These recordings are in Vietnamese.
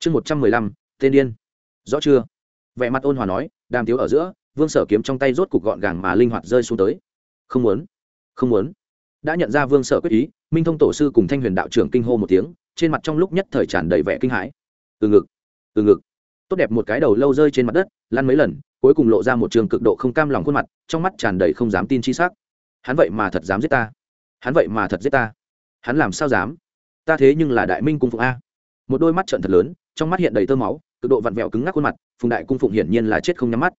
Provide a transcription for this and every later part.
chương một trăm mười lăm, tên điên. Rõ chưa? Vẻ mặt ôn hòa nói, đàm tiếu ở giữa, vương sở kiếm trong tay rốt cục gọn gàng mà linh hoạt rơi xuống tới. Không muốn không muốn. Đã nhận ra vương sở quyết ý, minh thông tổ sư cùng thanh huyền đạo trưởng kinh hô một tiếng, trên mặt trong lúc nhất thời tràn đầy vẻ kinh hãi. Từ ngực từ ngực. Tốt đẹp một cái đầu lâu rơi trên mặt đất, lăn mấy lần, cuối cùng lộ ra một trường cực độ không cam lòng khuôn mặt, trong mắt tràn đầy không dám tin chi xác hắn vậy mà thật dám giết ta. Hắn vậy mà thật giết ta. Hắn làm sao dám? Ta thế nhưng là đại minh cung phụng a. Một đôi mắt trận thật lớn trong mắt hiện đầy tơ máu, cực độ vặn vẹo cứng ngắc khuôn mặt, phùng đại cung phụng hiển nhiên là chết không nhắm mắt.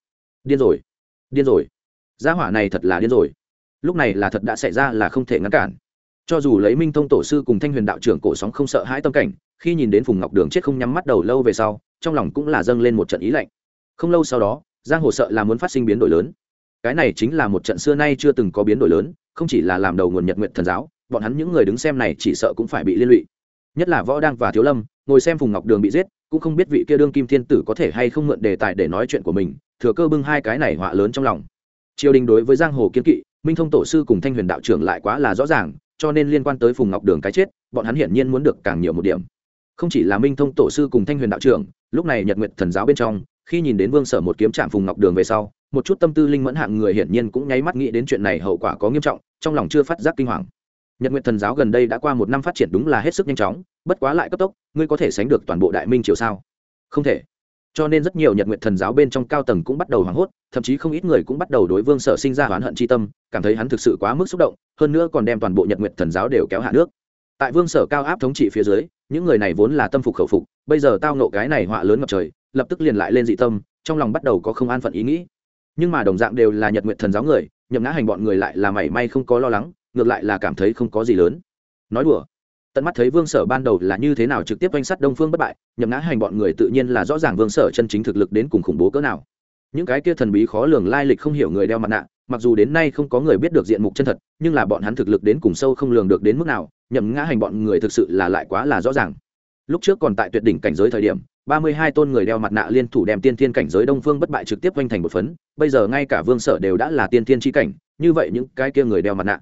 Điên rồi điên rồi. Gia hỏa này thật là điên rồi. Lúc này là thật đã xảy ra là không thể ngăn cản. Cho dù lấy minh thông tổ sư cùng thanh huyền đạo trưởng cổ sóng không sợ hãi tâm cảnh, khi nhìn đến phùng ngọc đường chết không nhắm mắt đầu lâu về sau, trong lòng cũng là dâng lên một trận ý lạnh. Không lâu sau đó, giang hồ sợ là muốn phát sinh biến đổi lớn. Cái này chính là một trận xưa nay chưa từng có biến đổi lớn, không chỉ là làm đầu nguồn nhật nguyện thần giáo, bọn hắn những người đứng xem này chỉ sợ cũng phải bị liên lụy. Nhất là võ đăng và thiếu lâm ngồi xem phùng ngọc đường bị giết, cũng không biết vị kia đương kim thiên tử có thể hay không mượn đề tài để nói chuyện của mình, thừa cơ bưng hai cái này họa lớn trong lòng. Triều đình đối với giang hồ kiên kỵ, minh thông tổ sư cùng thanh huyền đạo trưởng lại quá là rõ ràng, cho nên liên quan tới phùng ngọc đường cái chết, bọn hắn hiển nhiên muốn được càng nhiều một điểm. Không chỉ là minh thông tổ sư cùng thanh huyền đạo trưởng, lúc này nhật nguyện thần giáo bên trong, khi nhìn đến vương sở một kiếm trạm phùng ngọc đường về sau, một chút tâm tư linh mẫn hạng người hiển nhiên cũng nháy mắt nghĩ đến chuyện này hậu quả có nghiêm trọng, trong lòng chưa phát giác kinh hoàng nhật nguyện thần giáo gần đây đã qua một năm phát triển đúng là hết sức nhanh chóng, bất quá lại cấp tốc, ngươi có thể sánh được toàn bộ đại minh triều sao? Không thể. Cho nên rất nhiều nhật nguyện thần giáo bên trong cao tầng cũng bắt đầu hoảng hốt, thậm chí không ít người cũng bắt đầu đối vương sở sinh ra oán hận c tâm, cảm thấy hắn thực sự quá mức xúc động, hơn nữa còn đem toàn bộ nhật nguyện thần giáo đều kéo hạ nước. Tại vương sở cao áp thống trị phía dưới, những người này vốn là tâm phục khẩu phục, bây giờ tao nộ cái này họa lớn ngập trời, lập tức liền lại lên dị tâm, trong lòng bắt đầu có không an phận ý nghĩ. Nhưng mà đồng dạng đều là nhật nguyện thần giáo người, nhậm ngã hành bọn người lại là mảy may không có lo lắng ngược lại là cảm thấy không có gì lớn. Nói đùa. Tận mắt thấy vương sở ban đầu là như thế nào trực tiếp oanh sát đông phương bất bại, nhậm ngã hành bọn người tự nhiên là rõ ràng vương sở chân chính thực lực đến cùng khủng bố cỡ nào. Những cái kia thần bí khó lường lai lịch không hiểu người đeo mặt nạ, mặc dù đến nay không có người biết được diện mục chân thật, nhưng là bọn hắn thực lực đến cùng sâu không lường được đến mức nào, nhậm ngã hành bọn người thực sự là lại quá là rõ ràng. Lúc trước còn tại tuyệt đỉnh cảnh giới thời điểm, ba mươi hai tôn người đeo mặt nạ liên thủ đem tiên thiên cảnh giới đông phương bất bại trực tiếp oanh thành một phấn, bây giờ ngay cả vương sở đều đã là tiên thiên tri cảnh, như vậy những cái kia người đeo mặt nạ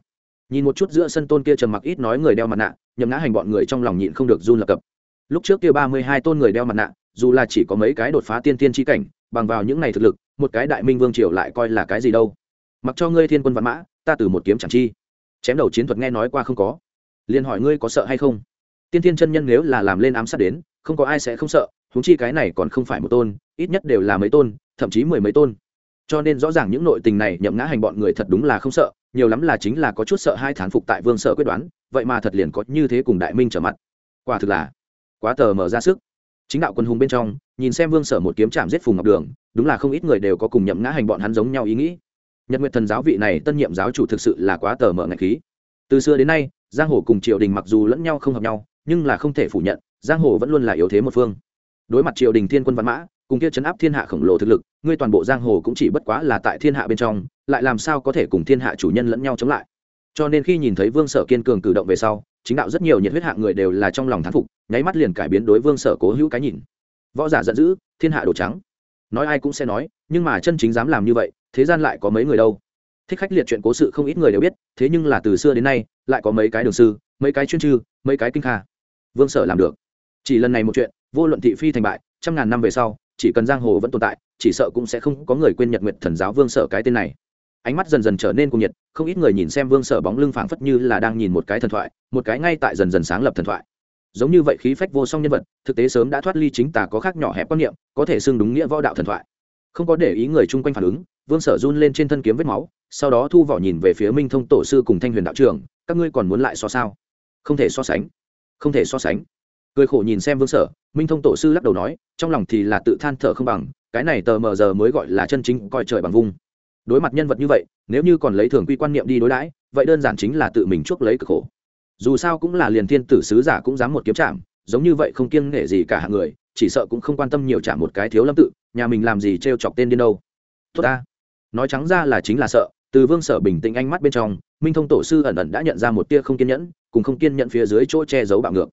nhìn một chút giữa sân tôn kia trầm mặc ít nói người đeo mặt nạ, nhậm ngã hành bọn người trong lòng nhịn không được run lập cập. Lúc trước kia ba mươi hai tôn người đeo mặt nạ, dù là chỉ có mấy cái đột phá tiên tiên tri cảnh, bằng vào những ngày thực lực, một cái đại minh vương triều lại coi là cái gì đâu. Mặc cho ngươi thiên quân văn mã, ta từ một kiếm chẳng chi. Chém đầu chiến thuật nghe nói qua không có. Liền hỏi ngươi có sợ hay không? Tiên tiên chân nhân nếu là làm lên ám sát đến, không có ai sẽ không sợ húng chi cái này còn không phải một tôn, ít nhất đều là mấy tôn, thậm chí mười mấy tôn. Cho nên rõ ràng những nội tình này nhậm ngã hành bọn người thật đúng là không sợ nhiều lắm là chính là có chút sợ hai thán phục tại vương sở quyết đoán, vậy mà thật liền có như thế cùng đại minh trở mặt. Quả thực là quá tờ mở ra sức. Chính đạo quân hùng bên trong, nhìn xem vương sở một kiếm chạm giết phùng ngọc đường, đúng là không ít người đều có cùng nhậm ngã hành bọn hắn giống nhau ý nghĩ. Nhật nguyện thần giáo vị này tân nhiệm giáo chủ thực sự là quá tờ mở ngạch khí. Từ xưa đến nay, giang hồ cùng triều đình mặc dù lẫn nhau không hợp nhau, nhưng là không thể phủ nhận, giang hồ vẫn luôn là yếu thế một phương. Đối mặt triều đình thiên quân văn mã, cùng kia chấn áp thiên hạ khổng lồ thực lực, ngươi toàn bộ giang hồ cũng chỉ bất quá là tại thiên hạ bên trong lại làm sao có thể cùng thiên hạ chủ nhân lẫn nhau chống lại? Cho nên khi nhìn thấy vương sở kiên cường cử động về sau, chính đạo rất nhiều nhiệt huyết hạng người đều là trong lòng thán phục, nháy mắt liền cải biến đối vương sở cố hữu cái nhìn. Võ giả giận dữ, thiên hạ đổ trắng. Nói ai cũng sẽ nói, nhưng mà chân chính dám làm như vậy, thế gian lại có mấy người đâu? Thích khách liệt chuyện cố sự không ít người đều biết, thế nhưng là từ xưa đến nay, lại có mấy cái đường sư, mấy cái chuyên trư mấy cái kinh kha. Vương sở làm được. Chỉ lần này một chuyện, vô luận thị phi thành bại, trăm ngàn năm về sau, chỉ cần giang hồ vẫn tồn tại, chỉ sợ cũng sẽ không có người quên nhật nguyệt thần giáo vương sở cái tên này ánh mắt dần dần trở nên cuồng nhiệt, không ít người nhìn xem vương sở bóng lưng phảng phất như là đang nhìn một cái thần thoại, một cái ngay tại dần dần sáng lập thần thoại. Giống như vậy khí phách vô song nhân vật, thực tế sớm đã thoát ly chính tà có khác nhỏ hẹp quan niệm, có thể xưng đúng nghĩa võ đạo thần thoại. Không có để ý người chung quanh phản ứng, vương sở run lên trên thân kiếm vết máu, sau đó thu vỏ nhìn về phía minh thông tổ sư cùng thanh huyền đạo trưởng, các ngươi còn muốn lại so sao? Không thể so sánh. Không thể so sánh. Cười khổ nhìn xem vương sở, minh thông tổ sư lắc đầu nói, trong lòng thì là tự than thở không bằng, cái này tờ mờ giờ mới gọi là chân chính, coi trời bằng vung đối mặt nhân vật như vậy, nếu như còn lấy thường quy quan niệm đi đối đãi, vậy đơn giản chính là tự mình chuốc lấy cực khổ. Dù sao cũng là liền thiên tử sứ giả cũng dám một kiếm chạm, giống như vậy không kiêng nể gì cả hạng người, chỉ sợ cũng không quan tâm nhiều chạm một cái thiếu lâm tự, nhà mình làm gì t chọc tên điên đâu. Tốt ta. Nói trắng ra là chính là sợ, từ vương sở bình tĩnh ánh mắt bên trong, minh thông tổ sư ẩn ẩn đã nhận ra một tia không kiên nhẫn, cùng không kiên nhẫn phía dưới chỗ che giấu bạo ngược.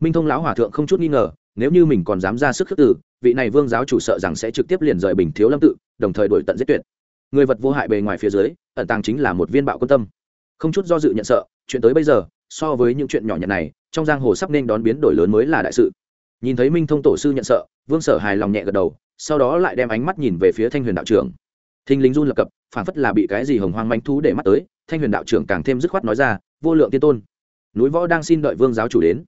Minh thông lão hòa thượng không chút nghi ngờ, nếu như mình còn dám ra sức khước tử vị này vương giáo chủ sợ rằng sẽ trực tiếp liền rời bình thiếu lâm tự, đồng thời đổi tận giết tuyệt người vật vô hại bề ngoài phía dưới, ẩn tàng chính là một viên bạo quân tâm. Không chút do dự nhận sợ, chuyện tới bây giờ, so với những chuyện nhỏ nhặt này, trong giang hồ sắp nên đón biến đổi lớn mới là đại sự. Nhìn thấy minh thông tổ sư nhận sợ, vương sở hài lòng nhẹ gật đầu, sau đó lại đem ánh mắt nhìn về phía thanh huyền đạo trưởng. Thinh lính run lập cập, phản phất là bị cái gì hồng hoang manh thú để mắt tới, thanh huyền đạo trưởng càng thêm dứt khoát nói ra, vô lượng tiên tôn, núi võ đang xin đợi vương giáo chủ đến.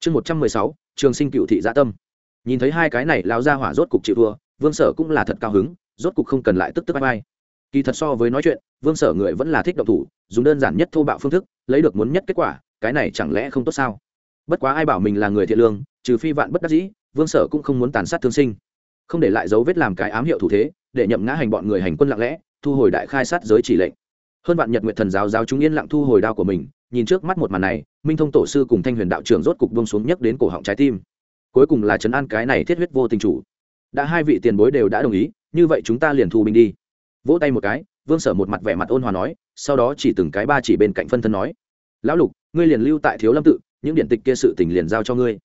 Chương một trăm mười sáu, trường sinh cựu thị gia tâm. Nhìn thấy hai cái này lao ra hỏa rốt cục chịu thua, vương sở cũng là thật cao hứng, rốt cục không cần lại tức tức bay bay kỳ thật so với nói chuyện, vương sở người vẫn là thích độc thủ, dùng đơn giản nhất thô bạo phương thức, lấy được muốn nhất kết quả, cái này chẳng lẽ không tốt sao? Bất quá ai bảo mình là người thiện lương, trừ phi vạn bất đắc dĩ, vương sở cũng không muốn tàn sát thương sinh. Không để lại dấu vết làm cái ám hiệu thủ thế, để nhậm ngã hành bọn người hành quân lặng lẽ, thu hồi đại khai sát giới chỉ lệnh. Hơn vạn nhật nguyện thần giáo giáo chúng yên lặng thu hồi đao của mình, nhìn trước mắt một màn này, minh thông tổ sư cùng thanh huyền đạo trưởng rốt cục bông xuống nhấc đến cổ họng trái tim. Cuối cùng là chấn an cái này thiết huyết vô tình chủ. Đã hai vị tiền bối đều đã đồng ý, như vậy chúng ta liền thu binh đi vỗ tay một cái, vương sở một mặt vẻ mặt ôn hòa nói, sau đó chỉ từng cái ba chỉ bên cạnh phân thân nói, lão lục, ngươi liền lưu tại thiếu lâm tự, những điện tịch kia sự tình liền giao cho ngươi.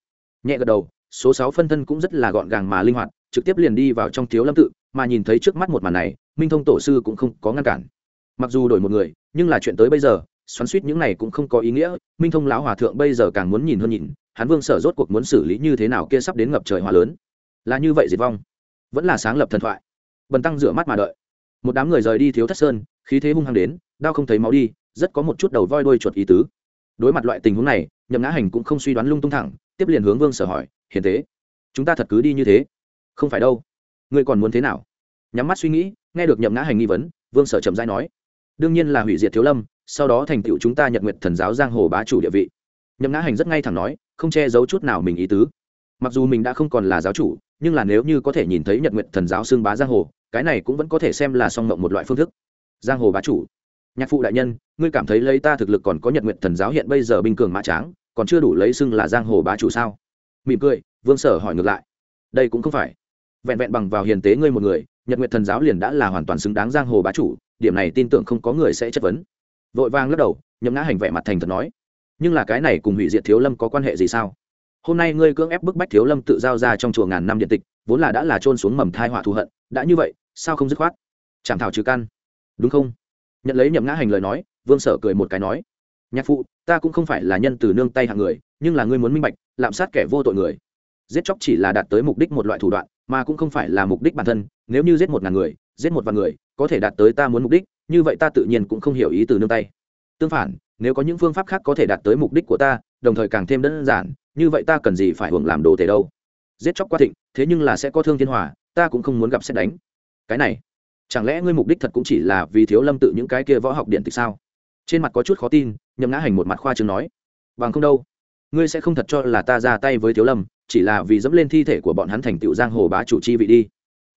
Nhẹ gật đầu, số sáu phân thân cũng rất là gọn gàng mà linh hoạt, trực tiếp liền đi vào trong thiếu lâm tự, mà nhìn thấy trước mắt một màn này, minh thông tổ sư cũng không có ngăn cản. Mặc dù đổi một người, nhưng là chuyện tới bây giờ, xoắn suýt những này cũng không có ý nghĩa, minh thông lão hòa thượng bây giờ càng muốn nhìn hơn nhìn, hắn vương sở rốt cuộc muốn xử lý như thế nào kia sắp đến ngập trời hòa lớn. Là như vậy diệt vong, vẫn là sáng lập thần thoại. Bần tăng rửa mắt mà đợi một đám người rời đi thiếu thất sơn, khí thế hung hăng đến đau không thấy máu đi, rất có một chút đầu voi đuôi chuột ý tứ. Đối mặt loại tình huống này, nhậm ngã hành cũng không suy đoán lung tung thẳng, tiếp liền hướng vương sở hỏi, hiền thế, chúng ta thật cứ đi như thế? Không phải đâu. Ngươi còn muốn thế nào? Nhắm mắt suy nghĩ, nghe được nhậm ngã hành nghi vấn, vương sở chậm dai nói, đương nhiên là hủy diệt thiếu lâm, sau đó thành tựu chúng ta nhận nguyện thần giáo giang hồ bá chủ địa vị. Nhậm ngã hành rất ngay thẳng nói, không che giấu chút nào mình ý tứ. Mặc dù mình đã không còn là giáo chủ, nhưng là nếu như có thể nhìn thấy nhật nguyện thần giáo xương bá giang hồ cái này cũng vẫn có thể xem là song mộng một loại phương thức. Giang hồ bá chủ, nhạc phụ đại nhân, ngươi cảm thấy lấy ta thực lực còn có nhật nguyện thần giáo hiện bây giờ binh cường mã tráng, còn chưa đủ lấy xưng là giang hồ bá chủ sao? Mỉm cười, vương sở hỏi ngược lại. Đây cũng không phải. Vẹn vẹn bằng vào hiền tế ngươi một người, nhật nguyện thần giáo liền đã là hoàn toàn xứng đáng giang hồ bá chủ, điểm này tin tưởng không có người sẽ chất vấn. Vội vàng lắc đầu nhấm ngã hành vẻ mặt thành thật nói. Nhưng là cái này cùng hủy diệt thiếu lâm có quan hệ gì sao? Hôm nay ngươi cưỡng ép bức bách thiếu lâm tự giao ra trong chùa ngàn năm điện tịch, vốn là đã là trôn xuống mầm thai họa thù hận đã như vậy, sao không dứt khoát? Chảm thảo trừ căn. Đúng không? Nhận lấy nhậm ngã hành lời nói, vương sở cười một cái nói, nhạc phụ, ta cũng không phải là nhân từ nương tay hạng người, nhưng là ngươi muốn minh bạch, lạm sát kẻ vô tội người. Giết chóc chỉ là đạt tới mục đích một loại thủ đoạn, mà cũng không phải là mục đích bản thân. Nếu như giết một ngàn người, giết một vạn người, có thể đạt tới ta muốn mục đích, như vậy ta tự nhiên cũng không hiểu ý từ nương tay. Tương phản, nếu có những phương pháp khác có thể đạt tới mục đích của ta, đồng thời càng thêm đơn giản, như vậy ta cần gì phải hưởng làm đồ tể đâu? Giết chóc quá thịnh, thế nhưng là sẽ có thương thiên hòa ta cũng không muốn gặp xét đánh. Cái này, chẳng lẽ ngươi mục đích thật cũng chỉ là vì thiếu lâm tự những cái kia võ học điện tịch sao? Trên mặt có chút khó tin, nhậm ngã hành một mặt khoa trương nói. Bằng không đâu, ngươi sẽ không thật cho là ta ra tay với thiếu lâm, chỉ là vì dẫm lên thi thể của bọn hắn thành tựu giang hồ bá chủ chi vị đi.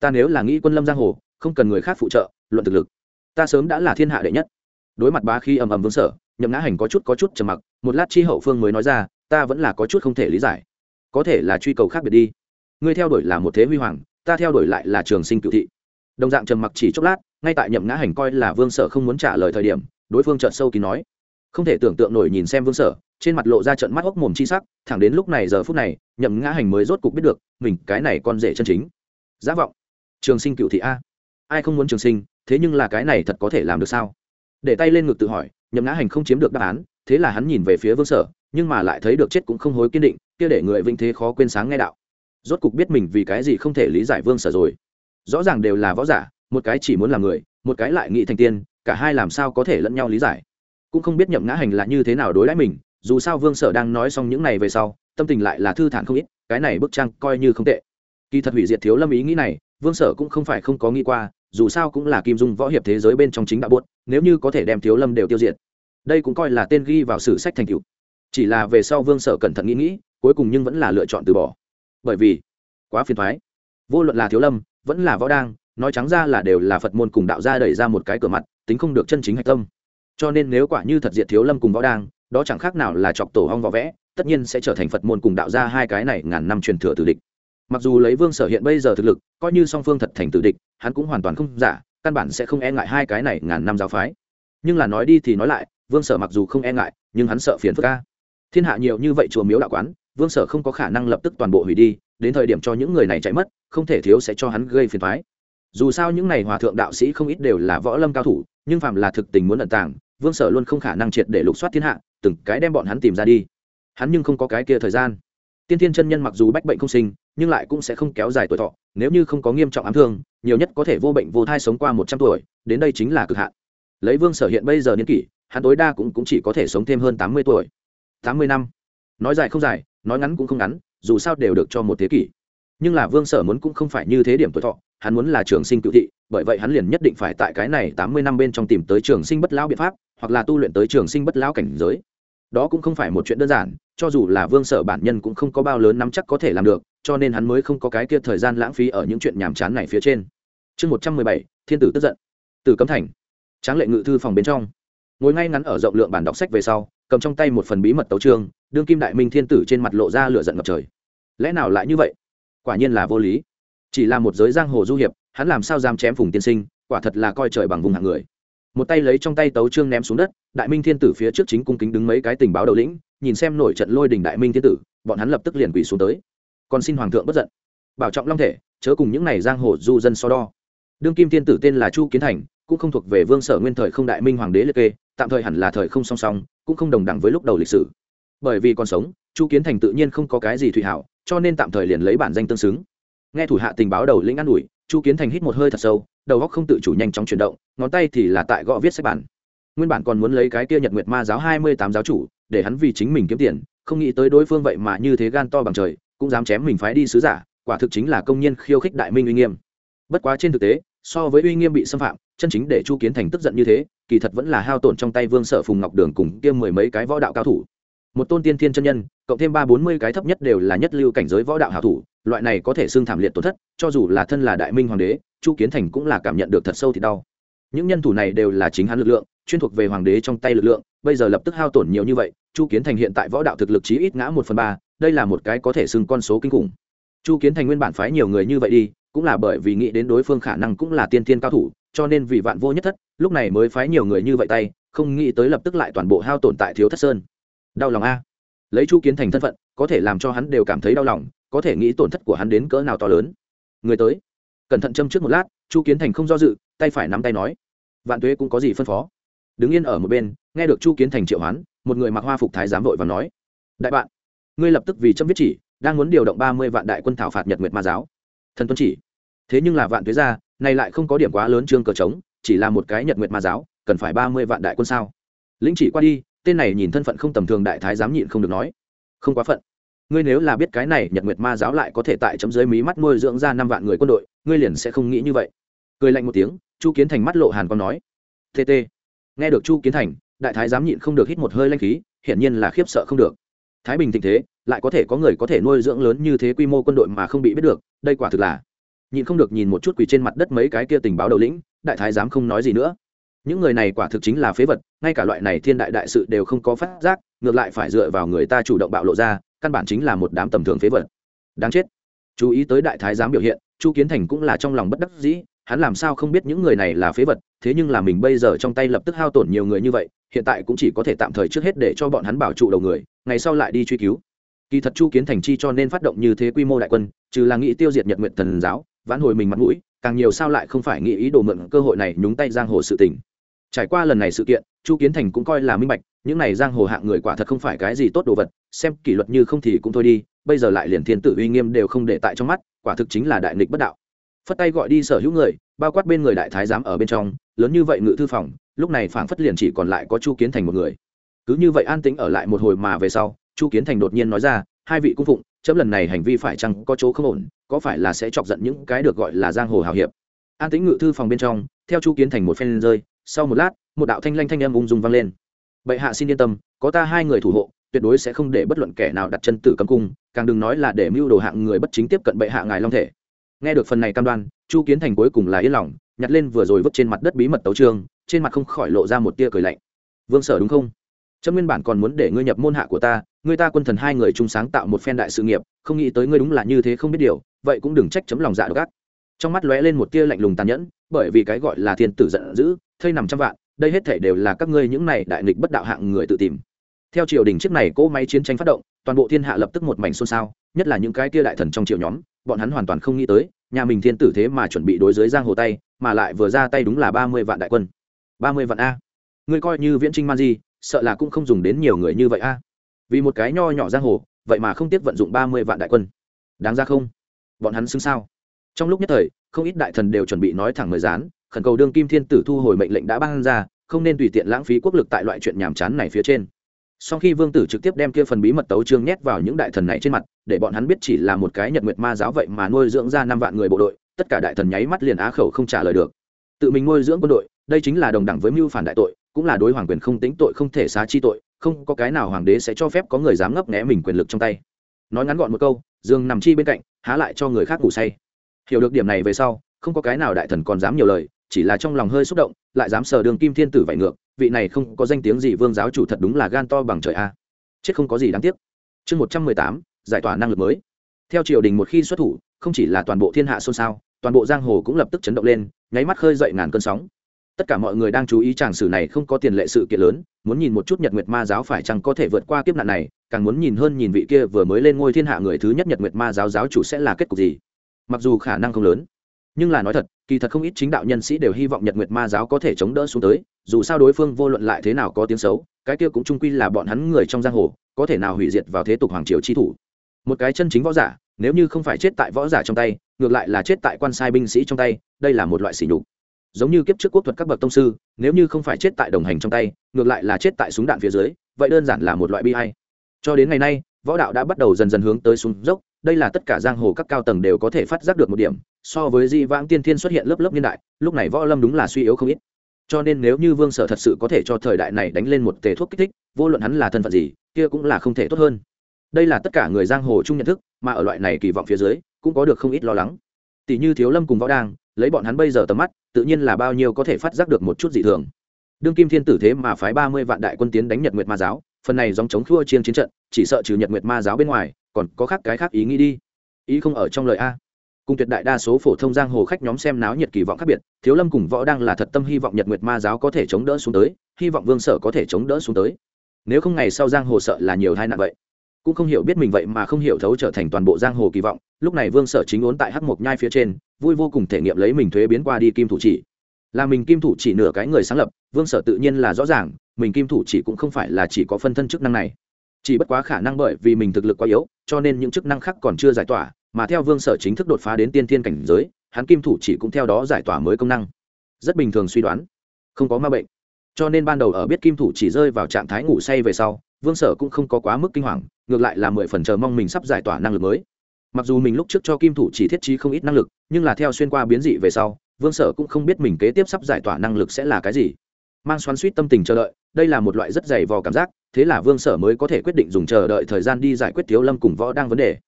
Ta nếu là nghĩ quân lâm giang hồ, không cần người khác phụ trợ, luận thực lực, ta sớm đã là thiên hạ đệ nhất. Đối mặt bá khi ầm ầm vương sở, nhậm ngã hành có chút có chút trầm mặc, một lát chi hậu phương mới nói ra, ta vẫn là có chút không thể lý giải. Có thể là truy cầu khác biệt đi. Ngươi theo đuổi là một thế huy hoàng ta theo đuổi lại là trường sinh cựu thị. Đồng dạng trầm mặc chỉ chốc lát, ngay tại nhậm ngã hành coi là vương sở không muốn trả lời thời điểm, đối phương trợn sâu kín nói. Không thể tưởng tượng nổi nhìn xem vương sở, trên mặt lộ ra trận mắt hốc mồm chi sắc, thẳng đến lúc này giờ phút này, nhậm ngã hành mới rốt cục biết được, mình cái này con rể chân chính. Giá vọng. Trường sinh cựu thị a. Ai không muốn trường sinh, thế nhưng là cái này thật có thể làm được sao? Để tay lên ngực tự hỏi, nhậm ngã hành không chiếm được đáp án, thế là hắn nhìn về phía vương sở, nhưng mà lại thấy được chết cũng không hối kiên định, kia để người vinh thế khó quên sáng nghe đạo rốt cục biết mình vì cái gì không thể lý giải vương sở rồi. Rõ ràng đều là võ giả, một cái chỉ muốn làm người, một cái lại nghĩ thành tiên, cả hai làm sao có thể lẫn nhau lý giải. Cũng không biết nhậm ngã hành là như thế nào đối đãi mình, dù sao vương sở đang nói xong những này về sau, tâm tình lại là thư thản không ít, cái này bức trang coi như không tệ. Kỳ thật hủy diệt thiếu lâm ý nghĩ này, vương sở cũng không phải không có nghĩ qua, dù sao cũng là kim dung võ hiệp thế giới bên trong chính đạo buốt, nếu như có thể đem thiếu lâm đều tiêu diệt. Đây cũng coi là tên ghi vào sử sách thành cựu chỉ là về sau vương sở cẩn thận nghĩ nghĩ, cuối cùng nhưng vẫn là lựa chọn từ bỏ bởi vì quá phiền thoái. Vô luận là thiếu lâm, vẫn là võ đang, nói trắng ra là đều là phật môn cùng đạo gia đẩy ra một cái cửa mặt, tính không được chân chính hạch tâm. Cho nên nếu quả như thật diệt thiếu lâm cùng võ đang, đó chẳng khác nào là chọc tổ hong võ vẽ, tất nhiên sẽ trở thành phật môn cùng đạo gia hai cái này ngàn năm truyền thừa tử địch. Mặc dù lấy vương sở hiện bây giờ thực lực, coi như song phương thật thành tử địch, hắn cũng hoàn toàn không giả, căn bản sẽ không e ngại hai cái này ngàn năm giáo phái. Nhưng là nói đi thì nói lại, vương sở mặc dù không e ngại, nhưng hắn sợ phiền phức ca thiên hạ nhiều như vậy chùa miếu đạo quán vương sở không có khả năng lập tức toàn bộ hủy đi đến thời điểm cho những người này chạy mất không thể thiếu sẽ cho hắn gây phiền thoái dù sao những n à y hòa thượng đạo sĩ không ít đều là võ lâm cao thủ nhưng phạm là thực tình muốn ẩn tàng vương sở luôn không khả năng triệt để lục soát thiên hạ từng cái đem bọn hắn tìm ra đi. Hắn nhưng không có cái kia thời gian. Tiên thiên chân nhân mặc dù bách bệnh không sinh nhưng lại cũng sẽ không kéo dài tuổi thọ nếu như không có nghiêm trọng ám thương nhiều nhất có thể vô bệnh vô thai sống qua một trăm tuổi đến đây chính là cực hạn. Lấy vương sở hiện bây giờ niên kỷ hắn tối đa cũng, cũng chỉ có thể sống thêm hơn tám mươi tuổi. Tám mươi năm nói dài không dài, nói ngắn cũng không ngắn, dù sao đều được cho một thế kỷ. Nhưng là vương sở muốn cũng không phải như thế điểm tuổi thọ, hắn muốn là trường sinh cựu thị, bởi vậy hắn liền nhất định phải tại cái này tám mươi năm bên trong tìm tới trường sinh bất lão biện pháp, hoặc là tu luyện tới trường sinh bất lão cảnh giới. Đó cũng không phải một chuyện đơn giản, cho dù là vương sở bản nhân cũng không có bao lớn nắm chắc có thể làm được, cho nên hắn mới không có cái kia thời gian lãng phí ở những chuyện nhàm chán này phía trên. Chương một trăm mười bảy, thiên tử tức giận. Từ cấm thành. Tráng lệ ngự thư phòng bên trong. Ngồi ngay ngắn ở rộng lượng bản đọc sách về sau cầm trong tay một phần bí mật tấu trương, đương kim đại minh thiên tử trên mặt lộ ra lửa giận ngập trời. Lẽ nào lại như vậy? Quả nhiên là vô lý. Chỉ là một giới giang hồ du hiệp, hắn làm sao dám chém phùng tiên sinh, quả thật là coi trời bằng vùng hạng người. Một tay lấy trong tay tấu trương ném xuống đất, đại minh thiên tử phía trước chính cung kính đứng mấy cái tình báo đầu lĩnh, nhìn xem nổi trận lôi đình đại minh thiên tử, bọn hắn lập tức liền quỳ xuống tới. Còn xin hoàng thượng bất giận. Bảo trọng long thể, chớ cùng những này giang hồ du dân so đo. Đương kim thiên tử tên là chu kiến thành, cũng không thuộc về vương sở nguyên thời không đại minh hoàng đế liệt kê tạm thời hẳn là thời không song song, cũng không đồng đẳng với lúc đầu lịch sử. Bởi vì còn sống, chu kiến thành tự nhiên không có cái gì thụy hảo, cho nên tạm thời liền lấy bản danh tương xứng. Nghe thủ hạ tình báo đầu lĩnh an ủi, chu kiến thành hít một hơi thật sâu, đầu góc không tự chủ nhanh chóng chuyển động, ngón tay thì là tại gõ viết sách bản. Nguyên bản còn muốn lấy cái kia nhật nguyệt ma giáo hai mươi tám giáo chủ, để hắn vì chính mình kiếm tiền, không nghĩ tới đối phương vậy mà như thế gan to bằng trời, cũng dám chém mình phái đi sứ giả, quả thực chính là công nhân khiêu khích đại minh uy nghiêm. Bất quá trên thực tế, so với uy nghiêm bị xâm phạm, chân chính để chu kiến thành tức giận như thế kỳ thật vẫn là hao tổn trong tay vương sở phùng ngọc đường cùng kia mười mấy cái võ đạo cao thủ. Một tôn tiên thiên chân nhân, cộng thêm ba bốn mươi cái thấp nhất đều là nhất lưu cảnh giới võ đạo hảo thủ, loại này có thể xương thảm liệt tổn thất, cho dù là thân là đại minh hoàng đế, chu kiến thành cũng là cảm nhận được thật sâu thì đau. Những nhân thủ này đều là chính hắn lực lượng, chuyên thuộc về hoàng đế trong tay lực lượng, bây giờ lập tức hao tổn nhiều như vậy, chu kiến thành hiện tại võ đạo thực lực chí ít ngã một phần ba, đây là một cái có thể xưng con số kinh khủng. Chu kiến thành nguyên bản phái nhiều người như vậy đi, cũng là bởi vì nghĩ đến đối phương khả năng cũng là tiên tiên cao thủ cho nên vì vạn vô nhất thất, lúc này mới phái nhiều người như vậy tay, không nghĩ tới lập tức lại toàn bộ hao tổn tại thiếu thất sơn. Đau lòng a. Lấy chu kiến thành thân phận, có thể làm cho hắn đều cảm thấy đau lòng, có thể nghĩ tổn thất của hắn đến cỡ nào to lớn. Người tới. Cẩn thận châm trước một lát, chu kiến thành không do dự, tay phải nắm tay nói. Vạn tuế cũng có gì phân phó? Đứng yên ở một bên, nghe được chu kiến thành triệu hoán, một người mặc hoa phục thái giám vội và nói. Đại bạn, ngươi lập tức vì châm viết chỉ, đang muốn điều động ba mươi vạn đại quân thảo phạt nhật nguyệt ma giáo. Thần tuân chỉ. Thế nhưng là vạn tuế ra này lại không có điểm quá lớn trương cờ trống, chỉ là một cái nhật nguyệt ma giáo, cần phải ba mươi vạn đại quân sao? Lĩnh chỉ qua đi, tên này nhìn thân phận không tầm thường đại thái dám nhịn không được nói. Không quá phận. Ngươi nếu là biết cái này nhật nguyệt ma giáo lại có thể tại chấm dưới mí mắt nuôi dưỡng ra năm vạn người quân đội, ngươi liền sẽ không nghĩ như vậy. Cười lạnh một tiếng, chu kiến thành mắt lộ hàn con nói. Tt nghe được chu kiến thành, đại thái dám nhịn không được hít một hơi lanh khí, hiển nhiên là khiếp sợ không được. Thái bình tình thế, lại có thể có người có thể nuôi dưỡng lớn như thế quy mô quân đội mà không bị biết được, đây quả thực là nhịn không được nhìn một chút quỳ trên mặt đất mấy cái kia tình báo đầu lĩnh, đại thái dám không nói gì nữa. Những người này quả thực chính là phế vật, ngay cả loại này thiên đại đại sự đều không có phát giác, ngược lại phải dựa vào người ta chủ động bạo lộ ra, căn bản chính là một đám tầm thường phế vật. Đáng chết. Chú ý tới đại thái giám biểu hiện, chu kiến thành cũng là trong lòng bất đắc dĩ, hắn làm sao không biết những người này là phế vật, thế nhưng là mình bây giờ trong tay lập tức hao tổn nhiều người như vậy, hiện tại cũng chỉ có thể tạm thời trước hết để cho bọn hắn bảo trụ đầu người, ngày sau lại đi truy cứu. Kỳ thật chu kiến thành chi cho nên phát động như thế quy mô đại quân, trừ là nghĩ tiêu diệt nhật nguyện thần giáo vãn hồi mình mặt mũi, càng nhiều sao lại không phải nghĩ ý đồ mượn cơ hội này nhúng tay giang hồ sự tình. Trải qua lần này sự kiện, chu kiến thành cũng coi là minh bạch, những này giang hồ hạng người quả thật không phải cái gì tốt đồ vật, xem kỷ luật như không thì cũng thôi đi, bây giờ lại liền thiên tử uy nghiêm đều không để tại trong mắt, quả thực chính là đại nghịch bất đạo. Phất tay gọi đi sở hữu người, bao quát bên người đại thái giám ở bên trong, lớn như vậy ngự thư phòng, lúc này phảng phất liền chỉ còn lại có chu kiến thành một người. Cứ như vậy an tĩnh ở lại một hồi mà về sau, chu kiến thành đột nhiên nói ra, hai vị cung phụng chấm lần này hành vi phải chăng có chỗ không ổn, có phải là sẽ chọc giận những cái được gọi là giang hồ hào hiệp? An tĩnh ngự thư phòng bên trong, theo chu kiến thành một phen rơi, sau một lát, một đạo thanh lanh thanh âm ung dung vang lên. Bệ hạ xin yên tâm, có ta hai người thủ hộ, tuyệt đối sẽ không để bất luận kẻ nào đặt chân tử cấm cung, càng đừng nói là để mưu đồ hạng người bất chính tiếp cận bệ hạ ngài long thể. Nghe được phần này cam đoan, chu kiến thành cuối cùng là yên lòng, nhặt lên vừa rồi vứt trên mặt đất bí mật tấu trương trên mặt không khỏi lộ ra một tia cười lạnh. Vương sở đúng không? Trâm nguyên bản còn muốn để ngươi nhập môn hạ của ta ngươi ta quân thần hai người chung sáng tạo một phen đại sự nghiệp, không nghĩ tới ngươi đúng là như thế không biết điều, vậy cũng đừng trách chấm lòng dạ gác trong mắt lóe lên một tia lạnh lùng tàn nhẫn, bởi vì cái gọi là thiên tử giận dữ, thây nằm trăm vạn, đây hết thể đều là các ngươi những này đại nghịch bất đạo hạng người tự tìm. Theo triều đình chiếc này cỗ máy chiến tranh phát động, toàn bộ thiên hạ lập tức một mảnh xôn xao, nhất là những cái tia đại thần trong triều nhóm, bọn hắn hoàn toàn không nghĩ tới, nhà mình thiên tử thế mà chuẩn bị đối dưới giang hồ tay, mà lại vừa ra tay đúng là ba mươi vạn đại quân. Ba mươi vạn a. Ngươi coi như viễn trinh man di, sợ là cũng không dùng đến nhiều người như vậy a vì một cái nho nhỏ giang hồ, vậy mà không tiếc vận dụng ba mươi vạn đại quân. Đáng ra không? Bọn hắn xứng sao? Trong lúc nhất thời, không ít đại thần đều chuẩn bị nói thẳng mời gián, khẩn cầu đương kim thiên tử thu hồi mệnh lệnh đã ban ra, không nên tùy tiện lãng phí quốc lực tại loại chuyện nhàm chán này phía trên. Sau khi vương tử trực tiếp đem kia phần bí mật tấu trương nhét vào những đại thần này trên mặt, để bọn hắn biết chỉ là một cái nhật nguyệt ma giáo vậy mà nuôi dưỡng ra năm vạn người bộ đội, tất cả đại thần nháy mắt liền á khẩu không trả lời được. Tự mình nuôi dưỡng quân đội, đây chính là đồng đẳng với mưu phản đại tội, cũng là đối hoàng quyền không tính tội không thể xá chi tội không có cái nào hoàng đế sẽ cho phép có người dám ngấp nghẽ mình quyền lực trong tay. Nói ngắn gọn một câu, dương nằm chi bên cạnh, há lại cho người khác ngủ say. Hiểu được điểm này về sau, không có cái nào đại thần còn dám nhiều lời, chỉ là trong lòng hơi xúc động, lại dám sờ đường kim thiên tử vải ngược, vị này không có danh tiếng gì vương giáo chủ thật đúng là gan to bằng trời a. Chết không có gì đáng tiếc. Chương một trăm mười tám, giải tỏa năng lực mới. Theo triều đình một khi xuất thủ, không chỉ là toàn bộ thiên hạ xôn xao, toàn bộ giang hồ cũng lập tức chấn động lên, nháy mắt khơi dậy ngàn cơn sóng tất cả mọi người đang chú ý chàng sử này không có tiền lệ sự kiện lớn, muốn nhìn một chút nhật nguyệt ma giáo phải chăng có thể vượt qua kiếp nạn này, càng muốn nhìn hơn nhìn vị kia vừa mới lên ngôi thiên hạ người thứ nhất nhật nguyệt ma giáo giáo chủ sẽ là kết cục gì. Mặc dù khả năng không lớn, nhưng là nói thật, kỳ thật không ít chính đạo nhân sĩ đều hy vọng nhật nguyệt ma giáo có thể chống đỡ xuống tới, dù sao đối phương vô luận lại thế nào có tiếng xấu, cái kia cũng trung quy là bọn hắn người trong giang hồ, có thể nào hủy diệt vào thế tục hoàng triều chi thủ. Một cái chân chính võ giả, nếu như không phải chết tại võ giả trong tay, ngược lại là chết tại quan sai binh sĩ trong tay, đây là một loại sỉ nhục giống như kiếp trước quốc thuật các bậc tông sư, nếu như không phải chết tại đồng hành trong tay, ngược lại là chết tại súng đạn phía dưới, vậy đơn giản là một loại bi hay cho đến ngày nay, võ đạo đã bắt đầu dần dần hướng tới súng dốc, đây là tất cả giang hồ các cao tầng đều có thể phát giác được một điểm, so với di vãng tiên thiên xuất hiện lớp lớp niên đại, lúc này võ lâm đúng là suy yếu không ít. Cho nên nếu như vương sở thật sự có thể cho thời đại này đánh lên một tề thuốc kích thích, vô luận hắn là thân phận gì, kia cũng là không thể tốt hơn. Đây là tất cả người giang hồ chung nhận thức, mà ở loại này kỳ vọng phía dưới, cũng có được không ít lo lắng. Tỷ như thiếu lâm cùng võ đang lấy bọn hắn bây giờ tầm mắt, tự nhiên là bao nhiêu có thể phát giác được một chút dị thường. Đương kim thiên tử thế mà phái ba mươi vạn đại quân tiến đánh nhật nguyệt ma giáo, phần này dòng chống thua chiên chiến trận, chỉ sợ trừ nhật nguyệt ma giáo bên ngoài, còn có khác cái khác ý nghĩ đi. Ý không ở trong lời a. Cùng tuyệt đại đa số phổ thông giang hồ khách nhóm xem náo nhiệt kỳ vọng khác biệt, thiếu lâm cùng võ đang là thật tâm hy vọng nhật nguyệt ma giáo có thể chống đỡ xuống tới, hy vọng vương sở có thể chống đỡ xuống tới. Nếu không ngày sau giang hồ sợ là nhiều tai nạn vậy cũng không hiểu biết mình vậy mà không hiểu thấu trở thành toàn bộ giang hồ kỳ vọng, lúc này vương sở chính ốn tại hắc mộc nhai phía trên, vui vô cùng thể nghiệm lấy mình thuế biến qua đi kim thủ chỉ. Là mình kim thủ chỉ nửa cái người sáng lập, vương sở tự nhiên là rõ ràng, mình kim thủ chỉ cũng không phải là chỉ có phân thân chức năng này. Chỉ bất quá khả năng bởi vì mình thực lực quá yếu, cho nên những chức năng khác còn chưa giải tỏa, mà theo vương sở chính thức đột phá đến tiên thiên cảnh giới, hắn kim thủ chỉ cũng theo đó giải tỏa mới công năng. Rất bình thường suy đoán, không có ma bệnh. Cho nên ban đầu ở biết kim thủ chỉ rơi vào trạng thái ngủ say về sau vương sở cũng không có quá mức kinh hoàng, ngược lại là mười phần chờ mong mình sắp giải tỏa năng lực mới. Mặc dù mình lúc trước cho kim thủ chỉ thiết trí không ít năng lực, nhưng là theo xuyên qua biến dị về sau, vương sở cũng không biết mình kế tiếp sắp giải tỏa năng lực sẽ là cái gì. Mang xoắn suýt tâm tình chờ đợi, đây là một loại rất dày vò cảm giác, thế là vương sở mới có thể quyết định dùng chờ đợi thời gian đi giải quyết thiếu lâm cùng võ đang vấn đề.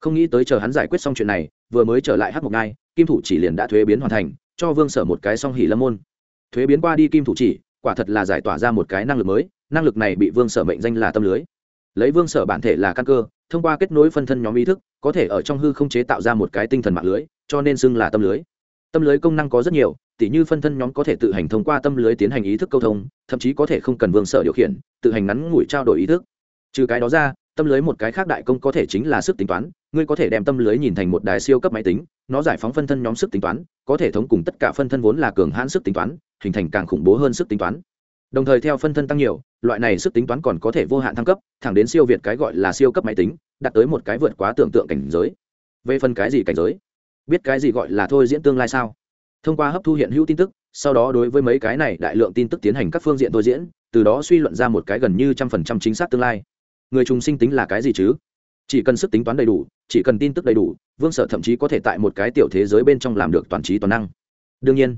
Không nghĩ tới chờ hắn giải quyết xong chuyện này, vừa mới trở lại hát một ngai, kim thủ chỉ liền đã thuế biến hoàn thành, cho vương sở một cái song hỉ lâm môn. Thuế biến qua đi kim thủ chỉ, quả thật là giải tỏa ra một cái năng lực mới năng lực này bị vương sở mệnh danh là tâm lưới. Lấy vương sở bản thể là căn cơ, thông qua kết nối phân thân nhóm ý thức, có thể ở trong hư không chế tạo ra một cái tinh thần mạng lưới, cho nên xưng là tâm lưới. Tâm lưới công năng có rất nhiều, tỉ như phân thân nhóm có thể tự hành thông qua tâm lưới tiến hành ý thức câu thông, thậm chí có thể không cần vương sở điều khiển, tự hành ngắn ngủi trao đổi ý thức. Trừ cái đó ra, tâm lưới một cái khác đại công có thể chính là sức tính toán, ngươi có thể đem tâm lưới nhìn thành một đài siêu cấp máy tính, nó giải phóng phân thân nhóm sức tính toán, có thể thống cùng tất cả phân thân vốn là cường hãn sức tính toán, hình thành càng khủng bố hơn sức tính toán đồng thời theo phân thân tăng nhiều, loại này sức tính toán còn có thể vô hạn thăng cấp, thẳng đến siêu việt cái gọi là siêu cấp máy tính, đạt tới một cái vượt quá tưởng tượng cảnh giới. Về phần cái gì cảnh giới? Biết cái gì gọi là thôi diễn tương lai sao? Thông qua hấp thu hiện hữu tin tức, sau đó đối với mấy cái này đại lượng tin tức tiến hành các phương diện thôi diễn, từ đó suy luận ra một cái gần như trăm phần trăm chính xác tương lai. Người trùng sinh tính là cái gì chứ? Chỉ cần sức tính toán đầy đủ, chỉ cần tin tức đầy đủ, vương sở thậm chí có thể tại một cái tiểu thế giới bên trong làm được toàn trí toàn năng. Đương nhiên,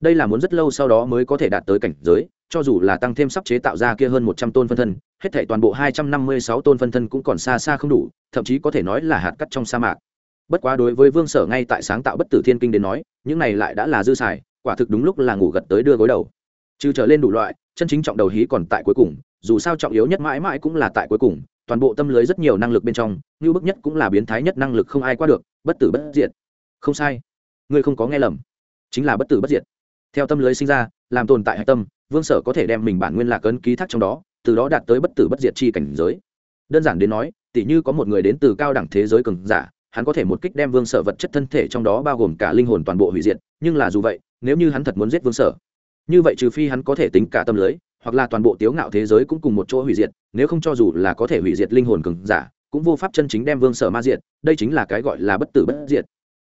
đây là muốn rất lâu sau đó mới có thể đạt tới cảnh giới cho dù là tăng thêm sắp chế tạo ra kia hơn một trăm tôn phân thân, hết thảy toàn bộ hai trăm năm mươi sáu tôn phân thân cũng còn xa xa không đủ, thậm chí có thể nói là hạt cắt trong sa mạc. Bất quá đối với vương sở ngay tại sáng tạo bất tử thiên kinh đến nói, những này lại đã là dư xài, quả thực đúng lúc là ngủ gật tới đưa gối đầu. Trừ trở lên đủ loại, chân chính trọng đầu hí còn tại cuối cùng, dù sao trọng yếu nhất mãi mãi cũng là tại cuối cùng, toàn bộ tâm lưới rất nhiều năng lực bên trong, như bức nhất cũng là biến thái nhất năng lực không ai qua được, bất tử bất diệt. Không sai. Ngươi không có nghe lầm. Chính là bất tử bất diệt. Theo tâm lưới sinh ra, làm tồn tại hải tâm vương sở có thể đem mình bản nguyên lạc ấn ký thác trong đó, từ đó đạt tới bất tử bất diệt chi cảnh giới. Đơn giản đến nói, tỉ như có một người đến từ cao đẳng thế giới cường giả, hắn có thể một kích đem vương sở vật chất thân thể trong đó bao gồm cả linh hồn toàn bộ hủy diệt, nhưng là dù vậy, nếu như hắn thật muốn giết vương sở, như vậy trừ phi hắn có thể tính cả tâm lưới, hoặc là toàn bộ tiếu ngạo thế giới cũng cùng một chỗ hủy diệt, nếu không cho dù là có thể hủy diệt linh hồn cường giả, cũng vô pháp chân chính đem vương sở ma diệt, đây chính là cái gọi là bất tử bất diệt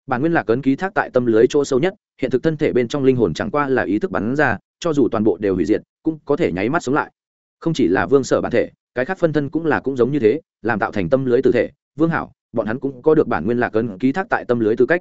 bản nguyên lạc ấn ký thác tại tâm lưới chỗ sâu nhất, hiện thực thân thể bên trong linh hồn chẳng qua là ý thức bắn ra, cho dù toàn bộ đều hủy diệt, cũng có thể nháy mắt sống lại. Không chỉ là vương sở bản thể, cái khác phân thân cũng là cũng giống như thế, làm tạo thành tâm lưới tử thể. Vương hảo, bọn hắn cũng có được bản nguyên lạc ấn ký thác tại tâm lưới tư cách.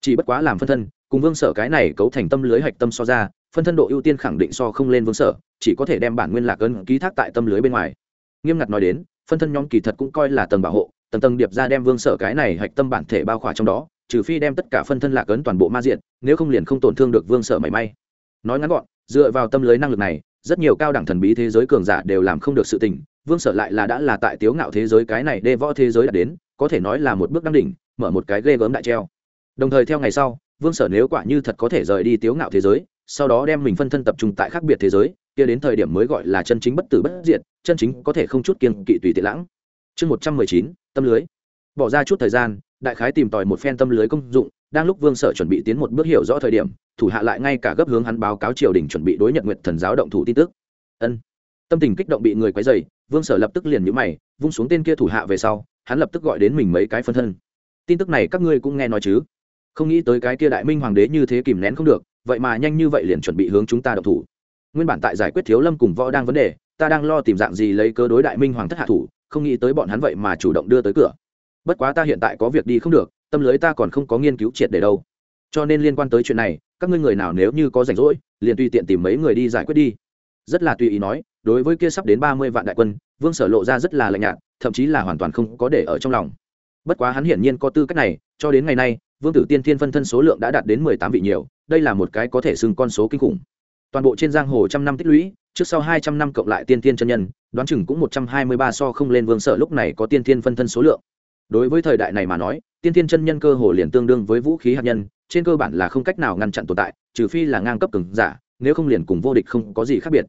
Chỉ bất quá làm phân thân, cùng vương sở cái này cấu thành tâm lưới hạch tâm so ra, phân thân độ ưu tiên khẳng định so không lên vương sở, chỉ có thể đem bản nguyên lạc ấn ký thác tại tâm lưới bên ngoài. Nghiêm ngặt nói đến, phân thân nhóm kỳ thật cũng coi là tầng bảo hộ, tầng tầng điệp ra đem vương sở cái này hạch tâm bản thể bao khỏa trong đó trừ phi đem tất cả phân thân lạc ấn toàn bộ ma diện, nếu không liền không tổn thương được vương sở mảy may. Nói ngắn gọn, dựa vào tâm lưới năng lực này, rất nhiều cao đẳng thần bí thế giới cường giả đều làm không được sự tình, vương sở lại là đã là tại tiếu ngạo thế giới cái này đê võ thế giới đã đến, có thể nói là một bước đăng đỉnh, mở một cái ghê gớm đại treo. Đồng thời theo ngày sau, vương sở nếu quả như thật có thể rời đi tiếu ngạo thế giới, sau đó đem mình phân thân tập trung tại khác biệt thế giới, kia đến thời điểm mới gọi là chân chính bất tử bất diệt, chân chính có thể không chút kiên kỵ tùy tiện lãng. Chương một trăm mười chín, tâm lưới. Bỏ ra chút thời gian đại khái tìm tòi một phen tâm lưới công dụng, đang lúc vương sở chuẩn bị tiến một bước hiểu rõ thời điểm, thủ hạ lại ngay cả gấp hướng hắn báo cáo triều đình chuẩn bị đối nhận nguyện thần giáo động thủ tin tức. Ân. Tâm tình kích động bị người quấy dày vương sở lập tức liền nhũ mày, vung xuống tên kia thủ hạ về sau, hắn lập tức gọi đến mình mấy cái phân thân. Tin tức này các ngươi cũng nghe nói chứ? Không nghĩ tới cái kia đại minh hoàng đế như thế kìm nén không được, vậy mà nhanh như vậy liền chuẩn bị hướng chúng ta động thủ. Nguyên bản tại giải quyết thiếu lâm cùng võ đang vấn đề, ta đang lo tìm dạng gì lấy cơ đối đại minh hoàng thất hạ thủ, không nghĩ tới bọn hắn vậy mà chủ động đưa tới cửa bất quá ta hiện tại có việc đi không được, tâm lưới ta còn không có nghiên cứu triệt để đâu. Cho nên liên quan tới chuyện này, các ngươi người nào nếu như có rảnh rỗi, liền tùy tiện tìm mấy người đi giải quyết đi. Rất là tùy ý nói, đối với kia sắp đến ba mươi vạn đại quân, vương sở lộ ra rất là lạnh nhạt, thậm chí là hoàn toàn không có để ở trong lòng. Bất quá hắn hiển nhiên có tư cách này, cho đến ngày nay, vương tử tiên thiên phân thân số lượng đã đạt đến mười tám vị nhiều, đây là một cái có thể xưng con số kinh khủng. Toàn bộ trên giang hồ trăm năm tích lũy, trước sau hai trăm năm cộng lại tiên thiên chân nhân, đoán chừng cũng một trăm hai mươi ba so không lên vương sở lúc này có tiên thiên phân thân số lượng đối với thời đại này mà nói, tiên thiên chân nhân cơ hồ liền tương đương với vũ khí hạt nhân, trên cơ bản là không cách nào ngăn chặn tồn tại, trừ phi là ngang cấp cường giả, nếu không liền cùng vô địch không có gì khác biệt.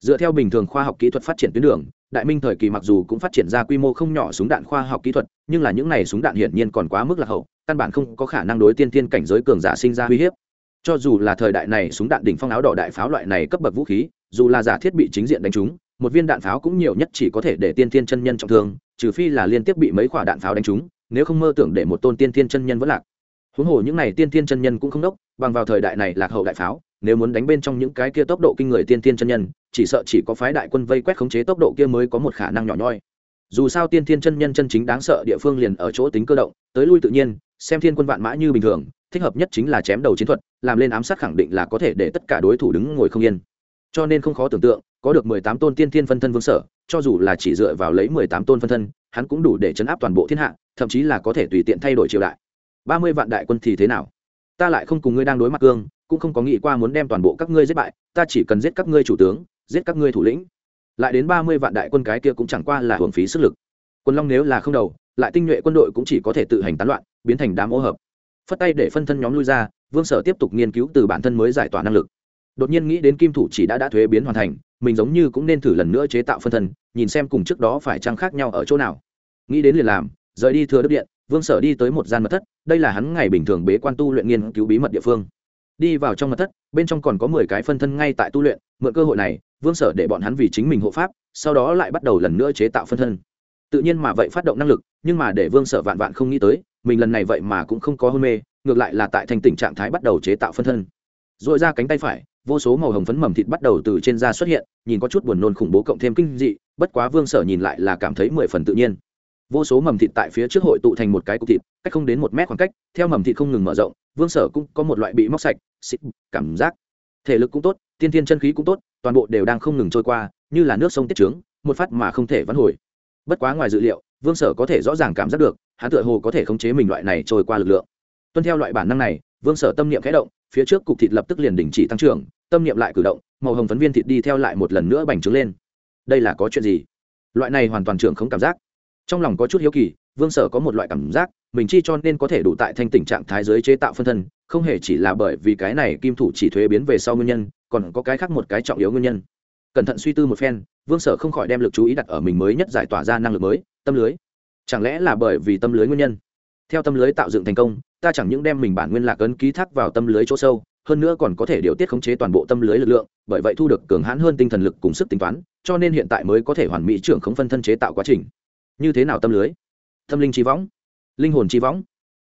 Dựa theo bình thường khoa học kỹ thuật phát triển tuyến đường, đại minh thời kỳ mặc dù cũng phát triển ra quy mô không nhỏ súng đạn khoa học kỹ thuật, nhưng là những này súng đạn hiển nhiên còn quá mức lạc hậu, căn bản không có khả năng đối tiên tiên cảnh giới cường giả sinh ra uy hiếp. Cho dù là thời đại này súng đạn đỉnh phong áo đỏ đại pháo loại này cấp bậc vũ khí, dù là giả thiết bị chính diện đánh trúng, một viên đạn pháo cũng nhiều nhất chỉ có thể để tiên tiên chân nhân trọng thương trừ phi là liên tiếp bị mấy quả đạn pháo đánh trúng, nếu không mơ tưởng để một tôn tiên tiên chân nhân vẫn lạc. Huống hồ những này tiên tiên chân nhân cũng không đốc, bằng vào thời đại này lạc hậu đại pháo, nếu muốn đánh bên trong những cái kia tốc độ kinh người tiên tiên chân nhân, chỉ sợ chỉ có phái đại quân vây quét khống chế tốc độ kia mới có một khả năng nhỏ nhoi. Dù sao tiên tiên chân nhân chân chính đáng sợ địa phương liền ở chỗ tính cơ động, tới lui tự nhiên, xem thiên quân vạn mã như bình thường, thích hợp nhất chính là chém đầu chiến thuật, làm lên ám sát khẳng định là có thể để tất cả đối thủ đứng ngồi không yên. Cho nên không khó tưởng tượng có được mười tám tôn tiên thiên phân thân vương sở, cho dù là chỉ dựa vào lấy mười tám tôn phân thân, hắn cũng đủ để chấn áp toàn bộ thiên hạ, thậm chí là có thể tùy tiện thay đổi triều đại. Ba mươi vạn đại quân thì thế nào? Ta lại không cùng ngươi đang đối mặt cương, cũng không có nghĩ qua muốn đem toàn bộ các ngươi giết bại, ta chỉ cần giết các ngươi chủ tướng, giết các ngươi thủ lĩnh. Lại đến ba mươi vạn đại quân cái kia cũng chẳng qua là hưởng phí sức lực. Quân long nếu là không đầu, lại tinh nhuệ quân đội cũng chỉ có thể tự hành tán loạn, biến thành đám ô hợp. Phất tay để phân thân nhóm lui ra, vương sở tiếp tục nghiên cứu từ bản thân mới giải tỏa năng lực. Đột nhiên nghĩ đến kim thủ chỉ đã đã thuế biến hoàn thành mình giống như cũng nên thử lần nữa chế tạo phân thân, nhìn xem cùng trước đó phải chăng khác nhau ở chỗ nào. Nghĩ đến liền làm, rời đi thừa đức điện, vương sở đi tới một gian mật thất, đây là hắn ngày bình thường bế quan tu luyện nghiên cứu bí mật địa phương. Đi vào trong mật thất, bên trong còn có mười cái phân thân ngay tại tu luyện, mượn cơ hội này, vương sở để bọn hắn vì chính mình hộ pháp, sau đó lại bắt đầu lần nữa chế tạo phân thân. Tự nhiên mà vậy phát động năng lực, nhưng mà để vương sở vạn vạn không nghĩ tới, mình lần này vậy mà cũng không có hôn mê, ngược lại là tại thành tình trạng thái bắt đầu chế tạo phân thân. R ồ i ra cánh tay phải vô số màu hồng phấn mầm thịt bắt đầu từ trên da xuất hiện, nhìn có chút buồn nôn khủng bố cộng thêm kinh dị, bất quá vương sở nhìn lại là cảm thấy mười phần tự nhiên. Vô số mầm thịt tại phía trước hội tụ thành một cái cục thịt, cách không đến một mét khoảng cách, theo mầm thịt không ngừng mở rộng, vương sở cũng có một loại bị móc sạch, xịt, cảm giác. Thể lực cũng tốt, tiên thiên chân khí cũng tốt, toàn bộ đều đang không ngừng trôi qua, như là nước sông tiết trướng, một phát mà không thể vãn hồi. Bất quá ngoài dự liệu, vương sở có thể rõ ràng cảm giác được, hắn tựa hồ có thể khống chế mình loại này trôi qua lực lượng. Tuân theo loại bản năng này, vương sở tâm niệm khẽ động phía trước cục thịt lập tức liền đình chỉ tăng trưởng, tâm niệm lại cử động, màu hồng phấn viên thịt đi theo lại một lần nữa bành trướng lên. Đây là có chuyện gì? Loại này hoàn toàn trưởng không cảm giác. Trong lòng có chút hiếu kỳ, vương sở có một loại cảm giác, mình chi cho nên có thể đủ tại thanh tình trạng thái giới chế tạo phân thân, không hề chỉ là bởi vì cái này kim thủ chỉ thuế biến về sau nguyên nhân, còn có cái khác một cái trọng yếu nguyên nhân. Cẩn thận suy tư một phen, vương sở không khỏi đem lực chú ý đặt ở mình mới nhất giải tỏa ra năng lực mới, tâm lưới. Chẳng lẽ là bởi vì tâm lưới nguyên nhân? Theo tâm lưới tạo dựng thành công, ta chẳng những đem mình bản nguyên lạc ấn ký thác vào tâm lưới chỗ sâu, hơn nữa còn có thể điều tiết khống chế toàn bộ tâm lưới lực lượng, bởi vậy thu được cường hãn hơn tinh thần lực cùng sức tính toán, cho nên hiện tại mới có thể hoàn mỹ trưởng khống phân thân chế tạo quá trình. Như thế nào tâm lưới? Tâm linh chi võng, linh hồn chi võng,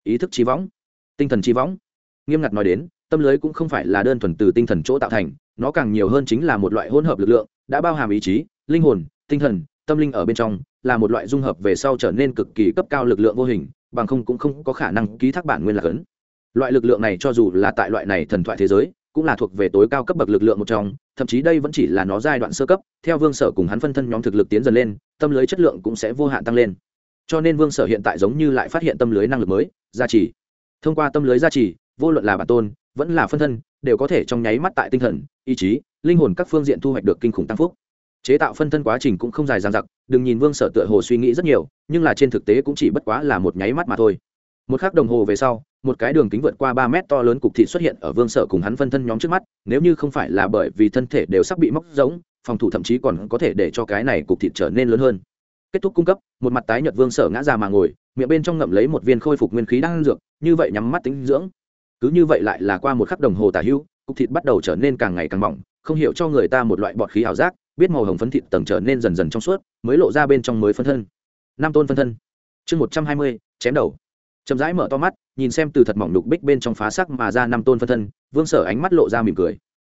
ý thức chi võng, tinh thần chi võng. Nghiêm ngặt nói đến, tâm lưới cũng không phải là đơn thuần từ tinh thần chỗ tạo thành, nó càng nhiều hơn chính là một loại hỗn hợp lực lượng, đã bao hàm ý chí, linh hồn, tinh thần, tâm linh ở bên trong, là một loại dung hợp về sau trở nên cực kỳ cấp cao lực lượng vô hình bằng không cũng không có khả năng ký thác bản nguyên là cấn loại lực lượng này cho dù là tại loại này thần thoại thế giới, cũng là thuộc về tối cao cấp bậc lực lượng một trong, thậm chí đây vẫn chỉ là nó giai đoạn sơ cấp, theo vương sở cùng hắn phân thân nhóm thực lực tiến dần lên, tâm lưới chất lượng cũng sẽ vô hạn tăng lên. Cho nên vương sở hiện tại giống như lại phát hiện tâm lưới năng lực mới, gia trì. Thông qua tâm lưới gia trì, vô luận là bản tôn, vẫn là phân thân, đều có thể trong nháy mắt tại tinh thần, ý chí, linh hồn các phương diện thu hoạch được kinh khủng tăng phúc chế tạo phân thân quá trình cũng không dài dằng dặc, đừng nhìn vương sở tựa hồ suy nghĩ rất nhiều, nhưng là trên thực tế cũng chỉ bất quá là một nháy mắt mà thôi. Một k h ắ c đồng hồ về sau, một cái đường kính vượt qua ba mét to lớn cục thị xuất hiện ở vương sở cùng hắn phân thân nhóm trước mắt, nếu như không phải là bởi vì thân thể đều sắp bị móc giống phòng thủ thậm chí còn có thể để cho cái này cục thịt trở nên lớn hơn. Kết thúc cung cấp, một mặt tái nhợt vương sở ngã ra mà ngồi, miệng bên trong ngậm lấy một viên khôi phục nguyên khí đang dược, như vậy nhắm mắt tính dưỡng. Cứ như vậy lại là qua một khắc đồng hồ tả hưu cục thịt bắt đầu trở nên càng ngày càng mỏng, không hiểu cho người ta một loại bọt khí ảo giác biết màu hồng phấn thịt tầng trở nên dần dần trong suốt, mới lộ ra bên trong mới phân thân. Năm tôn phân thân. Chương một trăm hai mươi, chém đầu. Chậm rãi mở to mắt, nhìn xem từ thật mỏng đục bích bên trong phá sắc mà ra năm tôn phân thân, vương sở ánh mắt lộ ra mỉm cười.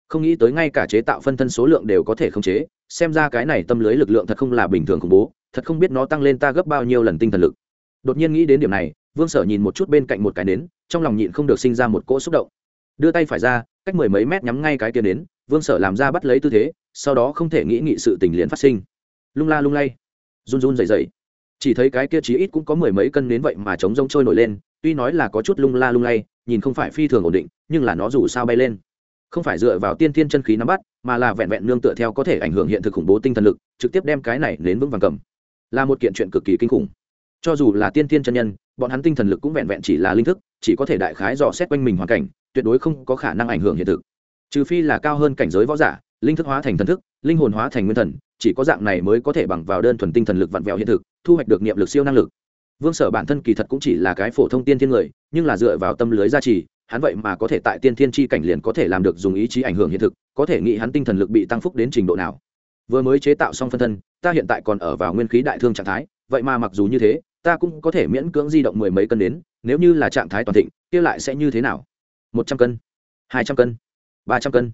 Không nghĩ tới ngay cả chế tạo phân thân số lượng đều có thể khống chế, xem ra cái này tâm lưới lực lượng thật không là bình thường khủng bố, thật không biết nó tăng lên ta gấp bao nhiêu lần tinh thần lực. Đột nhiên nghĩ đến điểm này, vương sở nhìn một chút bên cạnh một cái nến, trong lòng nhịn không được sinh ra một cỗ xúc động. Đưa tay phải ra cách mười mấy mét nhắm ngay cái kia đến, vương sở làm ra bắt lấy tư thế sau đó không thể nghĩ nghị sự tình liền phát sinh. Lung la lung lay run run dày dày chỉ thấy cái kia chí ít cũng có mười mấy cân đến vậy mà chống rông trôi nổi lên tuy nói là có chút lung la lung lay nhìn không phải phi thường ổn định nhưng là nó dù sao bay lên. Không phải dựa vào tiên thiên chân khí nắm bắt mà là vẹn vẹn nương tựa theo có thể ảnh hưởng hiện thực khủng bố tinh thần lực trực tiếp đem cái này đến vững vàng cầm. Là một kiện chuyện cực kỳ kinh khủng. Cho dù là tiên thiên chân nhân bọn hắn tinh thần lực cũng vẹn vẹn chỉ là linh thức chỉ có thể đại khái dò xét quanh mình hoàn cảnh, tuyệt đối không có khả năng ảnh hưởng hiện thực. Trừ phi là cao hơn cảnh giới võ giả, linh thức hóa thành thần thức, linh hồn hóa thành nguyên thần, chỉ có dạng này mới có thể bằng vào đơn thuần tinh thần lực vặn vẹo hiện thực, thu hoạch được niệm lực siêu năng lực. Vương sở bản thân kỳ thật cũng chỉ là cái phổ thông tiên thiên người, nhưng là dựa vào tâm lưới gia trì, hắn vậy mà có thể tại tiên thiên tri cảnh liền có thể làm được dùng ý chí ảnh hưởng hiện thực, có thể nghĩ hắn tinh thần lực bị tăng phúc đến trình độ nào. Vừa mới chế tạo xong phân thân, ta hiện tại còn ở vào nguyên khí đại thương trạng thái, vậy mà mặc dù như thế, ta cũng có thể miễn cưỡng di động mười mấy cân đến nếu như là trạng thái toàn thịnh, kia lại sẽ như thế nào? Một trăm cân, hai trăm cân, ba trăm cân.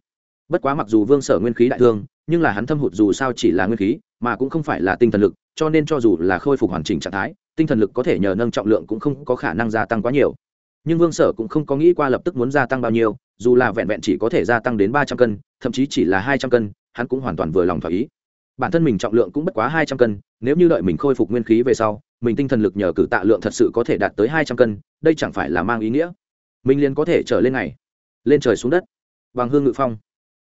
Bất quá mặc dù vương sở nguyên khí đại thương, nhưng là hắn thâm hụt dù sao chỉ là nguyên khí, mà cũng không phải là tinh thần lực, cho nên cho dù là khôi phục hoàn chỉnh trạng thái, tinh thần lực có thể nhờ nâng trọng lượng cũng không có khả năng gia tăng quá nhiều. Nhưng vương sở cũng không có nghĩ qua lập tức muốn gia tăng bao nhiêu, dù là vẹn vẹn chỉ có thể gia tăng đến ba trăm cân, thậm chí chỉ là hai trăm cân, hắn cũng hoàn toàn vừa lòng thỏa ý bản thân mình trọng lượng cũng bất quá hai trăm cân, nếu như đợi mình khôi phục nguyên khí về sau, mình tinh thần lực nhờ cử tạ lượng thật sự có thể đạt tới hai trăm cân, đây chẳng phải là mang ý nghĩa? Mình liền có thể trở lên ngày, lên trời xuống đất. Bằng hương ngự phong,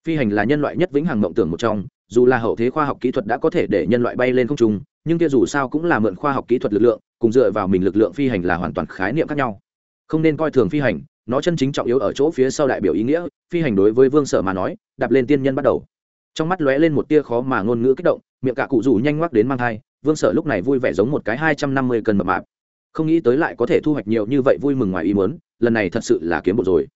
phi hành là nhân loại nhất vĩnh hằng mộng tưởng một trong, dù là hậu thế khoa học kỹ thuật đã có thể để nhân loại bay lên không trung, nhưng kia dù sao cũng là mượn khoa học kỹ thuật lực lượng, cùng dựa vào mình lực lượng phi hành là hoàn toàn khái niệm khác nhau. Không nên coi thường phi hành, nó chân chính trọng yếu ở chỗ phía sau đại biểu ý nghĩa, phi hành đối với vương sở mà nói, đạp lên tiên nhân bắt đầu trong mắt lóe lên một tia khó mà ngôn ngữ kích động, miệng cả cụ rủ nhanh ngoắc đến mang thai, vương sở lúc này vui vẻ giống một cái hai trăm năm mươi cân mập mạp. Không nghĩ tới lại có thể thu hoạch nhiều như vậy vui mừng ngoài ý muốn, lần này thật sự là kiếm bộ rồi.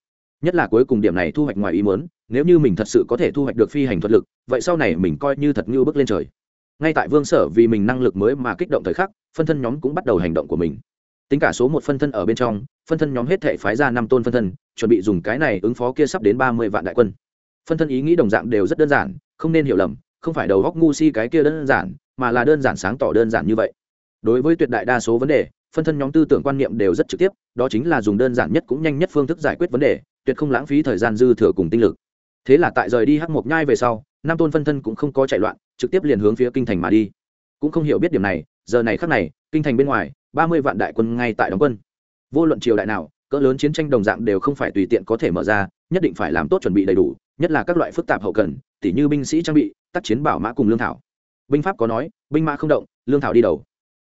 Nhất là cuối cùng điểm này thu hoạch ngoài ý muốn, nếu như mình thật sự có thể thu hoạch được phi hành thuật lực, vậy sau này mình coi như thật như bước lên trời. Ngay tại vương sở vì mình năng lực mới mà kích động thời khắc, phân thân nhóm cũng bắt đầu hành động của mình. Tính cả số một phân thân ở bên trong, phân thân nhóm hết thể phái ra năm tôn phân thân, chuẩn bị dùng cái này ứng phó kia sắp đến ba mươi vạn đại quân. Phân thân ý nghĩ đồng dạng đều rất đơn giản không nên hiểu lầm, không phải đầu góc ngu si cái kia đơn giản, mà là đơn giản sáng tỏ đơn giản như vậy. Đối với tuyệt đại đa số vấn đề, phân thân nhóm tư tưởng quan niệm đều rất trực tiếp, đó chính là dùng đơn giản nhất cũng nhanh nhất phương thức giải quyết vấn đề, tuyệt không lãng phí thời gian dư thừa cùng tinh lực. Thế là tại rời đi hắc mộc nhai về sau, nam tôn phân thân cũng không có chạy loạn, trực tiếp liền hướng phía kinh thành mà đi. Cũng không hiểu biết điểm này, giờ này khắc này, kinh thành bên ngoài, ba mươi vạn đại quân ngay tại đóng quân. Vô luận triều đại nào, cỡ lớn chiến tranh đồng dạng đều không phải tùy tiện có thể mở ra nhất định phải làm tốt chuẩn bị đầy đủ, nhất là các loại phức tạp hậu cần, tỉ như binh sĩ trang bị, tác chiến bảo mã cùng lương thảo. Binh pháp có nói, binh mã không động, lương thảo đi đầu.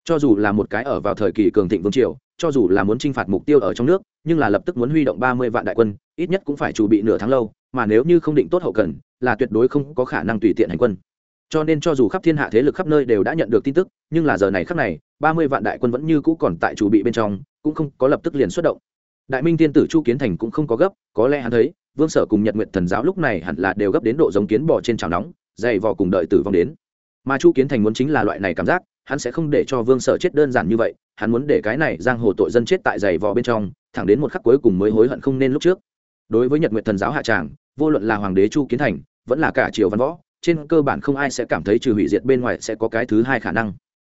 Cho dù là một cái ở vào thời kỳ cường thịnh vương triều, cho dù là muốn t r i n h phạt mục tiêu ở trong nước, nhưng là lập tức muốn huy động ba mươi vạn đại quân, ít nhất cũng phải chuẩn bị nửa tháng lâu, mà nếu như không định tốt hậu cần, là tuyệt đối không có khả năng tùy tiện hành quân. Cho nên cho dù khắp thiên hạ thế lực khắp nơi đều đã nhận được tin tức, nhưng là giờ này khắp này, ba mươi vạn đại quân vẫn như cũ còn tại chủ bị bên trong, cũng không có lập tức liền xuất động đại minh tiên tử chu kiến thành cũng không có gấp, có lẽ hắn thấy, vương sở cùng nhật nguyện thần giáo lúc này hẳn là đều gấp đến độ giống kiến bò trên chảo nóng, dày vò cùng đợi tử vong đến. Mà chu kiến thành muốn chính là loại này cảm giác, hắn sẽ không để cho vương sở chết đơn giản như vậy, hắn muốn để cái này giang hồ tội dân chết tại giày vò bên trong, thẳng đến một khắc cuối cùng mới hối hận không nên lúc trước. Đối với nhật nguyện thần giáo hạ tràng, vô luận là hoàng đế chu kiến thành, vẫn là cả triều văn võ, trên cơ bản không ai sẽ cảm thấy trừ hủy diệt bên ngoài sẽ có cái thứ hai khả năng.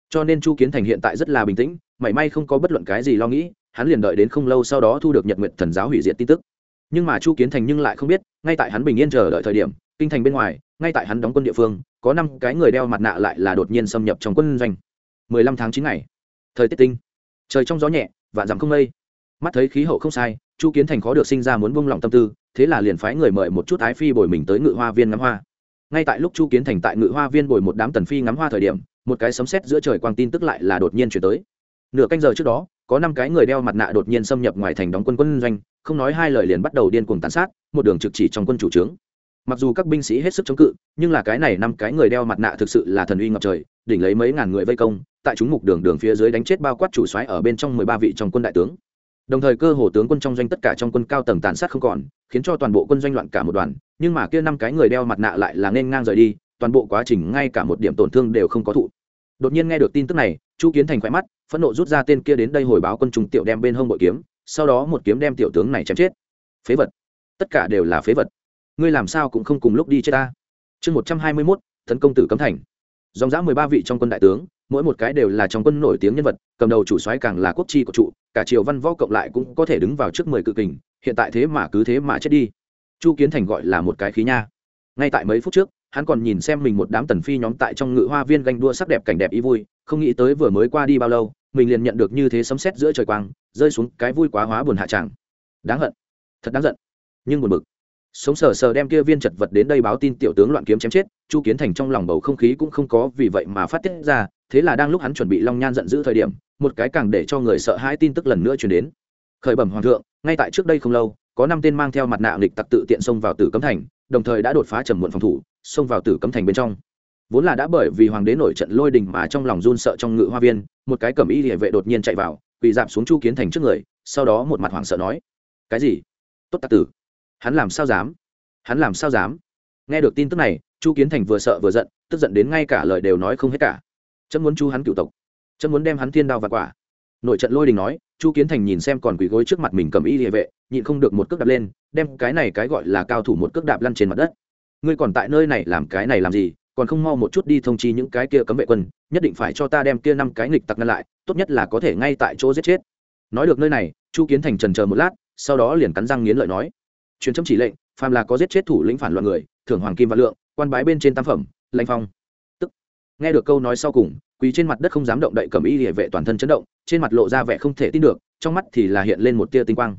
Cho nên chu kiến thành hiện tại rất là bình tĩnh, mảy may không có bất luận cái gì lo nghĩ hắn liền đợi đến không lâu sau đó thu được nhật nguyện thần giáo hủy diệt tin tức. Nhưng mà chu kiến thành nhưng lại không biết, ngay tại hắn bình yên chờ đợi thời điểm, kinh thành bên ngoài, ngay tại hắn đóng quân địa phương, có năm cái người đeo mặt nạ lại là đột nhiên xâm nhập trong quân doanh. Mười lăm tháng chín ngày. Thời tiết tinh. Trời trong gió nhẹ, vạn dặm không mây. Mắt thấy khí hậu không sai, chu kiến thành khó được sinh ra muốn buông lòng tâm tư, thế là liền phái người mời một chút ái phi bồi mình tới ngự hoa viên ngắm hoa. Ngay tại lúc chu kiến thành tại ngự hoa viên bồi một đám tần phi ngắm hoa thời điểm, một cái sấm sét giữa trời quang tin tức lại là đột nhiên chuyển tới. Nửa canh giờ trước đó có năm cái người đeo mặt nạ đột nhiên xâm nhập ngoài thành đóng quân quân doanh, không nói hai lời liền bắt đầu điên cuồng tàn sát, một đường trực chỉ trong quân chủ trướng. Mặc dù các binh sĩ hết sức chống cự, nhưng là cái này năm cái người đeo mặt nạ thực sự là thần uy ngập trời, đỉnh lấy mấy ngàn người vây công, tại chúng mục đường đường phía dưới đánh chết bao quát chủ soái ở bên trong mười ba vị trong quân đại tướng. Đồng thời cơ hồ tướng quân trong doanh tất cả trong quân cao tầng tàn sát không còn, khiến cho toàn bộ quân doanh loạn cả một đoàn, nhưng mà kia năm cái người đeo mặt nạ lại là nên ngang rời đi, toàn bộ quá trình ngay cả một điểm tổn thương đều không có thụ đột nhiên nghe được tin tức này, chu kiến thành khoe mắt, phẫn nộ rút ra tên kia đến đây hồi báo quân trung tiểu đem bên hông bội kiếm, sau đó một kiếm đem tiểu tướng này chém chết. Phế vật. Tất cả đều là phế vật. Ngươi làm sao cũng không cùng lúc đi chết ta. Chương một trăm hai mươi mốt, tấn công tử cấm thành. Dòng dã mười ba vị trong quân đại tướng, mỗi một cái đều là trong quân nổi tiếng nhân vật, cầm đầu chủ soái càng là quốc chi của trụ, cả triều văn võ cộng lại cũng có thể đứng vào trước mười cự kình, hiện tại thế mà cứ thế mà chết đi. Chu kiến thành gọi là một cái khí nha. Ngay tại mấy phút trước hắn còn nhìn xem mình một đám tần phi nhóm tại trong ngự hoa viên ganh đua sắc đẹp cảnh đẹp ý vui, không nghĩ tới vừa mới qua đi bao lâu, mình liền nhận được như thế sấm sét giữa trời quang, rơi xuống cái vui quá hóa buồn hạ tràng. Đáng hận. Thật đáng giận. Nhưng buồn bực. Sống sờ sờ đem kia viên chật vật đến đây báo tin tiểu tướng loạn kiếm chém chết, chu kiến thành trong lòng bầu không khí cũng không có vì vậy mà phát tiết ra, thế là đang lúc hắn chuẩn bị long nhan giận dữ thời điểm, một cái càng để cho người sợ hãi tin tức lần nữa chuyển đến. Khởi bẩm hoàng thượng, ngay tại trước đây không lâu, có năm tên mang theo mặt nạ nghịch tặc tự tiện xông vào tử cấm thành, đồng thời đã đột phá trầm muộn phòng thủ xông vào tử cấm thành bên trong. Vốn là đã bởi vì hoàng đế nổi trận lôi đình mà trong lòng run sợ trong ngự hoa viên, một cái cầm y địa vệ đột nhiên chạy vào, quỳ dạp xuống chu kiến thành trước người, sau đó một mặt hoảng sợ nói, cái gì? Tốt tạc tử, hắn làm sao dám? Hắn làm sao dám? Nghe được tin tức này, chu kiến thành vừa sợ vừa giận, tức giận đến ngay cả lời đều nói không hết cả. Chấm muốn chu hắn cựu tộc, chấm muốn đem hắn thiên đao và quả. Nội trận lôi đình nói, chu kiến thành nhìn xem còn quỳ gối trước mặt mình cầm y địa vệ, nhịn không được một cước đạp lên, đem cái này cái gọi là cao thủ một cước đạp lăn trên mặt đất ngươi còn tại nơi này làm cái này làm gì, còn không mau một chút đi thông chi những cái kia cấm vệ quân, nhất định phải cho ta đem kia năm cái nghịch tặc ngăn lại, tốt nhất là có thể ngay tại chỗ giết chết. Nói được nơi này, chu kiến thành trần chờ một lát, sau đó liền cắn răng nghiến lợi nói. Truyền chấm chỉ lệnh, phàm là có giết chết thủ lĩnh phản loạn người, thưởng hoàng kim và lượng, quan bái bên trên tam phẩm lanh phong. Tức, nghe được câu nói sau cùng, quỳ trên mặt đất không dám động đậy cầm y địa vệ toàn thân chấn động, trên mặt lộ ra vẻ không thể tin được, trong mắt thì là hiện lên một tia tinh quang.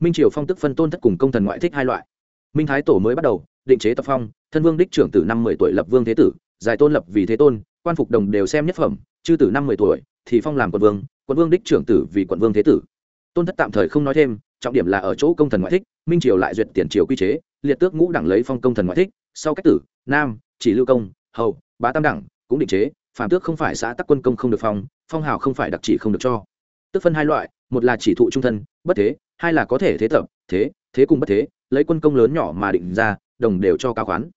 Minh triều phong tức phân tôn thất cùng công thần ngoại thích hai loại. Minh thái tổ mới bắt đầu định chế tập phong, thân vương đích trưởng từ năm mười tuổi lập vương thế tử, giải tôn lập vì thế tôn, quan phục đồng đều xem nhất phẩm, chư từ năm mười tuổi, thì phong làm quận vương quận vương đích trưởng tử vì quận vương thế tử. Tôn thất tạm thời không nói thêm, trọng điểm là ở chỗ công thần ngoại thích, minh triều lại duyệt tiền triều quy chế, liệt tước ngũ đẳng lấy phong công thần ngoại thích, sau cách tử, nam, chỉ lưu công, hầu, bá tam đẳng, cũng định chế phạm tước không phải xã tắc quân công không được phong phong hào không phải đặc chỉ không được cho. Tức phân hai loại, một là chỉ thụ trung thân, bất thế, hai là có thể thế tập, thế thế cùng bất thế, lấy quân công lớn nhỏ mà định ra đồng đều cho cao khoán.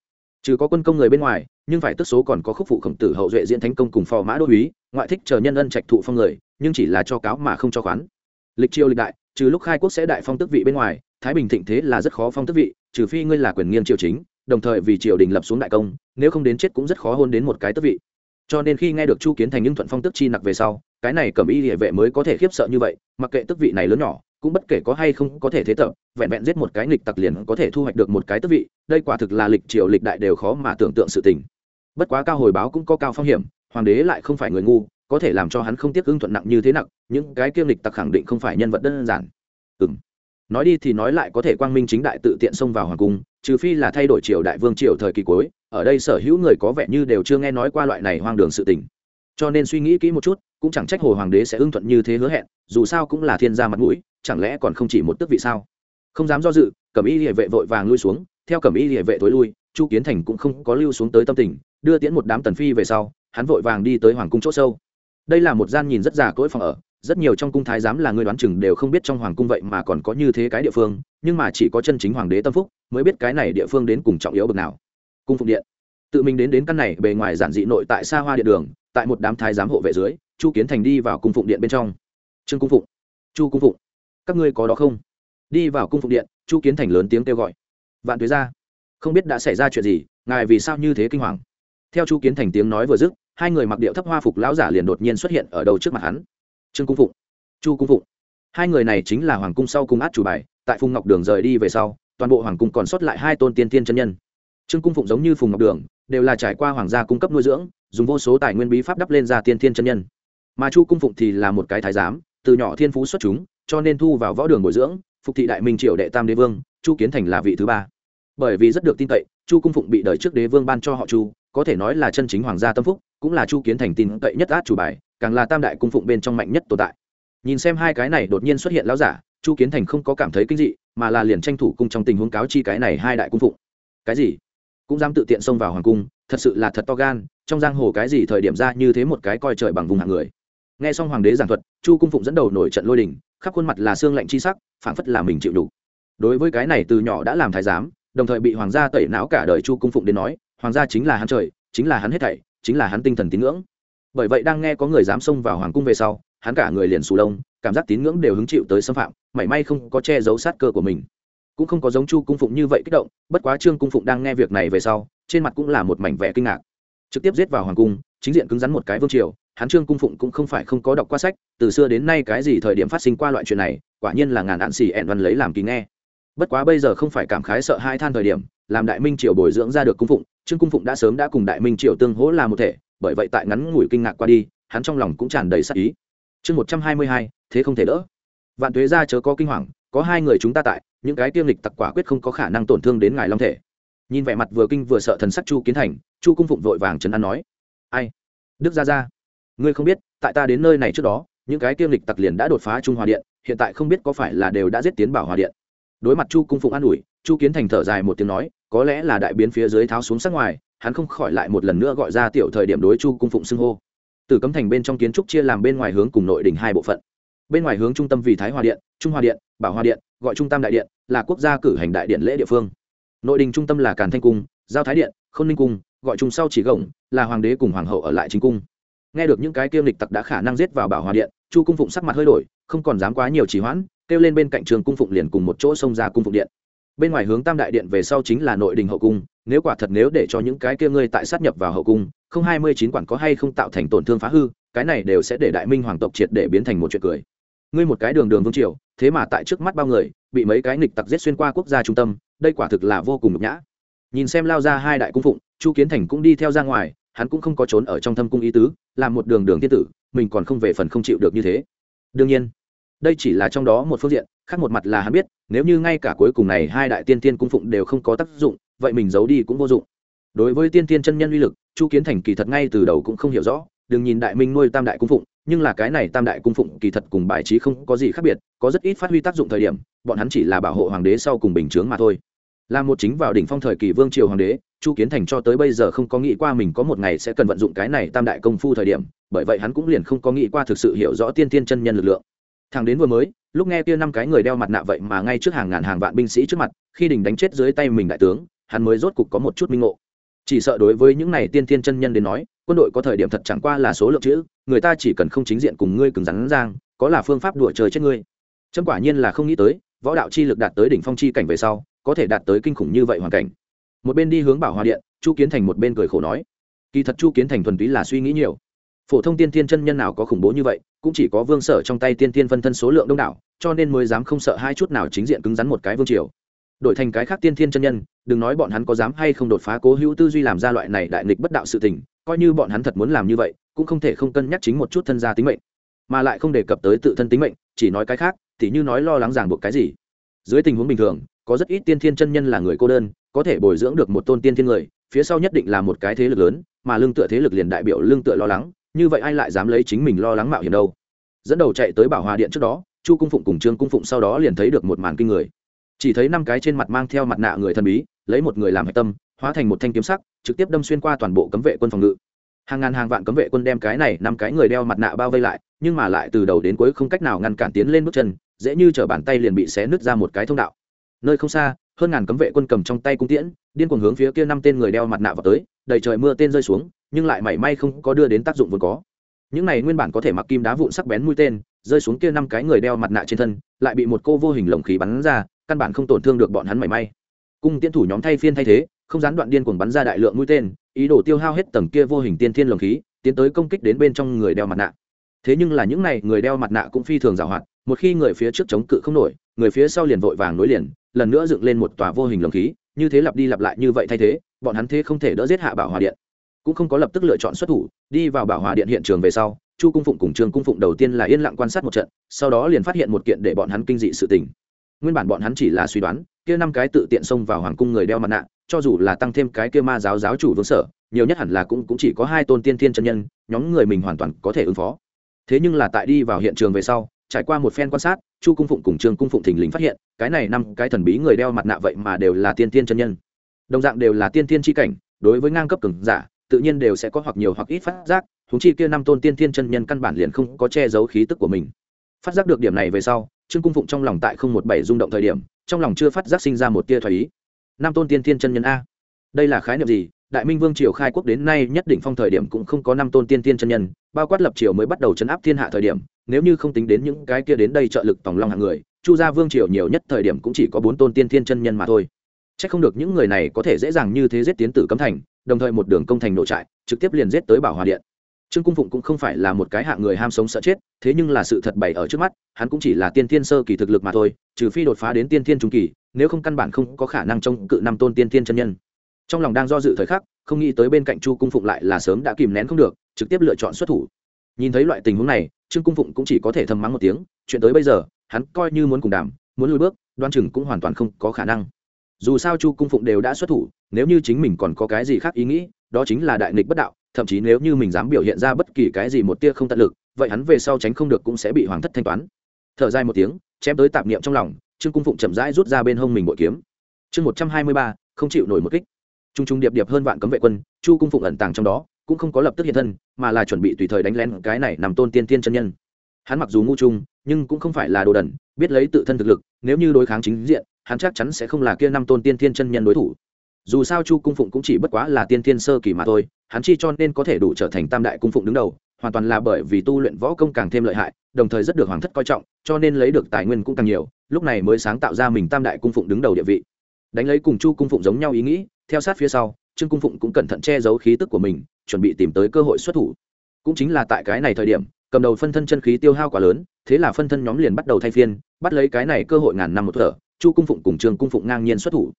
Trừ có quân công người bên ngoài, nhưng phải tức số còn có khúc phụ khổng tử hậu duệ diễn thánh công cùng phò mã đô uý ngoại thích chờ nhân ân trạch thụ phong người, nhưng chỉ là cho cáo mà không cho khoán. Lịch triều lịch đại, trừ lúc khai quốc sẽ đại phong tước vị bên ngoài, thái bình thịnh thế là rất khó phong tước vị, trừ phi ngươi là quyền nghiêng triều chính, đồng thời vì triều đình lập xuống đại công, nếu không đến chết cũng rất khó hôn đến một cái tước vị. Cho nên khi nghe được chu kiến thành những thuận phong tước chi nặc về sau, cái này cầm y địa vệ mới có thể khiếp sợ như vậy, mặc kệ tước vị này lớn nhỏ cũng bất kể có hay không có thể thế tập, vẹn vẹn giết một cái nghịch tặc liền có thể thu hoạch được một cái tước vị, đây quả thực là lịch triều lịch đại đều khó mà tưởng tượng sự tình. Bất quá cao hồi báo cũng có cao phong hiểm, hoàng đế lại không phải người ngu, có thể làm cho hắn không tiếc ưng thuận nặng như thế nặng, những cái kiêm lịch tặc khẳng định không phải nhân vật đơn giản. Ừ m nói đi thì nói lại có thể quang minh chính đại tự tiện xông vào hoàng cung, trừ phi là thay đổi triều đại vương triều thời kỳ cuối, ở đây sở hữu người có vẻ như đều chưa nghe nói qua loại này hoang đường sự tình. Cho nên suy nghĩ kỹ một chút, cũng chẳng trách hồ hoàng đế sẽ ưng thuận như thế hứa hẹn, dù sao cũng là thiên gia mặt mũi chẳng lẽ còn không chỉ một tước vị sao? Không dám do dự, cẩm y địa vệ vội vàng lui xuống, theo cẩm y địa vệ tối lui, chu kiến thành cũng không có lưu xuống tới tâm tình, đưa tiễn một đám tần phi về sau, hắn vội vàng đi tới hoàng cung chỗ sâu. Đây là một gian nhìn rất già cỗi phòng ở, rất nhiều trong cung thái giám là người đoán chừng đều không biết trong hoàng cung vậy mà còn có như thế cái địa phương, nhưng mà chỉ có chân chính hoàng đế tâm phúc mới biết cái này địa phương đến cùng trọng yếu bậc nào. Cung phụng điện. Tự mình đến đến căn này, bề ngoài giản dị nội tại xa hoa điện đường, tại một đám thái giám hộ vệ dưới, chu kiến thành đi vào cung phụng điện bên trong. Trương cung phụng. Chu cung phụng các ngươi có đó không? Đi vào cung phụng điện, chu kiến thành lớn tiếng kêu gọi. Vạn tuế ra. Không biết đã xảy ra chuyện gì, ngài vì sao như thế kinh hoàng? Theo chu kiến thành tiếng nói vừa dứt, hai người mặc điệu thấp hoa phục lão giả liền đột nhiên xuất hiện ở đầu trước mặt hắn. Trương cung phụng. Chu cung phụng. Hai người này chính là hoàng cung sau cung át chủ bài, tại phùng ngọc đường rời đi về sau, toàn bộ hoàng cung còn sót lại hai tôn tiên tiên chân nhân. Trương cung phụng giống như phùng ngọc đường, đều là trải qua hoàng gia cung cấp nuôi dưỡng, dùng vô số tài nguyên bí pháp đắp lên ra tiên tiên chân nhân. Mà chu cung phụng thì là một cái thái giám, từ nhỏ thiên phú xuất chúng cho nên thu vào võ đường bồi dưỡng, phục thị đại minh triều đệ tam đế vương, chu kiến thành là vị thứ ba. Bởi vì rất được tin cậy, chu cung phụng bị đời trước đế vương ban cho họ chu, có thể nói là chân chính hoàng gia tâm phúc, cũng là chu kiến thành tin cậy nhất át chủ bài, càng là tam đại cung phụng bên trong mạnh nhất tồn tại. Nhìn xem hai cái này đột nhiên xuất hiện lão giả, chu kiến thành không có cảm thấy kinh dị, mà là liền tranh thủ cung trong tình huống cáo chi cái này hai đại cung phụng. Cái gì? Cũng dám tự tiện xông vào hoàng cung, thật sự là thật to gan, trong giang hồ cái gì thời điểm ra như thế một cái coi trời bằng vùng hạng người. Nghe xong hoàng đế giảng thuật, chu cung phụng dẫn đầu nổi trận lôi đình khắp khuôn mặt là xương lạnh chi sắc, phảng phất là mình chịu đủ. Đối với cái này từ nhỏ đã làm thái giám, đồng thời bị hoàng gia tẩy não cả đời chu cung phụng đến nói, hoàng gia chính là hắn trời, chính là hắn hết thảy, chính là hắn tinh thần tín ngưỡng. Bởi vậy đang nghe có người dám xông vào hoàng cung về sau, hắn cả người liền sù lông, cảm giác tín ngưỡng đều hứng chịu tới xâm phạm, mảy may không có che giấu sát cơ của mình. Cũng không có giống chu cung phụng như vậy kích động, bất quá trương cung phụng đang nghe việc này về sau, trên mặt cũng là một mảnh vẻ kinh ngạc trực tiếp giết vào hoàng cung, chính diện cứng rắn một cái vương triều, hắn trương cung phụng cũng không phải không có đọc qua sách, từ xưa đến nay cái gì thời điểm phát sinh qua loại chuyện này, quả nhiên là ngàn ạn xì ẹn văn lấy làm kỳ nghe. Bất quá bây giờ không phải cảm khái sợ hai than thời điểm, làm đại minh triều bồi dưỡng ra được cung phụng, trương cung phụng đã sớm đã cùng đại minh triều tương hỗ là một thể, bởi vậy tại ngắn ngủi kinh ngạc qua đi, hắn trong lòng cũng tràn đầy sắc ý. Chương một trăm hai mươi hai, thế không thể đỡ. Vạn tuế ra chớ có kinh hoàng, có hai người chúng ta tại, những cái tiêm lịch tặc quả quyết không có khả năng tổn thương đến ngài long thể nhìn vẻ mặt vừa kinh vừa sợ thần sắc chu kiến thành, chu cung phụng vội vàng trấn an nói, ai? Đức gia gia, ngươi không biết, tại ta đến nơi này trước đó, những cái tiêm lịch tặc liền đã đột phá trung hòa điện, hiện tại không biết có phải là đều đã giết tiến bảo hòa điện. Đối mặt chu cung phụng an ủi, chu kiến thành thở dài một tiếng nói, có lẽ là đại biến phía dưới tháo xuống sắc ngoài, hắn không khỏi lại một lần nữa gọi ra tiểu thời điểm đối chu cung phụng xưng hô. Từ cấm thành bên trong kiến trúc chia làm bên ngoài hướng cùng nội đình hai bộ phận. Bên ngoài hướng trung tâm vì thái hòa điện, trung hòa điện, bảo hòa điện, gọi trung tâm đại điện, là quốc gia cử hành đại điện lễ địa phương nội đình trung tâm là càn thanh cung, giao thái điện k h ô n ninh cung, gọi chung sau chỉ gồng, là hoàng đế cùng hoàng hậu ở lại chính cung. Nghe được những cái kiêm lịch tặc đã khả năng giết vào bảo hòa điện, chu cung phụng sắc mặt hơi đổi, không còn dám quá nhiều trì hoãn, kêu lên bên cạnh trường cung phụng liền cùng một chỗ xông ra cung phụng điện. Bên ngoài hướng tam đại điện về sau chính là nội đình hậu cung, nếu quả thật nếu để cho những cái kia ngươi tại sát nhập vào hậu cung, không hai mươi chín quản có hay không tạo thành tổn thương phá hư, cái này đều sẽ để đại minh hoàng tộc triệt để biến thành một chuyện cười. Ngươi một cái đường đường vương triều, thế mà tại trước mắt bao người, bị mấy cái nghịch tặc giết xuyên qua quốc gia trung tâm đây quả thực là vô cùng nhục nhã. Nhìn xem lao ra hai đại cung phụng, chu kiến thành cũng đi theo ra ngoài, hắn cũng không có trốn ở trong thâm cung ý tứ, làm một đường đường tiên tử, mình còn không về phần không chịu được như thế. Đương nhiên, đây chỉ là trong đó một phương diện, khác một mặt là hắn biết, nếu như ngay cả cuối cùng này hai đại tiên tiên cung phụng đều không có tác dụng, vậy mình giấu đi cũng vô dụng. Đối với tiên tiên chân nhân uy lực, chu kiến thành kỳ thật ngay từ đầu cũng không hiểu rõ, đừng nhìn đại minh nuôi tam đại cung phụng, nhưng là cái này tam đại cung phụng kỳ thật cùng bài trí không có gì khác biệt, có rất ít phát huy tác dụng thời điểm, bọn hắn chỉ là bảo hộ hoàng đế sau cùng bình chướng mà thôi là một chính vào đỉnh phong thời kỳ vương triều hoàng đế, chu kiến thành cho tới bây giờ không có nghĩ qua mình có một ngày sẽ cần vận dụng cái này tam đại công phu thời điểm, bởi vậy hắn cũng liền không có nghĩ qua thực sự hiểu rõ tiên tiên chân nhân lực lượng. Thằng đến vừa mới, lúc nghe kia năm cái người đeo mặt nạ vậy mà ngay trước hàng ngàn hàng vạn binh sĩ trước mặt, khi đình đánh chết dưới tay mình đại tướng, hắn mới rốt cục có một chút minh ngộ. Chỉ sợ đối với những này tiên tiên chân nhân đến nói, quân đội có thời điểm thật chẳng qua là số lượng chữ, người ta chỉ cần không chính diện cùng ngươi cứng rắn giang có là phương pháp đùa trời chết ngươi. Chấm quả nhiên là không nghĩ tới, võ đạo chi lực đạt tới đỉnh phong chi cảnh về sau có thể đạt tới kinh khủng như vậy hoàn cảnh. Một bên đi hướng bảo hòa điện, chu kiến thành một bên cười khổ nói, kỳ thật chu kiến thành thuần túy là suy nghĩ nhiều. Phổ thông tiên tiên chân nhân nào có khủng bố như vậy, cũng chỉ có vương sở trong tay tiên tiên phân thân số lượng đông đảo, cho nên mới dám không sợ hai chút nào chính diện cứng rắn một cái vương triều. Đổi thành cái khác tiên thiên chân nhân, đừng nói bọn hắn có dám hay không đột phá cố hữu tư duy làm ra loại này đại nghịch bất đạo sự tình, coi như bọn hắn thật muốn làm như vậy, cũng không thể không cân nhắc chính một chút thân gia tính mệnh. Mà lại không đề cập tới tự thân tính mệnh, chỉ nói cái khác thì như nói lo lắng ràng buộc cái gì dưới tình huống bình thường, có rất ít tiên thiên chân nhân là người cô đơn, có thể bồi dưỡng được một tôn tiên thiên người, phía sau nhất định là một cái thế lực lớn, mà lương tựa thế lực liền đại biểu lương tựa lo lắng, như vậy ai lại dám lấy chính mình lo lắng mạo hiểm đâu? Dẫn đầu chạy tới bảo hòa điện trước đó, chu cung phụng cùng trương cung phụng sau đó liền thấy được một màn kinh người. Chỉ thấy năm cái trên mặt mang theo mặt nạ người thần bí, lấy một người làm hạch tâm, hóa thành một thanh kiếm sắc, trực tiếp đâm xuyên qua toàn bộ cấm vệ quân phòng ngự. Hàng ngàn hàng vạn cấm vệ quân đem cái này năm cái người đeo mặt nạ bao vây lại, nhưng mà lại từ đầu đến cuối không cách nào ngăn cản tiến lên bước chân dễ như chở bàn tay liền bị xé nứt ra một cái thông đạo. Nơi không xa, hơn ngàn cấm vệ quân cầm trong tay cung tiễn, điên cuồng hướng phía kia năm tên người đeo mặt nạ vào tới, đầy trời mưa tên rơi xuống, nhưng lại mảy may không có đưa đến tác dụng vốn có. Những này nguyên bản có thể mặc kim đá vụn sắc bén mũi tên, rơi xuống kia năm cái người đeo mặt nạ trên thân, lại bị một cô vô hình lồng khí bắn ra, căn bản không tổn thương được bọn hắn mảy may. Cung tiễn thủ nhóm thay phiên thay thế, không gián đoạn điên cuồng bắn ra đại lượng mũi tên, ý đồ tiêu hao hết tầng kia vô hình tiên thiên lồng khí, tiến tới công kích đến bên trong người đeo mặt nạ. Thế nhưng là những này người đeo mặt nạ cũng phi thường giàu hoạt một khi người phía trước chống cự không nổi, người phía sau liền vội vàng nối liền, lần nữa dựng lên một tòa vô hình lồng khí, như thế lặp đi lặp lại như vậy thay thế, bọn hắn thế không thể đỡ giết hạ bảo hòa điện. Cũng không có lập tức lựa chọn xuất thủ, đi vào bảo hòa điện hiện trường về sau, chu cung phụng cùng trương cung phụng đầu tiên là yên lặng quan sát một trận, sau đó liền phát hiện một kiện để bọn hắn kinh dị sự tình. Nguyên bản bọn hắn chỉ là suy đoán, kia năm cái tự tiện xông vào hoàng cung người đeo mặt nạ, cho dù là tăng thêm cái kia ma giáo giáo chủ vương sở, nhiều nhất hẳn là cũng cũng chỉ có hai tôn tiên thiên chân nhân, nhóm người mình hoàn toàn có thể ứng phó. Thế nhưng là tại đi vào hiện trường về sau trải qua một phen quan sát, chu cung phụng cùng trương cung phụng thình lình phát hiện, cái này năm cái thần bí người đeo mặt nạ vậy mà đều là tiên tiên chân nhân. Đồng dạng đều là tiên tiên tri cảnh, đối với ngang cấp cường giả, tự nhiên đều sẽ có hoặc nhiều hoặc ít phát giác húng chi kia năm tôn tiên tiên chân nhân căn bản liền không có che giấu khí tức của mình. Phát giác được điểm này về sau, trương cung phụng trong lòng tại không một bảy rung động thời điểm, trong lòng chưa phát giác sinh ra một tia thoái ý. Năm tôn tiên tiên chân nhân a, đây là khái niệm gì? Đại minh vương triều khai quốc đến nay nhất định phong thời điểm cũng không có năm tôn tiên tiên chân nhân, bao quát lập triều mới bắt đầu chấn áp thiên hạ thời điểm, nếu như không tính đến những cái kia đến đây trợ lực tòng long hạng người, chu gia vương triều nhiều nhất thời điểm cũng chỉ có bốn tôn tiên thiên chân nhân mà thôi. C h ắ c không được những người này có thể dễ dàng như thế giết tiến tử cấm thành, đồng thời một đường công thành nội trại, trực tiếp liền giết tới bảo hòa điện. Trương cung phụng cũng không phải là một cái hạng người ham sống sợ chết, thế nhưng là sự thật bày ở trước mắt, hắn cũng chỉ là tiên thiên sơ kỳ thực lực mà thôi, trừ phi đột phá đến tiên thiên trung kỳ, nếu không căn bản không có khả năng chống cự năm tôn tiên thiên chân nhân trong lòng đang do dự thời khắc, không nghĩ tới bên cạnh chu cung phụng lại là sớm đã kìm nén không được, trực tiếp lựa chọn xuất thủ. Nhìn thấy loại tình huống này, trương cung phụng cũng chỉ có thể thầm mắng một tiếng, chuyện tới bây giờ, hắn coi như muốn cùng đàm, muốn lùi bước, đoan chừng cũng hoàn toàn không có khả năng. Dù sao chu cung phụng đều đã xuất thủ, nếu như chính mình còn có cái gì khác ý nghĩ, đó chính là đại nghịch bất đạo, thậm chí nếu như mình dám biểu hiện ra bất kỳ cái gì một tia không tận lực, vậy hắn về sau tránh không được cũng sẽ bị hoàng thất thanh toán. Thở dài một tiếng, chém tới tạp niệm trong lòng, trương cung phụng chậm rãi rút ra bên hông mình bội kiếm. Chương một trăm hai mươi ba, không chịu nổi một kích t r u n g t r u n g điệp điệp hơn vạn cấm vệ quân, chu cung phụng ẩn tàng trong đó, cũng không có lập tức hiện thân, mà là chuẩn bị tùy thời đánh lén cái này nằm tôn tiên tiên chân nhân. Hắn mặc dù ngu trung, nhưng cũng không phải là đồ đần, biết lấy tự thân thực lực, nếu như đối kháng chính diện, hắn chắc chắn sẽ không là kia năm tôn tiên tiên chân nhân đối thủ. Dù sao chu cung phụng cũng chỉ bất quá là tiên tiên sơ kỳ mà thôi, hắn chi cho nên có thể đủ trở thành tam đại cung phụng đứng đầu, hoàn toàn là bởi vì tu luyện võ công càng thêm lợi hại, đồng thời rất được hoàng thất coi trọng, cho nên lấy được tài nguyên cũng càng nhiều, lúc này mới sáng tạo ra mình tam đại cung phụng đứng đầu địa vị. Đánh lấy cùng chu cung phụng giống nhau ý nghĩ theo sát phía sau, trương cung phụng cũng cẩn thận che giấu khí tức của mình, chuẩn bị tìm tới cơ hội xuất thủ. Cũng chính là tại cái này thời điểm, cầm đầu phân thân chân khí tiêu hao quá lớn, thế là phân thân nhóm liền bắt đầu thay phiên, bắt lấy cái này cơ hội ngàn năm một thở, chu cung phụng cùng trương cung phụng ngang nhiên xuất thủ.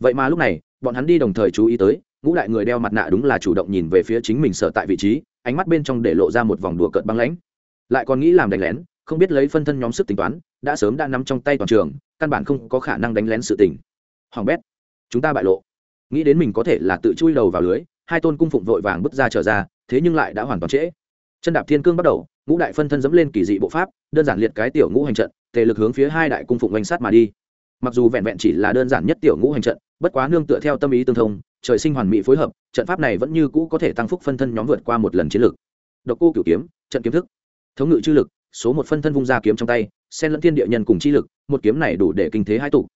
Vậy mà lúc này, bọn hắn đi đồng thời chú ý tới, ngũ đại người đeo mặt nạ đúng là chủ động nhìn về phía chính mình sở tại vị trí, ánh mắt bên trong để lộ ra một vòng đùa cợt băng lãnh. Lại còn nghĩ làm đánh lén, không biết lấy phân thân nhóm sức tính toán, đã sớm đã nắm trong tay toàn trường, căn bản không có khả năng đánh lén sự tình. Hoàng bét, chúng ta bại lộ nghĩ đến mình có thể là tự chui đầu vào lưới, hai tôn cung phụng vội vàng bước ra trở ra, thế nhưng lại đã hoàn toàn trễ. Chân đạp thiên cương bắt đầu, ngũ đại phân thân dẫm lên kỳ dị bộ pháp, đơn giản liệt cái tiểu ngũ hành trận, tề lực hướng phía hai đại cung phụng oanh sát mà đi. Mặc dù vẹn vẹn chỉ là đơn giản nhất tiểu ngũ hành trận, bất quá nương tựa theo tâm ý tương thông, trời sinh hoàn mỹ phối hợp, trận pháp này vẫn như cũ có thể tăng phúc phân thân nhóm vượt qua một lần chiến lược độc cô cửu kiếm, trận kiếm thức. Thống ngự chư lực, số một phân thân vung ra kiếm trong tay, xen lẫn thiên địa nhân cùng chi lực, một kiếm này đủ để kinh thế hai tụ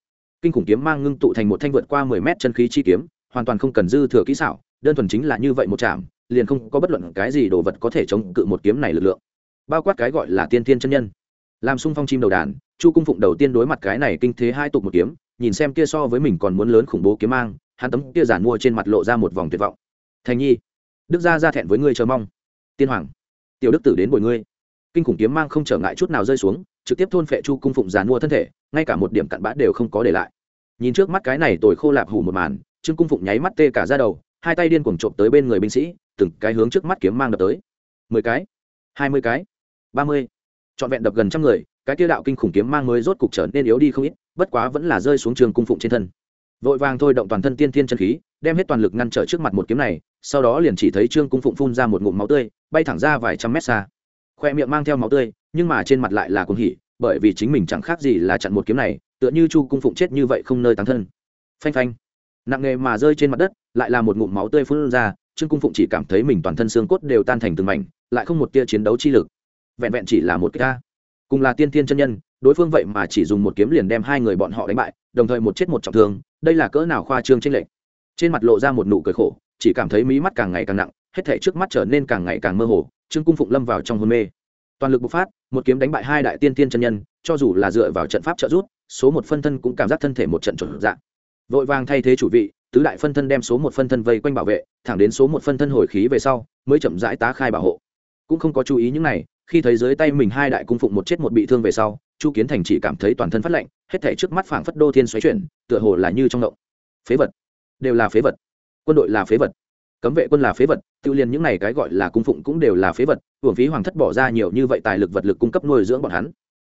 kinh khủng kiếm mang ngưng tụ thành một thanh vượt qua mười mét chân khí chi kiếm, hoàn toàn không cần dư thừa kỹ xảo, đơn thuần chính là như vậy một chạm liền không có bất luận cái gì đồ vật có thể chống cự một kiếm này lực lượng. Bao quát cái gọi là tiên tiên chân nhân. Làm sung phong chim đầu đàn, chu cung phụng đầu tiên đối mặt cái này kinh thế hai tục một kiếm, nhìn xem kia so với mình còn muốn lớn khủng bố kiếm mang, hắn tấm kia giản mua trên mặt lộ ra một vòng tuyệt vọng. Thành nhi, đức gia ra thẹn với ngươi chờ mong. Tiên hoàng, tiểu đức tử đến bồi ngươi. Kinh khủng kiếm mang không trở ngại chút nào rơi xuống trực tiếp thôn phệ chu cung phụng giàn mua thân thể, ngay cả một điểm cặn bã đều không có để lại. Nhìn trước mắt cái này tồi khô lạp hủ một màn, trương cung phụng nháy mắt tê cả ra đầu, hai tay điên cuồng trộm tới bên người binh sĩ, từng cái hướng trước mắt kiếm mang đập tới. Mười cái, hai mươi cái, ba mươi. Trọn vẹn đập gần trăm người, cái tiêu đạo kinh khủng kiếm mang mới rốt cục trở nên yếu đi không ít, bất quá vẫn là rơi xuống trường cung phụng trên thân. Vội vàng thôi động toàn thân tiên thiên chân khí, đem hết toàn lực ngăn trở trước mặt một kiếm này, sau đó liền chỉ thấy trương cung phụng phun ra một ngụm máu tươi, bay thẳng ra vài trăm mét xa. Khoe miệng mang theo máu tươi nhưng mà trên mặt lại là cuồng hỉ, bởi vì chính mình chẳng khác gì là chặn một kiếm này, tựa như chu cung phụng chết như vậy không nơi tán thân. Phanh phanh. Nặng nề mà rơi trên mặt đất, lại là một ngụm máu tươi phun ra, trương cung phụng chỉ cảm thấy mình toàn thân xương cốt đều tan thành từng mảnh, lại không một tia chiến đấu chi lực. Vẹn vẹn chỉ là một ca cùng là tiên thiên chân nhân, đối phương vậy mà chỉ dùng một kiếm liền đem hai người bọn họ đánh bại, đồng thời một chết một trọng thương, đây là cỡ nào khoa trương tranh lệch. Trên mặt lộ ra một nụ cười khổ, chỉ cảm thấy mí mắt càng ngày càng nặng, hết thể trước mắt trở nên càng ngày càng mơ hồ, trương cung phụng lâm vào trong hôn mê. Toàn lực bộc phát một kiếm đánh bại hai đại tiên tiên chân nhân cho dù là dựa vào trận pháp trợ giúp, số một phân thân cũng cảm giác thân thể một trận trở dạng. Vội vàng thay thế chủ vị tứ đại phân thân đem số một phân thân vây quanh bảo vệ thẳng đến số một phân thân hồi khí về sau mới chậm rãi tá khai bảo hộ. Cũng không có chú ý những này khi thấy dưới tay mình hai đại cung phụng một chết một bị thương về sau chu kiến thành chỉ cảm thấy toàn thân phát lạnh hết thể trước mắt phảng phất đô thiên xoáy chuyển tựa hồ là như trong động. Phế vật. Đều là phế vật. Quân đội là phế vật cấm vệ quân là phế vật, tự liền những này cái gọi là cung phụng cũng đều là phế vật, hưởng phí hoàng thất bỏ ra nhiều như vậy tài lực vật lực cung cấp nuôi dưỡng bọn hắn.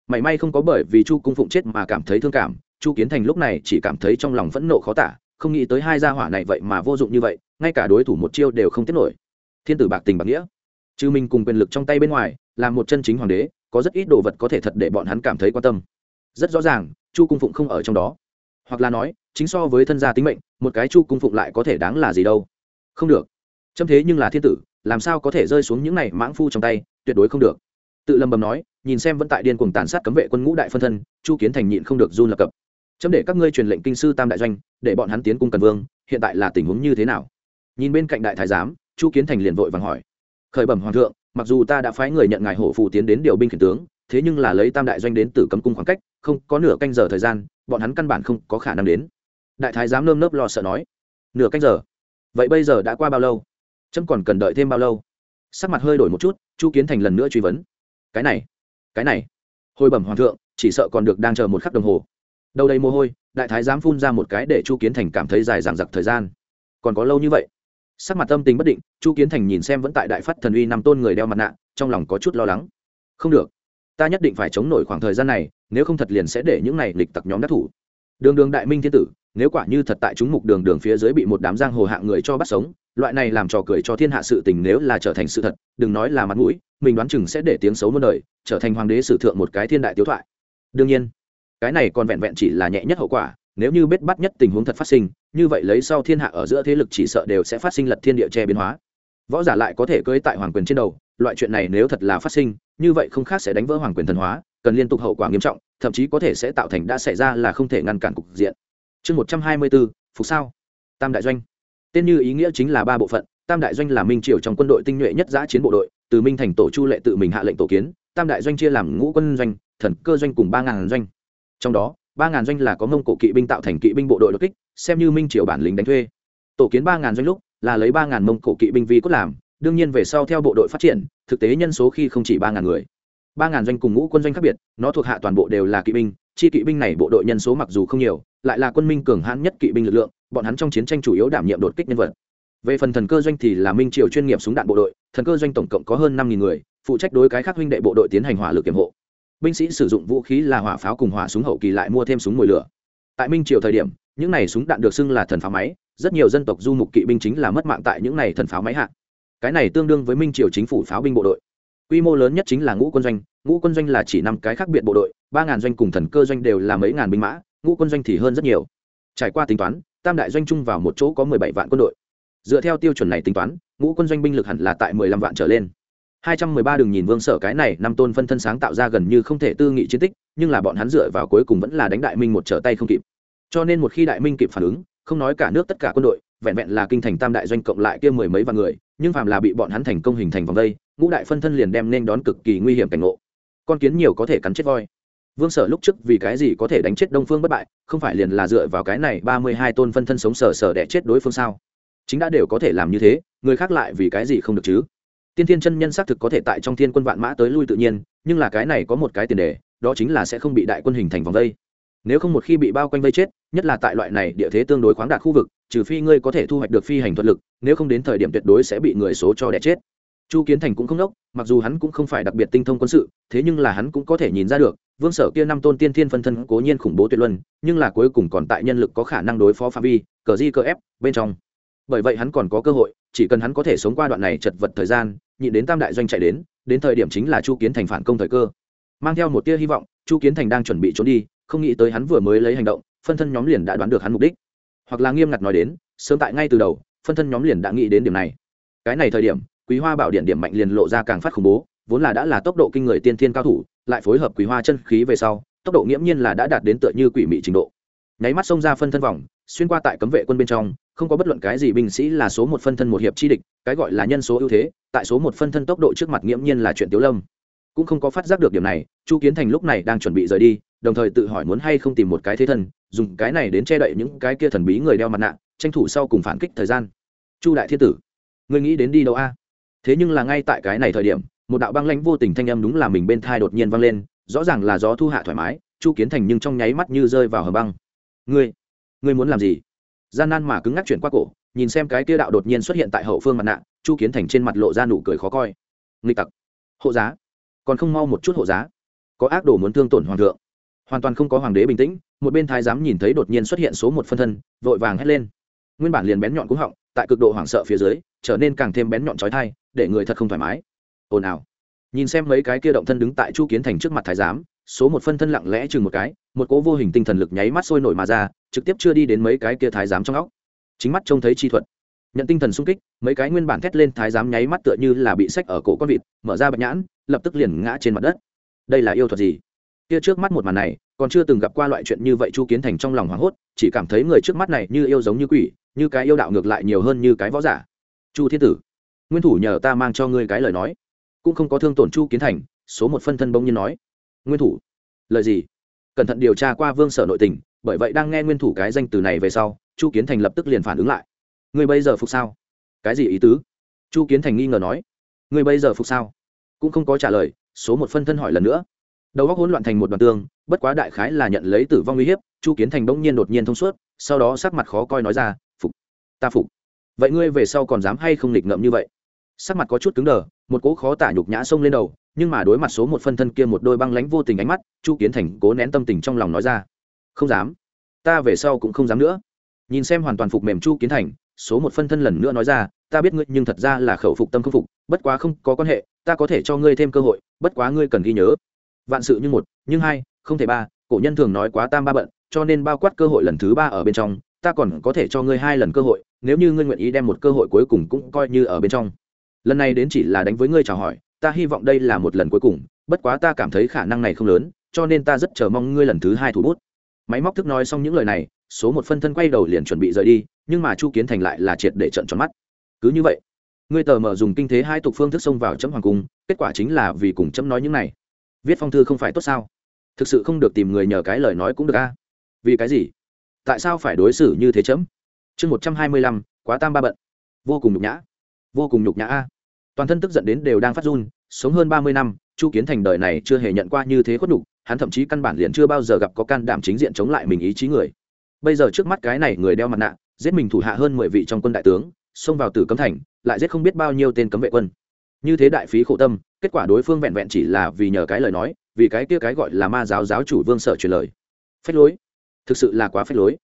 Mảy may không có bởi vì chu cung phụng chết mà cảm thấy thương cảm, chu kiến thành lúc này chỉ cảm thấy trong lòng phẫn nộ khó tả, không nghĩ tới hai gia hỏa này vậy mà vô dụng như vậy, ngay cả đối thủ một chiêu đều không tiết nổi. Thiên tử bạc tình bạc nghĩa. Chứ mình cùng quyền lực trong tay bên ngoài, là một chân chính hoàng đế, có rất ít đồ vật có thể thật để bọn hắn cảm thấy quan tâm. Rất rõ ràng, chu cung phụng không ở trong đó. Hoặc là nói, chính so với thân gia tính mệnh, một cái chu cung phụng lại có thể đáng là gì đâu không được. Châm thế nhưng là thiên tử, làm sao có thể rơi xuống những này mãng phu trong tay, tuyệt đối không được. Tự lầm bầm nói, nhìn xem vẫn tại điên cuồng tàn sát cấm vệ quân ngũ đại phân thân, chu kiến thành nhịn không được run lập cập. Chấm để các ngươi truyền lệnh kinh sư tam đại doanh, để bọn hắn tiến cung cần vương, hiện tại là tình huống như thế nào? Nhìn bên cạnh đại thái giám, chu kiến thành liền vội vàng hỏi. Khởi bẩm hoàng thượng, mặc dù ta đã phái người nhận ngài hổ phù tiến đến điều binh khiển tướng, thế nhưng là lấy tam đại doanh đến từ cấm cung khoảng cách, không, có nửa canh giờ thời gian, bọn hắn căn bản không có khả năng đến. Đại thái giám nơm nớp lo sợ nói. Nửa canh giờ? Vậy bây giờ đã qua bao lâu? Trâm còn cần đợi thêm bao lâu? Sắc mặt hơi đổi một chút, chu kiến thành lần nữa truy vấn. Cái này cái này. Hồi bẩm hoàng thượng, chỉ sợ còn được đang chờ một khắc đồng hồ. Đầu đầy mồ hôi, đại thái dám phun ra một cái để chu kiến thành cảm thấy dài dằng dặc thời gian. Còn có lâu như vậy? Sắc mặt tâm tình bất định, chu kiến thành nhìn xem vẫn tại đại phát thần uy năm tôn người đeo mặt nạ, trong lòng có chút lo lắng. Không được. Ta nhất định phải chống nổi khoảng thời gian này, nếu không thật liền sẽ để những này lịch tặc nhóm đắc thủ. Đường đường đại minh thiên tử nếu quả như thật tại chúng mục đường đường phía dưới bị một đám giang hồ hạng người cho bắt sống, loại này làm trò cười cho thiên hạ sự tình nếu là trở thành sự thật, đừng nói là mặt mũi, mình đoán chừng sẽ để tiếng xấu muôn đời, trở thành hoàng đế sử thượng một cái thiên đại tiếu thoại. Đương nhiên, cái này còn vẹn vẹn chỉ là nhẹ nhất hậu quả, nếu như biết bắt nhất tình huống thật phát sinh, như vậy lấy sau thiên hạ ở giữa thế lực chỉ sợ đều sẽ phát sinh lật thiên địa che biến hóa. Võ giả lại có thể cưỡi tại hoàng quyền trên đầu, loại chuyện này nếu thật là phát sinh, như vậy không khác sẽ đánh vỡ hoàng quyền thần hóa, cần liên tục hậu quả nghiêm trọng, thậm chí có thể sẽ tạo thành đã xảy ra là không thể ngăn cản cục diện chương một trăm hai mươi bốn, phục sao. Tam đại doanh. Tên như ý nghĩa chính là ba bộ phận, tam đại doanh là minh triều trong quân đội tinh nhuệ nhất giã chiến bộ đội, từ minh thành tổ chu lệ tự mình hạ lệnh tổ kiến, tam đại doanh chia làm ngũ quân doanh, thần cơ doanh cùng ba ngàn doanh. Trong đó, ba ngàn doanh là có mông cổ kỵ binh tạo thành kỵ binh bộ đội đột kích, xem như minh triều bản lính đánh thuê. Tổ kiến ba ngàn doanh lúc, là lấy ba ngàn mông cổ kỵ binh vi cốt làm, đương nhiên về sau theo bộ đội phát triển, thực tế nhân số khi không chỉ ba ngàn người. Ba ngàn doanh cùng ngũ quân doanh khác biệt, nó thuộc hạ toàn bộ đều là kỵ binh chi kỵ binh này bộ đội nhân số mặc dù không nhiều, lại là quân minh cường hãn nhất kỵ binh lực lượng, bọn hắn trong chiến tranh chủ yếu đảm nhiệm đột kích nhân vật. Về phần thần cơ doanh thì là minh triều chuyên nghiệp súng đạn bộ đội, thần cơ doanh tổng cộng có hơn năm người, phụ trách đối cái khác huynh đệ bộ đội tiến hành hỏa lực kiểm hộ. Binh sĩ sử dụng vũ khí là hỏa pháo cùng hỏa súng hậu kỳ lại mua thêm súng mồi lửa. Tại minh triều thời điểm, những này súng đạn được xưng là thần pháo máy, rất nhiều dân tộc du mục kỵ binh chính là mất mạng tại những này thần pháo máy hạ. Cái này tương đương với minh triều chính phủ pháo binh bộ đội. Quy mô lớn nhất chính là ngũ quân doanh, ngũ quân doanh là chỉ năm cái khác biệt bộ đội ba ngàn doanh cùng thần cơ doanh đều là mấy ngàn binh mã, ngũ quân doanh thì hơn rất nhiều. Trải qua tính toán, tam đại doanh chung vào một chỗ có mười bảy vạn quân đội. Dựa theo tiêu chuẩn này tính toán, ngũ quân doanh binh lực hẳn là tại mười lăm vạn trở lên. Hai trăm mười ba đường nhìn vương sở cái này, năm tôn phân thân sáng tạo ra gần như không thể tư nghị chiến tích, nhưng là bọn hắn dựa vào cuối cùng vẫn là đánh đại minh một trở tay không kịp. Cho nên một khi đại minh kịp phản ứng, không nói cả nước tất cả quân đội, vẹn vẹn là kinh thành tam đại doanh cộng lại kia mười mấy vạn người, nhưng phàm là bị bọn hắn thành công hình thành vòng vây ngũ đại phân thân liền đem nên đón cực kỳ nguy hiểm cảnh ngộ. Con kiến nhiều có thể cắn chết voi vương sở lúc trước vì cái gì có thể đánh chết đông phương bất bại, không phải liền là dựa vào cái này ba mươi hai tôn phân thân sống sở sở đẻ chết đối phương sao? Chính đã đều có thể làm như thế, người khác lại vì cái gì không được chứ? Tiên thiên chân nhân xác thực có thể tại trong thiên quân vạn mã tới lui tự nhiên, nhưng là cái này có một cái tiền đề, đó chính là sẽ không bị đại quân hình thành vòng vây. Nếu không một khi bị bao quanh vây chết, nhất là tại loại này địa thế tương đối khoáng đạt khu vực, trừ phi ngươi có thể thu hoạch được phi hành thuật lực, nếu không đến thời điểm tuyệt đối sẽ bị người số cho đẻ chết chu kiến thành cũng không đốc, mặc dù hắn cũng không phải đặc biệt tinh thông quân sự, thế nhưng là hắn cũng có thể nhìn ra được, vương sở kia năm tôn tiên thiên phân thân cố nhiên khủng bố tuyệt luân, nhưng là cuối cùng còn tại nhân lực có khả năng đối phó phạm vi, cờ di cờ ép, bên trong. Bởi vậy hắn còn có cơ hội, chỉ cần hắn có thể sống qua đoạn này chật vật thời gian, nhịn đến tam đại doanh chạy đến đến thời điểm chính là chu kiến thành phản công thời cơ. Mang theo một tia hy vọng, chu kiến thành đang chuẩn bị trốn đi, không nghĩ tới hắn vừa mới lấy hành động, phân thân nhóm liền đã đoán được hắn mục đích. Hoặc là nghiêm ngặt nói đến, sớm tại ngay từ đầu, phân thân nhóm liền đã nghĩ đến điểm này. Cái này thời điểm quý hoa bảo điện điểm mạnh liền lộ ra càng phát khủng bố, vốn là đã là tốc độ kinh người tiên thiên cao thủ, lại phối hợp quý hoa chân khí về sau, tốc độ nghiễm nhiên là đã đạt đến tựa như quỷ mị trình độ. Nháy mắt xông ra phân thân vòng, xuyên qua tại cấm vệ quân bên trong, không có bất luận cái gì binh sĩ là số một phân thân một hiệp chi địch, cái gọi là nhân số ưu thế, tại số một phân thân tốc độ trước mặt nghiễm nhiên là chuyện tiếu lâm. Cũng không có phát giác được điểm này, chu kiến thành lúc này đang chuẩn bị rời đi, đồng thời tự hỏi muốn hay không tìm một cái thế thân, dùng cái này đến che đậy những cái kia thần bí người đeo mặt nạ, tranh thủ sau cùng phản kích thời gian. Chu đại thiên tử người nghĩ đến đi đâu a? Thế nhưng là ngay tại cái này thời điểm, một đạo băng lãnh vô tình thanh âm đúng là mình bên thai đột nhiên vang lên, rõ ràng là gió thu hạ thoải mái, chu kiến thành nhưng trong nháy mắt như rơi vào hầm băng. Ngươi ngươi muốn làm gì? Gian nan mà cứng ngắc chuyển qua cổ, nhìn xem cái kia đạo đột nhiên xuất hiện tại hậu phương mặt nạ, chu kiến thành trên mặt lộ ra nụ cười khó coi. Nghịch tặc, hộ giá, còn không mau một chút hộ giá. Có ác đồ muốn thương tổn hoàng thượng. Hoàn toàn không có hoàng đế bình tĩnh, một bên thái giám nhìn thấy đột nhiên xuất hiện số một phân thân, vội vàng hét lên. Nguyên bản liền bén nhọn cúng họng, tại cực độ hoảng sợ phía dưới, trở nên càng thêm bén nhọn trói thai để người thật không thoải mái. Ồn ào. Nhìn xem mấy cái kia động thân đứng tại chu kiến thành trước mặt thái giám, số một phân thân lặng lẽ chừng một cái, một cố vô hình tinh thần lực nháy mắt sôi nổi mà ra, trực tiếp chưa đi đến mấy cái kia thái giám trong óc. Chính mắt trông thấy chi thuật. Nhận tinh thần sung kích, mấy cái nguyên bản thét lên thái giám nháy mắt tựa như là bị sách ở cổ con vịt, mở ra bạch nhãn, lập tức liền ngã trên mặt đất. Đây là yêu thuật gì? Kia trước mắt một màn này, còn chưa từng gặp qua loại chuyện như vậy chu kiến thành trong lòng hoảng hốt, chỉ cảm thấy người trước mắt này như yêu giống như quỷ, như cái yêu đạo ngược lại nhiều hơn như cái võ giả. Chu thiên tử nguyên thủ nhờ ta mang cho ngươi cái lời nói. Cũng không có thương tổn chu kiến thành, số một phân thân bỗng nhiên nói. Nguyên thủ, lời gì? Cẩn thận điều tra qua vương sở nội tình, bởi vậy đang nghe nguyên thủ cái danh từ này về sau, chu kiến thành lập tức liền phản ứng lại. Ngươi bây giờ phục sao? Cái gì ý tứ? Chu kiến thành nghi ngờ nói. Ngươi bây giờ phục sao? Cũng không có trả lời, số một phân thân hỏi lần nữa. Đầu óc hỗn loạn thành một đoàn tương, bất quá đại khái là nhận lấy tử vong uy hiếp, chu kiến thành bỗng nhiên đột nhiên thông suốt, sau đó sắc mặt khó coi nói ra, phục, ta phục. Vậy ngươi về sau còn dám hay không nghịch ngợm như vậy? Sắc mặt có chút cứng đờ, một cỗ khó tả nhục nhã xông lên đầu, nhưng mà đối mặt số một phân thân kia một đôi băng lánh vô tình ánh mắt, chu kiến thành cố nén tâm tình trong lòng nói ra, không dám, ta về sau cũng không dám nữa. Nhìn xem hoàn toàn phục mềm chu kiến thành, số một phân thân lần nữa nói ra, ta biết ngươi, nhưng thật ra là khẩu phục tâm không phục, bất quá không có quan hệ, ta có thể cho ngươi thêm cơ hội, bất quá ngươi cần ghi nhớ. Vạn sự như một, nhưng hai, không thể ba, cổ nhân thường nói quá tam ba bận, cho nên bao quát cơ hội lần thứ ba ở bên trong, ta còn có thể cho ngươi hai lần cơ hội, nếu như ngươi nguyện ý đem một cơ hội cuối cùng cũng coi như ở bên trong lần này đến chỉ là đánh với ngươi chào hỏi, ta hy vọng đây là một lần cuối cùng, bất quá ta cảm thấy khả năng này không lớn, cho nên ta rất chờ mong ngươi lần thứ hai thủ bút. Máy móc thức nói xong những lời này, số một phân thân quay đầu liền chuẩn bị rời đi, nhưng mà chu kiến thành lại là triệt để trận tròn mắt. Cứ như vậy, ngươi tờ mở dùng kinh thế hai tục phương thức xông vào chấm hoàng cung, kết quả chính là vì cùng chấm nói những này. Viết phong thư không phải tốt sao? Thực sự không được tìm người nhờ cái lời nói cũng được a. Vì cái gì? Tại sao phải đối xử như thế chấm? Chương một trăm hai mươi lăm, quá tam ba bận. Vô cùng nhục nhã vô cùng nhục nhã a. Toàn thân tức giận đến đều đang phát run, sống hơn ba mươi năm, chu kiến thành đời này chưa hề nhận qua như thế khuất nhục, hắn thậm chí căn bản liền chưa bao giờ gặp có can đảm chính diện chống lại mình ý chí người. Bây giờ trước mắt cái này người đeo mặt nạ, giết mình thủ hạ hơn mười vị trong quân đại tướng, xông vào tử cấm thành, lại giết không biết bao nhiêu tên cấm vệ quân. Như thế đại phí khổ tâm, kết quả đối phương vẹn vẹn chỉ là vì nhờ cái lời nói, vì cái kia cái gọi là ma giáo giáo chủ vương sở truyền lời. Phách lối. Thực sự là quá phách lối.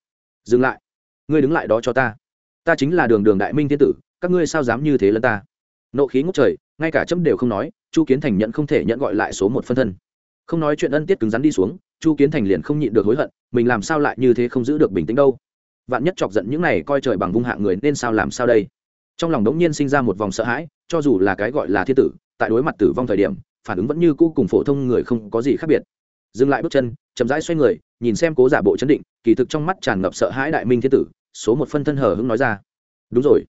Dừng lại. Ngươi đứng lại đó cho ta. Ta chính là đường đường đại minh thiên tử các ngươi sao dám như thế lẫn ta? Nộ khí ngút trời, ngay cả chấm đều không nói, chu kiến thành nhận không thể nhận gọi lại số một phân thân. Không nói chuyện ân tiết cứng rắn đi xuống, chu kiến thành liền không nhịn được hối hận, mình làm sao lại như thế không giữ được bình tĩnh đâu? Vạn nhất chọc giận những này coi trời bằng vung hạng người nên sao làm sao đây? Trong lòng đống nhiên sinh ra một vòng sợ hãi, cho dù là cái gọi là thiên tử, tại đối mặt tử vong thời điểm, phản ứng vẫn như cũ cùng phổ thông người không có gì khác biệt. Dừng lại bước chân, chậm rãi xoay người, nhìn xem cố giả bộ chấn định, kỳ thực trong mắt tràn ngập sợ hãi đại minh thiên tử, số một phân thân hờ hững nói ra. Đúng rồi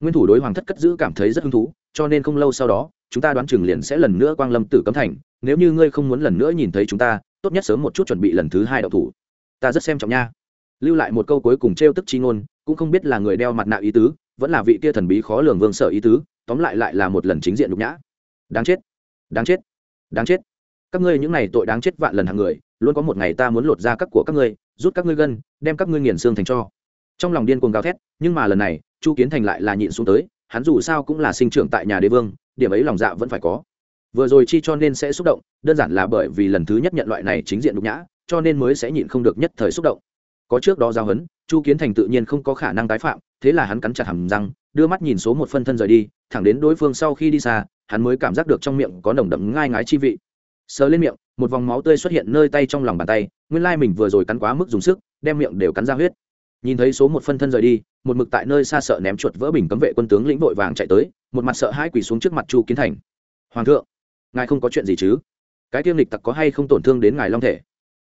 nguyên thủ đối hoàng thất cất giữ cảm thấy rất hứng thú, cho nên không lâu sau đó, chúng ta đoán chừng liền sẽ lần nữa quang lâm tử cấm thành. Nếu như ngươi không muốn lần nữa nhìn thấy chúng ta, tốt nhất sớm một chút chuẩn bị lần thứ hai đậu thủ. Ta rất xem trọng nha. Lưu lại một câu cuối cùng trêu tức chi ngôn, cũng không biết là người đeo mặt nạ ý tứ, vẫn là vị kia thần bí khó lường vương sở ý tứ, tóm lại lại là một lần chính diện nhục nhã. Đáng chết. Đáng chết. Đáng chết. Các ngươi những này tội đáng chết vạn lần hàng người, luôn có một ngày ta muốn lột ra các của các ngươi, rút các ngươi gân, đem các ngươi nghiền xương thành cho trong lòng điên cuồng gào thét, nhưng mà lần này chu kiến thành lại là nhịn xuống tới, hắn dù sao cũng là sinh trưởng tại nhà đế vương, điểm ấy lòng dạ vẫn phải có. Vừa rồi chi cho nên sẽ xúc động, đơn giản là bởi vì lần thứ nhất nhận loại này chính diện nhục nhã, cho nên mới sẽ nhịn không được nhất thời xúc động. Có trước đó giao hấn, chu kiến thành tự nhiên không có khả năng tái phạm, thế là hắn cắn chặt hầm răng, đưa mắt nhìn số một phân thân rời đi, thẳng đến đối phương sau khi đi xa, hắn mới cảm giác được trong miệng có nồng đậm ngai ngái chi vị. Sờ lên miệng, một vòng máu tươi xuất hiện nơi tay trong lòng bàn tay, nguyên lai mình vừa rồi cắn quá mức dùng sức, đem miệng đều cắn ra huyết nhìn thấy số một phân thân rời đi, một mực tại nơi xa sợ ném chuột vỡ bình cấm vệ quân tướng lĩnh vội vàng chạy tới, một mặt sợ hai quỳ xuống trước mặt chu kiến thành. Hoàng thượng, ngài không có chuyện gì chứ? Cái tiêm lịch tặc có hay không tổn thương đến ngài long thể?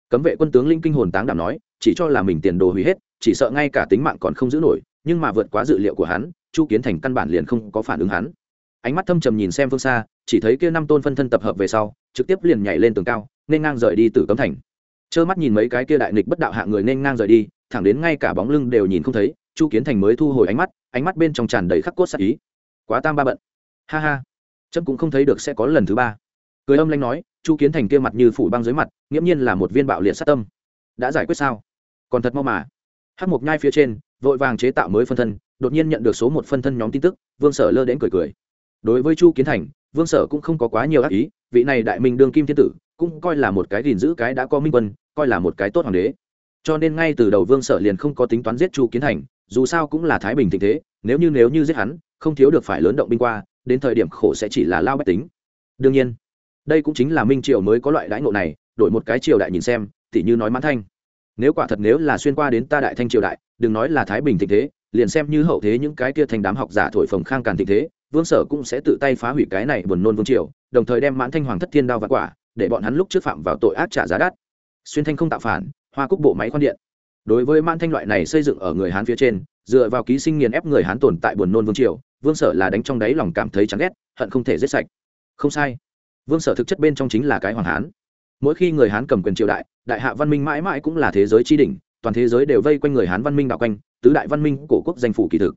Cấm vệ quân tướng linh kinh hồn táng đảm nói, chỉ cho là mình tiền đồ hủy hết, chỉ sợ ngay cả tính mạng còn không giữ nổi, nhưng mà vượt quá dự liệu của hắn, chu kiến thành căn bản liền không có phản ứng hắn. Ánh mắt thâm trầm nhìn xem phương xa, chỉ thấy kia năm tôn phân thân tập hợp về sau, trực tiếp liền nhảy lên tường cao, nên ngang rời đi từ cấm thành. Trơ mắt nhìn mấy cái kia đại nghịch bất đạo hạ người nên ngang rời đi thẳng đến ngay cả bóng lưng đều nhìn không thấy, chu kiến thành mới thu hồi ánh mắt ánh mắt bên trong tràn đầy khắc cốt sắc ý. Quá tam ba bận. Ha ha. Trâm cũng không thấy được sẽ có lần thứ ba. Cười âm lanh nói, chu kiến thành kia mặt như phủ băng dưới mặt, nghiễm nhiên là một viên bạo liệt sát tâm. Đã giải quyết sao? Còn thật mau mà. Hát mộc nhai phía trên, vội vàng chế tạo mới phân thân, đột nhiên nhận được số một phân thân nhóm tin tức, vương sở lơ đến cười cười. Đối với chu kiến thành, vương sở cũng không có quá nhiều ác ý, vị này đại minh đương kim thiên tử, cũng coi là một cái gìn giữ cái đã có minh quân, coi là một cái tốt hoàng đế cho nên ngay từ đầu vương sở liền không có tính toán giết chu kiến thành, dù sao cũng là thái bình tình thế, nếu như nếu như giết hắn, không thiếu được phải lớn động binh qua, đến thời điểm khổ sẽ chỉ là lao bách tính. Đương nhiên, đây cũng chính là minh triều mới có loại đãi ngộ này, đổi một cái triều đại nhìn xem, tỉ như nói mãn thanh. Nếu quả thật nếu là xuyên qua đến ta đại thanh triều đại, đừng nói là thái bình tình thế, liền xem như hậu thế những cái kia thành đám học giả thổi phồng khang càn tình thế, vương sở cũng sẽ tự tay phá hủy cái này buồn nôn vương triều, đồng thời đem mãn thanh hoàng thất thiên đao và quả, để bọn hắn lúc trước phạm vào tội ác trả giá đắt. Xuyên thanh không tạo phản hoa cúc bộ máy khoan điện. Đối với mãn thanh loại này xây dựng ở người hán phía trên, dựa vào ký sinh nghiền ép người hán tồn tại buồn nôn vương triều, vương sở là đánh trong đáy lòng cảm thấy chán ghét, hận không thể giết sạch. Không sai. Vương sở thực chất bên trong chính là cái hoàng hán. Mỗi khi người hán cầm quyền triều đại đại hạ văn minh mãi mãi cũng là thế giới tri đỉnh, toàn thế giới đều vây quanh người hán văn minh đạo quanh, tứ đại văn minh cổ quốc danh phủ kỳ thực.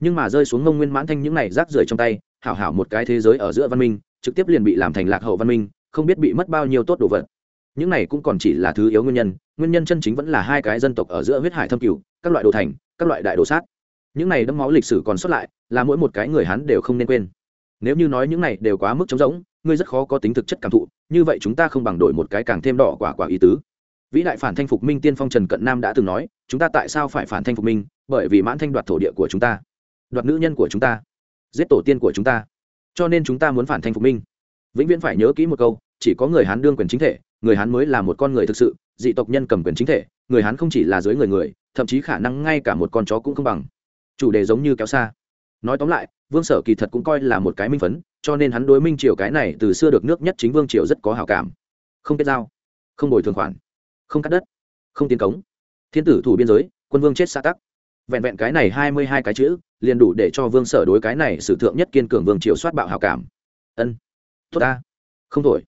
Nhưng mà rơi xuống ngông nguyên mãn thanh những này rác rưởi trong tay, hảo hảo một cái thế giới ở giữa văn minh, trực tiếp liền bị làm thành lạc hậu văn minh, không biết bị mất bao nhiêu tốt đồ vật những này cũng còn chỉ là thứ yếu nguyên nhân nguyên nhân chân chính vẫn là hai cái dân tộc ở giữa huyết hải thâm cửu, các loại đồ thành, các loại đại đồ sát. Những này đẫm máu lịch sử còn xuất lại, là mỗi một cái người hắn đều không nên quên. Nếu như nói những này đều quá mức trống rỗng, ngươi rất khó có tính thực chất cảm thụ, như vậy chúng ta không bằng đổi một cái càng thêm đỏ quả quả ý tứ. Vĩ đại phản thanh phục minh tiên phong trần cận nam đã từng nói, chúng ta tại sao phải phản thanh phục minh? Bởi vì mãn thanh đoạt thổ địa của chúng ta, đoạt nữ nhân của chúng ta, giết tổ tiên của chúng ta. Cho nên chúng ta muốn phản thanh phục minh. Vĩnh viễn phải nhớ kỹ một câu, chỉ có người hán đương quyền chính thể người hán mới là một con người thực sự, dị tộc nhân cầm quyền chính thể, người hán không chỉ là dưới người người, thậm chí khả năng ngay cả một con chó cũng không bằng. Chủ đề giống như kéo xa. Nói tóm lại, vương sở kỳ thật cũng coi là một cái minh phấn, cho nên hắn đối minh triều cái này từ xưa được nước nhất chính vương triều rất có hào cảm. Không kết giao, không bồi thường khoản, không cắt đất, không tiến cống. Thiên tử thủ biên giới, quân vương chết xa tắc. Vẹn vẹn cái này hai mươi hai cái chữ, liền đủ để cho vương sở đối cái này sử thượng nhất kiên cường vương triều soát bạo hào cảm. Ân, tốt ta. Không thổi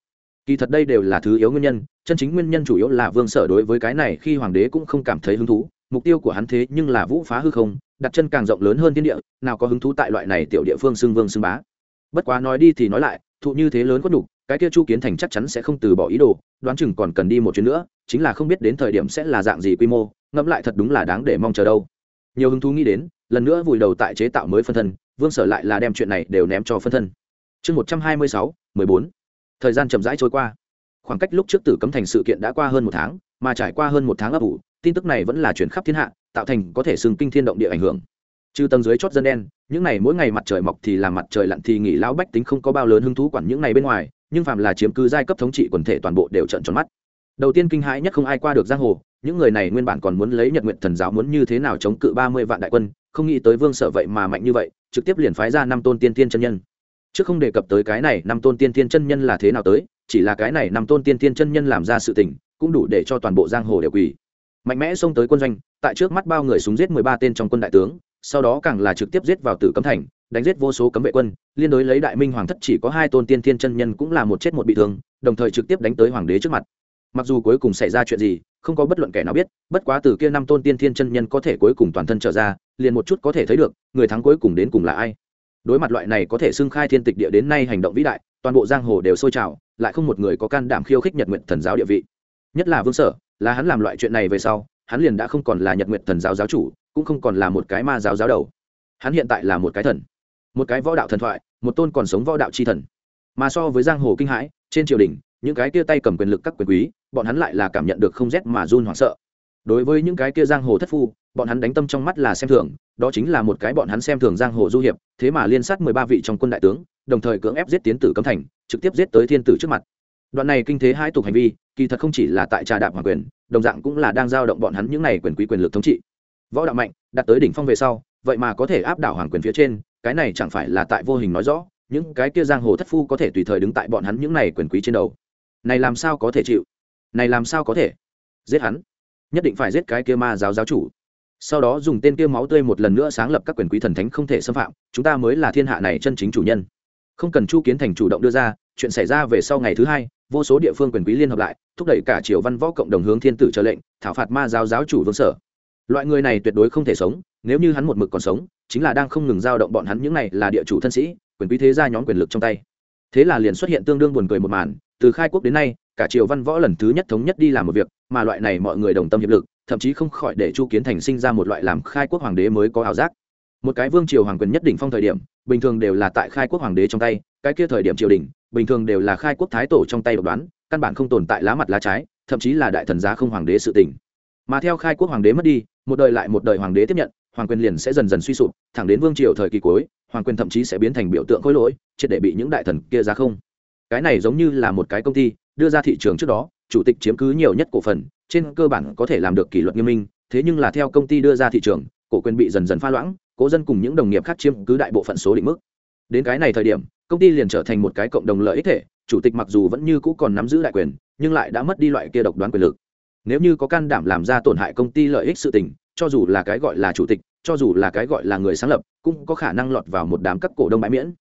kỳ thật đây đều là thứ yếu nguyên nhân, chân chính nguyên nhân chủ yếu là vương sở đối với cái này khi hoàng đế cũng không cảm thấy hứng thú, mục tiêu của hắn thế nhưng là vũ phá hư không, đặt chân càng rộng lớn hơn thiên địa, nào có hứng thú tại loại này tiểu địa phương xưng vương xưng bá. Bất quá nói đi thì nói lại, thụ như thế lớn có đủ cái kia chu kiến thành chắc chắn sẽ không từ bỏ ý đồ, đoán chừng còn cần đi một chuyến nữa, chính là không biết đến thời điểm sẽ là dạng gì quy mô, ngẫm lại thật đúng là đáng để mong chờ đâu. Nhiều hứng thú nghĩ đến, lần nữa vùi đầu tại chế tạo mới phân thân, vương sở lại là đem chuyện này đều ném cho phân thân. Chương một trăm hai mươi sáu, mười bốn thời gian chậm rãi trôi qua. Khoảng cách lúc trước tử cấm thành sự kiện đã qua hơn một tháng, mà trải qua hơn một tháng ấp ủ, tin tức này vẫn là chuyển khắp thiên hạ, tạo thành có thể xưng kinh thiên động địa ảnh hưởng. Trừ tầng dưới chót dân đen, những này mỗi ngày mặt trời mọc thì làm mặt trời lặn thì nghỉ lão bách tính không có bao lớn hứng thú quản những này bên ngoài, nhưng phàm là chiếm cứ giai cấp thống trị quần thể toàn bộ đều trận tròn mắt. Đầu tiên kinh hãi nhất không ai qua được giang hồ, những người này nguyên bản còn muốn lấy nhật nguyện thần giáo muốn như thế nào chống cự ba mươi vạn đại quân, không nghĩ tới vương sở vậy mà mạnh như vậy, trực tiếp liền phái ra năm tôn tiên tiên chân nhân chứ không đề cập tới cái này, năm tôn tiên tiên chân nhân là thế nào tới, chỉ là cái này năm tôn tiên tiên chân nhân làm ra sự tình, cũng đủ để cho toàn bộ giang hồ đều quỳ. Mạnh mẽ xông tới quân doanh, tại trước mắt bao người súng giết mười ba tên trong quân đại tướng, sau đó càng là trực tiếp giết vào tử cấm thành, đánh giết vô số cấm vệ quân, liên đối lấy đại minh hoàng thất chỉ có hai tôn tiên tiên chân nhân cũng là một chết một bị thương, đồng thời trực tiếp đánh tới hoàng đế trước mặt. Mặc dù cuối cùng xảy ra chuyện gì, không có bất luận kẻ nào biết, bất quá từ kia năm tôn tiên thiên chân nhân có thể cuối cùng toàn thân trở ra, liền một chút có thể thấy được, người thắng cuối cùng đến cùng là ai đối mặt loại này có thể xưng khai thiên tịch địa đến nay hành động vĩ đại, toàn bộ giang hồ đều sôi trào, lại không một người có can đảm khiêu khích nhật nguyện thần giáo địa vị. Nhất là vương sở, là hắn làm loại chuyện này về sau, hắn liền đã không còn là nhật nguyện thần giáo giáo chủ, cũng không còn là một cái ma giáo giáo đầu. Hắn hiện tại là một cái thần, một cái võ đạo thần thoại, một tôn còn sống võ đạo c h i thần. Mà so với giang hồ kinh hãi, trên triều đình, những cái kia tay cầm quyền lực các quyền quý, bọn hắn lại là cảm nhận được không rét mà run hoảng sợ. Đối với những cái kia giang hồ thất phu bọn hắn đánh tâm trong mắt là xem thường, đó chính là một cái bọn hắn xem thường giang hồ du hiệp, thế mà liên sát mười ba vị trong quân đại tướng, đồng thời cưỡng ép giết tiến tử cấm thành, trực tiếp giết tới thiên tử trước mặt. Đoạn này kinh thế hai tục hành vi, kỳ thật không chỉ là tại trà đạp hoàng quyền, đồng dạng cũng là đang giao động bọn hắn những n à y quyền quý quyền lực thống trị. Võ đạo mạnh, đạt tới đỉnh phong về sau, vậy mà có thể áp đảo hoàng quyền phía trên, cái này chẳng phải là tại vô hình nói rõ, những cái kia giang hồ thất phu có thể tùy thời đứng tại bọn hắn những n à y quyền quý trên đầu. Này làm sao có thể chịu? Này làm sao có thể? Giết hắn? Nhất định phải giết cái kia ma giáo giáo chủ sau đó dùng tên kia máu tươi một lần nữa sáng lập các quyền quý thần thánh không thể xâm phạm, chúng ta mới là thiên hạ này chân chính chủ nhân. Không cần chu kiến thành chủ động đưa ra, chuyện xảy ra về sau ngày thứ hai, vô số địa phương quyền quý liên hợp lại, thúc đẩy cả triều văn võ cộng đồng hướng thiên tử trở lệnh, thảo phạt ma giáo giáo chủ vương sở. Loại người này tuyệt đối không thể sống, nếu như hắn một mực còn sống, chính là đang không ngừng giao động bọn hắn những này là địa chủ thân sĩ, quyền quý thế gia nhóm quyền lực trong tay. Thế là liền xuất hiện tương đương buồn cười một màn, từ khai quốc đến nay cả triều văn võ lần thứ nhất thống nhất đi làm một việc, mà loại này mọi người đồng tâm hiệp lực, thậm chí không khỏi để chu kiến thành sinh ra một loại làm khai quốc hoàng đế mới có ảo giác một cái vương triều hoàng quyền nhất định phong thời điểm, bình thường đều là tại khai quốc hoàng đế trong tay, cái kia thời điểm triều đình, bình thường đều là khai quốc thái tổ trong tay độc đoán, căn bản không tồn tại lá mặt lá trái, thậm chí là đại thần giá không hoàng đế sự tình. mà theo khai quốc hoàng đế mất đi, một đời lại một đời hoàng đế tiếp nhận, hoàng quyền liền sẽ dần dần suy sụp, thẳng đến vương triều thời kỳ cuối, hoàng quyền thậm chí sẽ biến thành biểu tượng khối lỗi, triệt để bị những đại thần kia ra không cái này giống như là một cái công ty đưa ra thị trường trước đó, chủ tịch chiếm cứ nhiều nhất cổ phần, trên cơ bản có thể làm được kỷ luật nghiêm minh, thế nhưng là theo công ty đưa ra thị trường, cổ quyền bị dần dần pha loãng, cố dân cùng những đồng nghiệp khác chiếm cứ đại bộ phận số định mức. Đến cái này thời điểm, công ty liền trở thành một cái cộng đồng lợi ích thể, chủ tịch mặc dù vẫn như cũ còn nắm giữ đại quyền, nhưng lại đã mất đi loại kia độc đoán quyền lực. Nếu như có can đảm làm ra tổn hại công ty lợi ích sự tình, cho dù là cái gọi là chủ tịch, cho dù là cái gọi là người sáng lập, cũng có khả năng lọt vào một đám các cổ đông bãi miễn.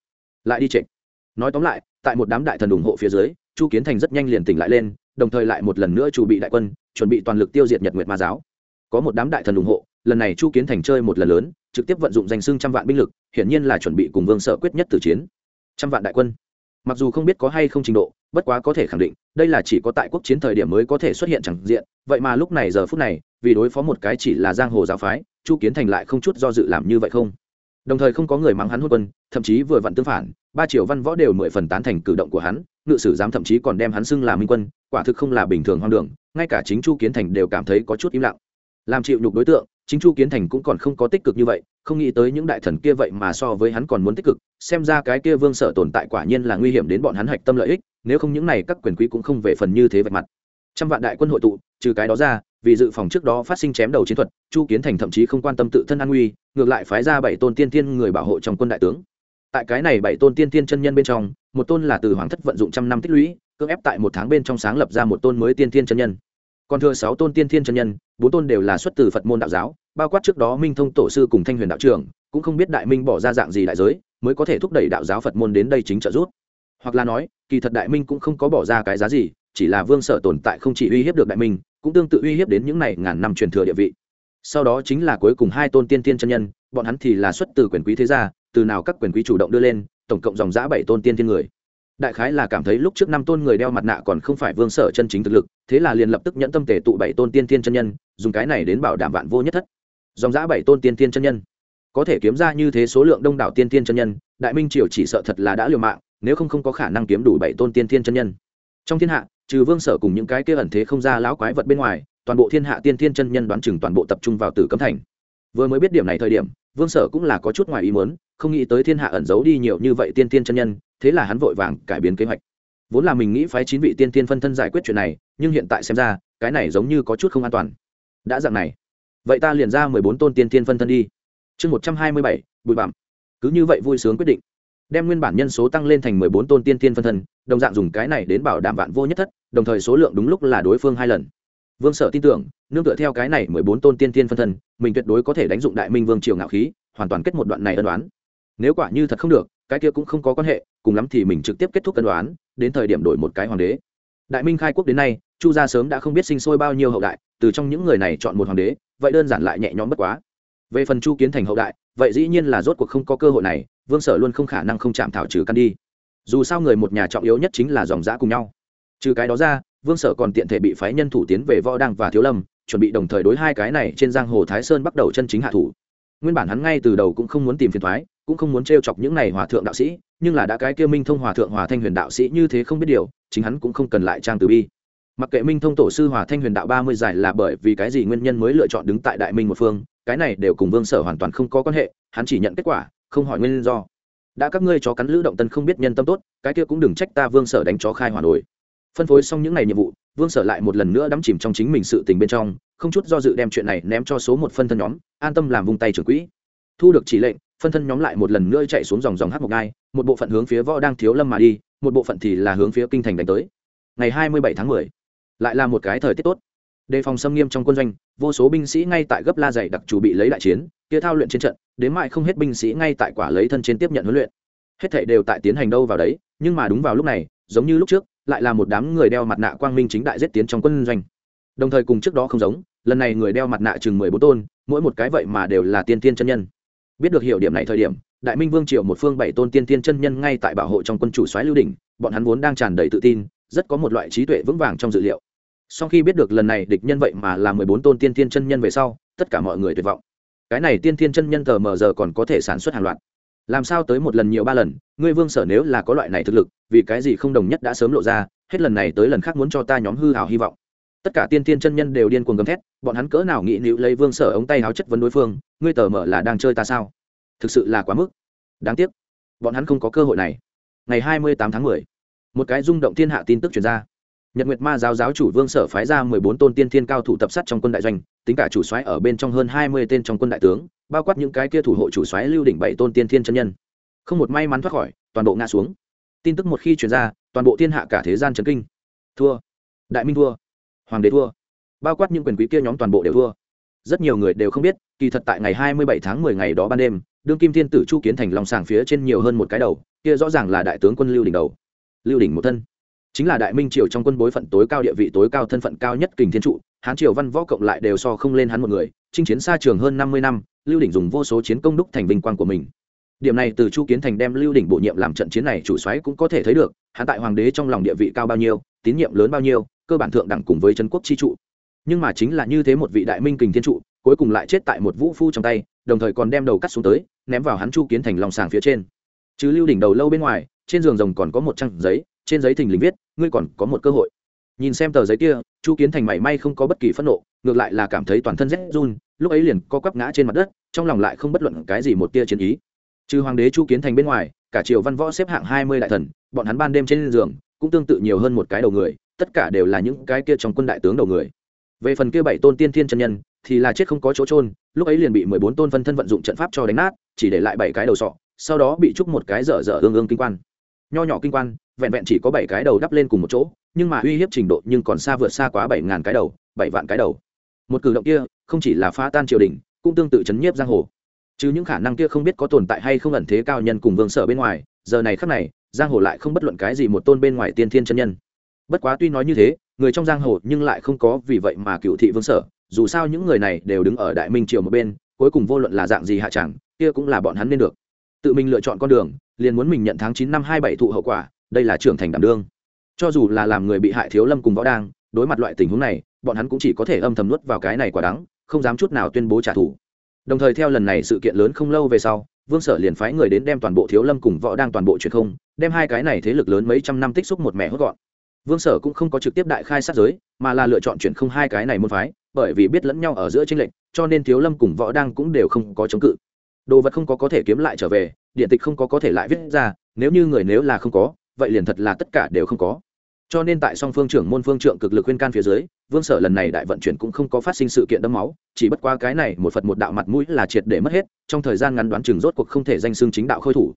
Lại đi trịnh. Nói tóm lại, tại một đám đại thần ủng hộ phía dưới chu kiến thành rất nhanh liền tỉnh lại lên, đồng thời lại một lần nữa chuẩn bị đại quân, chuẩn bị toàn lực tiêu diệt nhật nguyệt ma giáo. Có một đám đại thần ủng hộ, lần này chu kiến thành chơi một lần lớn, trực tiếp vận dụng danh xưng trăm vạn binh lực, hiển nhiên là chuẩn bị cùng vương sở quyết nhất tử chiến. Trăm vạn đại quân. Mặc dù không biết có hay không trình độ, bất quá có thể khẳng định, đây là chỉ có tại quốc chiến thời điểm mới có thể xuất hiện chẳng diện, vậy mà lúc này giờ phút này, vì đối phó một cái chỉ là giang hồ giáo phái, chu kiến thành lại không chút do dự làm như vậy không? Đồng thời không có người mắng hắn hôn quân, thậm chí vừa vặn tương phản, ba triệu văn võ đều mười phần tán thành cử động của hắn ngự sử dám thậm chí còn đem hắn xưng là minh quân, quả thực không là bình thường hoang đường, ngay cả chính chu kiến thành đều cảm thấy có chút im lặng. Làm chịu nhục đối tượng, chính chu kiến thành cũng còn không có tích cực như vậy, không nghĩ tới những đại thần kia vậy mà so với hắn còn muốn tích cực, xem ra cái kia vương sở tồn tại quả nhiên là nguy hiểm đến bọn hắn hạch tâm lợi ích, nếu không những này các quyền quý cũng không về phần như thế vạch mặt. Trăm vạn đại quân hội tụ, trừ cái đó ra, vì dự phòng trước đó phát sinh chém đầu chiến thuật, chu kiến thành thậm chí không quan tâm tự thân an nguy, ngược lại phái ra bảy tôn tiên tiên người bảo hộ trong quân đại tướng tại cái này bảy tôn tiên tiên chân nhân bên trong, một tôn là từ hoàng thất vận dụng trăm năm tích lũy, cưỡng ép tại một tháng bên trong sáng lập ra một tôn mới tiên tiên chân nhân. Còn thừa sáu tôn tiên thiên chân nhân, bốn tôn đều là xuất từ phật môn đạo giáo, bao quát trước đó minh thông tổ sư cùng thanh huyền đạo trưởng, cũng không biết đại minh bỏ ra dạng gì đại giới, mới có thể thúc đẩy đạo giáo phật môn đến đây chính trợ giúp. Hoặc là nói, kỳ thật đại minh cũng không có bỏ ra cái giá gì, chỉ là vương sở tồn tại không chỉ uy hiếp được đại minh, cũng tương tự uy hiếp đến những này ngàn năm truyền thừa địa vị. Sau đó chính là cuối cùng hai tôn tiên tiên chân nhân, bọn hắn thì là xuất từ quyền quý thế gia từ nào các quyền quý chủ động đưa lên, tổng cộng dòng giã bảy tôn tiên thiên người. Đại khái là cảm thấy lúc trước năm tôn người đeo mặt nạ còn không phải vương sở chân chính thực lực, thế là liền lập tức nhẫn tâm tể tụ bảy tôn tiên thiên chân nhân, dùng cái này đến bảo đảm vạn vô nhất thất. Dòng giã bảy tôn tiên thiên chân nhân. Có thể kiếm ra như thế số lượng đông đảo tiên thiên chân nhân, đại minh triều chỉ sợ thật là đã liều mạng, nếu không không có khả năng kiếm đủ bảy tôn tiên thiên chân nhân. Trong thiên hạ, trừ vương sở cùng những cái kia ẩn thế không ra lão quái vật bên ngoài, toàn bộ thiên hạ tiên thiên chân nhân đoán chừng toàn bộ tập trung vào tử cấm thành. Vừa mới biết điểm này thời điểm, vương sở cũng là có chút ngoài ý muốn không nghĩ tới thiên hạ ẩn giấu đi nhiều như vậy tiên tiên chân nhân, thế là hắn vội vàng cải biến kế hoạch. Vốn là mình nghĩ phái chín vị tiên tiên phân thân giải quyết chuyện này, nhưng hiện tại xem ra, cái này giống như có chút không an toàn. Đã dạng này, vậy ta liền ra mười bốn tôn tiên tiên phân thân đi. Chương một trăm hai mươi bảy, bụi bặm. Cứ như vậy vui sướng quyết định. Đem nguyên bản nhân số tăng lên thành mười bốn tôn tiên tiên phân thân, đồng dạng dùng cái này đến bảo đảm vạn vô nhất thất, đồng thời số lượng đúng lúc là đối phương hai lần. Vương sở tin tưởng, nương tựa theo cái này mười bốn tôn tiên tiên phân thân, mình tuyệt đối có thể đánh dụng đại minh vương triều ngạo khí, hoàn toàn kết một đoạn này ân đoán nếu quả như thật không được, cái kia cũng không có quan hệ, cùng lắm thì mình trực tiếp kết thúc cân đoán, đến thời điểm đổi một cái hoàng đế. Đại minh khai quốc đến nay, chu gia sớm đã không biết sinh sôi bao nhiêu hậu đại, từ trong những người này chọn một hoàng đế, vậy đơn giản lại nhẹ nhõm bất quá. Về phần chu kiến thành hậu đại, vậy dĩ nhiên là rốt cuộc không có cơ hội này, vương sở luôn không khả năng không chạm thảo trừ căn đi. Dù sao người một nhà trọng yếu nhất chính là dòng giã cùng nhau. Trừ cái đó ra, vương sở còn tiện thể bị phái nhân thủ tiến về võ đăng và thiếu lâm, chuẩn bị đồng thời đối hai cái này trên giang hồ thái sơn bắt đầu chân chính hạ thủ. Nguyên bản hắn ngay từ đầu cũng không muốn tìm phiền thoái cũng không muốn t chọc những này hòa thượng đạo sĩ, nhưng là đã cái kia minh thông hòa thượng hòa thanh huyền đạo sĩ như thế không biết điều, chính hắn cũng không cần lại trang từ bi. Mặc kệ minh thông tổ sư hòa thanh huyền đạo ba mươi giải là bởi vì cái gì nguyên nhân mới lựa chọn đứng tại đại minh một phương, cái này đều cùng vương sở hoàn toàn không có quan hệ, hắn chỉ nhận kết quả, không hỏi nguyên do. Đã các ngươi chó cắn lữ động tân không biết nhân tâm tốt, cái kia cũng đừng trách ta vương sở đánh chó khai hỏa nổi. Phân phối xong những ngày nhiệm vụ, vương sở lại một lần nữa đắm chìm trong chính mình sự tình bên trong, không chút do dự đem chuyện này ném cho số một phân thân nhóm, an tâm làm vung tay trưởng quỹ. Thu được chỉ lệnh phân thân nhóm lại một lần nữa chạy xuống dòng dòng hát một ngai, một bộ phận hướng phía võ đang thiếu lâm mà đi, một bộ phận thì là hướng phía kinh thành đánh tới. Ngày hai mươi bảy tháng mười, lại là một cái thời tiết tốt. Đề phòng xâm nghiêm trong quân doanh, vô số binh sĩ ngay tại gấp la dày đặc chủ bị lấy đại chiến, kia thao luyện trên trận, đến mại không hết binh sĩ ngay tại quả lấy thân trên tiếp nhận huấn luyện. Hết thảy đều tại tiến hành đâu vào đấy, nhưng mà đúng vào lúc này, giống như lúc trước, lại là một đám người đeo mặt nạ quang minh chính đại giết tiến trong quân doanh. Đồng thời cùng trước đó không giống, lần này người đeo mặt nạ chừng mười bốn tôn, mỗi một cái vậy mà đều là tiên tiên chân nhân biết được hiểu điểm này thời điểm, đại minh vương triều một phương bảy tôn tiên tiên chân nhân ngay tại bảo hộ trong quân chủ soái lưu đỉnh bọn hắn vốn đang tràn đầy tự tin, rất có một loại trí tuệ vững vàng trong dự liệu. Sau khi biết được lần này địch nhân vậy mà là mười bốn tôn tiên tiên chân nhân về sau, tất cả mọi người tuyệt vọng. Cái này tiên tiên chân nhân tờ mờ giờ còn có thể sản xuất hàng loạt. Làm sao tới một lần nhiều ba lần, ngươi vương sở nếu là có loại này thực lực, vì cái gì không đồng nhất đã sớm lộ ra, hết lần này tới lần khác muốn cho ta nhóm hư hào hy vọng. Tất cả tiên tiên chân nhân đều điên cuồng gầm thét, bọn hắn cỡ nào nghị nịu lấy vương sở ống tay háo chất vấn đối phương ngươi tờ mở là đang chơi ta sao? Thực sự là quá mức. Đáng tiếc. Bọn hắn không có cơ hội này. Ngày hai mươi tám tháng mười, một cái rung động thiên hạ tin tức truyền ra. Nhật nguyệt ma giáo giáo chủ vương sở phái ra mười bốn tôn tiên thiên cao thủ tập sát trong quân đại doanh, tính cả chủ soái ở bên trong hơn hai mươi tên trong quân đại tướng, bao quát những cái kia thủ hộ chủ soái lưu đỉnh bảy tôn tiên thiên chân nhân. Không một may mắn thoát khỏi, toàn bộ ngã xuống. Tin tức một khi truyền ra, toàn bộ thiên hạ cả thế gian chấn kinh. Thua. Đại minh thua. Hoàng đế thua. Bao quát những quyền quý kia nhóm toàn bộ đều thua rất nhiều người đều không biết, kỳ thật tại ngày hai mươi bảy tháng mười ngày đó ban đêm, đương kim thiên tử chu kiến thành lòng sàng phía trên nhiều hơn một cái đầu, kia rõ ràng là đại tướng quân lưu đỉnh đầu. Lưu đỉnh một thân. Chính là đại minh triều trong quân bối phận tối cao địa vị tối cao thân phận cao nhất kình thiên trụ, hán triều văn võ cộng lại đều so không lên hắn một người, chinh chiến xa trường hơn năm mươi năm, lưu đỉnh dùng vô số chiến công đúc thành vinh quang của mình. Điểm này từ chu kiến thành đem lưu đỉnh bổ nhiệm làm trận chiến này chủ xoáy cũng có thể thấy được, hắn tại hoàng đế trong lòng địa vị cao bao nhiêu, tín nhiệm lớn bao nhiêu, cơ bản thượng đẳng cùng với trấn quốc chi trụ nhưng mà chính là như thế một vị đại minh kình thiên trụ, cuối cùng lại chết tại một vũ phu trong tay, đồng thời còn đem đầu cắt xuống tới, ném vào hắn chu kiến thành lòng sàng phía trên. Chứ lưu đỉnh đầu lâu bên ngoài, trên giường rồng còn có một trang giấy, trên giấy thình lình viết, ngươi còn có một cơ hội. Nhìn xem tờ giấy kia, chu kiến thành mảy may không có bất kỳ phẫn nộ, ngược lại là cảm thấy toàn thân rét run, lúc ấy liền co quắp ngã trên mặt đất, trong lòng lại không bất luận cái gì một tia chiến ý. Trừ hoàng đế chu kiến thành bên ngoài, cả triều văn võ xếp hạng hai mươi đại thần, bọn hắn ban đêm trên giường cũng tương tự nhiều hơn một cái đầu người, tất cả đều là những cái kia trong quân đại tướng đầu người về phần kia bảy tôn tiên thiên chân nhân, thì là chết không có chỗ trôn lúc ấy liền bị mười bốn tôn phân thân vận dụng trận pháp cho đánh nát, chỉ để lại bảy cái đầu sọ, sau đó bị trúc một cái dở dở ương ương kinh quan. Nho nhỏ kinh quan, vẹn vẹn chỉ có bảy cái đầu đắp lên cùng một chỗ, nhưng mà uy hiếp trình độ nhưng còn xa vượt xa quá bảy ngàn cái đầu, bảy vạn cái đầu. Một cử động kia, không chỉ là phá tan triều đình, cũng tương tự chấn nhiếp giang hồ. Chứ những khả năng kia không biết có tồn tại hay không ẩn thế cao nhân cùng vương sở bên ngoài, giờ này khắc này, giang hồ lại không bất luận cái gì một tôn bên ngoài tiên thiên chân nhân. Bất quá tuy nói như thế người trong giang hồ nhưng lại không có vì vậy mà cựu thị vương sở, dù sao những người này đều đứng ở đại minh triều một bên, cuối cùng vô luận là dạng gì hạ chẳng, kia cũng là bọn hắn nên được. Tự mình lựa chọn con đường, liền muốn mình nhận tháng chín năm hai bảy thụ hậu quả, đây là trưởng thành đảm đương. Cho dù là làm người bị hại thiếu lâm cùng võ đang, đối mặt loại tình huống này, bọn hắn cũng chỉ có thể âm thầm nuốt vào cái này quả đắng, không dám chút nào tuyên bố trả thù. Đồng thời theo lần này sự kiện lớn không lâu về sau, vương sở liền phái người đến đem toàn bộ thiếu lâm cùng võ đang toàn bộ truyền không, đem hai cái này thế lực lớn mấy trăm năm tích xúc một mẹ hốt gọn vương sở cũng không có trực tiếp đại khai sát giới, mà là lựa chọn chuyển không hai cái này môn phái, bởi vì biết lẫn nhau ở giữa tranh lệnh cho nên thiếu lâm cùng võ đăng cũng đều không có chống cự. Đồ vật không có có thể kiếm lại trở về, điện tịch không có có thể lại viết ra, nếu như người nếu là không có, vậy liền thật là tất cả đều không có. Cho nên tại song phương trưởng môn phương trượng cực lực khuyên can phía dưới, vương sở lần này đại vận chuyển cũng không có phát sinh sự kiện đẫm máu, chỉ bất qua cái này một phật một đạo mặt mũi là triệt để mất hết, trong thời gian ngắn đoán chừng rốt cuộc không thể danh xương chính đạo khôi thủ.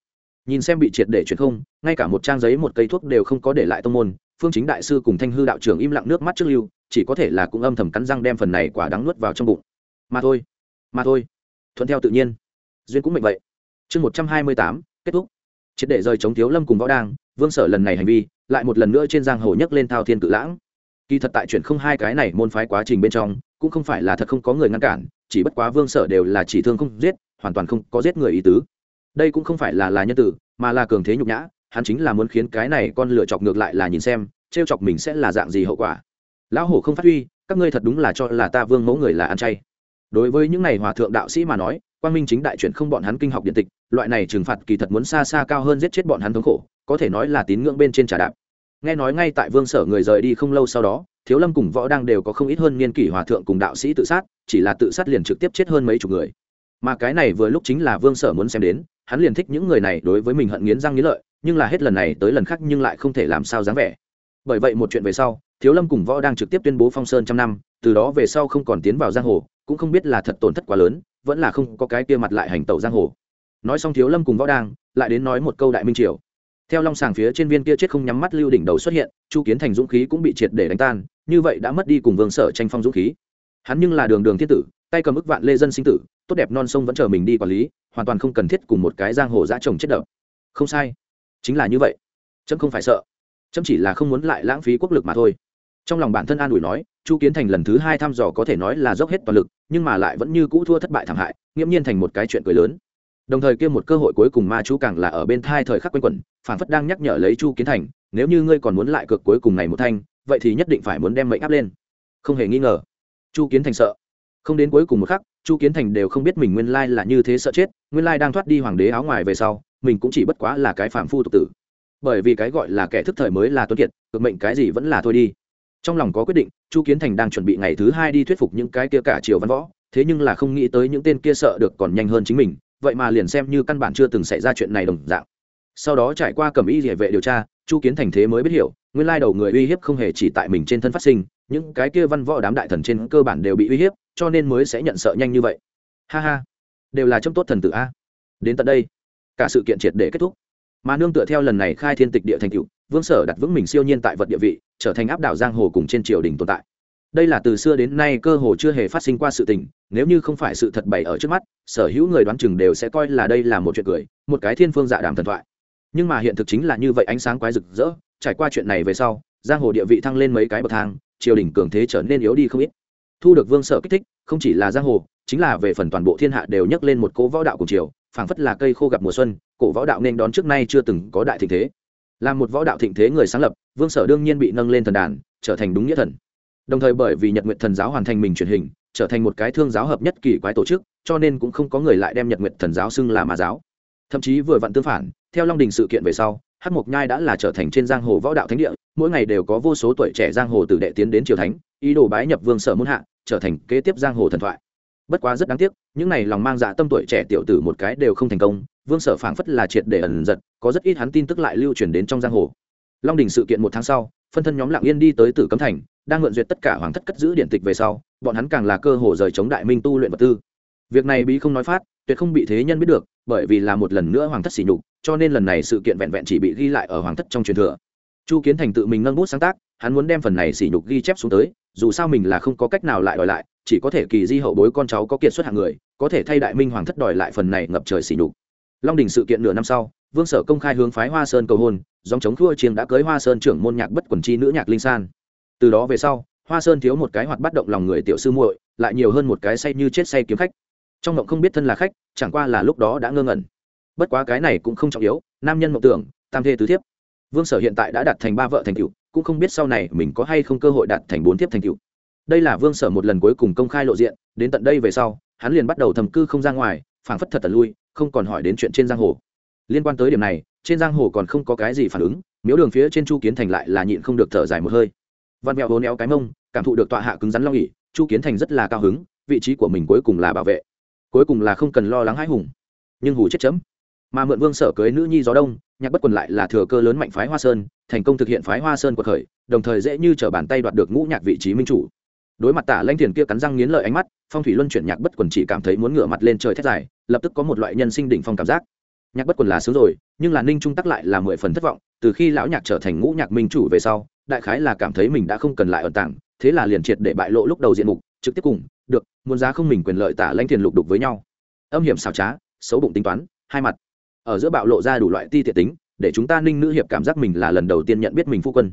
Nhìn xem bị triệt để chuyển không, ngay cả một trang giấy một cây thuốc đều không có để lại tông môn phương chính đại sư cùng thanh hư đạo trưởng im lặng nước mắt trước lưu, chỉ có thể là cũng âm thầm cắn răng đem phần này quả đắng nuốt vào trong bụng. Mà thôi mà thôi. Thuận theo tự nhiên. Duyên cũng mệnh vậy. Chương một trăm hai mươi tám, kết thúc. Triệt để rời chống thiếu lâm cùng võ đang, vương sở lần này hành vi, lại một lần nữa trên giang hồ nhấc lên thao thiên cự lãng. Kỳ thật tại chuyển không hai cái này môn phái quá trình bên trong, cũng không phải là thật không có người ngăn cản, chỉ bất quá vương sở đều là chỉ thương không giết, hoàn toàn không có giết người ý tứ. Đây cũng không phải là là nhân tử, mà là cường thế nhục nhã hắn chính là muốn khiến cái này con lựa chọc ngược lại là nhìn xem, trêu chọc mình sẽ là dạng gì hậu quả. Lão hổ không phát huy, các ngươi thật đúng là cho là ta vương mẫu người là ăn chay. Đối với những này hòa thượng đạo sĩ mà nói, quang minh chính đại chuyển không bọn hắn kinh học điện tịch, loại này trừng phạt kỳ thật muốn xa xa cao hơn giết chết bọn hắn thống khổ, có thể nói là tín ngưỡng bên trên trà đạp. Nghe nói ngay tại vương sở người rời đi không lâu sau đó, thiếu lâm cùng võ đang đều có không ít hơn niên kỷ hòa thượng cùng đạo sĩ tự sát, chỉ là tự sát liền trực tiếp chết hơn mấy chục người. Mà cái này vừa lúc chính là vương sở muốn xem đến, hắn liền thích những người này đối với mình hận nghiến răng nghiến lợi nhưng là hết lần này tới lần khác nhưng lại không thể làm sao dáng vẻ. Bởi vậy một chuyện về sau, thiếu lâm cùng võ đang trực tiếp tuyên bố phong sơn trăm năm, từ đó về sau không còn tiến vào giang hồ, cũng không biết là thật tổn thất quá lớn, vẫn là không có cái kia mặt lại hành tẩu giang hồ. Nói xong thiếu lâm cùng võ đang, lại đến nói một câu đại minh triều. Theo long sàng phía trên viên kia chết không nhắm mắt lưu đỉnh đầu xuất hiện, chu kiến thành dũng khí cũng bị triệt để đánh tan, như vậy đã mất đi cùng vương sở tranh phong dũng khí. Hắn nhưng là đường đường thiên tử, tay cầm ức vạn lê dân sinh tử, tốt đẹp non sông vẫn chờ mình đi quản lý, hoàn toàn không cần thiết cùng một cái giang hồ dã trồng chết đập. Không sai chính là như vậy. Trâm không phải sợ. Trâm chỉ là không muốn lại lãng phí quốc lực mà thôi. Trong lòng bản thân an ủi nói, chu kiến thành lần thứ hai thăm dò có thể nói là dốc hết toàn lực, nhưng mà lại vẫn như cũ thua thất bại thảm hại, nghiễm nhiên thành một cái chuyện cười lớn. Đồng thời kia một cơ hội cuối cùng ma chú càng là ở bên thai thời khắc quanh quẩn phản phất đang nhắc nhở lấy chu kiến thành, nếu như ngươi còn muốn lại cược cuối cùng này một thanh, vậy thì nhất định phải muốn đem mệnh áp lên. Không hề nghi ngờ. Chu kiến thành sợ không đến cuối cùng một khắc, chu kiến thành đều không biết mình nguyên lai là như thế sợ chết, nguyên lai đang thoát đi hoàng đế áo ngoài về sau, mình cũng chỉ bất quá là cái phạm phu tục tử. Bởi vì cái gọi là kẻ thức thời mới là tuấn kiệt, cực mệnh cái gì vẫn là thôi đi. Trong lòng có quyết định, chu kiến thành đang chuẩn bị ngày thứ hai đi thuyết phục những cái kia cả triều văn võ, thế nhưng là không nghĩ tới những tên kia sợ được còn nhanh hơn chính mình, vậy mà liền xem như căn bản chưa từng xảy ra chuyện này đồng dạng. Sau đó trải qua cầm y địa vệ điều tra, chu kiến thành thế mới biết hiểu, nguyên lai đầu người uy hiếp không hề chỉ tại mình trên thân phát sinh những cái kia văn võ đám đại thần trên cơ bản đều bị uy hiếp, cho nên mới sẽ nhận sợ nhanh như vậy. Ha ha, đều là châm tốt thần tử a. Đến tận đây, cả sự kiện triệt để kết thúc. Mà nương tựa theo lần này khai thiên tịch địa thành cựu vương sở đặt vững mình siêu nhiên tại vật địa vị, trở thành áp đảo giang hồ cùng trên triều đình tồn tại. Đây là từ xưa đến nay cơ hồ chưa hề phát sinh qua sự tình, nếu như không phải sự thật bày ở trước mắt, sở hữu người đoán chừng đều sẽ coi là đây là một chuyện cười, một cái thiên phương dạ đàm thần thoại. Nhưng mà hiện thực chính là như vậy ánh sáng quái rực rỡ, trải qua chuyện này về sau, giang hồ địa vị thăng lên mấy cái bậc thang triều đình cường thế trở nên yếu đi không ít. Thu được vương sở kích thích, không chỉ là giang hồ, chính là về phần toàn bộ thiên hạ đều nhắc lên một cỗ võ đạo cùng triều, phảng phất là cây khô gặp mùa xuân, cổ võ đạo nên đón trước nay chưa từng có đại thịnh thế. Là một võ đạo thịnh thế người sáng lập, vương sở đương nhiên bị nâng lên thần đàn, trở thành đúng nghĩa thần. Đồng thời bởi vì nhật nguyện thần giáo hoàn thành mình truyền hình, trở thành một cái thương giáo hợp nhất kỳ quái tổ chức, cho nên cũng không có người lại đem nhật nguyện thần giáo xưng là mà giáo. Thậm chí vừa vặn tương phản, theo long đình sự kiện về sau hát mộc nhai đã là trở thành trên giang hồ võ đạo thánh địa mỗi ngày đều có vô số tuổi trẻ giang hồ từ đệ tiến đến triều thánh, ý đồ bái nhập vương sở muôn hạ, trở thành kế tiếp giang hồ thần thoại. Bất quá rất đáng tiếc, những này lòng mang dạ tâm tuổi trẻ tiểu tử một cái đều không thành công, vương sở phảng phất là triệt để ẩn giật, có rất ít hắn tin tức lại lưu truyền đến trong giang hồ. Long đình sự kiện một tháng sau, phân thân nhóm lạng yên đi tới tử cấm thành, đang mượn duyệt tất cả hoàng thất cất giữ điện tịch về sau, bọn hắn càng là cơ hồ rời chống đại minh tu luyện vật tư. Việc này bí không nói phát, tuyệt không bị thế nhân biết được, bởi vì là một lần nữa hoàng thất xỉ nhục, cho nên lần này sự kiện vẹn vẹn chỉ bị ghi lại ở hoàng thất trong truyền thừa chu kiến thành tự mình nâng bút sáng tác, hắn muốn đem phần này xỉ nhục ghi chép xuống tới, dù sao mình là không có cách nào lại đòi lại, chỉ có thể kỳ di hậu bối con cháu có kiệt xuất hạng người, có thể thay đại minh hoàng thất đòi lại phần này ngập trời xỉ nhục. Long đình sự kiện nửa năm sau, vương sở công khai hướng phái hoa sơn cầu hôn, dòng chống thua chiêng đã cưới hoa sơn trưởng môn nhạc bất quần chi nữ nhạc linh san. Từ đó về sau, hoa sơn thiếu một cái hoạt bắt động lòng người tiểu sư muội, lại nhiều hơn một cái say như chết say kiếm khách. Trong mộng không biết thân là khách, chẳng qua là lúc đó đã ngơ ngẩn. Bất quá cái này cũng không trọng yếu, nam nhân mộng tưởng, tam thê tứ thiếp vương sở hiện tại đã đạt thành ba vợ thành cựu cũng không biết sau này mình có hay không cơ hội đạt thành bốn thiếp thành cựu đây là vương sở một lần cuối cùng công khai lộ diện, đến tận đây về sau, hắn liền bắt đầu thầm cư không ra ngoài, phảng phất thật tật lui, không còn hỏi đến chuyện trên giang hồ. Liên quan tới điểm này, trên giang hồ còn không có cái gì phản ứng, miếu đường phía trên chu kiến thành lại là nhịn không được thở dài một hơi. Văn mẹo hố néo cái mông, cảm thụ được tọa hạ cứng rắn long ỉ chu kiến thành rất là cao hứng, vị trí của mình cuối cùng là bảo vệ. Cuối cùng là không cần lo lắng hãi hùng. Nhưng hù chết chấm mà mượn vương sở cưới nữ nhi gió đông, nhạc bất quần lại là thừa cơ lớn mạnh phái hoa sơn, thành công thực hiện phái hoa sơn của khởi đồng thời dễ như t r ở bàn tay đoạt được ngũ nhạc vị trí minh chủ. Đối mặt tả lanh thiền kia cắn răng nghiến lợi ánh mắt, phong thủy luân chuyển nhạc bất quần chỉ cảm thấy muốn ngửa mặt lên trời thét dài, lập tức có một loại nhân sinh đỉnh phong cảm giác. Nhạc bất quần là sướng rồi, nhưng là ninh trung tắc lại là mười phần thất vọng, từ khi lão nhạc trở thành ngũ nhạc minh chủ về sau, đại khái là cảm thấy mình đã không cần lại ẩn tàng, thế là liền triệt để bại lộ lúc đầu diện mục, trực tiếp cùng, được, muốn giá không mình quyền lợi tả lanh thiền lục đục với nhau. Âm hiểm xảo trá, xấu bụng tính toán, hai mặt ở giữa bạo lộ ra đủ loại ti tiện tính, để chúng ta ninh nữ hiệp cảm giác mình là lần đầu tiên nhận biết mình phu quân.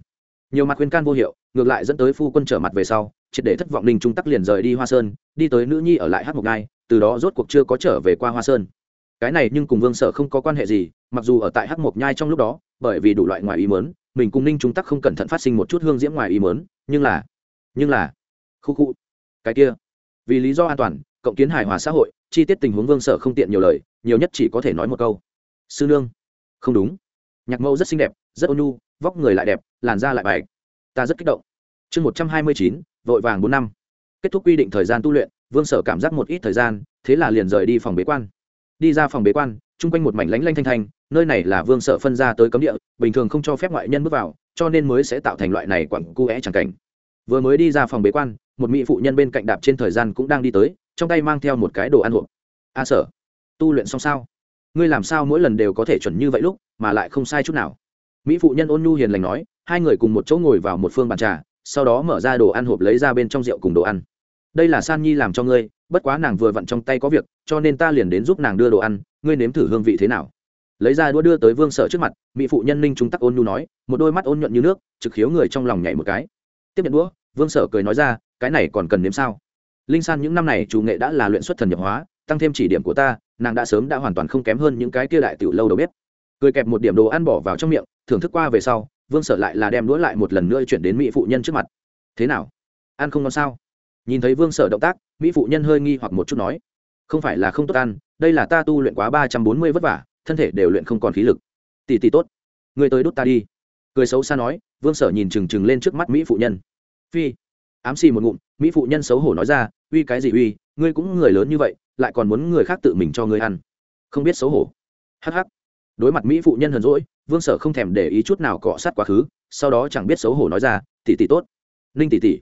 Nhiều mặt khuyên can vô hiệu, ngược lại dẫn tới phu quân trở mặt về sau, triệt để thất vọng ninh trung tắc liền rời đi hoa sơn, đi tới nữ nhi ở lại hát Mộc ngai, từ đó rốt cuộc chưa có trở về qua hoa sơn. Cái này nhưng cùng vương sở không có quan hệ gì, mặc dù ở tại hát Mộc nhai trong lúc đó, bởi vì đủ loại ngoài ý mớn mình cùng ninh trung tắc không cẩn thận phát sinh một chút hương diễm ngoài ý mớn nhưng là nhưng là, khu khu, cái kia, vì lý do an toàn, cộng kiến hài hòa xã hội, chi tiết tình huống vương sở không tiện nhiều lời, nhiều nhất chỉ có thể nói một câu sư nương. Không đúng. Nhạc mẫu rất xinh đẹp, rất ôn nhu, vóc người lại đẹp, làn da lại bài ta rất kích động. Chương một trăm hai mươi chín, vội vàng bốn năm. Kết thúc quy định thời gian tu luyện, vương sở cảm giác một ít thời gian, thế là liền rời đi phòng bế quan. Đi ra phòng bế quan, chung quanh một mảnh lánh lanh thanh thanh, nơi này là vương sở phân ra tới cấm địa, bình thường không cho phép ngoại nhân bước vào, cho nên mới sẽ tạo thành loại này quặng cu é chẳng cảnh. Vừa mới đi ra phòng bế quan, một mỹ phụ nhân bên cạnh đạp trên thời gian cũng đang đi tới, trong tay mang theo một cái đồ ăn hộp. A sở, tu luyện xong sao? Ngươi làm sao mỗi lần đều có thể chuẩn như vậy lúc, mà lại không sai chút nào? Mỹ phụ nhân ôn nhu hiền lành nói, hai người cùng một chỗ ngồi vào một phương bàn trà, sau đó mở ra đồ ăn hộp lấy ra bên trong rượu cùng đồ ăn. Đây là san nhi làm cho ngươi, bất quá nàng vừa vặn trong tay có việc, cho nên ta liền đến giúp nàng đưa đồ ăn, ngươi nếm thử hương vị thế nào? Lấy ra đũa đưa tới vương sở trước mặt, mỹ phụ nhân ninh trung tắc ôn nhu nói, một đôi mắt ôn nhuận như nước, trực khiếu người trong lòng nhảy một cái. Tiếp nhận đũa, vương sở cười nói ra, cái này còn cần nếm sao? Linh san những năm này chủ nghệ đã là luyện xuất thần nhập hóa tăng thêm chỉ điểm của ta, nàng đã sớm đã hoàn toàn không kém hơn những cái kia đại tiểu lâu đầu bếp. Cười kẹp một điểm đồ ăn bỏ vào trong miệng, thưởng thức qua về sau, vương sở lại là đem đũa lại một lần nữa chuyển đến mỹ phụ nhân trước mặt. Thế nào? Ăn không ngon sao? Nhìn thấy vương sở động tác, mỹ phụ nhân hơi nghi hoặc một chút nói. Không phải là không tốt ăn, đây là ta tu luyện quá ba trăm bốn mươi vất vả, thân thể đều luyện không còn khí lực. Tỷ tỷ tốt. Người tới đốt ta đi. Cười xấu xa nói, vương sở nhìn trừng trừng lên trước mắt mỹ phụ nhân. Phi. Ám xì một ngụm, mỹ phụ nhân xấu hổ nói ra, uy cái gì uy, ngươi cũng người lớn như vậy lại còn muốn người khác tự mình cho ngươi ăn. Không biết xấu hổ. Hh đối mặt mỹ phụ nhân hờn rỗi vương sở không thèm để ý chút nào cọ sát quá khứ, sau đó chẳng biết xấu hổ nói ra, tỷ tỷ tốt. Ninh tỷ tỷ,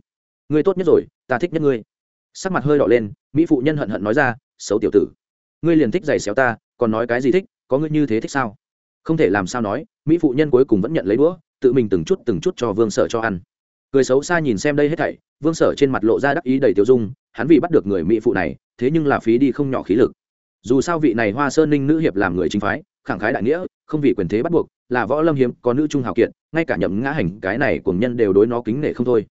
ngươi tốt nhất rồi, ta thích nhất ngươi. Sắc mặt hơi đỏ lên, mỹ phụ nhân hận hận nói ra, xấu tiểu tử, ngươi liền thích giày xéo ta, còn nói cái gì thích, có ngươi như thế thích sao? Không thể làm sao nói, mỹ phụ nhân cuối cùng vẫn nhận lấy đũa, tự mình từng chút từng chút cho vương sở cho ăn. Cười xấu xa nhìn xem đây hết thảy, vương sở trên mặt lộ ra đắc ý đầy tiêu dung, hắn vì bắt được người mỹ phụ này thế nhưng là phí đi không nhỏ khí lực. Dù sao vị này hoa sơn ninh nữ hiệp làm người chính phái, khẳng khái đại nghĩa, không vì quyền thế bắt buộc, là võ lâm hiếm, có nữ trung hào kiện ngay cả nhậm ngã hành, cái này cùng nhân đều đối nó kính nể không thôi.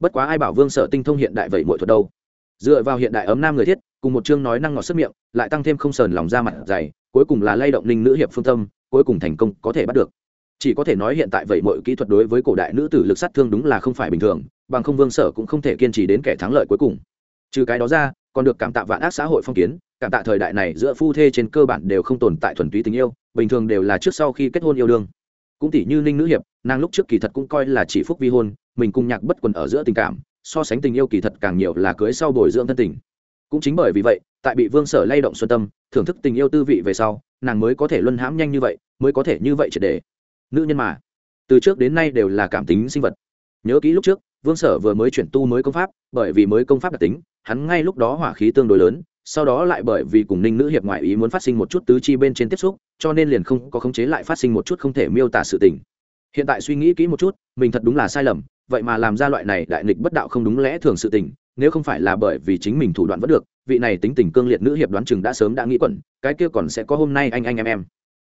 Bất quá ai bảo vương sở tinh thông hiện đại vậy mọi thuật đâu? Dựa vào hiện đại ấm nam người thiết, cùng một chương nói năng ngọt sức miệng, lại tăng thêm không sờn lòng ra mặt dày, cuối cùng là lay động ninh nữ hiệp phương tâm, cuối cùng thành công có thể bắt được. Chỉ có thể nói hiện tại vậy mọi kỹ thuật đối với cổ đại nữ tử lực sát thương đúng là không phải bình thường, bằng không vương sở cũng không thể kiên trì đến kẻ thắng lợi cuối cùng. Trừ cái đó ra còn được cảm tạ vạn ác xã hội phong kiến, cảm tạ thời đại này giữa phu thê trên cơ bản đều không tồn tại thuần túy tình yêu, bình thường đều là trước sau khi kết hôn yêu đương. Cũng tỷ như ninh nữ hiệp, nàng lúc trước kỳ thật cũng coi là chỉ phúc vi hôn, mình cùng nhạc bất quần ở giữa tình cảm, so sánh tình yêu kỳ thật càng nhiều là cưới sau bồi dưỡng thân tình. Cũng chính bởi vì vậy, tại bị vương sở lay động xuân tâm, thưởng thức tình yêu tư vị về sau, nàng mới có thể luân hãm nhanh như vậy, mới có thể như vậy triệt đề. nữ nhân mà, từ trước đến nay đều là cảm tính sinh vật. Nhớ kỹ lúc trước vương sở vừa mới chuyển tu mới công pháp, bởi vì mới công pháp đặc tính, hắn ngay lúc đó hỏa khí tương đối lớn, sau đó lại bởi vì cùng ninh nữ hiệp ngoại ý muốn phát sinh một chút tứ chi bên trên tiếp xúc, cho nên liền không có khống chế lại phát sinh một chút không thể miêu tả sự tình. Hiện tại suy nghĩ kỹ một chút, mình thật đúng là sai lầm, vậy mà làm ra loại này đại nghịch bất đạo không đúng lẽ thường sự tình, nếu không phải là bởi vì chính mình thủ đoạn vẫn được, vị này tính tình cương liệt nữ hiệp đoán chừng đã sớm đã nghĩ quẩn, cái kia còn sẽ có hôm nay anh anh em em.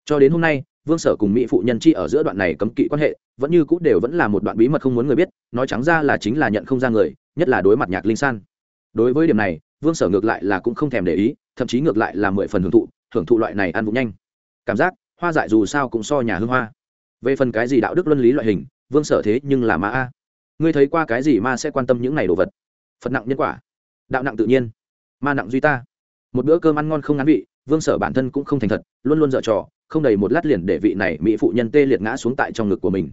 Cho đến hôm nay vương sở cùng mỹ phụ nhân chi ở giữa đoạn này cấm kỵ quan hệ, vẫn như cũ đều vẫn là một đoạn bí mật không muốn người biết, nói trắng ra là chính là nhận không ra người, nhất là đối mặt nhạc linh san. Đối với điểm này, vương sở ngược lại là cũng không thèm để ý, thậm chí ngược lại là mười phần hưởng thụ hưởng thụ loại này ăn vụng nhanh. Cảm giác, hoa dại dù sao cũng so nhà hương hoa. Về phần cái gì đạo đức luân lý loại hình, vương sở thế nhưng là ma a. Ngươi thấy qua cái gì ma sẽ quan tâm những này đồ vật? Phật nặng nhân quả, đạo nặng tự nhiên, ma nặng duy ta. Một bữa cơm ăn ngon không ngán vị, vương sở bản thân cũng không thành thật, luôn luôn dở trò không đầy một lát liền để vị này mỹ phụ nhân tê liệt ngã xuống tại trong ngực của mình.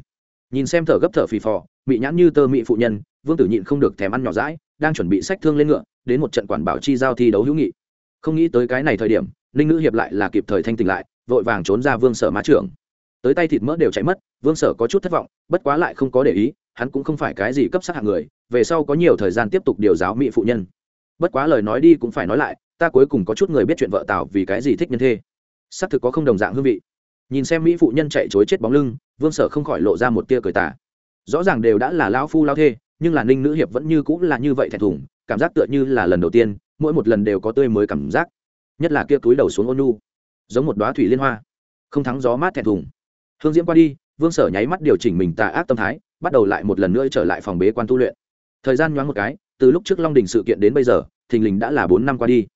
Nhìn xem thở gấp thở phì phò bị nhãn như tơ mỹ phụ nhân, vương tử nhịn không được thèm ăn nhỏ rãi đang chuẩn bị sách thương lên ngựa, đến một trận quản bảo chi giao thi đấu hữu nghị. Không nghĩ tới cái này thời điểm, ninh nữ hiệp lại là kịp thời thanh tỉnh lại, vội vàng trốn ra vương sở má trưởng. Tới tay thịt mỡ đều chạy mất, vương sở có chút thất vọng, bất quá lại không có để ý, hắn cũng không phải cái gì cấp sát hạng người, về sau có nhiều thời gian tiếp tục điều giáo mỹ phụ nhân. Bất quá lời nói đi cũng phải nói lại, ta cuối cùng có chút người biết chuyện vợ tào vì cái gì thích nhân thê xác thực có không đồng dạng hương vị. Nhìn xem mỹ phụ nhân chạy chối chết bóng lưng, vương sở không khỏi lộ ra một tia cười tả rõ ràng đều đã là lao phu lao thê, nhưng là ninh nữ hiệp vẫn như cũng là như vậy thẹn thùng, cảm giác tựa như là lần đầu tiên, mỗi một lần đều có tươi mới cảm giác. Nhất là kia túi đầu xuống ôn nu giống một đoá thủy liên hoa. Không thắng gió mát thẹn thùng. Hương diễm qua đi, vương sở nháy mắt điều chỉnh mình tà ác tâm thái, bắt đầu lại một lần nữa trở lại phòng bế quan tu luyện. Thời gian nhoáng một cái, từ lúc trước long đình sự kiện đến bây giờ, thình lình đã là bốn năm qua đi.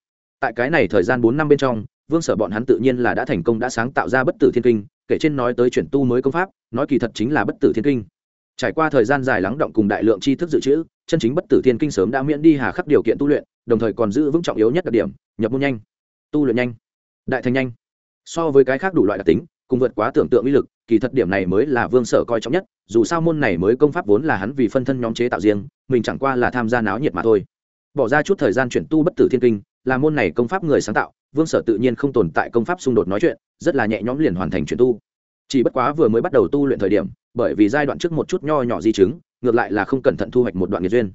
Tại cái này thời gian bốn năm bên trong vương sở bọn hắn tự nhiên là đã thành công đã sáng tạo ra bất tử thiên kinh, kể trên nói tới chuyển tu mới công pháp, nói kỳ thật chính là bất tử thiên kinh. Trải qua thời gian dài lắng động cùng đại lượng tri thức dự trữ, chân chính bất tử thiên kinh sớm đã miễn đi hà khắc điều kiện tu luyện, đồng thời còn giữ vững trọng yếu nhất đặc điểm, nhập môn nhanh. Tu luyện nhanh. Đại thành nhanh. So với cái khác đủ loại đặc tính, cùng vượt quá tưởng tượng uy lực, kỳ thật điểm này mới là vương sở coi trọng nhất, dù sao môn này mới công pháp vốn là hắn vì phân thân nhóm chế tạo riêng, mình chẳng qua là tham gia náo nhiệt mà thôi. Bỏ ra chút thời gian chuyển tu bất tử thiên kinh là môn này công pháp người sáng tạo, vương sở tự nhiên không tồn tại công pháp xung đột nói chuyện, rất là nhẹ nhõm liền hoàn thành chuyển tu. Chỉ bất quá vừa mới bắt đầu tu luyện thời điểm, bởi vì giai đoạn trước một chút nho nhỏ di chứng, ngược lại là không cẩn thận thu hoạch một đoạn nghiệt duyên.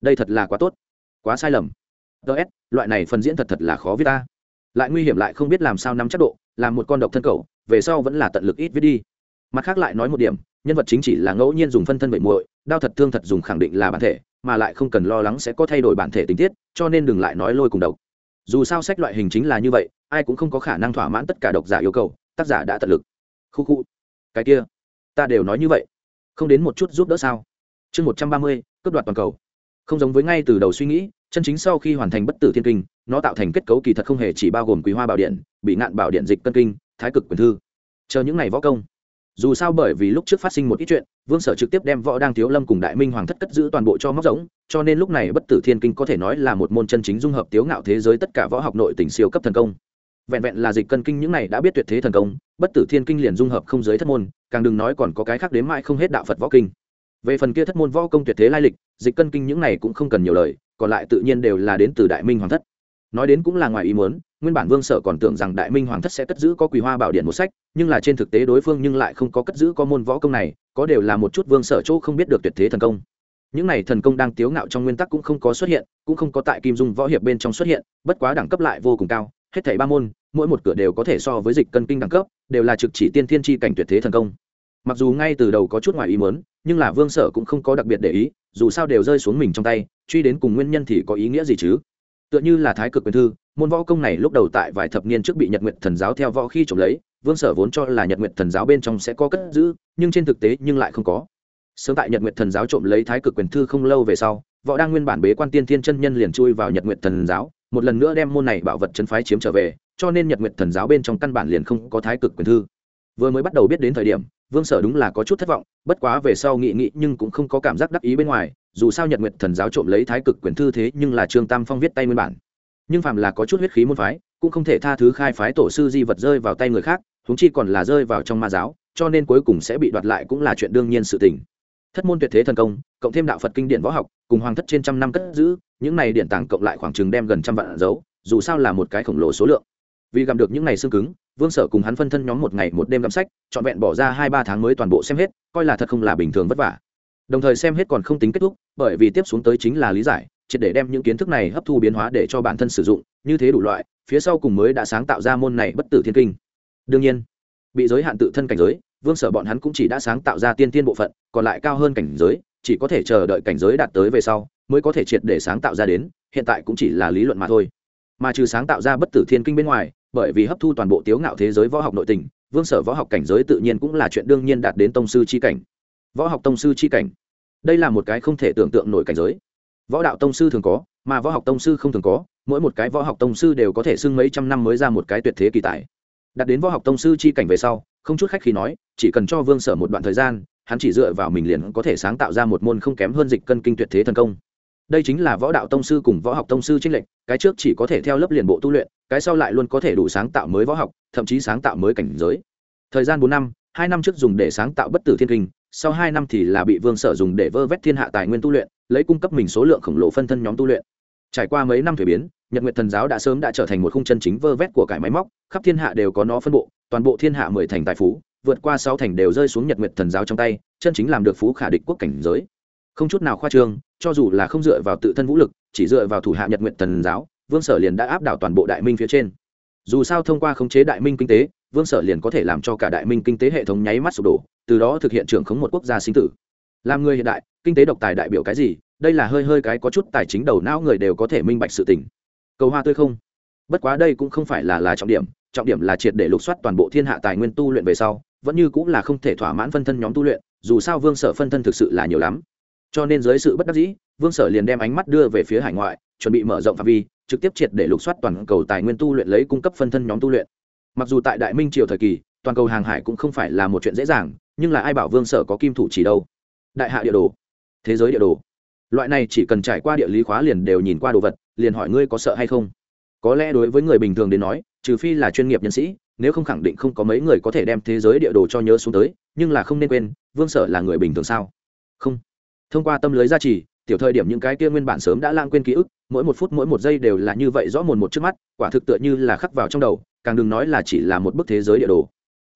Đây thật là quá tốt, quá sai lầm. Ts loại này phần diễn thật thật là khó viết ta. Lại nguy hiểm lại không biết làm sao nắm chắc độ, làm một con độc thân cầu, về sau vẫn là tận lực ít viết đi. Mặt khác lại nói một điểm, nhân vật chính chỉ là ngẫu nhiên dùng phân thân bảy muội, đao thật thương thật dùng khẳng định là bản thể, mà lại không cần lo lắng sẽ có thay đổi bản thể tình tiết, cho nên đừng lại nói lôi cùng độc dù sao sách loại hình chính là như vậy, ai cũng không có khả năng thỏa mãn tất cả độc giả yêu cầu, tác giả đã tận lực. Khu khu. Cái kia. Ta đều nói như vậy. Không đến một chút giúp đỡ sao? Chương một trăm ba mươi, cướp đoạt toàn cầu. Không giống với ngay từ đầu suy nghĩ, chân chính sau khi hoàn thành bất tử thiên kinh, nó tạo thành kết cấu kỳ thật không hề chỉ bao gồm quý hoa bảo điện, bị ngạn bảo điện dịch cân kinh, thái cực quyền thư. Chờ những ngày võ công dù sao bởi vì lúc trước phát sinh một ít chuyện, vương sở trực tiếp đem võ đang thiếu lâm cùng đại minh hoàng thất cất giữ toàn bộ cho móc giống, cho nên lúc này bất tử thiên kinh có thể nói là một môn chân chính dung hợp tiếu ngạo thế giới tất cả võ học nội tỉnh siêu cấp thần công. Vẹn vẹn là dịch cân kinh những này đã biết tuyệt thế thần công, bất tử thiên kinh liền dung hợp không giới thất môn, càng đừng nói còn có cái khác đến mãi không hết đạo phật võ kinh. Về phần kia thất môn võ công tuyệt thế lai lịch, dịch cân kinh những này cũng không cần nhiều lời, còn lại tự nhiên đều là đến từ đại minh hoàng thất nói đến cũng là ngoài ý muốn, nguyên bản vương sở còn tưởng rằng đại minh hoàng thất sẽ cất giữ có quỳ hoa bảo điện một sách, nhưng là trên thực tế đối phương nhưng lại không có cất giữ có môn võ công này, có đều là một chút vương sở chỗ không biết được tuyệt thế thần công. Những này thần công đang tiếu ngạo trong nguyên tắc cũng không có xuất hiện, cũng không có tại kim dung võ hiệp bên trong xuất hiện, bất quá đẳng cấp lại vô cùng cao, hết thảy ba môn, mỗi một cửa đều có thể so với dịch cân kinh đẳng cấp, đều là trực chỉ tiên thiên tri cảnh tuyệt thế thần công. Mặc dù ngay từ đầu có chút ngoài ý muốn, nhưng là vương sở cũng không có đặc biệt để ý, dù sao đều rơi xuống mình trong tay, truy đến cùng nguyên nhân thì có ý nghĩa gì chứ? Tựa như là thái cực quyền thư, môn võ công này lúc đầu tại vài thập niên trước bị nhật nguyện thần giáo theo võ khi trộm lấy, vương sở vốn cho là nhật nguyện thần giáo bên trong sẽ có cất giữ, nhưng trên thực tế nhưng lại không có. Sớm tại nhật nguyện thần giáo trộm lấy thái cực quyền thư không lâu về sau, võ đang nguyên bản bế quan tiên thiên chân nhân liền chui vào nhật nguyện thần giáo, một lần nữa đem môn này bảo vật chân phái chiếm trở về, cho nên nhật nguyện thần giáo bên trong căn bản liền không có thái cực quyền thư. Vừa mới bắt đầu biết đến thời điểm, vương sở đúng là có chút thất vọng, bất quá về sau nghị nghị nhưng cũng không có cảm giác đắc ý bên ngoài dù sao nhật nguyệt thần giáo trộm lấy thái cực quyền thư thế nhưng là trương tam phong viết tay nguyên bản. Nhưng phàm là có chút huyết khí môn phái, cũng không thể tha thứ khai phái tổ sư di vật rơi vào tay người khác húng chi còn là rơi vào trong ma giáo, cho nên cuối cùng sẽ bị đoạt lại cũng là chuyện đương nhiên sự tình. Thất môn tuyệt thế thần công, cộng thêm đạo phật kinh điển võ học, cùng hoàng thất trên trăm năm cất giữ, những này điện tảng cộng lại khoảng chừng đem gần trăm vạn dấu, dù sao là một cái khổng lồ số lượng. Vì gặm được những ngày xương cứng, vương sở cùng hắn phân thân nhóm một ngày một đêm gặm sách, trọn vẹn bỏ ra hai ba tháng mới toàn bộ xem hết, coi là thật không là bình thường vất vả. Đồng thời xem hết còn không tính kết thúc bởi vì tiếp xuống tới chính là lý giải, triệt để đem những kiến thức này hấp thu biến hóa để cho bản thân sử dụng, như thế đủ loại, phía sau cùng mới đã sáng tạo ra môn này bất tử thiên kinh. Đương nhiên, bị giới hạn tự thân cảnh giới, vương sở bọn hắn cũng chỉ đã sáng tạo ra tiên tiên bộ phận, còn lại cao hơn cảnh giới, chỉ có thể chờ đợi cảnh giới đạt tới về sau, mới có thể triệt để sáng tạo ra đến, hiện tại cũng chỉ là lý luận mà thôi. Mà trừ sáng tạo ra bất tử thiên kinh bên ngoài, bởi vì hấp thu toàn bộ tiếu ngạo thế giới võ học nội tình, vương sở võ học cảnh giới tự nhiên cũng là chuyện đương nhiên đạt đến tông sư c h i cảnh. Võ học tông sư c h i cảnh đây là một cái không thể tưởng tượng nổi cảnh giới. Võ đạo tông sư thường có, mà võ học tông sư không thường có, mỗi một cái võ học tông sư đều có thể xưng mấy trăm năm mới ra một cái tuyệt thế kỳ tài. Đặt đến võ học tông sư chi cảnh về sau, không chút khách khi nói, chỉ cần cho vương sở một đoạn thời gian, hắn chỉ dựa vào mình liền có thể sáng tạo ra một môn không kém hơn dịch cân kinh tuyệt thế thần công. Đây chính là võ đạo tông sư cùng võ học tông sư trinh lệnh cái trước chỉ có thể theo lớp liền bộ tu luyện, cái sau lại luôn có thể đủ sáng tạo mới võ học, thậm chí sáng tạo mới cảnh giới. Thời gian bốn năm, hai năm trước dùng để sáng tạo bất tử thiên kinh sau hai năm thì là bị vương sở dùng để vơ vét thiên hạ tài nguyên tu luyện, lấy cung cấp mình số lượng khổng lồ phân thân nhóm tu luyện. Trải qua mấy năm thuế biến, nhật nguyệt thần giáo đã sớm đã trở thành một khung chân chính vơ vét của cải máy móc, khắp thiên hạ đều có nó phân bộ, toàn bộ thiên hạ mười thành tài phú, vượt qua sáu thành đều rơi xuống nhật nguyệt thần giáo trong tay, chân chính làm được phú khả địch quốc cảnh giới. Không chút nào khoa trương, cho dù là không dựa vào tự thân vũ lực, chỉ dựa vào thủ hạ nhật nguyện thần giáo, vương sở liền đã áp đảo toàn bộ đại minh phía trên. Dù sao thông qua khống chế đại minh kinh tế, vương sở liền có thể làm cho cả đại minh kinh tế hệ thống nháy mắt sụp đổ từ đó thực hiện trưởng khống một quốc gia sinh tử. Làm người hiện đại, kinh tế độc tài đại biểu cái gì? Đây là hơi hơi cái có chút tài chính đầu não người đều có thể minh bạch sự tình. Cầu hoa tươi không? Bất quá đây cũng không phải là là trọng điểm trọng điểm là triệt để lục soát toàn bộ thiên hạ tài nguyên tu luyện về sau, vẫn như cũng là không thể thỏa mãn phân thân nhóm tu luyện, dù sao vương sở phân thân thực sự là nhiều lắm. Cho nên dưới sự bất đắc dĩ, vương sở liền đem ánh mắt đưa về phía hải ngoại, chuẩn bị mở rộng phạm vi, trực tiếp triệt để lục soát toàn cầu tài nguyên tu luyện lấy cung cấp phân thân nhóm tu luyện. Mặc dù tại đại minh triều thời kỳ, toàn cầu hàng hải cũng không phải là một chuyện dễ dàng nhưng là ai bảo vương sở có kim thủ chỉ đâu? Đại hạ địa đồ. Thế giới địa đồ. Loại này chỉ cần trải qua địa lý khóa liền đều nhìn qua đồ vật, liền hỏi ngươi có sợ hay không? Có lẽ đối với người bình thường đến nói, trừ phi là chuyên nghiệp nhân sĩ, nếu không khẳng định không có mấy người có thể đem thế giới địa đồ cho nhớ xuống tới, nhưng là không nên quên, vương sở là người bình thường sao? Không. Thông qua tâm lưới gia trì, tiểu thời điểm những cái kia nguyên bản sớm đã lãng quên ký ức, mỗi một phút mỗi một giây đều là như vậy rõ mồn một trước mắt, quả thực tựa như là khắc vào trong đầu, càng đừng nói là chỉ là một bức thế giới địa đồ.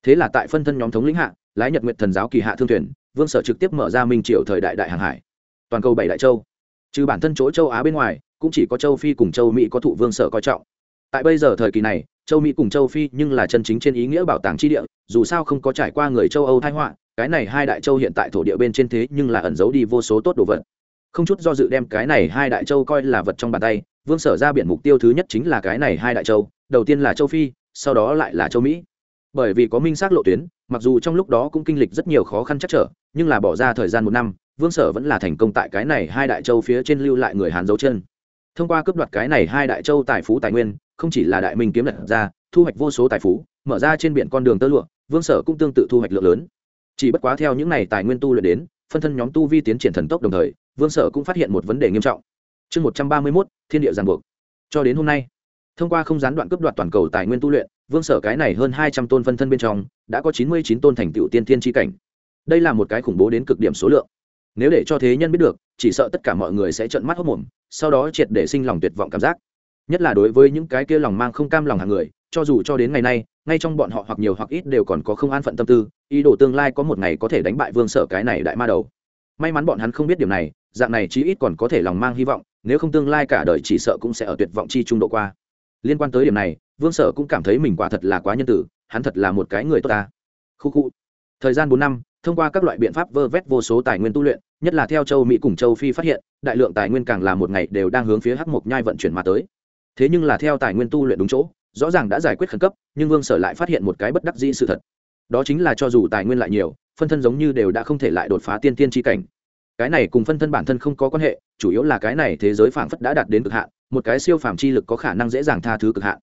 Thế là tại phân thân nhóm thống lĩnh hạ lái nhật nguyện thần giáo kỳ hạ thương thuyền, vương sở trực tiếp mở ra minh triều thời đại đại hàng hải. Toàn cầu bảy đại châu. Trừ bản thân chỗ châu á bên ngoài, cũng chỉ có châu phi cùng châu mỹ có thụ vương sở coi trọng. Tại bây giờ thời kỳ này, châu mỹ cùng châu phi nhưng là chân chính trên ý nghĩa bảo tàng tri địa, dù sao không có trải qua người châu âu thái họa, cái này hai đại châu hiện tại thổ địa bên trên thế nhưng là ẩn giấu đi vô số tốt đồ vật. Không chút do dự đem cái này hai đại châu coi là vật trong bàn tay, vương sở ra biển mục tiêu thứ nhất chính là cái này hai đại châu, đầu tiên là châu phi, sau đó lại là châu mỹ. Bởi vì có minh xác lộ tuyến mặc dù trong lúc đó cũng kinh lịch rất nhiều khó khăn chắc trở, nhưng là bỏ ra thời gian một năm, vương sở vẫn là thành công tại cái này hai đại châu phía trên lưu lại người hàn dấu chân. Thông qua cướp đoạt cái này hai đại châu tài phú tài nguyên, không chỉ là đại minh kiếm đặt ra, thu hoạch vô số tài phú, mở ra trên biển con đường tơ lụa, vương sở cũng tương tự thu hoạch lượng lớn. Chỉ bất quá theo những n à y tài nguyên tu luyện đến, phân thân nhóm tu vi tiến triển thần tốc đồng thời, vương sở cũng phát hiện một vấn đề nghiêm trọng. Chương một trăm ba mươi mốt, thiên địa giàn buộc. Cho đến hôm nay, thông qua không gián đoạn cướp đoạt toàn cầu tài nguyên tu luyện vương sở cái này hơn hai trăm tôn phân thân bên trong, đã có chín mươi chín tôn thành tựu tiên thiên tri cảnh. Đây là một cái khủng bố đến cực điểm số lượng. Nếu để cho thế nhân biết được, chỉ sợ tất cả mọi người sẽ trợn mắt hốc mồm sau đó triệt để sinh lòng tuyệt vọng cảm giác. Nhất là đối với những cái kia lòng mang không cam lòng hàng người, cho dù cho đến ngày nay, ngay trong bọn họ hoặc nhiều hoặc ít đều còn có không an phận tâm tư, ý đồ tương lai có một ngày có thể đánh bại vương sở cái này đại ma đầu. May mắn bọn hắn không biết điều này, dạng này chí ít còn có thể lòng mang hy vọng, nếu không tương lai cả đời chỉ sợ cũng sẽ ở tuyệt vọng chi trung độ qua. Liên quan tới điểm này vương sở cũng cảm thấy mình quả thật là quá nhân tử, hắn thật là một cái người tốt ta. Khu khu. Thời gian bốn năm, thông qua các loại biện pháp vơ vét vô số tài nguyên tu luyện, nhất là theo châu mỹ cùng châu phi phát hiện, đại lượng tài nguyên càng là một ngày đều đang hướng phía hắc mộc nhai vận chuyển mà tới. Thế nhưng là theo tài nguyên tu luyện đúng chỗ, rõ ràng đã giải quyết khẩn cấp, nhưng vương sở lại phát hiện một cái bất đắc dĩ sự thật. Đó chính là cho dù tài nguyên lại nhiều, phân thân giống như đều đã không thể lại đột phá tiên tiên tri cảnh. Cái này cùng phân thân bản thân không có quan hệ, chủ yếu là cái này thế giới phảng phất đã đạt đến cực hạn, một cái siêu phàm chi lực có khả năng dễ dàng tha thứ cực hạn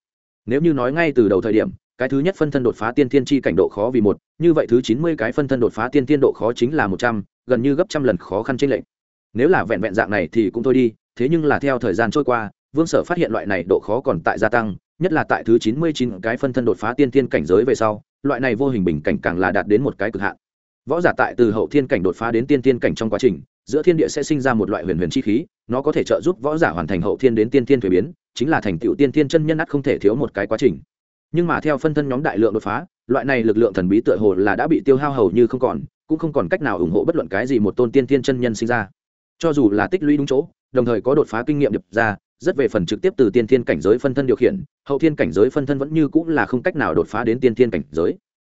nếu như nói ngay từ đầu thời điểm, cái thứ nhất phân thân đột phá tiên tiên chi cảnh độ khó vì một, như vậy thứ chín mươi cái phân thân đột phá tiên tiên độ khó chính là một trăm, gần như gấp trăm lần khó khăn trên lệnh nếu là vẹn vẹn dạng này thì cũng thôi đi, thế nhưng là theo thời gian trôi qua, vương sở phát hiện loại này độ khó còn tại gia tăng, nhất là tại thứ chín mươi chín cái phân thân đột phá tiên tiên cảnh giới về sau, loại này vô hình bình cảnh càng là đạt đến một cái cực hạn. Võ giả tại từ hậu thiên cảnh đột phá đến tiên tiên cảnh trong quá trình, giữa thiên địa sẽ sinh ra một loại huyền huyền chi khí, nó có thể trợ giúp võ giả hoàn thành hậu thiên đến tiên tiên thuế biến chính là thành tựu tiên tiên chân nhân ắt không thể thiếu một cái quá trình. Nhưng mà theo phân thân nhóm đại lượng đột phá, loại này lực lượng thần bí tựa hồ là đã bị tiêu hao hầu như không còn, cũng không còn cách nào ủng hộ bất luận cái gì một tôn tiên tiên chân nhân sinh ra. Cho dù là tích lũy đúng chỗ, đồng thời có đột phá kinh nghiệm đập ra, rất về phần trực tiếp từ tiên thiên cảnh giới phân thân điều khiển, hậu thiên cảnh giới phân thân vẫn như cũng là không cách nào đột phá đến tiên thiên cảnh giới.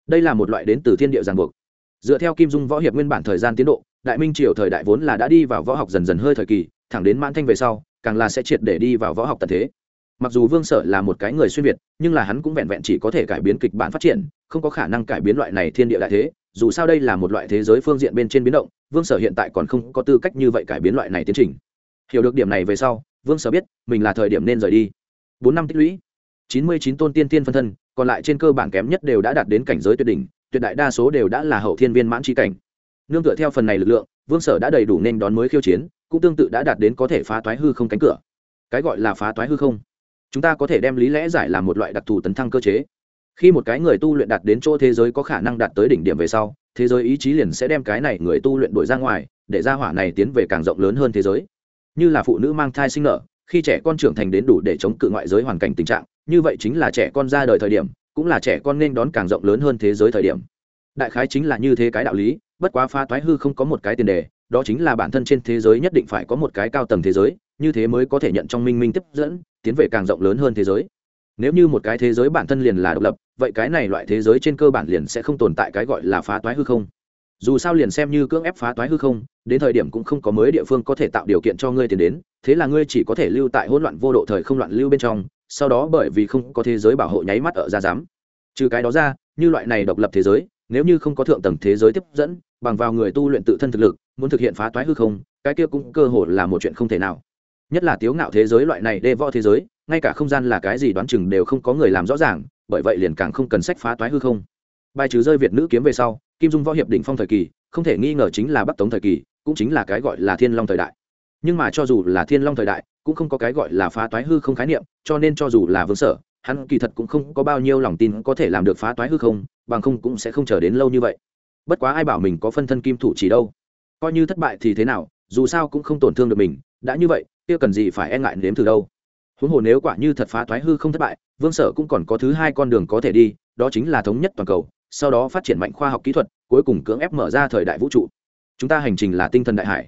Đây là một loại đến từ thiên địa ràng buộc. Dựa theo kim dung võ hiệp nguyên bản thời gian tiến độ, đại minh triều thời đại vốn là đã đi vào võ học dần dần hơi thời kỳ, thẳng đến mãn thanh về sau càng là sẽ triệt để đi vào võ học tận thế. Mặc dù vương sở là một cái người xuyên việt, nhưng là hắn cũng vẹn vẹn chỉ có thể cải biến kịch bản phát triển, không có khả năng cải biến loại này thiên địa đại thế. Dù sao đây là một loại thế giới phương diện bên trên biến động, vương sở hiện tại còn không có tư cách như vậy cải biến loại này tiến trình. Hiểu được điểm này về sau, vương sở biết mình là thời điểm nên rời đi. Bốn năm tích lũy, chín mươi chín tôn tiên tiên phân thân, còn lại trên cơ bản kém nhất đều đã đạt đến cảnh giới tuyệt đỉnh, tuyệt đại đa số đều đã là hậu thiên viên mãn tri cảnh. Nương tựa theo phần này lực lượng, vương sở đã đầy đủ nên đón mới khiêu chiến cũng tương tự đã đạt đến có thể phá toái hư không cánh cửa. Cái gọi là phá toái hư không, chúng ta có thể đem lý lẽ giải là một loại đặc thù tấn thăng cơ chế. Khi một cái người tu luyện đạt đến chỗ thế giới có khả năng đạt tới đỉnh điểm về sau, thế giới ý chí liền sẽ đem cái này người tu luyện đổi ra ngoài, để ra hỏa này tiến về càng rộng lớn hơn thế giới. Như là phụ nữ mang thai sinh nở, khi trẻ con trưởng thành đến đủ để chống cự ngoại giới hoàn cảnh tình trạng, như vậy chính là trẻ con ra đời thời điểm, cũng là trẻ con nên đón càng rộng lớn hơn thế giới thời điểm. Đại khái chính là như thế cái đạo lý, bất quá phá toái hư không có một cái tiền đề đó chính là bản thân trên thế giới nhất định phải có một cái cao tầng thế giới, như thế mới có thể nhận trong minh minh tiếp dẫn, tiến về càng rộng lớn hơn thế giới. Nếu như một cái thế giới bản thân liền là độc lập, vậy cái này loại thế giới trên cơ bản liền sẽ không tồn tại cái gọi là phá toái hư không. Dù sao liền xem như cưỡng ép phá toái hư không, đến thời điểm cũng không có mới địa phương có thể tạo điều kiện cho ngươi tiến đến, thế là ngươi chỉ có thể lưu tại hỗn loạn vô độ thời không loạn lưu bên trong, sau đó bởi vì không có thế giới bảo hộ nháy mắt ở ra giám trừ cái đó ra, như loại này độc lập thế giới, nếu như không có thượng tầng thế giới tiếp dẫn bằng vào người tu luyện tự thân thực lực, muốn thực hiện phá toái hư không, cái kia cũng cơ hội là một chuyện không thể nào. Nhất là tiếu ngạo thế giới loại này đê võ thế giới, ngay cả không gian là cái gì đoán chừng đều không có người làm rõ ràng, bởi vậy liền càng không cần sách phá toái hư không. Bài trừ rơi việt nữ kiếm về sau, kim dung võ hiệp đỉnh phong thời kỳ, không thể nghi ngờ chính là bắc tống thời kỳ, cũng chính là cái gọi là thiên long thời đại. Nhưng mà cho dù là thiên long thời đại, cũng không có cái gọi là phá toái hư không khái niệm, cho nên cho dù là vương sở, hắn kỳ thật cũng không có bao nhiêu lòng tin có thể làm được phá toái hư không, bằng không cũng sẽ không chờ đến lâu như vậy bất quá ai bảo mình có phân thân kim thủ chỉ đâu? Coi như thất bại thì thế nào, dù sao cũng không tổn thương được mình, đã như vậy, kia cần gì phải e ngại nếm từ đâu. Huống hồ nếu quả như thật phá thoái hư không thất bại, vương sở cũng còn có thứ hai con đường có thể đi, đó chính là thống nhất toàn cầu, sau đó phát triển mạnh khoa học kỹ thuật, cuối cùng cưỡng ép mở ra thời đại vũ trụ. Chúng ta hành trình là tinh thần đại hải.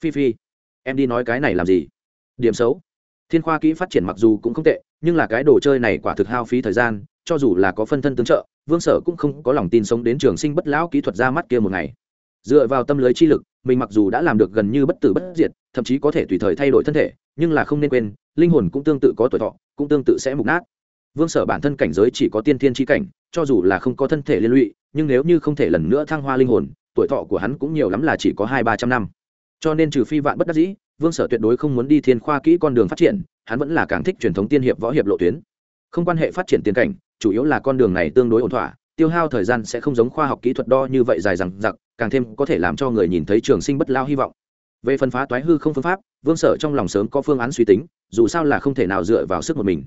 Phi phi, em đi nói cái này làm gì? Điểm xấu. Thiên khoa kỹ phát triển mặc dù cũng không tệ, nhưng là cái đồ chơi này quả thực hao phí thời gian, cho dù là có phân thân tương trợ vương sở cũng không có lòng tin sống đến trường sinh bất lão kỹ thuật ra mắt kia một ngày. Dựa vào tâm lưới chi lực, mình mặc dù đã làm được gần như bất tử bất diệt, thậm chí có thể tùy thời thay đổi thân thể, nhưng là không nên quên, linh hồn cũng tương tự có tuổi thọ, cũng tương tự sẽ mục nát. Vương sở bản thân cảnh giới chỉ có tiên thiên tri cảnh, cho dù là không có thân thể liên lụy, nhưng nếu như không thể lần nữa thăng hoa linh hồn, tuổi thọ của hắn cũng nhiều lắm là chỉ có hai ba trăm năm. Cho nên trừ phi vạn bất đắc dĩ, vương sở tuyệt đối không muốn đi thiên khoa kỹ con đường phát triển, hắn vẫn là càng thích truyền thống tiên hiệp võ hiệp lộ tuyến. Không quan hệ phát triển tiền cảnh chủ yếu là con đường này tương đối ổn thỏa, tiêu hao thời gian sẽ không giống khoa học kỹ thuật đo như vậy dài dằng dặc, càng thêm có thể làm cho người nhìn thấy trường sinh bất lao hy vọng. Về phân phá toái hư không phương pháp, vương sở trong lòng sớm có phương án suy tính, dù sao là không thể nào dựa vào sức một mình.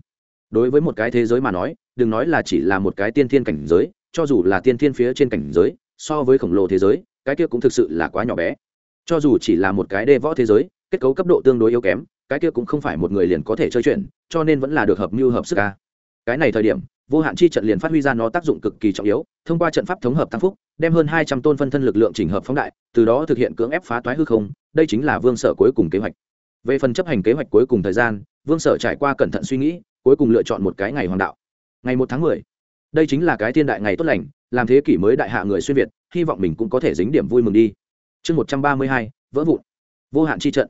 Đối với một cái thế giới mà nói, đừng nói là chỉ là một cái tiên thiên cảnh giới, cho dù là tiên thiên phía trên cảnh giới, so với khổng lồ thế giới, cái kia cũng thực sự là quá nhỏ bé. Cho dù chỉ là một cái đê võ thế giới, kết cấu cấp độ tương đối yếu kém, cái kia cũng không phải một người liền có thể chơi chuyện, cho nên vẫn là được hợp mưu hợp sức ca cái này thời điểm vô hạn chi trận liền phát huy ra nó tác dụng cực kỳ trọng yếu, thông qua trận pháp thống hợp tăng phúc, đem hơn hai trăm tôn phân thân lực lượng chỉnh hợp phóng đại, từ đó thực hiện cưỡng ép phá toái hư không, đây chính là vương sở cuối cùng kế hoạch. Về phần chấp hành kế hoạch cuối cùng thời gian, vương sở trải qua cẩn thận suy nghĩ, cuối cùng lựa chọn một cái ngày hoàng đạo. Ngày một tháng mười, đây chính là cái thiên đại ngày tốt lành, làm thế kỷ mới đại hạ người xuyên việt, hy vọng mình cũng có thể dính điểm vui mừng đi. Chương một trăm ba mươi hai, vỡ vụn. Vô hạn chi trận.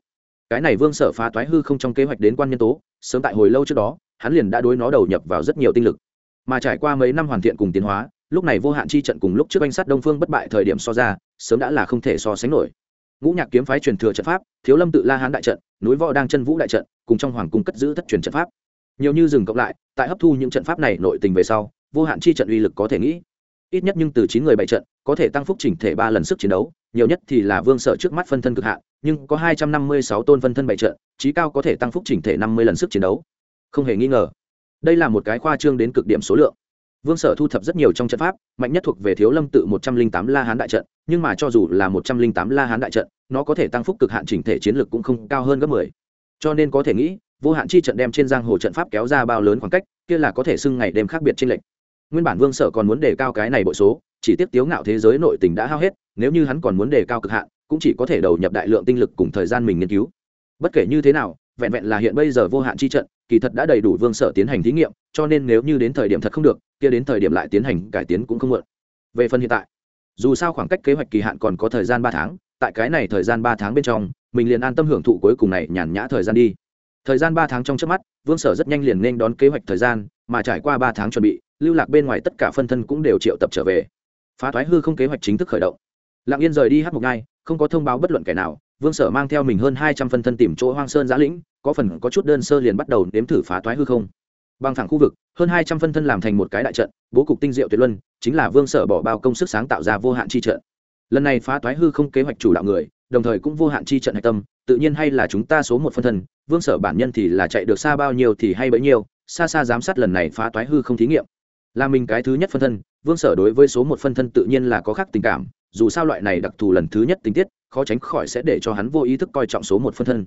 Cái này vương sở phá toái hư không trong kế hoạch đến quan nhân tố, sớm tại hồi lâu trước đó, hắn liền đã đối nó đầu nhập vào rất nhiều tinh lực mà trải qua mấy năm hoàn thiện cùng tiến hóa, lúc này vô hạn chi trận cùng lúc trước anh sát đông phương bất bại thời điểm so ra, sớm đã là không thể so sánh nổi. Ngũ nhạc kiếm phái truyền thừa trận pháp, thiếu lâm tự la hán đại trận, núi võ đang chân vũ đại trận, cùng trong hoàng cung cất giữ thất truyền trận pháp. Nhiều như dừng cộng lại, tại hấp thu những trận pháp này nội tình về sau, vô hạn chi trận uy lực có thể nghĩ. Ít nhất nhưng từ chín người bảy trận, có thể tăng phúc chỉnh thể ba lần sức chiến đấu, nhiều nhất thì là vương sở trước mắt phân thân cực hạn, nhưng có hai trăm năm mươi sáu tôn phân thân bảy trận trí cao có thể tăng phúc chỉnh thể năm mươi lần sức chiến đấu. Không hề nghi ngờ đây là một cái khoa trương đến cực điểm số lượng. Vương sở thu thập rất nhiều trong trận pháp, mạnh nhất thuộc về thiếu lâm tự một trăm linh tám la hán đại trận, nhưng mà cho dù là một trăm linh tám la hán đại trận, nó có thể tăng phúc cực hạn chỉnh thể chiến lực cũng không cao hơn gấp mười. Cho nên có thể nghĩ, vô hạn chi trận đem trên giang hồ trận pháp kéo ra bao lớn khoảng cách, kia là có thể xưng ngày đêm khác biệt trên lệnh nguyên bản vương sở còn muốn đề cao cái này bội số, chỉ tiếp tiếu ngạo thế giới nội tình đã hao hết, nếu như hắn còn muốn đề cao cực hạn, cũng chỉ có thể đầu nhập đại lượng tinh lực cùng thời gian mình nghiên cứu. Bất kể như thế nào, vẹn vẹn là hiện bây giờ vô hạn chi trận kỳ thật đã đầy đủ vương sở tiến hành thí nghiệm, cho nên nếu như đến thời điểm thật không được, kia đến thời điểm lại tiến hành cải tiến cũng không muộn. Về phần hiện tại, dù sao khoảng cách kế hoạch kỳ hạn còn có thời gian ba tháng, tại cái này thời gian ba tháng bên trong, mình liền an tâm hưởng thụ cuối cùng này nhàn nhã thời gian đi. Thời gian ba tháng trong trước mắt, vương sở rất nhanh liền nên đón kế hoạch thời gian, mà trải qua ba tháng chuẩn bị, lưu lạc bên ngoài tất cả phân thân cũng đều triệu tập trở về. Phá thoái hư không kế hoạch chính thức khởi động. Lặng yên rời đi hát mục ngai không có thông báo bất luận kẻ nào, vương sở mang theo mình hơn hai trăm phân thân tìm chỗ hoang sơn giã lĩnh có phần có chút đơn sơ liền bắt đầu nếm thử phá thoái hư không. Bằng thẳng khu vực, hơn hai trăm phân thân làm thành một cái đại trận, bố cục tinh diệu tuyệt luân, chính là vương sở bỏ bao công sức sáng tạo ra vô hạn chi trận. Lần này phá thoái hư không kế hoạch chủ đạo người, đồng thời cũng vô hạn chi trận hạch tâm, tự nhiên hay là chúng ta số một phân thân, vương sở bản nhân thì là chạy được xa bao nhiêu thì hay bấy nhiêu, xa xa giám sát lần này phá toái hư không thí nghiệm. Là mình cái thứ nhất phân thân, vương sở đối với số một phân thân tự nhiên là có khác tình cảm, dù sao loại này đặc thù lần thứ nhất tình tiết, khó tránh khỏi sẽ để cho hắn vô ý thức coi trọng số một phân thân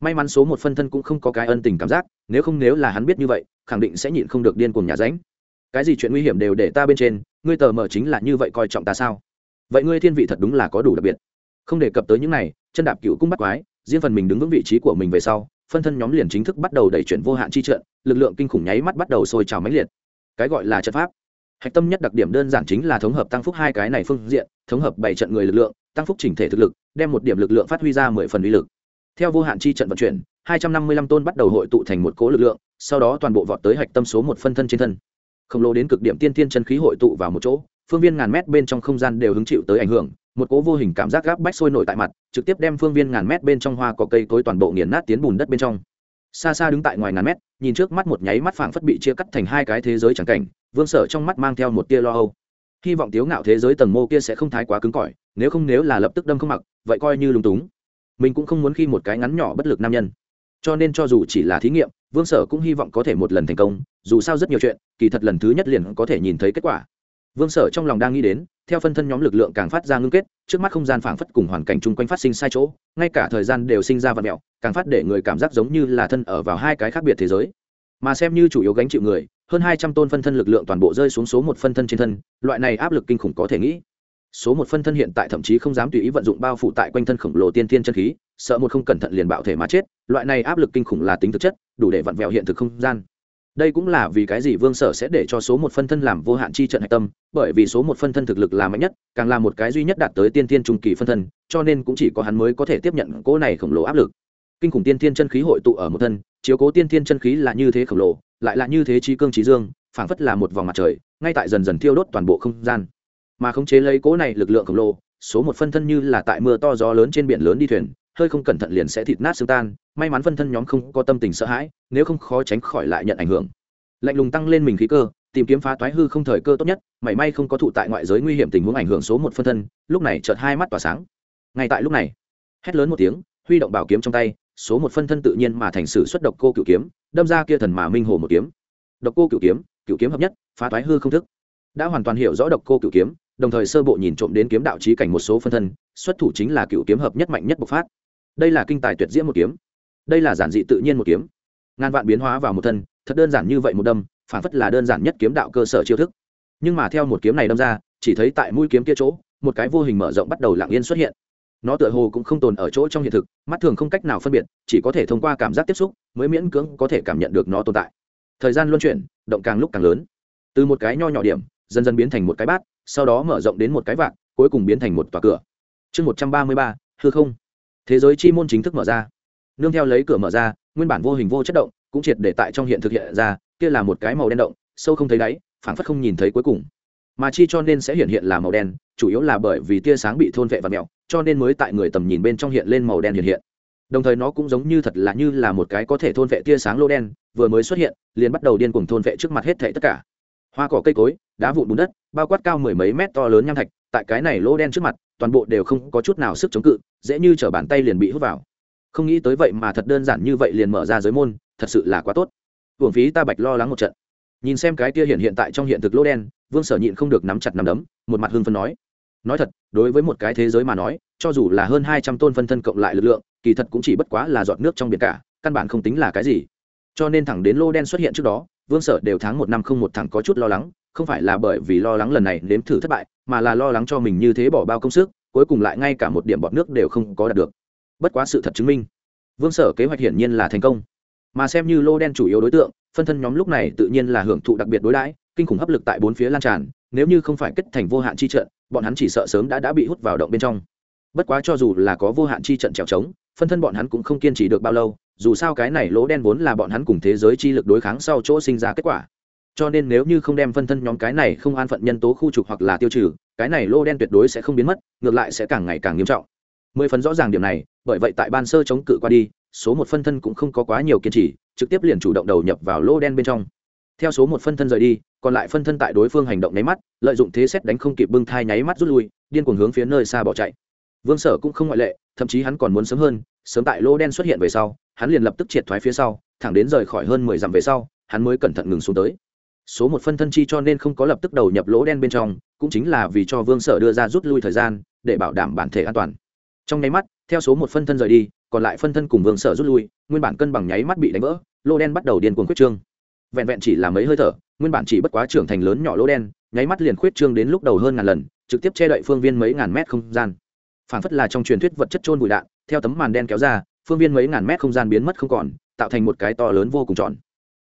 may mắn số một phân thân cũng không có cái ân tình cảm giác, nếu không nếu là hắn biết như vậy, khẳng định sẽ nhịn không được điên cuồng nhà ránh. Cái gì chuyện nguy hiểm đều để ta bên trên, ngươi tờ mở chính là như vậy coi trọng ta sao? Vậy ngươi thiên vị thật đúng là có đủ đặc biệt. Không đề cập tới những này, chân đạp cựu cung bắt quái, riêng phần mình đứng vững vị trí của mình về sau, phân thân nhóm liền chính thức bắt đầu đẩy chuyển vô hạn chi trận, lực lượng kinh khủng nháy mắt bắt đầu sôi trào mãnh liệt. Cái gọi là trận pháp. Hạch tâm nhất đặc điểm đơn giản chính là thống hợp tăng phúc hai cái này phương diện, thống hợp bảy trận người lực lượng, tăng phúc chỉnh thể thực lực, đem một điểm lực lượng phát huy ra mười phần uy lực theo vô hạn chi trận vận chuyển, hai trăm năm mươi lăm tôn bắt đầu hội tụ thành một cố lực lượng, sau đó toàn bộ vọt tới hạch tâm số một phân thân trên thân. Khổng lồ đến cực điểm tiên tiên chân khí hội tụ vào một chỗ, phương viên ngàn mét bên trong không gian đều hứng chịu tới ảnh hưởng, một cố vô hình cảm giác gáp bách sôi nổi tại mặt, trực tiếp đem phương viên ngàn mét bên trong hoa có cây cối toàn bộ nghiền nát tiến bùn đất bên trong. Xa xa đứng tại ngoài ngàn mét, nhìn trước mắt một nháy mắt phảng phất bị chia cắt thành hai cái thế giới chẳng cảnh, vương sở trong mắt mang theo một tia lo âu. Hy vọng tiếu ngạo thế giới tầng mô kia sẽ không thái quá cứng cỏi, nếu không nếu là lập tức đâm không mặc, vậy coi như lúng túng mình cũng không muốn khi một cái ngắn nhỏ bất lực nam nhân. Cho nên cho dù chỉ là thí nghiệm, vương sở cũng hy vọng có thể một lần thành công, dù sao rất nhiều chuyện, kỳ thật lần thứ nhất liền có thể nhìn thấy kết quả. Vương sở trong lòng đang nghĩ đến, theo phân thân nhóm lực lượng càng phát ra ngưng kết, trước mắt không gian phảng phất cùng hoàn cảnh chung quanh phát sinh sai chỗ, ngay cả thời gian đều sinh ra vật mẹo, càng phát để người cảm giác giống như là thân ở vào hai cái khác biệt thế giới. Mà xem như chủ yếu gánh chịu người, hơn hai trăm tôn phân thân lực lượng toàn bộ rơi xuống số một phân thân trên thân, loại này áp lực kinh khủng có thể nghĩ số một phân thân hiện tại thậm chí không dám tùy ý vận dụng bao phủ tại quanh thân khổng lồ tiên tiên chân khí, sợ một không cẩn thận liền bạo thể mà chết, loại này áp lực kinh khủng là tính thực chất, đủ để vặn vẹo hiện thực không gian. Đây cũng là vì cái gì vương sở sẽ để cho số một phân thân làm vô hạn chi trận hạch tâm, bởi vì số một phân thân thực lực là mạnh nhất, càng là một cái duy nhất đạt tới tiên tiên trung kỳ phân thân, cho nên cũng chỉ có hắn mới có thể tiếp nhận cỗ này khổng lồ áp lực. Kinh khủng tiên tiên chân khí hội tụ ở một thân, chiếu cố tiên tiên chân khí là như thế khổng lồ, lại là như thế trí cương trí dương, phảng phất là một vòng mặt trời, ngay tại dần dần thiêu đốt toàn bộ không gian mà khống chế lấy cỗ này lực lượng khổng lồ, số một phân thân như là tại mưa to gió lớn trên biển lớn đi thuyền, hơi không cẩn thận liền sẽ thịt nát xương tan, may mắn phân thân nhóm không có tâm tình sợ hãi, nếu không khó tránh khỏi lại nhận ảnh hưởng. Lạnh lùng tăng lên mình khí cơ, tìm kiếm phá toái hư không thời cơ tốt nhất, mảy may không có thụ tại ngoại giới nguy hiểm tình huống ảnh hưởng số một phân thân, lúc này chợt hai mắt tỏa sáng. Ngay tại lúc này, hét lớn một tiếng, huy động bảo kiếm trong tay, số một phân thân tự nhiên mà thành sử xuất độc cô cựu kiếm, đâm ra kia thần mà minh hồ một kiếm. Độc cô cựu kiếm cựu kiếm hợp nhất, phá toái hư không thức. Đã hoàn toàn hiểu rõ độc cô cựu kiếm đồng thời sơ bộ nhìn trộm đến kiếm đạo trí cảnh một số phân thân, xuất thủ chính là cựu kiếm hợp nhất mạnh nhất bộc phát. Đây là kinh tài tuyệt diễm một kiếm. Đây là giản dị tự nhiên một kiếm. Ngàn vạn biến hóa vào một thân, thật đơn giản như vậy một đâm, phản phất là đơn giản nhất kiếm đạo cơ sở chiêu thức. Nhưng mà theo một kiếm này đâm ra, chỉ thấy tại mũi kiếm kia chỗ, một cái vô hình mở rộng bắt đầu lặng yên xuất hiện. Nó tựa hồ cũng không tồn ở chỗ trong hiện thực, mắt thường không cách nào phân biệt, chỉ có thể thông qua cảm giác tiếp xúc mới miễn cưỡng có thể cảm nhận được nó tồn tại. Thời gian luân chuyển, động càng lúc càng lớn. Từ một cái nho nhỏ điểm, dần dần biến thành một cái bát sau đó mở rộng đến một cái vạn cuối cùng biến thành một tòa cửa. Chương một trăm ba mươi ba, hư không. Thế giới chi môn chính thức mở ra. Nương theo lấy cửa mở ra, nguyên bản vô hình vô chất động cũng triệt để tại trong hiện thực hiện ra, kia là một cái màu đen động, sâu không thấy đáy, phảng phất không nhìn thấy cuối cùng. Mà chi cho nên sẽ hiện hiện là màu đen, chủ yếu là bởi vì tia sáng bị thôn vệ và mèo cho nên mới tại người tầm nhìn bên trong hiện lên màu đen hiện hiện. Đồng thời nó cũng giống như thật là như là một cái có thể thôn vệ tia sáng lô đen, vừa mới xuất hiện, liền bắt đầu điên cuồng thôn vệ trước mặt hết thảy tất cả. Hoa cỏ cây cối đá vụn bùn đất, bao quát cao mười mấy mét to lớn nham thạch, tại cái này lô đen trước mặt, toàn bộ đều không có chút nào sức chống cự, dễ như t bàn tay liền bị hút vào. Không nghĩ tới vậy mà thật đơn giản như vậy liền mở ra giới môn, thật sự là quá tốt. Hưởng phí ta bạch lo lắng một trận. Nhìn xem cái tia hiện hiện tại trong hiện thực lô đen, vương sở nhịn không được nắm chặt nắm đấm, một mặt hưng phân nói. Nói thật, đối với một cái thế giới mà nói, cho dù là hơn hai trăm tôn phân thân cộng lại lực lượng, kỳ thật cũng chỉ bất quá là giọt nước trong biển cả, căn bản không tính là cái gì. Cho nên thẳng đến lô đen xuất hiện trước đó, vương sở đều tháng một năm không một thẳng có chút lo lắng không phải là bởi vì lo lắng lần này nếm thử thất bại, mà là lo lắng cho mình như thế bỏ bao công sức, cuối cùng lại ngay cả một điểm bọt nước đều không có đạt được. Bất quá sự thật chứng minh, vương sở kế hoạch hiển nhiên là thành công. Mà xem như lô đen chủ yếu đối tượng, phân thân nhóm lúc này tự nhiên là hưởng thụ đặc biệt đối đãi, kinh khủng hấp lực tại bốn phía lan tràn, nếu như không phải kết thành vô hạn chi trận, bọn hắn chỉ sợ sớm đã đã bị hút vào động bên trong. Bất quá cho dù là có vô hạn chi trận trèo trống, phân thân bọn hắn cũng không kiên trì được bao lâu, dù sao cái này lỗ đen vốn là bọn hắn cùng thế giới chi lực đối kháng sau chỗ sinh ra kết quả cho nên nếu như không đem phân thân nhóm cái này không an phận nhân tố khu trục hoặc là tiêu trừ, cái này lô đen tuyệt đối sẽ không biến mất, ngược lại sẽ càng ngày càng nghiêm trọng. Mười phần rõ ràng điểm này, bởi vậy tại ban sơ chống cự qua đi, số một phân thân cũng không có quá nhiều kiên trì, trực tiếp liền chủ động đầu nhập vào lô đen bên trong. Theo số một phân thân rời đi, còn lại phân thân tại đối phương hành động nháy mắt, lợi dụng thế xét đánh không kịp bưng thai nháy mắt rút lui, điên cuồng hướng phía nơi xa bỏ chạy. Vương sở cũng không ngoại lệ, thậm chí hắn còn muốn sớm hơn, sớm tại lô đen xuất hiện về sau, hắn liền lập tức triệt thoái phía sau, thẳng đến rời khỏi hơn mười dặm về sau, hắn mới cẩn thận ngừng xuống tới số một phân thân chi cho nên không có lập tức đầu nhập lỗ đen bên trong, cũng chính là vì cho vương sở đưa ra rút lui thời gian, để bảo đảm bản thể an toàn. Trong nháy mắt, theo số một phân thân rời đi, còn lại phân thân cùng vương sở rút lui, nguyên bản cân bằng nháy mắt bị đánh vỡ, lỗ đen bắt đầu điên cuồng khuyết trương. Vẹn vẹn chỉ là mấy hơi thở, nguyên bản chỉ bất quá trưởng thành lớn nhỏ lỗ đen, nháy mắt liền khuyết trương đến lúc đầu hơn ngàn lần, trực tiếp che đậy phương viên mấy ngàn mét không gian. Phản phất là trong truyền thuyết vật chất trôn bụi đạn, theo tấm màn đen kéo ra, phương viên mấy ngàn mét không gian biến mất không còn, tạo thành một cái to lớn vô cùng tròn.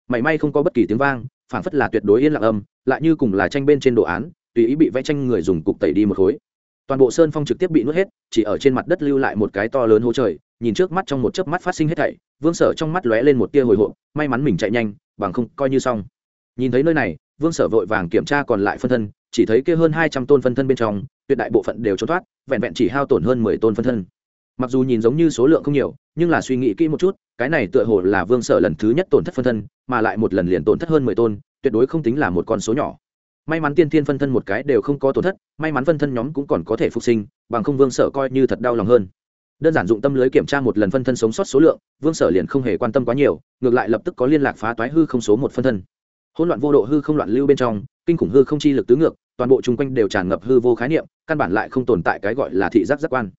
Mảy may không có bất kỳ tiếng vang phản phất là tuyệt đối yên lặng âm, lại như cùng là tranh bên trên đồ án, tùy ý bị vẽ tranh người dùng cục tẩy đi một khối. Toàn bộ sơn phong trực tiếp bị nuốt hết, chỉ ở trên mặt đất lưu lại một cái to lớn hố trời, nhìn trước mắt trong một chớp mắt phát sinh hết thảy, vương sở trong mắt lóe lên một tia hồi hộp, may mắn mình chạy nhanh, bằng không coi như xong. Nhìn thấy nơi này, vương sở vội vàng kiểm tra còn lại phân thân, chỉ thấy kia hơn hai trăm tôn phân thân bên trong, tuyệt đại bộ phận đều trốn thoát, vẹn vẹn chỉ hao tổn hơn mười tôn phân thân mặc dù nhìn giống như số lượng không nhiều, nhưng là suy nghĩ kỹ một chút, cái này tựa hồ là vương sở lần thứ nhất tổn thất phân thân, mà lại một lần liền tổn thất hơn mười tôn, tuyệt đối không tính là một con số nhỏ. May mắn tiên thiên phân thân một cái đều không có tổn thất, may mắn phân thân nhóm cũng còn có thể phục sinh, bằng không vương sở coi như thật đau lòng hơn. Đơn giản dụng tâm lưới kiểm tra một lần phân thân sống sót số lượng, vương sở liền không hề quan tâm quá nhiều, ngược lại lập tức có liên lạc phá toái hư không số một phân thân. Hỗn loạn vô độ hư không loạn lưu bên trong, kinh khủng hư không chi lực tứ ngược, toàn bộ chung quanh đều tràn ngập hư vô khái niệm, căn bản lại không tồn tại cái gọi là thị giác giác quan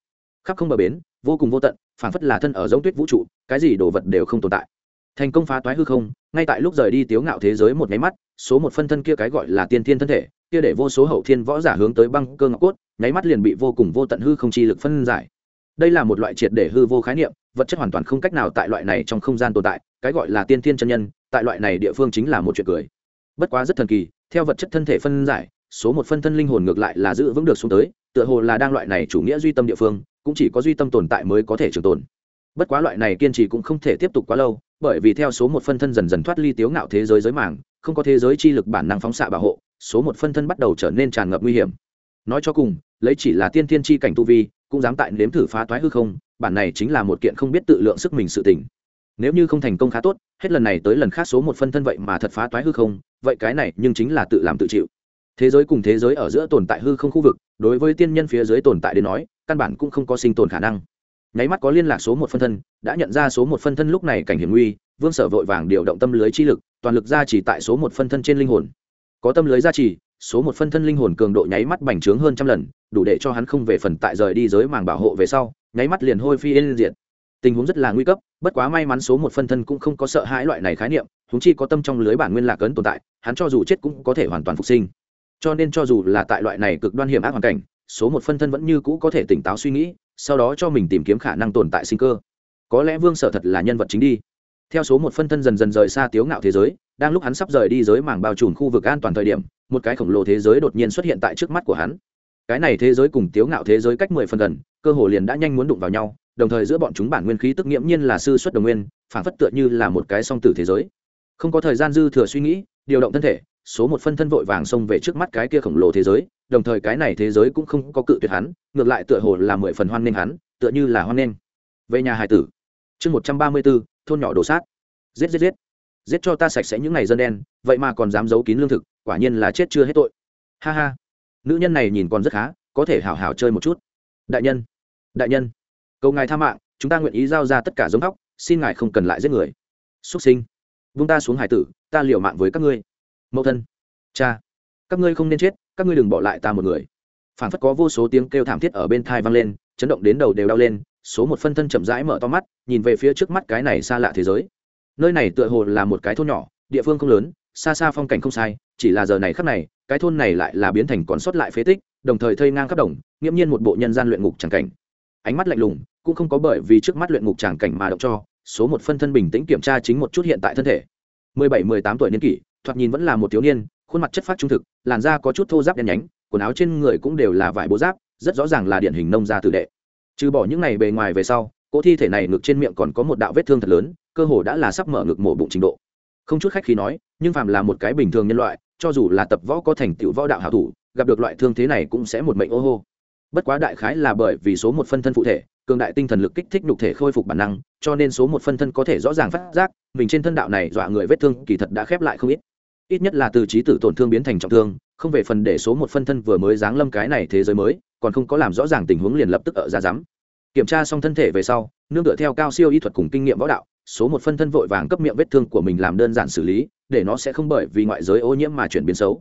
khắp không bờ bến, vô cùng vô tận phản phất là thân ở giống tuyết vũ trụ, cái gì đồ vật đều không tồn tại. Thành công phá toái hư không, ngay tại lúc rời đi tiếu ngạo thế giới một nháy mắt, số một phân thân kia cái gọi là tiên thiên thân thể, kia để vô số hậu thiên võ giả hướng tới băng cơ ngọc cốt, nháy mắt liền bị vô cùng vô tận hư không chi lực phân giải. Đây là một loại triệt để hư vô khái niệm, vật chất hoàn toàn không cách nào tại loại này trong không gian tồn tại, cái gọi là tiên thiên chân nhân, tại loại này địa phương chính là một chuyện cười. Bất quá rất thần kỳ, theo vật chất thân thể phân giải, số một phân thân linh hồn ngược lại là giữ vững được xuống tới, tựa hồ là đang loại này chủ nghĩa duy tâm địa phương cũng chỉ có duy tâm tồn tại mới có thể trường tồn. Bất quá loại này kiên trì cũng không thể tiếp tục quá lâu, bởi vì theo số một phân thân dần dần thoát ly tiếu ngạo thế giới giới mảng không có thế giới chi lực bản năng phóng xạ bảo hộ, số một phân thân bắt đầu trở nên tràn ngập nguy hiểm. Nói cho cùng, lấy chỉ là tiên thiên chi cảnh tu vi, cũng dám tại nếm thử phá toái hư không, bản này chính là một kiện không biết tự lượng sức mình sự tỉnh nếu như không thành công khá tốt, hết lần này tới lần khác số một phân thân vậy mà thật phá toái hư không, vậy cái này nhưng chính là tự làm tự chịu. Thế giới cùng thế giới ở giữa tồn tại hư không khu vực, đối với tiên nhân phía dưới tồn tại đến nói căn bản cũng không có sinh tồn khả năng. Nháy mắt có liên lạc số một phân thân, đã nhận ra số một phân thân lúc này cảnh hiểm nguy, vương sở vội vàng điều động tâm lưới chi lực, toàn lực ra chỉ tại số một phân thân trên linh hồn. Có tâm lưới gia trì, số một phân thân linh hồn cường độ nháy mắt bành trướng hơn trăm lần, đủ để cho hắn không về phần tại rời đi giới màng bảo hộ về sau, nháy mắt liền hôi phi lên diện tình huống rất là nguy cấp, bất quá may mắn số một phân thân cũng không có sợ hãi loại này khái niệm húng chi có tâm trong lưới bản nguyên lạc ấn tồn tại, hắn cho dù chết cũng có thể hoàn toàn phục sinh. Cho nên cho dù là tại loại này cực đoan hiểm ác hoàn cảnh số một phân thân vẫn như cũ có thể tỉnh táo suy nghĩ, sau đó cho mình tìm kiếm khả năng tồn tại sinh cơ. Có lẽ vương sở thật là nhân vật chính đi. Theo số một phân thân dần dần rời xa tiếu ngạo thế giới, đang lúc hắn sắp rời đi giới mảng bao trùm khu vực an toàn thời điểm, một cái khổng lồ thế giới đột nhiên xuất hiện tại trước mắt của hắn. Cái này thế giới cùng tiếu ngạo thế giới cách mười phần gần, cơ hồ liền đã nhanh muốn đụng vào nhau, đồng thời giữa bọn chúng bản nguyên khí tức nghiễm nhiên là sư xuất đồng nguyên phản phất tựa như là một cái song tử thế giới. Không có thời gian dư thừa suy nghĩ, điều động thân thể, số một phân thân vội vàng xông về trước mắt cái kia khổng lồ thế giới đồng thời cái này thế giới cũng không có cự tuyệt hắn, ngược lại tựa hồ là mười phần hoan nghênh hắn, tựa như là hoan nghênh. Về nhà hải tử. Chương một trăm ba mươi bốn, thôn nhỏ đồ sát giết giết giết. Giết cho ta sạch sẽ những ngày dân đen, vậy mà còn dám giấu kín lương thực, quả nhiên là chết chưa hết tội. Ha ha. Nữ nhân này nhìn còn rất khá, có thể hào hào chơi một chút. Đại nhân. Đại nhân. Cầu ngài tha mạng, chúng ta nguyện ý giao ra tất cả giống tóc xin ngài không cần lại giết người. Xuất sinh. Vung ta xuống hải tử, ta liều mạng với các ngươi. Mẫu thân. Cha. Các ngươi không nên chết các ngươi đừng bỏ lại ta một người. Phản phất có vô số tiếng kêu thảm thiết ở bên thai vang lên, chấn động đến đầu đều đau lên, số một phân thân chậm rãi mở to mắt, nhìn về phía trước mắt cái này xa lạ thế giới. Nơi này tựa hồ là một cái thôn nhỏ, địa phương không lớn, xa xa phong cảnh không sai, chỉ là giờ này khắc này, cái thôn này lại là biến thành còn sót lại phế tích, đồng thời thây ngang khắp đồng, nghiễm nhiên một bộ nhân gian luyện ngục tràng cảnh. Ánh mắt lạnh lùng, cũng không có bởi vì trước mắt luyện ngục tràng cảnh mà động cho, số một phân thân bình tĩnh kiểm tra chính một chút hiện tại thân thể. Mười bảy, mười tám tuổi niên kỷ, thoạt nhìn vẫn là một thiếu niên khuôn mặt chất phát trung thực, làn da có chút thô giáp đen nhánh, quần áo trên người cũng đều là vải bố giáp, rất rõ ràng là điển hình nông gia tử đệ. Trừ bỏ những này bề ngoài về sau, cỗ thi thể này ngực trên miệng còn có một đạo vết thương thật lớn, cơ hồ đã là sắp mở ngực mổ bụng trình độ. Không chút khách khi nói, nhưng phàm là một cái bình thường nhân loại, cho dù là tập võ có thành tựu võ đạo hảo thủ, gặp được loại thương thế này cũng sẽ một mệnh ô hô. Bất quá đại khái là bởi vì số một phân thân phụ thể, cường đại tinh thần lực kích thích nhục thể khôi phục bản năng, cho nên số một phân thân có thể rõ ràng phát giác, mình trên thân đạo này dọa người vết thương kỳ thật đã khép lại không ít ít nhất là từ trí tử tổn thương biến thành trọng thương, không về phần để số một phân thân vừa mới giáng lâm cái này thế giới mới, còn không có làm rõ ràng tình huống liền lập tức ở ra rắm kiểm tra xong thân thể về sau, nương tựa theo cao siêu y thuật cùng kinh nghiệm võ đạo, số một phân thân vội vàng cấp miệng vết thương của mình làm đơn giản xử lý, để nó sẽ không bởi vì ngoại giới ô nhiễm mà chuyển biến xấu.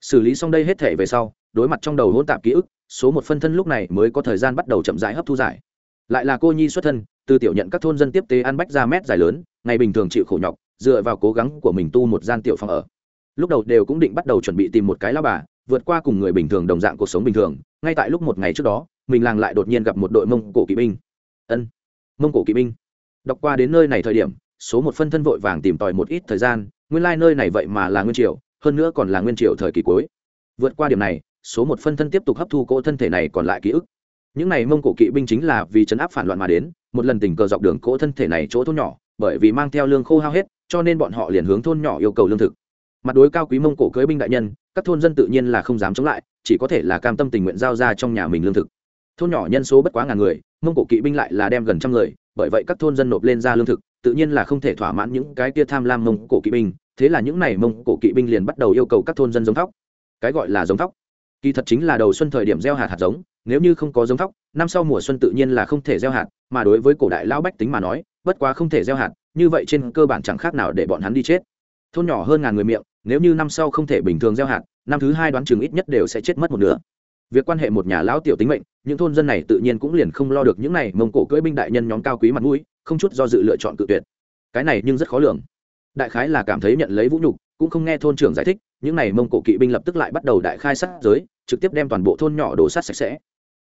Xử lý xong đây hết thể về sau, đối mặt trong đầu hỗn tạp ký ức, số một phân thân lúc này mới có thời gian bắt đầu chậm rãi hấp thu giải. Lại là cô nhi xuất thân, từ tiểu nhận các thôn dân tiếp tế ăn bách ra mét dài lớn, ngày bình thường chịu khổ nhọc, dựa vào cố gắng của mình tu một gian tiểu phòng ở lúc đầu đều cũng định bắt đầu chuẩn bị tìm một cái lao bà, vượt qua cùng người bình thường đồng dạng cuộc sống bình thường. Ngay tại lúc một ngày trước đó, mình làng lại đột nhiên gặp một đội mông cổ kỵ binh. Ân, mông cổ kỵ binh. Đọc qua đến nơi này thời điểm, số một phân thân vội vàng tìm tòi một ít thời gian, nguyên lai、like、nơi này vậy mà là nguyên triều, hơn nữa còn là nguyên triều thời kỳ cuối. Vượt qua điểm này, số một phân thân tiếp tục hấp thu cỗ thân thể này còn lại ký ức. Những này mông cổ kỵ binh chính là vì chấn áp phản loạn mà đến, một lần tình cờ dọc đường cỗ thân thể này chỗ thôn nhỏ, bởi vì mang theo lương khô hao hết, cho nên bọn họ liền hướng thôn nhỏ yêu cầu lương thực mặt đối cao quý mông cổ cưới binh đại nhân, các thôn dân tự nhiên là không dám chống lại, chỉ có thể là cam tâm tình nguyện giao ra trong nhà mình lương thực. Thôn nhỏ nhân số bất quá ngàn người, mông cổ kỵ binh lại là đem gần trăm người, bởi vậy các thôn dân nộp lên ra lương thực, tự nhiên là không thể thỏa mãn những cái kia tham lam mông cổ kỵ binh. Thế là những n à y mông cổ kỵ binh liền bắt đầu yêu cầu các thôn dân giống thóc. Cái gọi là giống thóc. Kỳ thật chính là đầu xuân thời điểm gieo hạt hạt giống, nếu như không có giống thóc, năm sau mùa xuân tự nhiên là không thể gieo hạt, mà đối với cổ đại lão bách tính mà nói, bất quá không thể gieo hạt, như vậy trên cơ bản chẳng khác nào để bọn hắn đi chết. Thôn nhỏ hơn ngàn người miệng nếu như năm sau không thể bình thường gieo hạt, năm thứ hai đoán chừng ít nhất đều sẽ chết mất một nửa. Việc quan hệ một nhà lão tiểu tính mệnh, những thôn dân này tự nhiên cũng liền không lo được những này mông cổ cưỡi binh đại nhân nhóm cao quý mặt mũi, không chút do dự lựa chọn cự tuyệt. Cái này nhưng rất khó lường. Đại khái là cảm thấy nhận lấy vũ nhục, cũng không nghe thôn trưởng giải thích, những này mông cổ kỵ binh lập tức lại bắt đầu đại khai sát giới, trực tiếp đem toàn bộ thôn nhỏ đổ sát sạch sẽ.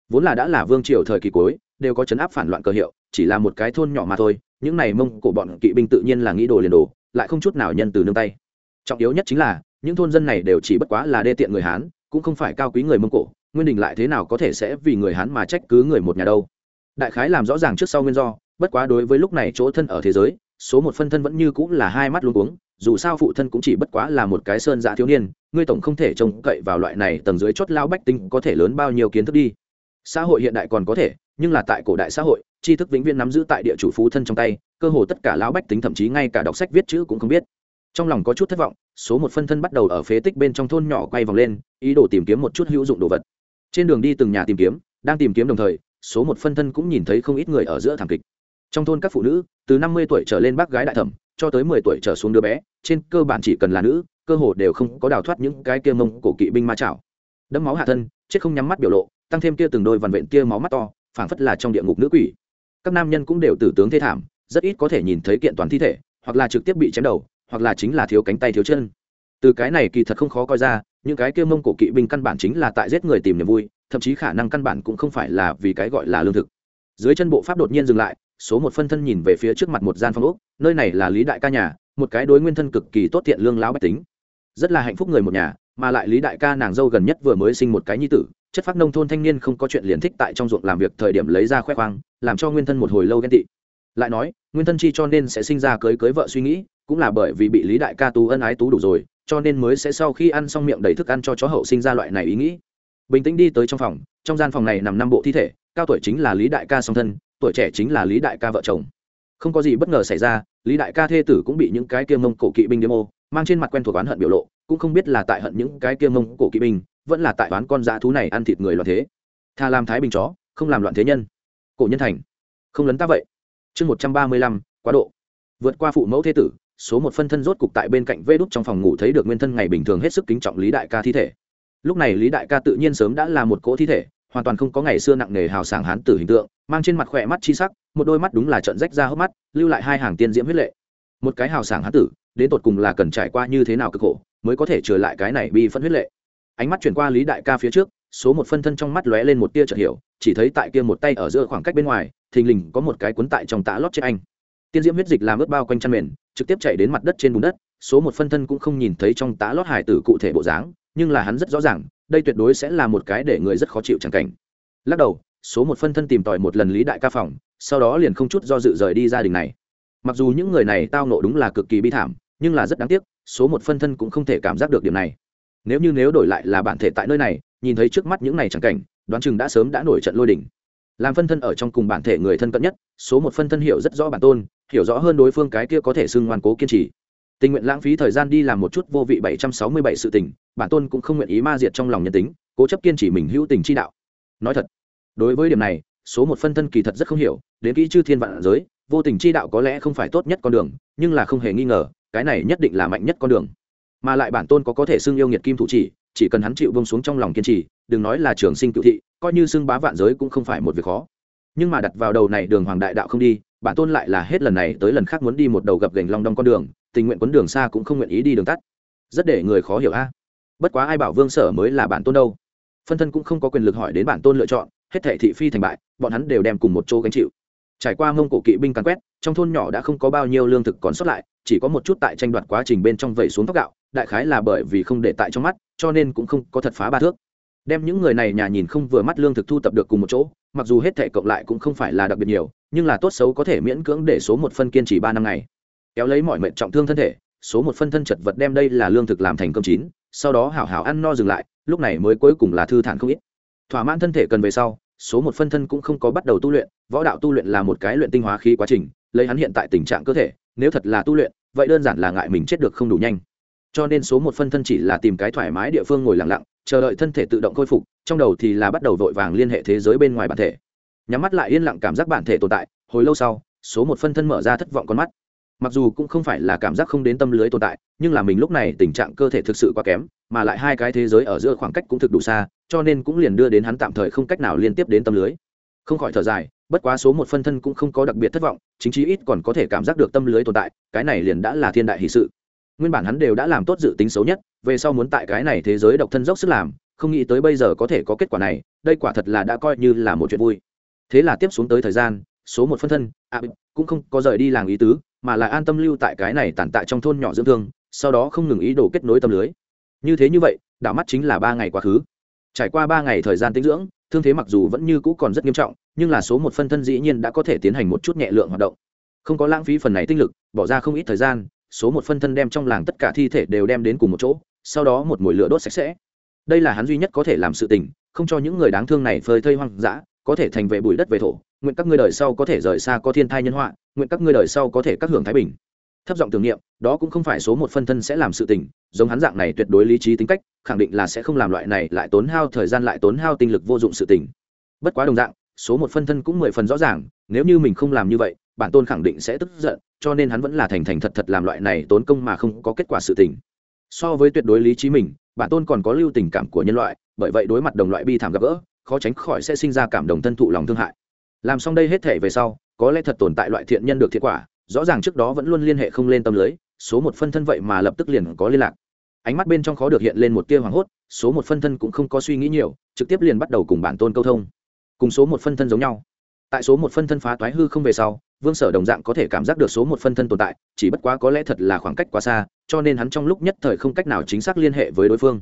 Vốn là đã là vương triều thời kỳ cuối, đều có chấn áp phản loạn cơ hiệu, chỉ là một cái thôn nhỏ mà thôi, những này mông cổ bọn kỵ binh tự nhiên là nghĩ đồ liền đồ, lại không chút nào nhân từ nương tay trọng yếu nhất chính là, những thôn dân này đều chỉ bất quá là đê tiện người hán, cũng không phải cao quý người mông cổ. Nguyên đình lại thế nào có thể sẽ vì người hán mà trách cứ người một nhà đâu? Đại khái làm rõ ràng trước sau nguyên do, bất quá đối với lúc này chỗ thân ở thế giới, số một phân thân vẫn như cũng là hai mắt luôn uống dù sao phụ thân cũng chỉ bất quá là một cái sơn dạ thiếu niên, ngươi tổng không thể trông cậy vào loại này tầng dưới chót lao bách tinh có thể lớn bao nhiêu kiến thức đi. Xã hội hiện đại còn có thể, nhưng là tại cổ đại xã hội, tri thức vĩnh viễn nắm giữ tại địa chủ phú thân trong tay, cơ hồ tất cả lao bách tính thậm chí ngay cả đọc sách viết chữ cũng không biết trong lòng có chút thất vọng, số một phân thân bắt đầu ở phế tích bên trong thôn nhỏ quay vòng lên, ý đồ tìm kiếm một chút hữu dụng đồ vật. Trên đường đi từng nhà tìm kiếm, đang tìm kiếm đồng thời, số một phân thân cũng nhìn thấy không ít người ở giữa thảm kịch. Trong thôn các phụ nữ, từ năm mươi tuổi trở lên bác gái đại thẩm, cho tới mười tuổi trở xuống đứa bé, trên cơ bản chỉ cần là nữ, cơ hồ đều không có đào thoát những cái kia mông cổ kỵ binh ma chảo. Đẫm máu hạ thân, chết không nhắm mắt biểu lộ, tăng thêm kia từng đôi vằn vện kia máu mắt to, phảng phất là trong địa ngục nữ quỷ. Các nam nhân cũng đều tử tướng thê thảm, rất ít có thể nhìn thấy kiện toàn thi thể, hoặc là trực tiếp bị chém đầu hoặc là chính là thiếu cánh tay thiếu chân. Từ cái này kỳ thật không khó coi ra, những cái kia mông cổ kỵ binh căn bản chính là tại giết người tìm niềm vui, thậm chí khả năng căn bản cũng không phải là vì cái gọi là lương thực. Dưới chân bộ pháp đột nhiên dừng lại, số một phân thân nhìn về phía trước mặt một gian phòng ốc, nơi này là lý đại ca nhà, một cái đối nguyên thân cực kỳ tốt thiện lương lão bách tính. Rất là hạnh phúc người một nhà, mà lại lý đại ca nàng dâu gần nhất vừa mới sinh một cái nhi tử, chất phác nông thôn thanh niên không có chuyện liền thích tại trong ruộng làm việc thời điểm lấy ra khoe khoang, làm cho nguyên thân một hồi lâu ghen tị. Lại nói, nguyên thân chi cho nên sẽ sinh ra cưới cưới vợ suy nghĩ cũng là bởi vì bị lý đại ca tú ân ái tú đủ rồi, cho nên mới sẽ sau khi ăn xong miệng đầy thức ăn cho chó hậu sinh ra loại này ý nghĩ. Bình tĩnh đi tới trong phòng, trong gian phòng này nằm năm bộ thi thể, cao tuổi chính là lý đại ca song thân, tuổi trẻ chính là lý đại ca vợ chồng. Không có gì bất ngờ xảy ra, lý đại ca thê tử cũng bị những cái kia mông cổ kỵ binh đêm ô, mang trên mặt quen thuộc oán hận biểu lộ, cũng không biết là tại hận những cái kia mông cổ kỵ binh, vẫn là tại oán con dã thú này ăn thịt người loạn thế. Tha làm thái bình chó, không làm loạn thế nhân. Cổ nhân thành. Không lấn ta vậy. Chương một trăm ba mươi lăm, quá độ. Vượt qua phụ mẫu thế tử số một phân thân rốt cục tại bên cạnh vê đúc trong phòng ngủ thấy được nguyên thân ngày bình thường hết sức kính trọng lý đại ca thi thể. Lúc này lý đại ca tự nhiên sớm đã là một cỗ thi thể, hoàn toàn không có ngày xưa nặng nề hào sảng hán tử hình tượng, mang trên mặt khỏe mắt chi sắc, một đôi mắt đúng là trận rách ra hốc mắt, lưu lại hai hàng tiên diễm huyết lệ. Một cái hào sảng hán tử, đến tột cùng là cần trải qua như thế nào cực khổ, mới có thể trở lại cái này bi phân huyết lệ. Ánh mắt chuyển qua lý đại ca phía trước, số một phân thân trong mắt lóe lên một tia chợt hiểu, chỉ thấy tại kia một tay ở giữa khoảng cách bên ngoài, thình lình có một cái cuốn tại trong tã lót chết anh tiên diễm huyết dịch làm ướt bao quanh chăn mền, trực tiếp chạy đến mặt đất trên bùn đất, số một phân thân cũng không nhìn thấy trong tá lót hải tử cụ thể bộ dáng, nhưng là hắn rất rõ ràng, đây tuyệt đối sẽ là một cái để người rất khó chịu chẳng cảnh. Lắc đầu, số một phân thân tìm tòi một lần lý đại ca phòng, sau đó liền không chút do dự rời đi gia đình này. Mặc dù những người này tao nộ đúng là cực kỳ bi thảm, nhưng là rất đáng tiếc, số một phân thân cũng không thể cảm giác được điểm này. Nếu như nếu đổi lại là bản thể tại nơi này, nhìn thấy trước mắt những này chẳng cảnh, đoán chừng đã sớm đã nổi trận lôi đỉnh làm phân thân ở trong cùng bản thể người thân cận nhất, số một phân thân hiểu rất rõ bản tôn hiểu rõ hơn đối phương cái kia có thể xưng ngoan cố kiên trì. Tình nguyện lãng phí thời gian đi làm một chút vô vị bảy trăm sáu mươi bảy sự tình, bản tôn cũng không nguyện ý ma diệt trong lòng nhân tính, cố chấp kiên trì mình hữu tình chi đạo. Nói thật, đối với điểm này, số một phân thân kỳ thật rất không hiểu, đến kỹ chư thiên vạn giới, vô tình chi đạo có lẽ không phải tốt nhất con đường, nhưng là không hề nghi ngờ, cái này nhất định là mạnh nhất con đường. Mà lại bản tôn có có thể xưng yêu nghiệt kim thủ chỉ chỉ cần hắn chịu bông xuống trong lòng kiên trì, đừng nói là trường sinh cựu thị, coi như xưng bá vạn giới cũng không phải một việc khó. Nhưng mà đặt vào đầu này đường hoàng đại đạo không đi bản tôn lại là hết lần này tới lần khác muốn đi một đầu gập gành long đong con đường, tình nguyện quấn đường xa cũng không nguyện ý đi đường tắt. Rất để người khó hiểu a. Bất quá ai bảo vương sở mới là bản tôn đâu? Phân thân cũng không có quyền lực hỏi đến bản tôn lựa chọn, hết thể thị phi thành bại, bọn hắn đều đem cùng một chỗ gánh chịu. Trải qua mông cổ kỵ binh càn quét, trong thôn nhỏ đã không có bao nhiêu lương thực còn sót lại, chỉ có một chút tại tranh đoạt quá trình bên trong vẩy xuống tóc gạo, đại khái là bởi vì không để tại trong mắt, cho nên cũng không có thật phá ba thước. Đem những người này nhà nhìn không vừa mắt lương thực thu tập được cùng một chỗ, mặc dù hết thể cộng lại cũng không phải là đặc biệt nhiều nhưng là tốt xấu có thể miễn cưỡng để số một phân kiên trì ba năm ngày. Kéo lấy mọi mệnh trọng thương thân thể, số một phân thân chật vật đem đây là lương thực làm thành cơm chín, sau đó hảo hảo ăn no dừng lại, lúc này mới cuối cùng là thư thản không ít. Thỏa mãn thân thể cần về sau, số một phân thân cũng không có bắt đầu tu luyện, võ đạo tu luyện là một cái luyện tinh hóa khí quá trình, lấy hắn hiện tại tình trạng cơ thể, nếu thật là tu luyện, vậy đơn giản là ngại mình chết được không đủ nhanh. Cho nên số một phân thân chỉ là tìm cái thoải mái địa phương ngồi lặng lặng, chờ đợi thân thể tự động khôi phục, trong đầu thì là bắt đầu vội vàng liên hệ thế giới bên ngoài bản thể nhắm mắt lại yên lặng cảm giác bản thể tồn tại, hồi lâu sau, số một phân thân mở ra thất vọng con mắt. Mặc dù cũng không phải là cảm giác không đến tâm lưới tồn tại, nhưng là mình lúc này tình trạng cơ thể thực sự quá kém, mà lại hai cái thế giới ở giữa khoảng cách cũng thực đủ xa, cho nên cũng liền đưa đến hắn tạm thời không cách nào liên tiếp đến tâm lưới. Không khỏi thở dài, bất quá số một phân thân cũng không có đặc biệt thất vọng, chính chí ít còn có thể cảm giác được tâm lưới tồn tại, cái này liền đã là thiên đại hì sự. Nguyên bản hắn đều đã làm tốt dự tính xấu nhất, về sau muốn tại cái này thế giới độc thân dốc sức làm, không nghĩ tới bây giờ có thể có kết quả này, đây quả thật là đã coi như là một chuyện vui thế là tiếp xuống tới thời gian số một phân thân à, cũng không có rời đi làng ý tứ mà là an tâm lưu tại cái này tàn tại trong thôn nhỏ dưỡng thương sau đó không ngừng ý đồ kết nối tâm lưới. Như thế như vậy đảo mắt chính là ba ngày quá khứ. Trải qua ba ngày thời gian tinh dưỡng thương thế mặc dù vẫn như cũ còn rất nghiêm trọng nhưng là số một phân thân dĩ nhiên đã có thể tiến hành một chút nhẹ lượng hoạt động. Không có lãng phí phần này tinh lực bỏ ra không ít thời gian số một phân thân đem trong làng tất cả thi thể đều đem đến cùng một chỗ sau đó một mồi lửa đốt sạch sẽ. Đây là hắn duy nhất có thể làm sự tình không cho những người đáng thương này phơi thây hoang dã có thể thành về bụi đất về thổ, nguyện các ngươi đời sau có thể rời xa có thiên thai nhân họa, nguyện các ngươi đời sau có thể các hưởng thái bình. Thấp giọng tưởng niệm, đó cũng không phải số một phân thân sẽ làm sự tình, giống hắn dạng này tuyệt đối lý trí tính cách, khẳng định là sẽ không làm loại này lại tốn hao thời gian lại tốn hao tinh lực vô dụng sự tình. Bất quá đồng dạng, số một phân thân cũng mười phần rõ ràng, nếu như mình không làm như vậy, bản tôn khẳng định sẽ tức giận, cho nên hắn vẫn là thành thành thật thật làm loại này tốn công mà không có kết quả sự tình. So với tuyệt đối lý trí mình, bản tôn còn có lưu tình cảm của nhân loại, bởi vậy đối mặt đồng loại bi thảm gặp gỡ khó tránh khỏi sẽ sinh ra cảm đồng thân thụ lòng thương hại. Làm xong đây hết thể về sau, có lẽ thật tồn tại loại thiện nhân được thiệt quả, rõ ràng trước đó vẫn luôn liên hệ không lên tâm lưới, số một phân thân vậy mà lập tức liền có liên lạc. Ánh mắt bên trong khó được hiện lên một tia hoảng hốt, số một phân thân cũng không có suy nghĩ nhiều, trực tiếp liền bắt đầu cùng bản tôn câu thông. Cùng số một phân thân giống nhau. Tại số một phân thân phá toái hư không về sau, vương sở đồng dạng có thể cảm giác được số một phân thân tồn tại, chỉ bất quá có lẽ thật là khoảng cách quá xa, cho nên hắn trong lúc nhất thời không cách nào chính xác liên hệ với đối phương.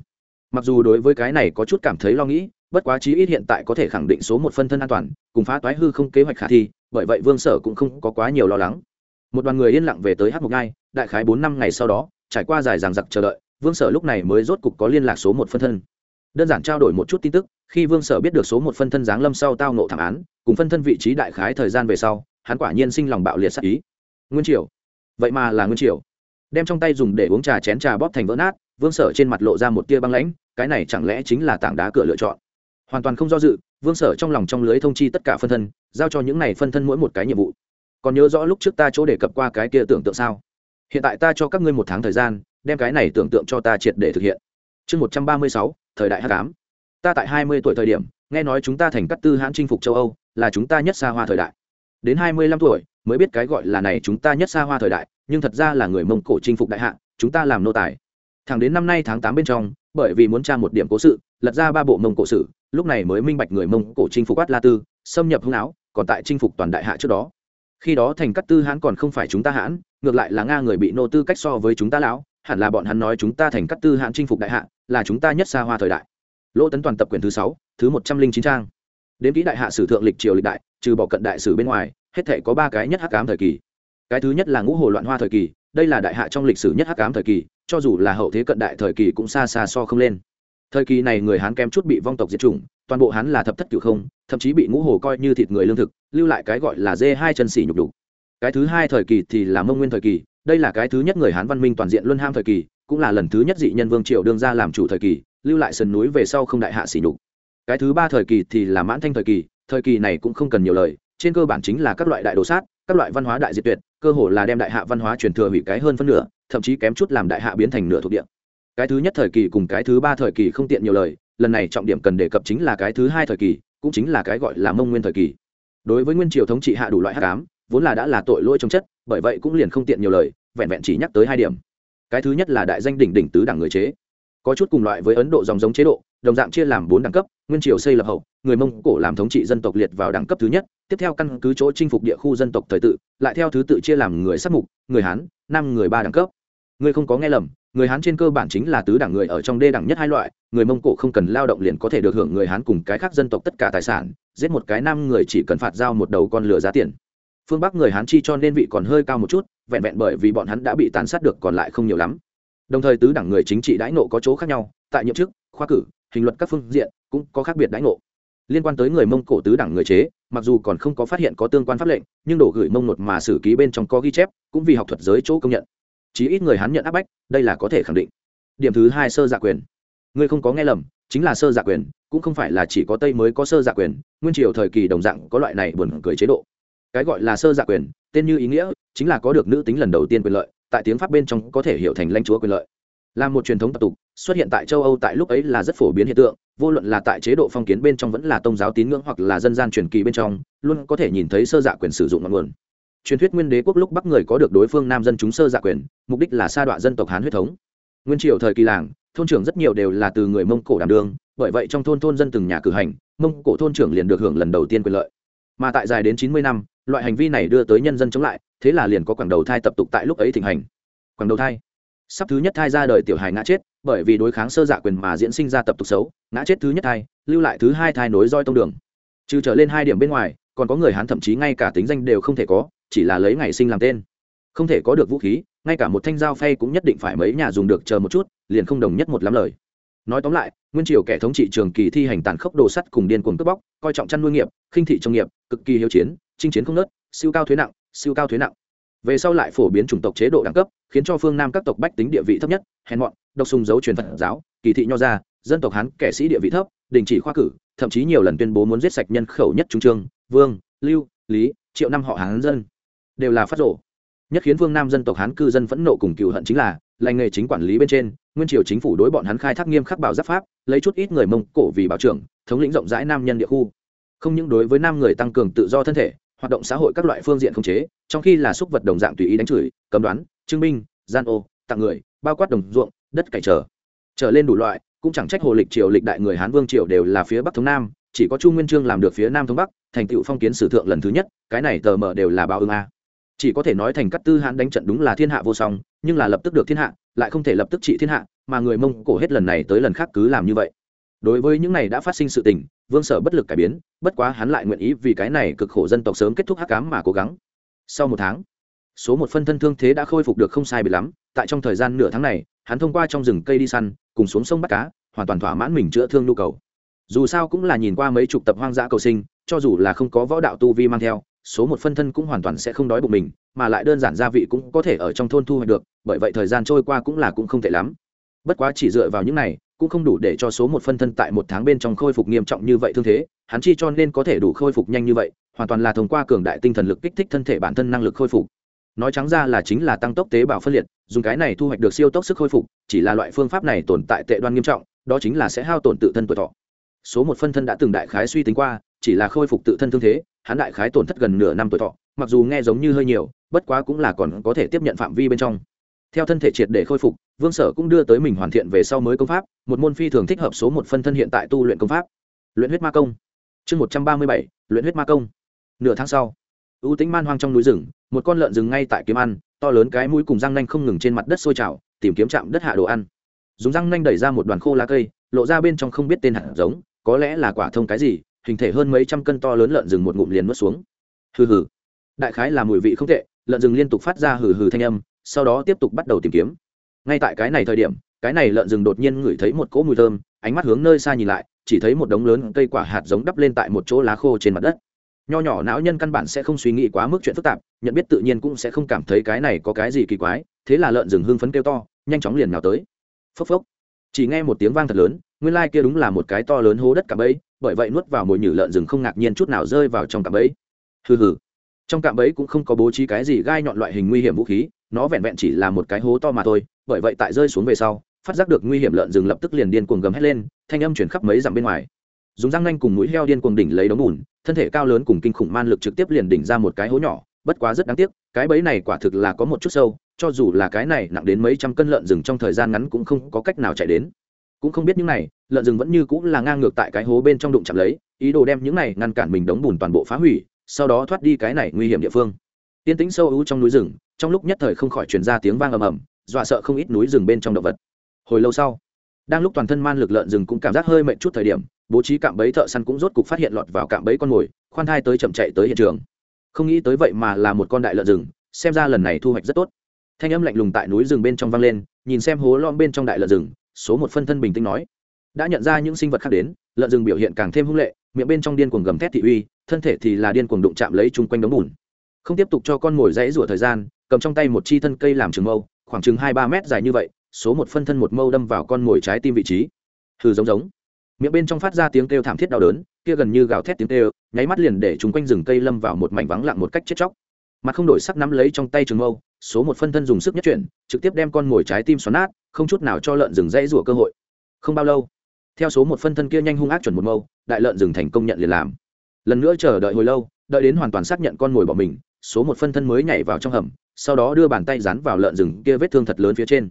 Mặc dù đối với cái này có chút cảm thấy lo nghĩ bất quá chí ít hiện tại có thể khẳng định số một phân thân an toàn, cùng phá toái hư không kế hoạch khả thi, bởi vậy vương sở cũng không có quá nhiều lo lắng. Một đoàn người yên lặng về tới hát một ngai đại khái bốn năm ngày sau đó, trải qua dài ràng giặc chờ đợi, vương sở lúc này mới rốt cục có liên lạc số một phân thân. Đơn giản trao đổi một chút tin tức, khi vương sở biết được số một phân thân giáng lâm sau tao nộ thảm án, cùng phân thân vị trí đại khái thời gian về sau, hắn quả nhiên sinh lòng bạo liệt sắc ý. Nguyên triều. Vậy mà là nguyên triều. Đem trong tay dùng để uống trà chén trà bóp thành vỡ nát, vương sở trên mặt lộ ra một tia băng lãnh, cái này chẳng lẽ chính là tảng đá cửa lựa chọn? Hoàn toàn không do dự, vương sở trong lòng trong lưới thông chi tất cả phân thân, giao cho những này phân thân mỗi một cái nhiệm vụ. Còn nhớ rõ lúc trước ta chỗ đề cập qua cái kia tưởng tượng sao? Hiện tại ta cho các ngươi một tháng thời gian, đem cái này tưởng tượng cho ta triệt để thực hiện. Chương một trăm ba mươi sáu, thời đại h tám ta tại hai mươi tuổi thời điểm, nghe nói chúng ta thành cắt tư hãn chinh phục châu âu, là chúng ta nhất xa hoa thời đại. Đến hai mươi lăm tuổi, mới biết cái gọi là này chúng ta nhất xa hoa thời đại, nhưng thật ra là người mông cổ chinh phục đại hạ, chúng ta làm nô tài. Thẳng đến năm nay tháng tám bên trong, bởi vì muốn tra một điểm cố sự, lật ra ba bộ mông cổ sử lúc này mới minh bạch người mông cổ chinh phục át la tư, xâm nhập hung áo, còn tại chinh phục toàn đại hạ trước đó. Khi đó thành cát tư hãn còn không phải chúng ta hãn, ngược lại là nga người bị nô tư cách so với chúng ta lão, hẳn là bọn hắn nói chúng ta thành cát tư hãn chinh phục đại hạ, là chúng ta nhất xa hoa thời đại. Lỗ tấn toàn tập quyển thứ sáu, thứ một trăm linh chín trang. Đến kỹ đại hạ sử thượng lịch triều lịch đại, trừ bỏ cận đại sử bên ngoài, hết thể có ba cái nhất hắc ám thời kỳ. Cái thứ nhất là ngũ hồ loạn hoa thời kỳ, đây là đại hạ trong lịch sử nhất hắc ám thời kỳ, cho dù là hậu thế cận đại thời kỳ cũng xa xa so không lên thời kỳ này người hán kém chút bị vong tộc diệt chủng, toàn bộ hán là thập thất cựu không, thậm chí bị ngũ hồ coi như thịt người lương thực, lưu lại cái gọi là dê hai chân xỉ nhục đủ cái thứ hai thời kỳ thì là mông nguyên thời kỳ, đây là cái thứ nhất người hán văn minh toàn diện luân ham thời kỳ, cũng là lần thứ nhất dị nhân vương triều đương ra làm chủ thời kỳ, lưu lại sườn núi về sau không đại hạ xỉ nhục. Cái thứ ba thời kỳ thì là mãn thanh thời kỳ thời kỳ này cũng không cần nhiều lời, trên cơ bản chính là các loại đại đồ sát, các loại văn hóa đại diệt tuyệt, cơ hồ là đem đại hạ văn hóa truyền thừa hủy cái hơn phân nửa, thậm chí kém chút làm đại hạ biến thành nửa thuộc địa cái thứ nhất thời kỳ cùng cái thứ ba thời kỳ không tiện nhiều lời, lần này trọng điểm cần đề cập chính là cái thứ hai thời kỳ, cũng chính là cái gọi là mông nguyên thời kỳ. Đối với nguyên triều thống trị hạ đủ loại hát cám vốn là đã là tội lỗi trong chất, bởi vậy cũng liền không tiện nhiều lời, vẹn vẹn chỉ nhắc tới hai điểm. Cái thứ nhất là đại danh đỉnh đỉnh tứ đẳng người chế. Có chút cùng loại với ấn độ dòng giống chế độ, đồng dạng chia làm bốn đẳng cấp, nguyên triều xây lập hậu, người mông cổ làm thống trị dân tộc liệt vào đẳng cấp thứ nhất, tiếp theo căn cứ chỗ chinh phục địa khu dân tộc thời tự, lại theo thứ tự chia làm người sắc mục, người hán, năm người ba đẳng cấp. Người không có nghe lầm người hán trên cơ bản chính là tứ đẳng người ở trong đê đẳng nhất hai loại, người mông cổ không cần lao động liền có thể được hưởng người hán cùng cái khác dân tộc tất cả tài sản, giết một cái nam người chỉ cần phạt giao một đầu con lửa giá tiền. Phương bắc người hán chi cho nên vị còn hơi cao một chút, vẹn vẹn bởi vì bọn hắn đã bị tàn sát được còn lại không nhiều lắm. Đồng thời tứ đẳng người chính trị đãi nộ có chỗ khác nhau, tại nhiệm chức, khoa cử, hình luật các phương diện cũng có khác biệt đãi ngộ. Liên quan tới người mông cổ tứ đẳng người chế, mặc dù còn không có phát hiện có tương quan pháp lệnh, nhưng đổ gửi mông nột mà sử ký bên trong có ghi chép, cũng vì học thuật giới chỗ công nhận chí ít người hắn nhận áp bách, đây là có thể khẳng định. Điểm thứ hai sơ dạ quyền. Ngươi không có nghe lầm, chính là sơ dạ quyền, cũng không phải là chỉ có tây mới có sơ dạ quyền, nguyên triều thời kỳ đồng dạng có loại này buồn cười chế độ. Cái gọi là sơ dạ quyền, tên như ý nghĩa, chính là có được nữ tính lần đầu tiên quyền lợi, tại tiếng pháp bên trong có thể hiểu thành lãnh chúa quyền lợi. Là một truyền thống tập tục, xuất hiện tại châu âu tại lúc ấy là rất phổ biến hiện tượng, vô luận là tại chế độ phong kiến bên trong vẫn là tôn giáo tín ngưỡng hoặc là dân gian truyền kỳ bên trong, luôn có thể nhìn thấy sơ dạ quyền sử dụng ngọn nguồn truyền thuyết nguyên đế quốc lúc bắc người có được đối phương nam dân chúng sơ dạ quyền, mục đích là sa đọa dân tộc hán huyết thống. Nguyên triều thời kỳ làng, thôn trưởng rất nhiều đều là từ người mông cổ đảm đương, bởi vậy trong thôn thôn dân từng nhà cử hành, mông cổ thôn trưởng liền được hưởng lần đầu tiên quyền lợi. Mà tại dài đến chín mươi năm, loại hành vi này đưa tới nhân dân chống lại, thế là liền có quảng đầu thai tập tục tại lúc ấy thịnh hành. Quảng đầu thai. Sắp thứ nhất thai ra đời tiểu hài ngã chết, bởi vì đối kháng sơ dạ quyền mà diễn sinh ra tập tục xấu, ngã chết thứ nhất thai, lưu lại thứ hai thai nối roi tông đường. Trừ trở lên hai điểm bên ngoài, còn có người hán thậm chí ngay cả tính danh đều không thể có chỉ là lấy ngày sinh làm tên. Không thể có được vũ khí, ngay cả một thanh dao phay cũng nhất định phải mấy nhà dùng được chờ một chút, liền không đồng nhất một lắm lời. Nói tóm lại, nguyên triều kẻ thống trị trường kỳ thi hành tàn khốc đồ sắt cùng điên cuồng cướp bóc, coi trọng chăn nuôi nghiệp, khinh thị trong nghiệp, cực kỳ hiếu chiến, chinh chiến không nớt siêu cao thuế nặng, siêu cao thuế nặng. Về sau lại phổ biến chủng tộc chế độ đẳng cấp, khiến cho phương nam các tộc bách tính địa vị thấp nhất, hèn mọn, độc sùng dấu truyền phật giáo, kỳ thị nho gia, dân tộc hán kẻ sĩ địa vị thấp, đình chỉ khoa cử, thậm chí nhiều lần tuyên bố muốn giết sạch nhân khẩu nhất trung trương, vương, lưu, lý, triệu năm họ hán dân đều là phát rổ nhất khiến phương nam dân tộc hán cư dân phẫn nộ cùng cựu hận chính là, lành nghề chính quản lý bên trên, nguyên triều chính phủ đối bọn hắn khai thác nghiêm khắc bảo giáp pháp, lấy chút ít người mông cổ vì bảo trưởng, thống lĩnh rộng rãi nam nhân địa khu. Không những đối với nam người tăng cường tự do thân thể, hoạt động xã hội các loại phương diện không chế, trong khi là xúc vật đồng dạng tùy ý đánh chửi, cấm đoán, chứng minh, gian ô, tặng người, bao quát đồng ruộng, đất cải trở. Trở lên đủ loại, cũng chẳng trách hồ lịch triều lịch đại người hán vương triều đều là phía bắc thống nam, chỉ có chu nguyên trương làm được phía nam thống bắc, thành tựu phong kiến sử thượng lần thứ nhất, cái này tờ mờ đều là báo ứng a chỉ có thể nói thành cát tư hãn đánh trận đúng là thiên hạ vô song, nhưng là lập tức được thiên hạ, lại không thể lập tức trị thiên hạ, mà người mông cổ hết lần này tới lần khác cứ làm như vậy. Đối với những này đã phát sinh sự tình, vương sở bất lực cải biến, bất quá hắn lại nguyện ý vì cái này cực khổ dân tộc sớm kết thúc hắc cám mà cố gắng. Sau một tháng, số một phân thân thương thế đã khôi phục được không sai bị lắm, tại trong thời gian nửa tháng này, hắn thông qua trong rừng cây đi săn, cùng xuống sông bắt cá, hoàn toàn thỏa mãn mình chữa thương nhu cầu. Dù sao cũng là nhìn qua mấy chục tập hoang dã cầu sinh, cho dù là không có võ đạo tu vi mang theo số một phân thân cũng hoàn toàn sẽ không đói bụng mình, mà lại đơn giản gia vị cũng có thể ở trong thôn thu hoạch được, bởi vậy thời gian trôi qua cũng là cũng không tệ lắm. Bất quá chỉ dựa vào những này, cũng không đủ để cho số một phân thân tại một tháng bên trong khôi phục nghiêm trọng như vậy thương thế, hắn chi cho nên có thể đủ khôi phục nhanh như vậy, hoàn toàn là thông qua cường đại tinh thần lực kích thích thân thể bản thân năng lực khôi phục. Nói trắng ra là chính là tăng tốc tế bào phân liệt, dùng cái này thu hoạch được siêu tốc sức khôi phục, chỉ là loại phương pháp này tồn tại tệ đoan nghiêm trọng, đó chính là sẽ hao tổn tự thân tuổi thọ. Số một phân thân đã từng đại khái suy tính qua, chỉ là khôi phục tự thân thương thế hắn đại khái tổn thất gần nửa năm tuổi thọ, mặc dù nghe giống như hơi nhiều, bất quá cũng là còn có thể tiếp nhận phạm vi bên trong. Theo thân thể triệt để khôi phục, vương sở cũng đưa tới mình hoàn thiện về sau mới công pháp, một môn phi thường thích hợp số một phân thân hiện tại tu luyện công pháp. Luyện huyết ma công. Chương một trăm ba mươi bảy, luyện huyết ma công. Nửa tháng sau ưu tính man hoang trong núi rừng, một con lợn rừng ngay tại kiếm ăn, to lớn cái mũi cùng răng nanh không ngừng trên mặt đất sôi trào, tìm kiếm chạm đất hạ đồ ăn. Dùng răng nanh đẩy ra một đoàn khô lá cây, lộ ra bên trong không biết tên hạt giống, có lẽ là quả thông cái gì hình thể hơn mấy trăm cân to lớn lợn rừng một ngụm liền nuốt xuống. Hừ hừ. Đại khái là mùi vị không tệ, lợn rừng liên tục phát ra hừ hừ thanh âm, sau đó tiếp tục bắt đầu tìm kiếm. Ngay tại cái này thời điểm, cái này lợn rừng đột nhiên ngửi thấy một cỗ mùi thơm, ánh mắt hướng nơi xa nhìn lại, chỉ thấy một đống lớn cây quả hạt giống đắp lên tại một chỗ lá khô trên mặt đất. Nho nhỏ não nhân căn bản sẽ không suy nghĩ quá mức chuyện phức tạp, nhận biết tự nhiên cũng sẽ không cảm thấy cái này có cái gì kỳ quái, thế là lợn rừng hưng phấn kêu to, nhanh chóng liền nào tới. Phốc phốc. Chỉ nghe một tiếng vang thật lớn nguyên lai kia đúng là một cái to lớn hố đất cạm bẫy, bởi vậy nuốt vào mồi nhử lợn rừng không ngạc nhiên chút nào rơi vào trong cạm bẫy. Hừ hừ. Trong cạm bẫy cũng không có bố trí cái gì gai nhọn loại hình nguy hiểm vũ khí, nó vẹn vẹn chỉ là một cái hố to mà thôi, bởi vậy tại rơi xuống về sau, phát giác được nguy hiểm lợn rừng lập tức liền điên cuồng gầm hét lên, thanh âm chuyển khắp mấy dặm bên ngoài. Dùng răng nanh cùng mũi heo điên cuồng đỉnh lấy đống bùn, thân thể cao lớn cùng kinh khủng man lực trực tiếp liền đỉnh ra một cái hố nhỏ, bất quá rất đáng tiếc, cái bẫy này quả thực là có một chút sâu, cho dù là cái này nặng đến mấy trăm cân lợn rừng trong thời gian ngắn cũng không có cách nào chạy đến cũng không biết những này, lợn rừng vẫn như cũng là ngang ngược tại cái hố bên trong đụng chạm lấy, ý đồ đem những này ngăn cản mình đóng bùn toàn bộ phá hủy, sau đó thoát đi cái này nguy hiểm địa phương. Tiên tĩnh sâu ưu trong núi rừng, trong lúc nhất thời không khỏi truyền ra tiếng vang ầm ầm, dọa sợ không ít núi rừng bên trong động vật. Hồi lâu sau, đang lúc toàn thân man lực lợn rừng cũng cảm giác hơi mệt chút thời điểm, bố trí cạm bẫy thợ săn cũng rốt cục phát hiện lọt vào cạm bẫy con mồi, khoan thai tới chậm chạy tới hiện trường. Không nghĩ tới vậy mà là một con đại lợn rừng, xem ra lần này thu hoạch rất tốt. Thanh âm lạnh lùng tại núi rừng bên trong vang lên, nhìn xem hố lom bên trong đại lợn rừng số một phân thân bình tĩnh nói. Đã nhận ra những sinh vật khác đến, lợn rừng biểu hiện càng thêm hung lệ, miệng bên trong điên cuồng gầm thét thị uy, thân thể thì là điên cuồng đụng chạm lấy chung quanh đống bùn. Không tiếp tục cho con mồi dãy rủa thời gian, cầm trong tay một chi thân cây làm trường mâu, khoảng chừng hai ba mét dài như vậy, số một phân thân một mâu đâm vào con mồi trái tim vị trí. Hừ giống giống. Miệng bên trong phát ra tiếng kêu thảm thiết đau đớn, kia gần như gào thét tiếng kêu, nháy mắt liền để chúng quanh rừng cây lâm vào một mảnh vắng lặng một cách chết chóc mặt không đổi sắc nắm lấy trong tay trường mâu, số một phân thân dùng sức nhất chuyển, trực tiếp đem con mồi trái tim xoắn nát, không chút nào cho lợn rừng dãy rủa cơ hội. Không bao lâu, theo số một phân thân kia nhanh hung ác chuẩn một mâu, đại lợn rừng thành công nhận liền làm. Lần nữa chờ đợi hồi lâu, đợi đến hoàn toàn xác nhận con mồi bỏ mình, số một phân thân mới nhảy vào trong hầm, sau đó đưa bàn tay dán vào lợn rừng kia vết thương thật lớn phía trên.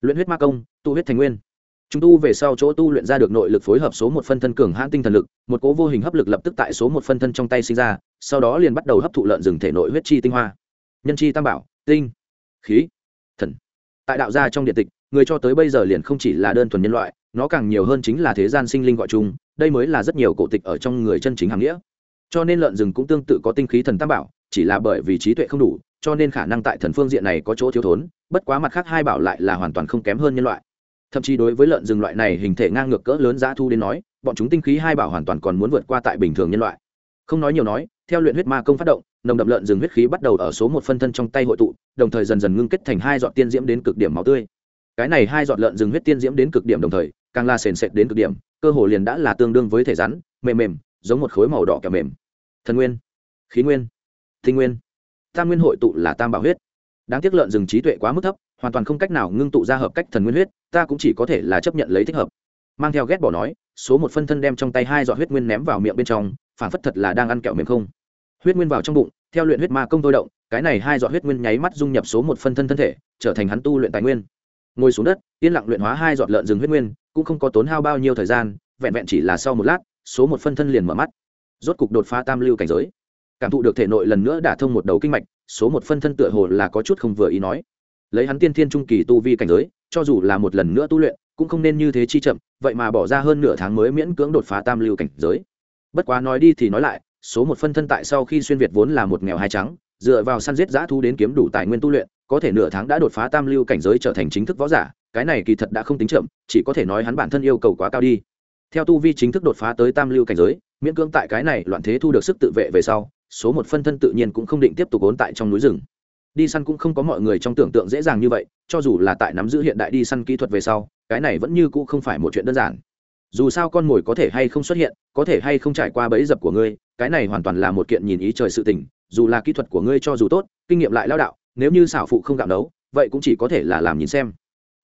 Luyện huyết ma công, tụ huyết thành nguyên chúng tu về sau chỗ tu luyện ra được nội lực phối hợp số một phân thân cường hãn tinh thần lực, một cố vô hình hấp lực lập tức tại số một phân thân trong tay sinh ra, sau đó liền bắt đầu hấp thụ lợn rừng thể nội huyết chi tinh hoa. Nhân chi tam bảo, tinh, khí, thần. Tại đạo gia trong điện tịch, người cho tới bây giờ liền không chỉ là đơn thuần nhân loại, nó càng nhiều hơn chính là thế gian sinh linh gọi chung, đây mới là rất nhiều cổ tịch ở trong người chân chính hàng nghĩa. Cho nên lợn rừng cũng tương tự có tinh khí thần tam bảo, chỉ là bởi vì trí tuệ không đủ, cho nên khả năng tại thần phương diện này có chỗ thiếu thốn, bất quá mặt khác hai bảo lại là hoàn toàn không kém hơn nhân loại thậm chí đối với lợn rừng loại này hình thể ngang ngược cỡ lớn giá thu đến nói, bọn chúng tinh khí hai bảo hoàn toàn còn muốn vượt qua tại bình thường nhân loại. Không nói nhiều nói, theo luyện huyết ma công phát động, nồng đậm lợn rừng huyết khí bắt đầu ở số một phân thân trong tay hội tụ, đồng thời dần dần ngưng kết thành hai giọt tiên diễm đến cực điểm máu tươi. Cái này hai giọt lợn rừng huyết tiên diễm đến cực điểm đồng thời, càng là sền sệt đến cực điểm, cơ hồ liền đã là tương đương với thể rắn, mềm mềm, giống một khối màu đỏ kẹo mềm. Thần nguyên, khí nguyên thinh nguyên, tam nguyên hội tụ là tam bảo huyết. Đáng tiếc lợn rừng trí tuệ quá mức thấp hoàn toàn không cách nào ngưng tụ ra hợp cách thần nguyên huyết, ta cũng chỉ có thể là chấp nhận lấy thích hợp. Mang theo ghét bỏ nói, số một phân thân đem trong tay hai giọt huyết nguyên ném vào miệng bên trong, phản phất thật là đang ăn kẹo mềm không. Huyết nguyên vào trong bụng, theo luyện huyết ma công tôi động, cái này hai giọt huyết nguyên nháy mắt dung nhập số một phân thân thân thể, trở thành hắn tu luyện tài nguyên. Ngồi xuống đất, yên lặng luyện hóa hai giọt lợn rừng huyết nguyên, cũng không có tốn hao bao nhiêu thời gian, vẹn vẹn chỉ là sau một lát, số một phân thân liền mở mắt. Rốt cục đột phá tam lưu cảnh giới. Cảm thụ được thể nội lần nữa đả thông một đầu kinh mạch, số một phân thân tựa hồ là có chút không vừa ý nói lấy hắn tiên thiên trung kỳ tu vi cảnh giới, cho dù là một lần nữa tu luyện, cũng không nên như thế chi chậm, vậy mà bỏ ra hơn nửa tháng mới miễn cưỡng đột phá tam lưu cảnh giới. Bất quá nói đi thì nói lại, số một phân thân tại sau khi xuyên việt vốn là một nghèo hai trắng, dựa vào săn giết giã thu đến kiếm đủ tài nguyên tu luyện, có thể nửa tháng đã đột phá tam lưu cảnh giới trở thành chính thức võ giả, cái này kỳ thật đã không tính chậm, chỉ có thể nói hắn bản thân yêu cầu quá cao đi. Theo tu vi chính thức đột phá tới tam lưu cảnh giới, miễn cưỡng tại cái này loạn thế thu được sức tự vệ về sau, số một phân thân tự nhiên cũng không định tiếp tục ốn tại trong núi rừng đi săn cũng không có mọi người trong tưởng tượng dễ dàng như vậy, cho dù là tại nắm giữ hiện đại đi săn kỹ thuật về sau, cái này vẫn như cũ không phải một chuyện đơn giản. Dù sao con mồi có thể hay không xuất hiện, có thể hay không trải qua bẫy dập của ngươi, cái này hoàn toàn là một kiện nhìn ý trời sự tình, dù là kỹ thuật của ngươi cho dù tốt, kinh nghiệm lại lao đạo, nếu như xảo phụ không gạo đấu vậy cũng chỉ có thể là làm nhìn xem.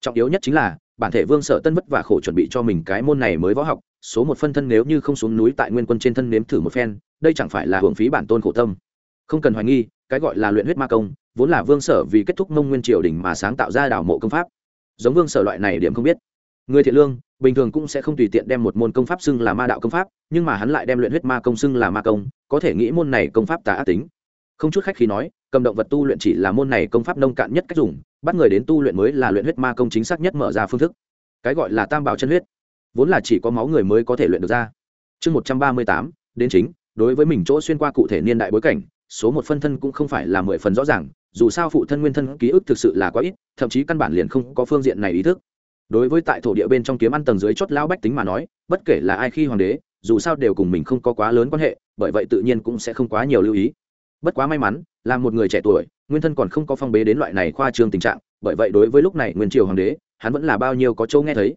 Trọng yếu nhất chính là, bản thể vương sở tân vất và khổ chuẩn bị cho mình cái môn này mới võ học, số một phân thân nếu như không xuống núi tại nguyên quân trên thân nếm thử một phen, đây chẳng phải là hưởng phí bản tôn khổ tâm. Không cần hoài nghi, cái gọi là luyện huyết ma công vốn là vương sở vì kết thúc mông nguyên triều đình mà sáng tạo ra đảo mộ công pháp. Giống vương sở loại này điểm không biết. Người thiện lương, bình thường cũng sẽ không tùy tiện đem một môn công pháp xưng là ma đạo công pháp, nhưng mà hắn lại đem luyện huyết ma công xưng là ma công, có thể nghĩ môn này công pháp tà ác tính. Không chút khách khi nói, cầm động vật tu luyện chỉ là môn này công pháp nông cạn nhất cách dùng, bắt người đến tu luyện mới là luyện huyết ma công chính xác nhất mở ra phương thức. Cái gọi là tam bảo chân huyết. Vốn là chỉ có máu người mới có thể luyện được ra. Chương một trăm ba mươi tám, đến chính, đối với mình chỗ xuyên qua cụ thể niên đại bối cảnh số một phân thân cũng không phải là mười phần rõ ràng, dù sao phụ thân nguyên thân ký ức thực sự là quá ít, thậm chí căn bản liền không có phương diện này ý thức. Đối với tại thổ địa bên trong kiếm ăn tầng dưới chót lao bách tính mà nói, bất kể là ai khi hoàng đế, dù sao đều cùng mình không có quá lớn quan hệ, bởi vậy tự nhiên cũng sẽ không quá nhiều lưu ý. Bất quá may mắn, là một người trẻ tuổi, nguyên thân còn không có phong bế đến loại này khoa trương tình trạng, bởi vậy đối với lúc này nguyên triều hoàng đế, hắn vẫn là bao nhiêu có châu nghe thấy.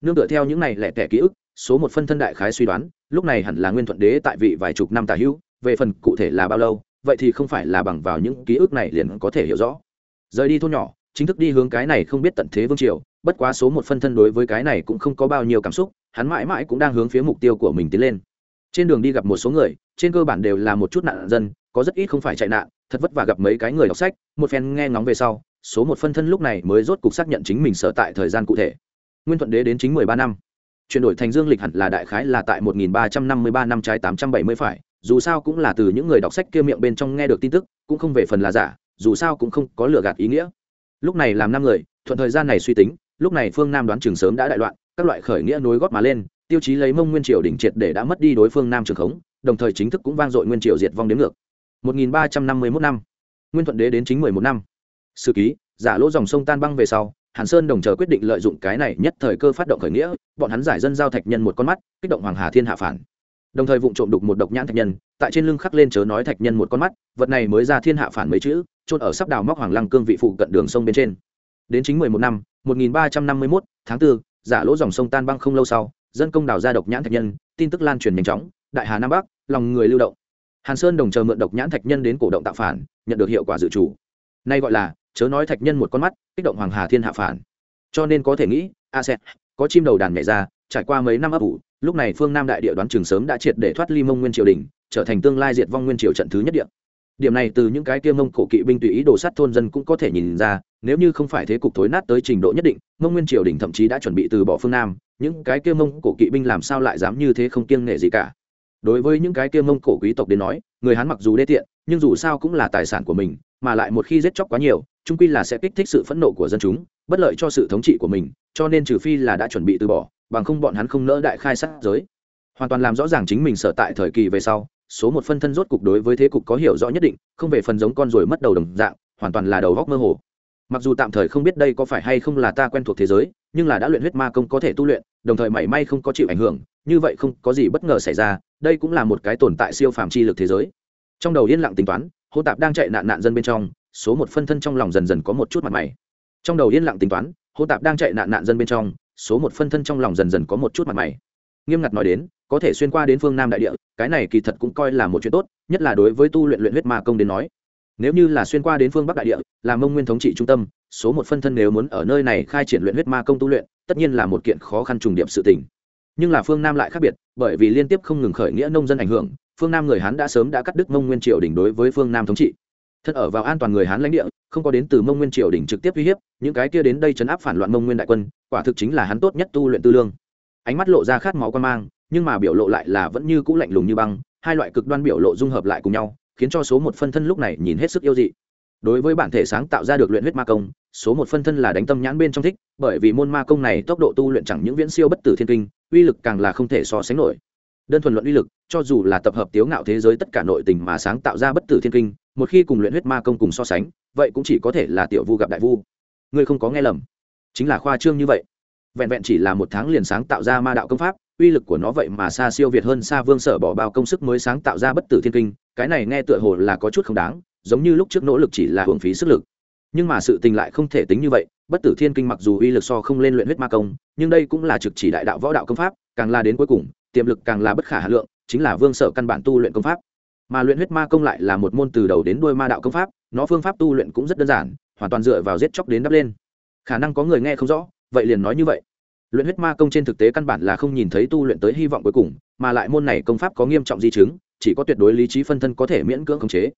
Nương tựa theo những này lẻ tẻ ký ức, số một phân thân đại khái suy đoán, lúc này hẳn là nguyên thuận đế tại vị vài chục năm tả hữu, về phần cụ thể là bao lâu vậy thì không phải là bằng vào những ký ức này liền có thể hiểu rõ. Rời đi thôn nhỏ, chính thức đi hướng cái này không biết tận thế vương triều, bất quá số một phân thân đối với cái này cũng không có bao nhiêu cảm xúc, hắn mãi mãi cũng đang hướng phía mục tiêu của mình tiến lên. Trên đường đi gặp một số người, trên cơ bản đều là một chút nạn dân, có rất ít không phải chạy nạn, thật vất vả gặp mấy cái người đọc sách, một phen nghe ngóng về sau, số một phân thân lúc này mới rốt cục xác nhận chính mình sở tại thời gian cụ thể. Nguyên thuận đế đến chính mười ba năm. Chuyển đổi thành dương lịch hẳn là đại khái là tại một nghìn ba trăm năm mươi ba năm trái tám trăm bảy mươi phải dù sao cũng là từ những người đọc sách kia miệng bên trong nghe được tin tức, cũng không về phần là giả, dù sao cũng không có lừa gạt ý nghĩa. Lúc này làm năm người, thuận thời gian này suy tính, lúc này phương nam đoán trường sớm đã đại loạn, các loại khởi nghĩa nối gót mà lên, tiêu chí lấy mông nguyên triều đỉnh triệt để đã mất đi đối phương nam trường khống, đồng thời chính thức cũng vang dội nguyên triều diệt vong đến ngược. 1351 năm nguyên thuận đế đến chính 11 năm. Sử ký, giả lỗ dòng sông tan băng về sau, hàn sơn đồng chờ quyết định lợi dụng cái này nhất thời cơ phát động khởi nghĩa, bọn hắn giải dân giao thạch nhân một con mắt, kích động hoàng hà thiên hạ phản đồng thời vụng trộm đục một độc nhãn thạch nhân tại trên lưng khắc lên chớ nói thạch nhân một con mắt vật này mới ra thiên hạ phản mấy chữ trôn ở sắp đào móc hoàng lăng cương vị phụ cận đường sông bên trên. Đến chính 11 năm 1351 tháng 4, giả lỗ dòng sông tan băng không lâu sau dân công đào ra độc nhãn thạch nhân tin tức lan truyền nhanh chóng đại hà nam bắc lòng người lưu động. Hàn sơn đồng chờ mượn độc nhãn thạch nhân đến cổ động tạo phản nhận được hiệu quả dự chủ nay gọi là chớ nói thạch nhân một con mắt kích động hoàng hà thiên hạ phản. Cho nên có thể nghĩ a sẽ có chim đầu đàn nhảy ra trải qua mấy năm ấp ủ lúc này phương nam đại địa đoán trường sớm đã triệt để thoát ly mông nguyên triều đình, trở thành tương lai diệt vong nguyên triều trận thứ nhất địa. Điểm này từ những cái kia mông cổ kỵ binh tùy ý đồ sát thôn dân cũng có thể nhìn ra, nếu như không phải thế cục thối nát tới trình độ nhất định, mông nguyên triều đình thậm chí đã chuẩn bị từ bỏ phương nam, những cái kia mông cổ kỵ binh làm sao lại dám như thế không kiêng nghệ gì cả. Đối với những cái kia mông cổ quý tộc đến nói, người hắn mặc dù đê tiện, nhưng dù sao cũng là tài sản của mình, mà lại một khi giết chóc quá nhiều trung quy là sẽ kích thích sự phẫn nộ của dân chúng, bất lợi cho sự thống trị của mình, cho nên trừ phi là đã chuẩn bị từ bỏ bằng không bọn hắn không nỡ đại khai sát giới. Hoàn toàn làm rõ ràng chính mình sở tại thời kỳ về sau, số một phân thân rốt cục đối với thế cục có hiểu rõ nhất định, không về phần giống con rồi mất đầu đồng dạng, hoàn toàn là đầu góc mơ hồ. Mặc dù tạm thời không biết đây có phải hay không là ta quen thuộc thế giới, nhưng là đã luyện huyết ma công có thể tu luyện, đồng thời mảy may không có chịu ảnh hưởng, như vậy không có gì bất ngờ xảy ra, đây cũng là một cái tồn tại siêu phàm chi lực thế giới. Trong đầu yên lặng tính toán, hô tạp đang chạy nạn nạn dân bên trong, số một phân thân trong lòng dần dần có một chút mặt mày. Trong đầu yên lặng tính toán, hô tạp đang chạy nạn nạn dân bên trong số một phân thân trong lòng dần dần có một chút mặt mày. Nghiêm ngặt nói đến, có thể xuyên qua đến phương nam đại địa, cái này kỳ thật cũng coi là một chuyện tốt, nhất là đối với tu luyện luyện huyết ma công đến nói. Nếu như là xuyên qua đến phương bắc đại địa, là mông nguyên thống trị trung tâm, số một phân thân nếu muốn ở nơi này khai triển luyện huyết ma công tu luyện, tất nhiên là một kiện khó khăn trùng điệp sự tình. Nhưng là phương nam lại khác biệt, bởi vì liên tiếp không ngừng khởi nghĩa nông dân ảnh hưởng, phương nam người hán đã sớm đã cắt đứt mông nguyên triều đỉnh đối với phương nam thống trị thân ở vào an toàn người hán lãnh địa, không có đến từ mông nguyên triều đỉnh trực tiếp uy hiếp, những cái kia đến đây chấn áp phản loạn mông nguyên đại quân, quả thực chính là hắn tốt nhất tu luyện tư lương. Ánh mắt lộ ra khát máu quan mang, nhưng mà biểu lộ lại là vẫn như cũ lạnh lùng như băng, hai loại cực đoan biểu lộ dung hợp lại cùng nhau, khiến cho số một phân thân lúc này nhìn hết sức yêu dị. Đối với bản thể sáng tạo ra được luyện huyết ma công, số một phân thân là đánh tâm nhãn bên trong thích, bởi vì môn ma công này tốc độ tu luyện chẳng những viễn siêu bất tử thiên kinh, uy lực càng là không thể so sánh nổi. Đơn thuần luận uy lực, cho dù là tập hợp tiếu ngạo thế giới tất cả nội tình mà sáng tạo ra bất tử thiên kinh một khi cùng luyện huyết ma công cùng so sánh, vậy cũng chỉ có thể là tiểu vu gặp đại vu. Ngươi không có nghe lầm. Chính là khoa trương như vậy. Vẹn vẹn chỉ là một tháng liền sáng tạo ra ma đạo công pháp, uy lực của nó vậy mà xa siêu việt hơn xa vương sở bỏ bao công sức mới sáng tạo ra bất tử thiên kinh, cái này nghe tựa hồ là có chút không đáng, giống như lúc trước nỗ lực chỉ là hưởng phí sức lực. Nhưng mà sự tình lại không thể tính như vậy, bất tử thiên kinh mặc dù uy lực so không lên luyện huyết ma công, nhưng đây cũng là trực chỉ đại đạo võ đạo công pháp, càng là đến cuối cùng, tiềm lực càng là bất khả hà lượng, chính là vương sở căn bản tu luyện công pháp mà luyện huyết ma công lại là một môn từ đầu đến đuôi ma đạo công pháp, nó phương pháp tu luyện cũng rất đơn giản, hoàn toàn dựa vào giết chóc đến đắp lên. Khả năng có người nghe không rõ, vậy liền nói như vậy. Luyện huyết ma công trên thực tế căn bản là không nhìn thấy tu luyện tới hy vọng cuối cùng, mà lại môn này công pháp có nghiêm trọng di chứng, chỉ có tuyệt đối lý trí phân thân có thể miễn cưỡng khống chế.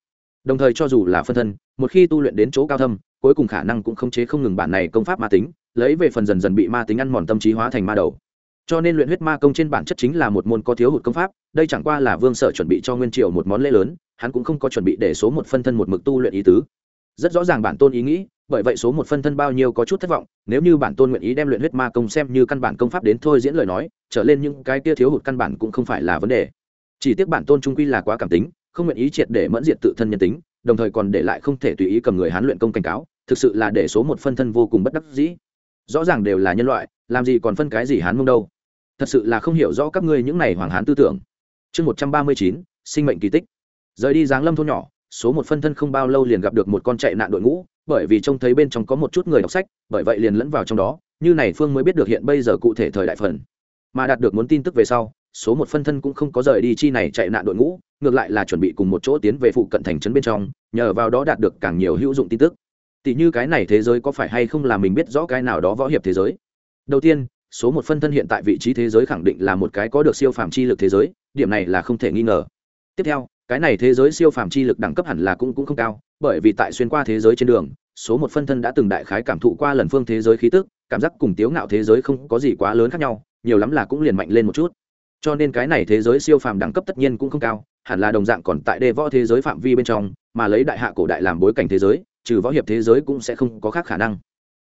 Đồng thời cho dù là phân thân, một khi tu luyện đến chỗ cao thâm, cuối cùng khả năng cũng khống chế không ngừng bản này công pháp ma tính, lấy về phần dần dần bị ma tính ăn mòn tâm trí hóa thành ma đầu cho nên luyện huyết ma công trên bản chất chính là một môn có thiếu hụt công pháp, đây chẳng qua là vương sở chuẩn bị cho nguyên triều một món lễ lớn, hắn cũng không có chuẩn bị để số một phân thân một mực tu luyện ý tứ. Rất rõ ràng bản tôn ý nghĩ, bởi vậy số một phân thân bao nhiêu có chút thất vọng, nếu như bản tôn nguyện ý đem luyện huyết ma công xem như căn bản công pháp đến thôi diễn lời nói, trở lên những cái kia thiếu hụt căn bản cũng không phải là vấn đề. Chỉ tiếc bản tôn trung quy là quá cảm tính, không nguyện ý triệt để mẫn diệt tự thân nhân tính, đồng thời còn để lại không thể tùy ý cầm người hán luyện công cảnh cáo, thực sự là để số một phân thân vô cùng bất đắc dĩ. Rõ ràng đều là nhân loại, làm gì còn phân cái gì hán mông đâu thật sự là không hiểu rõ các ngươi những này hoàng hán tư tưởng. Chương một trăm ba mươi chín, sinh mệnh kỳ tích. Rời đi giáng lâm thôn nhỏ, số một phân thân không bao lâu liền gặp được một con chạy nạn đội ngũ, bởi vì trông thấy bên trong có một chút người đọc sách, bởi vậy liền lẫn vào trong đó, như này phương mới biết được hiện bây giờ cụ thể thời đại phần. Mà đạt được muốn tin tức về sau, số một phân thân cũng không có rời đi chi này chạy nạn đội ngũ, ngược lại là chuẩn bị cùng một chỗ tiến về phụ cận thành trấn bên trong, nhờ vào đó đạt được càng nhiều hữu dụng tin tức. Tỷ như cái này thế giới có phải hay không là mình biết rõ cái nào đó võ hiệp thế giới? Đầu tiên số một phân thân hiện tại vị trí thế giới khẳng định là một cái có được siêu phàm chi lực thế giới, điểm này là không thể nghi ngờ. Tiếp theo, cái này thế giới siêu phàm chi lực đẳng cấp hẳn là cũng cũng không cao, bởi vì tại xuyên qua thế giới trên đường, số một phân thân đã từng đại khái cảm thụ qua lần phương thế giới khí tức, cảm giác cùng tiếu ngạo thế giới không có gì quá lớn khác nhau, nhiều lắm là cũng liền mạnh lên một chút. Cho nên cái này thế giới siêu phàm đẳng cấp tất nhiên cũng không cao, hẳn là đồng dạng còn tại đề võ thế giới phạm vi bên trong, mà lấy đại hạ cổ đại làm bối cảnh thế giới, trừ võ hiệp thế giới cũng sẽ không có khác khả năng.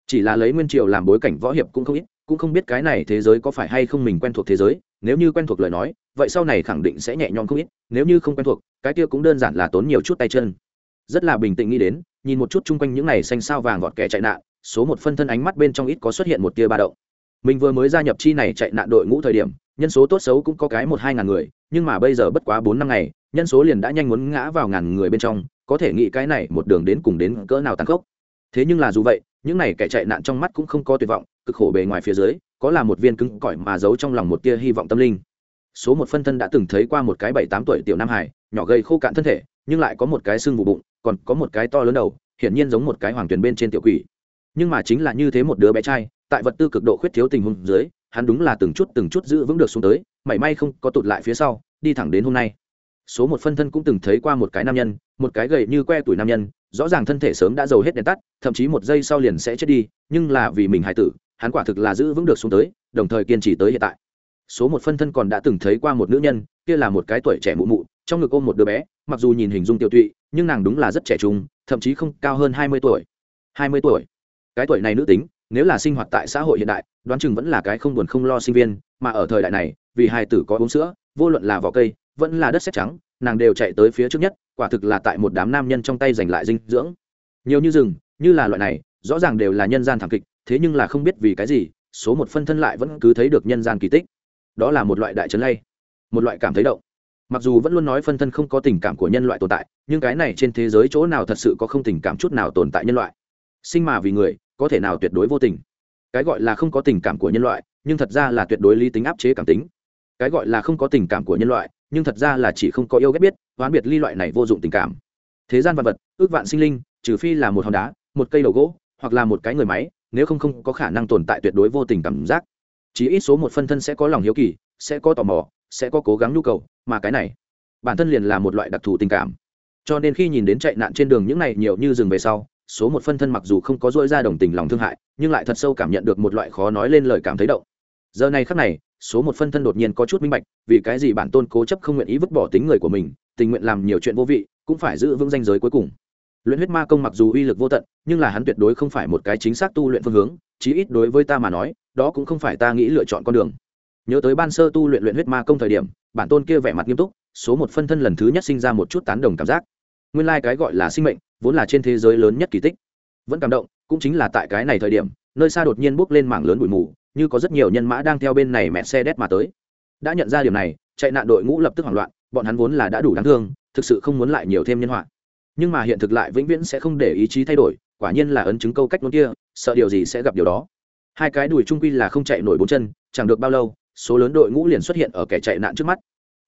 Chỉ là lấy nguyên triều làm bối cảnh võ hiệp cũng không ít cũng không biết cái này thế giới có phải hay không mình quen thuộc thế giới, nếu như quen thuộc lời nói, vậy sau này khẳng định sẽ nhẹ nhõm không ít, nếu như không quen thuộc, cái kia cũng đơn giản là tốn nhiều chút tay chân. Rất là bình tĩnh nghĩ đến, nhìn một chút chung quanh những này xanh sao vàng vọt kẻ chạy nạn, số một phân thân ánh mắt bên trong ít có xuất hiện một tia ba động. Mình vừa mới gia nhập chi này chạy nạn đội ngũ thời điểm, nhân số tốt xấu cũng có cái một hai ngàn người, nhưng mà bây giờ bất quá bốn năm ngày, nhân số liền đã nhanh muốn ngã vào ngàn người bên trong, có thể nghĩ cái này một đường đến cùng đến cỡ nào tăng khốc. Thế nhưng là dù vậy, những này kẻ chạy nạn trong mắt cũng không có tuyệt vọng cực khổ bề ngoài phía dưới, có là một viên cứng cỏi mà giấu trong lòng một tia hy vọng tâm linh. Số một phân thân đã từng thấy qua một cái bảy tám tuổi tiểu nam hải, nhỏ gầy khô cạn thân thể, nhưng lại có một cái xương vụ bụng, còn có một cái to lớn đầu, hiển nhiên giống một cái hoàng tuyền bên trên tiểu quỷ. Nhưng mà chính là như thế một đứa bé trai, tại vật tư cực độ khuyết thiếu tình huống dưới, hắn đúng là từng chút từng chút giữ vững được xuống tới, mảy may không có tụt lại phía sau, đi thẳng đến hôm nay. Số một phân thân cũng từng thấy qua một cái nam nhân, một cái gầy như que tuổi nam nhân, rõ ràng thân thể sớm đã giàu hết đèn tắt, thậm chí một giây sau liền sẽ chết đi, nhưng là vì mình hài tử hắn quả thực là giữ vững được xuống tới, đồng thời kiên trì tới hiện tại. Số một phân thân còn đã từng thấy qua một nữ nhân, kia là một cái tuổi trẻ mụ mụ, trong ngực ôm một đứa bé, mặc dù nhìn hình dung tiêu tụy, nhưng nàng đúng là rất trẻ trung, thậm chí không cao hơn hai mươi tuổi. Hai mươi tuổi. Cái tuổi này nữ tính, nếu là sinh hoạt tại xã hội hiện đại, đoán chừng vẫn là cái không buồn không lo sinh viên, mà ở thời đại này, vì hai tử có uống sữa, vô luận là vỏ cây, vẫn là đất sét trắng, nàng đều chạy tới phía trước nhất, quả thực là tại một đám nam nhân trong tay giành lại dinh dưỡng. Nhiều như rừng, như là loại này, rõ ràng đều là nhân gian thảm kịch thế nhưng là không biết vì cái gì, số một phân thân lại vẫn cứ thấy được nhân gian kỳ tích. Đó là một loại đại trấn lay, một loại cảm thấy động. Mặc dù vẫn luôn nói phân thân không có tình cảm của nhân loại tồn tại, nhưng cái này trên thế giới chỗ nào thật sự có không tình cảm chút nào tồn tại nhân loại? Sinh mà vì người, có thể nào tuyệt đối vô tình? Cái gọi là không có tình cảm của nhân loại, nhưng thật ra là tuyệt đối lý tính áp chế cảm tính. Cái gọi là không có tình cảm của nhân loại, nhưng thật ra là chỉ không có yêu ghét biết oán biệt ly loại này vô dụng tình cảm. Thế gian vật vật, ước vạn sinh linh, trừ phi là một hòn đá, một cây đầu gỗ, hoặc là một cái người máy nếu không không có khả năng tồn tại tuyệt đối vô tình cảm giác. Chỉ ít số một phân thân sẽ có lòng hiếu kỳ, sẽ có tò mò, sẽ có cố gắng nhu cầu, mà cái này, bản thân liền là một loại đặc thù tình cảm. Cho nên khi nhìn đến chạy nạn trên đường những này nhiều như dừng về sau, số một phân thân mặc dù không có dỗi ra đồng tình lòng thương hại, nhưng lại thật sâu cảm nhận được một loại khó nói lên lời cảm thấy động. Giờ này khắc này, số một phân thân đột nhiên có chút minh bạch, vì cái gì bản tôn cố chấp không nguyện ý vứt bỏ tính người của mình, tình nguyện làm nhiều chuyện vô vị, cũng phải giữ vững danh giới cuối cùng luyện huyết ma công mặc dù uy lực vô tận, nhưng là hắn tuyệt đối không phải một cái chính xác tu luyện phương hướng, chí ít đối với ta mà nói, đó cũng không phải ta nghĩ lựa chọn con đường. Nhớ tới ban sơ tu luyện luyện huyết ma công thời điểm, bản tôn kia vẻ mặt nghiêm túc, số một phân thân lần thứ nhất sinh ra một chút tán đồng cảm giác. Nguyên lai、like、cái gọi là sinh mệnh, vốn là trên thế giới lớn nhất kỳ tích. Vẫn cảm động, cũng chính là tại cái này thời điểm, nơi xa đột nhiên bốc lên mảng lớn bụi mù, như có rất nhiều nhân mã đang theo bên này mẹ xe đét mà tới. Đã nhận ra điều này, chạy nạn đội ngũ lập tức hoảng loạn, bọn hắn vốn là đã đủ đáng thương, thực sự không muốn lại nhiều thêm nhân họa nhưng mà hiện thực lại vĩnh viễn sẽ không để ý chí thay đổi, quả nhiên là ấn chứng câu cách ngôn kia, sợ điều gì sẽ gặp điều đó. Hai cái đùi trung quy là không chạy nổi bốn chân, chẳng được bao lâu, số lớn đội ngũ liền xuất hiện ở kẻ chạy nạn trước mắt.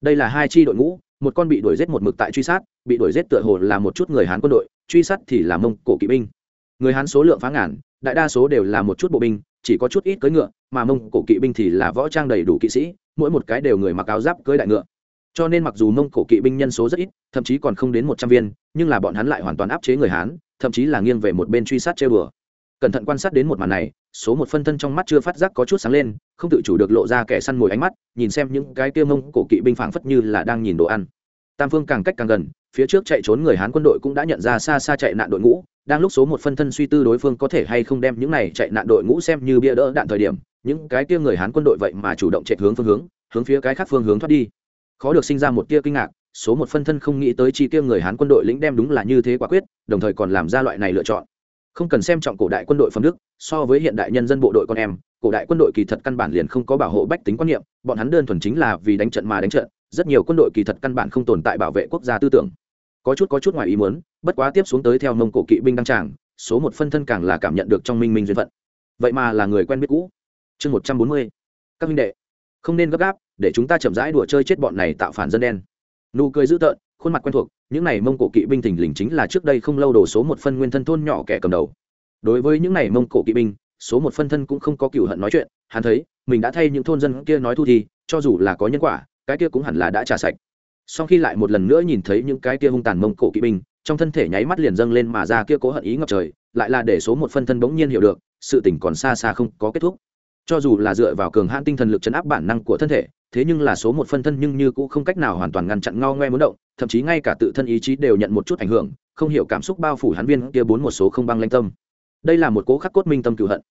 Đây là hai chi đội ngũ, một con bị đuổi giết một mực tại truy sát, bị đuổi giết tựa hồ là một chút người hán quân đội, truy sát thì là mông cổ kỵ binh. Người hán số lượng phá ngàn, đại đa số đều là một chút bộ binh, chỉ có chút ít cưỡi ngựa, mà mông cổ kỵ binh thì là võ trang đầy đủ kỵ sĩ, mỗi một cái đều người mặc áo giáp cưỡi đại ngựa cho nên mặc dù mông cổ kỵ binh nhân số rất ít, thậm chí còn không đến một trăm viên, nhưng là bọn hắn lại hoàn toàn áp chế người hán, thậm chí là nghiêng về một bên truy sát chơi bừa cẩn thận quan sát đến một màn này, số một phân thân trong mắt chưa phát giác có chút sáng lên, không tự chủ được lộ ra kẻ săn mồi ánh mắt, nhìn xem những cái kia mông cổ kỵ binh phảng phất như là đang nhìn đồ ăn. Tam phương càng cách càng gần, phía trước chạy trốn người hán quân đội cũng đã nhận ra xa xa chạy nạn đội ngũ, đang lúc số một phân thân suy tư đối phương có thể hay không đem những này chạy nạn đội ngũ xem như bia đỡ đạn thời điểm, những cái kia người hán quân đội vậy mà chủ động chạy hướng phương hướng hướng phía cái khác phương hướng thoát đi khó được sinh ra một tia kinh ngạc, số một phân thân không nghĩ tới chi tiêu người hán quân đội lĩnh đem đúng là như thế quả quyết, đồng thời còn làm ra loại này lựa chọn. Không cần xem trọng cổ đại quân đội phẩm đức, so với hiện đại nhân dân bộ đội con em, cổ đại quân đội kỳ thật căn bản liền không có bảo hộ bách tính quan niệm, bọn hắn đơn thuần chính là vì đánh trận mà đánh trận, rất nhiều quân đội kỳ thật căn bản không tồn tại bảo vệ quốc gia tư tưởng. Có chút có chút ngoài ý muốn, bất quá tiếp xuống tới theo mông cổ kỵ binh đăng tràng, số một phân thân càng là cảm nhận được trong minh minh duyên phận. Vậy mà là người quen biết cũ. Chương một trăm bốn mươi. Các minh đệ, không nên gấp gáp để chúng ta chậm rãi đùa chơi chết bọn này tạo phản dân đen. Nụ cười dữ tợn, khuôn mặt quen thuộc, những này mông cổ kỵ binh thình lình chính là trước đây không lâu đồ số một phân nguyên thân thôn nhỏ kẻ cầm đầu. Đối với những này mông cổ kỵ binh, số một phân thân cũng không có cựu hận nói chuyện, hắn thấy, mình đã thay những thôn dân kia nói thu thì cho dù là có nhân quả, cái kia cũng hẳn là đã trả sạch. Sau khi lại một lần nữa nhìn thấy những cái kia hung tàn mông cổ kỵ binh, trong thân thể nháy mắt liền dâng lên mà ra kia cố hận ý ngập trời, lại là để số một phân thân bỗng nhiên hiểu được, sự tỉnh còn xa xa không có kết thúc. Cho dù là dựa vào cường hãn tinh thần lực chấn áp bản năng của thân thể thế nhưng là số một phân thân nhưng như cũng không cách nào hoàn toàn ngăn chặn ngao ngoe muốn động, thậm chí ngay cả tự thân ý chí đều nhận một chút ảnh hưởng, không hiểu cảm xúc bao phủ hắn viên kia bốn một số không băng lanh tâm. Đây là một cố khắc cốt minh tâm cựu hận.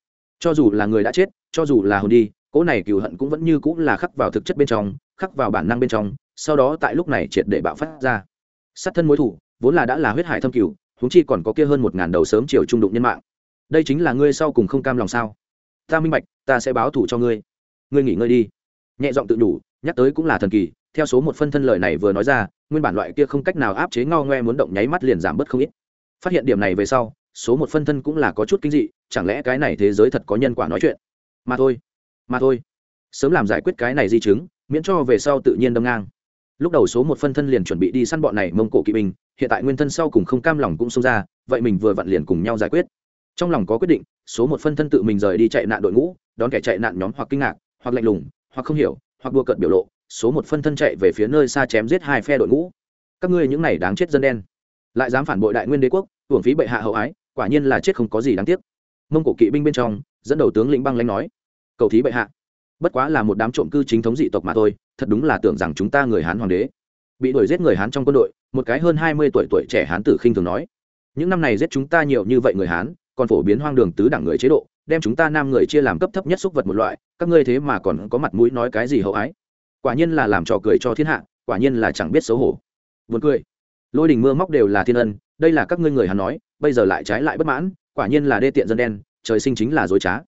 Cho dù là người đã chết, cho dù là hồn đi, cố này cựu hận cũng vẫn như cũng là khắc vào thực chất bên trong, khắc vào bản năng bên trong, sau đó tại lúc này triệt để bạo phát ra. Sát thân mối thủ, vốn là đã là huyết hải thâm cửu húng chi còn có kia hơn một ngàn đầu sớm chiều trung đụng nhân mạng. Đây chính là ngươi sau cùng không cam lòng sao? Ta minh bạch, ta sẽ báo thủ cho ngươi. Ngươi nghỉ ngơi đi nhẹ giọng tự đủ nhắc tới cũng là thần kỳ, theo số một phân thân lời này vừa nói ra, nguyên bản loại kia không cách nào áp chế ngao ngoe muốn động nháy mắt liền giảm bớt không ít. Phát hiện điểm này về sau, số một phân thân cũng là có chút kinh dị, chẳng lẽ cái này thế giới thật có nhân quả nói chuyện? Mà thôi mà thôi. Sớm làm giải quyết cái này di chứng, miễn cho về sau tự nhiên đâm ngang. Lúc đầu số một phân thân liền chuẩn bị đi săn bọn này mông cổ kỵ binh, hiện tại nguyên thân sau cùng không cam lòng cũng xông ra, vậy mình vừa vặn liền cùng nhau giải quyết. Trong lòng có quyết định, số một phân thân tự mình rời đi chạy nạn đội ngũ, đón kẻ chạy nạn nhóm hoặc kinh ngạc, hoặc lạnh lùng hoặc không hiểu, hoặc đua cợt biểu lộ, số một phân thân chạy về phía nơi xa chém giết hai phe đội ngũ. Các ngươi những này đáng chết dân đen. Lại dám phản bội đại nguyên đế quốc, hưởng phí bệ hạ hậu ái, quả nhiên là chết không có gì đáng tiếc. Mông cổ kỵ binh bên trong, dẫn đầu tướng lĩnh băng lãnh nói, cầu thí bệ hạ. Bất quá là một đám trộm cư chính thống dị tộc mà thôi, thật đúng là tưởng rằng chúng ta người hán hoàng đế. Bị đuổi giết người hán trong quân đội, một cái hơn hai mươi tuổi tuổi trẻ hán tử khinh thường nói, những năm này giết chúng ta nhiều như vậy người hán, còn phổ biến hoang đường tứ đẳng người chế độ đem chúng ta nam người chia làm cấp thấp nhất xúc vật một loại, các ngươi thế mà còn có mặt mũi nói cái gì hậu ái? Quả nhiên là làm trò cười cho thiên hạ, quả nhiên là chẳng biết xấu hổ. Vượt cười. Lôi đình mưa móc đều là thiên ân, đây là các ngươi người hắn nói, bây giờ lại trái lại bất mãn, quả nhiên là đê tiện dân đen, trời sinh chính là dối trá.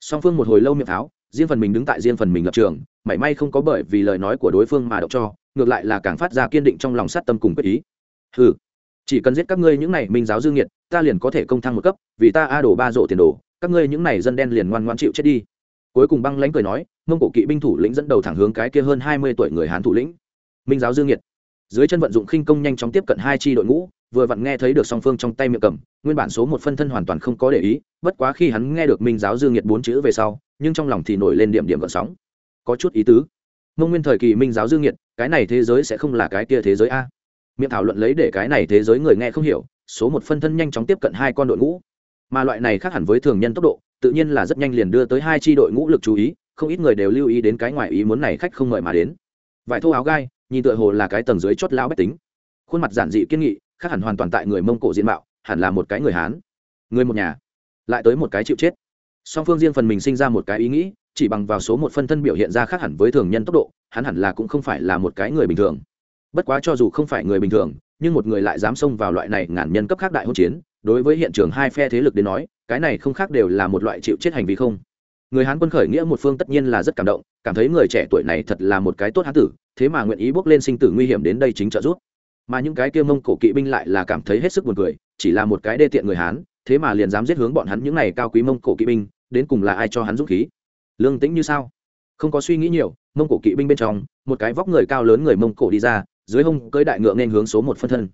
Song phương một hồi lâu miệng tháo, riêng phần mình đứng tại riêng phần mình lập trường, mảy may không có bởi vì lời nói của đối phương mà động cho, ngược lại là càng phát ra kiên định trong lòng sát tâm cùng quyết ý. Ừ chỉ cần giết các ngươi những này minh giáo dương nhiệt ta liền có thể công thăng một cấp, vì ta a đổ ba rộ tiền đồ các ngươi những này dân đen liền ngoan ngoan chịu chết đi. Cuối cùng băng lãnh cười nói, mông cổ kỵ binh thủ lĩnh dẫn đầu thẳng hướng cái kia hơn hai mươi tuổi người hán thủ lĩnh. Minh giáo dương nhiệt dưới chân vận dụng khinh công nhanh chóng tiếp cận hai chi đội ngũ, vừa vặn nghe thấy được song phương trong tay miệng cầm, nguyên bản số một phân thân hoàn toàn không có để ý, bất quá khi hắn nghe được minh giáo dương nhiệt bốn chữ về sau, nhưng trong lòng thì nổi lên điểm điểm gợn sóng. Có chút ý tứ. Mông nguyên thời kỳ minh giáo dương nhiệt cái này thế giới sẽ không là cái kia thế giới a. Miệng thảo luận lấy để cái này thế giới người nghe không hiểu, số một phân thân nhanh chóng tiếp cận hai con đội ngũ mà loại này khác hẳn với thường nhân tốc độ, tự nhiên là rất nhanh liền đưa tới hai tri đội ngũ lực chú ý, không ít người đều lưu ý đến cái ngoài ý muốn này khách không mời mà đến. Vải thô áo gai, nhìn tựa hồ là cái tầng dưới chót lão bách tính. Khuôn mặt giản dị kiên nghị, khác hẳn hoàn toàn tại người mông cổ diện mạo, hẳn là một cái người hán. Người một nhà, lại tới một cái chịu chết. Song phương riêng phần mình sinh ra một cái ý nghĩ, chỉ bằng vào số một phân thân biểu hiện ra khác hẳn với thường nhân tốc độ, hắn hẳn là cũng không phải là một cái người bình thường. Bất quá cho dù không phải người bình thường, nhưng một người lại dám xông vào loại này ngàn nhân cấp khác đại hỗn chiến đối với hiện trường hai phe thế lực đến nói, cái này không khác đều là một loại chịu chết hành vi không. Người hán quân khởi nghĩa một phương tất nhiên là rất cảm động, cảm thấy người trẻ tuổi này thật là một cái tốt hán tử, thế mà nguyện ý bước lên sinh tử nguy hiểm đến đây chính trợ giúp. Mà những cái kia mông cổ kỵ binh lại là cảm thấy hết sức buồn cười, chỉ là một cái đê tiện người hán, thế mà liền dám giết hướng bọn hắn những này cao quý mông cổ kỵ binh, đến cùng là ai cho hắn dũng khí? Lương tĩnh như sao? Không có suy nghĩ nhiều, mông cổ kỵ binh bên trong, một cái vóc người cao lớn người mông cổ đi ra, dưới hông cưỡi đại ngựa nên hướng số một phân thân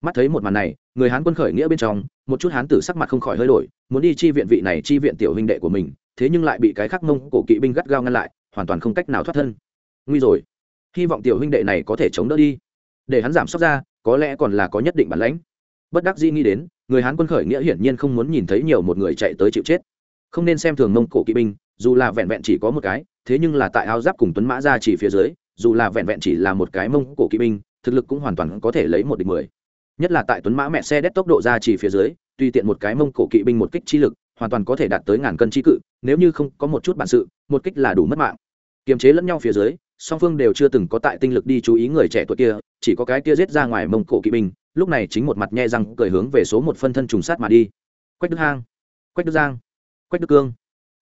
mắt thấy một màn này, người hán quân khởi nghĩa bên trong, một chút hán tử sắc mặt không khỏi hơi đổi, muốn đi chi viện vị này chi viện tiểu huynh đệ của mình, thế nhưng lại bị cái khắc mông cổ kỵ binh gắt gao ngăn lại, hoàn toàn không cách nào thoát thân. Nguy rồi. Hy vọng tiểu huynh đệ này có thể chống đỡ đi. Để hắn giảm sốc ra, có lẽ còn là có nhất định bản lãnh. Bất đắc dĩ nghĩ đến, người hán quân khởi nghĩa hiển nhiên không muốn nhìn thấy nhiều một người chạy tới chịu chết. Không nên xem thường mông cổ kỵ binh, dù là vẹn vẹn chỉ có một cái, thế nhưng là tại áo giáp cùng tuấn mã ra chỉ phía dưới, dù là vẹn vẹn chỉ là một cái mông cổ kỵ binh, thực lực cũng hoàn toàn có thể lấy một địch mười nhất là tại tuấn mã mẹ xe đét tốc độ ra chỉ phía dưới, tùy tiện một cái mông cổ kỵ binh một kích chi lực, hoàn toàn có thể đạt tới ngàn cân chi cự, nếu như không có một chút bản sự, một kích là đủ mất mạng. Kiềm chế lẫn nhau phía dưới, song phương đều chưa từng có tại tinh lực đi chú ý người trẻ tuổi kia, chỉ có cái kia giết ra ngoài mông cổ kỵ binh, lúc này chính một mặt nhe răng cười hướng về số một phân thân trùng sát mà đi. Quách đức hang, quách đức giang, quách đức cương.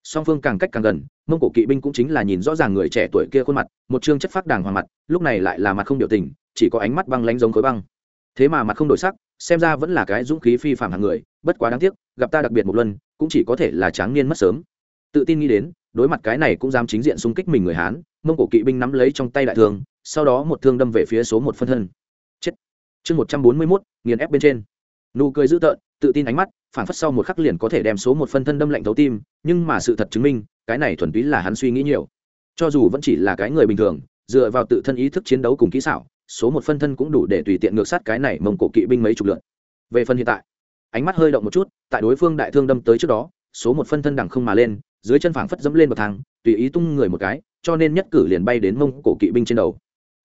Song phương càng cách càng gần, mông cổ kỵ binh cũng chính là nhìn rõ ràng người trẻ tuổi kia khuôn mặt, một chương chất phát đàng hoàng mặt, lúc này lại là mặt không biểu tình, chỉ có ánh mắt băng lánh giống khối băng thế mà mặt không đổi sắc, xem ra vẫn là cái dũng khí phi phạm hàng người, bất quá đáng tiếc, gặp ta đặc biệt một lần, cũng chỉ có thể là tráng niên mất sớm. Tự tin nghĩ đến, đối mặt cái này cũng dám chính diện xung kích mình người hán, mông cổ kỵ binh nắm lấy trong tay đại thương, sau đó một thương đâm về phía số một phân thân. Chết. Chương một trăm bốn mươi mốt, nghiền ép bên trên. Nụ cười dữ tợn, tự tin ánh mắt phản phất sau một khắc liền có thể đem số một phân thân đâm lạnh thấu tim, nhưng mà sự thật chứng minh, cái này thuần túy là hắn suy nghĩ nhiều. Cho dù vẫn chỉ là cái người bình thường, dựa vào tự thân ý thức chiến đấu cùng kỹ xảo số một phân thân cũng đủ để tùy tiện ngược sát cái này mông cổ kỵ binh mấy chục lượt về phần hiện tại, ánh mắt hơi động một chút, tại đối phương đại thương đâm tới trước đó, số một phân thân đằng không mà lên, dưới chân phảng phất dẫm lên bậc thang, tùy ý tung người một cái, cho nên nhất cử liền bay đến mông cổ kỵ binh trên đầu.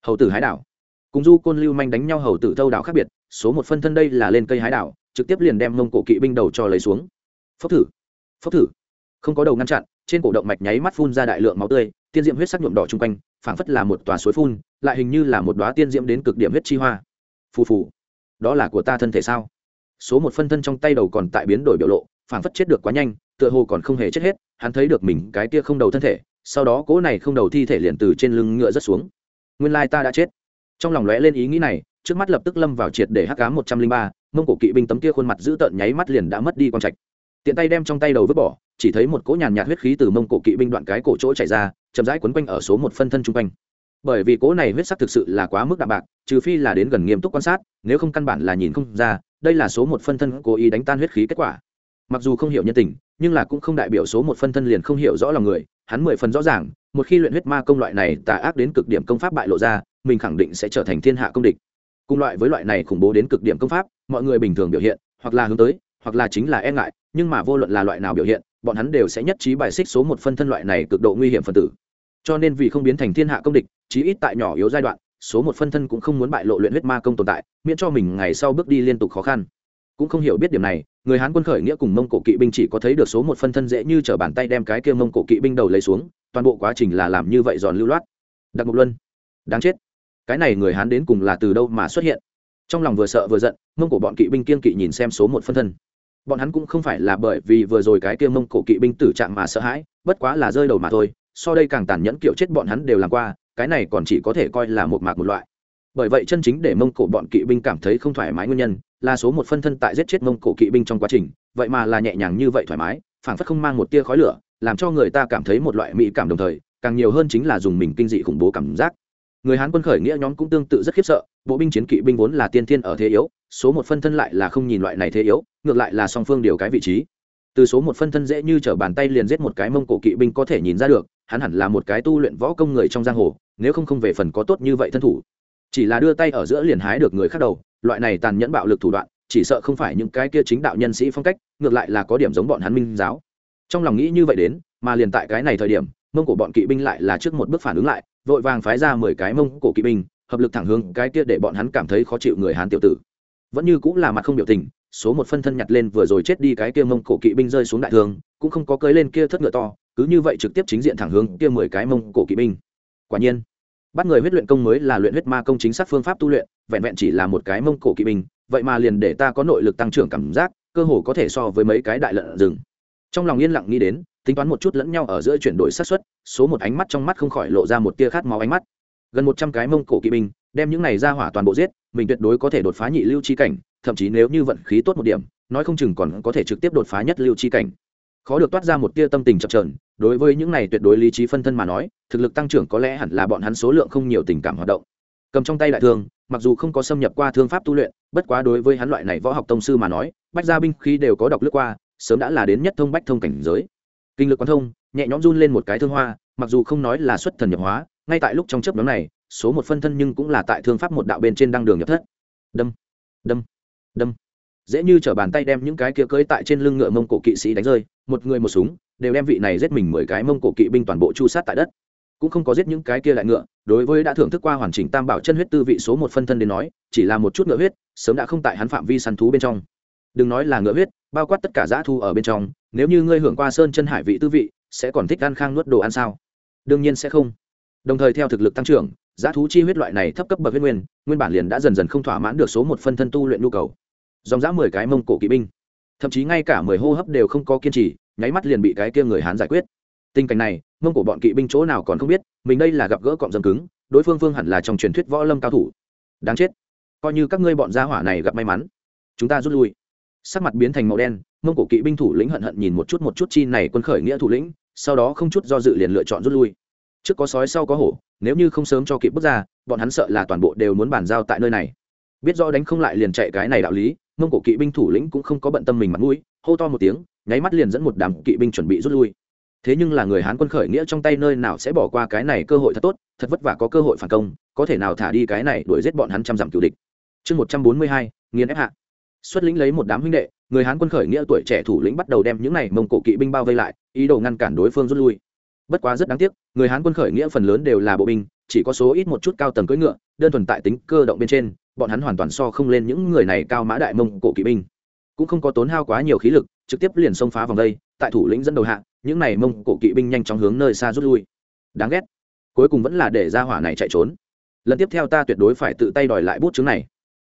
Hầu tử hái đảo. Cùng du côn lưu manh đánh nhau hầu tử thâu đảo khác biệt, số một phân thân đây là lên cây hái đảo, trực tiếp liền đem mông cổ kỵ binh đầu cho lấy xuống. Phốc thử phốc thử. Không có đầu ngăn chặn, trên cổ động mạch nháy mắt phun ra đại lượng máu tươi, tiên diệm huyết sắc nhuộm đỏ chung quanh phảng phất là một tòa suối phun, lại hình như là một đoá tiên diễm đến cực điểm huyết chi hoa. Phù phù, đó là của ta thân thể sao? Số một phân thân trong tay đầu còn tại biến đổi biểu lộ, phảng phất chết được quá nhanh, tựa hồ còn không hề chết hết, hắn thấy được mình cái kia không đầu thân thể, sau đó cỗ này không đầu thi thể liền từ trên lưng ngựa rất xuống. Nguyên lai ta đã chết. Trong lòng lóe lên ý nghĩ này, trước mắt lập tức lâm vào triệt để hắc ám một trăm linh ba, mông cổ kỵ binh tấm kia khuôn mặt dữ tợn nháy mắt liền đã mất đi con trạch. Tiện tay đem trong tay đầu vứt bỏ, chỉ thấy một cỗ nhàn nhạt huyết khí từ mông cổ kỵ binh đoạn cái cổ chỗ chảy ra chậm rãi quấn quanh ở số một phân thân chung quanh. Bởi vì cỗ này huyết sắc thực sự là quá mức đạm bạc, trừ phi là đến gần nghiêm túc quan sát, nếu không căn bản là nhìn không ra, đây là số một phân thân cố ý đánh tan huyết khí kết quả. Mặc dù không hiểu nhân tình, nhưng là cũng không đại biểu số một phân thân liền không hiểu rõ lòng người, hắn mười phần rõ ràng, một khi luyện huyết ma công loại này tà ác đến cực điểm công pháp bại lộ ra, mình khẳng định sẽ trở thành thiên hạ công địch. Cùng loại với loại này khủng bố đến cực điểm công pháp, mọi người bình thường biểu hiện, hoặc là hướng tới, hoặc là chính là e ngại, nhưng mà vô luận là loại nào biểu hiện, bọn hắn đều sẽ nhất trí bài xích số một phân thân loại này cực độ nguy hiểm phân tử cho nên vì không biến thành thiên hạ công địch, chí ít tại nhỏ yếu giai đoạn, số một phân thân cũng không muốn bại lộ luyện huyết ma công tồn tại, miễn cho mình ngày sau bước đi liên tục khó khăn. Cũng không hiểu biết điểm này, người hán quân khởi nghĩa cùng mông cổ kỵ binh chỉ có thấy được số một phân thân dễ như t r ở bàn tay đem cái kia mông cổ kỵ binh đầu lấy xuống, toàn bộ quá trình là làm như vậy giòn lưu loát. Đặc mục luân, đáng chết. Cái này người hán đến cùng là từ đâu mà xuất hiện? Trong lòng vừa sợ vừa giận, mông cổ bọn kỵ binh kiên kỵ nhìn xem số một phân thân. Bọn hắn cũng không phải là bởi vì vừa rồi cái kia mông cổ kỵ binh tử trạng mà sợ hãi, bất quá là rơi đầu mà thôi so đây càng tàn nhẫn kiểu chết bọn hắn đều làm qua, cái này còn chỉ có thể coi là một mạc một loại. Bởi vậy chân chính để mông cổ bọn kỵ binh cảm thấy không thoải mái nguyên nhân, là số một phân thân tại giết chết mông cổ kỵ binh trong quá trình, vậy mà là nhẹ nhàng như vậy thoải mái, phảng phất không mang một tia khói lửa, làm cho người ta cảm thấy một loại mỹ cảm đồng thời, càng nhiều hơn chính là dùng mình kinh dị khủng bố cảm giác. Người hán quân khởi nghĩa nhóm cũng tương tự rất khiếp sợ, bộ binh chiến kỵ binh vốn là tiên thiên ở thế yếu, số một phân thân lại là không nhìn loại này thế yếu, ngược lại là song phương điều cái vị trí. Từ số một phân thân dễ như t r ở bàn tay liền giết một cái mông cổ kỵ binh có thể nhìn ra được hắn hẳn là một cái tu luyện võ công người trong giang hồ, nếu không không về phần có tốt như vậy thân thủ. Chỉ là đưa tay ở giữa liền hái được người khác đầu, loại này tàn nhẫn bạo lực thủ đoạn, chỉ sợ không phải những cái kia chính đạo nhân sĩ phong cách, ngược lại là có điểm giống bọn hắn minh giáo. Trong lòng nghĩ như vậy đến, mà liền tại cái này thời điểm, mông cổ bọn kỵ binh lại là trước một bước phản ứng lại, vội vàng phái ra mười cái mông cổ kỵ binh, hợp lực thẳng hướng cái kia để bọn hắn cảm thấy khó chịu người hán tiểu tử. Vẫn như cũng là mặt không biểu tình, số một phân thân nhặt lên vừa rồi chết đi cái kia mông cổ kỵ binh rơi xuống đại thương cũng không có cưới lên kia thất ngựa to, cứ như vậy trực tiếp chính diện thẳng hướng kia mười cái mông cổ kỵ binh. Quả nhiên, bắt người huyết luyện công mới là luyện huyết ma công chính xác phương pháp tu luyện, vẹn vẹn chỉ là một cái mông cổ kỵ binh, vậy mà liền để ta có nội lực tăng trưởng cảm giác, cơ hồ có thể so với mấy cái đại lợn rừng. Trong lòng yên lặng nghĩ đến, tính toán một chút lẫn nhau ở giữa chuyển đổi sát xuất số một ánh mắt trong mắt không khỏi lộ ra một tia khát máu ánh mắt. Gần một trăm cái mông cổ kỵ binh, đem những này ra hỏa toàn bộ giết, mình tuyệt đối có thể đột phá nhị lưu chi cảnh, thậm chí nếu như vận khí tốt một điểm, nói không chừng còn có thể trực tiếp đột phá nhất lưu chi cảnh khó được toát ra một tia tâm tình chập trờn đối với những này tuyệt đối lý trí phân thân mà nói, thực lực tăng trưởng có lẽ hẳn là bọn hắn số lượng không nhiều tình cảm hoạt động. Cầm trong tay đại thương, mặc dù không có xâm nhập qua thương pháp tu luyện, bất quá đối với hắn loại này võ học tông sư mà nói, bách gia binh khi đều có đọc lướt qua, sớm đã là đến nhất thông bách thông cảnh giới. Kinh lực quán thông, nhẹ nhõm run lên một cái thương hoa, mặc dù không nói là xuất thần nhập hóa, ngay tại lúc trong chấp nhóm này, số một phân thân nhưng cũng là tại thương pháp một đạo bên trên đăng đường nhập thất. Đâm đâm đâm dễ như t bàn tay đem những cái kia cưới tại trên lưng ngựa mông cổ kỵ sĩ đánh rơi, một người một súng, đều đem vị này giết mình mười cái mông cổ kỵ binh toàn bộ chu sát tại đất. Cũng không có giết những cái kia lại ngựa, đối với đã thưởng thức qua hoàn chỉnh tam bảo chân huyết tư vị số một phân thân đến nói, chỉ là một chút ngựa huyết, sớm đã không tại hắn phạm vi săn thú bên trong. Đừng nói là ngựa huyết, bao quát tất cả dã thu ở bên trong, nếu như ngươi hưởng qua sơn chân hải vị tư vị, sẽ còn thích ăn khang nuốt đồ ăn sao? Đương nhiên sẽ không. Đồng thời theo thực lực tăng trưởng giá thú chi huyết loại này thấp cấp bậc huyết nguyên nguyên bản liền đã dần dần không thỏa mãn được số một phân thân tu luyện nhu cầu dòng dã mười cái mông cổ kỵ binh. Thậm chí ngay cả mười hô hấp đều không có kiên trì, nháy mắt liền bị cái kia người hán giải quyết. Tình cảnh này, mông cổ bọn kỵ binh chỗ nào còn không biết, mình đây là gặp gỡ cọng dâm cứng, đối phương phương hẳn là trong truyền thuyết võ lâm cao thủ. Đáng chết. Coi như các ngươi bọn gia hỏa này gặp may mắn, chúng ta rút lui. Sắc mặt biến thành màu đen, mông cổ kỵ binh thủ lĩnh hận hận nhìn một chút một chút chi này quân khởi nghĩa thủ lĩnh, sau đó không chút do dự liền lựa chọn rút lui. Trước có sói sau có hổ, nếu như không sớm cho kịp bước ra, bọn hắn sợ là toàn bộ đều muốn bàn giao tại nơi này. Biết rõ đánh không lại liền chạy cái này đạo lý mông cổ kỵ binh thủ lĩnh cũng không có bận tâm mình mặt mũi, hô to một tiếng, nháy mắt liền dẫn một đám kỵ binh chuẩn bị rút lui. Thế nhưng là người hán quân khởi nghĩa trong tay nơi nào sẽ bỏ qua cái này cơ hội thật tốt, thật vất vả có cơ hội phản công, có thể nào thả đi cái này đuổi giết bọn hắn trăm dặm cựu địch. Chương một trăm bốn mươi hai, nghiền ép hạ. Xuất lĩnh lấy một đám huynh đệ, người hán quân khởi nghĩa tuổi trẻ thủ lĩnh bắt đầu đem những này mông cổ kỵ binh bao vây lại, ý đồ ngăn cản đối phương rút lui. Bất quá rất đáng tiếc, người hán quân khởi nghĩa phần lớn đều là bộ binh, chỉ có số ít một chút cao tầng cưỡi ngựa, đơn thuần tại tính cơ động bên trên bọn hắn hoàn toàn so không lên những người này cao mã đại mông cổ kỵ binh. Cũng không có tốn hao quá nhiều khí lực, trực tiếp liền xông phá vòng đây, tại thủ lĩnh dẫn đầu hạ, những này mông cổ kỵ binh nhanh chóng hướng nơi xa rút lui. Đáng ghét. Cuối cùng vẫn là để ra hỏa này chạy trốn. Lần tiếp theo ta tuyệt đối phải tự tay đòi lại bút chứng này.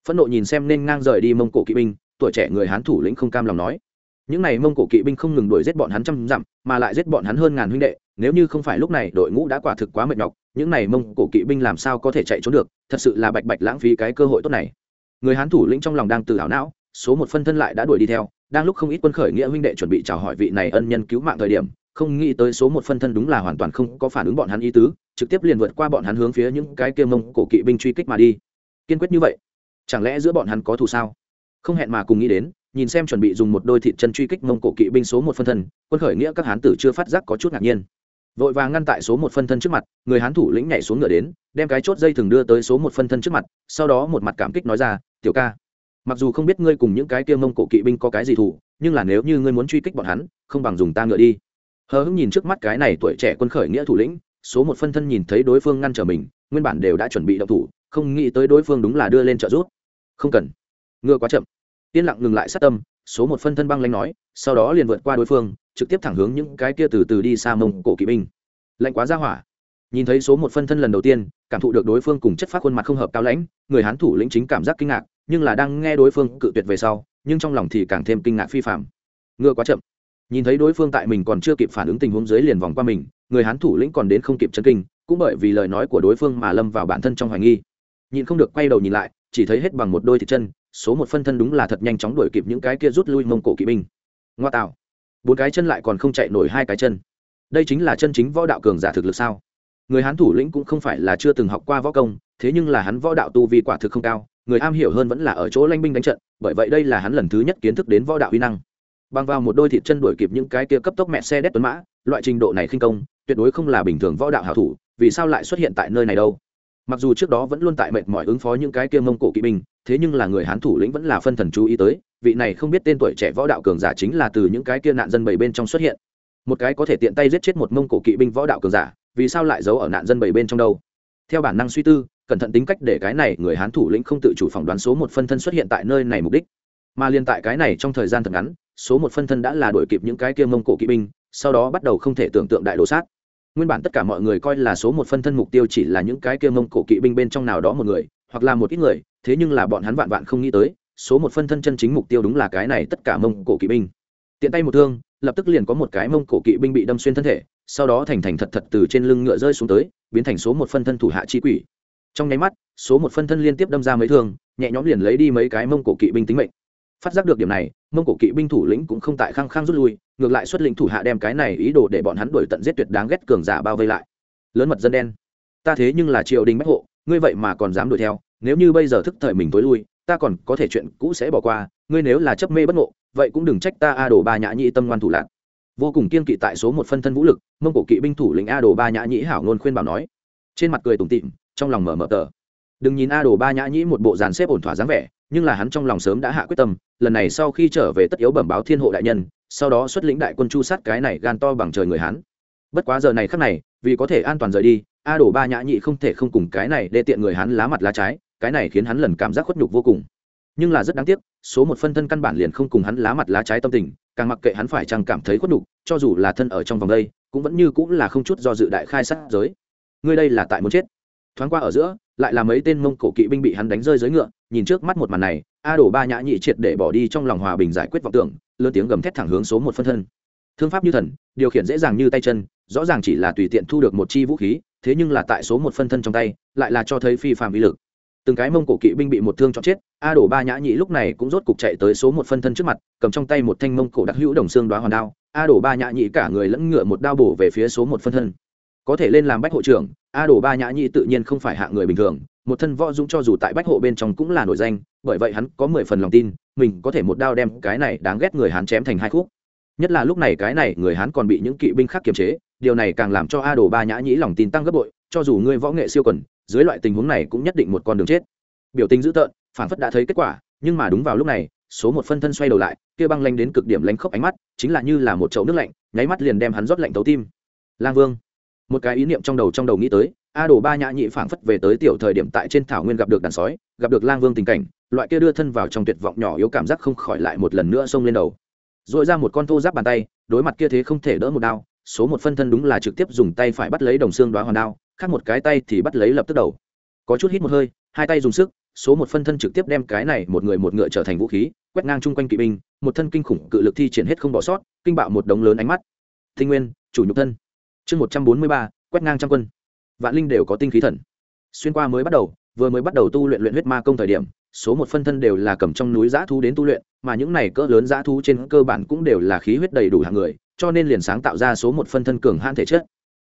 Phẫn nộ nhìn xem nên ngang rời đi mông cổ kỵ binh, tuổi trẻ người hán thủ lĩnh không cam lòng nói. Những này mông cổ kỵ binh không ngừng đuổi giết bọn hắn trăm dặm, mà lại giết bọn hắn hơn ngàn huynh đệ nếu như không phải lúc này đội ngũ đã quả thực quá mệt nhọc, những này mông cổ kỵ binh làm sao có thể chạy trốn được, thật sự là bạch bạch lãng phí cái cơ hội tốt này. Người hán thủ lĩnh trong lòng đang tự hào não, số một phân thân lại đã đuổi đi theo, đang lúc không ít quân khởi nghĩa huynh đệ chuẩn bị chào hỏi vị này ân nhân cứu mạng thời điểm, không nghĩ tới số một phân thân đúng là hoàn toàn không có phản ứng bọn hắn ý tứ, trực tiếp liền vượt qua bọn hắn hướng phía những cái kia mông cổ kỵ binh truy kích mà đi. Kiên quyết như vậy, chẳng lẽ giữa bọn hắn có thù sao? Không hẹn mà cùng nghĩ đến, nhìn xem chuẩn bị dùng một đôi thịt chân truy kích mông cổ kỵ binh số một phân thân, quân khởi nghĩa các hán tử chưa phát giác có chút ngạc nhiên vội vàng ngăn tại số một phân thân trước mặt, người hán thủ lĩnh nhảy xuống ngựa đến, đem cái chốt dây thường đưa tới số một phân thân trước mặt, sau đó một mặt cảm kích nói ra, tiểu ca, mặc dù không biết ngươi cùng những cái kia mông cổ kỵ binh có cái gì thủ nhưng là nếu như ngươi muốn truy kích bọn hắn, không bằng dùng ta ngựa đi. Hờ hững nhìn trước mắt cái này tuổi trẻ quân khởi nghĩa thủ lĩnh, số một phân thân nhìn thấy đối phương ngăn trở mình, nguyên bản đều đã chuẩn bị động thủ, không nghĩ tới đối phương đúng là đưa lên trợ giúp. Không cần. Ngựa quá chậm. Yên lặng ngừng lại sát tâm, số một phân thân băng lanh nói, sau đó liền vượt qua đối phương trực tiếp thẳng hướng những cái kia từ từ đi xa mông cổ kỵ binh. Lạnh quá ra hỏa. Nhìn thấy số một phân thân lần đầu tiên, cảm thụ được đối phương cùng chất phát khuôn mặt không hợp cao lãnh, người hán thủ lĩnh chính cảm giác kinh ngạc, nhưng là đang nghe đối phương cự tuyệt về sau, nhưng trong lòng thì càng thêm kinh ngạc phi phạm ngựa quá chậm. Nhìn thấy đối phương tại mình còn chưa kịp phản ứng tình huống dưới liền vòng qua mình, người hán thủ lĩnh còn đến không kịp chân kinh, cũng bởi vì lời nói của đối phương mà lâm vào bản thân trong hoài nghi. Nhìn không được quay đầu nhìn lại, chỉ thấy hết bằng một đôi thịt chân, số một phân thân đúng là thật nhanh chóng đuổi kịp những cái kia rút lui mông cổ kỵ binh. Ngoa tạo bốn cái chân lại còn không chạy nổi hai cái chân. Đây chính là chân chính võ đạo cường giả thực lực sao? Người hán thủ lĩnh cũng không phải là chưa từng học qua võ công, thế nhưng là hắn võ đạo tu vi quả thực không cao, người am hiểu hơn vẫn là ở chỗ lanh binh đánh trận, bởi vậy đây là hắn lần thứ nhất kiến thức đến võ đạo uy năng. Bằng vào một đôi thịt chân đuổi kịp những cái kia cấp tốc mẹ xe đét tuấn mã, loại trình độ này khinh công, tuyệt đối không là bình thường võ đạo hảo thủ, vì sao lại xuất hiện tại nơi này đâu? Mặc dù trước đó vẫn luôn tại mệt mỏi ứng phó những cái kia mông cổ kỵ binh, thế nhưng là người hán thủ lĩnh vẫn là phân thần chú ý tới, vị này không biết tên tuổi trẻ võ đạo cường giả chính là từ những cái kia nạn dân bảy bên trong xuất hiện. Một cái có thể tiện tay giết chết một mông cổ kỵ binh võ đạo cường giả, vì sao lại giấu ở nạn dân bảy bên trong đâu? Theo bản năng suy tư, cẩn thận tính cách để cái này người hán thủ lĩnh không tự chủ phỏng đoán số một phân thân xuất hiện tại nơi này mục đích. Mà liên tại cái này trong thời gian thật ngắn, số một phân thân đã là đuổi kịp những cái kia mông cổ kỵ binh, sau đó bắt đầu không thể tưởng tượng đại đồ sát nguyên bản tất cả mọi người coi là số một phân thân mục tiêu chỉ là những cái kia mông cổ kỵ binh bên trong nào đó một người, hoặc là một ít người, thế nhưng là bọn hắn vạn vạn không nghĩ tới, số một phân thân chân chính mục tiêu đúng là cái này tất cả mông cổ kỵ binh. Tiện tay một thương, lập tức liền có một cái mông cổ kỵ binh bị đâm xuyên thân thể, sau đó thành thành thật thật từ trên lưng ngựa rơi xuống tới, biến thành số một phân thân thủ hạ chi quỷ. Trong nháy mắt, số một phân thân liên tiếp đâm ra mấy thương, nhẹ nhõm liền lấy đi mấy cái mông cổ kỵ binh tính mệnh. Phát giác được điểm này mông cổ kỵ binh thủ lĩnh cũng không tại khăng khăng rút lui, ngược lại xuất lĩnh thủ hạ đem cái này ý đồ để bọn hắn đuổi tận giết tuyệt đáng ghét cường giả bao vây lại. Lớn mật dân đen, ta thế nhưng là triều đình bách hộ, ngươi vậy mà còn dám đuổi theo, nếu như bây giờ thức thời mình tối lui, ta còn có thể chuyện cũ sẽ bỏ qua, ngươi nếu là chấp mê bất ngộ, vậy cũng đừng trách ta a đồ ba nhã nhĩ tâm ngoan thủ lạc. Vô cùng kiên kỵ tại số một phân thân vũ lực, mông cổ kỵ binh thủ lĩnh a đồ ba nhã nhĩ hảo ngôn khuyên bảo nói. Trên mặt cười tủm tịm trong lòng mở mở tờ đừng nhìn a đồ ba nhã nhĩ một bộ dàn xếp ổn thỏa dáng vẻ, nhưng là hắn trong lòng sớm đã hạ quyết tâm, lần này sau khi trở về tất yếu bẩm báo thiên hộ đại nhân, sau đó xuất lĩnh đại quân chu sát cái này gan to bằng trời người hắn bất quá giờ này khắc này, vì có thể an toàn rời đi, a đồ ba nhã nhị không thể không cùng cái này đê tiện người hắn lá mặt lá trái, cái này khiến hắn lần cảm giác khuất nhục vô cùng. Nhưng là rất đáng tiếc, số một phân thân căn bản liền không cùng hắn lá mặt lá trái tâm tình, càng mặc kệ hắn phải chăng cảm thấy khuất nhục, cho dù là thân ở trong vòng đây, cũng vẫn như cũng là không chút do dự đại khai sát giới. Ngươi đây là tại muốn chết thoáng qua ở giữa, lại là mấy tên mông cổ kỵ binh bị hắn đánh rơi dưới ngựa, nhìn trước mắt một màn này, a đổ ba nhã nhị triệt để bỏ đi trong lòng hòa bình giải quyết vọng tưởng, lớn tiếng gầm thét thẳng hướng số một phân thân. Thương pháp như thần, điều khiển dễ dàng như tay chân, rõ ràng chỉ là tùy tiện thu được một chi vũ khí, thế nhưng là tại số một phân thân trong tay, lại là cho thấy phi phạm vi lực. Từng cái mông cổ kỵ binh bị một thương cho chết, a đổ ba nhã nhị lúc này cũng rốt cục chạy tới số một phân thân trước mặt, cầm trong tay một thanh mông cổ đặc hữu đồng xương đoá hoàn đao, a đổ ba nhã nhị cả người lẫn ngựa một đao bổ về phía số một phân thân. Có thể lên làm bách hộ trưởng a đổ ba nhã nhị tự nhiên không phải hạng người bình thường, một thân võ dũng cho dù tại bách hộ bên trong cũng là nổi danh, bởi vậy hắn có mười phần lòng tin, mình có thể một đao đem cái này đáng ghét người hắn chém thành hai khúc. Nhất là lúc này cái này người hắn còn bị những kỵ binh khác kiềm chế, điều này càng làm cho a đồ ba nhã nhĩ lòng tin tăng gấp bội, cho dù ngươi võ nghệ siêu quần, dưới loại tình huống này cũng nhất định một con đường chết. Biểu tình dữ tợn, phản phất đã thấy kết quả, nhưng mà đúng vào lúc này, số một phân thân xoay đầu lại, kia băng lanh đến cực điểm lánh khốc ánh mắt, chính là như là một chậu nước lạnh, nháy mắt liền đem hắn rót lạnh tấu tim. Lang vương một cái ý niệm trong đầu trong đầu nghĩ tới, a đồ ba nhã nhị phảng phất về tới tiểu thời điểm tại trên thảo nguyên gặp được đàn sói, gặp được lang vương tình cảnh, loại kia đưa thân vào trong tuyệt vọng nhỏ yếu cảm giác không khỏi lại một lần nữa xông lên đầu. Dội ra một con thô giáp bàn tay, đối mặt kia thế không thể đỡ một đao, số một phân thân đúng là trực tiếp dùng tay phải bắt lấy đồng xương đoá hoàn đao, khác một cái tay thì bắt lấy lập tức đầu. Có chút hít một hơi, hai tay dùng sức, số một phân thân trực tiếp đem cái này một người một ngựa trở thành vũ khí, quét ngang chung quanh kỵ binh, một thân kinh khủng cự lực thi triển hết không bỏ sót, kinh bạo một đống lớn ánh mắt. Thinh nguyên, chủ nhục thân chương một trăm bốn mươi ba, quét ngang trăm quân. Vạn linh đều có tinh khí thần. Xuyên qua mới bắt đầu, vừa mới bắt đầu tu luyện luyện huyết ma công thời điểm, số một phân thân đều là cầm trong núi giã thú đến tu luyện, mà những này cỡ lớn giã thú trên cơ bản cũng đều là khí huyết đầy đủ hàng người, cho nên liền sáng tạo ra số một phân thân cường hãn thể chất.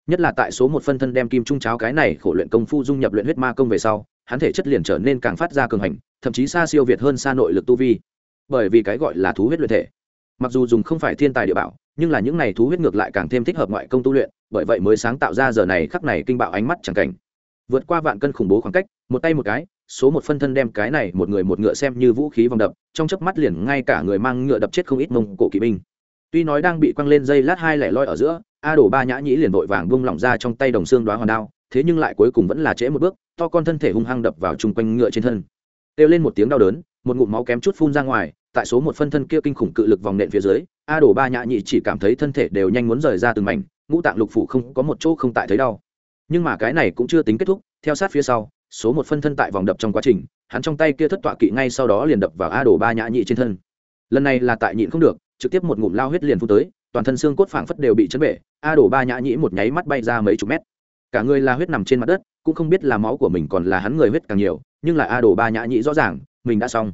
Nhất là tại số một phân thân đem kim trung cháo cái này khổ luyện công phu dung nhập luyện huyết ma công về sau, hắn thể chất liền trở nên càng phát ra cường hành, thậm chí xa siêu việt hơn xa nội lực tu vi. Bởi vì cái gọi là thú huyết luyện thể, mặc dù dùng không phải thiên tài địa bảo nhưng là những này thú huyết ngược lại càng thêm thích hợp ngoại công tu luyện, bởi vậy mới sáng tạo ra giờ này khắc này kinh bạo ánh mắt chẳng cảnh. Vượt qua vạn cân khủng bố khoảng cách, một tay một cái, số một phân thân đem cái này một người một ngựa xem như vũ khí vòng đập, trong chớp mắt liền ngay cả người mang ngựa đập chết không ít mông cổ kỵ binh. Tuy nói đang bị quăng lên dây lát hai lẻ loi ở giữa, a đổ ba nhã nhĩ liền vội vàng bung lỏng ra trong tay đồng xương đoá hoàn đao, thế nhưng lại cuối cùng vẫn là trễ một bước, to con thân thể hung hăng đập vào chung quanh ngựa trên thân. Kêu lên một tiếng đau đớn, một ngụm máu kém chút phun ra ngoài tại số một phân thân kia kinh khủng cự lực vòng nện phía dưới, a đổ ba nhã nhị chỉ cảm thấy thân thể đều nhanh muốn rời ra từng mảnh, ngũ tạng lục phủ không có một chỗ không tại thấy đau. Nhưng mà cái này cũng chưa tính kết thúc, theo sát phía sau, số một phân thân tại vòng đập trong quá trình, hắn trong tay kia thất tọa kỵ ngay sau đó liền đập vào a đổ ba nhã nhị trên thân. Lần này là tại nhịn không được, trực tiếp một ngụm lao huyết liền phun tới, toàn thân xương cốt phảng phất đều bị chấn bể, a đổ ba nhã nhĩ một nháy mắt bay ra mấy chục mét. Cả người la huyết nằm trên mặt đất, cũng không biết là máu của mình còn là hắn người huyết càng nhiều, nhưng là a đổ ba nhã nhĩ rõ ràng, mình đã xong.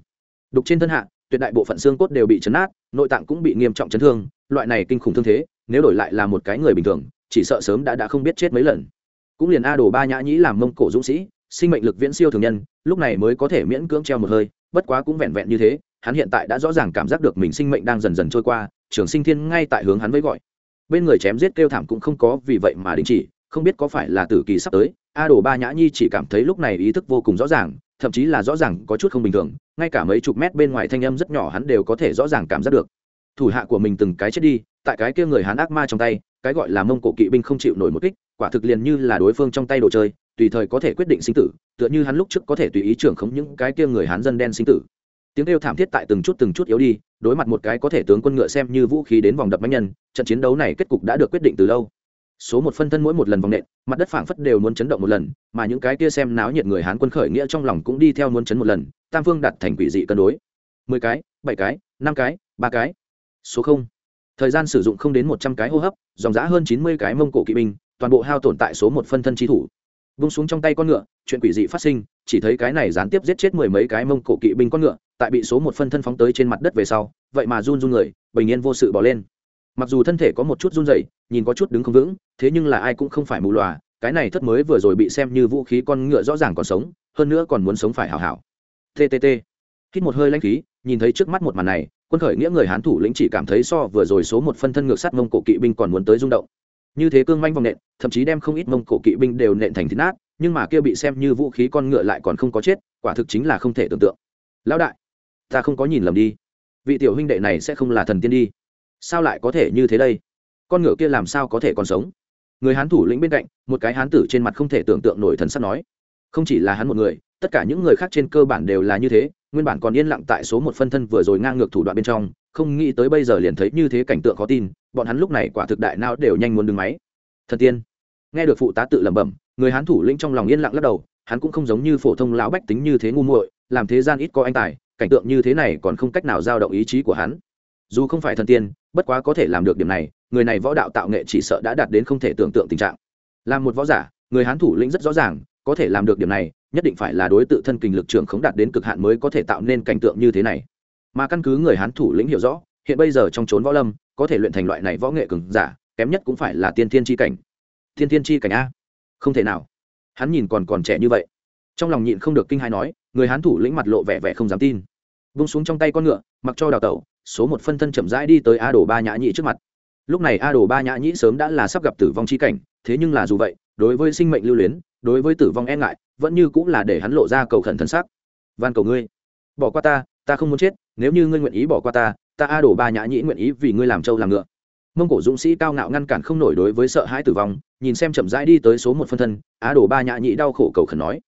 Đục trên thân hạ tuyệt đại bộ phận xương cốt đều bị chấn nát, nội tạng cũng bị nghiêm trọng chấn thương, loại này kinh khủng thương thế, nếu đổi lại là một cái người bình thường, chỉ sợ sớm đã đã không biết chết mấy lần. Cũng liền a đồ ba nhã nhĩ làm mông cổ dũng sĩ, sinh mệnh lực viễn siêu thường nhân, lúc này mới có thể miễn cưỡng treo một hơi, bất quá cũng vẹn vẹn như thế, hắn hiện tại đã rõ ràng cảm giác được mình sinh mệnh đang dần dần trôi qua, trường sinh thiên ngay tại hướng hắn với gọi. Bên người chém giết kêu thảm cũng không có vì vậy mà đình chỉ, không biết có phải là tử kỳ sắp tới a đồ ba nhã nhi chỉ cảm thấy lúc này ý thức vô cùng rõ ràng thậm chí là rõ ràng có chút không bình thường, ngay cả mấy chục mét bên ngoài thanh âm rất nhỏ hắn đều có thể rõ ràng cảm giác được. Thủ hạ của mình từng cái chết đi, tại cái kia người hắn ác ma trong tay, cái gọi là mông cổ kỵ binh không chịu nổi một kích, quả thực liền như là đối phương trong tay đồ chơi, tùy thời có thể quyết định sinh tử, tựa như hắn lúc trước có thể tùy ý trưởng khống những cái kia người hắn dân đen sinh tử. Tiếng kêu thảm thiết tại từng chút từng chút yếu đi, đối mặt một cái có thể tướng quân ngựa xem như vũ khí đến vòng đập bánh nhân, trận chiến đấu này kết cục đã được quyết định từ lâu số một phân thân mỗi một lần vòng nện, mặt đất phảng phất đều muốn chấn động một lần, mà những cái kia xem náo nhiệt người hán quân khởi nghĩa trong lòng cũng đi theo muốn chấn một lần, tam phương đặt thành quỷ dị cân đối. Mười cái, bảy cái, năm cái, ba cái. Số không. Thời gian sử dụng không đến một trăm cái hô hấp, dòng giã hơn chín mươi cái mông cổ kỵ binh, toàn bộ hao tổn tại số một phân thân trí thủ. Vung xuống trong tay con ngựa, chuyện quỷ dị phát sinh, chỉ thấy cái này gián tiếp giết chết mười mấy cái mông cổ kỵ binh con ngựa, tại bị số một phân thân phóng tới trên mặt đất về sau, vậy mà run run người, bình yên vô sự bỏ lên mặc dù thân thể có một chút run rẩy, nhìn có chút đứng không vững thế nhưng là ai cũng không phải mù lòa cái này thất mới vừa rồi bị xem như vũ khí con ngựa rõ ràng còn sống hơn nữa còn muốn sống phải hào hảo ttt hít một hơi lanh khí nhìn thấy trước mắt một màn này quân khởi nghĩa người hán thủ lĩnh chỉ cảm thấy so vừa rồi số một phân thân ngược sắt mông cổ kỵ binh còn muốn tới rung động. Như thế cương manh vòng nện thậm chí đem không ít mông cổ kỵ binh đều nện thành thịt nát nhưng mà kia bị xem như vũ khí con ngựa lại còn không có chết quả thực chính là không thể tưởng tượng. Lão đại ta không có nhìn lầm đi. Vị tiểu huynh đệ này sẽ không là thần tiên đi sao lại có thể như thế đây? Con ngựa kia làm sao có thể còn sống? Người hán thủ lĩnh bên cạnh, một cái hán tử trên mặt không thể tưởng tượng nổi thần sắp nói. Không chỉ là hắn một người, tất cả những người khác trên cơ bản đều là như thế, nguyên bản còn yên lặng tại số một phân thân vừa rồi ngang ngược thủ đoạn bên trong, không nghĩ tới bây giờ liền thấy như thế cảnh tượng khó tin, bọn hắn lúc này quả thực đại não đều nhanh muốn đứng máy. Thần tiên, nghe được phụ tá tự lẩm bẩm, người hán thủ lĩnh trong lòng yên lặng lắc đầu, hắn cũng không giống như phổ thông lão bách tính như thế ngu muội, làm thế gian ít có anh tài, cảnh tượng như thế này còn không cách nào giao động ý chí của hắn. Dù không phải thần tiên bất quá có thể làm được điểm này, người này võ đạo tạo nghệ chỉ sợ đã đạt đến không thể tưởng tượng tình trạng. Là một võ giả, người hán thủ lĩnh rất rõ ràng, có thể làm được điểm này, nhất định phải là đối tự thân kinh lực trưởng khống đạt đến cực hạn mới có thể tạo nên cảnh tượng như thế này. Mà căn cứ người hán thủ lĩnh hiểu rõ, hiện bây giờ trong trốn võ lâm, có thể luyện thành loại này võ nghệ cường giả, kém nhất cũng phải là tiên thiên tri cảnh. Tiên thiên tri cảnh a? Không thể nào. Hắn nhìn còn còn trẻ như vậy. Trong lòng nhịn không được kinh hai nói, người hán thủ lĩnh mặt lộ vẻ vẻ không dám tin. Vung xuống trong tay con ngựa, mặc cho đào tẩu số một phân thân chậm rãi đi tới a đồ ba nhã nhĩ trước mặt. Lúc này a đồ ba nhã nhĩ sớm đã là sắp gặp tử vong chi cảnh, thế nhưng là dù vậy, đối với sinh mệnh lưu luyến, đối với tử vong e ngại, vẫn như cũng là để hắn lộ ra cầu khẩn thân sắc. Van cầu ngươi, bỏ qua ta ta không muốn chết, nếu như ngươi nguyện ý bỏ qua ta ta a đồ ba nhã nhĩ nguyện ý vì ngươi làm trâu làm ngựa. Mông cổ dũng sĩ cao ngạo ngăn cản không nổi đối với sợ hãi tử vong, nhìn xem chậm rãi đi tới số một phân thân, a đồ ba nhã nhĩ đau khổ cầu khẩn nói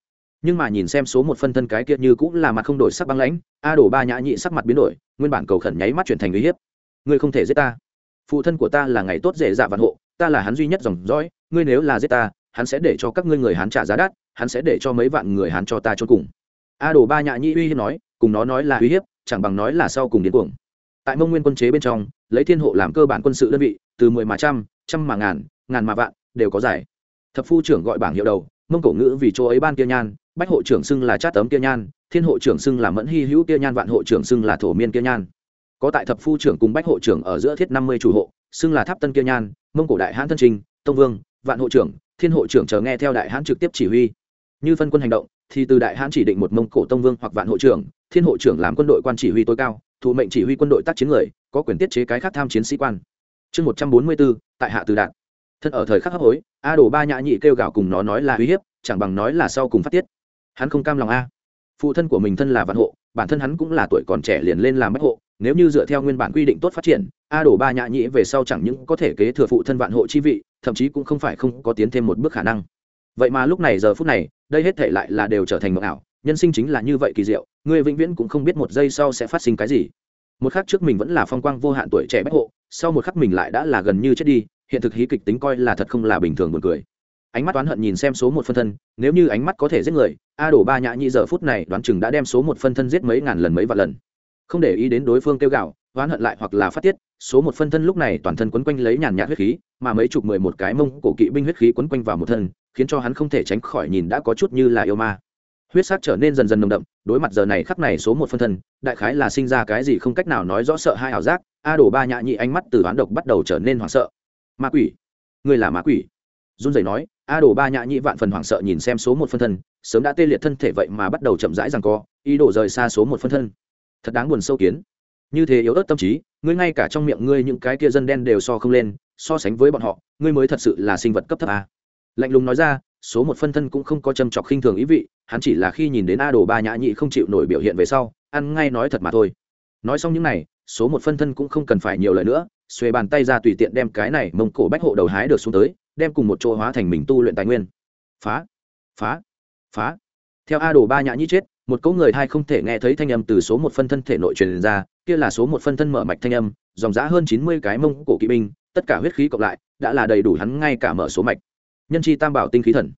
nhưng mà nhìn xem số một phân thân cái kia như cũng là mặt không đổi sắc băng lãnh, a đổ ba nhã nhị sắc mặt biến đổi, nguyên bản cầu khẩn nháy mắt chuyển thành uy hiếp. Ngươi không thể giết ta. Phụ thân của ta là ngày tốt dễ dạ vạn hộ, ta là hắn duy nhất dòng dõi, ngươi nếu là giết ta, hắn sẽ để cho các ngươi người hắn trả giá đắt, hắn sẽ để cho mấy vạn người hắn cho ta cho cùng. A đổ ba nhã nhị uy hiếp nói, cùng nó nói là uy hiếp, chẳng bằng nói là sau cùng điên cuồng. Tại mông nguyên quân chế bên trong, lấy thiên hộ làm cơ bản quân sự đơn vị, từ mười mà trăm trăm mà ngàn ngàn mà vạn, đều có giải. Thập phu trưởng gọi bảng hiệu đầu, mông cổ ngữ vì chỗ ấy ban kia nhan bách hộ trưởng xưng là chát tấm kia nhan, thiên hộ trưởng xưng là mẫn hy hữu kia nhan, vạn hộ trưởng xưng là thổ miên kia nhan. Có tại thập phu trưởng cùng bách hộ trưởng ở giữa thiết năm mươi chủ hộ xưng là tháp tân kia nhan, mông cổ đại hãn thân trình, tông vương, vạn hộ trưởng, thiên hộ trưởng chờ nghe theo đại hãn trực tiếp chỉ huy. Như phân quân hành động, thì từ đại hãn chỉ định một mông cổ tông vương hoặc vạn hộ trưởng, thiên hộ trưởng làm quân đội quan chỉ huy tối cao thụ mệnh chỉ huy quân đội tác chiến người, có quyền tiết chế cái khác tham chiến sĩ quan. Chương một trăm bốn mươi bốn, tại hạ từ đạn thân ở thời khắc hấp hối, a đồ ba nhã nhị kêu gào cùng nó nói là uy hiếp, chẳng bằng nói là sau cùng phát tiết hắn không cam lòng a. Phụ thân của mình thân là vạn hộ, bản thân hắn cũng là tuổi còn trẻ liền lên làm bách hộ, nếu như dựa theo nguyên bản quy định tốt phát triển, a đổ ba nhã nhĩ về sau chẳng những có thể kế thừa phụ thân vạn hộ chi vị, thậm chí cũng không phải không có tiến thêm một bước khả năng. Vậy mà lúc này, giờ phút này, đây hết thể lại là đều trở thành mộng ảo, nhân sinh chính là như vậy kỳ diệu, người vĩnh viễn cũng không biết một giây sau sẽ phát sinh cái gì. Một khắc trước mình vẫn là phong quang vô hạn tuổi trẻ bách hộ, sau một khắc mình lại đã là gần như chết đi, hiện thực hí kịch tính coi là thật không là bình thường buồn cười ánh mắt oán hận nhìn xem số một phân thân, nếu như ánh mắt có thể giết người, a đổ ba nhã nhị giờ phút này đoán chừng đã đem số một phân thân giết mấy ngàn lần mấy vạn lần. Không để ý đến đối phương kêu gạo oán hận lại hoặc là phát tiết, số một phân thân lúc này toàn thân quấn quanh lấy nhàn nhạt huyết khí, mà mấy chục mười một cái mông cổ kỵ binh huyết khí quấn quanh vào một thân, khiến cho hắn không thể tránh khỏi nhìn đã có chút như là yêu ma. Huyết sắc trở nên dần dần nồng đậm, đối mặt giờ này khắc này số một phân thân, đại khái là sinh ra cái gì không cách nào nói rõ sợ hai ảo giác, a đổ ba nhã nhị ánh mắt từ oán độc bắt đầu trở nên hoảng sợ. Ma quỷ. Người là ma quỷ run rẩy nói, a đồ ba nhã nhị vạn phần hoảng sợ nhìn xem số một phân thân, sớm đã tê liệt thân thể vậy mà bắt đầu chậm rãi rằng co, ý đồ rời xa số một phân thân. Thật đáng buồn sâu kiến. Như thế yếu ớt tâm trí, ngươi ngay cả trong miệng ngươi những cái kia dân đen đều so không lên, so sánh với bọn họ, ngươi mới thật sự là sinh vật cấp thấp a. Lạnh lùng nói ra, số một phân thân cũng không có châm chọc khinh thường ý vị, hắn chỉ là khi nhìn đến a đồ ba nhã nhị không chịu nổi biểu hiện về sau, ăn ngay nói thật mà thôi. Nói xong những này, số một phân thân cũng không cần phải nhiều lời nữa xuề bàn tay ra tùy tiện đem cái này mông cổ bách hộ đầu hái được xuống tới, đem cùng một chỗ hóa thành mình tu luyện tài nguyên. Phá phá phá. Theo a đồ ba nhã nhĩ chết, một cỗ người hai không thể nghe thấy thanh âm từ số một phân thân thể nội truyền ra, kia là số một phân thân mở mạch thanh âm, dòng giã hơn chín mươi cái mông cổ kỵ binh, tất cả huyết khí cộng lại, đã là đầy đủ hắn ngay cả mở số mạch. Nhân chi tam bảo tinh khí thần.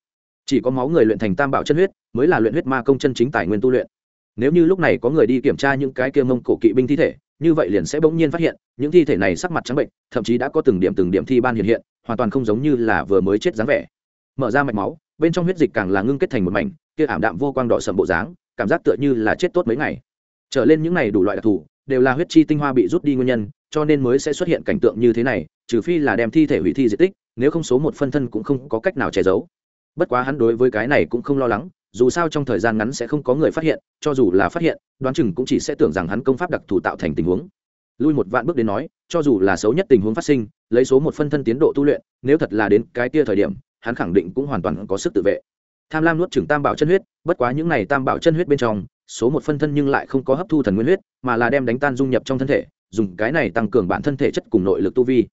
Chỉ có máu người luyện thành tam bảo chân huyết, mới là luyện huyết ma công chân chính tài nguyên tu luyện nếu như lúc này có người đi kiểm tra những cái kia mông cổ kỵ binh thi thể, như vậy liền sẽ bỗng nhiên phát hiện, những thi thể này sắc mặt trắng bệnh, thậm chí đã có từng điểm từng điểm thi ban hiện hiện, hoàn toàn không giống như là vừa mới chết dáng vẻ. Mở ra mạch máu, bên trong huyết dịch càng là ngưng kết thành một mảnh, kia ảm đạm vô quang đỏ sầm bộ dáng, cảm giác tựa như là chết tốt mấy ngày. Trở lên những này đủ loại đặc thù, đều là huyết chi tinh hoa bị rút đi nguyên nhân, cho nên mới sẽ xuất hiện cảnh tượng như thế này, trừ phi là đem thi thể hủy thi di tích, nếu không số một phân thân cũng không có cách nào che giấu. Bất quá hắn đối với cái này cũng không lo lắng dù sao trong thời gian ngắn sẽ không có người phát hiện, cho dù là phát hiện, đoán chừng cũng chỉ sẽ tưởng rằng hắn công pháp đặc thù tạo thành tình huống. Lui một vạn bước đến nói, cho dù là xấu nhất tình huống phát sinh, lấy số một phân thân tiến độ tu luyện, nếu thật là đến cái kia thời điểm, hắn khẳng định cũng hoàn toàn có sức tự vệ. Tham lam nuốt chừng tam bảo chân huyết, bất quá những này tam bảo chân huyết bên trong, số một phân thân nhưng lại không có hấp thu thần nguyên huyết, mà là đem đánh tan dung nhập trong thân thể, dùng cái này tăng cường bản thân thể chất cùng nội lực tu vi.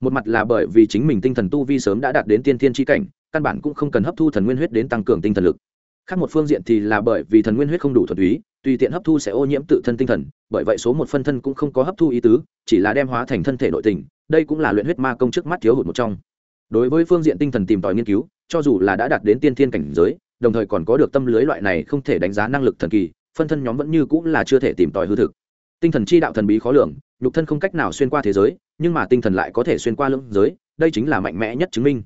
Một mặt là bởi vì chính mình tinh thần tu vi sớm đã đạt đến tiên thiên tri cảnh, căn bản cũng không cần hấp thu thần nguyên huyết đến tăng cường tinh thần lực khác một phương diện thì là bởi vì thần nguyên huyết không đủ thuần túy, tùy tiện hấp thu sẽ ô nhiễm tự thân tinh thần, bởi vậy số một phân thân cũng không có hấp thu ý tứ, chỉ là đem hóa thành thân thể nội tình, đây cũng là luyện huyết ma công trước mắt thiếu hụt một trong. Đối với phương diện tinh thần tìm tòi nghiên cứu, cho dù là đã đạt đến tiên thiên cảnh giới, đồng thời còn có được tâm lưới loại này không thể đánh giá năng lực thần kỳ, phân thân nhóm vẫn như cũng là chưa thể tìm tòi hư thực. Tinh thần chi đạo thần bí khó lường, nhục thân không cách nào xuyên qua thế giới, nhưng mà tinh thần lại có thể xuyên qua lưỡng giới, đây chính là mạnh mẽ nhất chứng minh.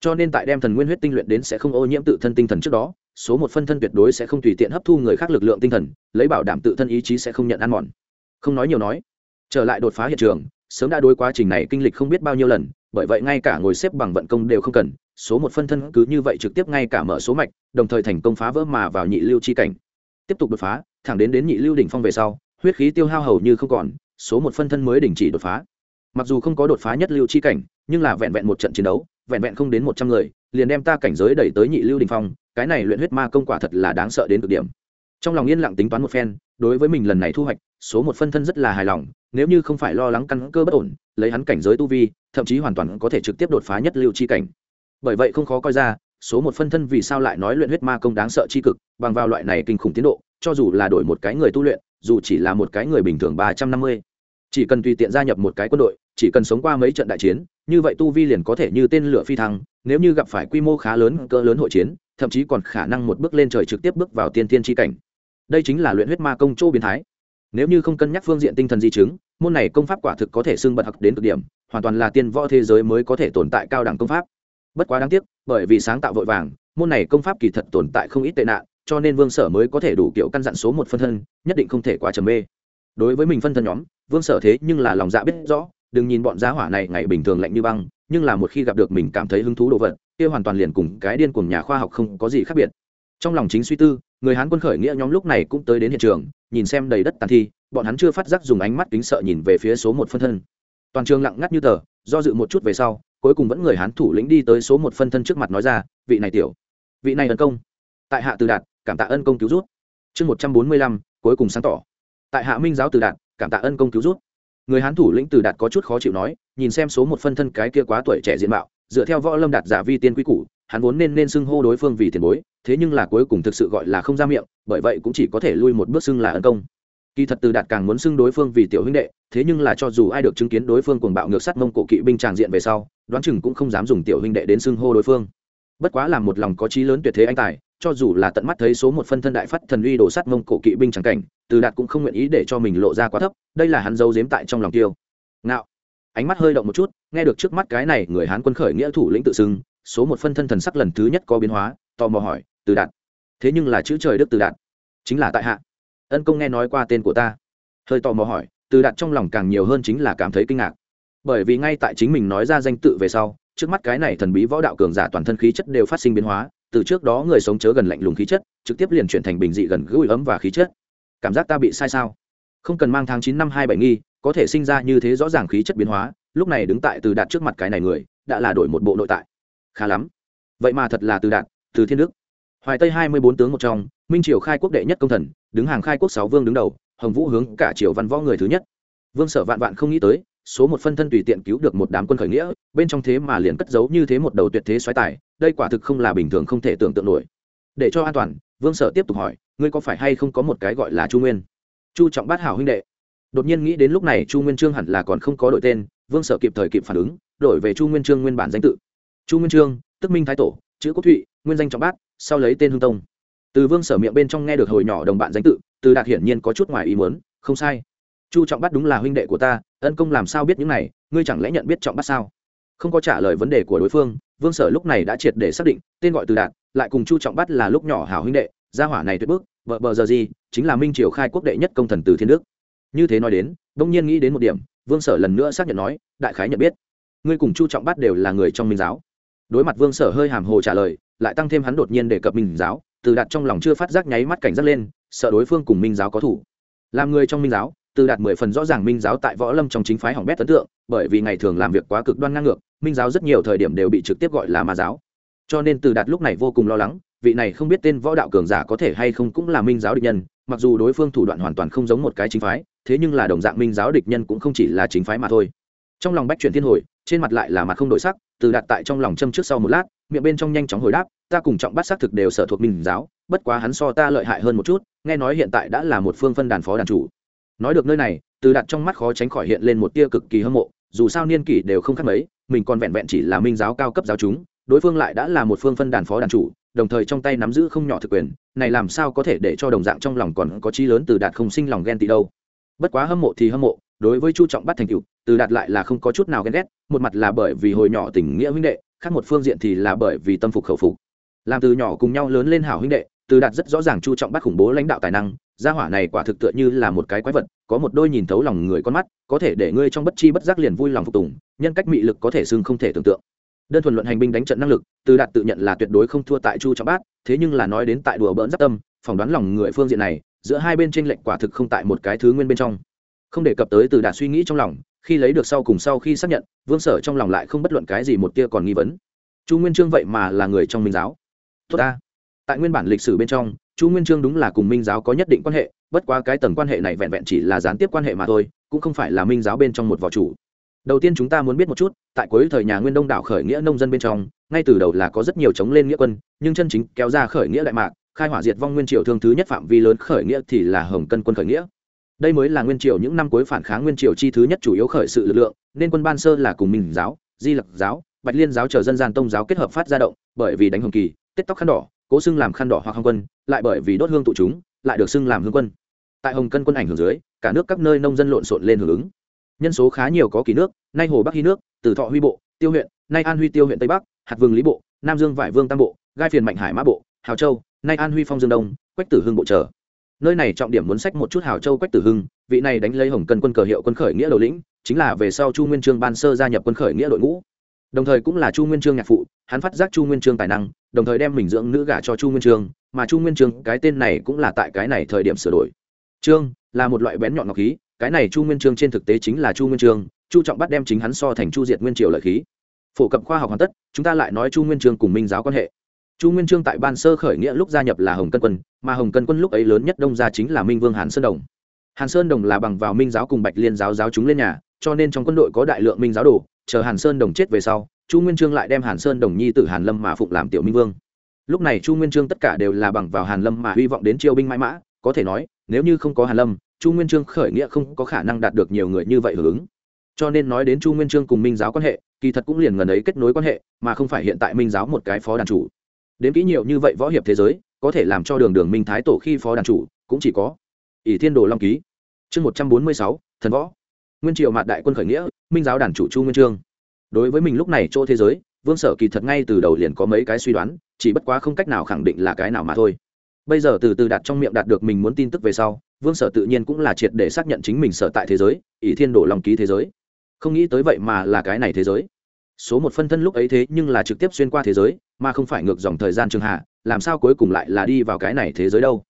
Cho nên tại đem thần nguyên huyết tinh luyện đến sẽ không ô nhiễm tự thân tinh thần trước đó số một phân thân tuyệt đối sẽ không tùy tiện hấp thu người khác lực lượng tinh thần, lấy bảo đảm tự thân ý chí sẽ không nhận ăn mòn. Không nói nhiều nói, trở lại đột phá hiện trường, sớm đã đối quá trình này kinh lịch không biết bao nhiêu lần, bởi vậy ngay cả ngồi xếp bằng vận công đều không cần, số một phân thân cứ như vậy trực tiếp ngay cả mở số mạch, đồng thời thành công phá vỡ mà vào nhị lưu chi cảnh. Tiếp tục đột phá, thẳng đến đến nhị lưu đỉnh phong về sau, huyết khí tiêu hao hầu như không còn, số một phân thân mới đình chỉ đột phá. Mặc dù không có đột phá nhất lưu chi cảnh, nhưng là vẹn vẹn một trận chiến đấu, vẹn vẹn không đến một trăm người liền đem ta cảnh giới đẩy tới nhị lưu đình phong, cái này luyện huyết ma công quả thật là đáng sợ đến cực điểm. Trong lòng yên lặng tính toán một phen, đối với mình lần này thu hoạch, số một phân thân rất là hài lòng, nếu như không phải lo lắng căn cơ bất ổn, lấy hắn cảnh giới tu vi, thậm chí hoàn toàn có thể trực tiếp đột phá nhất lưu chi cảnh. Bởi vậy không khó coi ra, số một phân thân vì sao lại nói luyện huyết ma công đáng sợ chi cực, bằng vào loại này kinh khủng tiến độ, cho dù là đổi một cái người tu luyện, dù chỉ là một cái người bình thường ba trăm năm mươi, chỉ cần tùy tiện gia nhập một cái quân đội, chỉ cần sống qua mấy trận đại chiến như vậy tu vi liền có thể như tên lửa phi thăng, nếu như gặp phải quy mô khá lớn, cỡ lớn hội chiến, thậm chí còn khả năng một bước lên trời trực tiếp bước vào tiên tiên tri cảnh. Đây chính là luyện huyết ma công chỗ biến thái. Nếu như không cân nhắc phương diện tinh thần di chứng, môn này công pháp quả thực có thể xưng bật học đến cực điểm, hoàn toàn là tiên võ thế giới mới có thể tồn tại cao đẳng công pháp. Bất quá đáng tiếc, bởi vì sáng tạo vội vàng, môn này công pháp kỳ thật tồn tại không ít tệ nạn, cho nên vương sở mới có thể đủ kiểu căn dặn số một phân thân, nhất định không thể quá trầm mê. Đối với mình phân thân nhóm, vương sở thế nhưng là lòng dạ biết rõ đừng nhìn bọn giá hỏa này ngày bình thường lạnh như băng, nhưng là một khi gặp được mình cảm thấy hứng thú đồ vật, kia hoàn toàn liền cùng cái điên cùng nhà khoa học không có gì khác biệt. Trong lòng chính suy tư, người hán quân khởi nghĩa nhóm lúc này cũng tới đến hiện trường, nhìn xem đầy đất tàn thi, bọn hắn chưa phát giác dùng ánh mắt kính sợ nhìn về phía số một phân thân. Toàn trường lặng ngắt như tờ, do dự một chút về sau, cuối cùng vẫn người hán thủ lĩnh đi tới số một phân thân trước mặt nói ra, vị này tiểu, vị này ân công. Tại hạ từ đạt, cảm tạ ân công cứu rút chương một trăm bốn mươi lăm, cuối cùng sáng tỏ. Tại hạ minh giáo từ đạt, cảm tạ ân công cứu rút người hán thủ lĩnh từ đạt có chút khó chịu nói, nhìn xem số một phân thân cái kia quá tuổi trẻ diện mạo, dựa theo võ lâm đạt giả vi tiên quy củ, hắn vốn nên nên xưng hô đối phương vì tiền bối, thế nhưng là cuối cùng thực sự gọi là không ra miệng, bởi vậy cũng chỉ có thể lui một bước xưng là ân công. Kỳ thật từ đạt càng muốn xưng đối phương vì tiểu huynh đệ, thế nhưng là cho dù ai được chứng kiến đối phương cuồng bạo ngược sắt mông cổ kỵ binh tràng diện về sau, đoán chừng cũng không dám dùng tiểu huynh đệ đến xưng hô đối phương. Bất quá là một lòng có trí lớn tuyệt thế anh tài cho dù là tận mắt thấy số một phân thân đại phát thần uy đổ sắt mông cổ kỵ binh trắng cảnh, từ đạt cũng không nguyện ý để cho mình lộ ra quá thấp, đây là hắn giấu giếm tại trong lòng tiêu. Ngạo. Ánh mắt hơi động một chút, nghe được trước mắt cái này người hán quân khởi nghĩa thủ lĩnh tự xưng, số một phân thân thần sắc lần thứ nhất có biến hóa, tò mò hỏi, từ đạt, thế nhưng là chữ trời đức từ đạt, chính là tại hạ. Ân công nghe nói qua tên của ta. Hơi tò mò hỏi, từ đạt trong lòng càng nhiều hơn chính là cảm thấy kinh ngạc. Bởi vì ngay tại chính mình nói ra danh tự về sau, trước mắt cái này thần bí võ đạo cường giả toàn thân khí chất đều phát sinh biến hóa từ trước đó người sống chớ gần lạnh lùng khí chất, trực tiếp liền chuyển thành bình dị gần gũi ấm và khí chất. Cảm giác ta bị sai sao? Không cần mang tháng chín năm hai bảy nghi, có thể sinh ra như thế rõ ràng khí chất biến hóa, lúc này đứng tại từ đạt trước mặt cái này người, đã là đổi một bộ nội tại. Khá lắm. Vậy mà thật là từ đạt, từ thiên đức. Hoài tây hai mươi bốn tướng một trong, minh triều khai quốc đệ nhất công thần, đứng hàng khai quốc sáu vương đứng đầu, hồng vũ hướng cả triều văn võ người thứ nhất. Vương sở vạn vạn không nghĩ tới, số một phân thân tùy tiện cứu được một đám quân khởi nghĩa, bên trong thế mà liền cất giấu như thế một đầu tuyệt thế xoáy tài đây quả thực không là bình thường không thể tưởng tượng nổi. Để cho an toàn, vương sở tiếp tục hỏi, ngươi có phải hay không có một cái gọi là chu nguyên? Chu trọng bát hảo huynh đệ. Đột nhiên nghĩ đến lúc này chu nguyên trương hẳn là còn không có đội tên, vương sở kịp thời kịp phản ứng, đổi về chu nguyên trương nguyên bản danh tự. Chu nguyên trương, tức minh thái tổ, chữ quốc thụy, nguyên danh trọng bát, sau lấy tên hương tông. Từ vương sở miệng bên trong nghe được hồi nhỏ đồng bạn danh tự, từ đạt hiển nhiên có chút ngoài ý muốn, không sai. Chu trọng bát đúng là huynh đệ của ta, ân công làm sao biết những này, ngươi chẳng lẽ nhận biết trọng bát sao? Không có trả lời vấn đề của đối phương, vương sở lúc này đã triệt để xác định, tên gọi từ đạt, lại cùng chu trọng bát là lúc nhỏ hảo huynh đệ, gia hỏa này tuyệt bước vợ bờ giờ gì, chính là minh triều khai quốc đệ nhất công thần từ thiên đức. Như thế nói đến, bỗng nhiên nghĩ đến một điểm, vương sở lần nữa xác nhận nói, đại khái nhận biết, ngươi cùng chu trọng bát đều là người trong minh giáo. Đối mặt vương sở hơi hàm hồ trả lời, lại tăng thêm hắn đột nhiên đề cập minh giáo, từ đạt trong lòng chưa phát giác nháy mắt cảnh giác lên, sợ đối phương cùng minh giáo có thủ. Làm người trong minh giáo, từ đạt mười phần rõ ràng minh giáo tại võ lâm trong chính phái hỏng bét ấn tượng, bởi vì ngày thường làm việc quá cực đoan ngang ngược minh giáo rất nhiều thời điểm đều bị trực tiếp gọi là ma giáo. Cho nên từ đạt lúc này vô cùng lo lắng, vị này không biết tên võ đạo cường giả có thể hay không cũng là minh giáo địch nhân, mặc dù đối phương thủ đoạn hoàn toàn không giống một cái chính phái, thế nhưng là đồng dạng minh giáo địch nhân cũng không chỉ là chính phái mà thôi. Trong lòng bách chuyển thiên hồi, trên mặt lại là mặt không đổi sắc, từ đạt tại trong lòng châm trước sau một lát, miệng bên trong nhanh chóng hồi đáp, ta cùng trọng bắt xác thực đều sở thuộc minh giáo, bất quá hắn so ta lợi hại hơn một chút, nghe nói hiện tại đã là một phương phân đàn phó đàn chủ. Nói được nơi này, từ đạt trong mắt khó tránh khỏi hiện lên một tia cực kỳ hâm mộ dù sao niên kỷ đều không khác mấy, mình còn vẹn vẹn chỉ là minh giáo cao cấp giáo chúng, đối phương lại đã là một phương phân đàn phó đàn chủ, đồng thời trong tay nắm giữ không nhỏ thực quyền, này làm sao có thể để cho đồng dạng trong lòng còn có trí lớn từ đạt không sinh lòng ghen tị đâu. Bất quá hâm mộ thì hâm mộ, đối với chu trọng bắt thành cựu từ đạt lại là không có chút nào ghen ghét, một mặt là bởi vì hồi nhỏ tình nghĩa huynh đệ, khác một phương diện thì là bởi vì tâm phục khẩu phục. Làm từ nhỏ cùng nhau lớn lên hảo huynh đệ từ đạt rất rõ ràng chu trọng bắt khủng bố lãnh đạo tài năng, gia hỏa này quả thực tựa như là một cái quái vật, có một đôi nhìn thấu lòng người con mắt, có thể để ngươi trong bất chi bất giác liền vui lòng phục tùng, nhân cách mị lực có thể xưng không thể tưởng tượng. Đơn thuần luận hành binh đánh trận năng lực, từ đạt tự nhận là tuyệt đối không thua tại chu trọng bát thế nhưng là nói đến tại đùa bỡn giáp tâm, phỏng đoán lòng người phương diện này, giữa hai bên tranh lệch quả thực không tại một cái thứ nguyên bên trong. Không đề cập tới từ đạt suy nghĩ trong lòng, khi lấy được sau cùng sau khi xác nhận, vương sở trong lòng lại không bất luận cái gì một tia còn nghi vấn. Chu nguyên trương vậy mà là người trong minh giáo. Tốt ta tại nguyên bản lịch sử bên trong, chu nguyên trương đúng là cùng minh giáo có nhất định quan hệ, bất quá cái tầng quan hệ này vẹn vẹn chỉ là gián tiếp quan hệ mà thôi, cũng không phải là minh giáo bên trong một vỏ chủ. Đầu tiên chúng ta muốn biết một chút, tại cuối thời nhà nguyên đông đảo khởi nghĩa nông dân bên trong, ngay từ đầu là có rất nhiều chống lên nghĩa quân, nhưng chân chính kéo ra khởi nghĩa đại mạc, khai hỏa diệt vong nguyên triều thương thứ nhất phạm vi lớn khởi nghĩa thì là hồng cân quân khởi nghĩa. Đây mới là nguyên triều những năm cuối phản kháng nguyên triều chi thứ nhất chủ yếu khởi sự lực lượng, nên quân ban sơ là cùng minh giáo, di lặc giáo, bạch liên giáo chờ dân gian tông giáo kết hợp phát ra động, bởi vì đánh hồng kỳ tết tóc khăn đỏ cố xưng làm khăn đỏ hoặc hồng quân, lại bởi vì đốt hương tụ chúng, lại được xưng làm hương quân. Tại hồng cân quân ảnh hưởng dưới, cả nước các nơi nông dân lộn xộn lên hưởng ứng. Nhân số khá nhiều có kỳ nước, nay hồ bắc hy nước, từ thọ huy bộ, tiêu huyện, nay an huy tiêu huyện tây bắc, hạt vương lý bộ, nam dương vải vương tam bộ, gai phiền mạnh hải mã bộ, hào châu, nay an huy phong dương đông, quách tử hưng bộ trở nơi này trọng điểm muốn sách một chút hào châu quách tử hưng, vị này đánh lấy hồng cân quân cờ hiệu quân khởi nghĩa đầu lĩnh, chính là về sau chu nguyên trương ban sơ gia nhập quân khởi nghĩa đội ngũ đồng thời cũng là chu nguyên trương nhạc phụ, hắn phát giác chu nguyên trương tài năng, đồng thời đem mình dưỡng nữ gả cho chu nguyên trương, mà chu nguyên trương, cái tên này cũng là tại cái này thời điểm sửa đổi. Trương, là một loại bén nhọn ngọc khí, cái này chu nguyên trương trên thực tế chính là chu nguyên trương, chu trọng bắt đem chính hắn so thành chu diệt nguyên triều lợi khí. Phổ cập khoa học hoàn tất, chúng ta lại nói chu nguyên trương cùng minh giáo quan hệ. Chu nguyên trương tại ban sơ khởi nghĩa lúc gia nhập là hồng cân quân, mà hồng cân quân lúc ấy lớn nhất đông gia chính là minh vương hàn sơn đồng. Hàn sơn đồng là bằng vào minh giáo cùng bạch liên giáo giáo chúng lên nhà, cho nên trong quân đội có đại lượng minh giáo đồ chờ hàn sơn đồng chết về sau, chu nguyên trương lại đem hàn sơn đồng nhi t hàn lâm mà phụng làm tiểu minh vương. Lúc này chu nguyên trương tất cả đều là bằng vào hàn lâm mà hy vọng đến triều binh mãi mã, có thể nói, nếu như không có hàn lâm, chu nguyên trương khởi nghĩa không có khả năng đạt được nhiều người như vậy hưởng ứng. Cho nên nói đến chu nguyên trương cùng minh giáo quan hệ, kỳ thật cũng liền gần ấy kết nối quan hệ, mà không phải hiện tại minh giáo một cái phó đàn chủ. Đến kỹ nhiều như vậy võ hiệp thế giới, có thể làm cho đường đường minh thái tổ khi phó đàn chủ cũng chỉ có ỷ thiên đồ long ký. Chương một trăm bốn mươi sáu, thần võ nguyên triều mạt đại quân khởi nghĩa, minh giáo đàn chủ chu nguyên trương. Đối với mình lúc này chỗ thế giới, vương sở kỳ thật ngay từ đầu liền có mấy cái suy đoán, chỉ bất quá không cách nào khẳng định là cái nào mà thôi. Bây giờ từ từ đạt trong miệng đạt được mình muốn tin tức về sau, vương sở tự nhiên cũng là triệt để xác nhận chính mình sở tại thế giới, ỷ thiên đổ lòng ký thế giới. Không nghĩ tới vậy mà là cái này thế giới. Số một phân thân lúc ấy thế nhưng là trực tiếp xuyên qua thế giới, mà không phải ngược dòng thời gian trường hạ, làm sao cuối cùng lại là đi vào cái này thế giới đâu?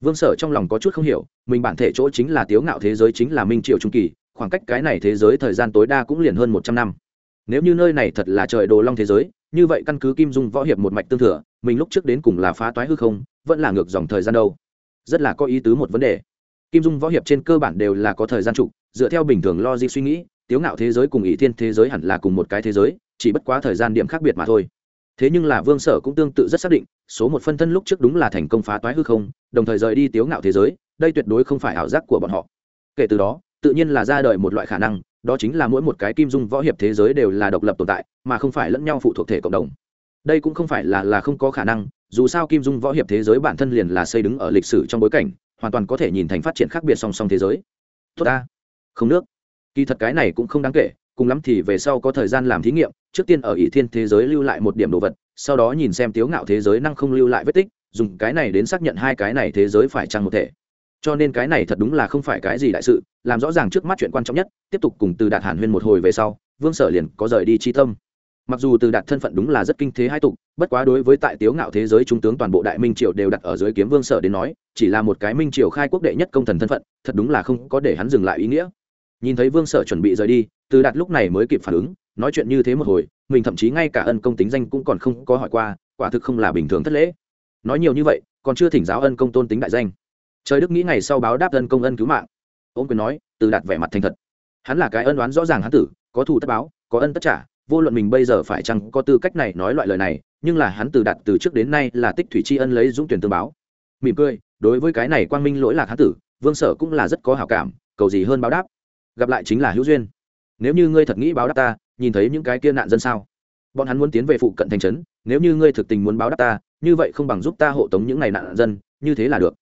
Vương sở trong lòng có chút không hiểu, mình bản thể chỗ chính là tiếu ngạo thế giới chính là minh triều trung kỳ khoảng cách cái này thế giới thời gian tối đa cũng liền hơn một trăm năm. Nếu như nơi này thật là trời đồ long thế giới, như vậy căn cứ kim dung võ hiệp một mạch tương thừa, mình lúc trước đến cùng là phá toái hư không, vẫn là ngược dòng thời gian đâu. Rất là có ý tứ một vấn đề. Kim dung võ hiệp trên cơ bản đều là có thời gian trục, dựa theo bình thường logic suy nghĩ, tiếu ngạo thế giới cùng ỷ thiên thế giới hẳn là cùng một cái thế giới, chỉ bất quá thời gian điểm khác biệt mà thôi. Thế nhưng là vương sở cũng tương tự rất xác định, số một phân thân lúc trước đúng là thành công phá toái hư không, đồng thời rời đi tiếu ngạo thế giới, đây tuyệt đối không phải ảo giác của bọn họ. Kể từ đó tự nhiên là ra đời một loại khả năng, đó chính là mỗi một cái kim dung võ hiệp thế giới đều là độc lập tồn tại, mà không phải lẫn nhau phụ thuộc thể cộng đồng. Đây cũng không phải là là không có khả năng, dù sao kim dung võ hiệp thế giới bản thân liền là xây đứng ở lịch sử trong bối cảnh, hoàn toàn có thể nhìn thành phát triển khác biệt song song thế giới. Tốt ta. Không nước. Kỳ thật cái này cũng không đáng kể, cùng lắm thì về sau có thời gian làm thí nghiệm, trước tiên ở ỷ thiên thế giới lưu lại một điểm đồ vật, sau đó nhìn xem tiếu ngạo thế giới năng không lưu lại vết tích, dùng cái này đến xác nhận hai cái này thế giới phải chăng một thể cho nên cái này thật đúng là không phải cái gì đại sự, làm rõ ràng trước mắt chuyện quan trọng nhất, tiếp tục cùng từ đạt hàn huyên một hồi về sau, vương sở liền có rời đi chi tâm. Mặc dù từ đạt thân phận đúng là rất kinh thế hai tục, bất quá đối với tại tiếu ngạo thế giới trung tướng toàn bộ đại minh triều đều đặt ở dưới kiếm vương sở đến nói, chỉ là một cái minh triều khai quốc đệ nhất công thần thân phận, thật đúng là không có để hắn dừng lại ý nghĩa. Nhìn thấy vương sở chuẩn bị rời đi, từ đạt lúc này mới kịp phản ứng, nói chuyện như thế một hồi, mình thậm chí ngay cả ân công tính danh cũng còn không có hỏi qua, quả thực không là bình thường thất lễ. Nói nhiều như vậy, còn chưa thỉnh giáo ân công tôn tính đại danh trời đức nghĩ ngày sau báo đáp ân công ân cứu mạng. Ôn quyền nói, từ đạt vẻ mặt thành thật. Hắn là cái ân đoán rõ ràng hắn tử, có thù tất báo, có ân tất trả, vô luận mình bây giờ phải chăng có tư cách này nói loại lời này, nhưng là hắn từ đạt từ trước đến nay là tích thủy tri ân lấy dũng tuyển tương báo. Mỉm cười, đối với cái này quang minh lỗi lạc hắn tử, vương sở cũng là rất có hảo cảm, cầu gì hơn báo đáp. Gặp lại chính là hữu duyên. Nếu như ngươi thật nghĩ báo đáp ta, nhìn thấy những cái kia nạn dân sao? Bọn hắn muốn tiến về phụ cận thành trấn, nếu như ngươi thực tình muốn báo đáp ta, như vậy không bằng giúp ta hộ tống những ngày nạn dân, như thế là được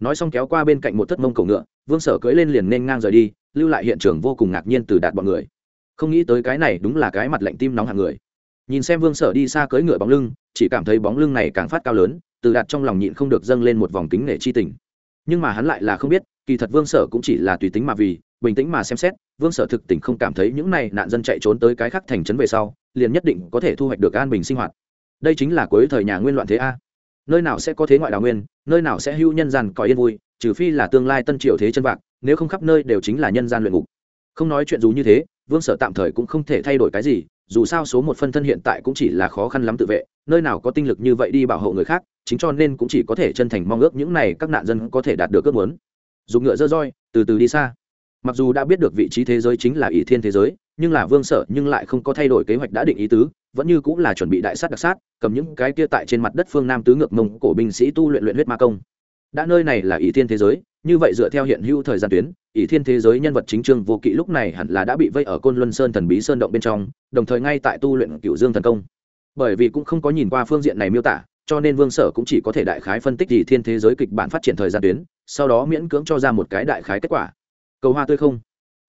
nói xong kéo qua bên cạnh một thất mông cầu ngựa, vương sở cưỡi lên liền nên ngang rời đi, lưu lại hiện trường vô cùng ngạc nhiên từ đạt bọn người. Không nghĩ tới cái này đúng là cái mặt lạnh tim nóng hàng người. Nhìn xem vương sở đi xa cưỡi ngựa bóng lưng, chỉ cảm thấy bóng lưng này càng phát cao lớn, từ đạt trong lòng nhịn không được dâng lên một vòng kính nể chi tình. Nhưng mà hắn lại là không biết, kỳ thật vương sở cũng chỉ là tùy tính mà vì, bình tĩnh mà xem xét, vương sở thực tình không cảm thấy những này nạn dân chạy trốn tới cái khác thành trấn về sau, liền nhất định có thể thu hoạch được an bình sinh hoạt. Đây chính là cuối thời nhà nguyên loạn thế a nơi nào sẽ có thế ngoại đào nguyên, nơi nào sẽ hưu nhân gian còi yên vui, trừ phi là tương lai tân triều thế chân vạc, nếu không khắp nơi đều chính là nhân gian luyện ngục. Không nói chuyện dù như thế, vương sở tạm thời cũng không thể thay đổi cái gì, dù sao số một phân thân hiện tại cũng chỉ là khó khăn lắm tự vệ, nơi nào có tinh lực như vậy đi bảo hộ người khác, chính cho nên cũng chỉ có thể chân thành mong ước những này các nạn dân có thể đạt được ước muốn. Dùng ngựa dơ roi, từ từ đi xa. Mặc dù đã biết được vị trí thế giới chính là ỷ thiên thế giới, nhưng là vương sở nhưng lại không có thay đổi kế hoạch đã định ý tứ vẫn như cũng là chuẩn bị đại sát đặc sát, cầm những cái kia tại trên mặt đất phương nam tứ ngược mông cổ binh sĩ tu luyện luyện huyết ma công. Đã nơi này là ỷ thiên thế giới, như vậy dựa theo hiện hữu thời gian tuyến, ỷ thiên thế giới nhân vật chính trương vô kỵ lúc này hẳn là đã bị vây ở côn luân sơn thần bí sơn động bên trong, đồng thời ngay tại tu luyện cựu dương thần công. Bởi vì cũng không có nhìn qua phương diện này miêu tả, cho nên vương sở cũng chỉ có thể đại khái phân tích ỷ thiên thế giới kịch bản phát triển thời gian tuyến, sau đó miễn cưỡng cho ra một cái đại khái kết quả. Cầu hoa tươi không.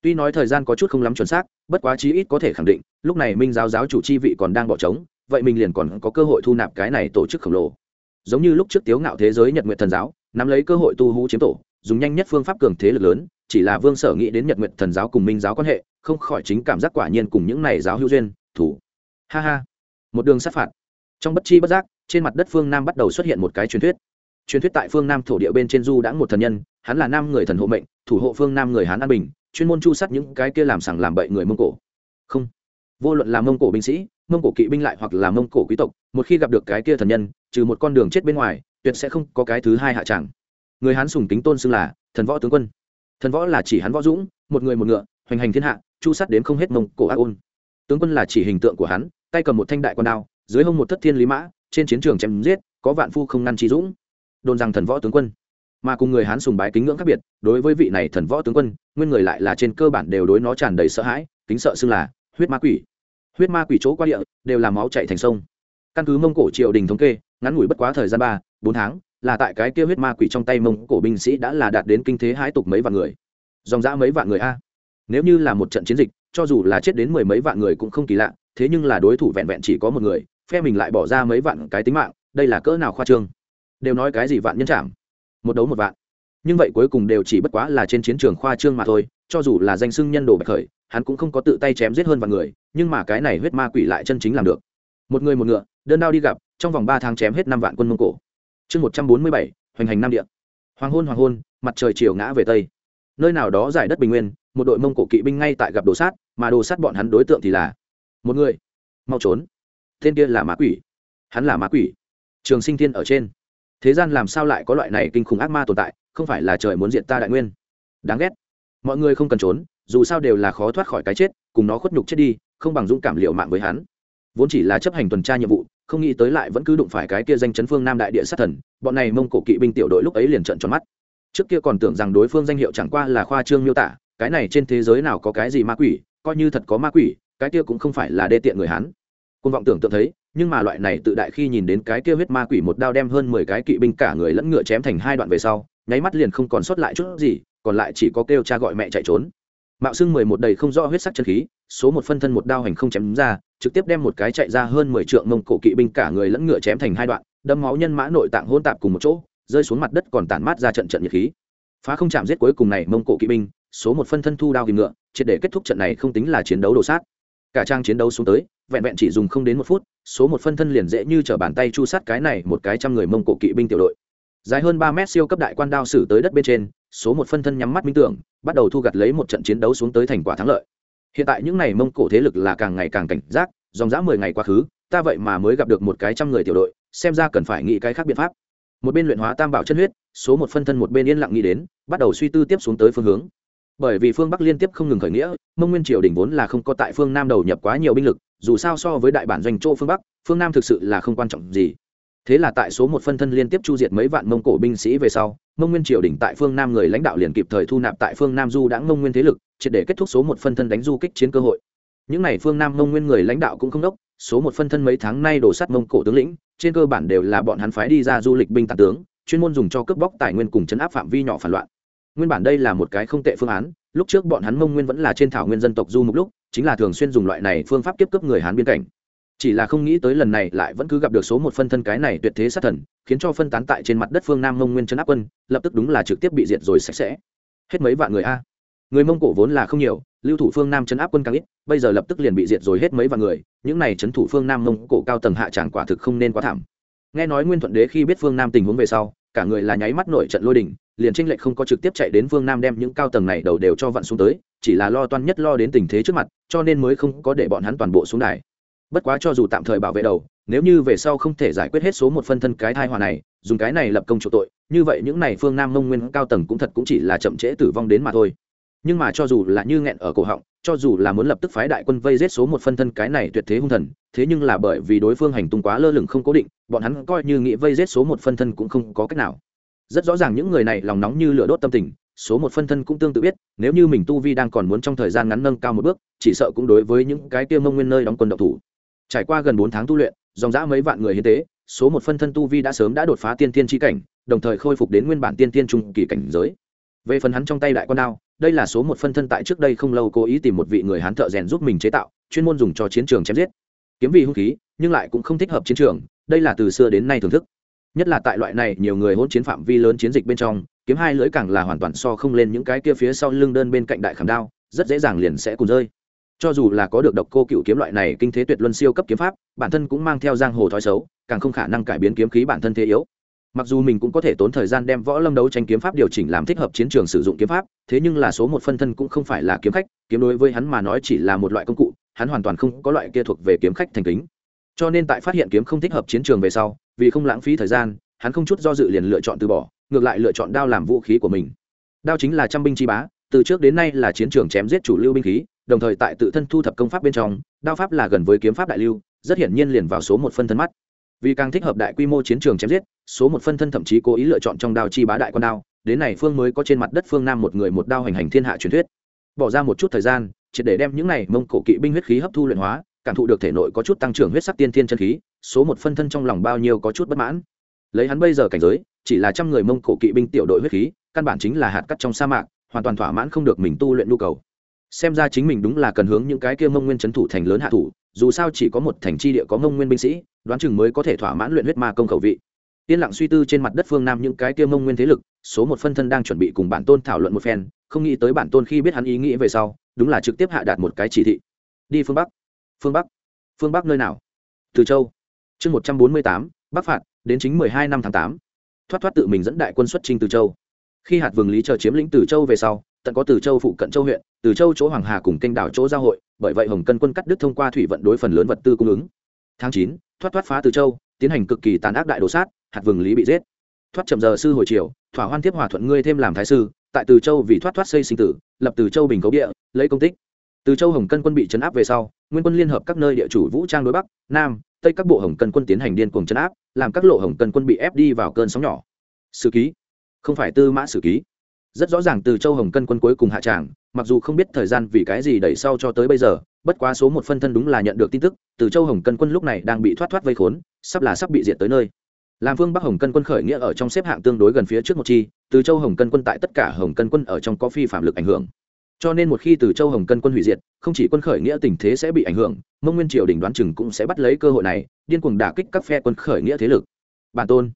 Tuy nói thời gian có chút không lắm chuẩn xác, bất quá chí ít có thể khẳng định lúc này minh giáo giáo chủ chi vị còn đang bỏ trống, vậy mình liền còn có cơ hội thu nạp cái này tổ chức khổng lồ. Giống như lúc trước tiếu ngạo thế giới nhật nguyện thần giáo, nắm lấy cơ hội tu hú chiếm tổ, dùng nhanh nhất phương pháp cường thế lực lớn, chỉ là vương sở nghĩ đến nhật nguyện thần giáo cùng minh giáo quan hệ, không khỏi chính cảm giác quả nhiên cùng những này giáo hữu duyên, thủ. Ha ha. Một đường sát phạt. Trong bất chi bất giác, trên mặt đất phương nam bắt đầu xuất hiện một cái truyền thuyết. Truyền thuyết tại phương nam thổ địa bên trên du đã một thần nhân, hắn là nam người thần hộ mệnh, thủ hộ phương nam người hán an bình, chuyên môn chu sát những cái kia làm sằng làm bậy người mông cổ. Không vô luận là mông cổ binh sĩ, mông cổ kỵ binh lại hoặc là mông cổ quý tộc, một khi gặp được cái kia thần nhân, trừ một con đường chết bên ngoài, tuyệt sẽ không có cái thứ hai hạ tràng người hán sùng kính tôn xưng là thần võ tướng quân. Thần võ là chỉ hắn võ dũng, một người một ngựa, hoành hành thiên hạ, chu sát đến không hết mông cổ ác ôn. Tướng quân là chỉ hình tượng của hắn, tay cầm một thanh đại quan đao, dưới hông một thất thiên lý mã, trên chiến trường chém giết, có vạn phu không ngăn trí dũng. Đồn rằng thần võ tướng quân. Mà cùng người hán sùng bái kính ngưỡng khác biệt, đối với vị này thần võ tướng quân, nguyên người lại là trên cơ bản đều đối nó tràn đầy sợ hãi, kính sợ xưng là huyết ma quỷ. Huyết ma quỷ chỗ qua địa đều là máu chạy thành sông. Căn cứ mông cổ triều đình thống kê, ngắn ngủi bất quá thời gian ba, bốn tháng, là tại cái kia huyết ma quỷ trong tay mông cổ binh sĩ đã là đạt đến kinh thế hãi tục mấy vạn người. Dòng dã mấy vạn người a. Nếu như là một trận chiến dịch, cho dù là chết đến mười mấy vạn người cũng không kỳ lạ, thế nhưng là đối thủ vẹn vẹn chỉ có một người, phe mình lại bỏ ra mấy vạn cái tính mạng, đây là cỡ nào khoa trương. Đều nói cái gì vạn nhân chạm? Một đấu một vạn. Nhưng vậy cuối cùng đều chỉ bất quá là trên chiến trường khoa trương mà thôi, cho dù là danh xưng nhân đồ bạch khởi hắn cũng không có tự tay chém giết hơn vạn người, nhưng mà cái này huyết ma quỷ lại chân chính làm được. Một người một ngựa, đơn đao đi gặp, trong vòng ba tháng chém hết năm vạn quân mông cổ. Chương một trăm bốn mươi bảy, hoành hành nam địa. Hoàng hôn hoàng hôn, mặt trời chiều ngã về tây. Nơi nào đó giải đất bình nguyên, một đội mông cổ kỵ binh ngay tại gặp đồ sát, mà đồ sát bọn hắn đối tượng thì là một người. Mau trốn. Tên kia là ma quỷ. Hắn là ma quỷ. Trường sinh thiên ở trên. Thế gian làm sao lại có loại này kinh khủng ác ma tồn tại, không phải là trời muốn diện ta đại nguyên. Đáng ghét. Mọi người không cần trốn dù sao đều là khó thoát khỏi cái chết, cùng nó khuất nhục chết đi, không bằng dũng cảm liệu mạng với hắn. Vốn chỉ là chấp hành tuần tra nhiệm vụ, không nghĩ tới lại vẫn cứ đụng phải cái kia danh chấn phương nam đại địa sát thần, bọn này mông cổ kỵ binh tiểu đội lúc ấy liền trận tròn mắt. Trước kia còn tưởng rằng đối phương danh hiệu chẳng qua là khoa trương miêu tả, cái này trên thế giới nào có cái gì ma quỷ, coi như thật có ma quỷ, cái kia cũng không phải là đê tiện người hắn. Côn vọng tưởng tượng thấy, nhưng mà loại này tự đại khi nhìn đến cái kia huyết ma quỷ một đao đem hơn mười cái kỵ binh cả người lẫn ngựa chém thành hai đoạn về sau, nháy mắt liền không còn sót lại chút gì, còn lại chỉ có kêu cha gọi mẹ chạy trốn mạo xưng mười một đầy không rõ huyết sắc chân khí, số một phân thân một đao hành không chém ra, trực tiếp đem một cái chạy ra hơn mười trượng mông cổ kỵ binh cả người lẫn ngựa chém thành hai đoạn, đâm máu nhân mã nội tạng hôn tạp cùng một chỗ, rơi xuống mặt đất còn tản mát ra trận trận nhiệt khí. Phá không chạm giết cuối cùng này mông cổ kỵ binh, số một phân thân thu đao kìm ngựa, triệt để kết thúc trận này không tính là chiến đấu đồ sát. Cả trang chiến đấu xuống tới, vẹn vẹn chỉ dùng không đến một phút, số một phân thân liền dễ như t r ở bàn tay chu sát cái này một cái trăm người mông cổ kỵ binh tiểu đội. Dài hơn ba mét siêu cấp đại quan đao xử tới đất bên trên số một phân thân nhắm mắt minh tưởng, bắt đầu thu gặt lấy một trận chiến đấu xuống tới thành quả thắng lợi. Hiện tại những n à y mông cổ thế lực là càng ngày càng cảnh giác, dòng dã mười ngày quá khứ, ta vậy mà mới gặp được một cái trăm người tiểu đội, xem ra cần phải nghĩ cái khác biện pháp. Một bên luyện hóa tam bảo chân huyết, số một phân thân một bên yên lặng nghĩ đến, bắt đầu suy tư tiếp xuống tới phương hướng. Bởi vì phương bắc liên tiếp không ngừng khởi nghĩa, mông nguyên triều đình vốn là không có tại phương nam đầu nhập quá nhiều binh lực, dù sao so với đại bản doanh châu phương bắc, phương nam thực sự là không quan trọng gì thế là tại số một phân thân liên tiếp chu diệt mấy vạn mông cổ binh sĩ về sau, mông nguyên triều đình tại phương nam người lãnh đạo liền kịp thời thu nạp tại phương nam du đãng mông nguyên thế lực, triệt để kết thúc số một phân thân đánh du kích chiến cơ hội. Những n à y phương nam mông nguyên người lãnh đạo cũng không đốc, số một phân thân mấy tháng nay đổ sắt mông cổ tướng lĩnh, trên cơ bản đều là bọn hắn phái đi ra du lịch binh tàn tướng, chuyên môn dùng cho cướp bóc tài nguyên cùng chấn áp phạm vi nhỏ phản loạn. Nguyên bản đây là một cái không tệ phương án, lúc trước bọn hắn mông nguyên vẫn là trên thảo nguyên dân tộc du mục lúc, chính là thường xuyên dùng loại này phương pháp tiếp cướp người hán biên cảnh chỉ là không nghĩ tới lần này lại vẫn cứ gặp được số một phân thân cái này tuyệt thế sát thần, khiến cho phân tán tại trên mặt đất phương nam mông nguyên chấn áp quân, lập tức đúng là trực tiếp bị diệt rồi sạch sẽ. Hết mấy vạn người a. Người mông cổ vốn là không nhiều, lưu thủ phương nam chấn áp quân càng ít, bây giờ lập tức liền bị diệt rồi hết mấy vạn người, những này chấn thủ phương nam mông cổ cao tầng hạ tràng quả thực không nên quá thảm. Nghe nói nguyên thuận đế khi biết phương nam tình huống về sau, cả người là nháy mắt nổi trận lôi đình, liền tranh lệch không có trực tiếp chạy đến phương nam đem những cao tầng này đầu đều cho vặn xuống tới, chỉ là lo toan nhất lo đến tình thế trước mặt, cho nên mới không có để bọn hắn toàn bộ xuống đài bất quá cho dù tạm thời bảo vệ đầu, nếu như về sau không thể giải quyết hết số một phân thân cái thai hòa này, dùng cái này lập công chủ tội, như vậy những này phương nam mông nguyên cao tầng cũng thật cũng chỉ là chậm trễ tử vong đến mà thôi. Nhưng mà cho dù là như nghẹn ở cổ họng, cho dù là muốn lập tức phái đại quân vây giết số một phân thân cái này tuyệt thế hung thần, thế nhưng là bởi vì đối phương hành tung quá lơ lửng không cố định, bọn hắn coi như nghĩ vây giết số một phân thân cũng không có cách nào. Rất rõ ràng những người này lòng nóng như lửa đốt tâm tình, số một phân thân cũng tương tự biết, nếu như mình tu vi đang còn muốn trong thời gian ngắn nâng cao một bước, chỉ sợ cũng đối với những cái tiêu mông nguyên nơi đóng quân độc thủ trải qua gần bốn tháng tu luyện, dòng dã mấy vạn người hiến tế, số một phân thân tu vi đã sớm đã đột phá tiên tiên tri cảnh, đồng thời khôi phục đến nguyên bản tiên tiên trung kỳ cảnh giới. Về phần hắn trong tay đại con đao, đây là số một phân thân tại trước đây không lâu cố ý tìm một vị người hán thợ rèn giúp mình chế tạo, chuyên môn dùng cho chiến trường chém giết. Kiếm vị hung khí, nhưng lại cũng không thích hợp chiến trường, đây là từ xưa đến nay thưởng thức. Nhất là tại loại này nhiều người hôn chiến phạm vi lớn chiến dịch bên trong, kiếm hai lưỡi càng là hoàn toàn so không lên những cái kia phía sau lưng đơn bên cạnh đại khảm đao, rất dễ dàng liền sẽ cùng rơi cho dù là có được độc cô cựu kiếm loại này kinh thế tuyệt luân siêu cấp kiếm pháp, bản thân cũng mang theo giang hồ thói xấu, càng không khả năng cải biến kiếm khí bản thân thế yếu. Mặc dù mình cũng có thể tốn thời gian đem võ lâm đấu tranh kiếm pháp điều chỉnh làm thích hợp chiến trường sử dụng kiếm pháp, thế nhưng là số một phân thân cũng không phải là kiếm khách, kiếm đối với hắn mà nói chỉ là một loại công cụ, hắn hoàn toàn không có loại kia thuộc về kiếm khách thành kính. Cho nên tại phát hiện kiếm không thích hợp chiến trường về sau, vì không lãng phí thời gian, hắn không chút do dự liền lựa chọn từ bỏ, ngược lại lựa chọn đao làm vũ khí của mình. Đao chính là trăm binh chi bá, từ trước đến nay là chiến trường chém giết chủ lưu binh khí đồng thời tại tự thân thu thập công pháp bên trong, đao pháp là gần với kiếm pháp đại lưu, rất hiển nhiên liền vào số một phân thân mắt. Vì càng thích hợp đại quy mô chiến trường chém giết, số một phân thân thậm chí cố ý lựa chọn trong đao chi bá đại con đao, đến này phương mới có trên mặt đất phương nam một người một đao hành hành thiên hạ truyền thuyết. Bỏ ra một chút thời gian, triệt để đem những này mông cổ kỵ binh huyết khí hấp thu luyện hóa, cảm thụ được thể nội có chút tăng trưởng huyết sắc tiên thiên chân khí, số một phân thân trong lòng bao nhiêu có chút bất mãn. Lấy hắn bây giờ cảnh giới, chỉ là trăm người mông cổ kỵ binh tiểu đội huyết khí, căn bản chính là hạt cắt trong sa mạc, hoàn toàn thỏa mãn không được mình tu luyện nhu cầu xem ra chính mình đúng là cần hướng những cái kia mông nguyên c thủ thành lớn hạ thủ, dù sao chỉ có một thành tri địa có mông nguyên binh sĩ, đoán chừng mới có thể thỏa mãn luyện huyết ma công khẩu vị. Yên lặng suy tư trên mặt đất phương nam những cái kia mông nguyên thế lực, số một phân thân đang chuẩn bị cùng bản tôn thảo luận một phen, không nghĩ tới bản tôn khi biết hắn ý nghĩ về sau, đúng là trực tiếp hạ đạt một cái chỉ thị. Đi phương bắc. Phương bắc. Phương bắc nơi nào? Từ châu. Chương một trăm bốn mươi tám, bắc phạt, đến chính mười hai năm tháng tám. Thoát thoát tự mình dẫn đại quân xuất trinh từ châu. Khi hạt vương lý chờ chiếm lĩnh từ châu về sau tận có từ châu phụ cận châu huyện, từ châu chỗ hoàng hà cùng kênh đảo chỗ giao hội, bởi vậy hồng cân quân cắt đứt thông qua thủy vận đối phần lớn vật tư cung ứng. Tháng chín, thoát thoát phá từ châu, tiến hành cực kỳ tàn ác đại đồ sát, hạt vừng lý bị giết. Thoát chậm giờ sư hồi chiều thỏa hoan tiếp hòa thuận ngươi thêm làm thái sư, tại từ châu vì thoát thoát xây sinh tử, lập từ châu bình cấu địa, lấy công tích. Từ châu hồng cân quân bị chấn áp về sau, nguyên quân liên hợp các nơi địa chủ vũ trang đối bắc, nam, tây các bộ hồng cân quân tiến hành điên cuồng chấn áp, làm các lộ hồng cân quân bị ép đi vào cơn sóng nhỏ. Sử ký. Không phải tư mã sử ký rất rõ ràng từ châu hồng cân quân cuối cùng hạ tràng, mặc dù không biết thời gian vì cái gì đẩy sau cho tới bây giờ, bất quá số một phân thân đúng là nhận được tin tức, từ châu hồng cân quân lúc này đang bị thoát thoát vây khốn, sắp là sắp bị diệt tới nơi. Làm phương bắc hồng cân quân khởi nghĩa ở trong xếp hạng tương đối gần phía trước một chi, từ châu hồng cân quân tại tất cả hồng cân quân ở trong có phi phạm lực ảnh hưởng. Cho nên một khi từ châu hồng cân quân hủy diệt, không chỉ quân khởi nghĩa tình thế sẽ bị ảnh hưởng, mông nguyên triều đình đoán chừng cũng sẽ bắt lấy cơ hội này, điên cuồng đả kích các phe quân khởi nghĩa thế lực. Bản tôn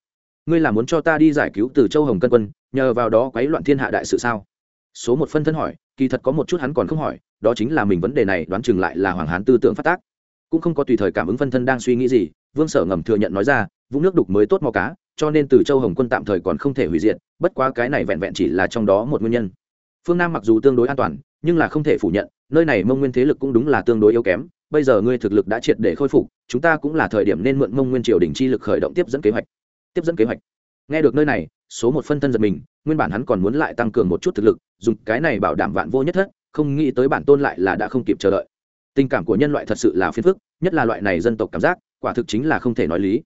ngươi là muốn cho ta đi giải cứu từ châu hồng cân quân, nhờ vào đó quấy loạn thiên hạ đại sự sao? Số một phân thân hỏi, kỳ thật có một chút hắn còn không hỏi, đó chính là mình vấn đề này đoán chừng lại là hoàng hán tư tưởng phát tác. Cũng không có tùy thời cảm ứng phân thân đang suy nghĩ gì, vương sở ngầm thừa nhận nói ra, vũng nước đục mới tốt mò cá, cho nên từ châu hồng quân tạm thời còn không thể hủy diệt, bất quá cái này vẹn vẹn chỉ là trong đó một nguyên nhân. Phương nam mặc dù tương đối an toàn, nhưng là không thể phủ nhận, nơi này mông nguyên thế lực cũng đúng là tương đối yếu kém, bây giờ ngươi thực lực đã triệt để khôi phục, chúng ta cũng là thời điểm nên mượn mông nguyên triều đình chi lực khởi động tiếp dẫn kế hoạch tiếp dẫn kế hoạch. Nghe được nơi này, số một phân thân giật mình, nguyên bản hắn còn muốn lại tăng cường một chút thực lực, dùng cái này bảo đảm vạn vô nhất thất, không nghĩ tới bản tôn lại là đã không kịp chờ đợi. Tình cảm của nhân loại thật sự là phiền phức, nhất là loại này dân tộc cảm giác, quả thực chính là không thể nói lý.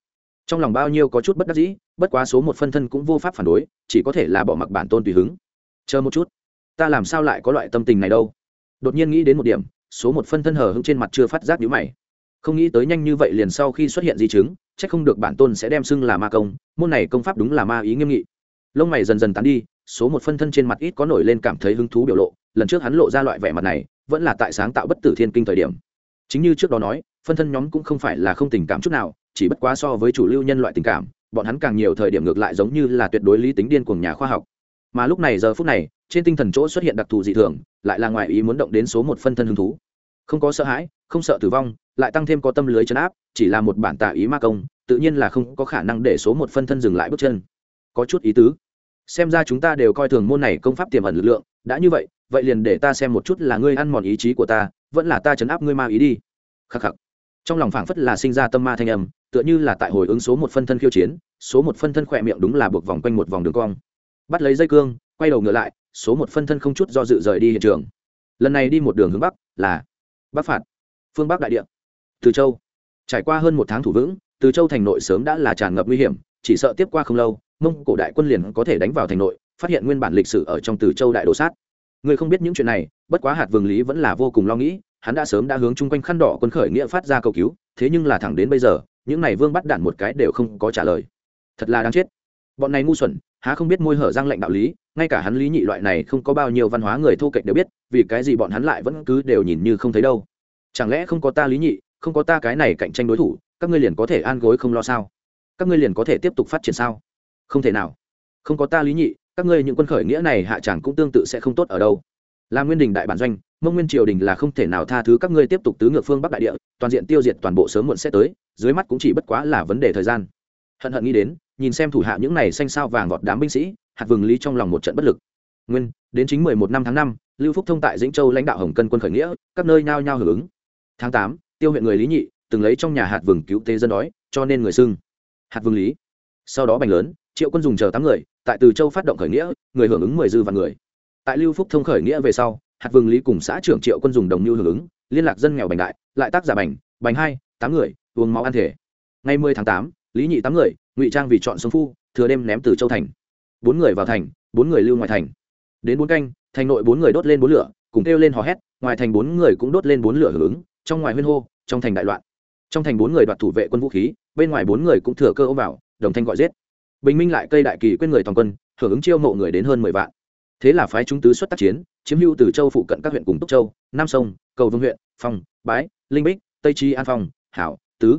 Trong lòng bao nhiêu có chút bất đắc dĩ, bất quá số một phân thân cũng vô pháp phản đối, chỉ có thể là bỏ mặc bản tôn tùy hứng. Chờ một chút, ta làm sao lại có loại tâm tình này đâu? Đột nhiên nghĩ đến một điểm, số một phân thân hờ hững trên mặt chưa phát giác nhữ mày. Không nghĩ tới nhanh như vậy liền sau khi xuất hiện di chứng Chắc không được bản tôn sẽ đem xưng là ma công, môn này công pháp đúng là ma ý nghiêm nghị. Lông mày dần dần tán đi, số một phân thân trên mặt ít có nổi lên cảm thấy hứng thú biểu lộ, lần trước hắn lộ ra loại vẻ mặt này, vẫn là tại sáng tạo bất tử thiên kinh thời điểm. Chính như trước đó nói, phân thân nhóm cũng không phải là không tình cảm chút nào, chỉ bất quá so với chủ lưu nhân loại tình cảm, bọn hắn càng nhiều thời điểm ngược lại giống như là tuyệt đối lý tính điên của nhà khoa học. Mà lúc này giờ phút này, trên tinh thần chỗ xuất hiện đặc thù dị thường, lại là ngoài ý muốn động đến số một phân thân hứng thú. Không có sợ hãi, không sợ tử vong lại tăng thêm có tâm lưới chấn áp, chỉ là một bản tả ý ma công, tự nhiên là không có khả năng để số một phân thân dừng lại bước chân. Có chút ý tứ. Xem ra chúng ta đều coi thường môn này công pháp tiềm ẩn lực lượng, đã như vậy vậy liền để ta xem một chút là ngươi ăn mòn ý chí của ta, vẫn là ta chấn áp ngươi ma ý đi. Khắc khắc. Trong lòng phảng phất là sinh ra tâm ma thanh âm, tựa như là tại hồi ứng số một phân thân khiêu chiến, số một phân thân khỏe miệng đúng là buộc vòng quanh một vòng đường cong. Bắt lấy dây cương, quay đầu ngựa lại, số một phân thân không chút do dự rời đi hiện trường. Lần này đi một đường hướng bắc là bắc phạt, phương bắc đại địa từ châu. Trải qua hơn một tháng thủ vững, từ châu thành nội sớm đã là tràn ngập nguy hiểm, chỉ sợ tiếp qua không lâu, mông cổ đại quân liền có thể đánh vào thành nội, phát hiện nguyên bản lịch sử ở trong từ châu đại đồ sát. Người không biết những chuyện này, bất quá hạt vương lý vẫn là vô cùng lo nghĩ, hắn đã sớm đã hướng chung quanh khăn đỏ quân khởi nghĩa phát ra cầu cứu, thế nhưng là thẳng đến bây giờ, những này vương bắt đạn một cái đều không có trả lời. Thật là đáng chết. Bọn này ngu xuẩn, há không biết môi hở răng lệnh đạo lý, ngay cả hắn lý nhị loại này không có bao nhiêu văn hóa người thô kệch đều biết, vì cái gì bọn hắn lại vẫn cứ đều nhìn như không thấy đâu. Chẳng lẽ không có ta lý nhị không có ta cái này cạnh tranh đối thủ, các ngươi liền có thể an gối không lo sao? Các ngươi liền có thể tiếp tục phát triển sao? Không thể nào. Không có ta lý nhị, các ngươi những quân khởi nghĩa này hạ chẳng cũng tương tự sẽ không tốt ở đâu. Là nguyên đình đại bản doanh, mông nguyên triều đình là không thể nào tha thứ các ngươi tiếp tục tứ ngược phương bắc đại địa, toàn diện tiêu diệt toàn bộ sớm muộn sẽ tới, dưới mắt cũng chỉ bất quá là vấn đề thời gian. Hận hận nghĩ đến, nhìn xem thủ hạ những này xanh sao vàng gọt đám binh sĩ, hạt vừng lý trong lòng một trận bất lực. Nguyên, đến chính mười một năm tháng năm, lưu phúc thông tại dĩnh châu lãnh đạo hồng cân quân khởi nghĩa, các nơi nhao nhao hưởng ứng. Tháng tám tiêu huyện người lý nhị từng lấy trong nhà hạt vừng cứu tế dân đói, cho nên người xưng hạt vừng lý. Sau đó bành lớn, triệu quân dùng chờ tám người, tại từ châu phát động khởi nghĩa, người hưởng ứng mười dư vạn người. Tại lưu phúc thông khởi nghĩa về sau, hạt vừng lý cùng xã trưởng triệu quân dùng đồng mưu hưởng ứng, liên lạc dân nghèo bành đại, lại tác giả bành bành hai, tám người, uống máu ăn thể. Ngày mười tháng tám, lý nhị tám người, ngụy trang vì chọn sống phu, thừa đêm ném từ châu thành. Bốn người vào thành, bốn người lưu ngoài thành. Đến bốn canh, thành nội bốn người đốt lên bốn lửa, cùng kêu lên hò hét, ngoài thành bốn người cũng đốt lên bốn lửa hưởng ứng trong ngoài huyên hô, trong thành đại loạn. Trong thành bốn người đoạt thủ vệ quân vũ khí, bên ngoài bốn người cũng thừa cơ ôm vào, đồng thanh gọi giết. Bình minh lại cây đại kỳ quên người toàn quân, hưởng ứng chiêu mộ người đến hơn mười vạn. Thế là phái chúng tứ xuất tác chiến, chiếm hưu từ châu phụ cận các huyện cùng túc châu, nam sông, cầu vương huyện, phong, bái, linh bích, tây chi, an phong, hảo, tứ.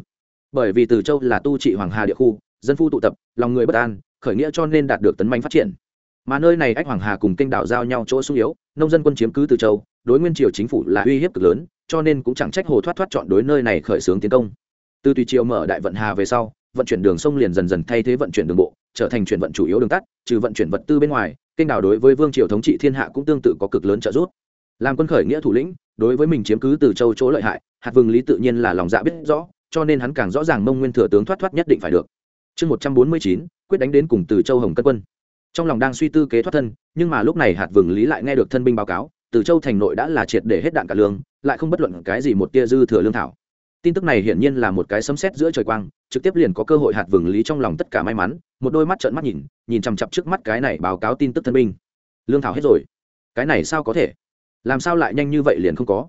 Bởi vì từ châu là tu trị hoàng hà địa khu, dân phu tụ tập, lòng người bất an, khởi nghĩa cho nên đạt được tấn manh phát triển. Mà nơi này ách hoàng hà cùng kênh đảo giao nhau chỗ sung yếu, nông dân quân chiếm cứ từ châu đối nguyên triều chính phủ là uy hiếp cực lớn, cho nên cũng chẳng trách hồ thoát thoát chọn đối nơi này khởi xướng tiến công. Từ tùy triều mở đại vận hà về sau, vận chuyển đường sông liền dần dần thay thế vận chuyển đường bộ, trở thành chuyển vận chủ yếu đường tắt, trừ vận chuyển vật tư bên ngoài, kênh đảo đối với vương triều thống trị thiên hạ cũng tương tự có cực lớn trợ giúp. Làm quân khởi nghĩa thủ lĩnh, đối với mình chiếm cứ từ châu chỗ lợi hại, hạt vương lý tự nhiên là lòng dạ biết rõ, cho nên hắn càng rõ ràng mông nguyên thừa tướng thoát thoát nhất định phải được. Chương một trăm bốn mươi chín, quyết đánh đến cùng từ châu hồng cân quân. Trong lòng đang suy tư kế thoát thân, nhưng mà lúc này hạt vương lý lại nghe được thân binh báo cáo từ châu thành nội đã là triệt để hết đạn cả lương, lại không bất luận cái gì một tia dư thừa lương thảo. Tin tức này hiển nhiên là một cái sấm sét giữa trời quang, trực tiếp liền có cơ hội hạt vừng lý trong lòng tất cả may mắn, một đôi mắt trợn mắt nhìn nhìn chằm chặp trước mắt cái này báo cáo tin tức thân binh. Lương thảo hết rồi. Cái này sao có thể? Làm sao lại nhanh như vậy liền không có?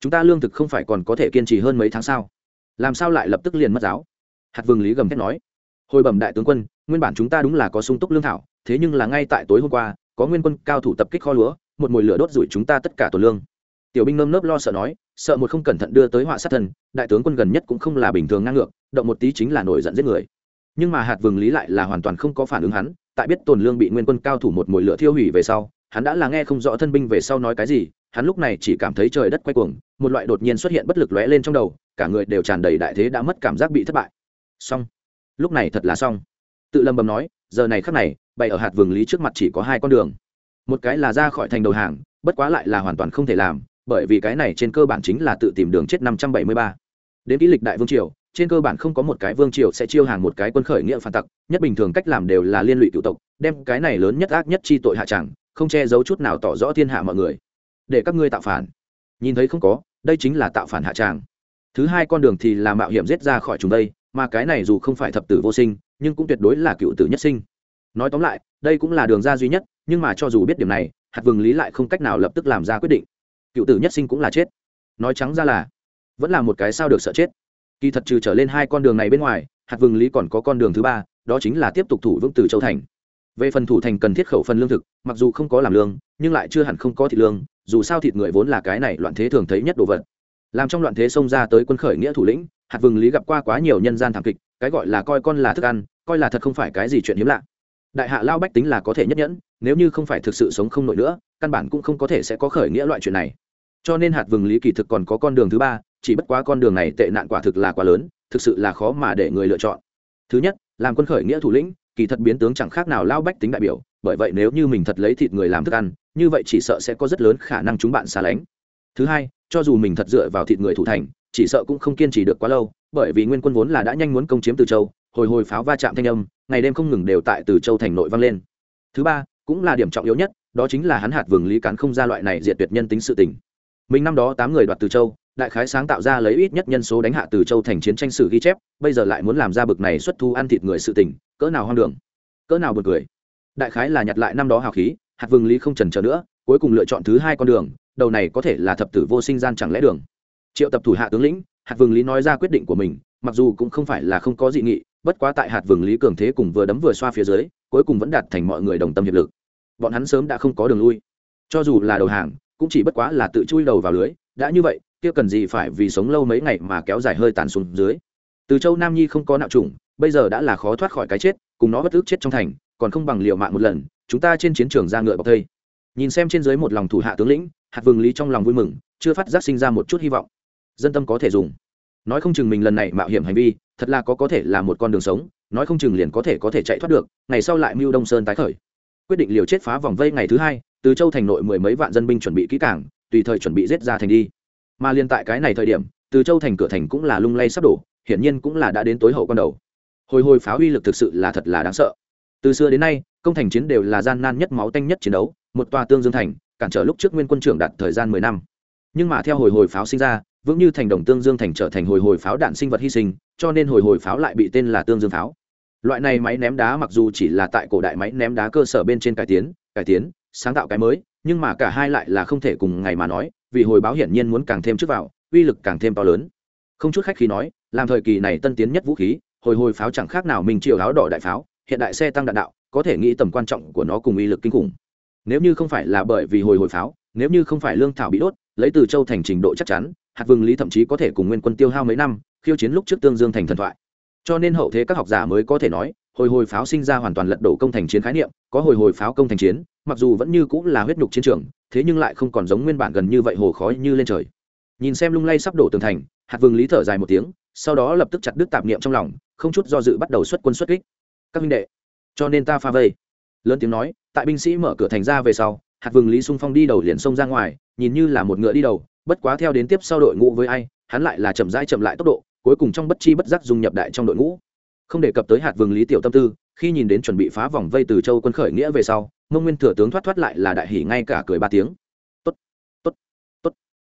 Chúng ta lương thực không phải còn có thể kiên trì hơn mấy tháng sao? Làm sao lại lập tức liền mất giáo? Hạt vừng lý gầm thét nói. Hồi bẩm đại tướng quân, nguyên bản chúng ta đúng là có sung túc lương thảo, thế nhưng là ngay tại tối hôm qua, có nguyên quân cao thủ tập kích kho lúa một mồi lửa đốt rủi chúng ta tất cả tổ lương. Tiểu binh nơm nớp lo sợ nói, sợ một không cẩn thận đưa tới họa sát thần, đại tướng quân gần nhất cũng không là bình thường ngang ngược, động một tí chính là nổi giận giết người. Nhưng mà hạt vương lý lại là hoàn toàn không có phản ứng hắn, tại biết tổn lương bị nguyên quân cao thủ một mồi lửa thiêu hủy về sau, hắn đã là nghe không rõ thân binh về sau nói cái gì, hắn lúc này chỉ cảm thấy trời đất quay cuồng, một loại đột nhiên xuất hiện bất lực lóe lên trong đầu, cả người đều tràn đầy đại thế đã mất cảm giác bị thất bại. Xong. Lúc này thật là xong. Tự lầm bầm nói, giờ này khắc này, bày ở hạt vườn lý trước mặt chỉ có hai con đường một cái là ra khỏi thành đầu hàng, bất quá lại là hoàn toàn không thể làm, bởi vì cái này trên cơ bản chính là tự tìm đường chết năm trăm bảy mươi ba. Đến kỹ lịch đại vương triều, trên cơ bản không có một cái vương triều sẽ chiêu hàng một cái quân khởi nghĩa phản tặc, nhất bình thường cách làm đều là liên lụy cựu tộc, đem cái này lớn nhất ác nhất chi tội hạ chẳng, không che giấu chút nào tỏ rõ thiên hạ mọi người. Để các ngươi tạo phản. Nhìn thấy không có, đây chính là tạo phản hạ tràng thứ hai con đường thì là mạo hiểm giết ra khỏi chúng đây, mà cái này dù không phải thập tử vô sinh, nhưng cũng tuyệt đối là cựu tử nhất sinh nói tóm lại, đây cũng là đường ra duy nhất, nhưng mà cho dù biết điểm này, hạt vừng lý lại không cách nào lập tức làm ra quyết định. Cựu tử nhất sinh cũng là chết. Nói trắng ra là, vẫn là một cái sao được sợ chết. Kỳ thật trừ trở lên hai con đường này bên ngoài, hạt vừng lý còn có con đường thứ ba, đó chính là tiếp tục thủ vững từ châu thành. Về phần thủ thành cần thiết khẩu phần lương thực, mặc dù không có làm lương, nhưng lại chưa hẳn không có thịt lương, dù sao thịt người vốn là cái này loạn thế thường thấy nhất đồ vật. Làm trong loạn thế xông ra tới quân khởi nghĩa thủ lĩnh, hạt vừng lý gặp qua quá nhiều nhân gian thảm kịch, cái gọi là coi con là thức ăn, coi là thật không phải cái gì chuyện hiếm lạ đại hạ lao bách tính là có thể nhất nhẫn, nếu như không phải thực sự sống không nổi nữa, căn bản cũng không có thể sẽ có khởi nghĩa loại chuyện này. Cho nên hạt vừng lý kỳ thực còn có con đường thứ ba, chỉ bất quá con đường này tệ nạn quả thực là quá lớn, thực sự là khó mà để người lựa chọn. Thứ nhất, làm quân khởi nghĩa thủ lĩnh, kỳ thật biến tướng chẳng khác nào lao bách tính đại biểu, bởi vậy nếu như mình thật lấy thịt người làm thức ăn, như vậy chỉ sợ sẽ có rất lớn khả năng chúng bạn xa lánh. Thứ hai, cho dù mình thật dựa vào thịt người thủ thành, chỉ sợ cũng không kiên trì được quá lâu, bởi vì nguyên quân vốn là đã nhanh muốn công chiếm từ châu hồi hồi pháo va chạm thanh âm, ngày đêm không ngừng đều tại từ châu thành nội vang lên. Thứ ba, cũng là điểm trọng yếu nhất, đó chính là hắn hạt vườn lý cán không ra loại này diệt tuyệt nhân tính sự tình. Mình năm đó tám người đoạt từ châu, đại khái sáng tạo ra lấy ít nhất nhân số đánh hạ từ châu thành chiến tranh sử ghi chép, bây giờ lại muốn làm ra bực này xuất thu ăn thịt người sự tình, cỡ nào hoang đường, cỡ nào buồn cười. Đại khái là nhặt lại năm đó hào khí, hạt vừng lý không trần chờ nữa, cuối cùng lựa chọn thứ hai con đường, đầu này có thể là thập tử vô sinh gian chẳng lẽ đường. Triệu tập thủ hạ tướng lĩnh, hạt vừng lý nói ra quyết định của mình, mặc dù cũng không phải là không có dị nghị bất quá tại hạt vừng lý cường thế cùng vừa đấm vừa xoa phía dưới, cuối cùng vẫn đạt thành mọi người đồng tâm hiệp lực. Bọn hắn sớm đã không có đường lui. Cho dù là đầu hàng, cũng chỉ bất quá là tự chui đầu vào lưới, đã như vậy, kia cần gì phải vì sống lâu mấy ngày mà kéo dài hơi tàn xuống dưới. Từ châu nam nhi không có nạo trùng bây giờ đã là khó thoát khỏi cái chết, cùng nó bất ước chết trong thành, còn không bằng liều mạng một lần, chúng ta trên chiến trường ra ngựa bọc thây. Nhìn xem trên dưới một lòng thủ hạ tướng lĩnh, hạt vừng lý trong lòng vui mừng, chưa phát giác sinh ra một chút hy vọng. Dân tâm có thể dùng. Nói không chừng mình lần này mạo hiểm hành vi thật là có có thể là một con đường sống, nói không chừng liền có thể có thể chạy thoát được, ngày sau lại mưu đông sơn tái khởi. Quyết định liều chết phá vòng vây ngày thứ hai, từ châu thành nội mười mấy vạn dân binh chuẩn bị kỹ cảng tùy thời chuẩn bị giết ra thành đi. Mà liên tại cái này thời điểm, từ châu thành cửa thành cũng là lung lay sắp đổ, hiển nhiên cũng là đã đến tối hậu con đầu. Hồi hồi pháo uy lực thực sự là thật là đáng sợ. Từ xưa đến nay, công thành chiến đều là gian nan nhất máu tanh nhất chiến đấu, một tòa tương dương thành, cản trở lúc trước nguyên quân trưởng đạt thời gian mười năm. Nhưng mà theo hồi hồi pháo sinh ra vững như thành đồng tương dương thành trở thành hồi hồi pháo đạn sinh vật hy sinh, cho nên hồi hồi pháo lại bị tên là tương dương pháo. Loại này máy ném đá mặc dù chỉ là tại cổ đại máy ném đá cơ sở bên trên cải tiến cải tiến, sáng tạo cái mới, nhưng mà cả hai lại là không thể cùng ngày mà nói, vì hồi báo hiển nhiên muốn càng thêm trước vào, uy lực càng thêm to lớn. Không chút khách khi nói, làm thời kỳ này tân tiến nhất vũ khí, hồi hồi pháo chẳng khác nào mình triều áo đỏ đại pháo, hiện đại xe tăng đạn đạo, có thể nghĩ tầm quan trọng của nó cùng uy lực kinh khủng. Nếu như không phải là bởi vì hồi hồi pháo, nếu như không phải lương thảo bị đốt, lấy từ châu thành trình độ chắc chắn hạt Vừng lý thậm chí có thể cùng nguyên quân tiêu hao mấy năm, khiêu chiến lúc trước tương dương thành thần thoại. Cho nên hậu thế các học giả mới có thể nói, hồi hồi pháo sinh ra hoàn toàn lật đổ công thành chiến khái niệm, có hồi hồi pháo công thành chiến, mặc dù vẫn như cũng là huyết nhục chiến trường, thế nhưng lại không còn giống nguyên bản gần như vậy hồ khói như lên trời. Nhìn xem lung lay sắp đổ tường thành, hạt Vừng lý thở dài một tiếng, sau đó lập tức chặt đứt tạp niệm trong lòng, không chút do dự bắt đầu xuất quân xuất kích. Các minh đệ, cho nên ta pha vây. Lớn tiếng nói, tại binh sĩ mở cửa thành ra về sau, hạt Vừng lý sung phong đi đầu liền xông ra ngoài, nhìn như là một ngựa đi đầu bất quá theo đến tiếp sau đội ngũ với ai, hắn lại là chậm rãi chậm lại tốc độ, cuối cùng trong bất chi bất giác dùng nhập đại trong đội ngũ. Không đề cập tới hạt vương lý tiểu tâm tư, khi nhìn đến chuẩn bị phá vòng vây từ châu quân khởi nghĩa về sau, mông nguyên thừa tướng thoát thoát lại là đại hỉ ngay cả cười ba tiếng. Tốt tốt tốt.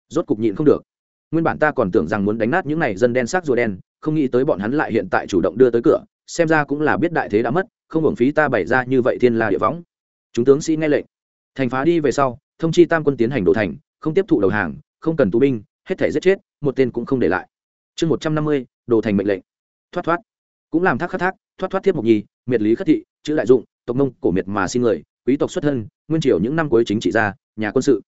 Rốt cục nhịn không được. Nguyên bản ta còn tưởng rằng muốn đánh nát những này dân đen xác rùa đen, không nghĩ tới bọn hắn lại hiện tại chủ động đưa tới cửa, xem ra cũng là biết đại thế đã mất, không hưởng phí ta bày ra như vậy thiên la địa võng. Chúng tướng sĩ nghe lệnh. Thành phá đi về sau, thông chi tam quân tiến hành đổ thành, không tiếp thụ đầu hàng không cần tù binh, hết thể giết chết, một tên cũng không để lại. Chương một trăm năm mươi, đồ thành mệnh lệnh. Thoát thoát. Cũng làm thác khắc thác, thoát thoát thiết mộc nhi miệt lý khất thị, chữ đại dụng, tộc mông cổ miệt mà xin người, quý tộc xuất thân, nguyên triều những năm cuối chính trị gia, nhà quân sự.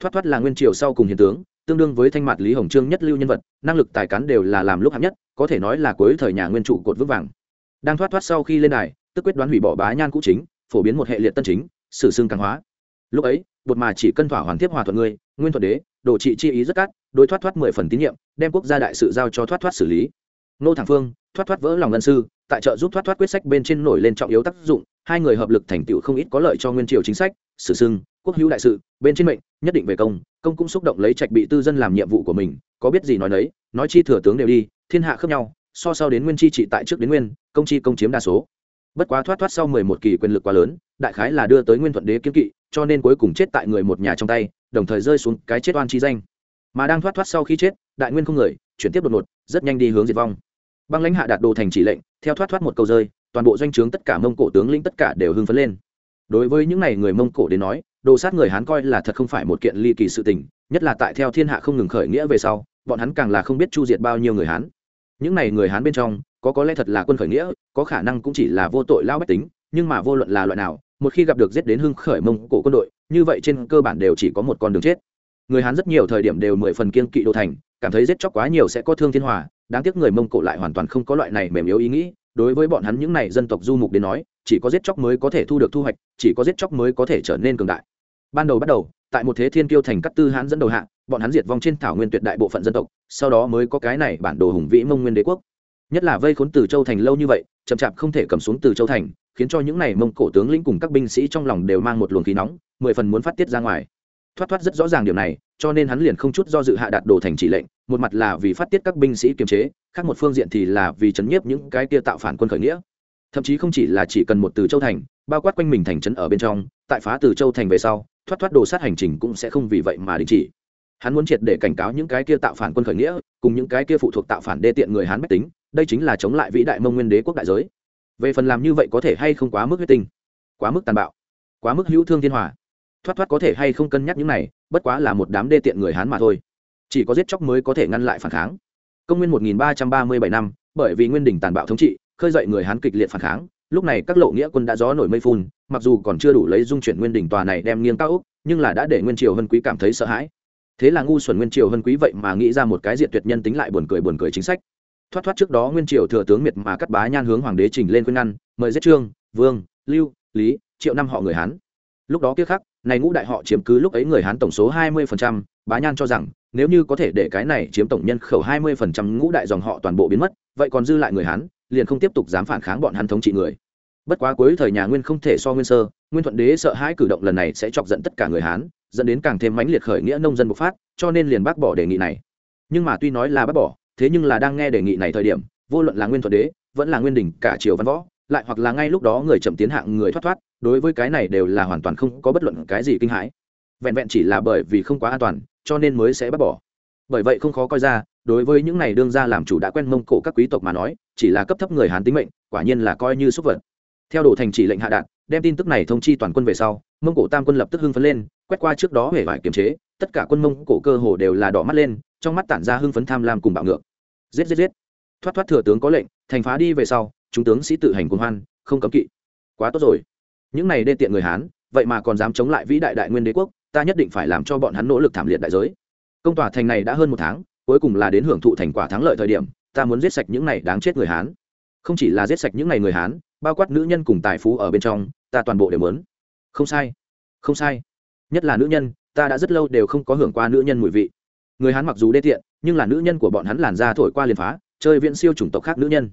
Thoát thoát là nguyên triều sau cùng hiền tướng, tương đương với thanh mặt lý hồng trương nhất lưu nhân vật, năng lực tài cán đều là làm lúc hạng nhất, có thể nói là cuối thời nhà nguyên trụ cột vững vàng. Đang thoát thoát sau khi lên đài, tức quyết đoán hủy bỏ bá nhan cũ chính, phổ biến một hệ liệt tân chính, sử xương càng hóa. Lúc ấy, bột mà chỉ cân thỏa hoàn tiếp hòa thuận người nguyên thuận đế, đồ trị chi ý rất cắt, đối thoát thoát mười phần tín nhiệm, đem quốc gia đại sự giao cho thoát thoát xử lý. Nô thẳng phương, thoát thoát vỡ lòng ngân sư, tại trợ giúp thoát thoát quyết sách bên trên nổi lên trọng yếu tác dụng, hai người hợp lực thành tựu không ít có lợi cho nguyên triều chính sách, sử sưng, quốc hữu đại sự, bên trên mệnh, nhất định về công công cũng xúc động lấy trạch bị tư dân làm nhiệm vụ của mình, có biết gì nói đấy nói chi thừa tướng đều đi, thiên hạ khớp nhau, so sau đến nguyên chi trị tại trước đến nguyên, công chi công chiếm đa số. Bất quá thoát thoát sau mười một kỳ quyền lực quá lớn, đại khái là đưa tới nguyên thuận đế kiếm kỵ, cho nên cuối cùng chết tại người một nhà trong tay đồng thời rơi xuống cái chết oan chi danh. Mà đang thoát thoát sau khi chết, đại nguyên không người, chuyển tiếp đột ngột, rất nhanh đi hướng diệt vong. Băng lãnh hạ đạt đồ thành chỉ lệnh, theo thoát thoát một câu rơi, toàn bộ doanh trướng tất cả mông cổ tướng lĩnh tất cả đều hưng phấn lên. Đối với những n à y người mông cổ đến nói, đồ sát người hán coi là thật không phải một kiện ly kỳ sự tình, nhất là tại theo thiên hạ không ngừng khởi nghĩa về sau, bọn hắn càng là không biết chu diệt bao nhiêu người hán. Những n à y người hán bên trong, có có lẽ thật là quân khởi nghĩa, có khả năng cũng chỉ là vô tội lao bách tính, nhưng mà vô luận là loại nào một khi gặp được giết đến hưng khởi mông cổ quân đội, như vậy trên cơ bản đều chỉ có một con đường chết. Người hán rất nhiều thời điểm đều mười phần kiên kỵ đô thành, cảm thấy giết chóc quá nhiều sẽ có thương thiên hòa, đáng tiếc người mông cổ lại hoàn toàn không có loại này mềm yếu ý nghĩ. Đối với bọn hắn những này dân tộc du mục đến nói, chỉ có giết chóc mới có thể thu được thu hoạch, chỉ có giết chóc mới có thể trở nên cường đại. Ban đầu bắt đầu, tại một thế thiên kiêu thành cắt tư hãn dẫn đầu hạng bọn hắn diệt vong trên thảo nguyên tuyệt đại bộ phận dân tộc, sau đó mới có cái này bản đồ hùng vĩ mông nguyên đế quốc. Nhất là vây khốn từ châu thành lâu như vậy, chậm chạp không thể cầm xuống từ châu thành khiến cho những này mông cổ tướng lĩnh cùng các binh sĩ trong lòng đều mang một luồng khí nóng, mười phần muốn phát tiết ra ngoài. Thoát thoát rất rõ ràng điều này, cho nên hắn liền không chút do dự hạ đạt đồ thành chỉ lệnh, một mặt là vì phát tiết các binh sĩ kiềm chế, khác một phương diện thì là vì chấn nhiếp những cái kia tạo phản quân khởi nghĩa. Thậm chí không chỉ là chỉ cần một từ châu thành, bao quát quanh mình thành trấn ở bên trong, tại phá từ châu thành về sau, thoát thoát đồ sát hành trình cũng sẽ không vì vậy mà đình chỉ. Hắn muốn triệt để cảnh cáo những cái kia tạo phản quân khởi nghĩa, cùng những cái kia phụ thuộc tạo phản đê tiện người hán bách tính, đây chính là chống lại vĩ đại mông nguyên đế quốc đại giới về phần làm như vậy có thể hay không quá mức huyết tinh, quá mức tàn bạo, quá mức hữu thương thiên hòa. Thoát thoát có thể hay không cân nhắc những này, bất quá là một đám đê tiện người hán mà thôi. Chỉ có giết chóc mới có thể ngăn lại phản kháng. Công nguyên 1337 năm, bởi vì nguyên đình tàn bạo thống trị, khơi dậy người hán kịch liệt phản kháng, lúc này các lộ nghĩa quân đã gió nổi mây phun, mặc dù còn chưa đủ lấy dung chuyển nguyên đỉnh tòa này đem nghiêng cao úc, nhưng là đã để nguyên triều hân quý cảm thấy sợ hãi. Thế là ngu xuẩn nguyên triều hân quý vậy mà nghĩ ra một cái diện tuyệt nhân tính lại buồn cười buồn cười chính sách thoát thoát trước đó nguyên triều thừa tướng miệt mà cắt bá nhan hướng hoàng đế trình lên khuyên ngăn mời giết trương vương lưu lý triệu năm họ người hán. Lúc đó kia khắc này ngũ đại họ chiếm cứ lúc ấy người hán tổng số hai 20%, bá nhan cho rằng nếu như có thể để cái này chiếm tổng nhân khẩu hai 20% ngũ đại dòng họ toàn bộ biến mất vậy còn dư lại người hán liền không tiếp tục dám phản kháng bọn hắn thống trị người. Bất quá cuối thời nhà nguyên không thể so nguyên sơ nguyên thuận đế sợ hãi cử động lần này sẽ chọc giận tất cả người hán dẫn đến càng thêm mãnh liệt khởi nghĩa nông dân bộc phát cho nên liền bác bỏ đề nghị này. Nhưng mà tuy nói là bác bỏ thế nhưng là đang nghe đề nghị này thời điểm, vô luận là nguyên thuật đế, vẫn là nguyên đình, cả triều văn võ, lại hoặc là ngay lúc đó người chậm tiến hạng người thoát thoát, đối với cái này đều là hoàn toàn không có bất luận cái gì kinh hãi. Vẹn vẹn chỉ là bởi vì không quá an toàn, cho nên mới sẽ bác bỏ. Bởi vậy không khó coi ra, đối với những này đương ra làm chủ đã quen mông cổ các quý tộc mà nói, chỉ là cấp thấp người hán tính mệnh, quả nhiên là coi như xúc vật. Theo đồ thành chỉ lệnh hạ đạn đem tin tức này thông chi toàn quân về sau, mông cổ tam quân lập tức hưng phấn lên, quét qua trước đó hề vải kiềm chế, tất cả quân mông cổ cơ hồ đều là đỏ mắt lên trong mắt tản ra hưng phấn tham lam cùng bạo ngược. Giết giết giết. Thoát thoát thừa tướng có lệnh, thành phá đi về sau, chúng tướng sĩ tự hành cuồng hoan, không cấm kỵ. Quá tốt rồi. Những này đê tiện người hán, vậy mà còn dám chống lại vĩ đại đại nguyên đế quốc, ta nhất định phải làm cho bọn hắn nỗ lực thảm liệt đại giới. Công tòa thành này đã hơn một tháng, cuối cùng là đến hưởng thụ thành quả thắng lợi thời điểm, ta muốn giết sạch những này đáng chết người hán. Không chỉ là giết sạch những này người hán, bao quát nữ nhân cùng tài phú ở bên trong, ta toàn bộ đều muốn. Không sai. Không sai. Nhất là nữ nhân, ta đã rất lâu đều không có hưởng qua nữ nhân mùi vị người hắn mặc dù đê tiện, nhưng là nữ nhân của bọn hắn làn da thổi qua liền phá, chơi viễn siêu chủng tộc khác nữ nhân.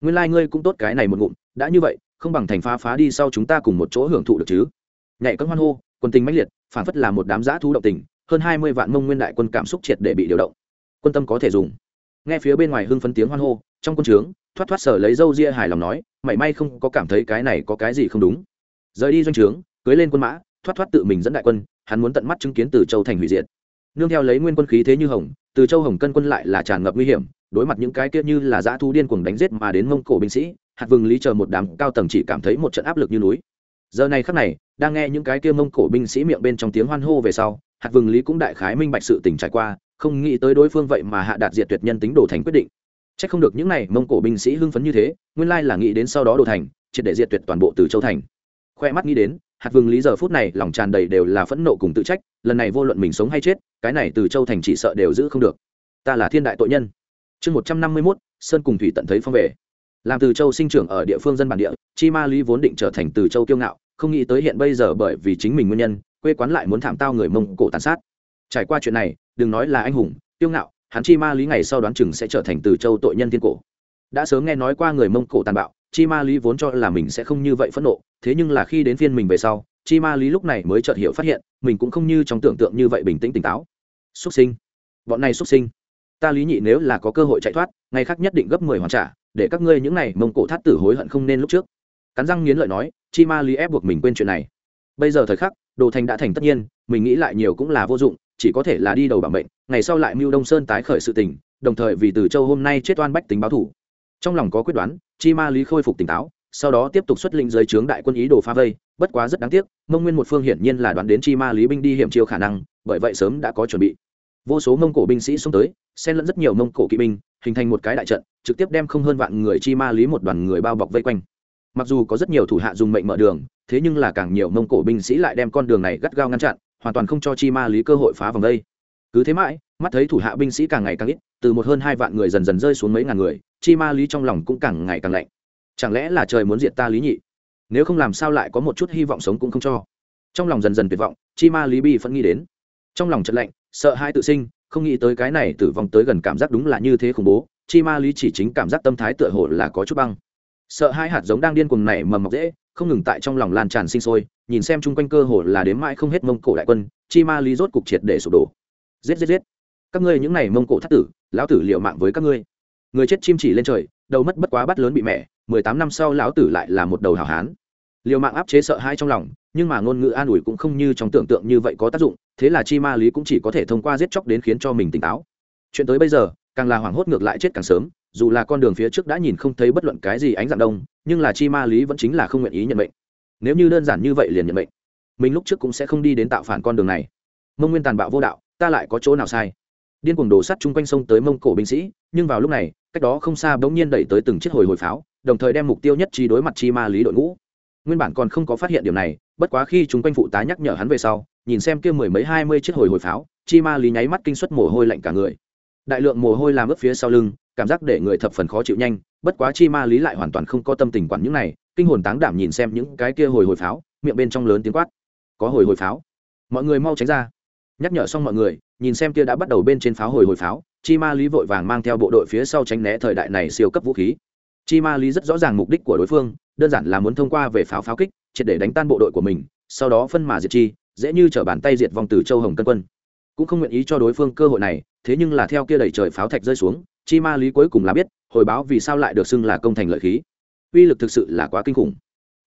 Nguyên lai、like、ngươi cũng tốt cái này một ngụm, đã như vậy, không bằng thành phá phá đi sau chúng ta cùng một chỗ hưởng thụ được chứ. Nhảy các hoan hô, quân tình mãnh liệt phản phất là một đám giã thú động tình, hơn hai mươi vạn mông nguyên đại quân cảm xúc triệt để bị điều động. Quân tâm có thể dùng. Nghe phía bên ngoài hưng phấn tiếng hoan hô, trong quân trướng, thoát thoát sở lấy dâu ria hài lòng nói, mảy may không có cảm thấy cái này có cái gì không đúng. Rời đi doanh trướng, cưới lên quân mã, thoát thoát tự mình dẫn đại quân, hắn muốn tận mắt chứng kiến từ châu thành hủy diệt nương theo lấy nguyên quân khí thế như hồng từ châu hồng cân quân lại là tràn ngập nguy hiểm đối mặt những cái kia như là dã thu điên cuồng đánh giết mà đến mông cổ binh sĩ hạt vừng lý chờ một đám cao tầng chỉ cảm thấy một trận áp lực như núi giờ này khắc này đang nghe những cái kia mông cổ binh sĩ miệng bên trong tiếng hoan hô về sau hạt vừng lý cũng đại khái minh bạch sự tình trải qua không nghĩ tới đối phương vậy mà hạ đạt diệt tuyệt nhân tính đồ thành quyết định Chắc không được những này Mông Cổ binh sĩ hưng phấn như thế, nguyên lai là nghĩ đến sau đó đồ thành, triệt để diệt tuyệt toàn bộ Từ Châu thành. Khoe mắt nghĩ đến, hạt vương lý giờ phút này lòng tràn đầy đều là phẫn nộ cùng tự trách, lần này vô luận mình sống hay chết, cái này Từ Châu thành chỉ sợ đều giữ không được. Ta là thiên đại tội nhân. Chương một trăm năm mươi mốt Sơn cùng thủy tận thấy phong về. Làm Từ Châu sinh trưởng ở địa phương dân bản địa, Chi Ma Lý vốn định trở thành Từ Châu kiêu ngạo, không nghĩ tới hiện bây giờ bởi vì chính mình nguyên nhân, quê quán lại muốn thảm tao người Mông Cổ tàn sát. Trải qua chuyện này, đừng nói là anh hùng, kiêu ngạo, hắn chi ma lý ngày sau đoán chừng sẽ trở thành từ châu tội nhân thiên cổ đã sớm nghe nói qua người mông cổ tàn bạo chi ma lý vốn cho là mình sẽ không như vậy phẫn nộ thế nhưng là khi đến phiên mình về sau, chi ma lý lúc này mới chợt hiểu phát hiện, mình cũng không như trong tưởng tượng như vậy bình tĩnh tỉnh táo. Xuất sinh. Bọn này xuất sinh. Ta lý nhị nếu là có cơ hội chạy thoát, ngày khác nhất định gấp mười hoàn trả, để các ngươi những này mông cổ thắt tử hối hận không nên lúc trước. Cắn răng nghiến lợi nói, chi ma lý ép buộc mình quên chuyện này. Bây giờ thời khắc, đồ thành đã thành tất nhiên, mình nghĩ lại nhiều cũng là vô dụng, chỉ có thể là đi đầu bảo mệnh, ngày sau lại mưu đông sơn tái khởi sự tình, đồng thời vì từ châu hôm nay chết oan bách tính báo thủ. Trong lòng có quyết đoán, chi ma lý khôi phục tỉnh táo sau đó tiếp tục xuất lĩnh dưới trướng đại quân ý đồ phá vây, bất quá rất đáng tiếc, mông nguyên một phương hiển nhiên là đoán đến chi ma lý binh đi hiểm chiêu khả năng, bởi vậy sớm đã có chuẩn bị. Vô số mông cổ binh sĩ xông tới, xen lẫn rất nhiều mông cổ kỵ binh, hình thành một cái đại trận, trực tiếp đem không hơn vạn người chi ma lý một đoàn người bao bọc vây quanh. Mặc dù có rất nhiều thủ hạ dùng mệnh mở đường, thế nhưng là càng nhiều mông cổ binh sĩ lại đem con đường này gắt gao ngăn chặn, hoàn toàn không cho chi ma lý cơ hội phá vòng vây cứ thế mãi, mắt thấy thủ hạ binh sĩ càng ngày càng ít, từ một hơn hai vạn người dần dần rơi xuống mấy ngàn người, chi ma lý trong lòng cũng càng ngày càng lạnh chẳng lẽ là trời muốn diệt ta lý nhị? Nếu không làm sao lại có một chút hy vọng sống cũng không cho. Trong lòng dần dần tuyệt vọng, chi ma lý bi vẫn nghĩ đến. Trong lòng chật lạnh, sợ hai tự sinh, không nghĩ tới cái này tử vong tới gần cảm giác đúng là như thế khủng bố, chi ma lý chỉ chính cảm giác tâm thái tựa hồ là có chút băng. Sợ hai hạt giống đang điên cuồng nảy mầm mọc dễ, không ngừng tại trong lòng lan tràn sinh sôi, nhìn xem chung quanh cơ hồ là đếm mãi không hết mông cổ đại quân, chi ma lý rốt cục triệt để sụp đổ. Giết giết giết. Các ngươi những này mông cổ thất tử, lão tử liệu mạng với các ngươi người chết chim chỉ lên trời, đầu mất bất quá bắt lớn bị mẹ, mười tám năm sau lão tử lại là một đầu hảo hán. Liều mạng áp chế sợ hãi trong lòng, nhưng mà ngôn ngữ an ủi cũng không như trong tưởng tượng như vậy có tác dụng, thế là chi ma lý cũng chỉ có thể thông qua giết chóc đến khiến cho mình tỉnh táo. Chuyện tới bây giờ, càng là hoảng hốt ngược lại chết càng sớm, dù là con đường phía trước đã nhìn không thấy bất luận cái gì ánh dạng đông, nhưng là chi ma lý vẫn chính là không nguyện ý nhận mệnh. Nếu như đơn giản như vậy liền nhận mệnh. Mình lúc trước cũng sẽ không đi đến tạo phản con đường này. Mông nguyên tàn bạo vô đạo, ta lại có chỗ nào sai? Điên cuồng đổ sắt chung quanh sông tới mông cổ binh sĩ, nhưng vào lúc này cách đó không xa bỗng nhiên đẩy tới từng chiếc hồi hồi pháo, đồng thời đem mục tiêu nhất trí đối mặt chi ma lý đội ngũ. Nguyên bản còn không có phát hiện điều này, bất quá khi chúng quanh phụ tá nhắc nhở hắn về sau, nhìn xem kia mười mấy hai mươi chiếc hồi hồi pháo, chi ma lý nháy mắt kinh suất mồ hôi lạnh cả người. Đại lượng mồ hôi làm ướt phía sau lưng, cảm giác để người thập phần khó chịu nhanh, bất quá chi ma lý lại hoàn toàn không có tâm tình quản những này, kinh hồn táng đảm nhìn xem những cái kia hồi hồi pháo, miệng bên trong lớn tiếng quát. Có hồi hồi pháo. Mọi người mau tránh ra. Nhắc nhở xong mọi người nhìn xem kia đã bắt đầu bên trên pháo hồi hồi pháo, chi ma lý vội vàng mang theo bộ đội phía sau tránh né thời đại này siêu cấp vũ khí. Chi ma lý rất rõ ràng mục đích của đối phương, đơn giản là muốn thông qua về pháo pháo kích, triệt để đánh tan bộ đội của mình, sau đó phân mà diệt chi, dễ như t bàn tay diệt vòng từ châu hồng cân quân. Cũng không nguyện ý cho đối phương cơ hội này, thế nhưng là theo kia đẩy trời pháo thạch rơi xuống, chi ma lý cuối cùng là biết, hồi báo vì sao lại được xưng là công thành lợi khí. Uy lực thực sự là quá kinh khủng.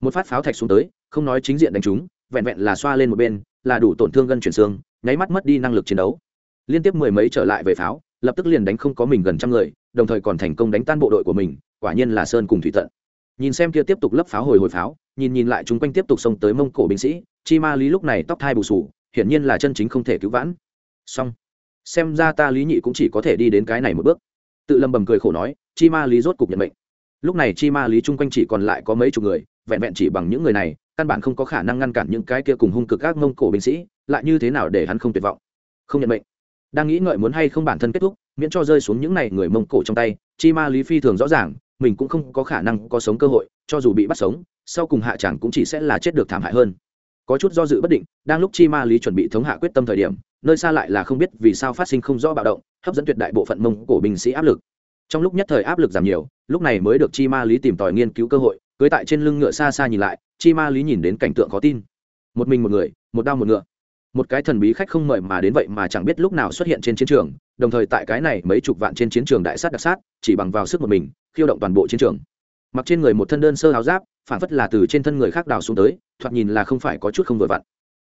Một phát pháo thạch xuống tới, không nói chính diện đánh chúng, vẹn vẹn là xoa lên một bên, là đủ tổn thương gân chuyển xương nháy mắt mất đi năng lực chiến đấu. Liên tiếp mười mấy trở lại về pháo, lập tức liền đánh không có mình gần trăm người, đồng thời còn thành công đánh tan bộ đội của mình, quả nhiên là sơn cùng thủy tận. Nhìn xem kia tiếp tục lấp pháo hồi hồi pháo, nhìn nhìn lại chúng quanh tiếp tục xông tới mông cổ binh sĩ, chi ma lý lúc này tóc thai bù sù hiển nhiên là chân chính không thể cứu vãn. Song xem ra ta lý nhị cũng chỉ có thể đi đến cái này một bước. Tự lầm bầm cười khổ nói, chi ma lý rốt cục nhận mệnh. Lúc này chi ma lý chung quanh chỉ còn lại có mấy chục người, vẹn vẹn chỉ bằng những người này căn bản không có khả năng ngăn cản những cái kia cùng hung cực các mông cổ binh sĩ, lại như thế nào để hắn không tuyệt vọng? Không nhận mệnh. Đang nghĩ ngợi muốn hay không bản thân kết thúc, miễn cho rơi xuống những này người mông cổ trong tay, chi ma lý phi thường rõ ràng, mình cũng không có khả năng có sống cơ hội, cho dù bị bắt sống, sau cùng hạ chẳng cũng chỉ sẽ là chết được thảm hại hơn. Có chút do dự bất định, đang lúc chi ma lý chuẩn bị thống hạ quyết tâm thời điểm, nơi xa lại là không biết vì sao phát sinh không rõ bạo động, hấp dẫn tuyệt đại bộ phận mông cổ binh sĩ áp lực. Trong lúc nhất thời áp lực giảm nhiều, lúc này mới được chi ma lý tìm tòi nghiên cứu cơ hội cưới tại trên lưng ngựa xa xa nhìn lại chi ma lý nhìn đến cảnh tượng khó tin. Một mình một người, một đao một ngựa. Một cái thần bí khách không mời mà đến vậy mà chẳng biết lúc nào xuất hiện trên chiến trường, đồng thời tại cái này mấy chục vạn trên chiến trường đại sát đặc sát, chỉ bằng vào sức một mình, khiêu động toàn bộ chiến trường. Mặc trên người một thân đơn sơ áo giáp, phản phất là từ trên thân người khác đào xuống tới, thoạt nhìn là không phải có chút không vừa vặn.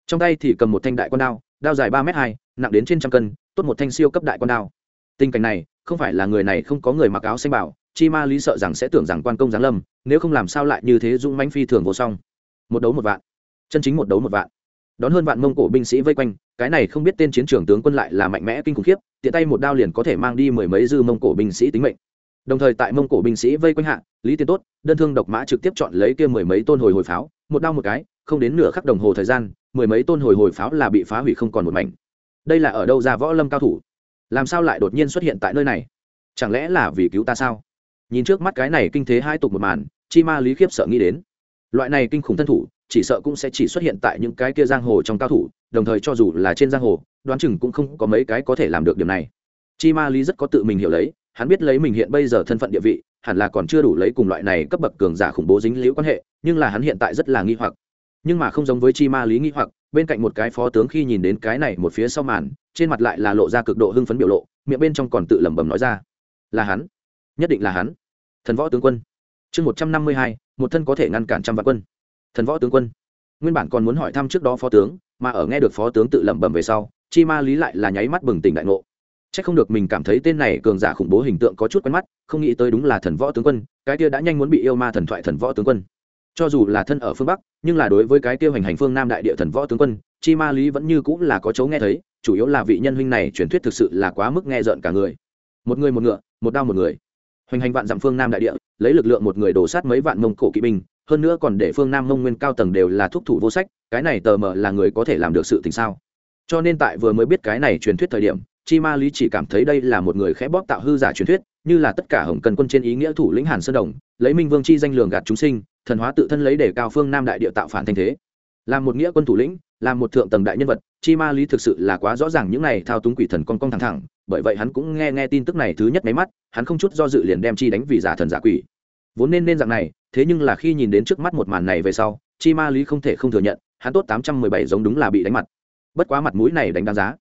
Trong tay thì cầm một thanh đại con đao đao dài ba m hai, nặng đến trên trăm cân, tốt một thanh siêu cấp đại con đao. Tình cảnh này, không phải là người này không có người mặc áo xanh bảo chi ma lý sợ rằng sẽ tưởng rằng quan công giáng lâm, nếu không làm sao lại như thế dũng mãnh phi thường vô song. Một đấu một vạn. Chân chính một đấu một vạn. Đón hơn vạn mông cổ binh sĩ vây quanh, cái này không biết tên chiến trường tướng quân lại là mạnh mẽ kinh khủng khiếp, tiện tay một đao liền có thể mang đi mười mấy dư mông cổ binh sĩ tính mệnh. Đồng thời tại mông cổ binh sĩ vây quanh hạ, lý tiên tốt, đơn thương độc mã trực tiếp chọn lấy kia mười mấy tôn hồi hồi pháo, một đao một cái, không đến nửa khắc đồng hồ thời gian, mười mấy tôn hồi hồi pháo là bị phá hủy không còn một mảnh. Đây là ở đâu ra võ lâm cao thủ? Làm sao lại đột nhiên xuất hiện tại nơi này? Chẳng lẽ là vì cứu ta sao? Nhìn trước mắt cái này kinh thế hai tục một màn, chi ma lý khiếp sợ nghĩ đến. Loại này kinh khủng thân thủ, chỉ sợ cũng sẽ chỉ xuất hiện tại những cái kia giang hồ trong cao thủ, đồng thời cho dù là trên giang hồ, đoán chừng cũng không có mấy cái có thể làm được điểm này. Chi ma lý rất có tự mình hiểu lấy, hắn biết lấy mình hiện bây giờ thân phận địa vị, hẳn là còn chưa đủ lấy cùng loại này cấp bậc cường giả khủng bố dính liễu quan hệ, nhưng là hắn hiện tại rất là nghi hoặc. Nhưng mà không giống với chi ma lý nghi hoặc, bên cạnh một cái phó tướng khi nhìn đến cái này một phía sau màn, trên mặt lại là lộ ra cực độ hưng phấn biểu lộ, miệng bên trong còn tự lẩm bẩm nói ra, là hắn, nhất định là hắn thần võ tướng quân. Chương một trăm năm mươi hai, một thân có thể ngăn cản trăm vạn quân. Thần võ tướng quân. Nguyên bản còn muốn hỏi thăm trước đó phó tướng, mà ở nghe được phó tướng tự lẩm bẩm về sau, chi ma lý lại là nháy mắt bừng tỉnh đại ngộ. C h ắ c không được mình cảm thấy tên này cường giả khủng bố hình tượng có chút quen mắt, không nghĩ tới đúng là thần võ tướng quân, cái kia đã nhanh muốn bị yêu ma thần thoại thần võ tướng quân. Cho dù là thân ở phương bắc, nhưng là đối với cái kia hành hành phương nam đại địa thần võ tướng quân, chi ma lý vẫn như cũng là có chấu nghe thấy, chủ yếu là vị nhân huynh này truyền thuyết thực sự là quá mức nghe rợn cả người. Một người một ngựa, một đao một người hoành hành vạn dặm phương nam đại địa, lấy lực lượng một người đổ sát mấy vạn mông cổ kỵ binh, hơn nữa còn để phương nam mông nguyên cao tầng đều là thúc thủ vô sách, cái này tờ mờ là người có thể làm được sự tình sao? Cho nên tại vừa mới biết cái này truyền thuyết thời điểm, chi ma lý chỉ cảm thấy đây là một người khẽ bóp tạo hư giả truyền thuyết, như là tất cả hồng cần quân trên ý nghĩa thủ lĩnh hàn sơn đồng, lấy minh vương chi danh lường gạt chúng sinh, thần hóa tự thân lấy để cao phương nam đại địa tạo phản thanh thế làm một nghĩa quân thủ lĩnh làm một thượng tầng đại nhân vật, chi ma lý thực sự là quá rõ ràng những này thao túng quỷ thần con con thẳng thẳng, bởi vậy hắn cũng nghe nghe tin tức này thứ nhất máy mắt, hắn không chút do dự liền đem chi đánh vì giả thần giả quỷ. Vốn nên nên dạng này, thế nhưng là khi nhìn đến trước mắt một màn này về sau, chi ma lý không thể không thừa nhận, hắn tốt tám trăm mười bảy giống đúng là bị đánh mặt. Bất quá mặt mũi này đánh đáng giá.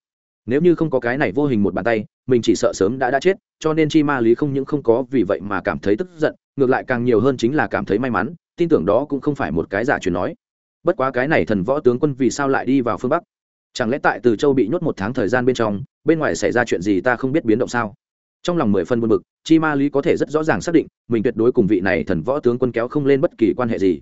Nếu như không có cái này vô hình một bàn tay, mình chỉ sợ sớm đã đã chết, cho nên chi ma lý không những không có vì vậy mà cảm thấy tức giận, ngược lại càng nhiều hơn chính là cảm thấy may mắn, tin tưởng đó cũng không phải một cái giả truyền nói bất quá cái này thần võ tướng quân vì sao lại đi vào phương bắc? Chẳng lẽ tại từ châu bị nhốt một tháng thời gian bên trong, bên ngoài xảy ra chuyện gì ta không biết biến động sao? Trong lòng mười phân buồn bực, chi ma lý có thể rất rõ ràng xác định, mình tuyệt đối cùng vị này thần võ tướng quân kéo không lên bất kỳ quan hệ gì.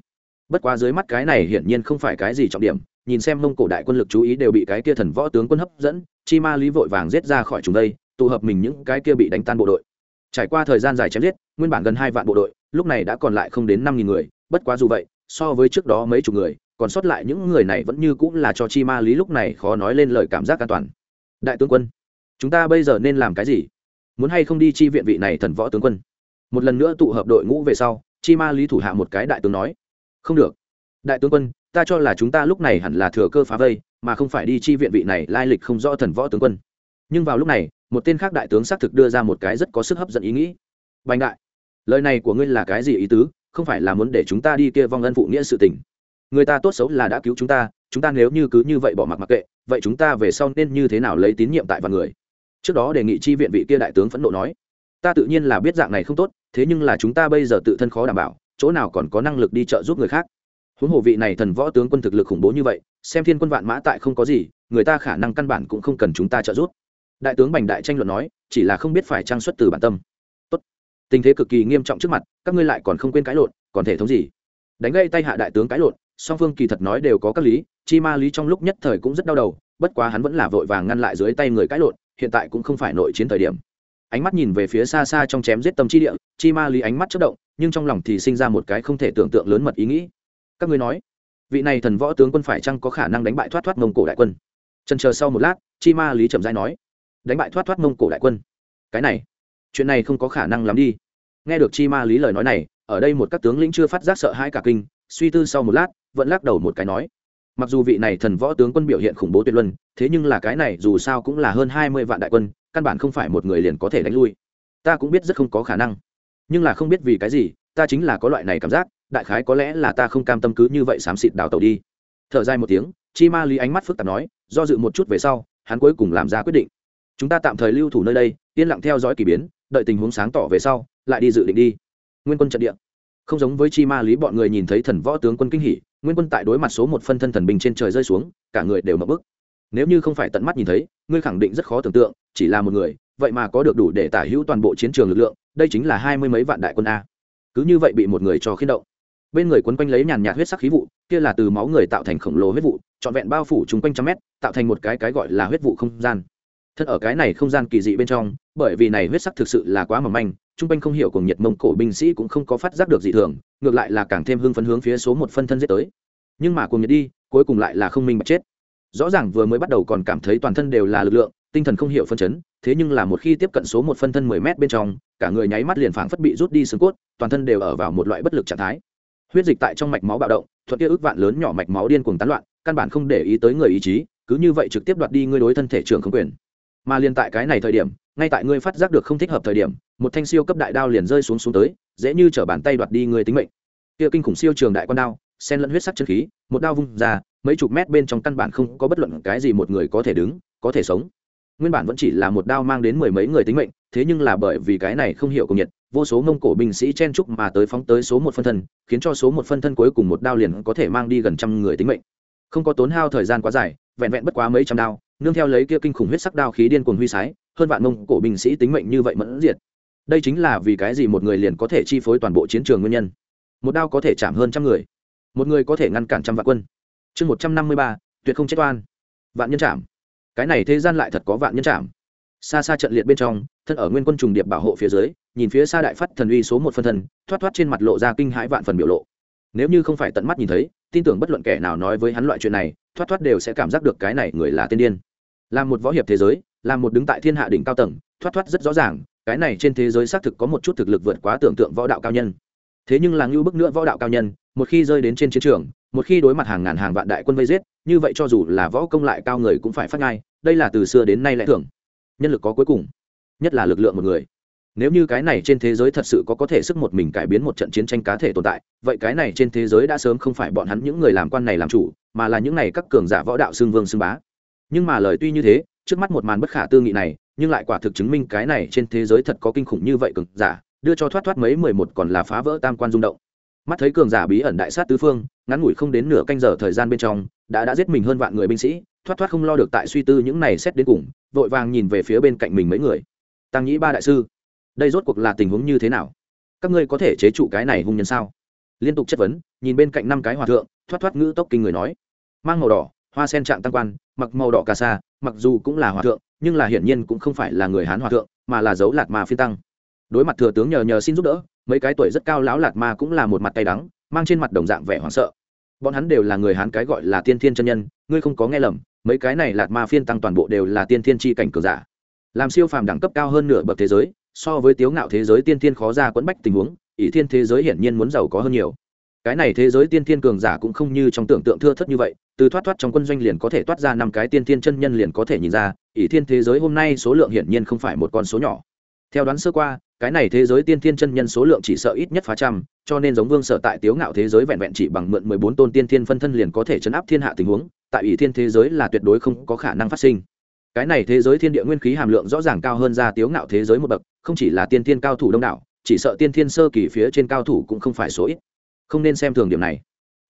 Bất quá dưới mắt cái này hiển nhiên không phải cái gì trọng điểm, nhìn xem mông cổ đại quân lực chú ý đều bị cái kia thần võ tướng quân hấp dẫn, chi ma lý vội vàng giết ra khỏi chúng đây, tụ hợp mình những cái kia bị đánh tan bộ đội. Trải qua thời gian dài chém giết, nguyên bản gần hai vạn bộ đội, lúc này đã còn lại không đến năm nghìn người, bất quá dù vậy, so với trước đó mấy chục người còn sót lại những người này vẫn như cũng là cho chi ma lý lúc này khó nói lên lời cảm giác an toàn. Đại tướng quân, chúng ta bây giờ nên làm cái gì? Muốn hay không đi chi viện vị này thần võ tướng quân? Một lần nữa tụ hợp đội ngũ về sau, chi ma lý thủ hạ một cái đại tướng nói, không được. Đại tướng quân, ta cho là chúng ta lúc này hẳn là thừa cơ phá vây, mà không phải đi chi viện vị này lai lịch không rõ thần võ tướng quân. Nhưng vào lúc này, một tên khác đại tướng xác thực đưa ra một cái rất có sức hấp dẫn ý nghĩ. Bành đại, lời này của ngươi là cái gì ý tứ? Không phải là muốn để chúng ta đi kia vong ân phụ nghĩa sự tình người ta tốt xấu là đã cứu chúng ta chúng ta nếu như cứ như vậy bỏ mặc mặc kệ, vậy chúng ta về sau nên như thế nào lấy tín nhiệm tại vạn người? Trước đó đề nghị chi viện vị kia đại tướng phẫn nộ nói, ta tự nhiên là biết dạng này không tốt, thế nhưng là chúng ta bây giờ tự thân khó đảm bảo, chỗ nào còn có năng lực đi trợ giúp người khác? Huống hồ vị này thần võ tướng quân thực lực khủng bố như vậy, xem thiên quân vạn mã tại không có gì, người ta khả năng căn bản cũng không cần chúng ta trợ giúp. Đại tướng bành đại tranh luận nói, chỉ là không biết phải trang xuất từ bản tâm. Tốt. tình thế cực kỳ nghiêm trọng trước mặt, các ngươi lại còn không quên cãi lộn, còn thể thống gì? Đánh gây tay hạ đại tướng cãi lộn song phương kỳ thật nói đều có các lý, chi ma lý trong lúc nhất thời cũng rất đau đầu, bất quá hắn vẫn là vội vàng ngăn lại dưới tay người cãi lộn, hiện tại cũng không phải nội chiến thời điểm. Ánh mắt nhìn về phía xa xa trong chém giết tâm chi địa, chi ma lý ánh mắt chất động, nhưng trong lòng thì sinh ra một cái không thể tưởng tượng lớn mật ý nghĩ. Các ngươi nói, vị này thần võ tướng quân phải chăng có khả năng đánh bại thoát thoát mông cổ đại quân? Trần chờ sau một lát, chi ma lý trầm dai nói, đánh bại thoát thoát mông cổ đại quân? Cái này, chuyện này không có khả năng lắm đi. Nghe được chi ma lý lời nói này, ở đây một các tướng lĩnh chưa phát giác sợ hãi cả kinh suy tư sau một lát, vẫn lắc đầu một cái nói, mặc dù vị này thần võ tướng quân biểu hiện khủng bố tuyệt luân, thế nhưng là cái này dù sao cũng là hơn hai mươi vạn đại quân, căn bản không phải một người liền có thể đánh lui. Ta cũng biết rất không có khả năng. Nhưng là không biết vì cái gì, ta chính là có loại này cảm giác, đại khái có lẽ là ta không cam tâm cứ như vậy xám xịt đào tàu đi. Thở dài một tiếng, chi ma lý ánh mắt phức tạp nói, do dự một chút về sau, hắn cuối cùng làm ra quyết định. Chúng ta tạm thời lưu thủ nơi đây, yên lặng theo dõi k ỳ biến, đợi tình huống sáng tỏ về sau, lại đi dự định đi. Nguyên quân trận địa không giống với chi ma lý bọn người nhìn thấy thần võ tướng quân kinh hỉ, nguyên quân tại đối mặt số một phân thân thần bình trên trời rơi xuống, cả người đều mập bức. Nếu như không phải tận mắt nhìn thấy, ngươi khẳng định rất khó tưởng tượng, chỉ là một người, vậy mà có được đủ để tả hữu toàn bộ chiến trường lực lượng, đây chính là hai mươi mấy vạn đại quân a. Cứ như vậy bị một người cho khiến động. Bên người quấn quanh lấy nhàn nhạt huyết sắc khí vụ, kia là từ máu người tạo thành khổng lồ huyết vụ, trọn vẹn bao phủ chung quanh trăm mét, tạo thành một cái cái gọi là huyết vụ không gian. Thân ở cái này không gian kỳ dị bên trong, bởi vì này huyết sắc thực sự là quá mỏng manh chung quanh không hiểu cùng nhiệt mông cổ binh sĩ cũng không có phát giác được dị thường, ngược lại là càng thêm hưng phấn hướng phía số một phân thân giết tới. Nhưng mà cùng nhiệt đi, cuối cùng lại là không minh bạch chết. Rõ ràng vừa mới bắt đầu còn cảm thấy toàn thân đều là lực lượng, tinh thần không hiểu phân chấn, thế nhưng là một khi tiếp cận số một phân thân mười mét bên trong, cả người nháy mắt liền phảng phất bị rút đi xương cốt, toàn thân đều ở vào một loại bất lực trạng thái. Huyết dịch tại trong mạch máu bạo động, thuận kia ước vạn lớn nhỏ mạch máu điên cuồng tán loạn, căn bản không để ý tới người ý chí, cứ như vậy trực tiếp đoạt đi ngươi đối thân thể trưởng không quyền mà liền tại cái này thời điểm, ngay tại ngươi phát giác được không thích hợp thời điểm, một thanh siêu cấp đại đao liền rơi xuống xuống tới, dễ như chở bàn tay đoạt đi ngươi tính mệnh. Kia kinh khủng siêu trường đại quan đao xen lẫn huyết sắc chân khí, một đao vung ra, mấy chục mét bên trong căn bản không có bất luận cái gì một người có thể đứng, có thể sống. Nguyên bản vẫn chỉ là một đao mang đến mười mấy người tính mệnh, thế nhưng là bởi vì cái này không hiểu cùng nhiệt, vô số mông cổ binh sĩ chen trúc mà tới phóng tới số một phân thân, khiến cho số một phân thân cuối cùng một đao liền có thể mang đi gần trăm người tính mệnh. Không có tốn hao thời gian quá dài, vẹn vẹn bất quá mấy trăm đao nương theo lấy kia kinh khủng huyết sắc đao khí điên cuồng huy sái, hơn vạn mông cổ binh sĩ tính mệnh như vậy mẫn diệt. Đây chính là vì cái gì một người liền có thể chi phối toàn bộ chiến trường nguyên nhân. Một đao có thể chạm hơn trăm người. Một người có thể ngăn cản trăm vạn quân. Chương một trăm năm mươi ba, tuyệt không chết oan. Vạn nhân chạm. Cái này thế gian lại thật có vạn nhân chạm. Xa xa trận liệt bên trong, thân ở nguyên quân trùng điệp bảo hộ phía dưới, nhìn phía xa đại phát thần uy số một phân thần, thoát thoát trên mặt lộ ra kinh hãi vạn phần biểu lộ. Nếu như không phải tận mắt nhìn thấy, tin tưởng bất luận kẻ nào nói với hắn loại chuyện này, thoát thoát đều sẽ cảm giác được cái này người là tiên điên làm một võ hiệp thế giới làm một đứng tại thiên hạ đỉnh cao tầng, thoát thoát rất rõ ràng, cái này trên thế giới xác thực có một chút thực lực vượt quá tưởng tượng võ đạo cao nhân. Thế nhưng là ngưu bức nữa võ đạo cao nhân, một khi rơi đến trên chiến trường, một khi đối mặt hàng ngàn hàng vạn đại quân vây giết, như vậy cho dù là võ công lại cao người cũng phải phát ngay đây là từ xưa đến nay lẽ thường. Nhân lực có cuối cùng, nhất là lực lượng một người. Nếu như cái này trên thế giới thật sự có có thể sức một mình cải biến một trận chiến tranh cá thể tồn tại, vậy cái này trên thế giới đã sớm không phải bọn hắn những người làm quan này làm chủ, mà là những này các cường giả võ đạo xương vương xương bá nhưng mà lời tuy như thế, trước mắt một màn bất khả tư nghị này, nhưng lại quả thực chứng minh cái này trên thế giới thật có kinh khủng như vậy cường giả, đưa cho thoát thoát mấy mười một còn là phá vỡ tam quan rung động. Mắt thấy cường giả bí ẩn đại sát tứ phương, ngắn ngủi không đến nửa canh giờ thời gian bên trong, đã đã giết mình hơn vạn người binh sĩ, thoát thoát không lo được tại suy tư những này xét đến cùng, vội vàng nhìn về phía bên cạnh mình mấy người. Tăng nhĩ ba đại sư, đây rốt cuộc là tình huống như thế nào? Các ngươi có thể chế trụ cái này hung nhân sao? Liên tục chất vấn, nhìn bên cạnh năm cái hòa thượng, thoát thoát ngữ tốc kinh người nói. Mang màu đỏ hoa sen trạng tăng quan, mặc màu đỏ cà sa, mặc dù cũng là hòa thượng, nhưng là hiển nhiên cũng không phải là người hán hòa thượng, mà là dấu lạt ma phi tăng. Đối mặt thừa tướng nhờ nhờ xin giúp đỡ, mấy cái tuổi rất cao lão lạt ma cũng là một mặt tay đắng, mang trên mặt đồng dạng vẻ hoảng sợ. Bọn hắn đều là người hán cái gọi là tiên thiên chân nhân, ngươi không có nghe lầm, mấy cái này lạt ma phiên tăng toàn bộ đều là tiên thiên tri cảnh cường giả. Làm siêu phàm đẳng cấp cao hơn nửa bậc thế giới, so với tiếu ngạo thế giới tiên thiên khó ra quẫn bách tình huống, ỷ thiên thế giới hiển nhiên muốn giàu có hơn nhiều. Cái này thế giới tiên thiên cường giả cũng không như trong tưởng tượng thưa thất như vậy từ thoát thoát trong quân doanh liền có thể toát ra năm cái tiên thiên chân nhân liền có thể nhìn ra, ỷ thiên thế giới hôm nay số lượng hiển nhiên không phải một con số nhỏ. Theo đoán sơ qua, cái này thế giới tiên thiên chân nhân số lượng chỉ sợ ít nhất phá trăm, cho nên giống vương sở tại tiếu ngạo thế giới vẹn vẹn chỉ bằng mượn mười bốn tôn tiên thiên phân thân liền có thể chấn áp thiên hạ tình huống, tại ỷ thiên thế giới là tuyệt đối không có khả năng phát sinh. Cái này thế giới thiên địa nguyên khí hàm lượng rõ ràng cao hơn ra tiếu ngạo thế giới một bậc, không chỉ là tiên thiên cao thủ đông đảo, chỉ sợ tiên thiên sơ kỳ phía trên cao thủ cũng không phải số ít. Không nên xem thường điểm này.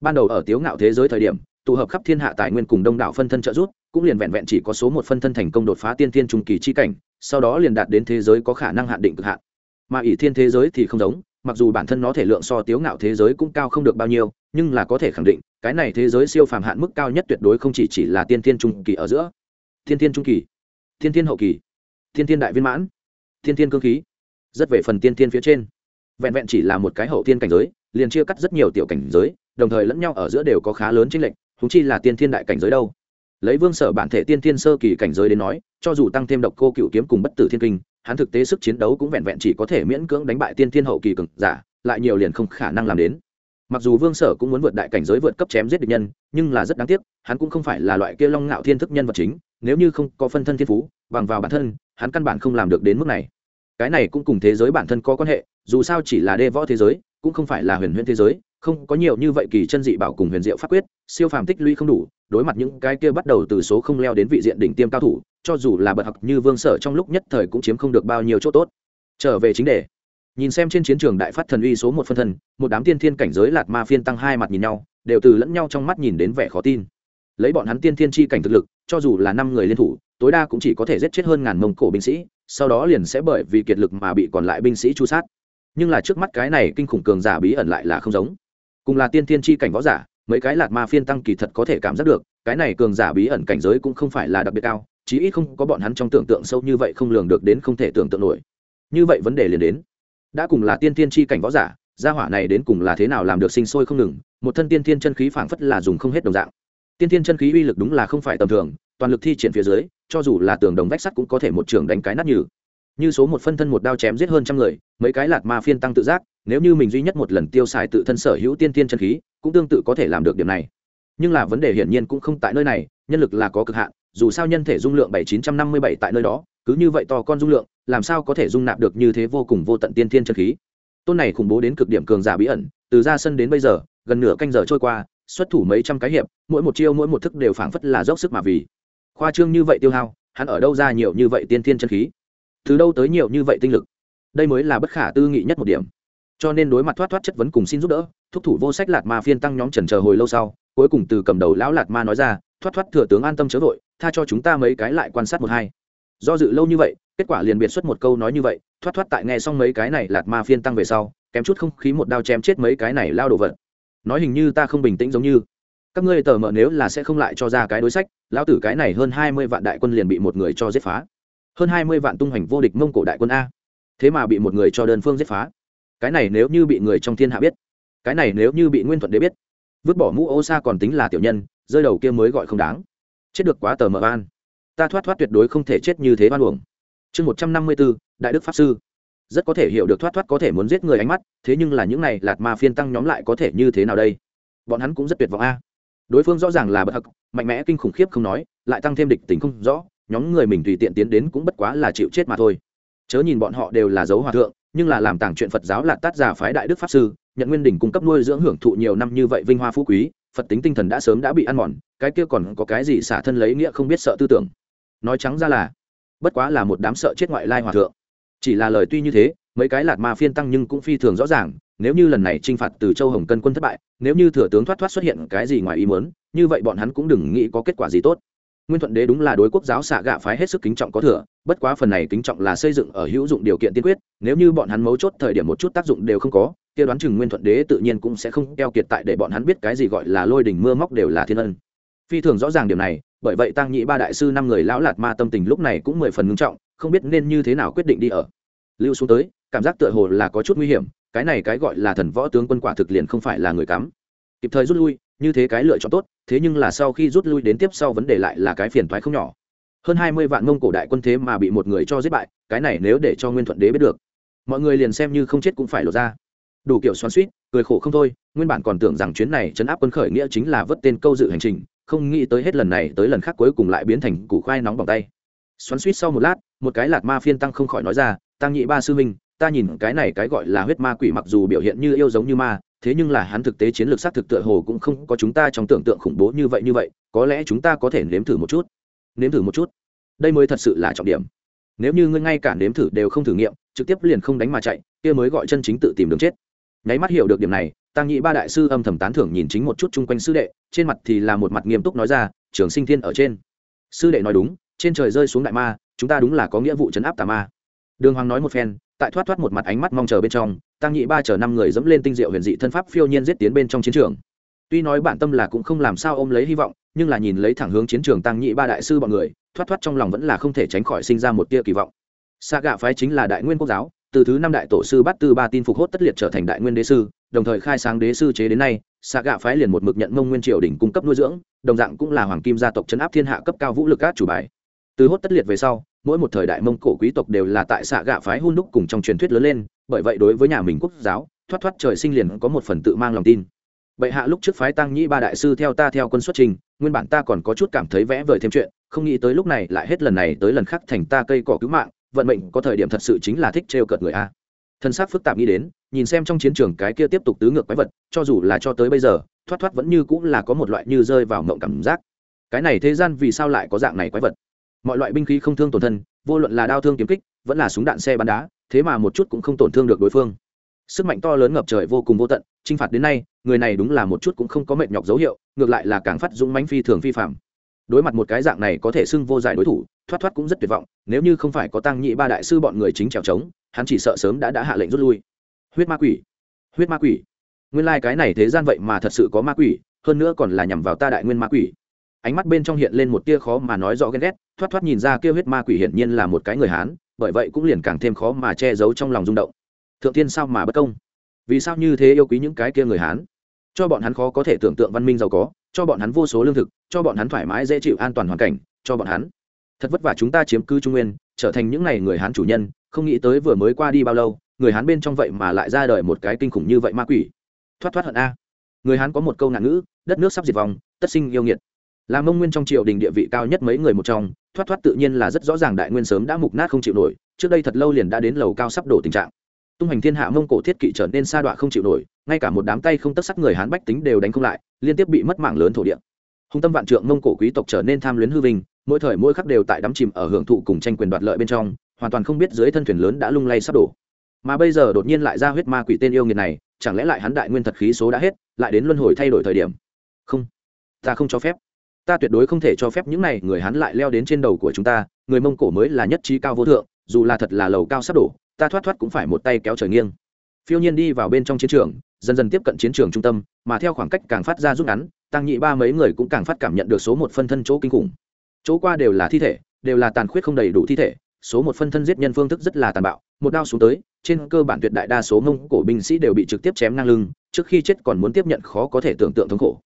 Ban đầu ở tiếu ngạo thế giới thời điểm tụ hợp khắp thiên hạ tài nguyên cùng đông đảo phân thân trợ giúp, cũng liền vẹn vẹn chỉ có số một phân thân thành công đột phá tiên thiên trung kỳ chi cảnh, sau đó liền đạt đến thế giới có khả năng hạn định cực hạn. Mà ỷ thiên thế giới thì không giống, mặc dù bản thân nó thể lượng so tiếu ngạo thế giới cũng cao không được bao nhiêu, nhưng là có thể khẳng định, cái này thế giới siêu phàm hạn mức cao nhất tuyệt đối không chỉ chỉ là tiên thiên trung kỳ ở giữa. Tiên thiên trung kỳ, tiên thiên hậu kỳ, tiên thiên đại viên mãn, tiên thiên cương khí, rất về phần tiên thiên phía trên. Vẹn vẹn chỉ là một cái hậu thiên cảnh giới, liền chia cắt rất nhiều tiểu cảnh giới, đồng thời lẫn nhau ở giữa đều có khá lớn chênh lệch húng chi là tiên thiên đại cảnh giới đâu? Lấy vương sở bản thể tiên thiên sơ kỳ cảnh giới đến nói, cho dù tăng thêm độc cô cựu kiếm cùng bất tử thiên kinh, hắn thực tế sức chiến đấu cũng vẹn vẹn chỉ có thể miễn cưỡng đánh bại tiên thiên hậu kỳ cực giả, lại nhiều liền không khả năng làm đến. Mặc dù vương sở cũng muốn vượt đại cảnh giới vượt cấp chém giết địch nhân, nhưng là rất đáng tiếc, hắn cũng không phải là loại kia long ngạo thiên thức nhân vật chính, nếu như không có phân thân thiên phú, bằng vào bản thân, hắn căn bản không làm được đến mức này. Cái này cũng cùng thế giới bản thân có quan hệ, dù sao chỉ là đê võ thế giới, cũng không phải là huyền huyền thế giới không có nhiều như vậy kỳ chân dị bảo cùng huyền diệu pháp quyết, siêu phàm tích lũy không đủ, đối mặt những cái kia bắt đầu từ số không leo đến vị diện đỉnh tiêm cao thủ, cho dù là bậc học như vương sở trong lúc nhất thời cũng chiếm không được bao nhiêu chỗ tốt. Trở về chính đề. Nhìn xem trên chiến trường đại phát thần uy số một phân thân, một đám tiên thiên cảnh giới lạt ma phiên tăng hai mặt nhìn nhau, đều từ lẫn nhau trong mắt nhìn đến vẻ khó tin. Lấy bọn hắn tiên thiên chi cảnh thực lực, cho dù là năm người liên thủ, tối đa cũng chỉ có thể giết chết hơn ngàn mông cổ binh sĩ, sau đó liền sẽ bởi vì kiệt lực mà bị còn lại binh sĩ chu sát. Nhưng là trước mắt cái này kinh khủng cường giả bí ẩn lại là không giống cùng là tiên thiên chi cảnh võ giả, mấy cái lạt ma phiên tăng kỳ thật có thể cảm giác được, cái này cường giả bí ẩn cảnh giới cũng không phải là đặc biệt cao, chí ít không có bọn hắn trong tưởng tượng sâu như vậy không lường được đến không thể tưởng tượng nổi. Như vậy vấn đề liền đến. Đã cùng là tiên thiên chi cảnh võ giả, gia hỏa này đến cùng là thế nào làm được sinh sôi không ngừng, một thân tiên thiên chân khí phảng phất là dùng không hết đồng dạng. Tiên thiên chân khí uy lực đúng là không phải tầm thường, toàn lực thi triển phía dưới, cho dù là tường đồng vách sắt cũng có thể một trường đánh cái nát như như số một phân thân một đao chém giết hơn trăm người, mấy cái lạt ma phiên tăng tự giác nếu như mình duy nhất một lần tiêu xài tự thân sở hữu tiên tiên chân khí, cũng tương tự có thể làm được điểm này. Nhưng là vấn đề hiển nhiên cũng không tại nơi này, nhân lực là có cực hạn, dù sao nhân thể dung lượng bảy chín trăm năm mươi bảy tại nơi đó, cứ như vậy to con dung lượng, làm sao có thể dung nạp được như thế vô cùng vô tận tiên tiên chân khí? Tôn này khủng bố đến cực điểm cường giả bí ẩn, từ ra sân đến bây giờ, gần nửa canh giờ trôi qua, xuất thủ mấy trăm cái hiệp, mỗi một chiêu mỗi một thức đều phảng phất là dốc sức mà vì. Khoa trương như vậy tiêu hao, hắn ở đâu ra nhiều như vậy tiên tiên chân khí? Từ đâu tới nhiều như vậy tinh lực? Đây mới là bất khả tư nghị nhất một điểm cho nên đối mặt thoát thoát chất vấn cùng xin giúp đỡ, thúc thủ vô sách lạt ma phiên tăng nhóm trần chờ hồi lâu sau, cuối cùng từ cầm đầu lão lạt ma nói ra, thoát thoát thừa tướng an tâm chớ vội, tha cho chúng ta mấy cái lại quan sát một hai. Do dự lâu như vậy, kết quả liền biệt xuất một câu nói như vậy, thoát thoát tại nghe xong mấy cái này lạt ma phiên tăng về sau, kém chút không khí một đao chém chết mấy cái này lao đồ vật. Nói hình như ta không bình tĩnh giống như. Các ngươi tờ mợ nếu là sẽ không lại cho ra cái đối sách, lão tử cái này hơn hai mươi vạn đại quân liền bị một người cho giết phá. Hơn hai mươi vạn tung hoành vô địch mông cổ đại quân a. Thế mà bị một người cho đơn phương giết phá cái này nếu như bị người trong thiên hạ biết cái này nếu như bị nguyên thuận đế biết vứt bỏ mũ ô sa còn tính là tiểu nhân rơi đầu kia mới gọi không đáng. Chết được quá tờ mờ van, ta thoát thoát tuyệt đối không thể chết như thế van uổng. Chương một trăm năm mươi bốn đại đức pháp sư. Rất có thể hiểu được thoát thoát có thể muốn giết người ánh mắt thế nhưng là những này lạt ma phiên tăng nhóm lại có thể như thế nào đây? Bọn hắn cũng rất tuyệt vọng a. À. Đối phương rõ ràng là bậc hặc mạnh mẽ kinh khủng khiếp không nói lại tăng thêm địch tính không rõ nhóm người mình tùy tiện tiến đến cũng bất quá là chịu chết mà thôi. Chớ nhìn bọn họ đều là dấu hòa thượng nhưng là làm tàng chuyện phật giáo là tát giả phái đại đức pháp sư, nhận nguyên đỉnh cung cấp nuôi dưỡng hưởng thụ nhiều năm như vậy vinh hoa phú quý, phật tính tinh thần đã sớm đã bị ăn mòn, cái kia còn có cái gì xả thân lấy nghĩa không biết sợ tư tưởng. Nói trắng ra là, bất quá là một đám sợ chết ngoại lai hòa thượng. Chỉ là lời tuy như thế, mấy cái lạt ma phiên tăng nhưng cũng phi thường rõ ràng, nếu như lần này t r i n h phạt từ châu hồng cân quân thất bại, nếu như thừa tướng thoát thoát xuất hiện cái gì ngoài ý muốn, như vậy bọn hắn cũng đừng nghĩ có kết quả gì tốt nguyên thuận đế đúng là đối quốc giáo xạ gạ phái hết sức kính trọng có thừa, bất quá phần này kính trọng là xây dựng ở hữu dụng điều kiện tiên quyết, nếu như bọn hắn mấu chốt thời điểm một chút tác dụng đều không có, kia đoán chừng nguyên thuận đế tự nhiên cũng sẽ không keo kiệt tại để bọn hắn biết cái gì gọi là lôi đỉnh mưa móc đều là thiên ân. Phi thường rõ ràng điều này, bởi vậy tăng nhị ba đại sư năm người lão lạt ma tâm tình lúc này cũng mười phần ngưng trọng, không biết nên như thế nào quyết định đi ở. Lưu xuống tới, cảm giác tựa hồ là có chút nguy hiểm, cái này cái gọi là thần võ tướng quân quả thực liền không phải là người cắm. Kịp thời rút lui như thế cái lựa chọn tốt, thế nhưng là sau khi rút lui đến tiếp sau vấn đề lại là cái phiền toái không nhỏ. Hơn hai mươi vạn mông cổ đại quân thế mà bị một người cho giết bại, cái này nếu để cho nguyên thuận đế biết được, mọi người liền xem như không chết cũng phải lột ra. Đủ kiểu xoắn suýt cười khổ không thôi, nguyên bản còn tưởng rằng chuyến này chấn áp quân khởi nghĩa chính là vớt tên câu dự hành trình, không nghĩ tới hết lần này tới lần khác cuối cùng lại biến thành củ khoai nóng bằng tay. Xoắn suýt sau một lát, một cái lạt ma phiên tăng không khỏi nói ra, tăng nhị ba sư minh ta nhìn cái này cái gọi là huyết ma quỷ mặc dù biểu hiện như yêu giống như ma, thế nhưng là hắn thực tế chiến lược xác thực tựa hồ cũng không có chúng ta trong tưởng tượng khủng bố như vậy như vậy, có lẽ chúng ta có thể nếm thử một chút. Nếm thử một chút. Đây mới thật sự là trọng điểm. Nếu như ngươi ngay cả nếm thử đều không thử nghiệm, trực tiếp liền không đánh mà chạy, kia mới gọi chân chính tự tìm đường chết. Nháy mắt hiểu được điểm này tăng nhị ba đại sư âm thầm tán thưởng nhìn chính một chút chung quanh sư đệ, trên mặt thì là một mặt nghiêm túc nói ra, trường sinh thiên ở trên. Sư đệ nói đúng, trên trời rơi xuống đại ma, chúng ta đúng là có nghĩa vụ chấn áp tà ma đường hoàng nói một phen, tại thoát thoát một mặt ánh mắt mong chờ bên trong, tăng nhị ba chờ năm người dẫm lên tinh diệu huyền dị thân pháp phiêu nhiên giết tiến bên trong chiến trường. Tuy nói bản tâm là cũng không làm sao ôm lấy hy vọng, nhưng là nhìn lấy thẳng hướng chiến trường tăng nhị ba đại sư bọn người, thoát thoát trong lòng vẫn là không thể tránh khỏi sinh ra một tia kỳ vọng. Xa gạ phái chính là đại nguyên quốc giáo, từ thứ năm đại tổ sư bát tư ba tin phục hốt tất liệt trở thành đại nguyên đế sư, đồng thời khai sáng đế sư chế đến nay xa gạ phái liền một mực nhận mông nguyên triều đỉnh cung cấp nuôi dưỡng, đồng dạng cũng là hoàng kim gia tộc chấn áp thiên hạ cấp cao vũ lực các chủ bài. Từ hốt tất liệt về sau mỗi một thời đại mông cổ quý tộc đều là tại xạ gạ phái hun đúc cùng trong truyền thuyết lớn lên, bởi vậy đối với nhà mình quốc giáo, thoát thoát trời sinh liền có một phần tự mang lòng tin. Bệ hạ lúc trước phái tăng nhĩ ba đại sư theo ta theo quân xuất trình, nguyên bản ta còn có chút cảm thấy vẽ vời thêm chuyện, không nghĩ tới lúc này lại hết lần này tới lần khác thành ta cây cỏ cứu mạng, vận mệnh có thời điểm thật sự chính là thích trêu cợt người a. Thân xác phức tạp nghĩ đến, nhìn xem trong chiến trường cái kia tiếp tục tứ ngược quái vật, cho dù là cho tới bây giờ, thoát thoát vẫn như cũng là có một loại như rơi vào mộng cảm giác. Cái này thế gian vì sao lại có dạng này quái vật? Mọi loại binh khí không thương tổn thân, vô luận là đao thương kiếm kích, vẫn là súng đạn xe bắn đá, thế mà một chút cũng không tổn thương được đối phương. Sức mạnh to lớn ngập trời vô cùng vô tận t r i n h phạt đến nay, người này đúng là một chút cũng không có mệt nhọc dấu hiệu, ngược lại là càng phát dũng mánh phi thường phi phạm đối mặt một cái dạng này có thể xưng vô giải đối thủ, thoát thoát cũng rất tuyệt vọng, nếu như không phải có tăng nhị ba đại sư bọn người chính trèo trống, hắn chỉ sợ sớm đã đã hạ lệnh rút lui. Huyết ma quỷ! Huyết ma quỷ! Nguyên lai、like、cái này thế gian vậy mà thật sự có ma quỷ, hơn nữa còn là nhằm vào ta đại nguyên ma quỷ ánh mắt bên trong hiện lên một tia khó mà nói rõ ghen ghét, thoát thoát nhìn ra kia huyết ma quỷ hiển nhiên là một cái người hán, bởi vậy cũng liền càng thêm khó mà che giấu trong lòng rung động. Thượng tiên sao mà bất công? Vì sao như thế yêu quý những cái kia người hán? Cho bọn hắn khó có thể tưởng tượng văn minh giàu có, cho bọn hắn vô số lương thực, cho bọn hắn thoải mái dễ chịu an toàn hoàn cảnh, cho bọn hắn. Thật vất vả chúng ta chiếm cư trung nguyên, trở thành những n à y người hán chủ nhân, không nghĩ tới vừa mới qua đi bao lâu, người hán bên trong vậy mà lại ra đời một cái kinh khủng như vậy ma quỷ. Thoát thoát hận a. Người hán có một câu ngạn ngữ, đất nước sắp diệt vong, tất sinh yêu nghiệt là mông nguyên trong triều đình địa vị cao nhất mấy người một trong, thoát thoát tự nhiên là rất rõ ràng đại nguyên sớm đã mục nát không chịu nổi, trước đây thật lâu liền đã đến lầu cao sắp đổ tình trạng. Tung hành thiên hạ mông cổ thiết kỵ trở nên sa đọa không chịu nổi, ngay cả một đám tay không tất sắc người hán bách tính đều đánh không lại, liên tiếp bị mất mạng lớn thổ địa. Hùng tâm vạn trượng mông cổ quý tộc trở nên tham luyến hư vinh, mỗi thời mỗi khắc đều tại đắm chìm ở hưởng thụ cùng tranh quyền đoạt lợi bên trong, hoàn toàn không biết dưới thân thuyền lớn đã lung lay sắp đổ. Mà bây giờ đột nhiên lại ra huyết ma quỷ tên yêu nghiệt này, chẳng lẽ lại hắn đại nguyên thật khí số đã hết, lại đến luân hồi thay đổi thời điểm? Không, ta không cho phép ta tuyệt đối không thể cho phép những này người hắn lại leo đến trên đầu của chúng ta, người mông cổ mới là nhất trí cao vô thượng, dù là thật là lầu cao sắp đổ, ta thoát thoát cũng phải một tay kéo trời nghiêng. Phiêu nhiên đi vào bên trong chiến trường, dần dần tiếp cận chiến trường trung tâm, mà theo khoảng cách càng phát ra rút ngắn, tăng nhị ba mấy người cũng càng phát cảm nhận được số một phân thân chỗ kinh khủng. Chỗ qua đều là thi thể, đều là tàn khuyết không đầy đủ thi thể, số một phân thân giết nhân phương thức rất là tàn bạo, một đao xuống tới, trên cơ bản tuyệt đại đa số mông cổ binh sĩ đều bị trực tiếp chém ngang lưng, trước khi chết còn muốn tiếp nhận khó có thể tưởng tượng thống khổ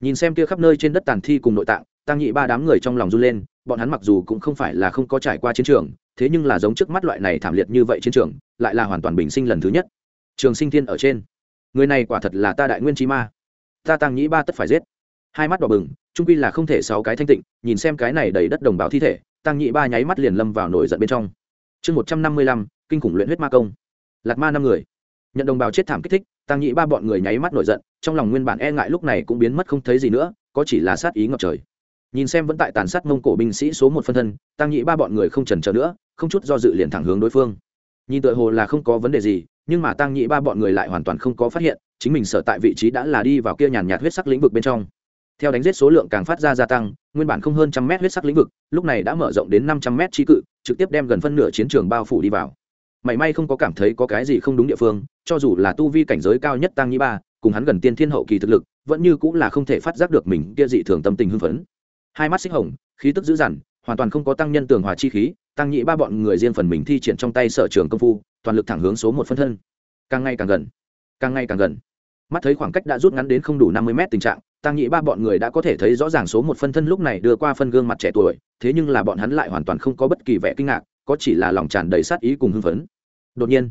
nhìn xem kia khắp nơi trên đất tàn thi cùng nội tạng tăng nhị ba đám người trong lòng run lên, bọn hắn mặc dù cũng không phải là không có trải qua chiến trường, thế nhưng là giống trước mắt loại này thảm liệt như vậy chiến trường, lại là hoàn toàn bình sinh lần thứ nhất. Trường sinh thiên ở trên. Người này quả thật là ta đại nguyên trí ma. Ta tăng nhị ba tất phải giết. Hai mắt đỏ bừng trung quy là không thể sáu cái thanh tịnh, nhìn xem cái này đầy đất đồng bào thi thể tăng nhị ba nháy mắt liền lâm vào nổi giận bên trong. Chương một trăm năm mươi lăm, kinh khủng luyện huyết ma công. Lạt ma năm người. Nhận đồng bào chết thảm kích thích tăng nhị ba bọn người nháy mắt nổi giận, trong lòng nguyên bản e ngại lúc này cũng biến mất không thấy gì nữa, có chỉ là sát ý ngập trời. Nhìn xem vẫn tại tàn sát mông cổ binh sĩ số một phân thân tăng nhị ba bọn người không trần trờ nữa, không chút do dự liền thẳng hướng đối phương. Nhìn tựa hồ là không có vấn đề gì, nhưng mà tăng nhị ba bọn người lại hoàn toàn không có phát hiện, chính mình sở tại vị trí đã là đi vào kia nhàn nhạt huyết sắc lĩnh vực bên trong. Theo đánh giết số lượng càng phát ra gia tăng, nguyên bản không hơn trăm mét huyết sắc lĩnh vực, lúc này đã mở rộng đến năm trăm mét trí cự, trực tiếp đem gần phân nửa chiến trường bao phủ đi vào mảy may không có cảm thấy có cái gì không đúng địa phương, cho dù là tu vi cảnh giới cao nhất tăng nhị ba, cùng hắn gần tiên thiên hậu kỳ thực lực, vẫn như cũng là không thể phát giác được mình kia dị thường tâm tình hưng phấn. Hai mắt xích hồng, khí tức dữ dằn, hoàn toàn không có tăng nhân tường hòa chi khí tăng nhị ba bọn người riêng phần mình thi triển trong tay sở trường công phu, toàn lực thẳng hướng số một phân thân. Càng ngày càng gần, càng ngày càng gần. Mắt thấy khoảng cách đã rút ngắn đến không đủ năm mươi mét tình trạng tăng nhị ba bọn người đã có thể thấy rõ ràng số một phân thân lúc này đưa qua phân gương mặt trẻ tuổi, thế nhưng là bọn hắn lại hoàn toàn không có bất kỳ vẻ kinh ngạc có chỉ là lòng tràn đầy sát ý cùng hưng phấn. Đột nhiên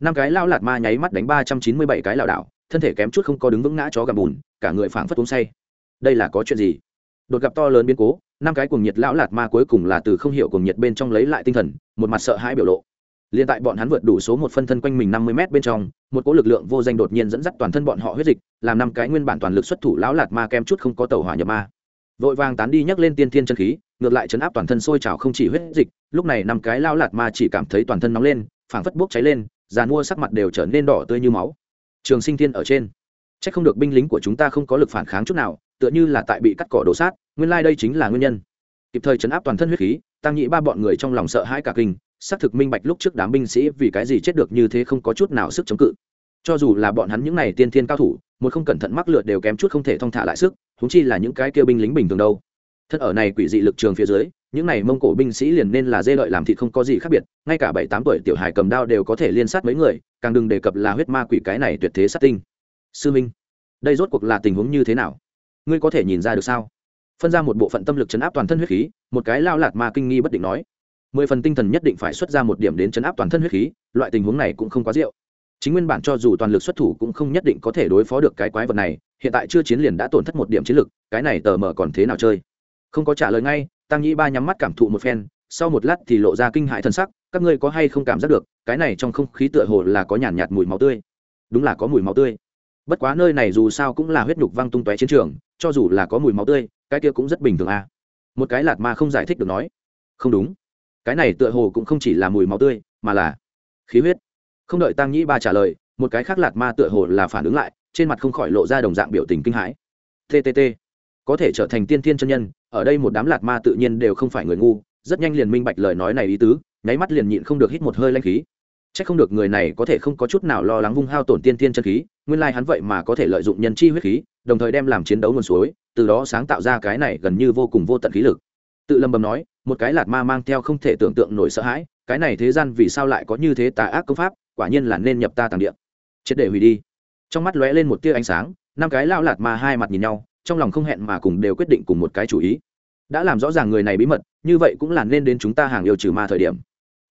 năm cái lao lạt ma nháy mắt đánh ba trăm chín mươi bảy cái lảo đảo thân thể kém chút không có đứng vững ngã chó gầm bùn cả người phảng phất uống say. Đây là có chuyện gì? Đột gặp to lớn biến cố năm cái cuồng nhiệt lão lạt ma cuối cùng là từ không hiểu cuồng nhiệt bên trong lấy lại tinh thần một mặt sợ hãi biểu lộ. Liên tại bọn hắn vượt đủ số một phân thân quanh mình năm mươi m bên trong, một cỗ lực lượng vô danh đột nhiên dẫn dắt toàn thân bọn họ huyết dịch, làm năm cái nguyên bản toàn lực xuất thủ lão lạt ma kem chút không có tẩu hỏa nhập ma. Vội vàng tán đi nhấc lên tiên thiên chân khí, ngược lại chấn áp toàn thân sôi trào không chỉ huyết dịch, lúc này năm cái lao lạt ma chỉ cảm thấy toàn thân nóng lên, phảng phất bốc cháy lên, giàn mua sắc mặt đều trở nên đỏ tươi như máu. Trường Sinh Thiên ở trên, chắc không được binh lính của chúng ta không có lực phản kháng chút nào, tựa như là tại bị cắt cỏ đổ sát, nguyên lai đây chính là nguyên nhân. Kịp thời chấn áp toàn thân huyết khí, tăng nhị ba bọn người trong lòng sợ hãi cả kinh, xác thực minh bạch lúc trước đám binh sĩ vì cái gì chết được như thế không có chút nào sức chống cự cho dù là bọn hắn những này tiên thiên cao thủ một không cẩn thận mắc lượt đều kém chút không thể thong thả lại sức húng chi là những cái kêu binh lính bình thường đâu. Thân ở này quỷ dị lực trường phía dưới, những này mông cổ binh sĩ liền nên là dê lợi làm thịt không có gì khác biệt, ngay cả bảy tám tuổi tiểu hài cầm đao đều có thể liên sát mấy người, càng đừng đề cập là huyết ma quỷ cái này tuyệt thế sát tinh. Sư minh, đây rốt cuộc là tình huống như thế nào? Ngươi có thể nhìn ra được sao? Phân ra một bộ phận tâm lực chấn áp toàn thân huyết khí, một cái lao lạt ma kinh nghi bất định nói. Mười phần tinh thần nhất định phải xuất ra một điểm đến chấn áp toàn thân huyết khí, loại tình huống này cũng không quá rượu chính nguyên bản cho dù toàn lực xuất thủ cũng không nhất định có thể đối phó được cái quái vật này hiện tại chưa chiến liền đã tổn thất một điểm chiến lực cái này tờ mờ còn thế nào chơi? Không có trả lời ngay tăng nhĩ ba nhắm mắt cảm thụ một phen sau một lát thì lộ ra kinh hại thân sắc các ngươi có hay không cảm giác được cái này trong không khí tựa hồ là có nhàn nhạt, nhạt mùi máu tươi. Đúng là có mùi máu tươi. Bất quá nơi này dù sao cũng là huyết nhục văng tung tóe chiến trường cho dù là có mùi máu tươi cái kia cũng rất bình thường à. Một cái lạt ma không giải thích được nói. Không đúng. Cái này tựa hồ cũng không chỉ là mùi máu tươi mà là khí huyết không đợi tăng nhĩ ba trả lời, một cái khác lạt ma tựa hồ là phản ứng lại, trên mặt không khỏi lộ ra đồng dạng biểu tình kinh hãi. Ttt có thể trở thành tiên thiên chân nhân, ở đây một đám lạt ma tự nhiên đều không phải người ngu, rất nhanh liền minh bạch lời nói này ý tứ, nháy mắt liền nhịn không được hít một hơi lanh khí. C h ắ c không được người này có thể không có chút nào lo lắng vung hao tổn tiên thiên chân khí, nguyên lai hắn vậy mà có thể lợi dụng nhân chi huyết khí, đồng thời đem làm chiến đấu nguồn suối, từ đó sáng tạo ra cái này gần như vô cùng vô tận khí lực. Tự lầm bầm nói, một cái lạt ma mang theo không thể tưởng tượng nổi sợ hãi, cái này thế gian vì sao lại có như thế tà ác công pháp quả nhiên là nên nhập ta tàng địa, triệt để hủy đi. Trong mắt lóe lên một tia ánh sáng năm cái lao lạt ma hai mặt nhìn nhau trong lòng không hẹn mà cùng đều quyết định cùng một cái chủ ý. Đã làm rõ ràng người này bí mật như vậy cũng là nên đến chúng ta hàng yêu trừ ma thời điểm.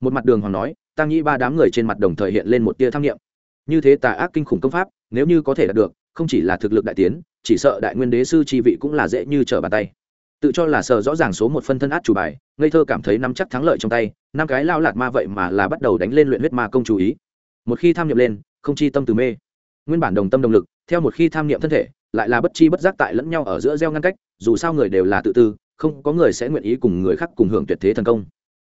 Một mặt đường hoàng nói tăng nhĩ ba đám người trên mặt đồng thời hiện lên một tia tham nghiệm như thế tà ác kinh khủng công pháp nếu như có thể đạt được không chỉ là thực lực đại tiến chỉ sợ đại nguyên đế sư chi vị cũng là dễ như trở bàn tay. Tự cho là sợ rõ ràng số một phân thân át chủ bài ngây thơ cảm thấy nắm chắc thắng lợi trong tay năm cái lao lạt ma vậy mà là bắt đầu đánh lên luyện huyết ma công chú ý một khi tham nghiệm lên, không chi tâm từ mê. Nguyên bản đồng tâm đồng lực, theo một khi tham nghiệm thân thể, lại là bất chi bất giác tại lẫn nhau ở giữa gieo ngăn cách, dù sao người đều là tự tư, không có người sẽ nguyện ý cùng người khác cùng hưởng tuyệt thế thần công.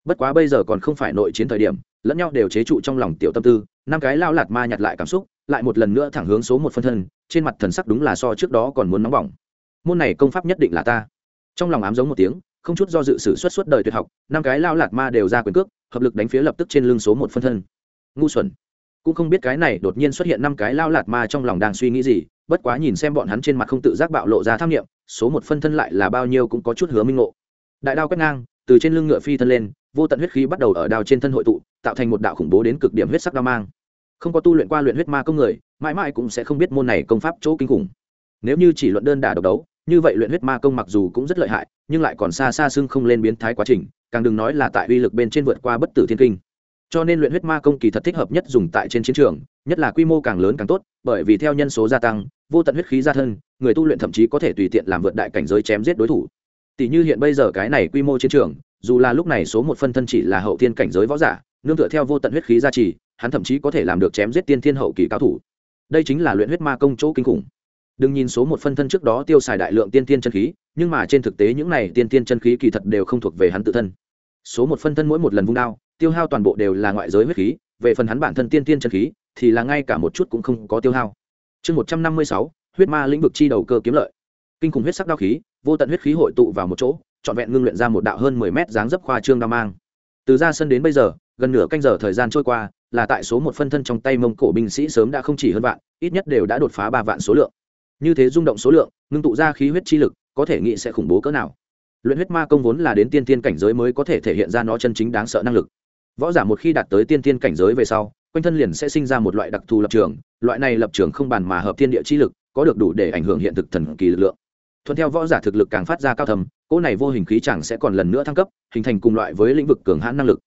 Bất quá bây giờ còn không phải nội chiến thời điểm, lẫn nhau đều chế trụ trong lòng tiểu tâm tư, năm cái lao lạt ma nhặt lại cảm xúc, lại một lần nữa thẳng hướng số một phân thân, trên mặt thần sắc đúng là so trước đó còn muốn nóng bỏng. Môn này công pháp nhất định là ta. Trong lòng ám giống một tiếng, không chút do dự sử xuất suốt đời tuyệt học, năm cái lao lạt ma đều ra quyền cước, hợp lực đánh phía lập tức trên lưng số một phân thân. Ngu xuẩn cũng không biết cái này đột nhiên xuất hiện năm cái lao lạt ma trong lòng đang suy nghĩ gì, bất quá nhìn xem bọn hắn trên mặt không tự giác bạo lộ ra tham nghiệm số một phân thân lại là bao nhiêu cũng có chút hứa minh ngộ. Đại đao quét ngang, từ trên lưng ngựa phi thân lên, vô tận huyết khí bắt đầu ở đao trên thân hội tụ, tạo thành một đạo khủng bố đến cực điểm huyết sắc đao mang. Không có tu luyện qua luyện huyết ma công người, mãi mãi cũng sẽ không biết môn này công pháp chỗ kinh khủng. Nếu như chỉ luận đơn đả độc đấu, như vậy luyện huyết ma công mặc dù cũng rất lợi hại, nhưng lại còn xa xa xưng không lên biến thái quá trình, càng đừng nói là tại uy lực bên trên vượt qua bất tử thiên kinh cho nên luyện huyết ma công kỳ thật thích hợp nhất dùng tại trên chiến trường, nhất là quy mô càng lớn càng tốt, bởi vì theo nhân số gia tăng, vô tận huyết khí gia thân, người tu luyện thậm chí có thể tùy tiện làm vượt đại cảnh giới chém giết đối thủ. Tỷ như hiện bây giờ cái này quy mô chiến trường, dù là lúc này số một phân thân chỉ là hậu thiên cảnh giới võ giả, nương tựa theo vô tận huyết khí gia trì, hắn thậm chí có thể làm được chém giết tiên thiên hậu kỳ cao thủ. Đây chính là luyện huyết ma công chỗ kinh khủng. Đừng nhìn số một phân thân trước đó tiêu xài đại lượng tiên tiên chân khí, nhưng mà trên thực tế những này tiên tiên chân khí kỳ thật đều không thuộc về hắn tự thân. Số một phân thân mỗi một lần vung đao tiêu hao toàn bộ đều là ngoại giới huyết khí, về phần hắn bản thân tiên tiên chân khí, thì là ngay cả một chút cũng không có tiêu hao. Chương một trăm năm mươi sáu, huyết ma lĩnh vực chi đầu cơ kiếm lợi. Kinh khủng huyết sắc đao khí, vô tận huyết khí hội tụ vào một chỗ, trọn vẹn ngưng luyện ra một đạo hơn mười mét dáng dấp khoa trương đao mang. Từ ra sân đến bây giờ, gần nửa canh giờ thời gian trôi qua, là tại số một phân thân trong tay mông cổ binh sĩ sớm đã không chỉ hơn vạn, ít nhất đều đã đột phá ba vạn số lượng. Như thế rung động số lượng, ngưng tụ ra khí huyết chi lực, có thể nghĩ sẽ khủng bố cỡ nào. Luyện huyết ma công vốn là đến tiên tiên cảnh giới mới có thể thể hiện ra nó chân chính đáng sợ năng lực võ giả một khi đạt tới tiên tiên cảnh giới về sau, quanh thân liền sẽ sinh ra một loại đặc thù lập trường, loại này lập trường không bàn mà hợp thiên địa chi lực, có được đủ để ảnh hưởng hiện thực thần kỳ lực lượng. Thuận theo võ giả thực lực càng phát ra cao thầm, cỗ này vô hình khí chẳng sẽ còn lần nữa thăng cấp, hình thành cùng loại với lĩnh vực cường hãn năng lực.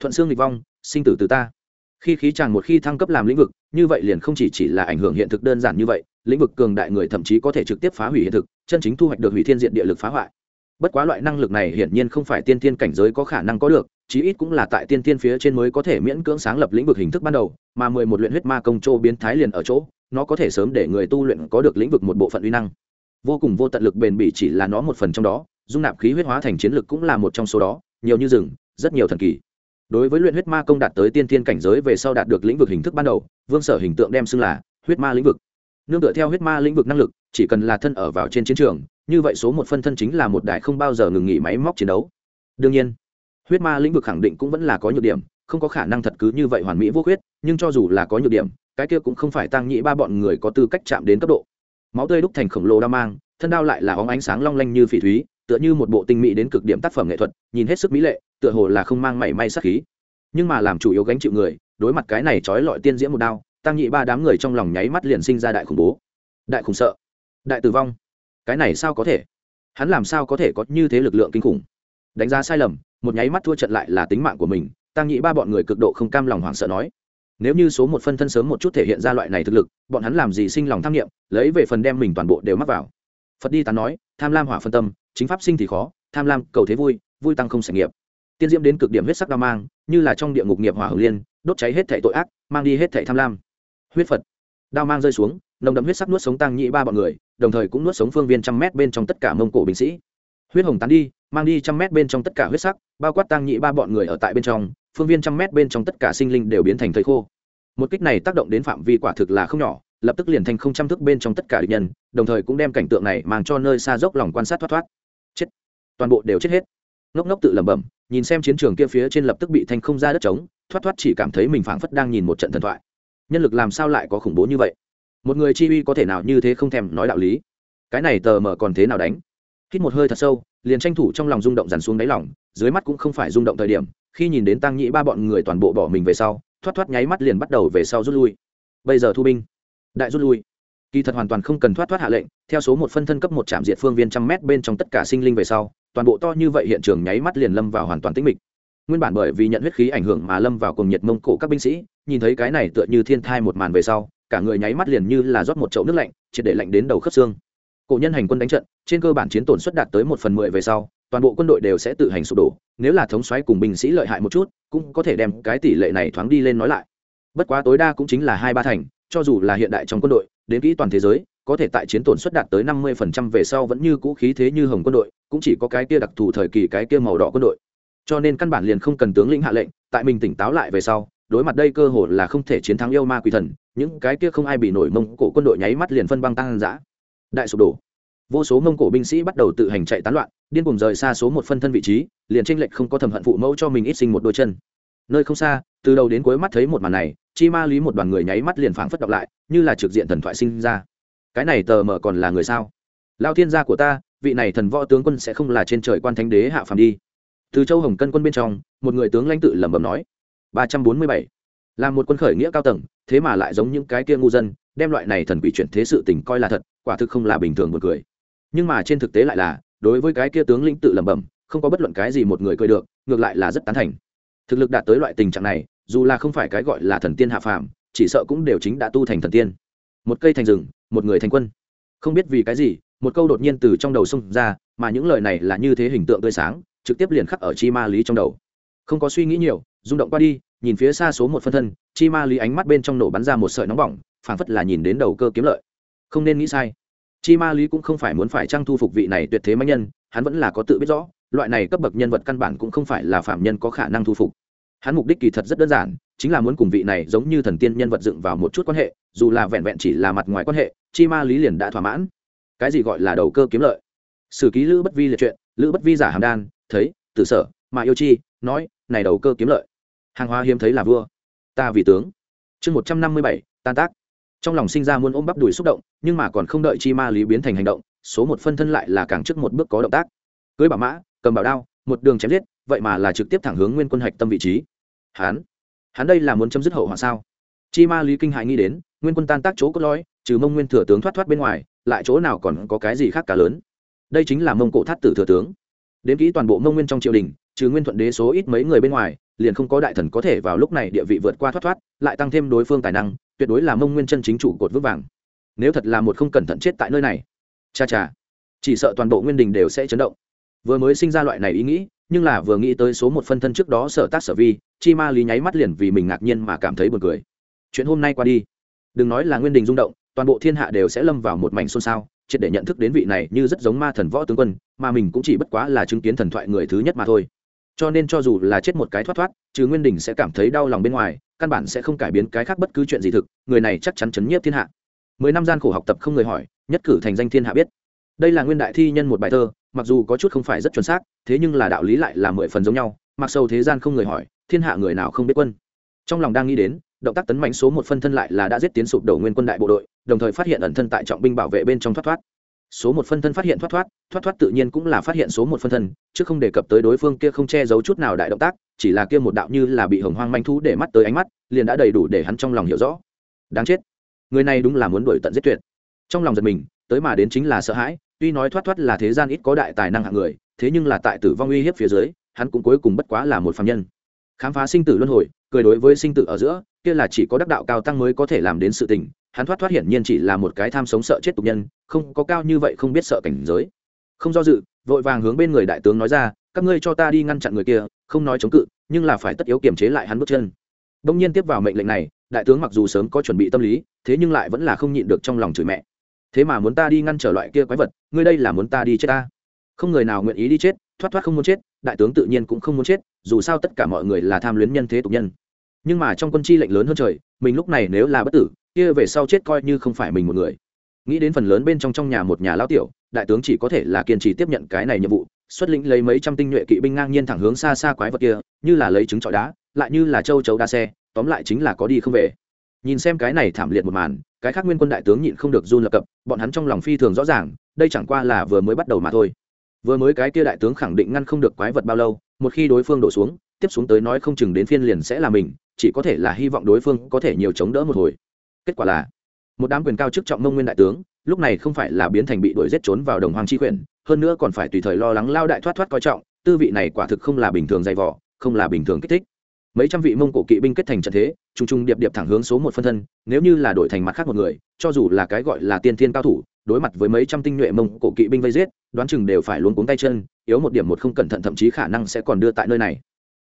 Thuận xương lịch vong, sinh tử từ ta. Khi khí chàng một khi thăng cấp làm lĩnh vực, như vậy liền không chỉ chỉ là ảnh hưởng hiện thực đơn giản như vậy, lĩnh vực cường đại người thậm chí có thể trực tiếp phá hủy hiện thực, chân chính thu hoạch được hủy thiên diện địa lực phá hoại. Bất quá loại năng lực này hiển nhiên không phải tiên tiên cảnh giới có khả năng có được chí ít cũng là tại tiên tiên phía trên mới có thể miễn cưỡng sáng lập lĩnh vực hình thức ban đầu, mà mười một luyện huyết ma công châu biến thái liền ở chỗ, nó có thể sớm để người tu luyện có được lĩnh vực một bộ phận uy năng. Vô cùng vô tận lực bền bỉ chỉ là nó một phần trong đó, dung nạp khí huyết hóa thành chiến lực cũng là một trong số đó, nhiều như rừng, rất nhiều thần kỳ. Đối với luyện huyết ma công đạt tới tiên tiên cảnh giới về sau đạt được lĩnh vực hình thức ban đầu, vương sở hình tượng đem xưng là huyết ma lĩnh vực. Nương tựa theo huyết ma lĩnh vực năng lực, chỉ cần là thân ở vào trên chiến trường, như vậy số một phân thân chính là một đại không bao giờ ngừng nghỉ máy móc chiến đấu. Đương nhiên huyết ma lĩnh vực khẳng định cũng vẫn là có nhược điểm, không có khả năng thật cứ như vậy hoàn mỹ vô khuyết. nhưng cho dù là có nhược điểm, cái kia cũng không phải tăng nhị ba bọn người có tư cách chạm đến cấp độ. Máu tươi đúc thành khổng lồ đao mang, thân đao lại là óng ánh sáng long lanh như phỉ thúy, tựa như một bộ tinh mỹ đến cực điểm tác phẩm nghệ thuật, nhìn hết sức mỹ lệ, tựa hồ là không mang mảy may sắc khí. Nhưng mà làm chủ yếu gánh chịu người, đối mặt cái này trói lọi tiên diễm một đao, tăng nhị ba đám người trong lòng nháy mắt liền sinh ra đại khủng bố. Đại khủng sợ. Đại tử vong. Cái này sao có thể? Hắn làm sao có thể có như thế lực lượng kinh khủng? Đánh giá sai lầm, một nháy mắt thua trận lại là tính mạng của mình tăng nhị ba bọn người cực độ không cam lòng hoảng sợ nói. Nếu như số một phân thân sớm một chút thể hiện ra loại này thực lực, bọn hắn làm gì sinh lòng tham nghiệm lấy về phần đem mình toàn bộ đều mắc vào. Phật đi tán nói, tham lam hỏa phân tâm, chính pháp sinh thì khó, tham lam, cầu thế vui vui tăng không sản nghiệp. Tiên diễm đến cực điểm huyết sắc đao mang, như là trong địa ngục nghiệp hỏa hồng liên, đốt cháy hết thệ tội ác, mang đi hết thệ tham lam. Huyết phật, đao mang rơi xuống, nồng đậm huyết sắc nuốt sống tăng nhị ba bọn người, đồng thời cũng nuốt sống phương viên trăm mét bên trong tất cả mông cổ binh sĩ huyết hồng tán đi, mang đi trăm mét bên trong tất cả huyết sắc, bao quát tăng nhị ba bọn người ở tại bên trong, phương viên trăm mét bên trong tất cả sinh linh đều biến thành thầy khô. Một kích này tác động đến phạm vi quả thực là không nhỏ, lập tức liền thành không trăm thước bên trong tất cả địch nhân, đồng thời cũng đem cảnh tượng này mang cho nơi xa dốc lòng quan sát thoát thoát. Chết! Toàn bộ đều chết hết. Ngốc ngốc tự lẩm bẩm, nhìn xem chiến trường kia phía trên lập tức bị thành không ra đất trống, thoát thoát chỉ cảm thấy mình phảng phất đang nhìn một trận thần thoại. Nhân lực làm sao lại có khủng bố như vậy? Một người chi uy có thể nào như thế không thèm nói đạo lý? Cái này tờ mờ còn thế nào đánh? Hít một hơi thật sâu, liền tranh thủ trong lòng rung động dằn xuống đáy lòng, dưới mắt cũng không phải rung động thời điểm, khi nhìn đến tăng nhĩ ba bọn người toàn bộ bỏ mình về sau, thoát thoát nháy mắt liền bắt đầu về sau rút lui. Bây giờ thu binh. Đại rút lui. Kỳ thật hoàn toàn không cần thoát thoát hạ lệnh, theo số một phân thân cấp một trạm diệt phương viên trăm mét bên trong tất cả sinh linh về sau, toàn bộ to như vậy hiện trường nháy mắt liền lâm vào hoàn toàn tĩnh mịch. Nguyên bản bởi vì nhận huyết khí ảnh hưởng mà lâm vào cùng nhiệt mông cổ các binh sĩ, nhìn thấy cái này tựa như thiên thai một màn về sau, cả người nháy mắt liền như là rót một chậu nước lạnh, triệt để lạnh đến đầu khớp xương cổ nhân hành quân đánh trận, trên cơ bản chiến tổn suất đạt tới một phần mười về sau, toàn bộ quân đội đều sẽ tự hành sụp đổ, nếu là thống xoáy cùng binh sĩ lợi hại một chút, cũng có thể đem cái tỷ lệ này thoáng đi lên nói lại. Bất quá tối đa cũng chính là hai ba thành, cho dù là hiện đại trong quân đội, đến kỹ toàn thế giới, có thể tại chiến tổn suất đạt tới năm mươi phần trăm về sau vẫn như cũ khí thế như hồng quân đội, cũng chỉ có cái kia đặc thù thời kỳ cái kia màu đỏ quân đội. Cho nên căn bản liền không cần tướng lĩnh hạ lệnh, tại mình tỉnh táo lại về sau, đối mặt đây cơ hội là không thể chiến thắng yêu ma quỷ thần, những cái kia không ai bị nổi mông cổ quân đội nháy mắt liền phân băng tăng giã đại sụp đổ. Vô số mông cổ binh sĩ bắt đầu tự hành chạy tán loạn, điên cùng rời xa số một phân thân vị trí, liền tranh lệch không có thầm hận phụ mẫu cho mình ít sinh một đôi chân. Nơi không xa, từ đầu đến cuối mắt thấy một màn này, chi ma lý một đoàn người nháy mắt liền phảng phất đọc lại, như là trực diện thần thoại sinh ra. Cái này tờ mờ còn là người sao? Lao thiên gia của ta, vị này thần võ tướng quân sẽ không là trên trời quan thánh đế hạ phàm đi. Từ châu hồng cân quân bên trong, một người tướng lãnh tự lẩm bẩm nói. Ba trăm bốn mươi bảy. Là một quân khởi nghĩa cao tầng, thế mà lại giống những cái kia ngu dân đem loại này thần quỷ chuyển thế sự tình coi là thật, quả thực không là bình thường một cười nhưng mà trên thực tế lại là, đối với cái kia tướng lĩnh tự lẩm bẩm, không có bất luận cái gì một người cười được, ngược lại là rất tán thành. Thực lực đạt tới loại tình trạng này, dù là không phải cái gọi là thần tiên hạ phàm, chỉ sợ cũng đều chính đã tu thành thần tiên. Một cây thành rừng, một người thành quân. Không biết vì cái gì, một câu đột nhiên từ trong đầu xông ra, mà những lời này là như thế hình tượng tươi sáng, trực tiếp liền khắc ở chi ma lý trong đầu. Không có suy nghĩ nhiều, rung động qua đi, nhìn phía xa số một phân thân, chi ma lý ánh mắt bên trong nổ bắn ra một sợi nóng bỏng phảng phất là nhìn đến đầu cơ kiếm lợi. Không nên nghĩ sai. Chi ma lý cũng không phải muốn phải trang thu phục vị này tuyệt thế mạnh nhân, hắn vẫn là có tự biết rõ, loại này cấp bậc nhân vật căn bản cũng không phải là phạm nhân có khả năng thu phục. Hắn mục đích kỳ thật rất đơn giản, chính là muốn cùng vị này giống như thần tiên nhân vật dựng vào một chút quan hệ, dù là vẹn vẹn chỉ là mặt ngoài quan hệ, chi ma lý liền đã thỏa mãn. Cái gì gọi là đầu cơ kiếm lợi? Sử ký lữ bất vi liệt chuyện lữ bất vi giả hàm đan, thấy tự sở, mà yêu chi, nói, này đầu cơ kiếm lợi. Hàng hóa hiếm thấy là vua. Ta vì tướng. Chương một trăm năm mươi bảy, tan tác trong lòng sinh ra muốn ôm bắp đùi xúc động, nhưng mà còn không đợi chi ma lý biến thành hành động, số một phân thân lại là càng trước một bước có động tác. Cưới bảo mã, cầm bảo đao, một đường chém giết, vậy mà là trực tiếp thẳng hướng nguyên quân hạch tâm vị trí. Hán, hắn đây là muốn chấm dứt hậu hoạn sao? Chi ma lý kinh hại nghĩ đến, nguyên quân tan tác chỗ cốt lõi, trừ mông nguyên thừa tướng thoát thoát bên ngoài, lại chỗ nào còn có cái gì khác cả lớn? Đây chính là mông cổ thắt tử thừa tướng. Đến kỹ toàn bộ mông nguyên trong triều đình trừ nguyên thuận đế số ít mấy người bên ngoài, liền không có đại thần có thể vào lúc này địa vị vượt qua thoát thoát, lại tăng thêm đối phương tài năng, tuyệt đối là mông nguyên chân chính chủ cột vững vàng. Nếu thật là một không cẩn thận chết tại nơi này, cha cha, chỉ sợ toàn bộ nguyên đình đều sẽ chấn động. Vừa mới sinh ra loại này ý nghĩ, nhưng là vừa nghĩ tới số một phân thân trước đó sở tác sở vi, chi ma lý nháy mắt liền vì mình ngạc nhiên mà cảm thấy buồn cười. Chuyện hôm nay qua đi. Đừng nói là nguyên đình rung động, toàn bộ thiên hạ đều sẽ lâm vào một mảnh xôn xao, triệt để nhận thức đến vị này như rất giống ma thần võ tướng quân, mà mình cũng chỉ bất quá là chứng kiến thần thoại người thứ nhất mà thôi cho nên cho dù là chết một cái thoát thoát chứ nguyên đình sẽ cảm thấy đau lòng bên ngoài, căn bản sẽ không cải biến cái khác bất cứ chuyện gì thực, người này chắc chắn chấn nhiếp thiên hạ. Mười năm gian khổ học tập không người hỏi, nhất cử thành danh thiên hạ biết. Đây là nguyên đại thi nhân một bài thơ, mặc dù có chút không phải rất chuẩn xác, thế nhưng là đạo lý lại là mười phần giống nhau, mặc sâu thế gian không người hỏi, thiên hạ người nào không biết quân. Trong lòng đang nghĩ đến, động tác tấn mạnh số một phân thân lại là đã giết tiến sụp đổ nguyên quân đại bộ đội, đồng thời phát hiện ẩn thân tại trọng binh bảo vệ bên trong thoát thoát số một phân thân phát hiện thoát thoát thoát thoát tự nhiên cũng là phát hiện số một phân thân, chứ không đề cập tới đối phương kia không che giấu chút nào đại động tác, chỉ là kia một đạo như là bị hồng hoang manh thú để mắt tới ánh mắt, liền đã đầy đủ để hắn trong lòng hiểu rõ. Đáng chết. Người này đúng là muốn đuổi tận giết tuyệt. Trong lòng giật mình, tới mà đến chính là sợ hãi, tuy nói thoát thoát là thế gian ít có đại tài năng hạng người, thế nhưng là tại tử vong uy hiếp phía dưới, hắn cũng cuối cùng bất quá là một phạm nhân. Khám phá sinh tử luân hồi, cười đối với sinh tử ở giữa, kia là chỉ có đắc đạo cao tăng mới có thể làm đến sự tình hắn thoát thoát hiển nhiên chỉ là một cái tham sống sợ chết tục nhân, không có cao như vậy không biết sợ cảnh giới. Không do dự, vội vàng hướng bên người đại tướng nói ra, các ngươi cho ta đi ngăn chặn người kia, không nói chống cự, nhưng là phải tất yếu kiềm chế lại hắn bước chân. Đông nhiên tiếp vào mệnh lệnh này, đại tướng mặc dù sớm có chuẩn bị tâm lý, thế nhưng lại vẫn là không nhịn được trong lòng chửi mẹ. Thế mà muốn ta đi ngăn trở loại kia quái vật, ngươi đây là muốn ta đi chết ta? Không người nào nguyện ý đi chết, thoát thoát không muốn chết, đại tướng tự nhiên cũng không muốn chết, dù sao tất cả mọi người là tham luyến nhân thế tục nhân. Nhưng mà trong quân chi lệnh lớn hơn trời, mình lúc này nếu là bất tử kia về sau chết coi như không phải mình một người. Nghĩ đến phần lớn bên trong trong nhà một nhà lão tiểu, đại tướng chỉ có thể là kiên trì tiếp nhận cái này nhiệm vụ, xuất lĩnh lấy mấy trăm tinh nhuệ kỵ binh ngang nhiên thẳng hướng xa xa quái vật kia, như là lấy trứng trọi đá, lại như là châu chấu đa xe, tóm lại chính là có đi không về. Nhìn xem cái này thảm liệt một màn, cái khác nguyên quân đại tướng nhịn không được run lập cập, bọn hắn trong lòng phi thường rõ ràng, đây chẳng qua là vừa mới bắt đầu mà thôi. Vừa mới cái kia đại tướng khẳng định ngăn không được quái vật bao lâu, một khi đối phương đổ xuống, tiếp xuống tới nói không chừng đến phiên liền sẽ là mình, chỉ có thể là hy vọng đối phương có thể nhiều chống đỡ một hồi kết quả là, một đám quyền cao chức trọng mông nguyên đại tướng, lúc này không phải là biến thành bị đuổi giết trốn vào đồng hoàng chi quyển, hơn nữa còn phải tùy thời lo lắng lao đại thoát thoát coi trọng, tư vị này quả thực không là bình thường dày vỏ không là bình thường kích thích. Mấy trăm vị mông cổ kỵ binh kết thành trận thế t r u n g t r u n g điệp điệp thẳng hướng số một phân thân, nếu như là đổi thành mặt khác một người, cho dù là cái gọi là tiên thiên cao thủ, đối mặt với mấy trăm tinh nhuệ mông cổ kỵ binh vây giết, đoán chừng đều phải luôn cuống tay chân, yếu một điểm một không cẩn thận thậm chí khả năng sẽ còn đưa tại nơi này.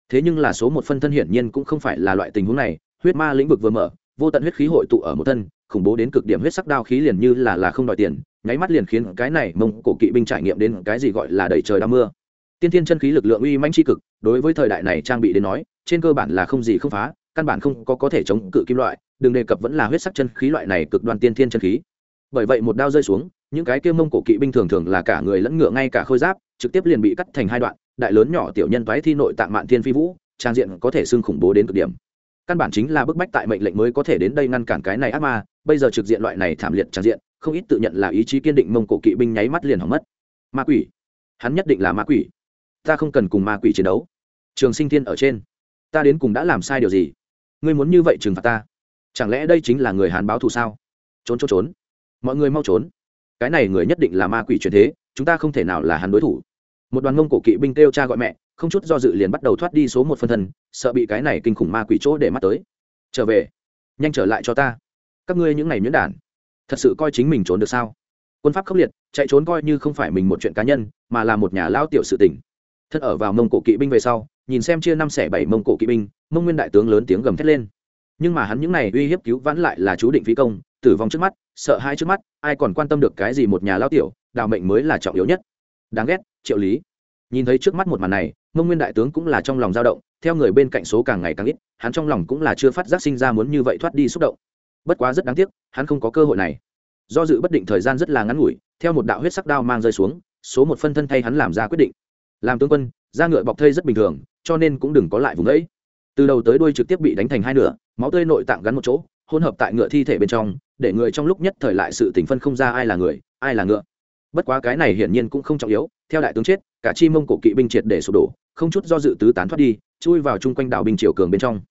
Thế nhưng là số một phân thân hiển nhiên cũng không phải là loại tình huống này, huyết ma lĩnh vực vừa mở vô tận huyết khí hội tụ ở một thân, khủng bố đến cực điểm huyết sắc đao khí liền như là là không đòi tiền, nháy mắt liền khiến cái này mông cổ kỵ binh trải nghiệm đến cái gì gọi là đầy trời đao mưa. Tiên thiên chân khí lực lượng uy mãnh tri cực, đối với thời đại này trang bị đến nói, trên cơ bản là không gì không phá, căn bản không có có thể chống cự kim loại, đừng đề cập vẫn là huyết sắc chân khí loại này cực đoan tiên thiên chân khí. Bởi vậy một đao rơi xuống, những cái kia mông cổ kỵ binh thường thường là cả người lẫn ngựa ngay cả khôi giáp, trực tiếp liền bị cắt thành hai đoạn, đại lớn nhỏ tiểu nhân toái thi nội tạng mạn thiên phi vũ, trang diện có thể xưng khủng bố đến cực điểm căn bản chính là bức bách tại mệnh lệnh mới có thể đến đây ngăn cản cái này ác ma, bây giờ trực diện loại này thảm liệt tràn diện, không ít tự nhận là ý chí kiên định mông cổ kỵ binh nháy mắt liền hỏng mất. Ma quỷ. Hắn nhất định là ma quỷ. Ta không cần cùng ma quỷ chiến đấu. Trường sinh thiên ở trên. Ta đến cùng đã làm sai điều gì? Ngươi muốn như vậy trừng phạt ta? Chẳng lẽ đây chính là người hàn báo thù sao? Trốn trốn trốn. Mọi người mau trốn. Cái này người nhất định là ma quỷ truyền thế, chúng ta không thể nào là hắn đối thủ. Một đoàn mông cổ kỵ binh kêu cha gọi mẹ không chút do dự liền bắt đầu thoát đi số một phân thân, sợ bị cái này kinh khủng ma quỷ chỗ để mắt tới. Trở về. Nhanh trở lại cho ta. Các ngươi những ngày nhuyễn đản, thật sự coi chính mình trốn được sao? Quân pháp khốc liệt, chạy trốn coi như không phải mình một chuyện cá nhân, mà là một nhà lao tiểu sự tỉnh thân ở vào mông cổ kỵ binh về sau, nhìn xem chia năm xẻ bảy mông cổ kỵ binh, mông nguyên đại tướng lớn tiếng gầm thét lên. Nhưng mà hắn những này uy hiếp cứu vãn lại là chú định phí công, tử vong trước mắt, sợ hai trước mắt, ai còn quan tâm được cái gì một nhà lao tiểu đào mệnh mới là trọng yếu nhất. Đáng ghét, triệu lý. Nhìn thấy trước mắt một màn này mông nguyên đại tướng cũng là trong lòng dao động, theo người bên cạnh số càng ngày càng ít, hắn trong lòng cũng là chưa phát giác sinh ra muốn như vậy thoát đi xúc động. Bất quá rất đáng tiếc, hắn không có cơ hội này. Do dự bất định thời gian rất là ngắn ngủi, theo một đạo huyết sắc đao mang rơi xuống, số một phân thân thay hắn làm ra quyết định. Làm tướng quân, da ngựa bọc thây rất bình thường, cho nên cũng đừng có lại vùng ấy. Từ đầu tới đuôi trực tiếp bị đánh thành hai nửa, máu tươi nội tạng gắn một chỗ, hỗn hợp tại ngựa thi thể bên trong, để người trong lúc nhất thời lại sự tình phân không ra ai là người, ai là ngựa. Bất quá cái này hiển nhiên cũng không trọng yếu, theo đại tướng chết, cả chi mông cổ kỵ binh triệt để sụp đổ không chút do dự tứ tán thoát đi, chui vào chung quanh đảo binh triều cường bên trong.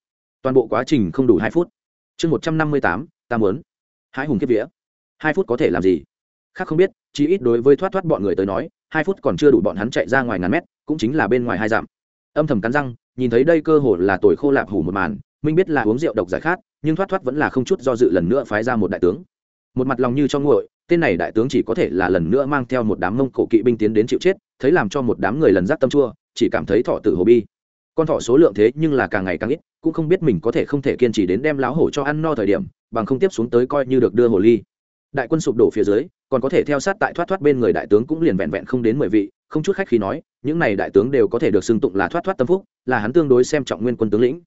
Toàn bộ quá trình không đủ hai phút. Chương một trăm năm mươi tám, ta muốn. Hai hùng kiếp vía. Hai phút có thể làm gì? Khác không biết chỉ ít đối với thoát thoát bọn người tới nói, hai phút còn chưa đủ bọn hắn chạy ra ngoài ngàn mét, cũng chính là bên ngoài hai dặm. Âm thầm cắn răng, nhìn thấy đây cơ hội là tuổi khô lạp hủ một màn, minh biết là uống rượu độc giải khát, nhưng thoát thoát vẫn là không chút do dự lần nữa phái ra một đại tướng. Một mặt lòng như cho nguội, tên này đại tướng chỉ có thể là lần nữa mang theo một đám mông cổ kỵ binh tiến đến chịu chết, thấy làm cho một đám người lần giác tâm chua chỉ cảm thấy thọ tử hồ bi. Con thọ số lượng thế nhưng là càng ngày càng ít, cũng không biết mình có thể không thể kiên trì đến đem láo hổ cho ăn no thời điểm, bằng không tiếp xuống tới coi như được đưa hồ ly. Đại quân sụp đổ phía dưới, còn có thể theo sát tại thoát thoát bên người đại tướng cũng liền vẹn vẹn không đến mười vị, không chút khách khi nói, những này đại tướng đều có thể được xưng tụng là thoát thoát tâm phúc, là hắn tương đối xem trọng nguyên quân tướng lĩnh.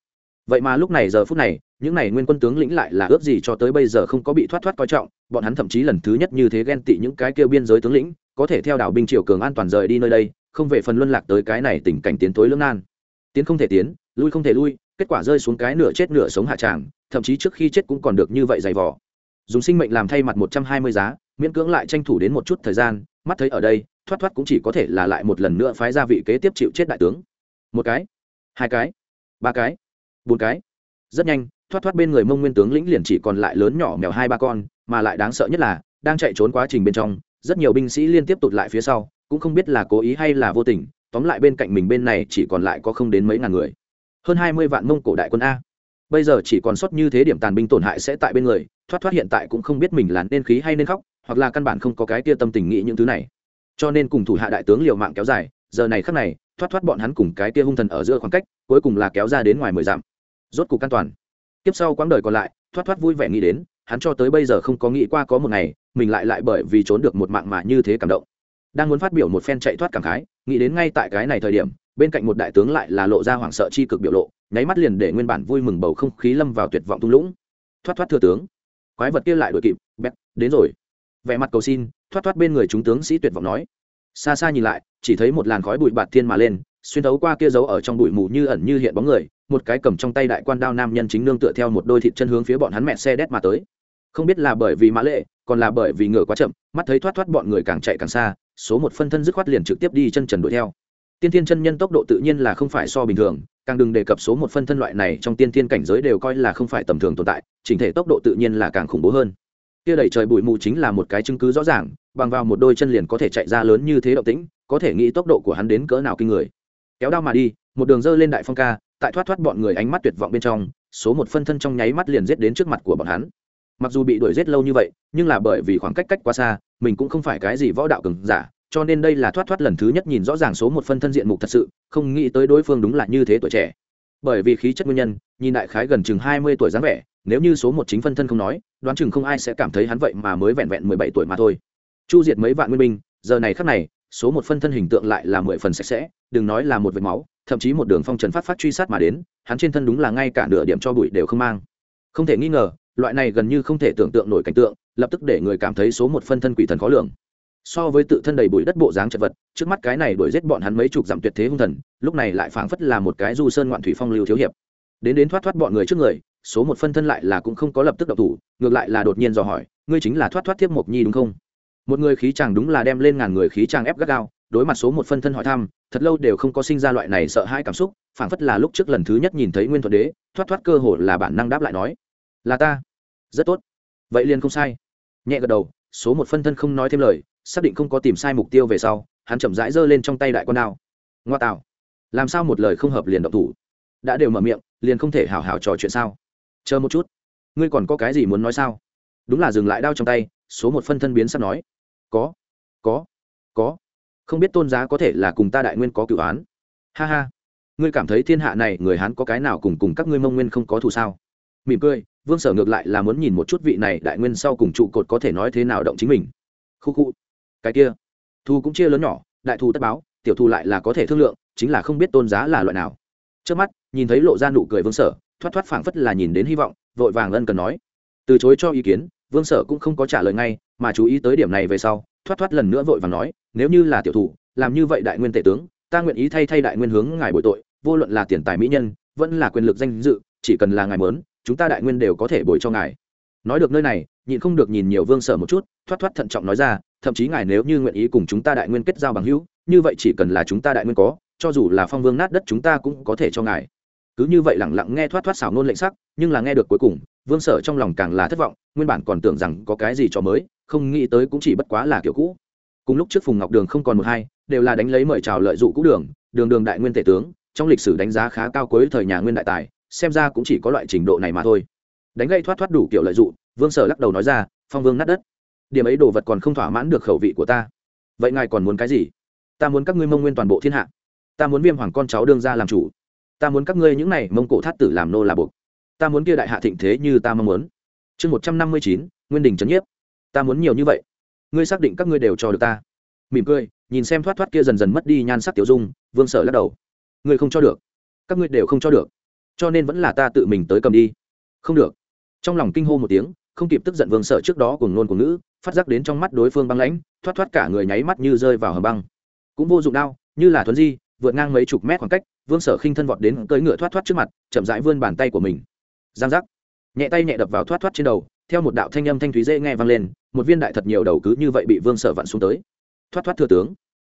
Vậy mà lúc này giờ phút này, những này nguyên quân tướng lĩnh lại là ướp gì cho tới bây giờ không có bị thoát thoát coi trọng, bọn hắn thậm chí lần thứ nhất như thế ghen tị những cái kêu biên giới tướng lĩnh, có thể theo đảo binh triều cường an toàn rời đi nơi đây không về phần luân lạc tới cái này tình cảnh tiến tối lưỡng nan. Tiến không thể tiến, lui không thể lui, kết quả rơi xuống cái nửa chết nửa sống hạ tràng, thậm chí trước khi chết cũng còn được như vậy dày vỏ dùng sinh mệnh làm thay mặt một trăm hai mươi giá, miễn cưỡng lại tranh thủ đến một chút thời gian, mắt thấy ở đây, thoát thoát cũng chỉ có thể là lại một lần nữa phái ra vị kế tiếp chịu chết đại tướng. Một cái, hai cái, ba cái, bốn cái. Rất nhanh, thoát thoát bên người mông nguyên tướng lĩnh liền chỉ còn lại lớn nhỏ mèo hai ba con, mà lại đáng sợ nhất là, đang chạy trốn quá trình bên trong, rất nhiều binh sĩ liên tiếp tụt lại phía sau cũng không biết là cố ý hay là vô tình, tóm lại bên cạnh mình bên này chỉ còn lại có không đến mấy ngàn người. Hơn hai mươi vạn mông cổ đại quân a. Bây giờ chỉ còn sót như thế điểm tàn binh tổn hại sẽ tại bên người, thoát thoát hiện tại cũng không biết mình là nên khí hay nên khóc, hoặc là căn bản không có cái tia tâm tình nghĩ những thứ này. Cho nên cùng thủ hạ đại tướng liều mạng kéo dài, giờ này khắc này, thoát thoát bọn hắn cùng cái tia hung thần ở giữa khoảng cách, cuối cùng là kéo ra đến ngoài mười dặm. Rốt cục an toàn. Tiếp sau quãng đời còn lại, thoát thoát vui vẻ nghĩ đến, hắn cho tới bây giờ không có nghĩ qua có một ngày, mình lại lại bởi vì trốn được một mạng mà như thế cảm động đang muốn phát biểu một phen chạy thoát cảm khái, nghĩ đến ngay tại cái này thời điểm, bên cạnh một đại tướng lại là lộ ra hoảng sợ chi cực biểu lộ, nháy mắt liền để nguyên bản vui mừng bầu không khí lâm vào tuyệt vọng thung lũng. Thoát thoát thừa tướng. Quái vật kia lại đuổi kịp bẹt đến rồi. Vẻ mặt cầu xin, thoát thoát bên người chúng tướng sĩ tuyệt vọng nói. Xa xa nhìn lại, chỉ thấy một làn khói bụi bạt thiên mà lên, xuyên thấu qua kia giấu ở trong bụi mù như ẩn như hiện bóng người, một cái cầm trong tay đại quan đao nam nhân chính nương tựa theo một đôi thịt chân hướng phía bọn hắn mẹ xe đét mà tới. Không biết là bởi vì mã lệ, còn là bởi vì ngựa quá chậm, mắt thấy thoát thoát bọn người càng chạy càng xa số một phân thân dứt khoát liền trực tiếp đi chân trần đuổi theo. Tiên thiên chân nhân tốc độ tự nhiên là không phải so bình thường, càng đừng đề cập số một phân thân loại này trong tiên thiên cảnh giới đều coi là không phải tầm thường tồn tại, chỉnh thể tốc độ tự nhiên là càng khủng bố hơn. Kia đẩy trời bụi mù chính là một cái chứng cứ rõ ràng, bằng vào một đôi chân liền có thể chạy ra lớn như thế động tĩnh, có thể nghĩ tốc độ của hắn đến cỡ nào kinh người. Kéo đao mà đi, một đường dơ lên đại phong ca, tại thoát thoát bọn người ánh mắt tuyệt vọng bên trong, số một phân thân trong nháy mắt liền giết đến trước mặt của bọn hắn. Mặc dù bị đuổi giết lâu như vậy, nhưng là bởi vì khoảng cách cách quá xa mình cũng không phải cái gì võ đạo cường giả, cho nên đây là thoát thoát lần thứ nhất nhìn rõ ràng số một phân thân diện mục thật sự, không nghĩ tới đối phương đúng là như thế tuổi trẻ. Bởi vì khí chất nguyên nhân, nhìn đại khái gần chừng hai mươi tuổi dáng vẻ, nếu như số một chính phân thân không nói, đoán chừng không ai sẽ cảm thấy hắn vậy mà mới vẹn vẹn mười bảy tuổi mà thôi. Chu diệt mấy vạn nguyên binh, giờ này khắc này, số một phân thân hình tượng lại là mười phần sạch sẽ, đừng nói là một vệt máu, thậm chí một đường phong trần phát phát truy sát mà đến, hắn trên thân đúng là ngay cả nửa điểm cho bụi đều không mang. Không thể nghi ngờ, loại này gần như không thể tưởng tượng nổi cảnh tượng lập tức để người cảm thấy số một phân thân quỷ thần khó lường. So với tự thân đầy bụi đất bộ dáng chật vật, trước mắt cái này đuổi giết bọn hắn mấy chục dặm tuyệt thế hung thần, lúc này lại phảng phất là một cái du sơn ngoạn thủy phong lưu thiếu hiệp. Đến đến thoát thoát bọn người trước người, số một phân thân lại là cũng không có lập tức độc thủ, ngược lại là đột nhiên dò hỏi, ngươi chính là thoát thoát thiếp mộc nhi đúng không? Một người khí chàng đúng là đem lên ngàn người khí chàng ép gắt gao, đối mặt số một phân thân hỏi thăm, thật lâu đều không có sinh ra loại này sợ hãi cảm xúc, phảng phất là lúc trước lần thứ nhất nhìn thấy nguyên thuật đế, thoát thoát cơ hồ là bản năng đáp lại nói, là ta. Rất tốt. Vậy liền không sai nhẹ gật đầu, số một phân thân không nói thêm lời, xác định không có tìm sai mục tiêu về sau, hắn chậm rãi giơ lên trong tay đại con đao. Ngoa tạo. Làm sao một lời không hợp liền động thủ? Đã đều mở miệng, liền không thể hào hào trò chuyện sao? Chờ một chút. Ngươi còn có cái gì muốn nói sao? Đúng là dừng lại đao trong tay, số một phân thân biến sắp nói. Có. Có. Có. Không biết tôn giá có thể là cùng ta đại nguyên có cửu án. Ha ha. Ngươi cảm thấy thiên hạ này người hán có cái nào cùng cùng các ngươi mông nguyên không có thù sao? Mỉm cười, vương sở ngược lại là muốn nhìn một chút vị này đại nguyên sau cùng trụ cột có thể nói thế nào động chính mình. Khu khu. Cái kia. Thu cũng chia lớn nhỏ, đại thu tất báo, tiểu thu lại là có thể thương lượng, chính là không biết tôn giá là loại nào. Trước mắt, nhìn thấy lộ ra nụ cười vương sở, thoát thoát phảng phất là nhìn đến hy vọng, vội vàng ân cần nói. Từ chối cho ý kiến, vương sở cũng không có trả lời ngay, mà chú ý tới điểm này về sau, thoát thoát lần nữa vội vàng nói, nếu như là tiểu thủ, làm như vậy đại nguyên tể tướng, ta nguyện ý thay thay đại nguyên hướng ngài bội tội, vô luận là tiền tài mỹ nhân, vẫn là quyền lực danh dự, chỉ cần là ngài mớn chúng ta đại nguyên đều có thể bồi cho ngài. Nói được nơi này, nhịn không được nhìn nhiều vương sở một chút, thoát thoát thận trọng nói ra, thậm chí ngài nếu như nguyện ý cùng chúng ta đại nguyên kết giao bằng hữu, như vậy chỉ cần là chúng ta đại nguyên có, cho dù là phong vương nát đất chúng ta cũng có thể cho ngài. Cứ như vậy lẳng lặng nghe thoát thoát xảo nôn lệnh sắc, nhưng là nghe được cuối cùng, vương sở trong lòng càng là thất vọng, nguyên bản còn tưởng rằng có cái gì cho mới, không nghĩ tới cũng chỉ bất quá là kiểu cũ. Cùng lúc trước phùng ngọc đường không còn một hai, đều là đánh lấy mời chào lợi dụng cũ đường đường đường đại nguyên tể tướng, trong lịch sử đánh giá khá cao cuối thời nhà nguyên đại tài xem ra cũng chỉ có loại trình độ này mà thôi. Đánh gây thoát thoát đủ kiểu lợi dụng, vương sở lắc đầu nói ra, phong vương nát đất. Điểm ấy đồ vật còn không thỏa mãn được khẩu vị của ta. Vậy ngài còn muốn cái gì? Ta muốn các ngươi mông nguyên toàn bộ thiên hạ. Ta muốn viêm hoàng con cháu đương ra làm chủ. Ta muốn các ngươi những này mông cổ thát tử làm nô là buộc. Ta muốn kia đại hạ thịnh thế như ta mong muốn. Chương một trăm năm mươi chín, nguyên đình trấn nhiếp. Ta muốn nhiều như vậy. Ngươi xác định các ngươi đều cho được ta. Mỉm cười, nhìn xem thoát thoát kia dần dần mất đi nhan sắc tiểu dung, vương sở lắc đầu. Ngươi không cho được. Các ngươi đều không cho được cho nên vẫn là ta tự mình tới cầm đi. Không được. Trong lòng kinh hô một tiếng, không kịp tức giận vương sở trước đó cùng nôn của ngữ, phát giác đến trong mắt đối phương băng lãnh, thoát thoát cả người nháy mắt như rơi vào hầm băng. Cũng vô dụng đao, như là thuấn di, vượt ngang mấy chục mét khoảng cách, vương sở khinh thân vọt đến cưỡi ngựa thoát thoát trước mặt, chậm rãi vươn bàn tay của mình. Giang giác. Nhẹ tay nhẹ đập vào thoát thoát trên đầu, theo một đạo thanh âm thanh thúy dễ nghe vang lên, một viên đại thật nhiều đầu cứ như vậy bị vương sở vặn xuống tới. Thoát thoát thừa tướng.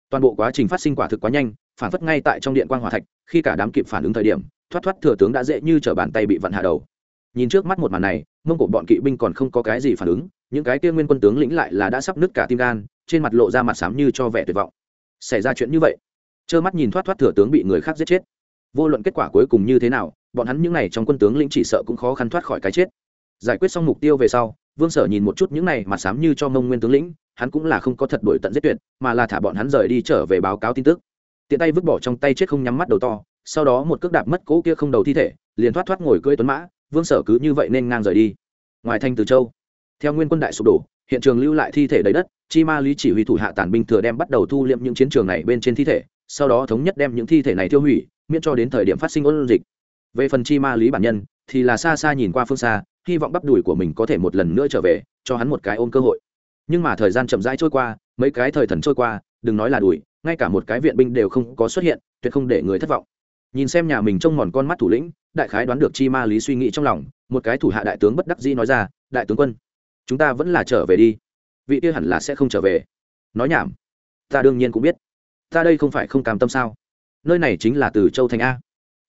Toàn bộ quá trình phát sinh quả thực quá nhanh, phản phất ngay tại trong điện quan hòa thạch, khi cả đám kịp phản ứng thời điểm thoát thoát thừa tướng đã dễ như t bàn tay bị vặn hạ đầu. Nhìn trước mắt một màn này, mông cổ bọn kỵ binh còn không có cái gì phản ứng, những cái kia nguyên quân tướng lĩnh lại là đã sắp nứt cả tim gan, trên mặt lộ ra mặt xám như cho vẻ tuyệt vọng. Xảy ra chuyện như vậy, trơ mắt nhìn thoát thoát thừa tướng bị người khác giết chết. Vô luận kết quả cuối cùng như thế nào, bọn hắn những n à y trong quân tướng lĩnh chỉ sợ cũng khó khăn thoát khỏi cái chết. Giải quyết xong mục tiêu về sau, vương sở nhìn một chút những này mặt xám như cho mông nguyên tướng lĩnh, hắn cũng là không có thật đổi tận giết tuyệt, mà là thả bọn hắn rời đi trở về báo cáo tin tức. Tiện tay vứt bỏ trong tay chết không nhắm mắt đầu to sau đó một cước đạp mất cỗ kia không đầu thi thể, liền thoát thoát ngồi cưỡi tuấn mã, vương sở cứ như vậy nên ngang rời đi. Ngoài thành từ châu, theo nguyên quân đại sụp đổ, hiện trường lưu lại thi thể đầy đất, chi ma lý chỉ huy thủ hạ tàn binh thừa đem bắt đầu thu liệm những chiến trường này bên trên thi thể, sau đó thống nhất đem những thi thể này tiêu hủy, miễn cho đến thời điểm phát sinh ôn dịch. Về phần chi ma lý bản nhân, thì là xa xa nhìn qua phương xa, hy vọng bắp đùi của mình có thể một lần nữa trở về, cho hắn một cái ôm cơ hội. Nhưng mà thời gian chậm rãi trôi qua, mấy cái thời thần trôi qua, đừng nói là đùi, ngay cả một cái viện binh đều không có xuất hiện, tuyệt không để người thất vọng nhìn xem nhà mình trông mòn con mắt thủ lĩnh, đại khái đoán được chi ma lý suy nghĩ trong lòng, một cái thủ hạ đại tướng bất đắc dĩ nói ra, đại tướng quân, chúng ta vẫn là trở về đi. Vị kia hẳn là sẽ không trở về. Nói nhảm. Ta đương nhiên cũng biết. Ta đây không phải không cam tâm sao? Nơi này chính là từ châu thành a.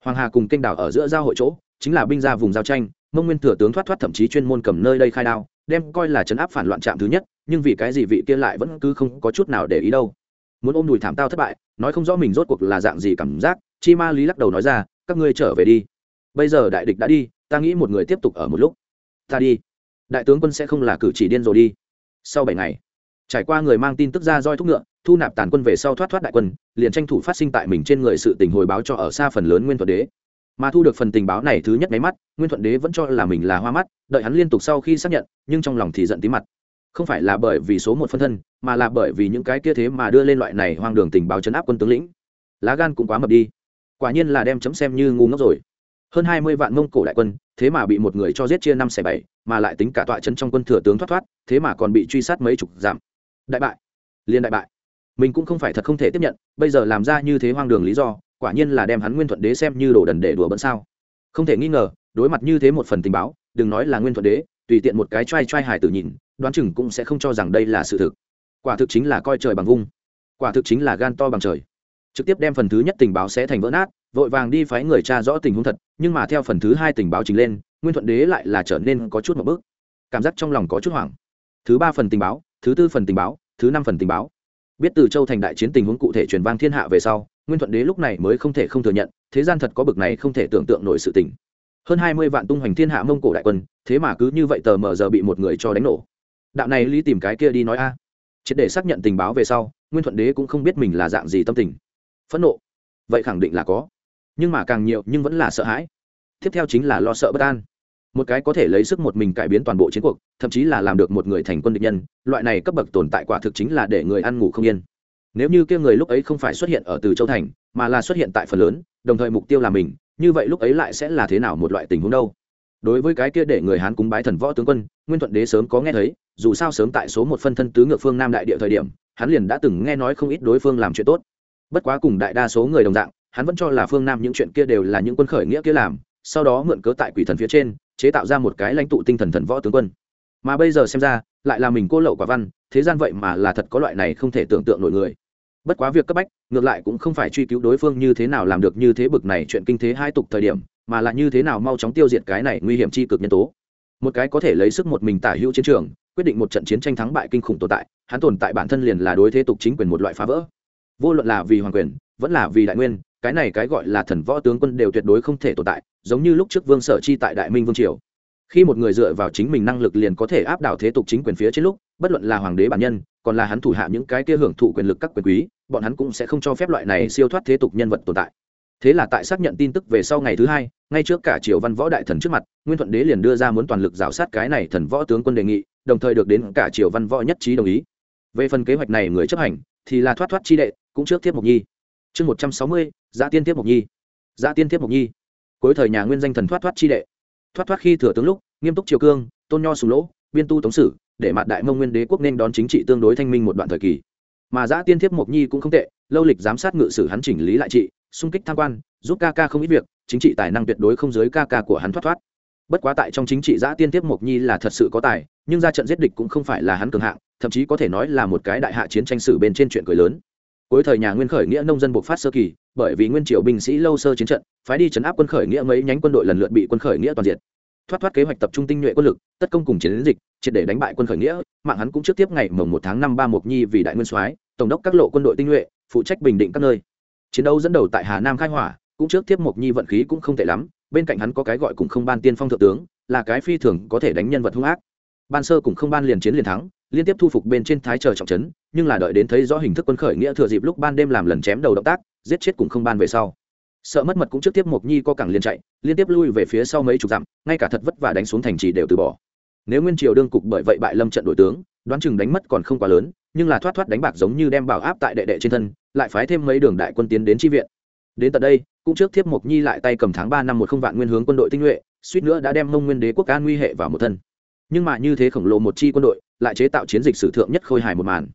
Hoàng hà cùng kênh đảo ở giữa giao hội chỗ, chính là binh ra vùng giao tranh, mông nguyên thừa tướng thoát thoát thậm chí chuyên môn cầm nơi đây khai đao, đem coi là chấn áp phản loạn trạm thứ nhất, nhưng vì cái gì vị kia lại vẫn cứ không có chút nào để ý đâu. Muốn ôm đùi thảm tao thất bại, nói không rõ mình rốt cuộc là dạng gì cảm giác chi ma lý lắc đầu nói ra, các ngươi trở về đi. Bây giờ đại địch đã đi, ta nghĩ một người tiếp tục ở một lúc. Ta đi. Đại tướng quân sẽ không là cử chỉ điên rồi đi. Sau bảy ngày, trải qua người mang tin tức ra roi thúc ngựa, thu nạp tàn quân về sau thoát thoát đại quân, liền tranh thủ phát sinh tại mình trên người sự tình hồi báo cho ở xa phần lớn nguyên thuận đế. Mà thu được phần tình báo này thứ nhất máy mắt, nguyên thuận đế vẫn cho là mình là hoa mắt, đợi hắn liên tục sau khi xác nhận, nhưng trong lòng thì giận tí mặt. Không phải là bởi vì số một phân thân, mà là bởi vì những cái kia thế mà đưa lên loại này hoang đường tình báo chấn áp quân tướng lĩnh. Lá gan cũng quá mập đi quả nhiên là đem chấm xem như ngu ngốc rồi. Hơn hai mươi vạn mông cổ đại quân, thế mà bị một người cho giết chia năm xẻ bảy, mà lại tính cả tọa chân trong quân thừa tướng thoát thoát, thế mà còn bị truy sát mấy chục giảm đại bại. Liên đại bại. Mình cũng không phải thật không thể tiếp nhận, bây giờ làm ra như thế hoang đường lý do, quả nhiên là đem hắn nguyên thuận đế xem như đồ đần để đùa bận sao. Không thể nghi ngờ, đối mặt như thế một phần tình báo, đừng nói là nguyên thuận đế, tùy tiện một cái t r a i t r a i hải tử nhìn, đoán chừng cũng sẽ không cho rằng đây là sự thực. Quả thực chính là coi trời bằng vung. Quả thực chính là gan to bằng trời trực tiếp đem phần thứ nhất tình báo sẽ thành vỡ nát, vội vàng đi phái người tra rõ tình huống thật, nhưng mà theo phần thứ hai tình báo trình lên, nguyên thuận đế lại là trở nên có chút một bước. Cảm giác trong lòng có chút hoảng. Thứ ba phần tình báo, thứ tư phần tình báo, thứ năm phần tình báo. Biết từ châu thành đại chiến tình huống cụ thể truyền vang thiên hạ về sau, nguyên thuận đế lúc này mới không thể không thừa nhận, thế gian thật có bực này không thể tưởng tượng nổi sự tình. Hơn hai mươi vạn tung hoành thiên hạ mông cổ đại quân, thế mà cứ như vậy tờ mờ giờ bị một người cho đánh nổ. Đạo này lý tìm cái kia đi nói a. À. triệt để xác nhận tình báo về sau, nguyên thuận đế cũng không biết mình là dạng gì tâm tình phẫn nộ. Vậy khẳng định là có. Nhưng mà càng nhiều nhưng vẫn là sợ hãi. Tiếp theo chính là lo sợ bất an. Một cái có thể lấy sức một mình cải biến toàn bộ chiến cuộc, thậm chí là làm được một người thành quân địch nhân, loại này cấp bậc tồn tại quả thực chính là để người ăn ngủ không yên. Nếu như kia người lúc ấy không phải xuất hiện ở từ châu thành, mà là xuất hiện tại phần lớn, đồng thời mục tiêu là mình, như vậy lúc ấy lại sẽ là thế nào một loại tình huống đâu? Đối với cái kia để người hán cúng bái thần võ tướng quân, nguyên thuận đế sớm có nghe thấy, dù sao sớm tại số một phân thân tứ ngược phương nam đại địa thời điểm, hắn liền đã từng nghe nói không ít đối phương làm chuyện tốt bất quá cùng đại đa số người đồng dạng, hắn vẫn cho là phương nam những chuyện kia đều là những quân khởi nghĩa kia làm, sau đó mượn cớ tại quỷ thần phía trên, chế tạo ra một cái lãnh tụ tinh thần thần võ tướng quân. Mà bây giờ xem ra, lại là mình cô lậu quả văn, thế gian vậy mà là thật có loại này không thể tưởng tượng nổi người. Bất quá việc cấp bách, ngược lại cũng không phải truy cứu đối phương như thế nào làm được như thế bực này chuyện kinh thế hai tục thời điểm, mà là như thế nào mau chóng tiêu diệt cái này nguy hiểm chi cực nhân tố. Một cái có thể lấy sức một mình tả hữu chiến trường, quyết định một trận chiến tranh thắng bại kinh khủng tồn tại, hắn tồn tại bản thân liền là đối thế tục chính quyền một loại phá vỡ vô luận là vì hoàng quyền, vẫn là vì đại nguyên, cái này cái gọi là thần võ tướng quân đều tuyệt đối không thể tồn tại, giống như lúc trước vương sở chi tại đại minh vương triều. Khi một người dựa vào chính mình năng lực liền có thể áp đảo thế tục chính quyền phía trên lúc, bất luận là hoàng đế bản nhân, còn là hắn thủ hạ những cái kia hưởng thụ quyền lực các quyền quý, bọn hắn cũng sẽ không cho phép loại này siêu thoát thế tục nhân vật tồn tại. Thế là tại xác nhận tin tức về sau ngày thứ hai, ngay trước cả triều văn võ đại thần trước mặt, nguyên thuận đế liền đưa ra muốn toàn lực rào sát cái này thần võ tướng quân đề nghị, đồng thời được đến cả triều văn võ nhất trí đồng ý. Về phần kế hoạch này người chấp hành thì là thoát thoát chi đệ, cũng trước tiếp mộc nhi. Chương một trăm sáu mươi giã tiên tiếp mộc nhi. Giã tiên tiếp mộc nhi. Cuối thời nhà nguyên danh thần thoát thoát chi đệ. Thoát thoát khi thừa tướng lúc, nghiêm túc triều cương, tôn nho sùng lỗ, biên tu tống sử, để mặt đại mông nguyên đế quốc nên đón chính trị tương đối thanh minh một đoạn thời kỳ. Mà giã tiên thiếp mộc nhi cũng không tệ, lâu lịch giám sát ngự sử hắn chỉnh lý lại trị, xung kích tham quan, giúp ca ca không ít việc, chính trị tài năng tuyệt đối không dưới ca ca của hắn thoát thoát bất quá tại trong chính trị giã tiên tiếp mộc nhi là thật sự có tài, nhưng ra trận giết địch cũng không phải là hắn cường hạng, thậm chí có thể nói là một cái đại hạ chiến tranh sử bên trên chuyện cười lớn. Cuối thời nhà nguyên khởi nghĩa nông dân buộc phát sơ kỳ, bởi vì nguyên triều binh sĩ lâu sơ chiến trận, phái đi chấn áp quân khởi nghĩa mấy nhánh quân đội lần lượt bị quân khởi nghĩa toàn diện thoát thoát kế hoạch tập trung tinh nhuệ quân lực, tất công cùng chiến dịch, triệt để đánh bại quân khởi nghĩa, mạng hắn cũng trước tiếp ngày mồng một tháng năm ba mộc nhi vì đại nguyên soái, tổng đốc các lộ quân đội tinh nhuệ, phụ trách bình định các nơi. Chiến đấu dẫn đầu tại hà nam khai hỏa, cũng trước tiếp mộc nhi vận khí cũng không tệ lắm bên cạnh hắn có cái gọi cùng không ban tiên phong thượng tướng, là cái phi thường có thể đánh nhân vật hung ác. Ban sơ cùng không ban liền chiến liền thắng, liên tiếp thu phục bên trên thái chờ trọng trấn, nhưng là đợi đến thấy rõ hình thức quân khởi nghĩa thừa dịp lúc ban đêm làm lần chém đầu động tác, giết chết cùng không ban về sau. Sợ mất mật cũng trước tiếp mộc nhi co cẳng liền chạy, liên tiếp lui về phía sau mấy chục dặm, ngay cả thật vất vả đánh xuống thành trì đều từ bỏ. Nếu nguyên triều đương cục bởi vậy bại lâm trận đội tướng, đoán chừng đánh mất còn không quá lớn, nhưng là thoát thoát đánh bạc giống như đem bảo áp tại đệ đệ trên thân, lại phái thêm mấy đường đại quân tiến đến tri viện đến tận đây, cũng trước tiếp mộc nhi lại tay cầm tháng ba năm một không vạn nguyên hướng quân đội tinh nhuệ, suýt nữa đã đem mông nguyên đế quốc an nguy hệ vào một thân. Nhưng mà như thế khổng lồ một chi quân đội, lại chế tạo chiến dịch sử thượng nhất khôi hài một màn.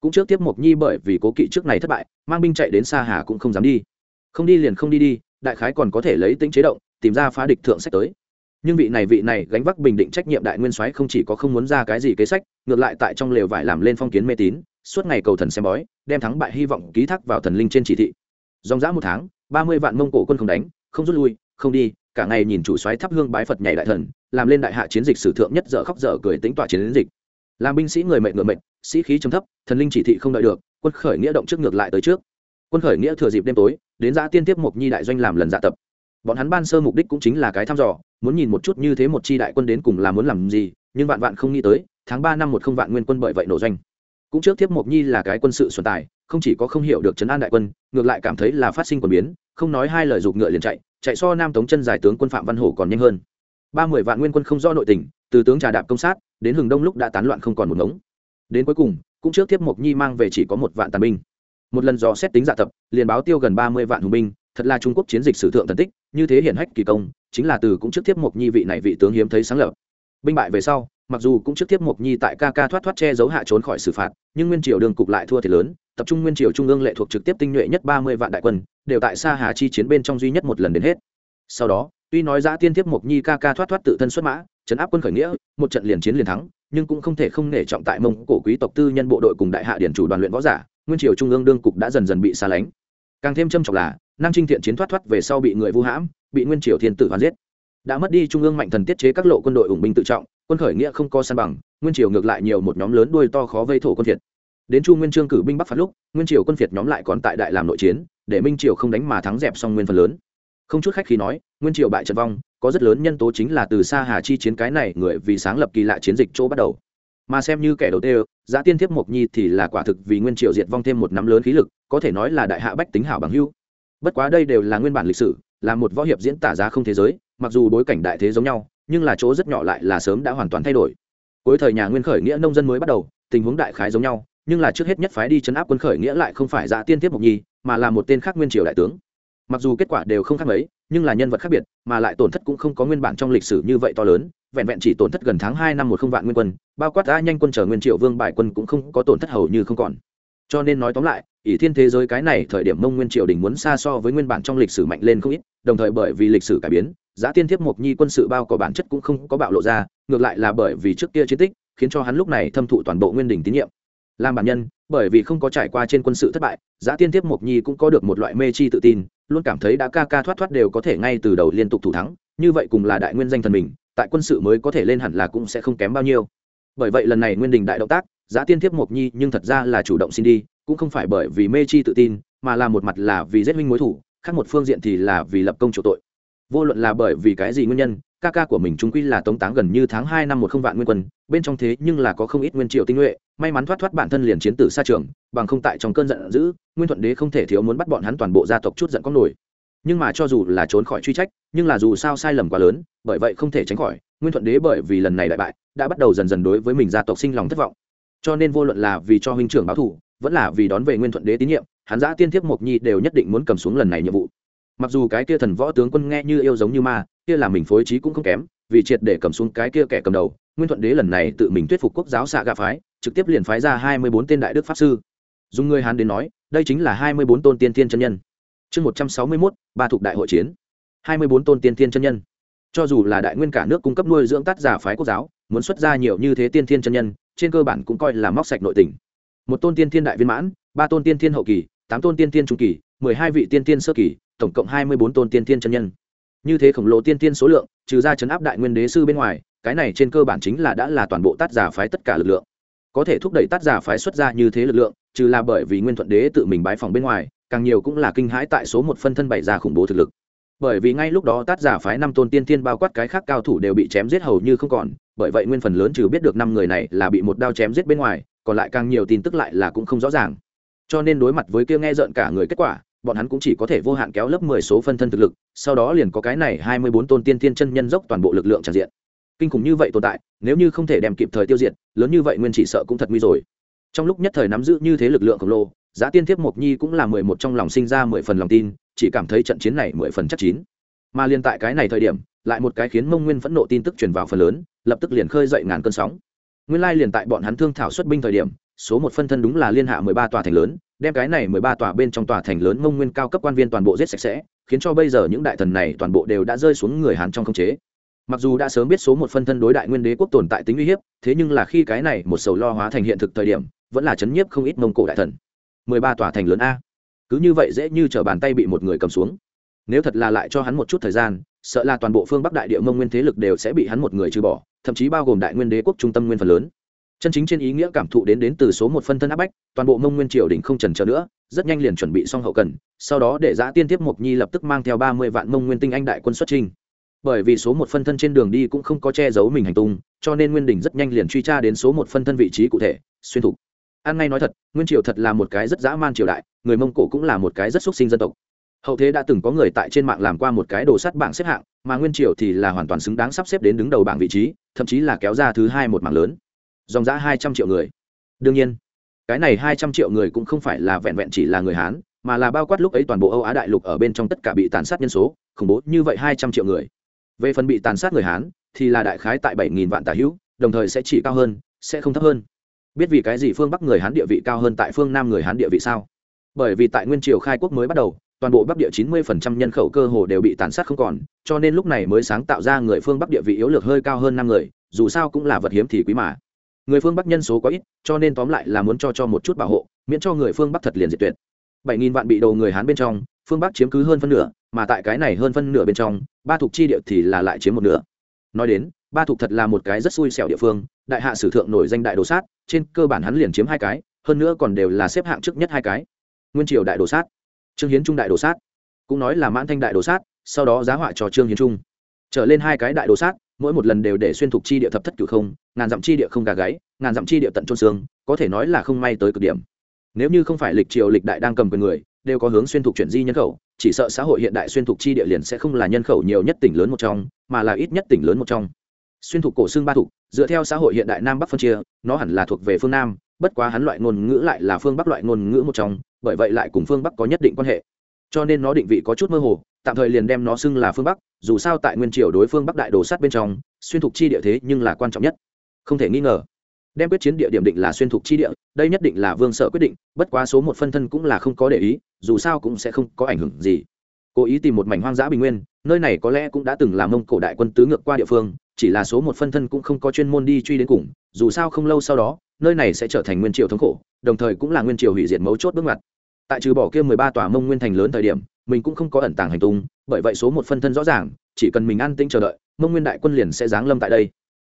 Cũng trước tiếp mộc nhi bởi vì cố kỵ trước này thất bại, mang binh chạy đến xa hà cũng không dám đi. Không đi liền không đi đi, đại khái còn có thể lấy tính chế động, tìm ra phá địch thượng sách tới. Nhưng vị này vị này gánh vác bình định trách nhiệm đại nguyên soái không chỉ có không muốn ra cái gì kế sách, ngược lại tại trong lều vải làm lên phong kiến mê tín, suốt ngày cầu thần xem bói, đem thắng bại hy vọng ký thác vào thần linh trên chỉ thị dòng dã một tháng, ba mươi vạn mông cổ quân không đánh, không rút lui, không đi, cả ngày nhìn chủ soái thắp hương bái phật nhảy đại thần, làm lên đại hạ chiến dịch sử thượng nhất dở khóc dở cười tính tỏa chiến dịch. Làm binh sĩ người mệnh ngựa mệnh sĩ khí trầm thấp, thần linh chỉ thị không đợi được, quân khởi nghĩa động trước ngược lại tới trước. Quân khởi nghĩa thừa dịp đêm tối, đến giã tiên tiếp một nhi đại doanh làm lần dạ tập. Bọn hắn ban sơ mục đích cũng chính là cái thăm dò, muốn nhìn một chút như thế một chi đại quân đến cùng là muốn làm gì, nhưng vạn vạn không nghĩ tới, tháng ba năm một không vạn nguyên quân bởi vậy nổ doanh cũng trước tiếp mộc nhi là cái quân sự xuân tài, không chỉ có không hiểu được trấn an đại quân, ngược lại cảm thấy là phát sinh quần biến, không nói hai lời dục ngựa liền chạy chạy so nam tống chân giải tướng quân phạm văn hổ còn nhanh hơn. Ba mươi vạn nguyên quân không do nội tình, từ tướng trà đạp công sát, đến hừng đông lúc đã tán loạn không còn một ngống. Đến cuối cùng, cũng trước tiếp mộc nhi mang về chỉ có một vạn tàn binh. Một lần dò xét tính dạ tập, liền báo tiêu gần ba mươi vạn hùng binh, thật là trung quốc chiến dịch sử thượng thần tích, như thế hiển hách kỳ công, chính là từ cũng trước tiếp mộc nhi vị này vị tướng hiếm thấy sáng lập. Binh bại về sau mặc dù cũng trước tiếp mộc nhi tại ca ca thoát thoát che giấu hạ trốn khỏi xử phạt, nhưng nguyên triều đường cục lại thua thì lớn, tập trung nguyên triều trung ương lệ thuộc trực tiếp tinh nhuệ nhất ba mươi vạn đại quân, đều tại xa hà chi chiến bên trong duy nhất một lần đến hết. Sau đó, tuy nói giã tiên tiếp mộc nhi ca ca thoát thoát tự thân xuất mã chấn áp quân khởi nghĩa, một trận liền chiến liền thắng, nhưng cũng không thể không nể trọng tại mông cổ quý tộc tư nhân bộ đội cùng đại hạ điển chủ đoàn luyện võ giả, nguyên triều trung ương đương cục đã dần dần bị xa lánh. Càng thêm trầm trọng là, nam trinh thiện chiến thoát thoát về sau bị người vu hãm, bị nguyên triều thiên tử hoàn giết. Đã mất đi trung ương mạnh thần tiết chế các lộ quân đội ủng binh tự trọng quân khởi nghĩa không có san bằng, nguyên triều ngược lại nhiều một nhóm lớn đuôi to khó vây thổ quân việt. Đến chu nguyên trương cử binh bắc phạt lúc, nguyên triều quân việt nhóm lại còn tại đại làm nội chiến, để minh triều không đánh mà thắng dẹp xong nguyên phần lớn. Không chút khách khi nói, nguyên triều bại trận vong, có rất lớn nhân tố chính là từ xa hà chi chiến cái này người vì sáng lập kỳ lạ chiến dịch chỗ bắt đầu. Mà xem như kẻ đầu tiên giá tiên thiếp mộc nhi thì là quả thực vì nguyên triều diệt vong thêm một nắm lớn khí lực, có thể nói là đại hạ bách tính hảo bằng hưu bất quá đây đều là nguyên bản lịch sử, là một võ hiệp diễn tả giá không thế giới, mặc dù bối cảnh đại thế giống nhau nhưng là chỗ rất nhỏ lại là sớm đã hoàn toàn thay đổi. Cuối thời nhà nguyên khởi nghĩa nông dân mới bắt đầu, tình huống đại khái giống nhau, nhưng là trước hết nhất phái đi chấn áp quân khởi nghĩa lại không phải dạ tiên tiếp mộc nhi, mà là một tên khác nguyên triều đại tướng. Mặc dù kết quả đều không khác mấy, nhưng là nhân vật khác biệt, mà lại tổn thất cũng không có nguyên bản trong lịch sử như vậy to lớn, vẹn vẹn chỉ tổn thất gần tháng hai năm một không vạn nguyên quân, bao quát đã nhanh quân trở nguyên triệu vương bài quân cũng không có tổn thất hầu như không còn. Cho nên nói tóm lại, ỷ thiên thế giới cái này thời điểm mông nguyên triều đình muốn xa so với nguyên bản trong lịch sử mạnh lên không ít, đồng thời bởi vì lịch sử cải biến giá tiên thiếp mộc nhi quân sự bao có bản chất cũng không có bạo lộ ra, ngược lại là bởi vì trước kia chiến tích, khiến cho hắn lúc này thâm thụ toàn bộ nguyên đình tín nhiệm. Làm bản nhân, bởi vì không có trải qua trên quân sự thất bại, giá tiên thiếp mộc nhi cũng có được một loại mê chi tự tin, luôn cảm thấy đã ca ca thoát thoát đều có thể ngay từ đầu liên tục thủ thắng, như vậy cùng là đại nguyên danh thần mình, tại quân sự mới có thể lên hẳn là cũng sẽ không kém bao nhiêu. Bởi vậy lần này nguyên đình đại động tác, giá tiên thiếp mộc nhi nhưng thật ra là chủ động xin đi, cũng không phải bởi vì mê chi tự tin, mà là một mặt là vì giết minh mối thủ, khác một phương diện thì là vì lập công chủ tội vô luận là bởi vì cái gì nguyên nhân, ca ca của mình chúng quy là tống táng gần như tháng hai năm một không vạn nguyên quân, bên trong thế nhưng là có không ít nguyên triệu tinh nhuệ, may mắn thoát thoát bản thân liền chiến tử xa trường, bằng không tại trong cơn giận dữ, nguyên thuận đế không thể thiếu muốn bắt bọn hắn toàn bộ gia tộc chút giận con nổi. Nhưng mà cho dù là trốn khỏi truy trách, nhưng là dù sao sai lầm quá lớn, bởi vậy không thể tránh khỏi, nguyên thuận đế bởi vì lần này đại bại, đã bắt đầu dần dần đối với mình gia tộc sinh lòng thất vọng. Cho nên vô luận là vì cho huynh trưởng báo thù, vẫn là vì đón về nguyên thuận đế tín nhiệm, hắn giã tiên thiếp mộc nhi đều nhất định muốn cầm xuống lần này nhiệm vụ mặc dù cái kia thần võ tướng quân nghe như yêu giống như ma, kia là mình phối trí cũng không kém, vì triệt để cầm xuống cái kia kẻ cầm đầu, nguyên thuận đế lần này tự mình thuyết phục quốc giáo xạ gà phái, trực tiếp liền phái ra hai mươi bốn tên đại đức pháp sư. Dùng người hán đến nói, đây chính là hai mươi bốn tôn tiên thiên chân nhân. Chương một trăm sáu mươi mốt, ba thuộc đại hội chiến. hai mươi bốn tôn tiên thiên chân nhân. Cho dù là đại nguyên cả nước cung cấp nuôi dưỡng tác giả phái quốc giáo, muốn xuất ra nhiều như thế tiên thiên chân nhân, trên cơ bản cũng coi là móc sạch nội tình. Một tôn tiên thiên đại viên mãn, ba tôn tiên thiên hậu kỳ, tám tôn tiên thiên trung kỳ, mười hai vị tiên thiên sơ kỳ tổng cộng hai mươi bốn tôn tiên tiên chân nhân. Như thế khổng lồ tiên tiên số lượng, trừ ra chấn áp đại nguyên đế sư bên ngoài, cái này trên cơ bản chính là đã là toàn bộ tác giả phái tất cả lực lượng. Có thể thúc đẩy tác giả phái xuất ra như thế lực lượng, trừ là bởi vì nguyên thuận đế tự mình bái phòng bên ngoài, càng nhiều cũng là kinh hãi tại số một phân thân bày ra khủng bố thực lực. Bởi vì ngay lúc đó tác giả phái năm tôn tiên tiên bao quát cái khác cao thủ đều bị chém giết hầu như không còn, bởi vậy nguyên phần lớn trừ biết được năm người này là bị một đao chém giết bên ngoài, còn lại càng nhiều tin tức lại là cũng không rõ ràng. Cho nên đối mặt với kia nghe rợn cả người kết quả bọn hắn cũng chỉ có thể vô hạn kéo lớp mười số phân thân thực lực, sau đó liền có cái này hai mươi bốn tôn tiên tiên chân nhân dốc toàn bộ lực lượng tràn diện. Kinh khủng như vậy tồn tại, nếu như không thể đem kịp thời tiêu diệt, lớn như vậy nguyên chỉ sợ cũng thật nguy rồi. Trong lúc nhất thời nắm giữ như thế lực lượng khổng lồ, giá tiên thiếp mộc nhi cũng là mười một trong lòng sinh ra mười phần lòng tin, chỉ cảm thấy trận chiến này mười phần chắc chín. Mà liền tại cái này thời điểm, lại một cái khiến mông nguyên phẫn nộ tin tức truyền vào phần lớn, lập tức liền khơi dậy ngàn cơn sóng. Nguyên lai liền tại bọn hắn thương thảo xuất binh thời điểm, số một phân thân đúng là liên hạ mười ba tòa thành lớn đem cái này mười ba tòa bên trong tòa thành lớn mông nguyên cao cấp quan viên toàn bộ giết sạch sẽ, khiến cho bây giờ những đại thần này toàn bộ đều đã rơi xuống người hàn trong không chế. Mặc dù đã sớm biết số một phân thân đối đại nguyên đế quốc tồn tại tính uy hiếp, thế nhưng là khi cái này một sầu lo hóa thành hiện thực thời điểm, vẫn là chấn nhiếp không ít mông cổ đại thần. Mười ba tòa thành lớn a. Cứ như vậy dễ như t bàn tay bị một người cầm xuống. Nếu thật là lại cho hắn một chút thời gian, sợ là toàn bộ phương bắc đại địa mông nguyên thế lực đều sẽ bị hắn một người trừ bỏ, thậm chí bao gồm đại nguyên đế quốc trung tâm nguyên phần lớn chân chính trên ý nghĩa cảm thụ đến đến từ số một phân thân áp bách, toàn bộ mông nguyên triều đình không trần trở nữa, rất nhanh liền chuẩn bị xong hậu cần, sau đó để giã tiên tiếp mộc nhi lập tức mang theo ba mươi vạn mông nguyên tinh anh đại quân xuất trình bởi vì số một phân thân trên đường đi cũng không có che giấu mình hành tung, cho nên nguyên đình rất nhanh liền truy tra đến số một phân thân vị trí cụ thể, xuyên thục. An ngay nói thật, nguyên triều thật là một cái rất dã man triều đại, người mông cổ cũng là một cái rất xúc sinh dân tộc. Hậu thế đã từng có người tại trên mạng làm qua một cái đồ sắt bảng xếp hạng, mà nguyên triều thì là hoàn toàn xứng đáng sắp xếp đến đứng đầu bảng vị trí, thậm chí là kéo ra thứ hai một mảng lớn dòng giã hai trăm triệu người. Đương nhiên, cái này hai trăm triệu người cũng không phải là vẹn vẹn chỉ là người hán, mà là bao quát lúc ấy toàn bộ âu á đại lục ở bên trong tất cả bị tàn sát nhân số, khủng bố như vậy hai trăm triệu người. Về phần bị tàn sát người hán, thì là đại khái tại bảy nghìn vạn tà hữu, đồng thời sẽ chỉ cao hơn, sẽ không thấp hơn. Biết vì cái gì phương bắc người hán địa vị cao hơn tại phương nam người hán địa vị sao? Bởi vì tại nguyên triều khai quốc mới bắt đầu, toàn bộ bắc địa chín mươi nhân khẩu cơ hồ đều bị tàn sát không còn, cho nên lúc này mới sáng tạo ra người phương bắc địa vị yếu lược hơi cao hơn năm người, dù sao cũng là vật hiếm thì quý mà người phương bắc nhân số có ít cho nên tóm lại là muốn cho cho một chút bảo hộ miễn cho người phương bắc thật liền diệt tuyệt bảy nghìn vạn bị đầu người hán bên trong phương bắc chiếm cứ hơn phân nửa mà tại cái này hơn phân nửa bên trong ba thuộc chi địa thì là lại chiếm một nửa nói đến ba thuộc thật là một cái rất xui xẻo địa phương đại hạ sử thượng nổi danh đại đồ sát trên cơ bản hắn liền chiếm hai cái hơn nữa còn đều là xếp hạng trước nhất hai cái nguyên triều đại đồ sát trương hiến trung đại đồ sát cũng nói là mãn thanh đại đồ sát sau đó giá họa cho trương hiến trung trở lên hai cái đại đồ sát mỗi một lần đều để xuyên thục chi địa thập thất cửu không, ngàn dặm chi địa không gà gáy, ngàn dặm chi địa tận trôn xương, có thể nói là không may tới cực điểm. Nếu như không phải lịch triều lịch đại đang cầm quyền người, đều có hướng xuyên thục chuyển di nhân khẩu, chỉ sợ xã hội hiện đại xuyên thục chi địa liền sẽ không là nhân khẩu nhiều nhất tỉnh lớn một trong, mà là ít nhất tỉnh lớn một trong. Xuyên thục cổ xương ba thục, dựa theo xã hội hiện đại nam bắc phân chia, nó hẳn là thuộc về phương nam, bất quá hắn loại ngôn ngữ lại là phương bắc loại ngôn ngữ một trong, bởi vậy lại cùng phương bắc có nhất định quan hệ cho nên nó định vị có chút mơ hồ, tạm thời liền đem nó xưng là phương bắc, dù sao tại nguyên triều đối phương bắc đại đồ sát bên trong, xuyên thục chi địa thế nhưng là quan trọng nhất. Không thể nghi ngờ, đem quyết chiến địa điểm định là xuyên thục chi địa, đây nhất định là vương sở quyết định, bất quá số một phân thân cũng là không có để ý, dù sao cũng sẽ không có ảnh hưởng gì. Cố ý tìm một mảnh hoang dã bình nguyên, nơi này có lẽ cũng đã từng làm mông cổ đại quân tứ ngược qua địa phương, chỉ là số một phân thân cũng không có chuyên môn đi truy đến cùng, dù sao không lâu sau đó, nơi này sẽ trở thành nguyên triều thống khổ, đồng thời cũng là nguyên triều hủy diệt mấu chốt bước ngoặt tại trừ bỏ kia mười ba tòa mông nguyên thành lớn thời điểm, mình cũng không có ẩn tàng hành tung, bởi vậy số một phân thân rõ ràng, chỉ cần mình an tĩnh chờ đợi, mông nguyên đại quân liền sẽ giáng lâm tại đây.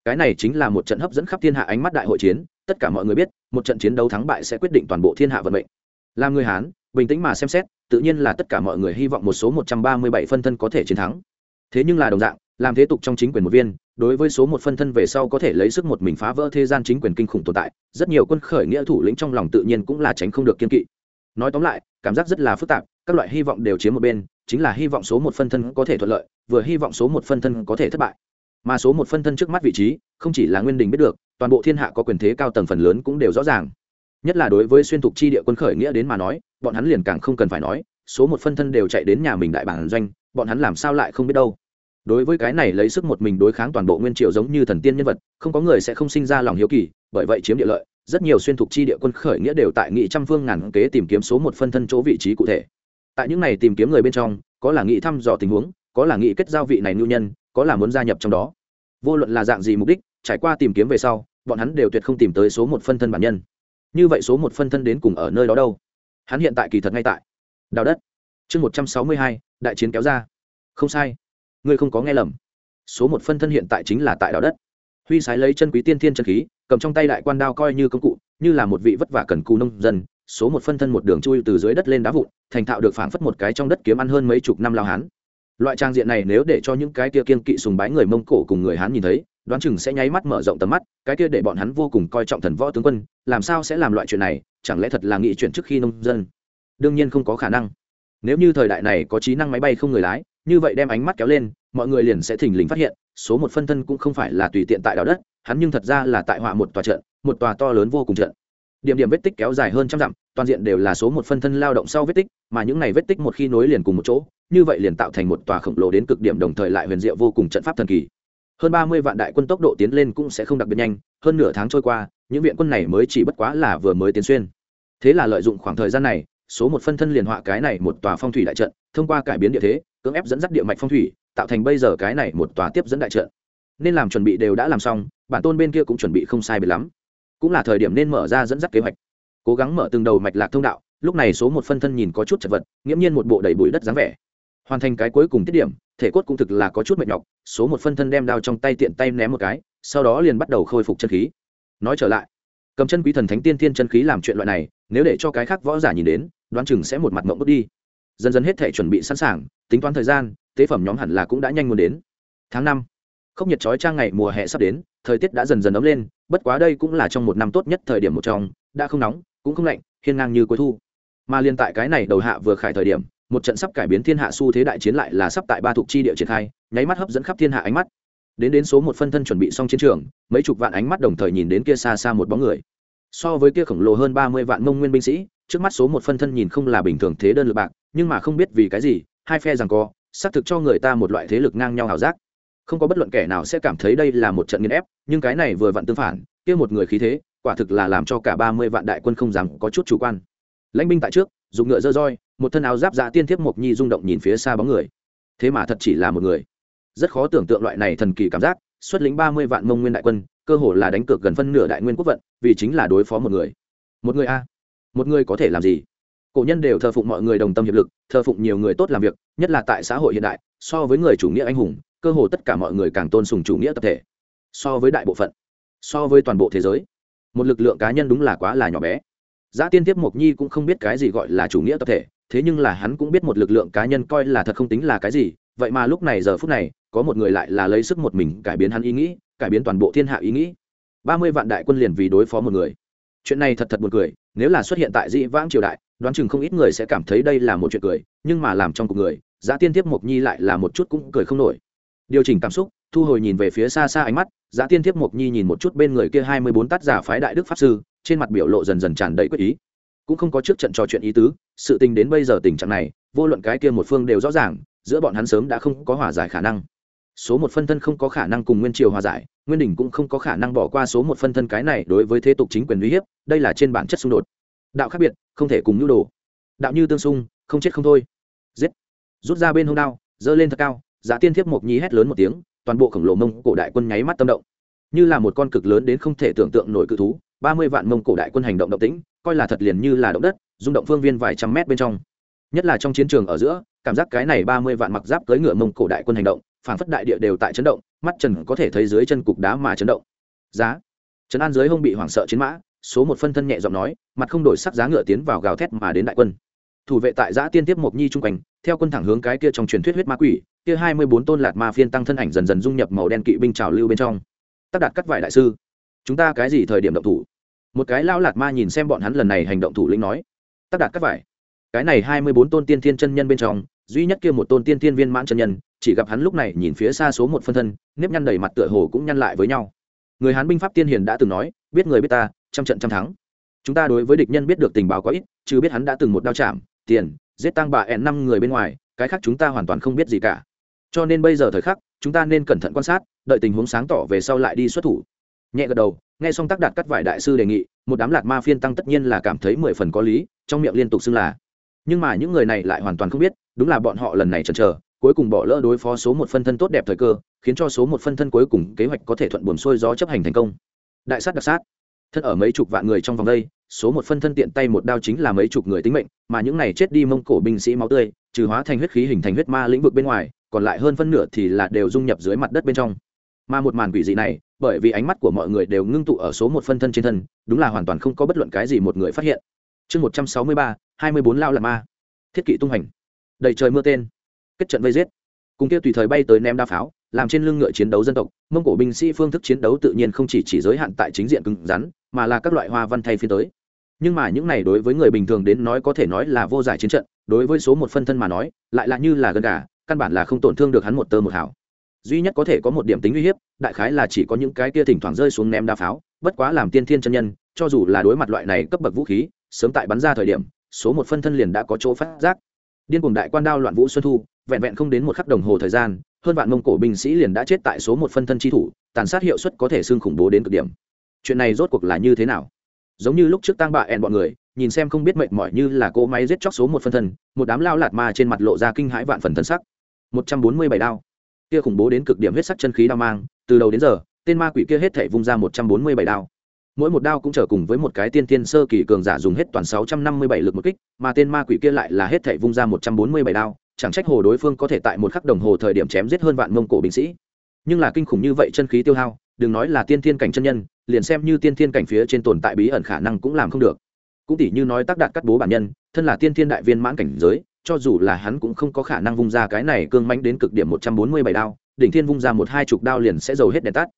Cái này chính là một trận hấp dẫn khắp thiên hạ ánh mắt đại hội chiến, tất cả mọi người biết, một trận chiến đấu thắng bại sẽ quyết định toàn bộ thiên hạ vận mệnh. Làm người hán, bình tĩnh mà xem xét, tự nhiên là tất cả mọi người hy vọng một số một trăm ba mươi bảy phân thân có thể chiến thắng. Thế nhưng là đồng dạng, làm thế tục trong chính quyền một viên, đối với số một phân thân về sau có thể lấy sức một mình phá vỡ thế gian chính quyền kinh khủng tồn tại, rất nhiều quân khởi nghĩa thủ lĩnh trong lòng tự nhiên cũng là tránh không được kiên kỵ nói tóm lại, cảm giác rất là phức tạp, các loại hy vọng đều chiếm một bên, chính là hy vọng số một phân thân có thể thuận lợi, vừa hy vọng số một phân thân có thể thất bại. Mà số một phân thân trước mắt vị trí, không chỉ là nguyên đình biết được, toàn bộ thiên hạ có quyền thế cao tầng phần lớn cũng đều rõ ràng. Nhất là đối với xuyên thục chi địa quân khởi nghĩa đến mà nói, bọn hắn liền càng không cần phải nói, số một phân thân đều chạy đến nhà mình đại bản doanh, bọn hắn làm sao lại không biết đâu. Đối với cái này lấy sức một mình đối kháng toàn bộ nguyên triều giống như thần tiên nhân vật, không có người sẽ không sinh ra lòng hiếu kỳ, bởi vậy chiếm địa lợi rất nhiều xuyên thục chi địa quân khởi nghĩa đều tại nghị trăm phương ngàn kế tìm kiếm số một phân thân chỗ vị trí cụ thể. Tại những này tìm kiếm người bên trong, có là nghị thăm dò tình huống, có là nghị kết giao vị này nhu nhân, có là muốn gia nhập trong đó. Vô luận là dạng gì mục đích, trải qua tìm kiếm về sau, bọn hắn đều tuyệt không tìm tới số một phân thân bản nhân. Như vậy số một phân thân đến cùng ở nơi đó đâu? Hắn hiện tại kỳ thật ngay tại đào đất. Chương một trăm sáu mươi hai, đại chiến kéo ra. Không sai. Ngươi không có nghe lầm. Số một phân thân hiện tại chính là tại đào đất huy sái lấy chân quý tiên thiên chân khí, cầm trong tay đại quan đao coi như công cụ, như là một vị vất vả cần cù nông dân, số một phân thân một đường chui từ dưới đất lên đá vụn, thành thạo được phảng phất một cái trong đất kiếm ăn hơn mấy chục năm lao hán. Loại trang diện này nếu để cho những cái kia kiên kỵ sùng bái người mông cổ cùng người hán nhìn thấy, đoán chừng sẽ nháy mắt mở rộng tầm mắt, cái kia để bọn hắn vô cùng coi trọng thần võ tướng quân, làm sao sẽ làm loại chuyện này, chẳng lẽ thật là nghị chuyển trước khi nông dân? Đương nhiên không có khả năng. Nếu như thời đại này có trí năng máy bay không người lái, như vậy đem ánh mắt kéo lên mọi người liền sẽ thình lình phát hiện, số một phân thân cũng không phải là tùy tiện tại đảo đất, hắn nhưng thật ra là tại họa một tòa trận, một tòa to lớn vô cùng trận. Điểm điểm vết tích kéo dài hơn trăm dặm, toàn diện đều là số một phân thân lao động sau vết tích, mà những này vết tích một khi nối liền cùng một chỗ, như vậy liền tạo thành một tòa khổng lồ đến cực điểm đồng thời lại huyền diệu vô cùng trận pháp thần kỳ. Hơn ba mươi vạn đại quân tốc độ tiến lên cũng sẽ không đặc biệt nhanh, hơn nửa tháng trôi qua, những viện quân này mới chỉ bất quá là vừa mới tiến xuyên. Thế là lợi dụng khoảng thời gian này, số một phân thân liền họa cái này một tòa phong thủy đại trận, thông qua cải biến địa thế, cưỡng ép dẫn dắt địa mạch phong thủy tạo thành bây giờ cái này một tòa tiếp dẫn đại trận. Nên làm chuẩn bị đều đã làm xong, bản tôn bên kia cũng chuẩn bị không sai biệt lắm. Cũng là thời điểm nên mở ra dẫn dắt kế hoạch. Cố gắng mở từng đầu mạch lạc thông đạo, lúc này số một phân thân nhìn có chút chật vật, nghiễm nhiên một bộ đầy bụi đất dáng vẻ. Hoàn thành cái cuối cùng tiết điểm, thể cốt cũng thực là có chút mệt nhọc, số một phân thân đem đao trong tay tiện tay ném một cái, sau đó liền bắt đầu khôi phục chân khí. Nói trở lại, cầm chân quý thần thánh tiên thiên chân khí làm chuyện loại này, nếu để cho cái khác võ giả nhìn đến, đoán chừng sẽ một mặt mộng bước đi dần dần hết thể chuẩn bị sẵn sàng, tính toán thời gian, tế phẩm nhóm hẳn là cũng đã nhanh muốn đến. Tháng năm không nhiệt trói trang ngày mùa hè sắp đến, thời tiết đã dần dần ấm lên, bất quá đây cũng là trong một năm tốt nhất thời điểm một trong, đã không nóng, cũng không lạnh, hiên ngang như cuối thu. Mà liên tại cái này đầu hạ vừa khải thời điểm, một trận sắp cải biến thiên hạ xu thế đại chiến lại là sắp tại ba thuộc chi địa triển khai, nháy mắt hấp dẫn khắp thiên hạ ánh mắt. Đến đến số một phân thân chuẩn bị xong chiến trường, mấy chục vạn ánh mắt đồng thời nhìn đến kia xa xa một bóng người. So với kia khổng lồ hơn ba mươi vạn mông nguyên binh sĩ, trước mắt số một phân thân nhìn không là bình thường thế đơn lực bạc nhưng mà không biết vì cái gì, hai phe rằng co, xác thực cho người ta một loại thế lực ngang nhau hảo giác. Không có bất luận kẻ nào sẽ cảm thấy đây là một trận nghiên ép, nhưng cái này vừa vặn tương phản, kia một người khí thế, quả thực là làm cho cả ba mươi vạn đại quân không dám có chút chủ quan. Lãnh binh tại trước, dùng ngựa dơ roi, một thân áo giáp dạ tiên thiếp mộc nhi rung động nhìn phía xa bóng người. Thế mà thật chỉ là một người. Rất khó tưởng tượng loại này thần kỳ cảm giác, xuất lĩnh ba mươi vạn mông nguyên đại quân, cơ hồ là đánh cược gần phân nửa đại nguyên quốc vận, vì chính là đối phó một người. Một người a? Một người có thể làm gì? Cổ nhân đều thờ phụng mọi người đồng tâm hiệp lực thờ phụng nhiều người tốt làm việc nhất là tại xã hội hiện đại so với người chủ nghĩa anh hùng cơ hồ tất cả mọi người càng tôn sùng chủ nghĩa tập thể so với đại bộ phận so với toàn bộ thế giới một lực lượng cá nhân đúng là quá là nhỏ bé Giá tiên tiếp Mộc Nhi cũng không biết cái gì gọi là chủ nghĩa tập thể, thế nhưng là hắn cũng biết một lực lượng cá nhân coi là thật không tính là cái gì, vậy mà lúc này giờ phút này, có một người lại là lấy sức một mình cải biến hắn ý nghĩ, cải biến toàn bộ thiên hạ ý nghĩ. ba mươi vạn đại quân liền vì đối phó một người. Chuyện này thật thật buồn cười, nếu là xuất hiện tại Dĩ Vãng triều đại, đoán chừng không ít người sẽ cảm thấy đây là một chuyện cười, nhưng mà làm trong cuộc người, Giá tiên tiếp Mộc Nhi lại là một chút cũng cười không nổi. Điều chỉnh cảm xúc, thu hồi nhìn về phía xa xa ánh mắt, Giá tiên tiếp Mộc Nhi nhìn một chút bên người kia hai mươi bốn tát giả phái đại đức pháp sư, trên mặt biểu lộ dần dần tràn đầy quyết ý. Cũng không có trước trận trò chuyện ý tứ sự tình đến bây giờ tình trạng này vô luận cái kia một phương đều rõ ràng giữa bọn hắn sớm đã không có hòa giải khả năng. Số một phân thân không có khả năng cùng nguyên triều hòa giải nguyên đình cũng không có khả năng bỏ qua số một phân thân cái này đối với thế tục chính quyền uy hiếp đây là trên bản chất xung đột. Đạo khác biệt không thể cùng nhu đồ. Đạo như tương xung, không chết không thôi. Giết. Rút ra bên hông đao, giơ lên thật cao, giá tiên thiếp mộc nhí hét lớn một tiếng, toàn bộ khổng lồ mông cổ đại quân nháy mắt tâm động. Như là một con cực lớn đến không thể tưởng tượng nổi cự thú, ba mươi vạn mông cổ đại quân hành động động tĩnh, coi là thật liền như là động đất, rung động phương viên vài trăm mét bên trong. Nhất là trong chiến trường ở giữa, cảm giác cái này ba mươi vạn mặc giáp cưỡi ngựa mông cổ đại quân hành động phản phất đại địa đều tại chấn động, mắt trần có thể thấy dưới chân cục đá mà chấn động. Giá. Trấn an dưới hông bị hoảng sợ chiến mã số một phân thân nhẹ giọng nói, mặt không đổi sắc giá ngựa tiến vào gào thét mà đến đại quân. Thủ vệ tại giã tiên tiếp mộc nhi trung quanh, theo quân thẳng hướng cái kia trong truyền thuyết huyết ma quỷ, kia hai mươi bốn tôn lạt ma phiên tăng thân ảnh dần dần dung nhập màu đen kỵ binh trào lưu bên trong. Tác đạt cắt vải đại sư. Chúng ta cái gì thời điểm động thủ? Một cái lao lạt ma nhìn xem bọn hắn lần này hành động thủ lĩnh nói. Tác đạt cắt vải cái này hai mươi bốn tôn tiên thiên chân nhân bên trong, duy nhất kia một tôn tiên thiên viên mãn chân nhân, chỉ gặp hắn lúc này nhìn phía xa số một phân thân, nếp nhăn đầy mặt tựa hồ cũng nhăn lại với nhau người hán binh pháp tiên hiền đã từng nói, biết người biết ta, trăm trận trăm thắng. Chúng ta đối với địch nhân biết được tình báo có ít, chứ biết hắn đã từng một đao chạm, tiền, giết tăng bà ẹn năm người bên ngoài, cái khác chúng ta hoàn toàn không biết gì cả. Cho nên bây giờ thời khắc, chúng ta nên cẩn thận quan sát, đợi tình huống sáng tỏ về sau lại đi xuất thủ. Nhẹ gật đầu, nghe xong tác đạt cắt vải đại sư đề nghị, một đám lạc ma phiên tăng tất nhiên là cảm thấy mười phần có lý, trong miệng liên tục xưng là. Nhưng mà những người này lại hoàn toàn không biết, đúng là bọn họ lần này chần chờ cuối cùng bỏ lỡ đối phó số một phân thân tốt đẹp thời cơ, khiến cho số một phân thân cuối cùng kế hoạch có thể thuận buồn xuôi gió chấp hành thành công. Đại sát đặc sát. Thân ở mấy chục vạn người trong vòng đây, số một phân thân tiện tay một đao chính là mấy chục người tính mệnh, mà những này chết đi mông cổ binh sĩ máu tươi, trừ hóa thành huyết khí hình thành huyết ma lĩnh vực bên ngoài, còn lại hơn phân nửa thì là đều dung nhập dưới mặt đất bên trong. Mà một màn quỷ dị này, bởi vì ánh mắt của mọi người đều ngưng tụ ở số một phân thân trên thân, đúng là hoàn toàn không có bất luận cái gì một người phát hiện. Chương một trăm sáu mươi ba, hai mươi bốn lao là ma. Thiết kỵ tung hành. Đầy trời mưa tên kết trận vây giết. Cùng kia tùy thời bay tới ném đa pháo, làm trên lưng ngựa chiến đấu dân tộc, mông cổ binh sĩ phương thức chiến đấu tự nhiên không chỉ chỉ giới hạn tại chính diện cứng rắn, mà là các loại hoa văn thay phiên tới. Nhưng mà những này đối với người bình thường đến nói có thể nói là vô giải chiến trận, đối với số một phân thân mà nói, lại là như là gần gà, căn bản là không tổn thương được hắn một tơ một hảo duy nhất có thể có một điểm tính uy hiếp, đại khái là chỉ có những cái kia thỉnh thoảng rơi xuống ném đa pháo, bất quá làm tiên thiên chân nhân, cho dù là đối mặt loại này cấp bậc vũ khí, sớm tại bắn ra thời điểm, số một phân thân liền đã có chỗ phát giác. Điên cùng đại quan đao loạn vũ xuân thu vẹn vẹn không đến một khắc đồng hồ thời gian, hơn vạn mông cổ binh sĩ liền đã chết tại số một phân thân chi thủ, tàn sát hiệu suất có thể xương khủng bố đến cực điểm. Chuyện này rốt cuộc là như thế nào? Giống như lúc trước tang bạ ẹn bọn người, nhìn xem không biết mệt mỏi như là cỗ máy giết chóc số một phân thân, một đám lao lạt ma trên mặt lộ ra kinh hãi vạn phần thân sắc. Một trăm bốn mươi bảy đao. Kia khủng bố đến cực điểm huyết sắc chân khí đao mang, từ đầu đến giờ, tên ma quỷ kia hết thể vung ra một trăm bốn mươi bảy đao. Mỗi một đao cũng trở cùng với một cái tiên tiên sơ kỳ cường giả dùng hết toàn sáu trăm năm mươi bảy lực một kích, mà tên ma quỷ kia lại là hết thể vung ra một trăm bốn mươi bảy đao chẳng trách hồ đối phương có thể tại một khắc đồng hồ thời điểm chém giết hơn vạn mông cổ binh sĩ. Nhưng là kinh khủng như vậy chân khí tiêu hao, đừng nói là tiên thiên cảnh chân nhân, liền xem như tiên thiên cảnh phía trên tồn tại bí ẩn khả năng cũng làm không được. Cũng tỷ như nói tác đạt cắt bố bản nhân, thân là tiên thiên đại viên mãn cảnh giới, cho dù là hắn cũng không có khả năng vung ra cái này cương mãnh đến cực điểm một trăm bốn mươi bảy đao, đỉnh thiên vung ra một hai chục đao liền sẽ dầu hết đèn tắt.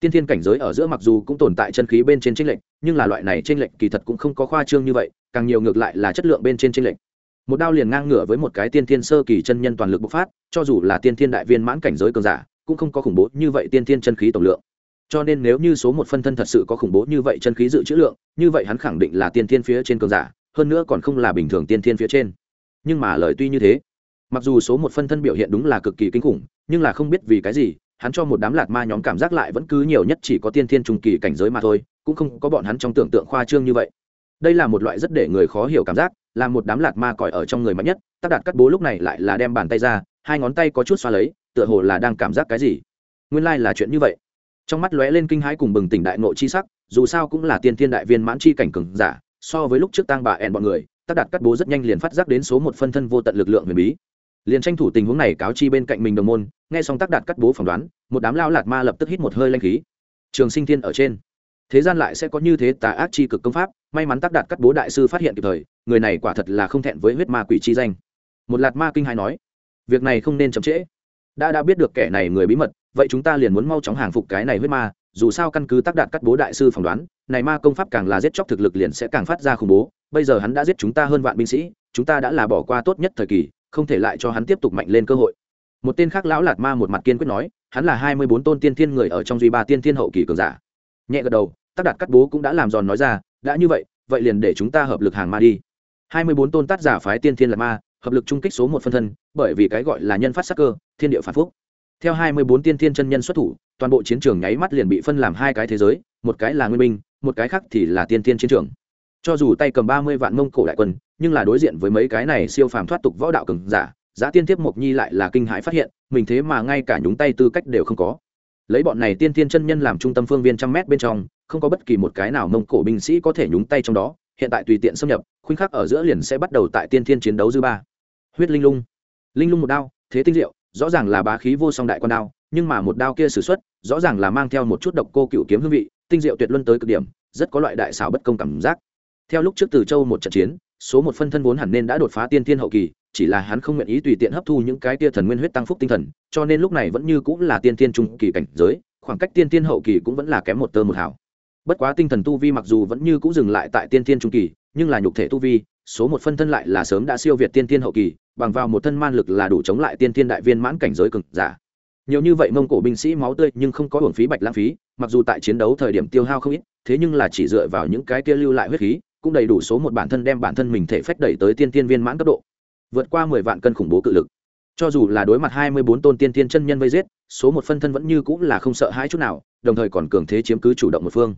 Tiên thiên cảnh giới ở giữa mặc dù cũng tồn tại chân khí bên trên tranh lệch, nhưng là loại này tranh lệch kỳ thật cũng không có khoa trương như vậy, càng nhiều ngược lại là chất lượng bên trên tranh lệch một đao liền ngang ngửa với một cái tiên thiên sơ kỳ chân nhân toàn lực bộc phát, cho dù là tiên thiên đại viên mãn cảnh giới cường giả, cũng không có khủng bố như vậy tiên thiên chân khí tổng lượng. Cho nên nếu như số một phân thân thật sự có khủng bố như vậy chân khí dự trữ lượng, như vậy hắn khẳng định là tiên thiên phía trên cường giả, hơn nữa còn không là bình thường tiên thiên phía trên. Nhưng mà lời tuy như thế, mặc dù số một phân thân biểu hiện đúng là cực kỳ kinh khủng, nhưng là không biết vì cái gì, hắn cho một đám lạt ma nhóm cảm giác lại vẫn cứ nhiều nhất chỉ có tiên thiên trung kỳ cảnh giới mà thôi, cũng không có bọn hắn trong tưởng tượng khoa trương như vậy. Đây là một loại rất để người khó hiểu cảm giác là một đám lạt ma còi ở trong người mạnh nhất tác đạt cắt bố lúc này lại là đem bàn tay ra, hai ngón tay có chút xoa lấy, tựa hồ là đang cảm giác cái gì. Nguyên lai、like、là chuyện như vậy. Trong mắt lóe lên kinh hãi cùng bừng tỉnh đại nộ chi sắc, dù sao cũng là tiên thiên đại viên mãn chi cảnh cường giả, so với lúc trước tang bà ẹn bọn người tác đạt cắt bố rất nhanh liền phát giác đến số một phân thân vô tận lực lượng huyền bí. Liền tranh thủ tình huống này cáo chi bên cạnh mình đồng môn, nghe xong tác đạt cắt bố phỏng đoán, một đám lao lạt ma lập tức hít một hơi lanh khí. Trường sinh thiên ở trên thế gian lại sẽ có như thế tà ác chi cực công pháp, may mắn tác đạt các bố đại sư phát hiện kịp thời, người này quả thật là không thẹn với huyết ma quỷ chi danh. Một lạt ma kinh hai nói, việc này không nên chậm trễ. Đã đã biết được kẻ này người bí mật, vậy chúng ta liền muốn mau chóng hàng phục cái này huyết ma, dù sao căn cứ tác đạt các bố đại sư phỏng đoán, này ma công pháp càng là giết chóc thực lực liền sẽ càng phát ra khủng bố, bây giờ hắn đã giết chúng ta hơn vạn binh sĩ, chúng ta đã là bỏ qua tốt nhất thời kỳ, không thể lại cho hắn tiếp tục mạnh lên cơ hội. Một tên khác lão lạt ma một mặt kiên quyết nói, hắn là hai mươi bốn tôn tiên thiên người ở trong duy ba tiên thiên hậu kỳ cường giả nhẹ gật đầu tác đạt cắt bố cũng đã làm giòn nói ra, đã như vậy vậy liền để chúng ta hợp lực hàng ma đi. Hai mươi bốn tôn tác giả phái tiên thiên lạt ma, hợp lực trung kích số một phân thân, bởi vì cái gọi là nhân phát sắc cơ, thiên địa phản phúc. Theo hai mươi bốn tiên thiên chân nhân xuất thủ, toàn bộ chiến trường nháy mắt liền bị phân làm hai cái thế giới, một cái là nguyên binh, một cái khác thì là tiên thiên chiến trường. Cho dù tay cầm ba mươi vạn mông cổ đại quân, nhưng là đối diện với mấy cái này siêu phàm thoát tục võ đạo cường giả, giá tiên tiếp mộc nhi lại là kinh hãi phát hiện, mình thế mà ngay cả nhúng tay tư cách đều không có lấy bọn này tiên tiên chân nhân làm trung tâm phương viên trăm mét bên trong, không có bất kỳ một cái nào mông cổ binh sĩ có thể nhúng tay trong đó, hiện tại tùy tiện xâm nhập, khuynh khắc ở giữa liền sẽ bắt đầu tại tiên thiên chiến đấu dư ba. Huyết linh lung. Linh lung một đao, thế tinh diệu, rõ ràng là bá khí vô song đại con đao, nhưng mà một đao kia sử xuất, rõ ràng là mang theo một chút độc cô cựu kiếm hương vị, tinh diệu tuyệt luân tới cực điểm, rất có loại đại xảo bất công cảm giác. Theo lúc trước từ châu một trận chiến, số một phân thân vốn hẳn nên đã đột phá tiên thiên hậu kỳ chỉ là hắn không nguyện ý tùy tiện hấp thu những cái tia thần nguyên huyết tăng phúc tinh thần, cho nên lúc này vẫn như cũng là tiên tiên trung kỳ cảnh giới, khoảng cách tiên tiên hậu kỳ cũng vẫn là kém một tơ một hảo bất quá tinh thần tu vi mặc dù vẫn như cũng dừng lại tại tiên tiên trung kỳ, nhưng là nhục thể tu vi, số một phân thân lại là sớm đã siêu việt tiên tiên hậu kỳ, bằng vào một thân man lực là đủ chống lại tiên tiên đại viên mãn cảnh giới cực giả. Nhiều như vậy mông cổ binh sĩ máu tươi nhưng không có hưởng phí bạch lãng phí, mặc dù tại chiến đấu thời điểm tiêu hao không ít, thế nhưng là chỉ dựa vào những cái kia lưu lại huyết khí, cũng đầy đủ số một bản thân đem bản thân mình thể phách đẩy tới tiên tiên viên mãn cấp độ vượt qua mười vạn cân khủng bố cự lực. Cho dù là đối mặt hai mươi bốn tôn tiên tiên chân nhân vây giết, số một phân thân vẫn như cũng là không sợ hãi chút nào, đồng thời còn cường thế chiếm cứ chủ động một phương.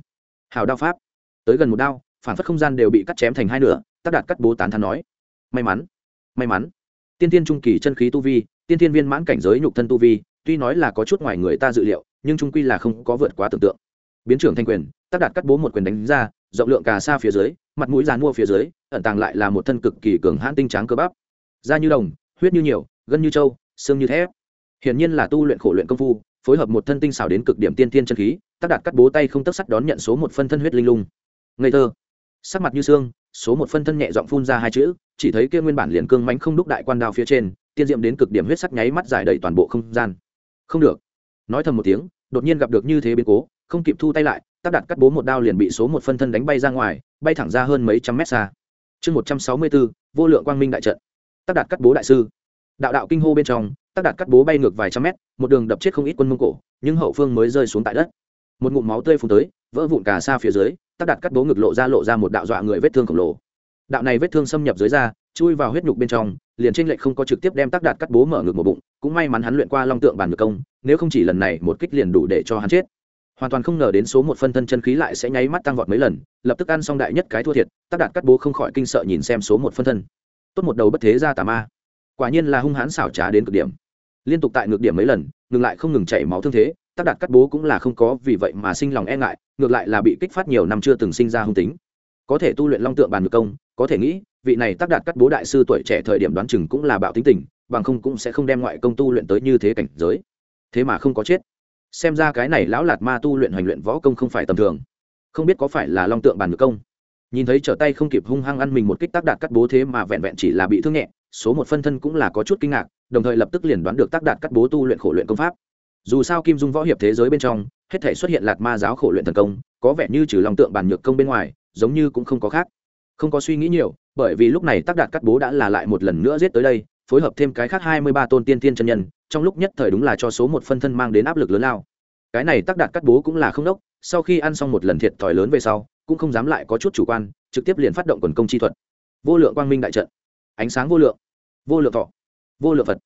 Hào đao pháp. Tới gần một đao, phản phất không gian đều bị cắt chém thành hai nửa, tác đạt cắt bố tán thắn nói. May mắn may mắn. Tiên tiên trung kỳ chân khí tu vi, tiên tiên viên mãn cảnh giới nhục thân tu vi, tuy nói là có chút ngoài người ta dự liệu, nhưng trung quy là không có vượt quá tưởng tượng. Biến trưởng thanh quyền, tác đạt cắt bố một quyền đánh ra, rộng lượng cà xa phía dưới, mặt mũi dàn mua phía dưới, ẩn tàng lại là một thân cực kỳ cường hãn tinh tráng cơ bắp da như đồng, huyết như nhiều, gân như trâu, xương như thép. Hiển nhiên là tu luyện khổ luyện công phu, phối hợp một thân tinh xảo đến cực điểm tiên tiên chân khí, tác đạt cắt bố tay không tất sắt đón nhận số một phân thân huyết linh lung. Ngây thơ. Sắc mặt như xương, số một phân thân nhẹ giọng phun ra hai chữ, chỉ thấy kia nguyên bản liền cương mánh không đúc đại quan đao phía trên, tiên diệm đến cực điểm huyết sắc nháy mắt giải đầy toàn bộ không gian. Không được. Nói thầm một tiếng, đột nhiên gặp được như thế biến cố, không kịp thu tay lại, tác đạt cắt bố một đao liền bị số một phân thân đánh bay ra ngoài, bay thẳng ra hơn mấy trăm mét xa. Chương một trăm sáu mươi bốn vô lượng quang minh đại trận tác đạt cắt bố đại sư. Đạo đạo kinh hô bên trong, tác đạt cắt bố bay ngược vài trăm mét, một đường đập chết không ít quân mông cổ, nhưng hậu phương mới rơi xuống tại đất. Một ngụm máu tươi phun tới, vỡ vụn cả xa phía dưới, tác đạt cắt bố ngực lộ ra lộ ra một đạo dọa người vết thương khổng lồ. Đạo này vết thương xâm nhập dưới da, chui vào huyết nhục bên trong, liền trên lệch không có trực tiếp đem tác đạt cắt bố mở ngực một bụng, cũng may mắn hắn luyện qua long tượng bàn ngược công, nếu không chỉ lần này một kích liền đủ để cho hắn chết. Hoàn toàn không ngờ đến số một phân thân chân khí lại sẽ nháy mắt tăng vọt mấy lần, lập tức ăn xong đại nhất cái thua thiệt, tác đạt cắt bố không khỏi kinh sợ nhìn xem số một phân thân tốt một đầu bất thế ra tà ma. Quả nhiên là hung hãn xảo trá đến cực điểm. Liên tục tại ngược điểm mấy lần, ngừng lại không ngừng chảy máu thương thế, tác đạt cắt bố cũng là không có vì vậy mà sinh lòng e ngại, ngược lại là bị kích phát nhiều năm chưa từng sinh ra hung tính. Có thể tu luyện long tượng bàn ngược công, có thể nghĩ, vị này tác đạt cắt bố đại sư tuổi trẻ thời điểm đoán chừng cũng là bạo tính tình, bằng không cũng sẽ không đem ngoại công tu luyện tới như thế cảnh giới. Thế mà không có chết. Xem ra cái này lão lạt ma tu luyện hoành luyện võ công không phải tầm thường. Không biết có phải là long tượng bàn ngược công nhìn thấy trở tay không kịp hung hăng ăn mình một kích tác đạt cắt bố thế mà vẹn vẹn chỉ là bị thương nhẹ, số một phân thân cũng là có chút kinh ngạc, đồng thời lập tức liền đoán được tác đạt cắt bố tu luyện khổ luyện công pháp. Dù sao kim dung võ hiệp thế giới bên trong, hết thể xuất hiện lạt ma giáo khổ luyện thần công, có vẻ như trừ long tượng bản nhược công bên ngoài, giống như cũng không có khác. Không có suy nghĩ nhiều, bởi vì lúc này tác đạt cắt bố đã là lại một lần nữa giết tới đây, phối hợp thêm cái khác hai mươi ba tôn tiên tiên chân nhân, trong lúc nhất thời đúng là cho số một phân thân mang đến áp lực lớn lao. Cái này tác đạt cắt bố cũng là không đốc, sau khi ăn xong một lần thiệt thòi lớn về sau cũng không dám lại có chút chủ quan, trực tiếp liền phát động quần công chi thuật. Vô lượng quang minh đại trận. Ánh sáng vô lượng. Vô lượng thọ. Vô lượng phật.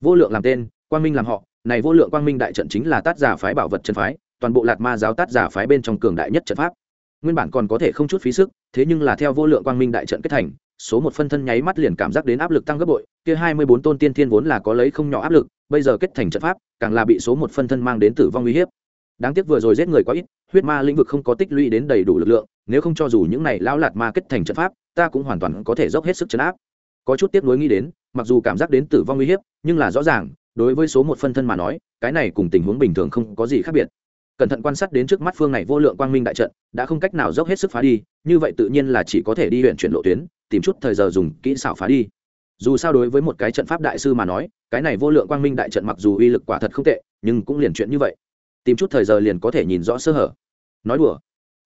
Vô lượng làm tên, quang minh làm họ. Này vô lượng quang minh đại trận chính là tát giả phái bảo vật chân phái, toàn bộ lạt ma giáo tát giả phái bên trong cường đại nhất trận pháp. Nguyên bản còn có thể không chút phí sức, thế nhưng là theo vô lượng quang minh đại trận kết thành, số một phân thân nháy mắt liền cảm giác đến áp lực tăng gấp bội, kia hai mươi bốn tôn tiên thiên vốn là có lấy không nhỏ áp lực, bây giờ kết thành trận pháp, càng là bị số một phân thân mang đến tử vong uy hiếp. Đáng tiếc vừa rồi giết người quá ít, huyết ma lĩnh vực không có tích lũy đến đầy đủ lực lượng nếu không cho dù những này lão lạt ma kết thành trận pháp, ta cũng hoàn toàn có thể dốc hết sức chấn áp. Có chút tiếc nối nghĩ đến, mặc dù cảm giác đến tử vong uy hiếp, nhưng là rõ ràng, đối với số một phân thân mà nói, cái này cùng tình huống bình thường không có gì khác biệt. Cẩn thận quan sát đến trước mắt phương này vô lượng quang minh đại trận, đã không cách nào dốc hết sức phá đi, như vậy tự nhiên là chỉ có thể đi huyện chuyển lộ tuyến, tìm chút thời giờ dùng kỹ xảo phá đi. Dù sao đối với một cái trận pháp đại sư mà nói, cái này vô lượng quang minh đại trận mặc dù uy lực quả thật không tệ, nhưng cũng liền chuyện như vậy. Tìm chút thời giờ liền có thể nhìn rõ sơ hở. Nói đùa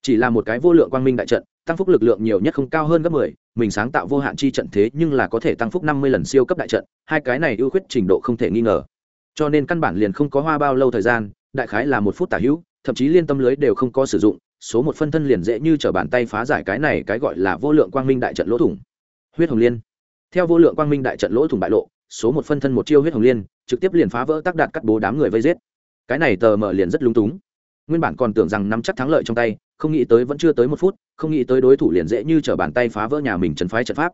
chỉ là một cái vô lượng quang minh đại trận, tăng phúc lực lượng nhiều nhất không cao hơn gấp mười, mình sáng tạo vô hạn chi trận thế nhưng là có thể tăng phúc năm mươi lần siêu cấp đại trận, hai cái này ưu khuyết trình độ không thể nghi ngờ. Cho nên căn bản liền không có hoa bao lâu thời gian, đại khái là một phút tả hữu, thậm chí liên tâm lưới đều không có sử dụng, số một phân thân liền dễ như t r ở bàn tay phá giải cái này cái gọi là vô lượng quang minh đại trận lỗ thủng. Huyết hồng liên. Theo vô lượng quang minh đại trận lỗ thủng bại lộ, số một phân thân một chiêu huyết hồng liên, trực tiếp liền phá vỡ tác đạt cắt bố đám người vây giết. Cái này tờ mở liền rất lúng túng. Nguyên bản còn tưởng rằng nắm chắc thắng lợi trong tay không nghĩ tới vẫn chưa tới một phút, không nghĩ tới đối thủ liền dễ như t r ở bàn tay phá vỡ nhà mình trần phái trận pháp.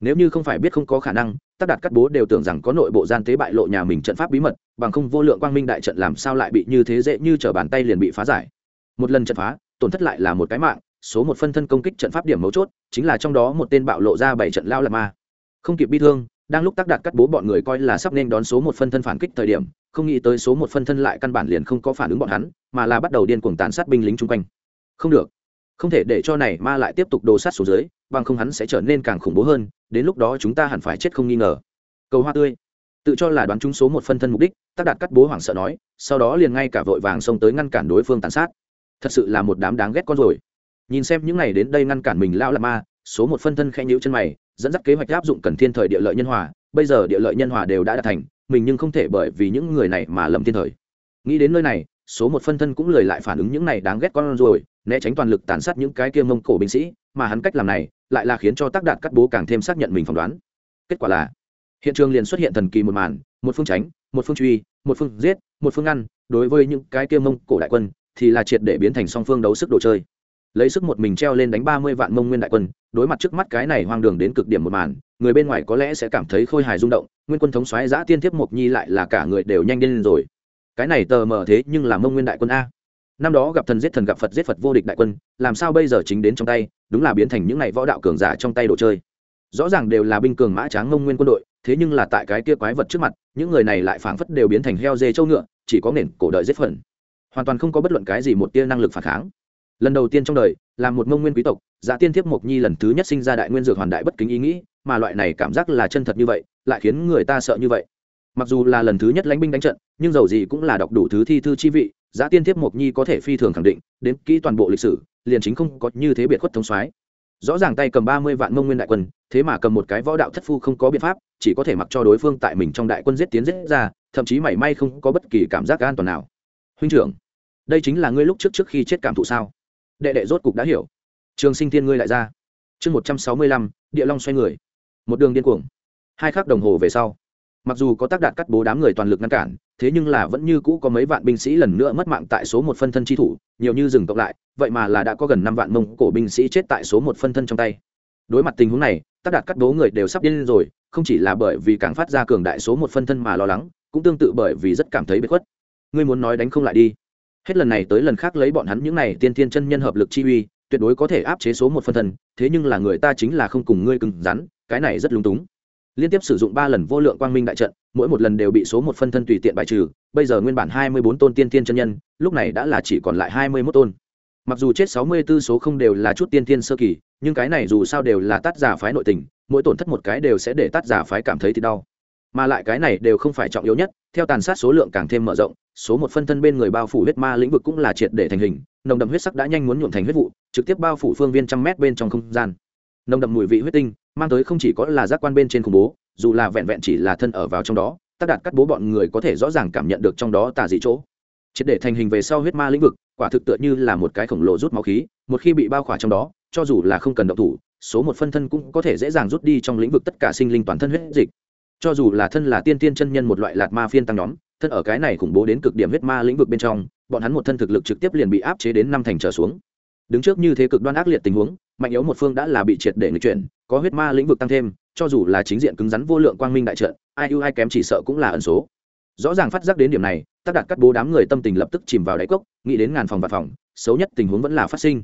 Nếu như không phải biết không có khả năng tác đạt cắt bố đều tưởng rằng có nội bộ gian tế bại lộ nhà mình trận pháp bí mật, bằng không vô lượng quang minh đại trận làm sao lại bị như thế dễ như t r ở bàn tay liền bị phá giải. Một lần trận phá, tổn thất lại là một cái mạng, số một phân thân công kích trận pháp điểm mấu chốt, chính là trong đó một tên bạo lộ ra bảy trận lao lạc ma. Không kịp bi thương, đang lúc tác đạt cắt bố bọn người coi là sắp nên đón số một phân thân phản kích thời điểm, không nghĩ tới số một phân thân lại căn bản liền không có phản ứng bọn hắn, mà là bắt đầu điên cuồng tàn sát binh lính chung quanh không được. Không thể để cho này ma lại tiếp tục đồ sát xuống dưới, bằng không hắn sẽ trở nên càng khủng bố hơn, đến lúc đó chúng ta hẳn phải chết không nghi ngờ. Cầu hoa tươi. Tự cho là đoán trúng số một phân thân mục đích tác đạt cắt bố hoảng sợ nói, sau đó liền ngay cả vội vàng xông tới ngăn cản đối phương tàn sát. Thật sự là một đám đáng ghét con rồi. Nhìn xem những này đến đây ngăn cản mình lao là ma, số một phân thân khẽ nhữ chân mày, dẫn dắt kế hoạch áp dụng cần thiên thời địa lợi nhân hòa, bây giờ địa lợi nhân hòa đều đã đạt thành, mình nhưng không thể bởi vì những người này mà lầm thiên thời. Nghĩ đến nơi này, số một phân thân cũng lời lại phản ứng những này đáng ghét con rồi né tránh toàn lực tàn sát những cái kia mông cổ binh sĩ, mà hắn cách làm này lại là khiến cho tác đạt cắt bố càng thêm xác nhận mình phỏng đoán. Kết quả là, hiện trường liền xuất hiện thần kỳ một màn, một phương tránh, một phương truy, một phương giết, một phương ngăn, đối với những cái kia mông cổ đại quân thì là triệt để biến thành song phương đấu sức đồ chơi. Lấy sức một mình treo lên đánh ba mươi vạn mông nguyên đại quân, đối mặt trước mắt cái này hoang đường đến cực điểm một màn, người bên ngoài có lẽ sẽ cảm thấy khôi hài rung động, nguyên quân thống xoáy giã tiên thiếp mộc nhi lại là cả người đều nhanh lên rồi. Cái này tờ mờ thế nhưng là mông nguyên đại quân a năm đó gặp thần giết thần gặp phật giết phật vô địch đại quân, làm sao bây giờ chính đến trong tay, đúng là biến thành những ngày võ đạo cường giả trong tay đồ chơi. Rõ ràng đều là binh cường mã tráng ngông nguyên quân đội, thế nhưng là tại cái kia quái vật trước mặt, những người này lại phảng phất đều biến thành heo dê trâu ngựa, chỉ có nền cổ đợi giết phần. Hoàn toàn không có bất luận cái gì một tia năng lực phản kháng. Lần đầu tiên trong đời, là một ngông nguyên quý tộc giả tiên thiếp mộc nhi lần thứ nhất sinh ra đại nguyên dược hoàn đại bất kính ý nghĩ, mà loại này cảm giác là chân thật như vậy, lại khiến người ta sợ như vậy. Mặc dù là lần thứ nhất lãnh binh đánh trận, nhưng dầu gì cũng là đọc đủ thứ thi thư chi vị giá tiên thiếp mộc nhi có thể phi thường khẳng định, đến kỹ toàn bộ lịch sử, liền chính không có như thế biệt khuất thống soái. Rõ ràng tay cầm ba mươi vạn mông nguyên đại quân, thế mà cầm một cái võ đạo thất phu không có biện pháp, chỉ có thể mặc cho đối phương tại mình trong đại quân giết tiến giết ra, thậm chí mảy may không có bất kỳ cảm giác an toàn nào. Huynh trưởng, đây chính là ngươi lúc trước trước khi chết cảm thụ sao? Đệ đệ rốt cục đã hiểu. Trường sinh tiên ngươi lại ra. Chương một trăm sáu mươi lăm, địa long xoay người. Một đường điên cuồng. Hai khắc đồng hồ về sau mặc dù có tác đạt cắt bố đám người toàn lực ngăn cản, thế nhưng là vẫn như cũ có mấy vạn binh sĩ lần nữa mất mạng tại số một phân thân chi thủ, nhiều như dừng cộng lại, vậy mà là đã có gần năm vạn mông cổ binh sĩ chết tại số một phân thân trong tay. Đối mặt tình huống này, tác đạt cắt bố người đều sắp điên rồi, không chỉ là bởi vì càng phát ra cường đại số một phân thân mà lo lắng, cũng tương tự bởi vì rất cảm thấy bất khuất. Ngươi muốn nói đánh không lại đi. Hết lần này tới lần khác lấy bọn hắn những này tiên thiên chân nhân hợp lực chi uy, tuyệt đối có thể áp chế số một phân thân, thế nhưng là người ta chính là không cùng ngươi cứng rắn, cái này rất lúng túng liên tiếp sử dụng ba lần vô lượng quang minh đại trận, mỗi một lần đều bị số một phân thân tùy tiện bài trừ, bây giờ nguyên bản hai mươi bốn tôn tiên tiên chân nhân, lúc này đã là chỉ còn lại hai mươi mốt tôn. Mặc dù chết sáu mươi b ố số không đều là chút tiên tiên sơ kỳ, nhưng cái này dù sao đều là tát giả phái nội tình, mỗi tổn thất một cái đều sẽ để tát giả phái cảm thấy thì đau. Mà lại cái này đều không phải trọng yếu nhất, theo tàn sát số lượng càng thêm mở rộng, số một phân thân bên người bao phủ huyết ma lĩnh vực cũng là triệt để thành hình, nồng đậm huyết sắc đã nhanh muốn nhuộm thành huyết vụ, trực tiếp bao phủ phương viên trăm mét bên trong không gian. Nồng đậm mùi vị huyết tinh mang tới không chỉ có là giác quan bên trên khủng bố, dù là vẹn vẹn chỉ là thân ở vào trong đó, tác đạt cắt bố bọn người có thể rõ ràng cảm nhận được trong đó tà dị chỗ. Triệt để thành hình về sau huyết ma lĩnh vực, quả thực tựa như là một cái khổng lồ rút máu khí, một khi bị bao khỏa trong đó, cho dù là không cần động thủ, số một phân thân cũng có thể dễ dàng rút đi trong lĩnh vực tất cả sinh linh toàn thân huyết dịch. Cho dù là thân là tiên tiên chân nhân một loại lạt ma phiên tăng nhóm, thân ở cái này khủng bố đến cực điểm huyết ma lĩnh vực bên trong, bọn hắn một thân thực lực trực tiếp liền bị áp chế đến năm thành trở xuống đứng trước như thế cực đoan ác liệt tình huống, mạnh yếu một phương đã là bị triệt để người chuyển, có huyết ma lĩnh vực tăng thêm, cho dù là chính diện cứng rắn vô lượng quang minh đại trận, ai ưu ai kém chỉ sợ cũng là ẩn số. Rõ ràng phát giác đến điểm này tác đạt cắt bố đám người tâm tình lập tức chìm vào đáy cốc, nghĩ đến ngàn phòng và phòng, xấu nhất tình huống vẫn là phát sinh.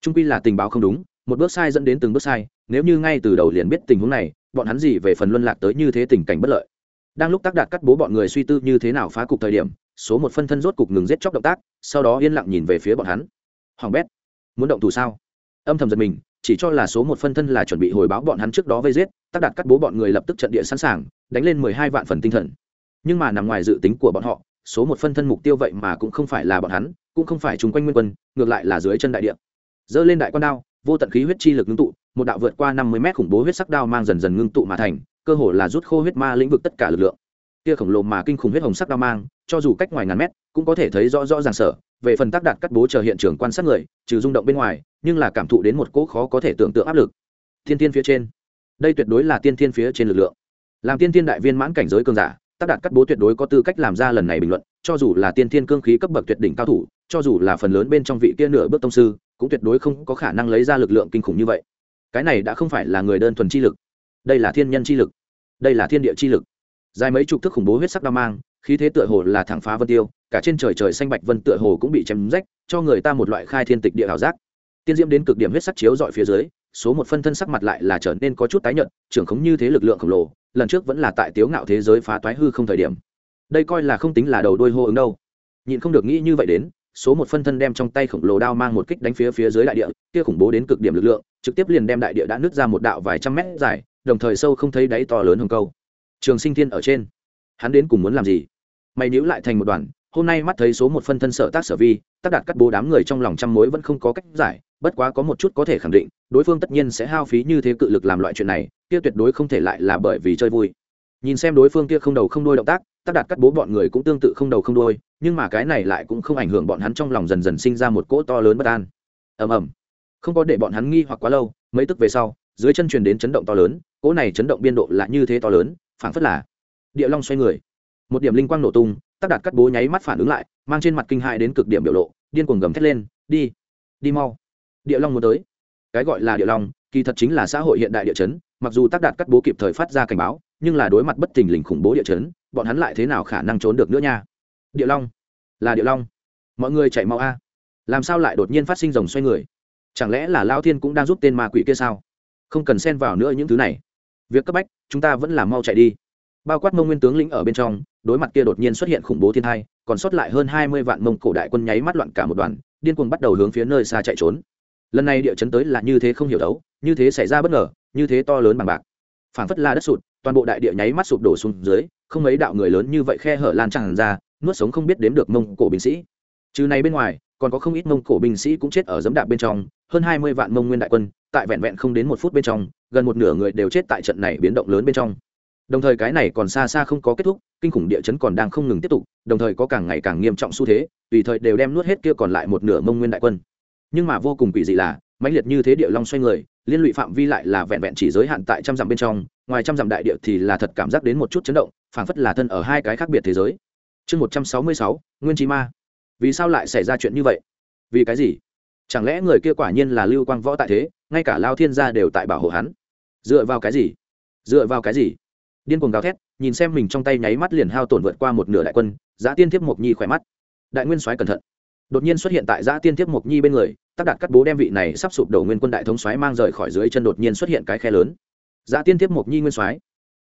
Trung quy là tình báo không đúng, một bước sai dẫn đến từng bước sai, nếu như ngay từ đầu liền biết tình huống này, bọn hắn gì về phần luân lạc tới như thế tình cảnh bất lợi. Đang lúc tác đạt cắt bố bọn người suy tư như thế nào phá cục thời điểm, số một phân thân rốt cục ngừng giết chóc động tác, sau đó yên lặng nhìn về phía bọn hắn. Hoàng bét muốn động thủ sao? Âm thầm giật mình, chỉ cho là số một phân thân là chuẩn bị hồi báo bọn hắn trước đó vây giết, tác đạt cắt bố bọn người lập tức trận địa sẵn sàng, đánh lên mười hai vạn phần tinh thần. Nhưng mà nằm ngoài dự tính của bọn họ, số một phân thân mục tiêu vậy mà cũng không phải là bọn hắn, cũng không phải chung quanh nguyên quân, ngược lại là dưới chân đại địa. Dơ lên đại quan đao, vô tận khí huyết chi lực ngưng tụ, một đạo vượt qua năm mươi mét khủng bố huyết sắc đao mang dần dần ngưng tụ mà thành, cơ hồ là rút khô huyết ma lĩnh vực tất cả lực lượng. Kia khổng lồ mà kinh khủng huyết hồng sắc đao mang, cho dù cách ngoài ngàn mét cũng có thể thấy rõ rõ ràng sở, về phần tác đạt cắt bố chờ hiện trường quan sát người, trừ rung động bên ngoài, nhưng là cảm thụ đến một cỗ khó có thể tưởng tượng áp lực. Thiên thiên phía trên. Đây tuyệt đối là tiên thiên phía trên lực lượng. Làm tiên thiên đại viên mãn cảnh giới cường giả, tác đạt cắt bố tuyệt đối có tư cách làm ra lần này bình luận, cho dù là tiên thiên cương khí cấp bậc tuyệt đỉnh cao thủ, cho dù là phần lớn bên trong vị kia nửa bước tông sư, cũng tuyệt đối không có khả năng lấy ra lực lượng kinh khủng như vậy. Cái này đã không phải là người đơn thuần chi lực. Đây là thiên nhân chi lực. Đây là thiên địa chi lực. Dài mấy chục thức khủng bố huyết sắc đao mang, khí thế tựa hồ là thẳng phá vân tiêu cả trên trời trời xanh bạch vân tựa hồ cũng bị chém rách, cho người ta một loại khai thiên tịch địa ảo giác. Tiên diễm đến cực điểm huyết sắc chiếu dọi phía dưới, số một phân thân sắc mặt lại là trở nên có chút tái nhợt, trưởng khống như thế lực lượng khổng lồ, lần trước vẫn là tại tiếu ngạo thế giới phá toái hư không thời điểm. Đây coi là không tính là đầu đôi hô ứng đâu. Nhịn không được nghĩ như vậy đến, số một phân thân đem trong tay khổng lồ đao mang một kích đánh phía phía dưới đại địa, kia khủng bố đến cực điểm lực lượng, trực tiếp liền đem đại địa đã nứt ra một đạo vài trăm mét dài, đồng thời sâu không thấy đáy to lớn hồng câu. Trường sinh thiên ở trên, hắn đến cùng muốn làm gì? Mày níu lại thành một đoàn hôm nay mắt thấy số một phân thân sở tác sở vi, tác đạt cắt bố đám người trong lòng trăm mối vẫn không có cách giải, bất quá có một chút có thể khẳng định, đối phương tất nhiên sẽ hao phí như thế cự lực làm loại chuyện này, kia tuyệt đối không thể lại là bởi vì chơi vui. Nhìn xem đối phương kia không đầu không đôi động tác tác đạt cắt bố bọn người cũng tương tự không đầu không đôi nhưng mà cái này lại cũng không ảnh hưởng bọn hắn trong lòng dần dần sinh ra một cỗ to lớn bất an. Ầm ầm. Không có để bọn hắn nghi hoặc quá lâu, mấy tức về sau, dưới chân truyền đến chấn động to lớn, cỗ này chấn động biên độ là như thế to lớn, phảng phất là địa long xoay người. Một điểm linh quang nổ tung tác đạt cắt bố nháy mắt phản ứng lại, mang trên mặt kinh hại đến cực điểm biểu lộ, điên cuồng gầm thét lên, đi đi mau. Địa long muốn tới. Cái gọi là địa long, kỳ thật chính là xã hội hiện đại địa chấn, mặc dù tác đạt cắt bố kịp thời phát ra cảnh báo, nhưng là đối mặt bất tình lình khủng bố địa chấn, bọn hắn lại thế nào khả năng trốn được nữa nha? Địa long, là địa long. Mọi người chạy mau a. Làm sao lại đột nhiên phát sinh dòng xoay người? Chẳng lẽ là lao thiên cũng đang giúp tên ma quỷ kia sao? Không cần xen vào nữa những thứ này. Việc cấp bách, chúng ta vẫn là mau chạy đi bao quát mông nguyên tướng lĩnh ở bên trong, đối mặt kia đột nhiên xuất hiện khủng bố thiên thai, còn sót lại hơn hai mươi vạn mông cổ đại quân nháy mắt loạn cả một đoàn, điên cuồng bắt đầu hướng phía nơi xa chạy trốn. Lần này địa chấn tới là như thế không hiểu đấu, như thế xảy ra bất ngờ, như thế to lớn bằng bạc. Phảng phất la đất sụt, toàn bộ đại địa nháy mắt sụp đổ xuống dưới, không mấy đạo người lớn như vậy khe hở lan tràn ra, nuốt sống không biết đếm được mông cổ binh sĩ. Trừ này bên ngoài, còn có không ít mông cổ binh sĩ cũng chết ở dẫm đạp bên trong, hơn hai mươi vạn mông nguyên đại quân, tại vẹn vẹn không đến một phút bên trong, gần một nửa người đều chết tại trận này biến động lớn bên trong đồng thời cái này còn xa xa không có kết thúc, kinh khủng địa chấn còn đang không ngừng tiếp tục, đồng thời có càng ngày càng nghiêm trọng xu thế, tùy thời đều đem nuốt hết kia còn lại một nửa mông nguyên đại quân. Nhưng mà vô cùng quỷ dị là, mãnh liệt như thế địa long xoay người, liên lụy phạm vi lại là vẹn vẹn chỉ giới hạn tại trăm dặm bên trong, ngoài trăm dặm đại địa thì là thật cảm giác đến một chút chấn động, phảng phất là thân ở hai cái khác biệt thế giới. Chương một trăm sáu mươi sáu, nguyên trí ma. Vì sao lại xảy ra chuyện như vậy? Vì cái gì? Chẳng lẽ người kia quả nhiên là lưu quang võ tại thế, ngay cả lao thiên gia đều tại bảo hộ hắn? Dựa vào cái gì? Dựa vào cái gì? Điên cuồng gào thét, nhìn xem mình trong tay nháy mắt liền hao tổn vượt qua một nửa đại quân, giã tiên thiếp mộc nhi khỏe mắt. Đại nguyên soái cẩn thận. Đột nhiên xuất hiện tại giã tiên thiếp mộc nhi bên người, tác Đạt cắt bố đem vị này sắp sụp đầu nguyên quân đại thống soái mang rời khỏi dưới chân đột nhiên xuất hiện cái khe lớn. Giã tiên thiếp mộc nhi nguyên soái,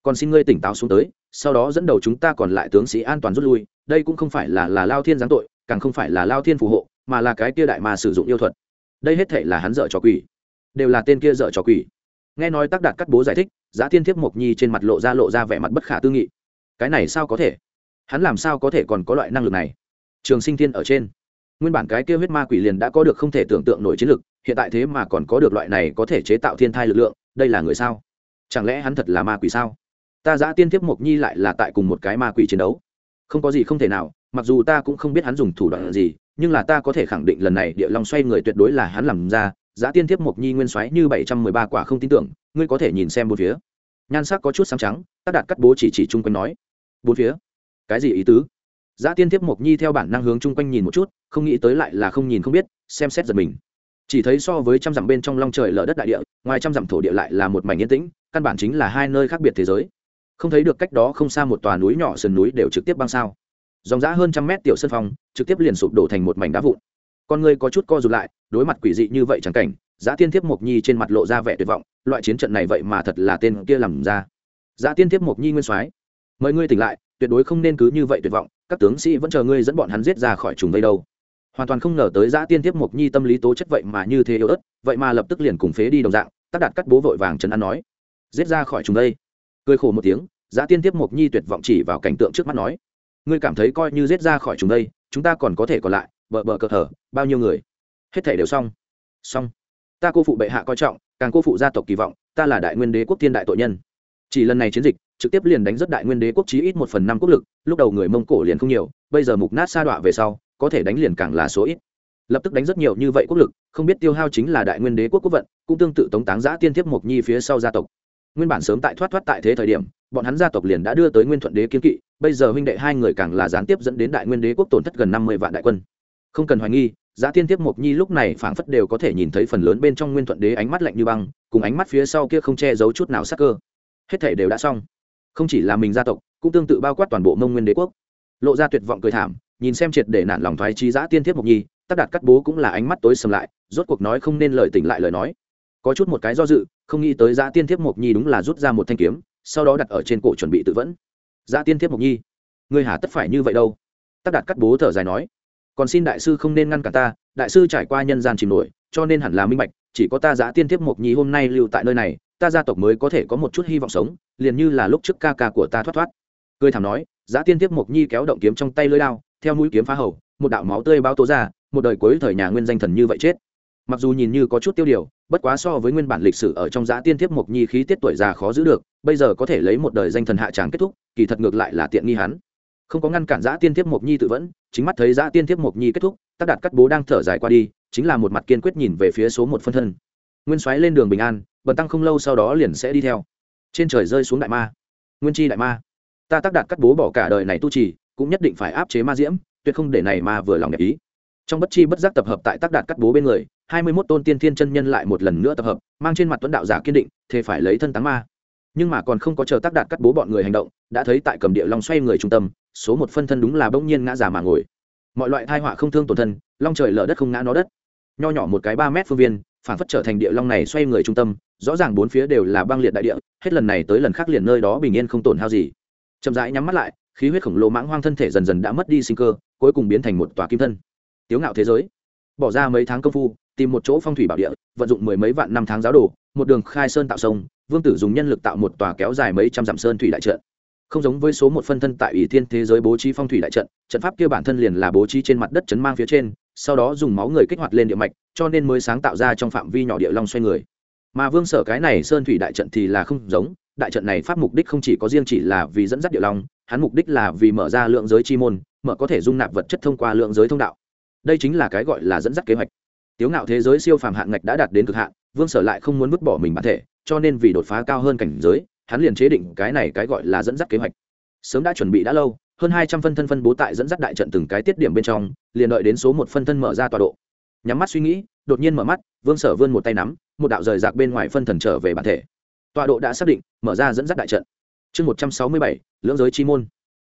còn xin ngươi tỉnh táo xuống tới, sau đó dẫn đầu chúng ta còn lại tướng sĩ an toàn rút lui, đây cũng không phải là là lao thiên giáng tội, càng không phải là lao thiên phù hộ, mà là cái kia đại mà sử dụng yêu thuật. Đây hết thể là hắn dợ trò quỷ, đều là tên kia dợ trò quỷ. Nghe nói tác đạt cắt bố giải thích giá Thiên thiếp mộc nhi trên mặt lộ ra lộ ra vẻ mặt bất khả tư nghị. Cái này sao có thể? Hắn làm sao có thể còn có loại năng lực này? Trường sinh thiên ở trên. Nguyên bản cái kia huyết ma quỷ liền đã có được không thể tưởng tượng nổi chiến lực, hiện tại thế mà còn có được loại này có thể chế tạo thiên thai lực lượng, đây là người sao? Chẳng lẽ hắn thật là ma quỷ sao? Ta giã tiên thiếp mộc nhi lại là tại cùng một cái ma quỷ chiến đấu. Không có gì không thể nào, mặc dù ta cũng không biết hắn dùng thủ đoạn gì, nhưng là ta có thể khẳng định lần này địa long xoay người tuyệt đối là hắn làm ra. Giã tiên thiếp mộc nhi nguyên xoáy như bảy trăm mười ba quả không tin tưởng, ngươi có thể nhìn xem một phía nhan sắc có chút sáng trắng tác đạt cắt bố chỉ chỉ chung quanh nói, bốn phía. Cái gì ý tứ? Giá tiên thiếp mộc nhi theo bản năng hướng chung quanh nhìn một chút, không nghĩ tới lại là không nhìn không biết, xem xét giật mình. Chỉ thấy so với trăm dặm bên trong long trời lở đất đại địa, ngoài trăm dặm thổ địa lại là một mảnh yên tĩnh, căn bản chính là hai nơi khác biệt thế giới. Không thấy được cách đó không xa một tòa núi nhỏ, sườn núi đều trực tiếp băng sao. Dòng giã hơn trăm mét tiểu sân phong trực tiếp liền sụp đổ thành một mảnh đá vụn. Con người có chút co rụt lại, đối mặt quỷ dị như vậy chẳng cảnh giá tiên thiếp mộc nhi trên mặt lộ ra vẻ tuyệt vọng, loại chiến trận này vậy mà thật là tên kia làm ra. Giá tiên thiếp mộc nhi nguyên soái, mời ngươi tỉnh lại, tuyệt đối không nên cứ như vậy tuyệt vọng, các tướng sĩ vẫn chờ ngươi dẫn bọn hắn giết ra khỏi trùng vây đâu. Hoàn toàn không ngờ tới giá tiên thiếp mộc nhi tâm lý tố chất vậy mà như thế yếu ớt, vậy mà lập tức liền cùng phế đi đồng dạng, tác đặt cắt bố vội vàng trấn an nói, giết ra khỏi trùng vây cười khổ một tiếng giá tiên thiếp mộc nhi tuyệt vọng chỉ vào cảnh tượng trước mắt nói, ngươi cảm thấy coi như giết ra khỏi trùng đây, chúng ta còn có thể còn lại, bờ bờ cờ thở bao nhiêu người? Hết thể đều xong. Xong ta cô phụ bệ hạ coi trọng, càng cô phụ gia tộc kỳ vọng, ta là đại nguyên đế quốc thiên đại tội nhân. Chỉ lần này chiến dịch, trực tiếp liền đánh rất đại nguyên đế quốc chí ít một phần năm quốc lực, lúc đầu người mông cổ liền không nhiều, bây giờ mục nát sa đọa về sau, có thể đánh liền càng là số ít. Lập tức đánh rất nhiều như vậy quốc lực, không biết tiêu hao chính là đại nguyên đế quốc quốc vận, cũng tương tự tống táng giã tiên thiếp mộc nhi phía sau gia tộc. Nguyên bản sớm tại thoát thoát tại thế thời điểm, bọn hắn gia tộc liền đã đưa tới nguyên thuận đế kiến kỵ, bây giờ huynh đệ hai người càng là gián tiếp dẫn đến đại nguyên đế quốc tổn thất gần năm mươi vạn đại quân. Không cần hoài nghi giá tiên tiếp mộc nhi lúc này phảng phất đều có thể nhìn thấy phần lớn bên trong nguyên thuận đế ánh mắt lạnh như băng, cùng ánh mắt phía sau kia không che giấu chút nào sắc cơ. Hết thể đều đã xong. Không chỉ là mình gia tộc, cũng tương tự bao quát toàn bộ mông nguyên đế quốc. Lộ ra tuyệt vọng cười thảm, nhìn xem triệt để nản lòng thoái trí giã tiên tiếp mộc nhi tác đạt cắt bố cũng là ánh mắt tối sầm lại, rốt cuộc nói không nên lời tỉnh lại lời nói. Có chút một cái do dự, không nghĩ tới giã tiên thiếp mộc nhi đúng là rút ra một thanh kiếm, sau đó đặt ở trên cổ chuẩn bị tự vẫn. Giã tiên thiếp mộc nhi người hà tất phải như vậy đâu? Tắc đạt cắt bố thở dài nói còn xin đại sư không nên ngăn cả ta, đại sư trải qua nhân gian chìm nổi, cho nên hẳn là minh bạch, chỉ có ta giã tiên thiếp mộc nhi hôm nay lưu tại nơi này, ta gia tộc mới có thể có một chút hy vọng sống, liền như là lúc trước ca ca của ta thoát thoát. Cười thảm nói, giã tiên thiếp mộc nhi kéo động kiếm trong tay lưỡi lao theo mũi kiếm phá hầu, một đạo máu tươi bao tố ra, một đời cuối thời nhà nguyên danh thần như vậy chết. Mặc dù nhìn như có chút tiêu điều, bất quá so với nguyên bản lịch sử ở trong giã tiên thiếp mộc nhi khí tiết tuổi già khó giữ được, bây giờ có thể lấy một đời danh thần hạ tràng kết thúc, kỳ thật ngược lại là tiện nghi hắn không có ngăn cản giã tiên Thiếp mộc nhi tự vẫn, chính mắt thấy giã tiên Thiếp mộc nhi kết thúc tác đạt cắt bố đang thở dài qua đi, chính là một mặt kiên quyết nhìn về phía số một phân thân. Nguyên soái lên đường bình an bần tăng không lâu sau đó liền sẽ đi theo. Trên trời rơi xuống đại ma. Nguyên chi đại ma. Ta tác đạt cắt bố bỏ cả đời này tu trì, cũng nhất định phải áp chế ma diễm, tuyệt không để này ma vừa lòng đẹp ý. Trong bất chi bất giác tập hợp tại tác đạt cắt bố bên người, hai mươi mốt tôn tiên thiên chân nhân lại một lần nữa tập hợp, mang trên mặt tuấn đạo giả kiên định thế phải lấy thân táng ma. Nhưng mà còn không có chờ tác đạt cắt bố bọn người hành động, đã thấy tại cầm địa long xoay người trung tâm số một phân thân đúng là bỗng nhiên ngã giả mà ngồi. Mọi loại thai họa không thương tổn thân, long trời lở đất không ngã nó đất. Nho nhỏ một cái ba mét phương viên, phản phất trở thành địa long này xoay người trung tâm, rõ ràng bốn phía đều là băng liệt đại địa, hết lần này tới lần khác liền nơi đó bình yên không tổn hao gì. Chậm rãi nhắm mắt lại, khí huyết khổng lồ mãng hoang thân thể dần dần đã mất đi sinh cơ, cuối cùng biến thành một tòa kim thân. Tiếu ngạo thế giới. Bỏ ra mấy tháng công phu, tìm một chỗ phong thủy bảo địa, vận dụng mười mấy vạn năm tháng giáo đồ, một đường khai sơn tạo sông, vương tử dùng nhân lực tạo một tòa kéo dài mấy trăm dặm sơn thủy đại trận không giống với số một phân thân tại ủy thiên thế giới bố trí phong thủy đại trận trận pháp kia bản thân liền là bố trí trên mặt đất chấn mang phía trên, sau đó dùng máu người kích hoạt lên địa mạch, cho nên mới sáng tạo ra trong phạm vi nhỏ địa long xoay người. Mà vương sở cái này sơn thủy đại trận thì là không giống, đại trận này pháp mục đích không chỉ có riêng chỉ là vì dẫn dắt địa long, hắn mục đích là vì mở ra lượng giới chi môn, mở có thể dung nạp vật chất thông qua lượng giới thông đạo. Đây chính là cái gọi là dẫn dắt kế hoạch. Tiếu ngạo thế giới siêu phàm hạng ngạch đã đạt đến cực hạn, vương sở lại không muốn vứt bỏ mình bản thể, cho nên vì đột phá cao hơn cảnh giới hắn liền chế định cái này cái gọi là dẫn dắt kế hoạch. Sớm đã chuẩn bị đã lâu, hơn hai trăm phân thân phân bố tại dẫn dắt đại trận từng cái tiết điểm bên trong, liền đợi đến số một phân thân mở ra tọa độ. Nhắm mắt suy nghĩ, đột nhiên mở mắt, vương sở vươn một tay nắm, một đạo rời rạc bên ngoài phân thần trở về bản thể. Tọa độ đã xác định, mở ra dẫn dắt đại trận. Chương một trăm sáu mươi bảy, lưỡng giới chi môn.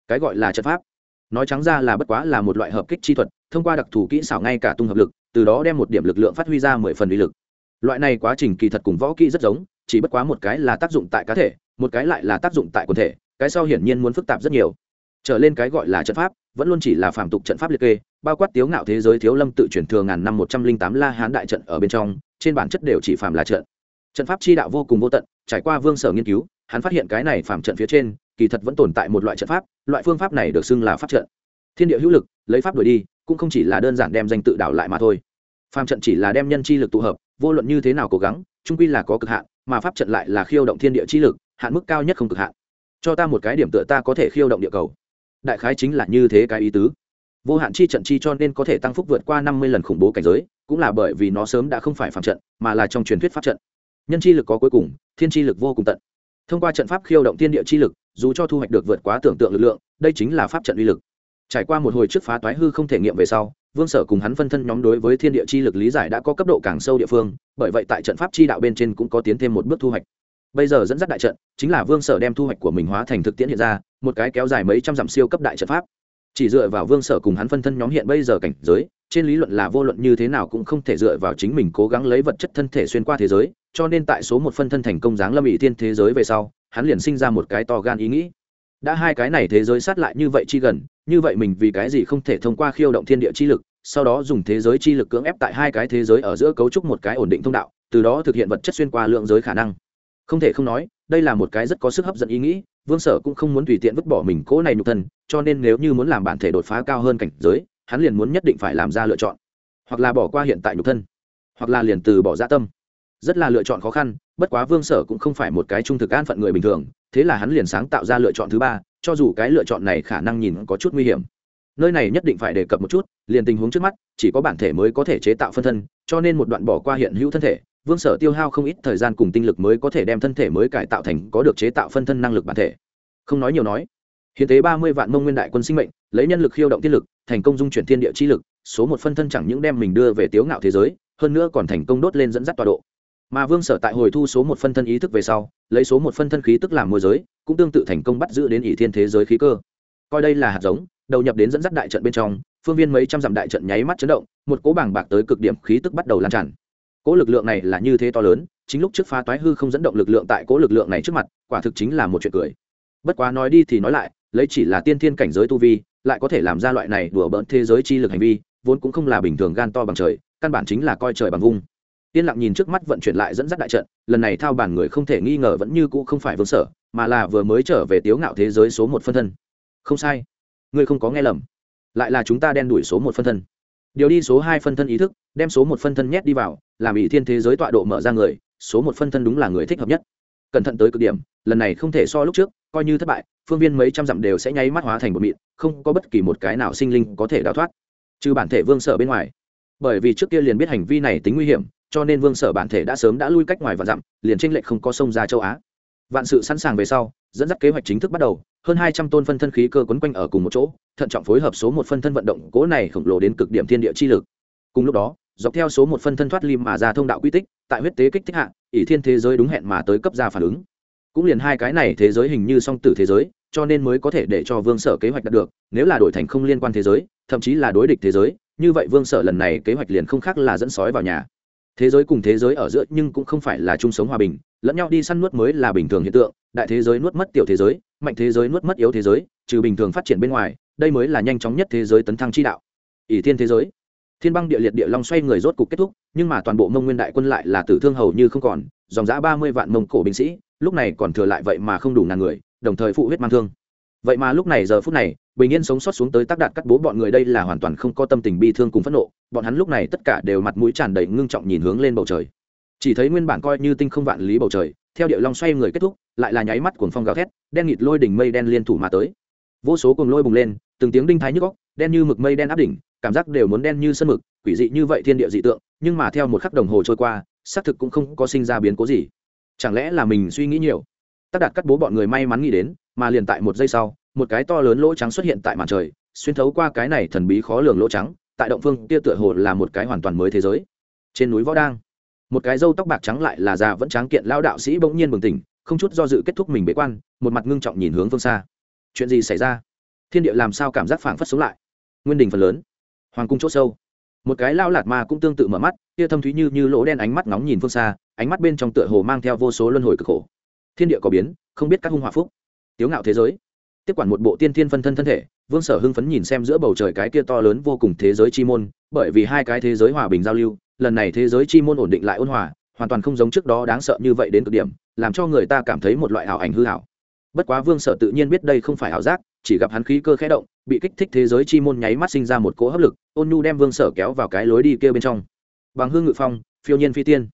Cái gọi là trận pháp. Nói trắng ra là bất quá là một loại hợp kích chi thuật, thông qua đặc thù kỹ xảo ngay cả tung hợp lực, từ đó đem một điểm lực lượng phát huy ra mười phần uy lực. Loại này quá trình kỳ thật cùng võ kỹ rất giống, chỉ bất quá một cái là tác dụng tại cá thể một cái lại là tác dụng tại quần thể, cái sau hiển nhiên muốn phức tạp rất nhiều. Trở lên cái gọi là trận pháp, vẫn luôn chỉ là phạm tục trận pháp liệt kê, bao quát tiếu ngạo thế giới thiếu lâm tự truyền thừa ngàn năm một trăm linh tám la hán đại trận ở bên trong, trên bản chất đều chỉ phạm là trận. Trận pháp chi đạo vô cùng vô tận, trải qua vương sở nghiên cứu, hắn phát hiện cái này phạm trận phía trên, kỳ thật vẫn tồn tại một loại trận pháp, loại phương pháp này được xưng là pháp trận. Thiên địa hữu lực, lấy pháp đuổi đi, cũng không chỉ là đơn giản đem danh tự đảo lại mà thôi. Phạm trận chỉ là đem nhân chi lực tụ hợp, vô luận như thế nào cố gắng trung quy là có cực hạn mà pháp trận lại là khiêu động thiên địa chi lực, hạn mức cao nhất không cực hạn. Cho ta một cái điểm tựa ta có thể khiêu động địa cầu. Đại khái chính là như thế cái ý tứ. Vô hạn chi trận chi cho nên có thể tăng phúc vượt qua năm mươi lần khủng bố cảnh giới, cũng là bởi vì nó sớm đã không phải phạm trận, mà là trong truyền thuyết pháp trận. Nhân chi lực có cuối cùng, thiên chi lực vô cùng tận. Thông qua trận pháp khiêu động thiên địa chi lực, dù cho thu hoạch được vượt quá tưởng tượng lực lượng, đây chính là pháp trận uy lực. Trải qua một hồi trước phá toái hư không thể nghiệm về sau vương sở cùng hắn phân thân nhóm đối với thiên địa chi lực lý giải đã có cấp độ càng sâu địa phương, bởi vậy tại trận pháp chi đạo bên trên cũng có tiến thêm một bước thu hoạch. Bây giờ dẫn dắt đại trận, chính là vương sở đem thu hoạch của mình hóa thành thực tiễn hiện ra, một cái kéo dài mấy trăm dặm siêu cấp đại trận pháp. Chỉ dựa vào vương sở cùng hắn phân thân nhóm hiện bây giờ cảnh giới, trên lý luận là vô luận như thế nào cũng không thể dựa vào chính mình cố gắng lấy vật chất thân thể xuyên qua thế giới, cho nên tại số một phân thân thành công dáng lâm ỵ thiên thế giới về sau, hắn liền sinh ra một cái to gan ý nghĩ. Đã hai cái này thế giới sát lại như vậy chi gần như vậy mình vì cái gì không thể thông qua khiêu động thiên địa chi lực, sau đó dùng thế giới chi lực cưỡng ép tại hai cái thế giới ở giữa cấu trúc một cái ổn định thông đạo, từ đó thực hiện vật chất xuyên qua lượng giới khả năng. Không thể không nói, đây là một cái rất có sức hấp dẫn ý nghĩ, vương sở cũng không muốn tùy tiện vứt bỏ mình cỗ này nhục thân, cho nên nếu như muốn làm bản thể đột phá cao hơn cảnh giới, hắn liền muốn nhất định phải làm ra lựa chọn. Hoặc là bỏ qua hiện tại nhục thân, hoặc là liền từ bỏ gia tâm. Rất là lựa chọn khó khăn, bất quá vương sở cũng không phải một cái trung thực an phận người bình thường thế là hắn liền sáng tạo ra lựa chọn thứ ba, cho dù cái lựa chọn này khả năng nhìn có chút nguy hiểm. Nơi này nhất định phải đề cập một chút, liền tình huống trước mắt, chỉ có bản thể mới có thể chế tạo phân thân, cho nên một đoạn bỏ qua hiện hữu thân thể, vương sở tiêu hao không ít thời gian cùng tinh lực mới có thể đem thân thể mới cải tạo thành có được chế tạo phân thân năng lực bản thể. Không nói nhiều nói hiện tế ba mươi vạn mông nguyên đại quân sinh mệnh, lấy nhân lực khiêu động tiên lực, thành công dung chuyển thiên địa chi lực, số một phân thân chẳng những đem mình đưa về tiếu ngạo thế giới, hơn nữa còn thành công đốt lên dẫn dắt tọa độ. Mà vương sở tại hồi thu số một phân thân ý thức về sau lấy số một phân thân khí tức làm môi giới, cũng tương tự thành công bắt giữ đến ỷ thiên thế giới khí cơ. Coi đây là hạt giống, đầu nhập đến dẫn dắt đại trận bên trong, phương viên mấy trăm dặm đại trận nháy mắt chấn động, một cỗ bảng bạc tới cực điểm khí tức bắt đầu lan tràn. Cỗ lực lượng này là như thế to lớn, chính lúc trước phá toái hư không dẫn động lực lượng tại cỗ lực lượng này trước mặt, quả thực chính là một chuyện cười. Bất quá nói đi thì nói lại, lấy chỉ là tiên thiên cảnh giới tu vi, lại có thể làm ra loại này đùa bỡn thế giới chi lực hành vi, vốn cũng không là bình thường gan to bằng trời, căn bản chính là coi trời bằng vung yên lặng nhìn trước mắt vận chuyển lại dẫn dắt đại trận, lần này thao bản người không thể nghi ngờ vẫn như cũ không phải vương sở, mà là vừa mới trở về tiếu ngạo thế giới số một phân thân. Không sai. Ngươi không có nghe lầm. Lại là chúng ta đen đuổi số một phân thân. Điều đi số hai phân thân ý thức, đem số một phân thân nhét đi vào, làm ỷ thiên thế giới tọa độ mở ra người, số một phân thân đúng là người thích hợp nhất. Cẩn thận tới cực điểm, lần này không thể so lúc trước, coi như thất bại, phương viên mấy trăm dặm đều sẽ nháy mắt hóa thành bột mịn, không có bất kỳ một cái nào sinh linh có thể đào thoát. Trừ bản thể vương sở bên ngoài. Bởi vì trước kia liền biết hành vi này tính nguy hiểm cho nên vương sở bản thể đã sớm đã lui cách ngoài và dặm, liền tranh lệch không có sông ra châu á. Vạn sự sẵn sàng về sau, dẫn dắt kế hoạch chính thức bắt đầu, hơn hai trăm tôn phân thân khí cơ quấn quanh ở cùng một chỗ, thận trọng phối hợp số một phân thân vận động cố này khổng lồ đến cực điểm thiên địa chi lực. Cùng lúc đó, dọc theo số một phân thân thoát lim mà ra thông đạo quy tích, tại huyết tế kích thích hạ, ỷ thiên thế giới đúng hẹn mà tới cấp ra phản ứng. Cũng liền hai cái này thế giới hình như song tử thế giới, cho nên mới có thể để cho vương sở kế hoạch đạt được, nếu là đổi thành không liên quan thế giới, thậm chí là đối địch thế giới, như vậy vương sở lần này kế hoạch liền không khác là dẫn sói vào nhà thế giới cùng thế giới ở giữa nhưng cũng không phải là chung sống hòa bình, lẫn nhau đi săn nuốt mới là bình thường hiện tượng, đại thế giới nuốt mất tiểu thế giới, mạnh thế giới nuốt mất yếu thế giới, trừ bình thường phát triển bên ngoài, đây mới là nhanh chóng nhất thế giới tấn thăng chi đạo. Ỷ thiên thế giới. Thiên băng địa liệt địa long xoay người rốt cục kết thúc, nhưng mà toàn bộ mông nguyên đại quân lại là tử thương hầu như không còn, dòng giã ba mươi vạn mông cổ binh sĩ, lúc này còn thừa lại vậy mà không đủ ngàn người, đồng thời phụ huyết mang thương. Vậy mà lúc này giờ phút này bình yên sống sót xuống tới tác đạt cắt bố bọn người đây là hoàn toàn không có tâm tình bi thương cùng phẫn nộ, bọn hắn lúc này tất cả đều mặt mũi tràn đầy ngưng trọng nhìn hướng lên bầu trời. Chỉ thấy nguyên bản coi như tinh không vạn lý bầu trời, theo điệu long xoay người kết thúc, lại là nháy mắt cuồng phong gào thét, đen nghịt lôi đỉnh mây đen liên thủ mà tới. Vô số cuồng lôi bùng lên, từng tiếng đinh thái nhức góc đen như mực mây đen áp đỉnh, cảm giác đều muốn đen như sân mực, quỷ dị như vậy thiên địa dị tượng, nhưng mà theo một khắc đồng hồ trôi qua, xác thực cũng không có sinh ra biến cố gì. Chẳng lẽ là mình suy nghĩ nhiều? Tác đạt cắt bố bọn người may mắn nghĩ đến, mà liền tại một giây sau một cái to lớn lỗ trắng xuất hiện tại màn trời, xuyên thấu qua cái này thần bí khó lường lỗ trắng, tại động phương kia tựa hồ là một cái hoàn toàn mới thế giới. Trên núi võ đang, một cái râu tóc bạc trắng lại là già vẫn tráng kiện lao đạo sĩ bỗng nhiên bừng tỉnh, không chút do dự kết thúc mình bế quan, một mặt ngưng trọng nhìn hướng phương xa. Chuyện gì xảy ra? Thiên địa làm sao cảm giác phảng phất sống lại? Nguyên đình phần lớn, hoàng cung c h ỗ sâu. Một cái lao lạt ma cũng tương tự mở mắt, kia thâm thúy như như lỗ đen ánh mắt nóng nhìn phương xa, ánh mắt bên trong tựa hồ mang theo vô số luân hồi cực khổ. Thiên địa có biến, không biết các hung hòa phúc. Tiếu ngạo thế giới tiếp quản một bộ tiên thiên phân thân thân thể, vương sở hưng phấn nhìn xem giữa bầu trời cái kia to lớn vô cùng thế giới chi môn, bởi vì hai cái thế giới hòa bình giao lưu, lần này thế giới chi môn ổn định lại ôn hòa, hoàn toàn không giống trước đó đáng sợ như vậy đến cực điểm, làm cho người ta cảm thấy một loại ảo ảnh hư hảo. bất quá vương sở tự nhiên biết đây không phải ảo giác, chỉ gặp hắn khí cơ khẽ động, bị kích thích thế giới chi môn nháy mắt sinh ra một cỗ hấp lực, ôn nhu đem vương sở kéo vào cái lối đi kia bên trong bằng hương ngự phong, phiêu nhiên phi tiên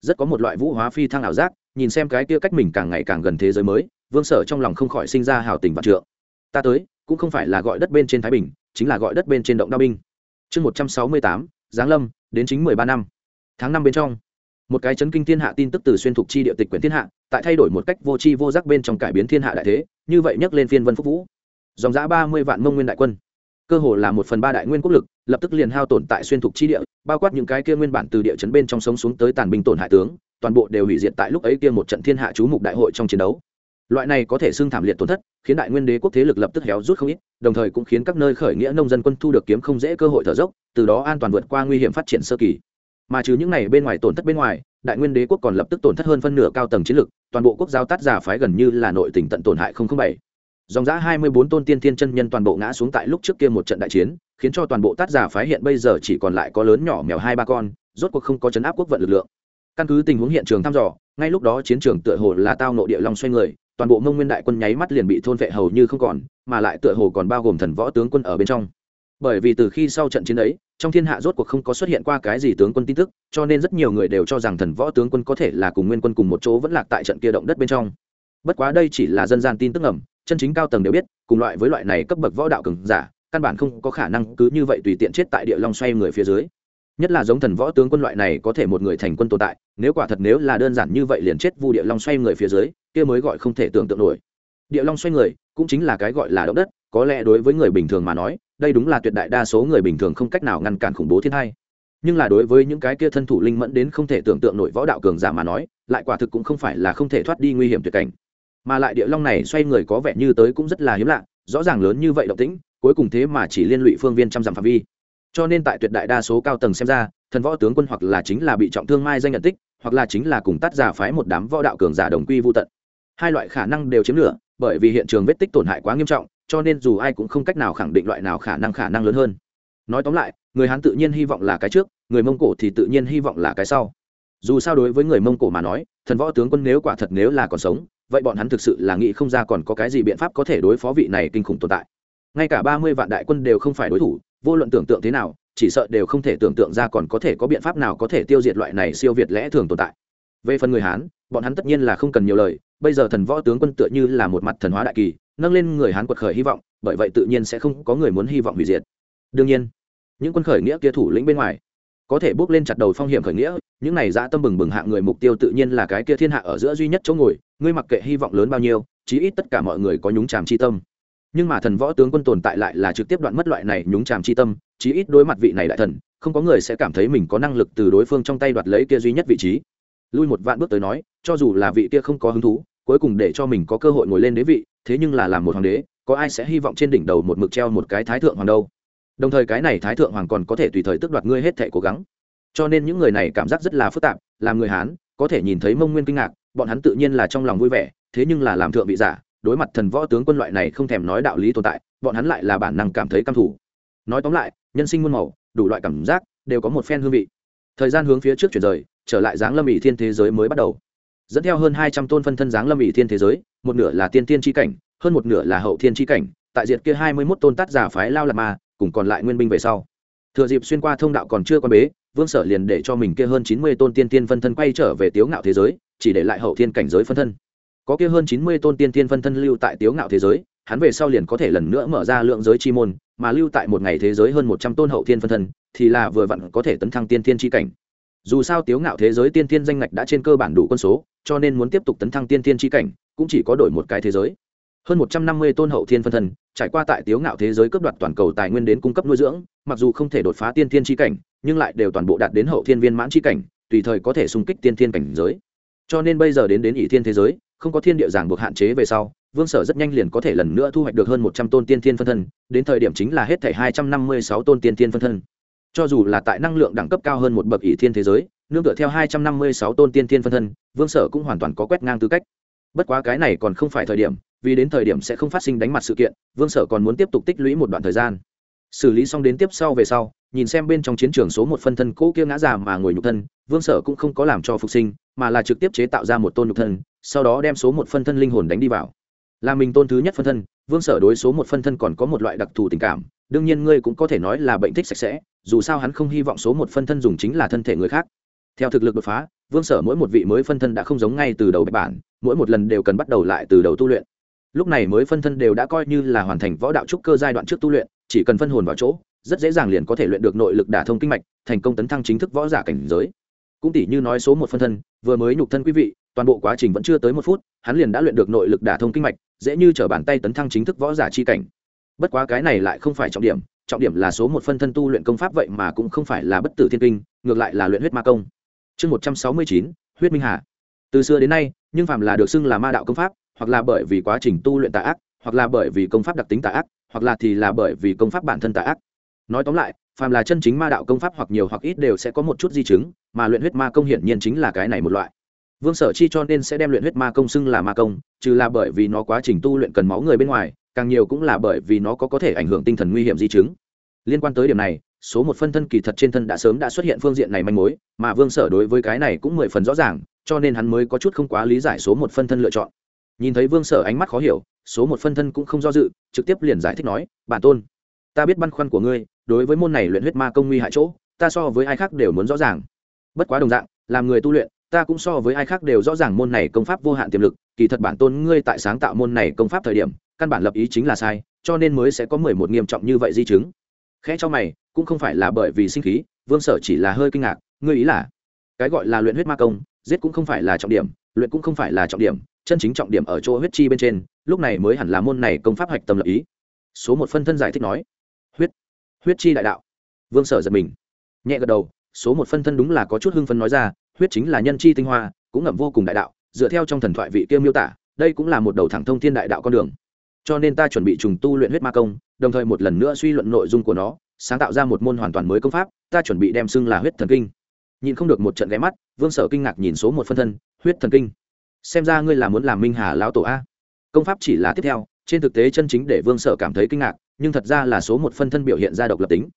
rất có một loại vũ hóa phi thăng ảo giác, nhìn xem cái kia cách mình càng ngày càng gần thế giới mới, vương sở trong lòng không khỏi sinh ra hào tình vạn trượng. Ta tới, cũng không phải là gọi đất bên trên thái bình, chính là gọi đất bên trên động đao binh. Chương một trăm sáu mươi tám, giáng lâm, đến chính mười ba năm. Tháng năm bên trong, một cái chấn kinh thiên hạ tin tức từ xuyên thục chi địa tịch quyển thiên hạ, tại thay đổi một cách vô tri vô giác bên trong cải biến thiên hạ đại thế, như vậy nhắc lên phiên vân phúc vũ. Dòng giã ba mươi vạn mông nguyên đại quân cơ hồ là một phần ba đại nguyên quốc lực, lập tức liền hao tổn tại xuyên thục chi địa, bao quát những cái kia nguyên bản từ địa chấn bên trong sống xuống tới tàn binh tổn hại tướng, toàn bộ đều hủy diệt tại lúc ấy kia một trận thiên hạ chú mục đại hội trong chiến đấu. Loại này có thể xưng thảm liệt tổn thất, khiến đại nguyên đế quốc thế lực lập tức héo rút không ít, đồng thời cũng khiến các nơi khởi nghĩa nông dân quân thu được kiếm không dễ cơ hội thở dốc, từ đó an toàn vượt qua nguy hiểm phát triển sơ kỳ. Mà trừ những này bên ngoài tổn thất bên ngoài, đại nguyên đế quốc còn lập tức tổn thất hơn phân nửa cao tầng chiến lực, toàn bộ quốc giao tát giả phái gần như là nội tỉnh tận tổn hại không không bảy dòng giã hai mươi bốn tôn tiên thiên chân nhân toàn bộ ngã xuống tại lúc trước kia một trận đại chiến, khiến cho toàn bộ tát giả phái hiện bây giờ chỉ còn lại có lớn nhỏ mèo hai ba con, rốt cuộc không có chấn áp quốc vận lực lượng. Căn cứ tình huống hiện trường thăm dò, ngay lúc đó chiến trường tựa hồ là tao nộ địa long xoay người, toàn bộ mông nguyên đại quân nháy mắt liền bị thôn vệ hầu như không còn, mà lại tựa hồ còn bao gồm thần võ tướng quân ở bên trong. Bởi vì từ khi sau trận chiến ấy, trong thiên hạ rốt cuộc không có xuất hiện qua cái gì tướng quân tin tức, cho nên rất nhiều người đều cho rằng thần võ tướng quân có thể là cùng nguyên quân cùng một chỗ vẫn lạc tại trận kia động đất bên trong. Bất quá đây chỉ là dân gian tin tức ẩm chân chính cao tầng đều biết, cùng loại với loại này cấp bậc võ đạo cường giả, căn bản không có khả năng cứ như vậy tùy tiện chết tại địa long xoay người phía dưới. Nhất là giống thần võ tướng quân loại này có thể một người thành quân tồn tại, nếu quả thật nếu là đơn giản như vậy liền chết vu địa long xoay người phía dưới, kia mới gọi không thể tưởng tượng nổi. Địa long xoay người cũng chính là cái gọi là động đất, có lẽ đối với người bình thường mà nói, đây đúng là tuyệt đại đa số người bình thường không cách nào ngăn cản khủng bố thiên hai nhưng là đối với những cái kia thân thủ linh mẫn đến không thể tưởng tượng nổi võ đạo cường giả mà nói, lại quả thực cũng không phải là không thể thoát đi nguy hiểm tuyệt cảnh mà lại địa long này xoay người có vẻ như tới cũng rất là hiếm lạ, rõ ràng lớn như vậy động tĩnh, cuối cùng thế mà chỉ liên lụy phương viên trăm dặm phạm vi. Cho nên tại tuyệt đại đa số cao tầng xem ra, thần võ tướng quân hoặc là chính là bị trọng thương mai danh nhận tích, hoặc là chính là cùng tắt giả phái một đám võ đạo cường giả đồng quy vô tận. Hai loại khả năng đều chiếm lửa, bởi vì hiện trường vết tích tổn hại quá nghiêm trọng, cho nên dù ai cũng không cách nào khẳng định loại nào khả năng khả năng lớn hơn. Nói tóm lại, người hán tự nhiên hy vọng là cái trước, người mông cổ thì tự nhiên hy vọng là cái sau. Dù sao đối với người mông cổ mà nói, thần võ tướng quân nếu quả thật nếu là còn sống vậy bọn hắn thực sự là nghĩ không ra còn có cái gì biện pháp có thể đối phó vị này kinh khủng tồn tại. Ngay cả ba mươi vạn đại quân đều không phải đối thủ, vô luận tưởng tượng thế nào, chỉ sợ đều không thể tưởng tượng ra còn có thể có biện pháp nào có thể tiêu diệt loại này siêu việt lẽ thường tồn tại. Về phần người hán, bọn hắn tất nhiên là không cần nhiều lời, bây giờ thần võ tướng quân tựa như là một mặt thần hóa đại kỳ, nâng lên người hán quật khởi hy vọng, bởi vậy tự nhiên sẽ không có người muốn hy vọng hủy diệt. Đương nhiên, những quân khởi nghĩa kia thủ lĩnh bên ngoài, có thể bước lên chặt đầu phong hiểm khởi nghĩa những này dã tâm bừng bừng hạ người mục tiêu tự nhiên là cái kia thiên hạ ở giữa duy nhất chỗ ngồi, ngươi mặc kệ hy vọng lớn bao nhiêu, chí ít tất cả mọi người có nhúng chàm chi tâm. Nhưng mà thần võ tướng quân tồn tại lại là trực tiếp đoạn mất loại này nhúng chàm chi tâm, chí ít đối mặt vị này đại thần, không có người sẽ cảm thấy mình có năng lực từ đối phương trong tay đoạt lấy kia duy nhất vị trí. Lui một vạn bước tới nói, cho dù là vị kia không có hứng thú, cuối cùng để cho mình có cơ hội ngồi lên đế vị, thế nhưng là làm một hoàng đế, có ai sẽ hy vọng trên đỉnh đầu một mực treo một cái thái thượng hoàng đâu? Đồng thời cái này thái thượng hoàng còn có thể tùy thời tước đoạt ngươi hết thể cố gắng cho nên những người này cảm giác rất là phức tạp, làm người hán, có thể nhìn thấy mông nguyên kinh ngạc, bọn hắn tự nhiên là trong lòng vui vẻ, thế nhưng là làm thượng vị giả, đối mặt thần võ tướng quân loại này không thèm nói đạo lý tồn tại, bọn hắn lại là bản năng cảm thấy căm thủ nói tóm lại, nhân sinh muôn màu, đủ loại cảm giác, đều có một phen hương vị. Thời gian hướng phía trước chuyển rời, trở lại dáng lâm ỷ thiên thế giới mới bắt đầu. Dẫn theo hơn hai trăm tôn phân thân dáng lâm ỷ thiên thế giới, một nửa là tiên tiên tri cảnh, hơn một nửa là hậu thiên tri cảnh, tại diệt kia hai mươi mốt tôn tát giả phái lao lạc ma, cùng còn lại nguyên binh về sau. Thừa dịp xuyên qua thông đạo còn chưa quan bế vương sở liền để cho mình kia hơn chín mươi tôn tiên tiên phân thân quay trở về tiếu ngạo thế giới, chỉ để lại hậu thiên cảnh giới phân thân. Có kia hơn chín mươi tôn tiên tiên phân thân lưu tại tiếu ngạo thế giới, hắn về sau liền có thể lần nữa mở ra lượng giới chi môn, mà lưu tại một ngày thế giới hơn một trăm tôn hậu thiên phân thân, thì là vừa vặn có thể tấn thăng tiên tiên chi cảnh. Dù sao tiếu ngạo thế giới tiên tiên danh ngạch đã trên cơ bản đủ quân số, cho nên muốn tiếp tục tấn thăng tiên tiên chi cảnh, cũng chỉ có đổi một cái thế giới. Hơn một trăm năm mươi tôn hậu thiên phân thân, trải qua tại tiếu ngạo thế giới cấp đoạt toàn cầu tài nguyên đến cung cấp nuôi dưỡng, mặc dù không thể đột phá tiên tiên chi cảnh nhưng lại đều toàn bộ đạt đến hậu thiên viên mãn chi cảnh, tùy thời có thể xung kích tiên thiên cảnh giới. Cho nên bây giờ đến đến ỷ thiên thế giới, không có thiên địa giảng buộc hạn chế về sau, vương sở rất nhanh liền có thể lần nữa thu hoạch được hơn một trăm tôn tiên thiên phân thân, đến thời điểm chính là hết thể hai trăm năm mươi sáu tôn tiên thiên phân thân. Cho dù là tại năng lượng đẳng cấp cao hơn một bậc ỷ thiên thế giới, nương tựa theo hai trăm năm mươi sáu tôn tiên thiên phân thân, vương sở cũng hoàn toàn có quét ngang tư cách. Bất quá cái này còn không phải thời điểm, vì đến thời điểm sẽ không phát sinh đánh mặt sự kiện, vương sở còn muốn tiếp tục tích lũy một đoạn thời gian. Xử lý xong đến tiếp sau về sau nhìn xem bên trong chiến trường số một phân thân cỗ kia ngã già mà ngồi nhục thân, vương sở cũng không có làm cho phục sinh, mà là trực tiếp chế tạo ra một tôn nhục thân, sau đó đem số một phân thân linh hồn đánh đi vào. Là mình tôn thứ nhất phân thân, vương sở đối số một phân thân còn có một loại đặc thù tình cảm, đương nhiên ngươi cũng có thể nói là bệnh thích sạch sẽ, dù sao hắn không hy vọng số một phân thân dùng chính là thân thể người khác. Theo thực lực đột phá, vương sở mỗi một vị mới phân thân đã không giống ngay từ đầu bạch bản, mỗi một lần đều cần bắt đầu lại từ đầu tu luyện. Lúc này mới phân thân đều đã coi như là hoàn thành võ đạo trúc cơ giai đoạn trước tu luyện, chỉ cần phân hồn vào chỗ rất dễ dàng liền có thể luyện được nội lực đả thông kinh mạch, thành công tấn thăng chính thức võ giả cảnh giới. Cũng tỷ như nói số một phân thân, vừa mới nhục thân quý vị, toàn bộ quá trình vẫn chưa tới một phút, hắn liền đã luyện được nội lực đả thông kinh mạch, dễ như t bàn tay tấn thăng chính thức võ giả chi cảnh. Bất quá cái này lại không phải trọng điểm trọng điểm là số một phân thân tu luyện công pháp vậy mà cũng không phải là bất tử thiên kinh, ngược lại là luyện huyết ma công. Chương một trăm sáu mươi chín, huyết minh hà. Từ xưa đến nay, nhưng phàm là được xưng là ma đạo công pháp, hoặc là bởi vì quá trình tu luyện tà ác, hoặc là bởi vì công pháp đặc tính tà ác, hoặc là thì là bởi vì công pháp bản thân tà ác nói tóm lại, phàm là chân chính ma đạo công pháp hoặc nhiều hoặc ít đều sẽ có một chút di chứng, mà luyện huyết ma công hiển nhiên chính là cái này một loại. Vương sở chi cho nên sẽ đem luyện huyết ma công xưng là ma công, trừ là bởi vì nó quá trình tu luyện cần máu người bên ngoài, càng nhiều cũng là bởi vì nó có có thể ảnh hưởng tinh thần nguy hiểm di chứng. Liên quan tới điểm này, số một phân thân kỳ thật trên thân đã sớm đã xuất hiện phương diện này manh mối, mà vương sở đối với cái này cũng mười phần rõ ràng, cho nên hắn mới có chút không quá lý giải số một phân thân lựa chọn. Nhìn thấy vương sở ánh mắt khó hiểu, số một phân thân cũng không do dự, trực tiếp liền giải thích nói, bản tôn ta biết băn khoăn của ngươi, đối với môn này luyện huyết ma công nguy hại chỗ, ta so với ai khác đều muốn rõ ràng. Bất quá đồng dạng, làm người tu luyện, ta cũng so với ai khác đều rõ ràng môn này công pháp vô hạn tiềm lực, kỳ thật bản tôn ngươi tại sáng tạo môn này công pháp thời điểm, căn bản lập ý chính là sai, cho nên mới sẽ có mười một nghiêm trọng như vậy di chứng. Khẽ cho mày, cũng không phải là bởi vì sinh khí, vương sở chỉ là hơi kinh ngạc, ngươi ý là? Cái gọi là luyện huyết ma công, giết cũng không phải là trọng điểm, luyện cũng không phải là trọng điểm, chân chính trọng điểm ở chỗ huyết chi bên trên, lúc này mới hẳn là môn này công pháp hạch tâm lập ý. Số một phân thân giải thích nói huyết chi đại đạo. Vương sở giật mình, nhẹ gật đầu, số một phân thân đúng là có chút hưng phấn nói ra, huyết chính là nhân chi tinh hoa, cũng ngậm vô cùng đại đạo, dựa theo trong thần thoại vị kia miêu tả, đây cũng là một đầu thẳng thông thiên đại đạo con đường. Cho nên ta chuẩn bị trùng tu luyện huyết ma công, đồng thời một lần nữa suy luận nội dung của nó, sáng tạo ra một môn hoàn toàn mới công pháp, ta chuẩn bị đem xưng là huyết thần kinh. Nhìn không được một trận ghé mắt, vương sở kinh ngạc nhìn số một phân thân, huyết thần kinh. Xem ra ngươi là muốn làm minh hà lão tổ a. Công pháp chỉ là tiếp theo, trên thực tế chân chính để vương sở cảm thấy kinh ngạc nhưng thật ra là số một phân thân biểu hiện ra độc lập tính.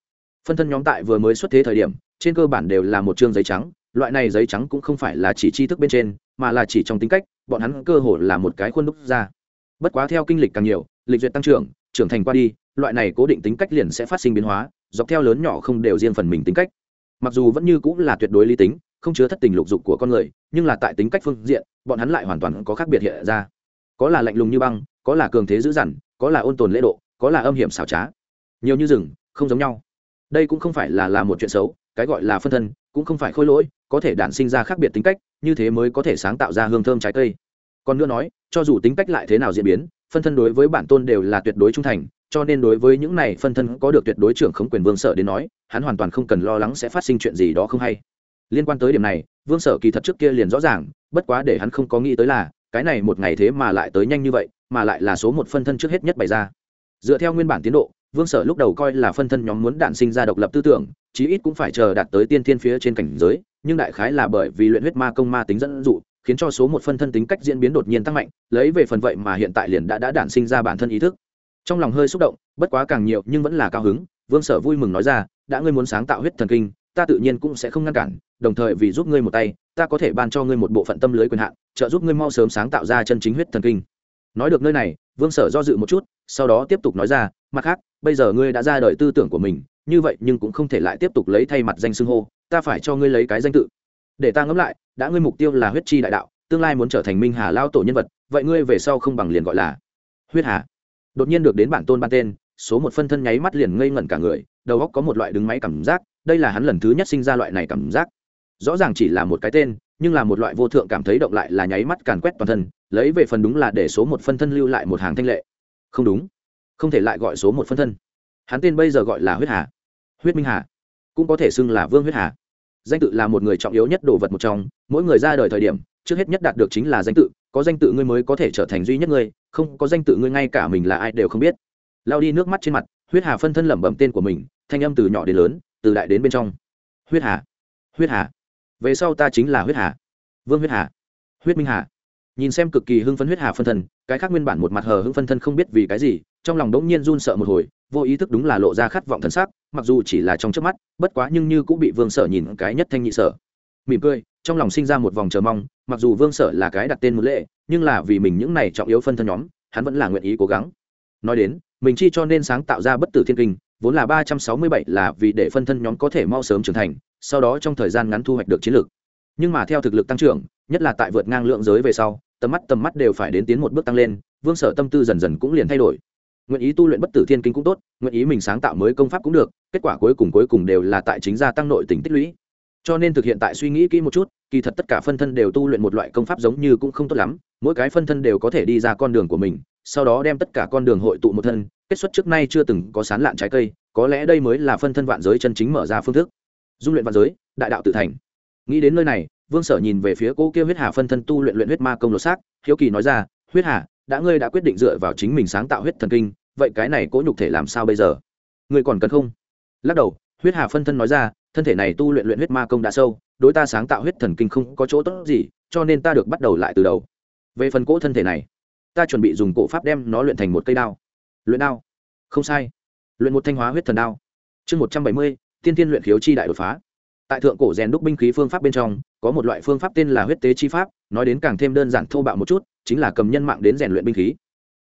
Phân thân nhóm tại vừa mới xuất thế thời điểm, trên cơ bản đều là một chương giấy trắng, loại này giấy trắng cũng không phải là chỉ tri thức bên trên, mà là chỉ trong tính cách, bọn hắn cơ hồ là một cái khuôn đúc ra. Bất quá theo kinh lịch càng nhiều, lịch duyệt tăng trưởng trưởng thành qua đi, loại này cố định tính cách liền sẽ phát sinh biến hóa, dọc theo lớn nhỏ không đều riêng phần mình tính cách. Mặc dù vẫn như cũng là tuyệt đối lý tính, không chứa thất tình lục dục của con người, nhưng là tại tính cách phương diện, bọn hắn lại hoàn toàn có khác biệt hiện ra. Có là lạnh lùng như băng, có là cường thế dữ dằn, có là ôn tồn lễ độ có là âm hiểm xảo trá, nhiều như rừng, không giống nhau. Đây cũng không phải là là một chuyện xấu, cái gọi là phân thân cũng không phải khôi lỗi, có thể đản sinh ra khác biệt tính cách, như thế mới có thể sáng tạo ra hương thơm trái cây. Còn nữa nói, cho dù tính cách lại thế nào diễn biến, phân thân đối với bản tôn đều là tuyệt đối trung thành, cho nên đối với những này phân thân có được tuyệt đối trưởng khống quyền vương sở đến nói, hắn hoàn toàn không cần lo lắng sẽ phát sinh chuyện gì đó không hay. Liên quan tới điểm này, vương sở kỳ thật trước kia liền rõ ràng, bất quá để hắn không có nghĩ tới là, cái này một ngày thế mà lại tới nhanh như vậy, mà lại là số một phân thân trước hết nhất bày ra dựa theo nguyên bản tiến độ, vương sở lúc đầu coi là phân thân nhóm muốn đạn sinh ra độc lập tư tưởng, chí ít cũng phải chờ đạt tới tiên thiên phía trên cảnh giới, nhưng đại khái là bởi vì luyện huyết ma công ma tính dẫn dụ, khiến cho số một phân thân tính cách diễn biến đột nhiên tăng mạnh, lấy về phần vậy mà hiện tại liền đã đã đản sinh ra bản thân ý thức. Trong lòng hơi xúc động, bất quá càng nhiều nhưng vẫn là cao hứng, vương sở vui mừng nói ra, đã ngươi muốn sáng tạo huyết thần kinh, ta tự nhiên cũng sẽ không ngăn cản, đồng thời vì giúp ngươi một tay, ta có thể ban cho ngươi một bộ phận tâm lưới quyền hạn, trợ giúp ngươi mau sớm sáng tạo ra chân chính huyết thần kinh. Nói được nơi này, vương sở do dự một chút sau đó tiếp tục nói ra, mặt khác, bây giờ ngươi đã ra đời tư tưởng của mình, như vậy nhưng cũng không thể lại tiếp tục lấy thay mặt danh xưng hô, ta phải cho ngươi lấy cái danh tự. Để ta ngẫm lại, đã ngươi mục tiêu là huyết chi đại đạo, tương lai muốn trở thành minh hà lao tổ nhân vật, vậy ngươi về sau không bằng liền gọi là huyết hà. Đột nhiên được đến bản tôn ban tên, số một phân thân nháy mắt liền ngây ngẩn cả người, đầu óc có một loại đứng máy cảm giác, đây là hắn lần thứ nhất sinh ra loại này cảm giác. Rõ ràng chỉ là một cái tên, nhưng là một loại vô thượng cảm thấy động lại là nháy mắt càn quét toàn thân, lấy về phần đúng là để số một phân thân lưu lại một hàng thanh lệ không đúng. Không thể lại gọi số một phân thân. Hắn tên bây giờ gọi là huyết hà. Huyết minh hà. Cũng có thể xưng là vương huyết hà. Danh tự là một người trọng yếu nhất đồ vật một trong. Mỗi người ra đời thời điểm, trước hết nhất đạt được chính là danh tự. Có danh tự ngươi mới có thể trở thành duy nhất ngươi. Không có danh tự ngươi ngay cả mình là ai đều không biết. Lao đi nước mắt trên mặt, huyết hà phân thân lẩm bẩm tên của mình, thanh âm từ nhỏ đến lớn, từ đại đến bên trong. Huyết hà. Huyết hà. Về sau ta chính là huyết hà. Vương huyết hà. Huyết minh hà nhìn xem cực kỳ hưng phấn huyết hà phân thân, cái khác nguyên bản một mặt hờ hưng phân thân không biết vì cái gì, trong lòng đống nhiên run sợ một hồi, vô ý thức đúng là lộ ra khát vọng thân xác mặc dù chỉ là trong trước mắt, bất quá nhưng như cũng bị vương sở nhìn cái nhất thanh nhị sở. Mỉm cười, trong lòng sinh ra một vòng chờ mong, mặc dù vương sở là cái đặt tên một lệ, nhưng là vì mình những này trọng yếu phân thân nhóm, hắn vẫn là nguyện ý cố gắng. Nói đến, mình chi cho nên sáng tạo ra bất tử thiên kinh, vốn là ba trăm sáu mươi bảy là vì để phân thân nhóm có thể mau sớm trưởng thành, sau đó trong thời gian ngắn thu hoạch được chiến lược. Nhưng mà theo thực lực tăng trưởng, nhất là tại vượt ngang lượng giới về sau tầm mắt tầm mắt đều phải đến tiến một bước tăng lên, vương sở tâm tư dần dần cũng liền thay đổi. Nguyện ý tu luyện bất tử thiên kinh cũng tốt, nguyện ý mình sáng tạo mới công pháp cũng được, kết quả cuối cùng cuối cùng đều là tại chính gia tăng nội tình tích lũy. Cho nên thực hiện tại suy nghĩ kỹ một chút, kỳ thật tất cả phân thân đều tu luyện một loại công pháp giống như cũng không tốt lắm, mỗi cái phân thân đều có thể đi ra con đường của mình, sau đó đem tất cả con đường hội tụ một thân, kết xuất trước nay chưa từng có sán lạn trái cây, có lẽ đây mới là phân thân vạn giới chân chính mở ra phương thức. Dung luyện vạn giới, đại đạo tự thành. Nghĩ đến nơi này vương sở nhìn về phía cô kia huyết hà phân thân tu luyện luyện huyết ma công lột xác, hiếu kỳ nói ra, huyết hà, đã ngươi đã quyết định dựa vào chính mình sáng tạo huyết thần kinh, vậy cái này cố nhục thể làm sao bây giờ? Ngươi còn cần không? Lắc đầu, huyết hà phân thân nói ra, thân thể này tu luyện luyện huyết ma công đã sâu, đối ta sáng tạo huyết thần kinh không có chỗ tốt gì, cho nên ta được bắt đầu lại từ đầu. Về phần cỗ thân thể này, ta chuẩn bị dùng cổ pháp đem nó luyện thành một cây đao. Luyện đao? Không sai. Luyện một thanh hóa huyết thần đao. Chương một trăm bảy mươi, tiên tiên luyện khiếu chi đại đột phá tại thượng cổ rèn đúc binh khí phương pháp bên trong, có một loại phương pháp tên là huyết tế chi pháp, nói đến càng thêm đơn giản thô bạo một chút, chính là cầm nhân mạng đến rèn luyện binh khí.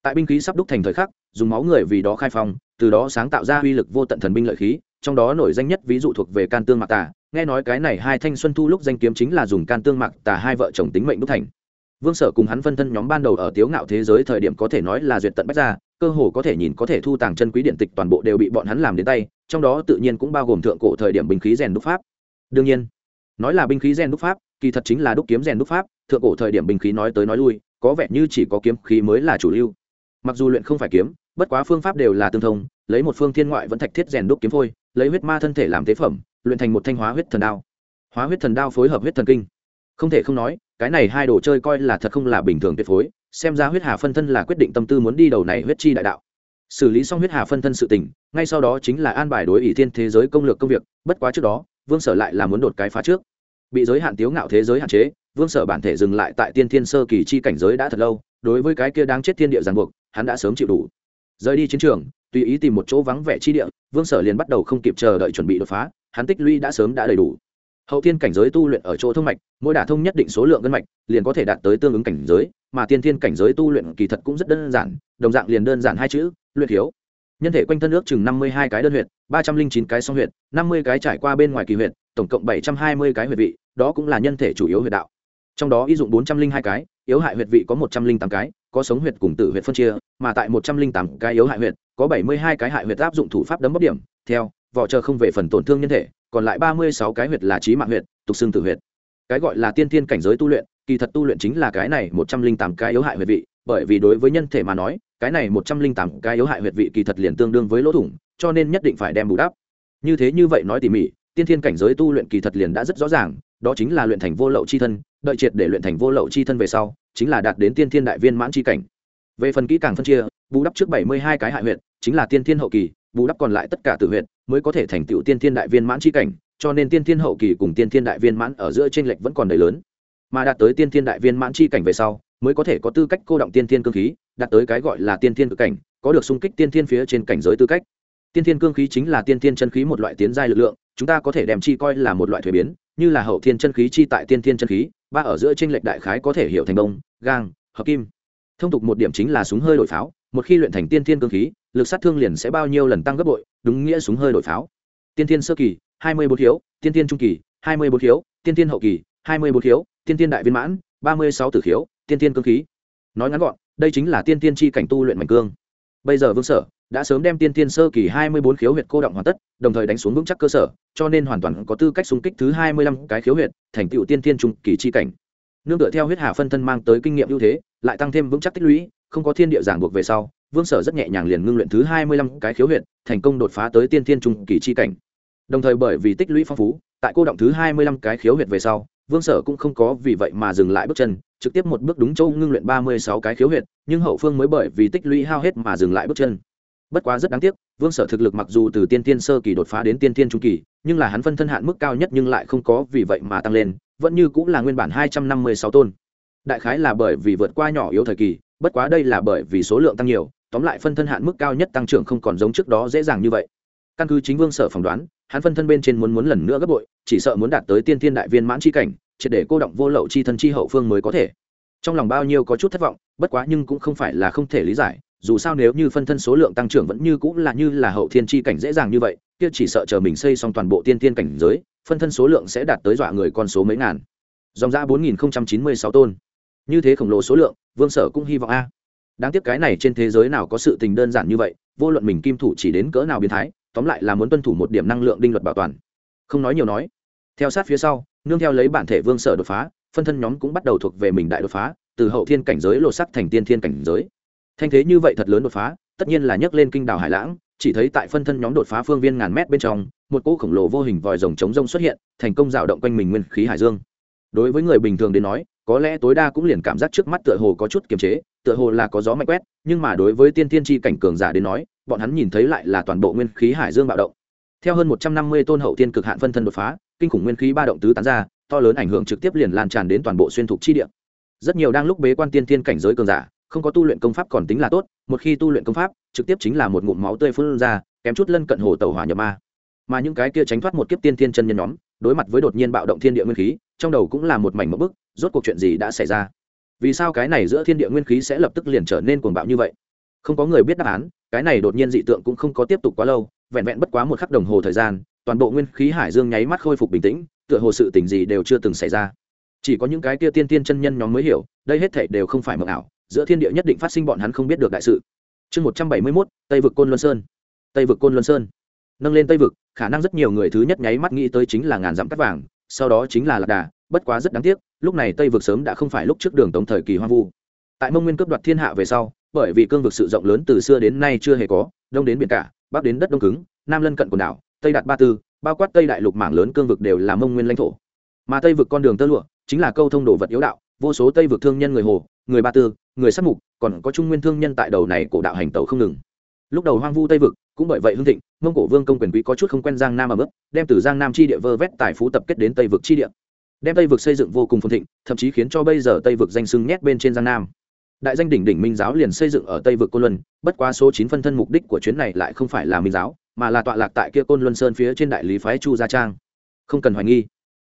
Tại binh khí sắp đúc thành thời khắc, dùng máu người vì đó khai phong, từ đó sáng tạo ra uy lực vô tận thần binh lợi khí, trong đó nổi danh nhất ví dụ thuộc về can tương mạc tà. Nghe nói cái này hai thanh xuân thu lúc danh kiếm chính là dùng can tương mạc tà hai vợ chồng tính mệnh đúc thành. Vương sở cùng hắn phân thân nhóm ban đầu ở tiếu ngạo thế giới thời điểm có thể nói là duyệt tận bách ra cơ hồ có thể nhìn có thể thu tàng chân quý điện tịch toàn bộ đều bị bọn hắn làm đến tay, trong đó tự nhiên cũng bao gồm thượng cổ thời điểm binh khí rèn đúc pháp đương nhiên, nói là binh khí rèn đúc pháp, kỳ thật chính là đúc kiếm rèn đúc pháp, thượng cổ thời điểm binh khí nói tới nói lui, có vẻ như chỉ có kiếm khí mới là chủ lưu. Mặc dù luyện không phải kiếm, bất quá phương pháp đều là tương thông, lấy một phương thiên ngoại vẫn thạch thiết rèn đúc kiếm phôi, lấy huyết ma thân thể làm tế phẩm, luyện thành một thanh hóa huyết thần đao. Hóa huyết thần đao phối hợp huyết thần kinh. Không thể không nói, cái này hai đồ chơi coi là thật không là bình thường tuyệt phối, xem ra huyết hà phân thân là quyết định tâm tư muốn đi đầu này huyết chi đại đạo. Xử lý xong huyết hà phân thân sự tình, ngay sau đó chính là an bài đối ỷ thiên thế giới công lược công việc, bất quá trước đó vương sở lại là muốn đột cái phá trước. Bị giới hạn tiếu ngạo thế giới hạn chế, vương sở bản thể dừng lại tại tiên thiên sơ kỳ chi cảnh giới đã thật lâu, đối với cái kia đang chết thiên địa giàn buộc, hắn đã sớm chịu đủ. Rời đi chiến trường, tùy ý tìm một chỗ vắng vẻ chi địa, vương sở liền bắt đầu không kịp chờ đợi chuẩn bị đột phá, hắn tích lũy đã sớm đã đầy đủ. Hậu thiên cảnh giới tu luyện ở chỗ thông mạch, mỗi đả thông nhất định số lượng gân mạch, liền có thể đạt tới tương ứng cảnh giới, mà tiên thiên cảnh giới tu luyện kỳ thật cũng rất đơn giản, đồng dạng liền đơn giản hai chữ, luyện thiếu nhân thể quanh thân ước chừng năm mươi hai cái đơn huyệt, ba trăm linh chín cái song huyệt, năm mươi cái trải qua bên ngoài kỳ huyệt, tổng cộng bảy trăm hai mươi cái huyệt vị, đó cũng là nhân thể chủ yếu huyệt đạo. Trong đó y dụng bốn trăm linh hai cái, yếu hại huyệt vị có một trăm linh tám cái, có sống huyệt cùng tử huyệt phân chia, mà tại một trăm linh tám cái yếu hại huyệt, có bảy mươi hai cái hại huyệt áp dụng thủ pháp đấm bóc điểm. Theo, vỏ chờ không về phần tổn thương nhân thể, còn lại ba mươi sáu cái huyệt là trí mạng huyệt, tục xương tử huyệt. Cái gọi là tiên thiên cảnh giới tu luyện, kỳ thật tu luyện chính là cái này một trăm linh tám cái yếu hại huyệt vị, bởi vì đối với nhân thể mà nói cái này một trăm linh tám cái yếu hại huyệt vị kỳ thật liền tương đương với lỗ thủng, cho nên nhất định phải đem bù đắp. Như thế như vậy nói tỉ mỉ, tiên thiên cảnh giới tu luyện kỳ thật liền đã rất rõ ràng, đó chính là luyện thành vô lậu c h i thân, đợi triệt để luyện thành vô lậu c h i thân về sau, chính là đạt đến tiên thiên đại viên mãn c h i cảnh. Về phần kỹ càng phân chia, bù đắp trước bảy mươi hai cái hại huyện chính là tiên thiên hậu kỳ, bù đắp còn lại tất cả tự huyện mới có thể thành tựu tiên thiên đại viên mãn c cảnh, cho nên tiên thiên hậu kỳ cùng tiên thiên đại viên mãn ở giữa t r ê n lệch vẫn còn đầy lớn. Mà đạt tới tiên thiên đại viên mãn c cảnh về sau, mới có thể có tư cách cô động tiên thiên cơ khí đạt tới cái gọi là tiên thiên cực cảnh, có được xung kích tiên thiên phía trên cảnh giới tư cách. Tiên thiên cương khí chính là tiên thiên chân khí một loại tiến giai lực lượng, chúng ta có thể đem chi coi là một loại thuế biến, như là hậu thiên chân khí chi tại tiên thiên chân khí, ba ở giữa tranh lệch đại khái có thể hiểu thành đông gang, hợp kim. Thông tục một điểm chính là súng hơi đổi pháo, một khi luyện thành tiên thiên cương khí, lực sát thương liền sẽ bao nhiêu lần tăng gấp bội, đúng nghĩa súng hơi đổi pháo. Tiên thiên sơ kỳ, hai mươi bốn khiếu tiên thiên trung kỳ, hai mươi bốn khiếu tiên thiên hậu kỳ, hai mươi bốn khiếu tiên thiên đại viên mãn, ba mươi sáu tử khiếu tiên thiên cương khí. Nói ngắn gọn đây chính là tiên thiên chi cảnh tu luyện mạnh cương. Bây giờ vương sở đã sớm đem tiên tiên sơ kỳ hai mươi bốn khiếu huyệt cô động hoàn tất, đồng thời đánh xuống vững chắc cơ sở, cho nên hoàn toàn có tư cách xung kích thứ hai mươi lăm cái khiếu huyệt, thành tựu tiên tiên trung kỳ chi cảnh. Nương tựa theo huyết hà phân thân mang tới kinh nghiệm ưu thế, lại tăng thêm vững chắc tích lũy, không có thiên địa giảng buộc về sau, vương sở rất nhẹ nhàng liền ngưng luyện thứ hai mươi lăm cái khiếu huyệt, thành công đột phá tới tiên tiên trung kỳ chi cảnh. Đồng thời bởi vì tích lũy phong phú, tại cô động thứ hai mươi lăm cái khiếu huyệt về sau vương sở cũng không có vì vậy mà dừng lại bước chân, trực tiếp một bước đúng châu ngưng luyện ba mươi sáu cái khiếu huyệt, nhưng hậu phương mới bởi vì tích lũy hao hết mà dừng lại bước chân. Bất quá rất đáng tiếc, vương sở thực lực mặc dù từ tiên tiên sơ kỳ đột phá đến tiên tiên trung kỳ, nhưng là hắn phân thân hạn mức cao nhất nhưng lại không có vì vậy mà tăng lên, vẫn như cũng là nguyên bản hai trăm năm mươi sáu tôn. Đại khái là bởi vì vượt qua nhỏ yếu thời kỳ, bất quá đây là bởi vì số lượng tăng nhiều, tóm lại phân thân hạn mức cao nhất tăng trưởng không còn giống trước đó dễ dàng như vậy. Căn cứ chính vương sở phỏng đoán, hắn phân thân bên trên muốn muốn lần nữa gấp bội chỉ sợ muốn đạt tới tiên thiên đại viên mãn c h i cảnh, triệt để cô động vô lậu chi thân chi hậu phương mới có thể. Trong lòng bao nhiêu có chút thất vọng, bất quá nhưng cũng không phải là không thể lý giải, dù sao nếu như phân thân số lượng tăng trưởng vẫn như cũng là như là hậu thiên chi cảnh dễ dàng như vậy, kia chỉ sợ chờ mình xây xong toàn bộ tiên tiên cảnh giới, phân thân số lượng sẽ đạt tới dọa người con số mấy ngàn. Dòng ra bốn nghìn chín mươi sáu tôn. Như thế khổng lồ số lượng, vương sở cũng hy vọng a. Đáng tiếc cái này trên thế giới nào có sự tình đơn giản như vậy, vô luận mình kim thủ chỉ đến cỡ nào biến thái, tóm lại là muốn tuân thủ một điểm năng lượng đinh luật bảo toàn. Không nói nhiều nói theo sát phía sau, nương theo lấy bản thể vương sở đột phá, phân thân nhóm cũng bắt đầu thuộc về mình đại đột phá, từ hậu thiên cảnh giới lột sắc thành tiên thiên cảnh giới. Thanh thế như vậy thật lớn đột phá, tất nhiên là nhấc lên kinh đảo hải lãng, chỉ thấy tại phân thân nhóm đột phá phương viên ngàn mét bên trong, một cỗ khổng lồ vô hình vòi rồng chống rông xuất hiện, thành công rào động quanh mình nguyên khí hải dương. Đối với người bình thường đến nói, có lẽ tối đa cũng liền cảm giác trước mắt tựa hồ có chút kiềm chế, tựa hồ là có gió mạnh quét, nhưng mà đối với tiên tiên tri cảnh cường giả đến nói, bọn hắn nhìn thấy lại là toàn bộ nguyên khí hải dương bạo động. Theo hơn một trăm năm mươi tôn hậu tiên cực hạn phân thân đột phá kinh khủng nguyên khí ba động tứ tán ra, to lớn ảnh hưởng trực tiếp liền lan tràn đến toàn bộ xuyên thục chi địa. Rất nhiều đang lúc bế quan tiên thiên cảnh giới cường giả, không có tu luyện công pháp còn tính là tốt, một khi tu luyện công pháp, trực tiếp chính là một ngụm máu tươi phun ra, kém chút lân cận hồ tàu hỏa nhập ma. Mà những cái kia tránh thoát một kiếp tiên thiên chân nhân nhóm, đối mặt với đột nhiên bạo động thiên địa nguyên khí, trong đầu cũng là một mảnh mẫu bức, rốt cuộc chuyện gì đã xảy ra? Vì sao cái này giữa thiên địa nguyên khí sẽ lập tức liền trở nên cuồng bạo như vậy? Không có người biết đáp án, cái này đột nhiên dị tượng cũng không có tiếp tục quá lâu, vẹn vẹn bất quá một khắc đồng hồ thời gian toàn bộ nguyên khí hải dương nháy mắt khôi phục bình tĩnh, tựa hồ sự tình gì đều chưa từng xảy ra. Chỉ có những cái kia tiên tiên chân nhân nhóm mới hiểu, đây hết thể đều không phải mộng ảo, giữa thiên địa nhất định phát sinh bọn hắn không biết được đại sự. Chương một trăm bảy mươi mốt, tây vực côn luân sơn. Tây vực côn luân sơn. Nâng lên tây vực, khả năng rất nhiều người thứ nhất nháy mắt nghĩ tới chính là ngàn dặm cắt vàng, sau đó chính là lạc đà, bất quá rất đáng tiếc, lúc này tây vực sớm đã không phải lúc trước đường tống thời kỳ hoang vu. Tại mông nguyên cướp đoạt thiên hạ về sau, bởi vì cương vực sự rộng lớn từ xưa đến nay chưa hề có, đông đến biển cả, bắc đến đất đông cứng, nam lân cận quần đảo tây đạt ba tư, bao quát tây đại lục mảng lớn cương vực đều là mông nguyên lãnh thổ. Mà tây vực con đường tơ lụa, chính là câu thông đồ vật yếu đạo, vô số tây vực thương nhân người hồ, người ba tư, người sát mục, còn có trung nguyên thương nhân tại đầu này cổ đạo hành tàu không ngừng. Lúc đầu hoang vu tây vực, cũng bởi vậy hưng thịnh, mông cổ vương công quyền quý có chút không quen giang nam ở mức đem từ giang nam chi địa vơ vét tài phú tập kết đến tây vực chi địa. Đem tây vực xây dựng vô cùng phồn thịnh, thậm chí khiến cho bây giờ tây vực danh sưng nhét bên trên giang nam. Đại danh đỉnh đỉnh minh giáo liền xây dựng ở tây vực côn luân, bất quá số chín phân thân mục đích của chuyến này lại không phải là minh giáo mà là tọa lạc tại kia côn luân sơn phía trên đại lý phái chu gia trang. Không cần hoài nghi.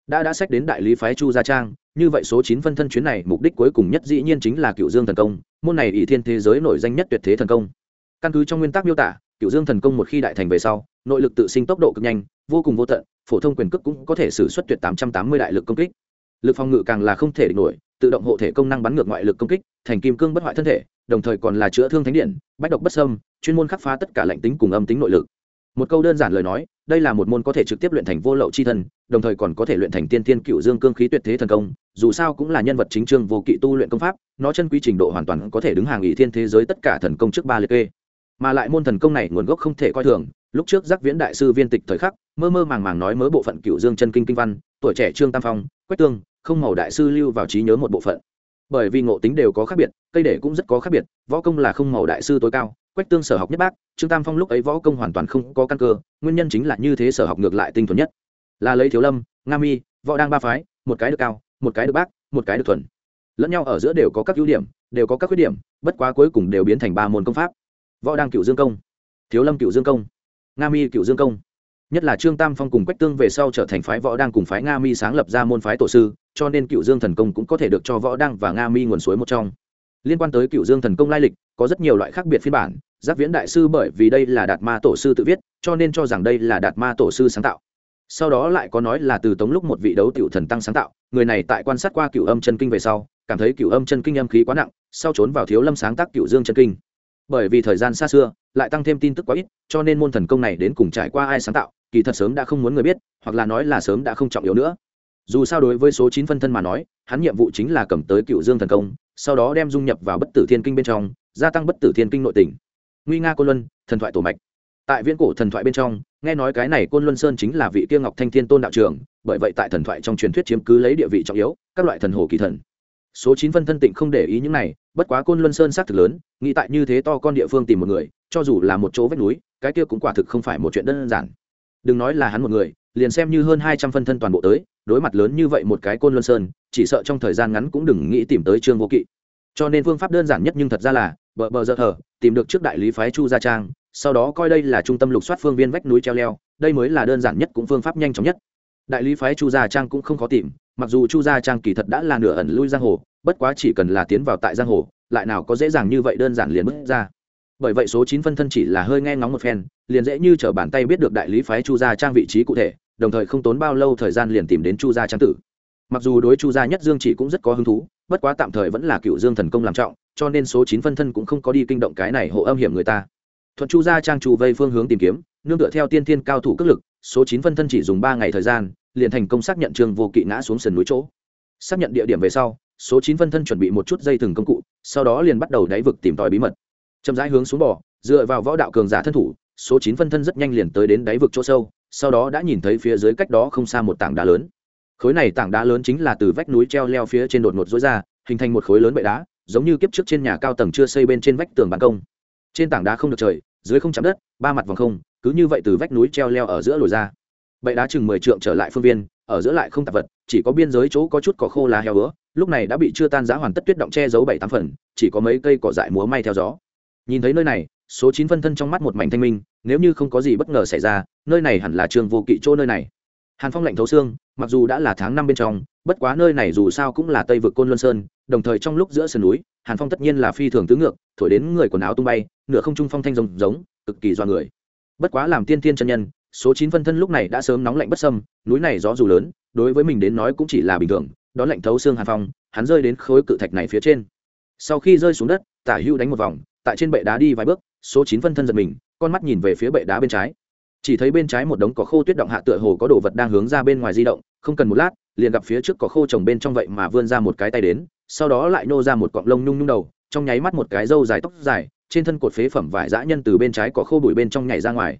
Đã đã sách đến đại lý phái chu gia trang, như vậy số chín phân thân chuyến này mục đích cuối cùng nhất dĩ nhiên chính là cựu dương thần công, môn này ỷ thiên thế giới nổi danh nhất tuyệt thế thần công. Căn cứ trong nguyên tắc miêu tả cựu dương thần công một khi đại thành về sau, nội lực tự sinh tốc độ cực nhanh, vô cùng vô tận, phổ thông quyền cước cũng có thể xử suất tuyệt tám trăm tám mươi đại lực công kích. Lực phòng ngự càng là không thể địch nổi, tự động hộ thể công năng bắn ngược ngoại lực công kích, thành kim cương bất hoại thân thể, đồng thời còn là chữa thương thánh điện, bách độc bất sâm chuyên môn khắc phá tất cả lệnh tính cùng âm tính nội lực một câu đơn giản lời nói, đây là một môn có thể trực tiếp luyện thành vô lậu c h i thân, đồng thời còn có thể luyện thành tiên tiên cựu dương cương khí tuyệt thế thần công, dù sao cũng là nhân vật chính trương vô kỵ tu luyện công pháp, nó chân quy trình độ hoàn toàn có thể đứng hàng ỷ thiên thế giới tất cả thần công trước ba liệt kê. Mà lại môn thần công này nguồn gốc không thể coi thường, lúc trước giác viễn đại sư viên tịch thời khắc, mơ mơ màng màng nói mớ bộ phận cựu dương chân kinh kinh văn, tuổi trẻ trương tam phong, quách tương, không màu đại sư lưu vào trí nhớ một bộ phận. Bởi vì ngộ tính đều có khác biệt, cây để cũng rất có khác biệt, võ công là không màu đại sư tối cao quách tương sở học nhất bác, trương tam phong lúc ấy võ công hoàn toàn không có căn cơ, nguyên nhân chính là như thế sở học ngược lại tinh thuần nhất. Là lấy thiếu lâm, nga mi, võ đang ba phái, một cái được cao, một cái được bác, một cái được thuần. Lẫn nhau ở giữa đều có các ưu điểm, đều có các khuyết điểm, bất quá cuối cùng đều biến thành ba môn công pháp. Võ đang cựu dương công, thiếu lâm cựu dương công, nga mi cựu dương công. Nhất là trương tam phong cùng quách tương về sau trở thành phái võ đang cùng phái nga mi sáng lập ra môn phái tổ sư, cho nên cựu dương thần công cũng có thể được cho võ đang và nga mi nguồn suối một trong. Liên quan tới cựu dương thần công lai lịch, có rất nhiều loại khác biệt phiên bản giác viễn đại sư bởi vì đây là đạt ma tổ sư tự viết, cho nên cho rằng đây là đạt ma tổ sư sáng tạo. Sau đó lại có nói là từ tống lúc một vị đấu tiểu thần tăng sáng tạo, người này tại quan sát qua cựu âm chân kinh về sau, cảm thấy cựu âm chân kinh âm khí quá nặng, sau trốn vào thiếu lâm sáng tác cựu dương chân kinh. Bởi vì thời gian xa xưa, lại tăng thêm tin tức quá ít, cho nên môn thần công này đến cùng trải qua ai sáng tạo, kỳ thật sớm đã không muốn người biết, hoặc là nói là sớm đã không trọng yếu nữa. Dù sao đối với số chín phân thân mà nói, hắn nhiệm vụ chính là cầm tới cựu dương thần công, sau đó đem dung nhập vào bất tử thiên kinh bên trong, gia tăng bất tử thiên kinh nội tình nguy nga côn luân, thần thoại tổ mạch. Tại viễn cổ thần thoại bên trong, nghe nói cái này côn luân sơn chính là vị kia ngọc thanh thiên tôn đạo trường bởi vậy tại thần thoại trong truyền thuyết chiếm cứ lấy địa vị trọng yếu, các loại thần hồ kỳ thần. Số chín phân thân tịnh không để ý những này, bất quá côn luân sơn xác thực lớn, nghĩ tại như thế to con địa phương tìm một người, cho dù là một chỗ vách núi, cái kia cũng quả thực không phải một chuyện đơn giản. Đừng nói là hắn một người, liền xem như hơn hai trăm phân thân toàn bộ tới, đối mặt lớn như vậy một cái côn luân sơn, chỉ sợ trong thời gian ngắn cũng đừng nghĩ tìm tới trương vô kỵ cho nên phương pháp đơn giản nhất nhưng thật ra là vợ bờ giờ thở tìm được trước đại lý phái chu gia trang, sau đó coi đây là trung tâm lục soát phương viên vách núi treo leo, đây mới là đơn giản nhất cũng phương pháp nhanh chóng nhất. Đại lý phái chu gia trang cũng không khó tìm, mặc dù chu gia trang kỳ thật đã là nửa ẩn lui giang hồ, bất quá chỉ cần là tiến vào tại giang hồ, lại nào có dễ dàng như vậy đơn giản liền bước ra. Bởi vậy số chín phân thân chỉ là hơi nghe ngóng một phen, liền dễ như t bàn tay biết được đại lý phái chu gia trang vị trí cụ thể, đồng thời không tốn bao lâu thời gian liền tìm đến chu gia trang tử mặc dù đối chu gia nhất dương chỉ cũng rất có hứng thú, bất quá tạm thời vẫn là cựu dương thần công làm trọng, cho nên số chín phân thân cũng không có đi kinh động cái này hộ âm hiểm người ta. Thuận chu gia trang chu vây phương hướng tìm kiếm, nương tựa theo tiên thiên cao thủ cước lực, số chín phân thân chỉ dùng ba ngày thời gian, liền thành công xác nhận trường vô kỵ ngã xuống sườn núi chỗ. Xác nhận địa điểm về sau, số chín phân thân chuẩn bị một chút dây thừng công cụ, sau đó liền bắt đầu đáy vực tìm tòi bí mật. Chậm rãi hướng xuống bò, dựa vào võ đạo cường giả thân thủ, số chín phân thân rất nhanh liền tới đến đáy vực chỗ sâu, sau đó đã nhìn thấy phía dưới cách đó không xa một tảng đá lớn khối này tảng đá lớn chính là từ vách núi treo leo phía trên đột ngột rối ra, hình thành một khối lớn bệ đá, giống như kiếp trước trên nhà cao tầng chưa xây bên trên vách tường ban công. Trên tảng đá không được trời, dưới không chạm đất, ba mặt vòng không, cứ như vậy từ vách núi treo leo ở giữa lồi ra. Bệ đá chừng mười trượng trở lại phương viên, ở giữa lại không tạp vật, chỉ có biên giới chỗ có chút cỏ khô lá heo ứa lúc này đã bị chưa tan giá hoàn tất tuyết động che giấu bảy tám phần, chỉ có mấy cây cỏ dại múa may theo gió. Nhìn thấy nơi này, số chín phân thân trong mắt một mảnh thanh minh, nếu như không có gì bất ngờ xảy ra, nơi này hẳn là trường vô kỵ chỗ nơi này hàn phong lạnh thấu xương, mặc dù đã là tháng năm bên trong, bất quá nơi này dù sao cũng là tây vực côn luân sơn, đồng thời trong lúc giữa sườn núi, hàn phong tất nhiên là phi thường tứ ngược, thổi đến người quần áo tung bay, nửa không trung phong thanh rồng giống cực kỳ do người. Bất quá làm tiên tiên chân nhân, số chín phân thân lúc này đã sớm nóng lạnh bất sâm núi này gió dù lớn, đối với mình đến nói cũng chỉ là bình thường, Đón lạnh thấu xương hàn phong, hắn rơi đến khối cự thạch này phía trên. Sau khi rơi xuống đất, tả hưu đánh một vòng, tại trên bệ đá đi vài bước, số chín phân thân giật mình, con mắt nhìn về phía bệ đá bên trái chỉ thấy bên trái một đống cỏ khô tuyết động hạ tựa hồ có đồ vật đang hướng ra bên ngoài di động, không cần một lát, liền gặp phía trước cỏ khô trồng bên trong vậy mà vươn ra một cái tay đến, sau đó lại nô ra một cọng lông nhung nhung đầu, trong nháy mắt một cái râu dài tóc dài, trên thân cột phế phẩm vải dã nhân từ bên trái cỏ khô bụi bên trong nhảy ra ngoài.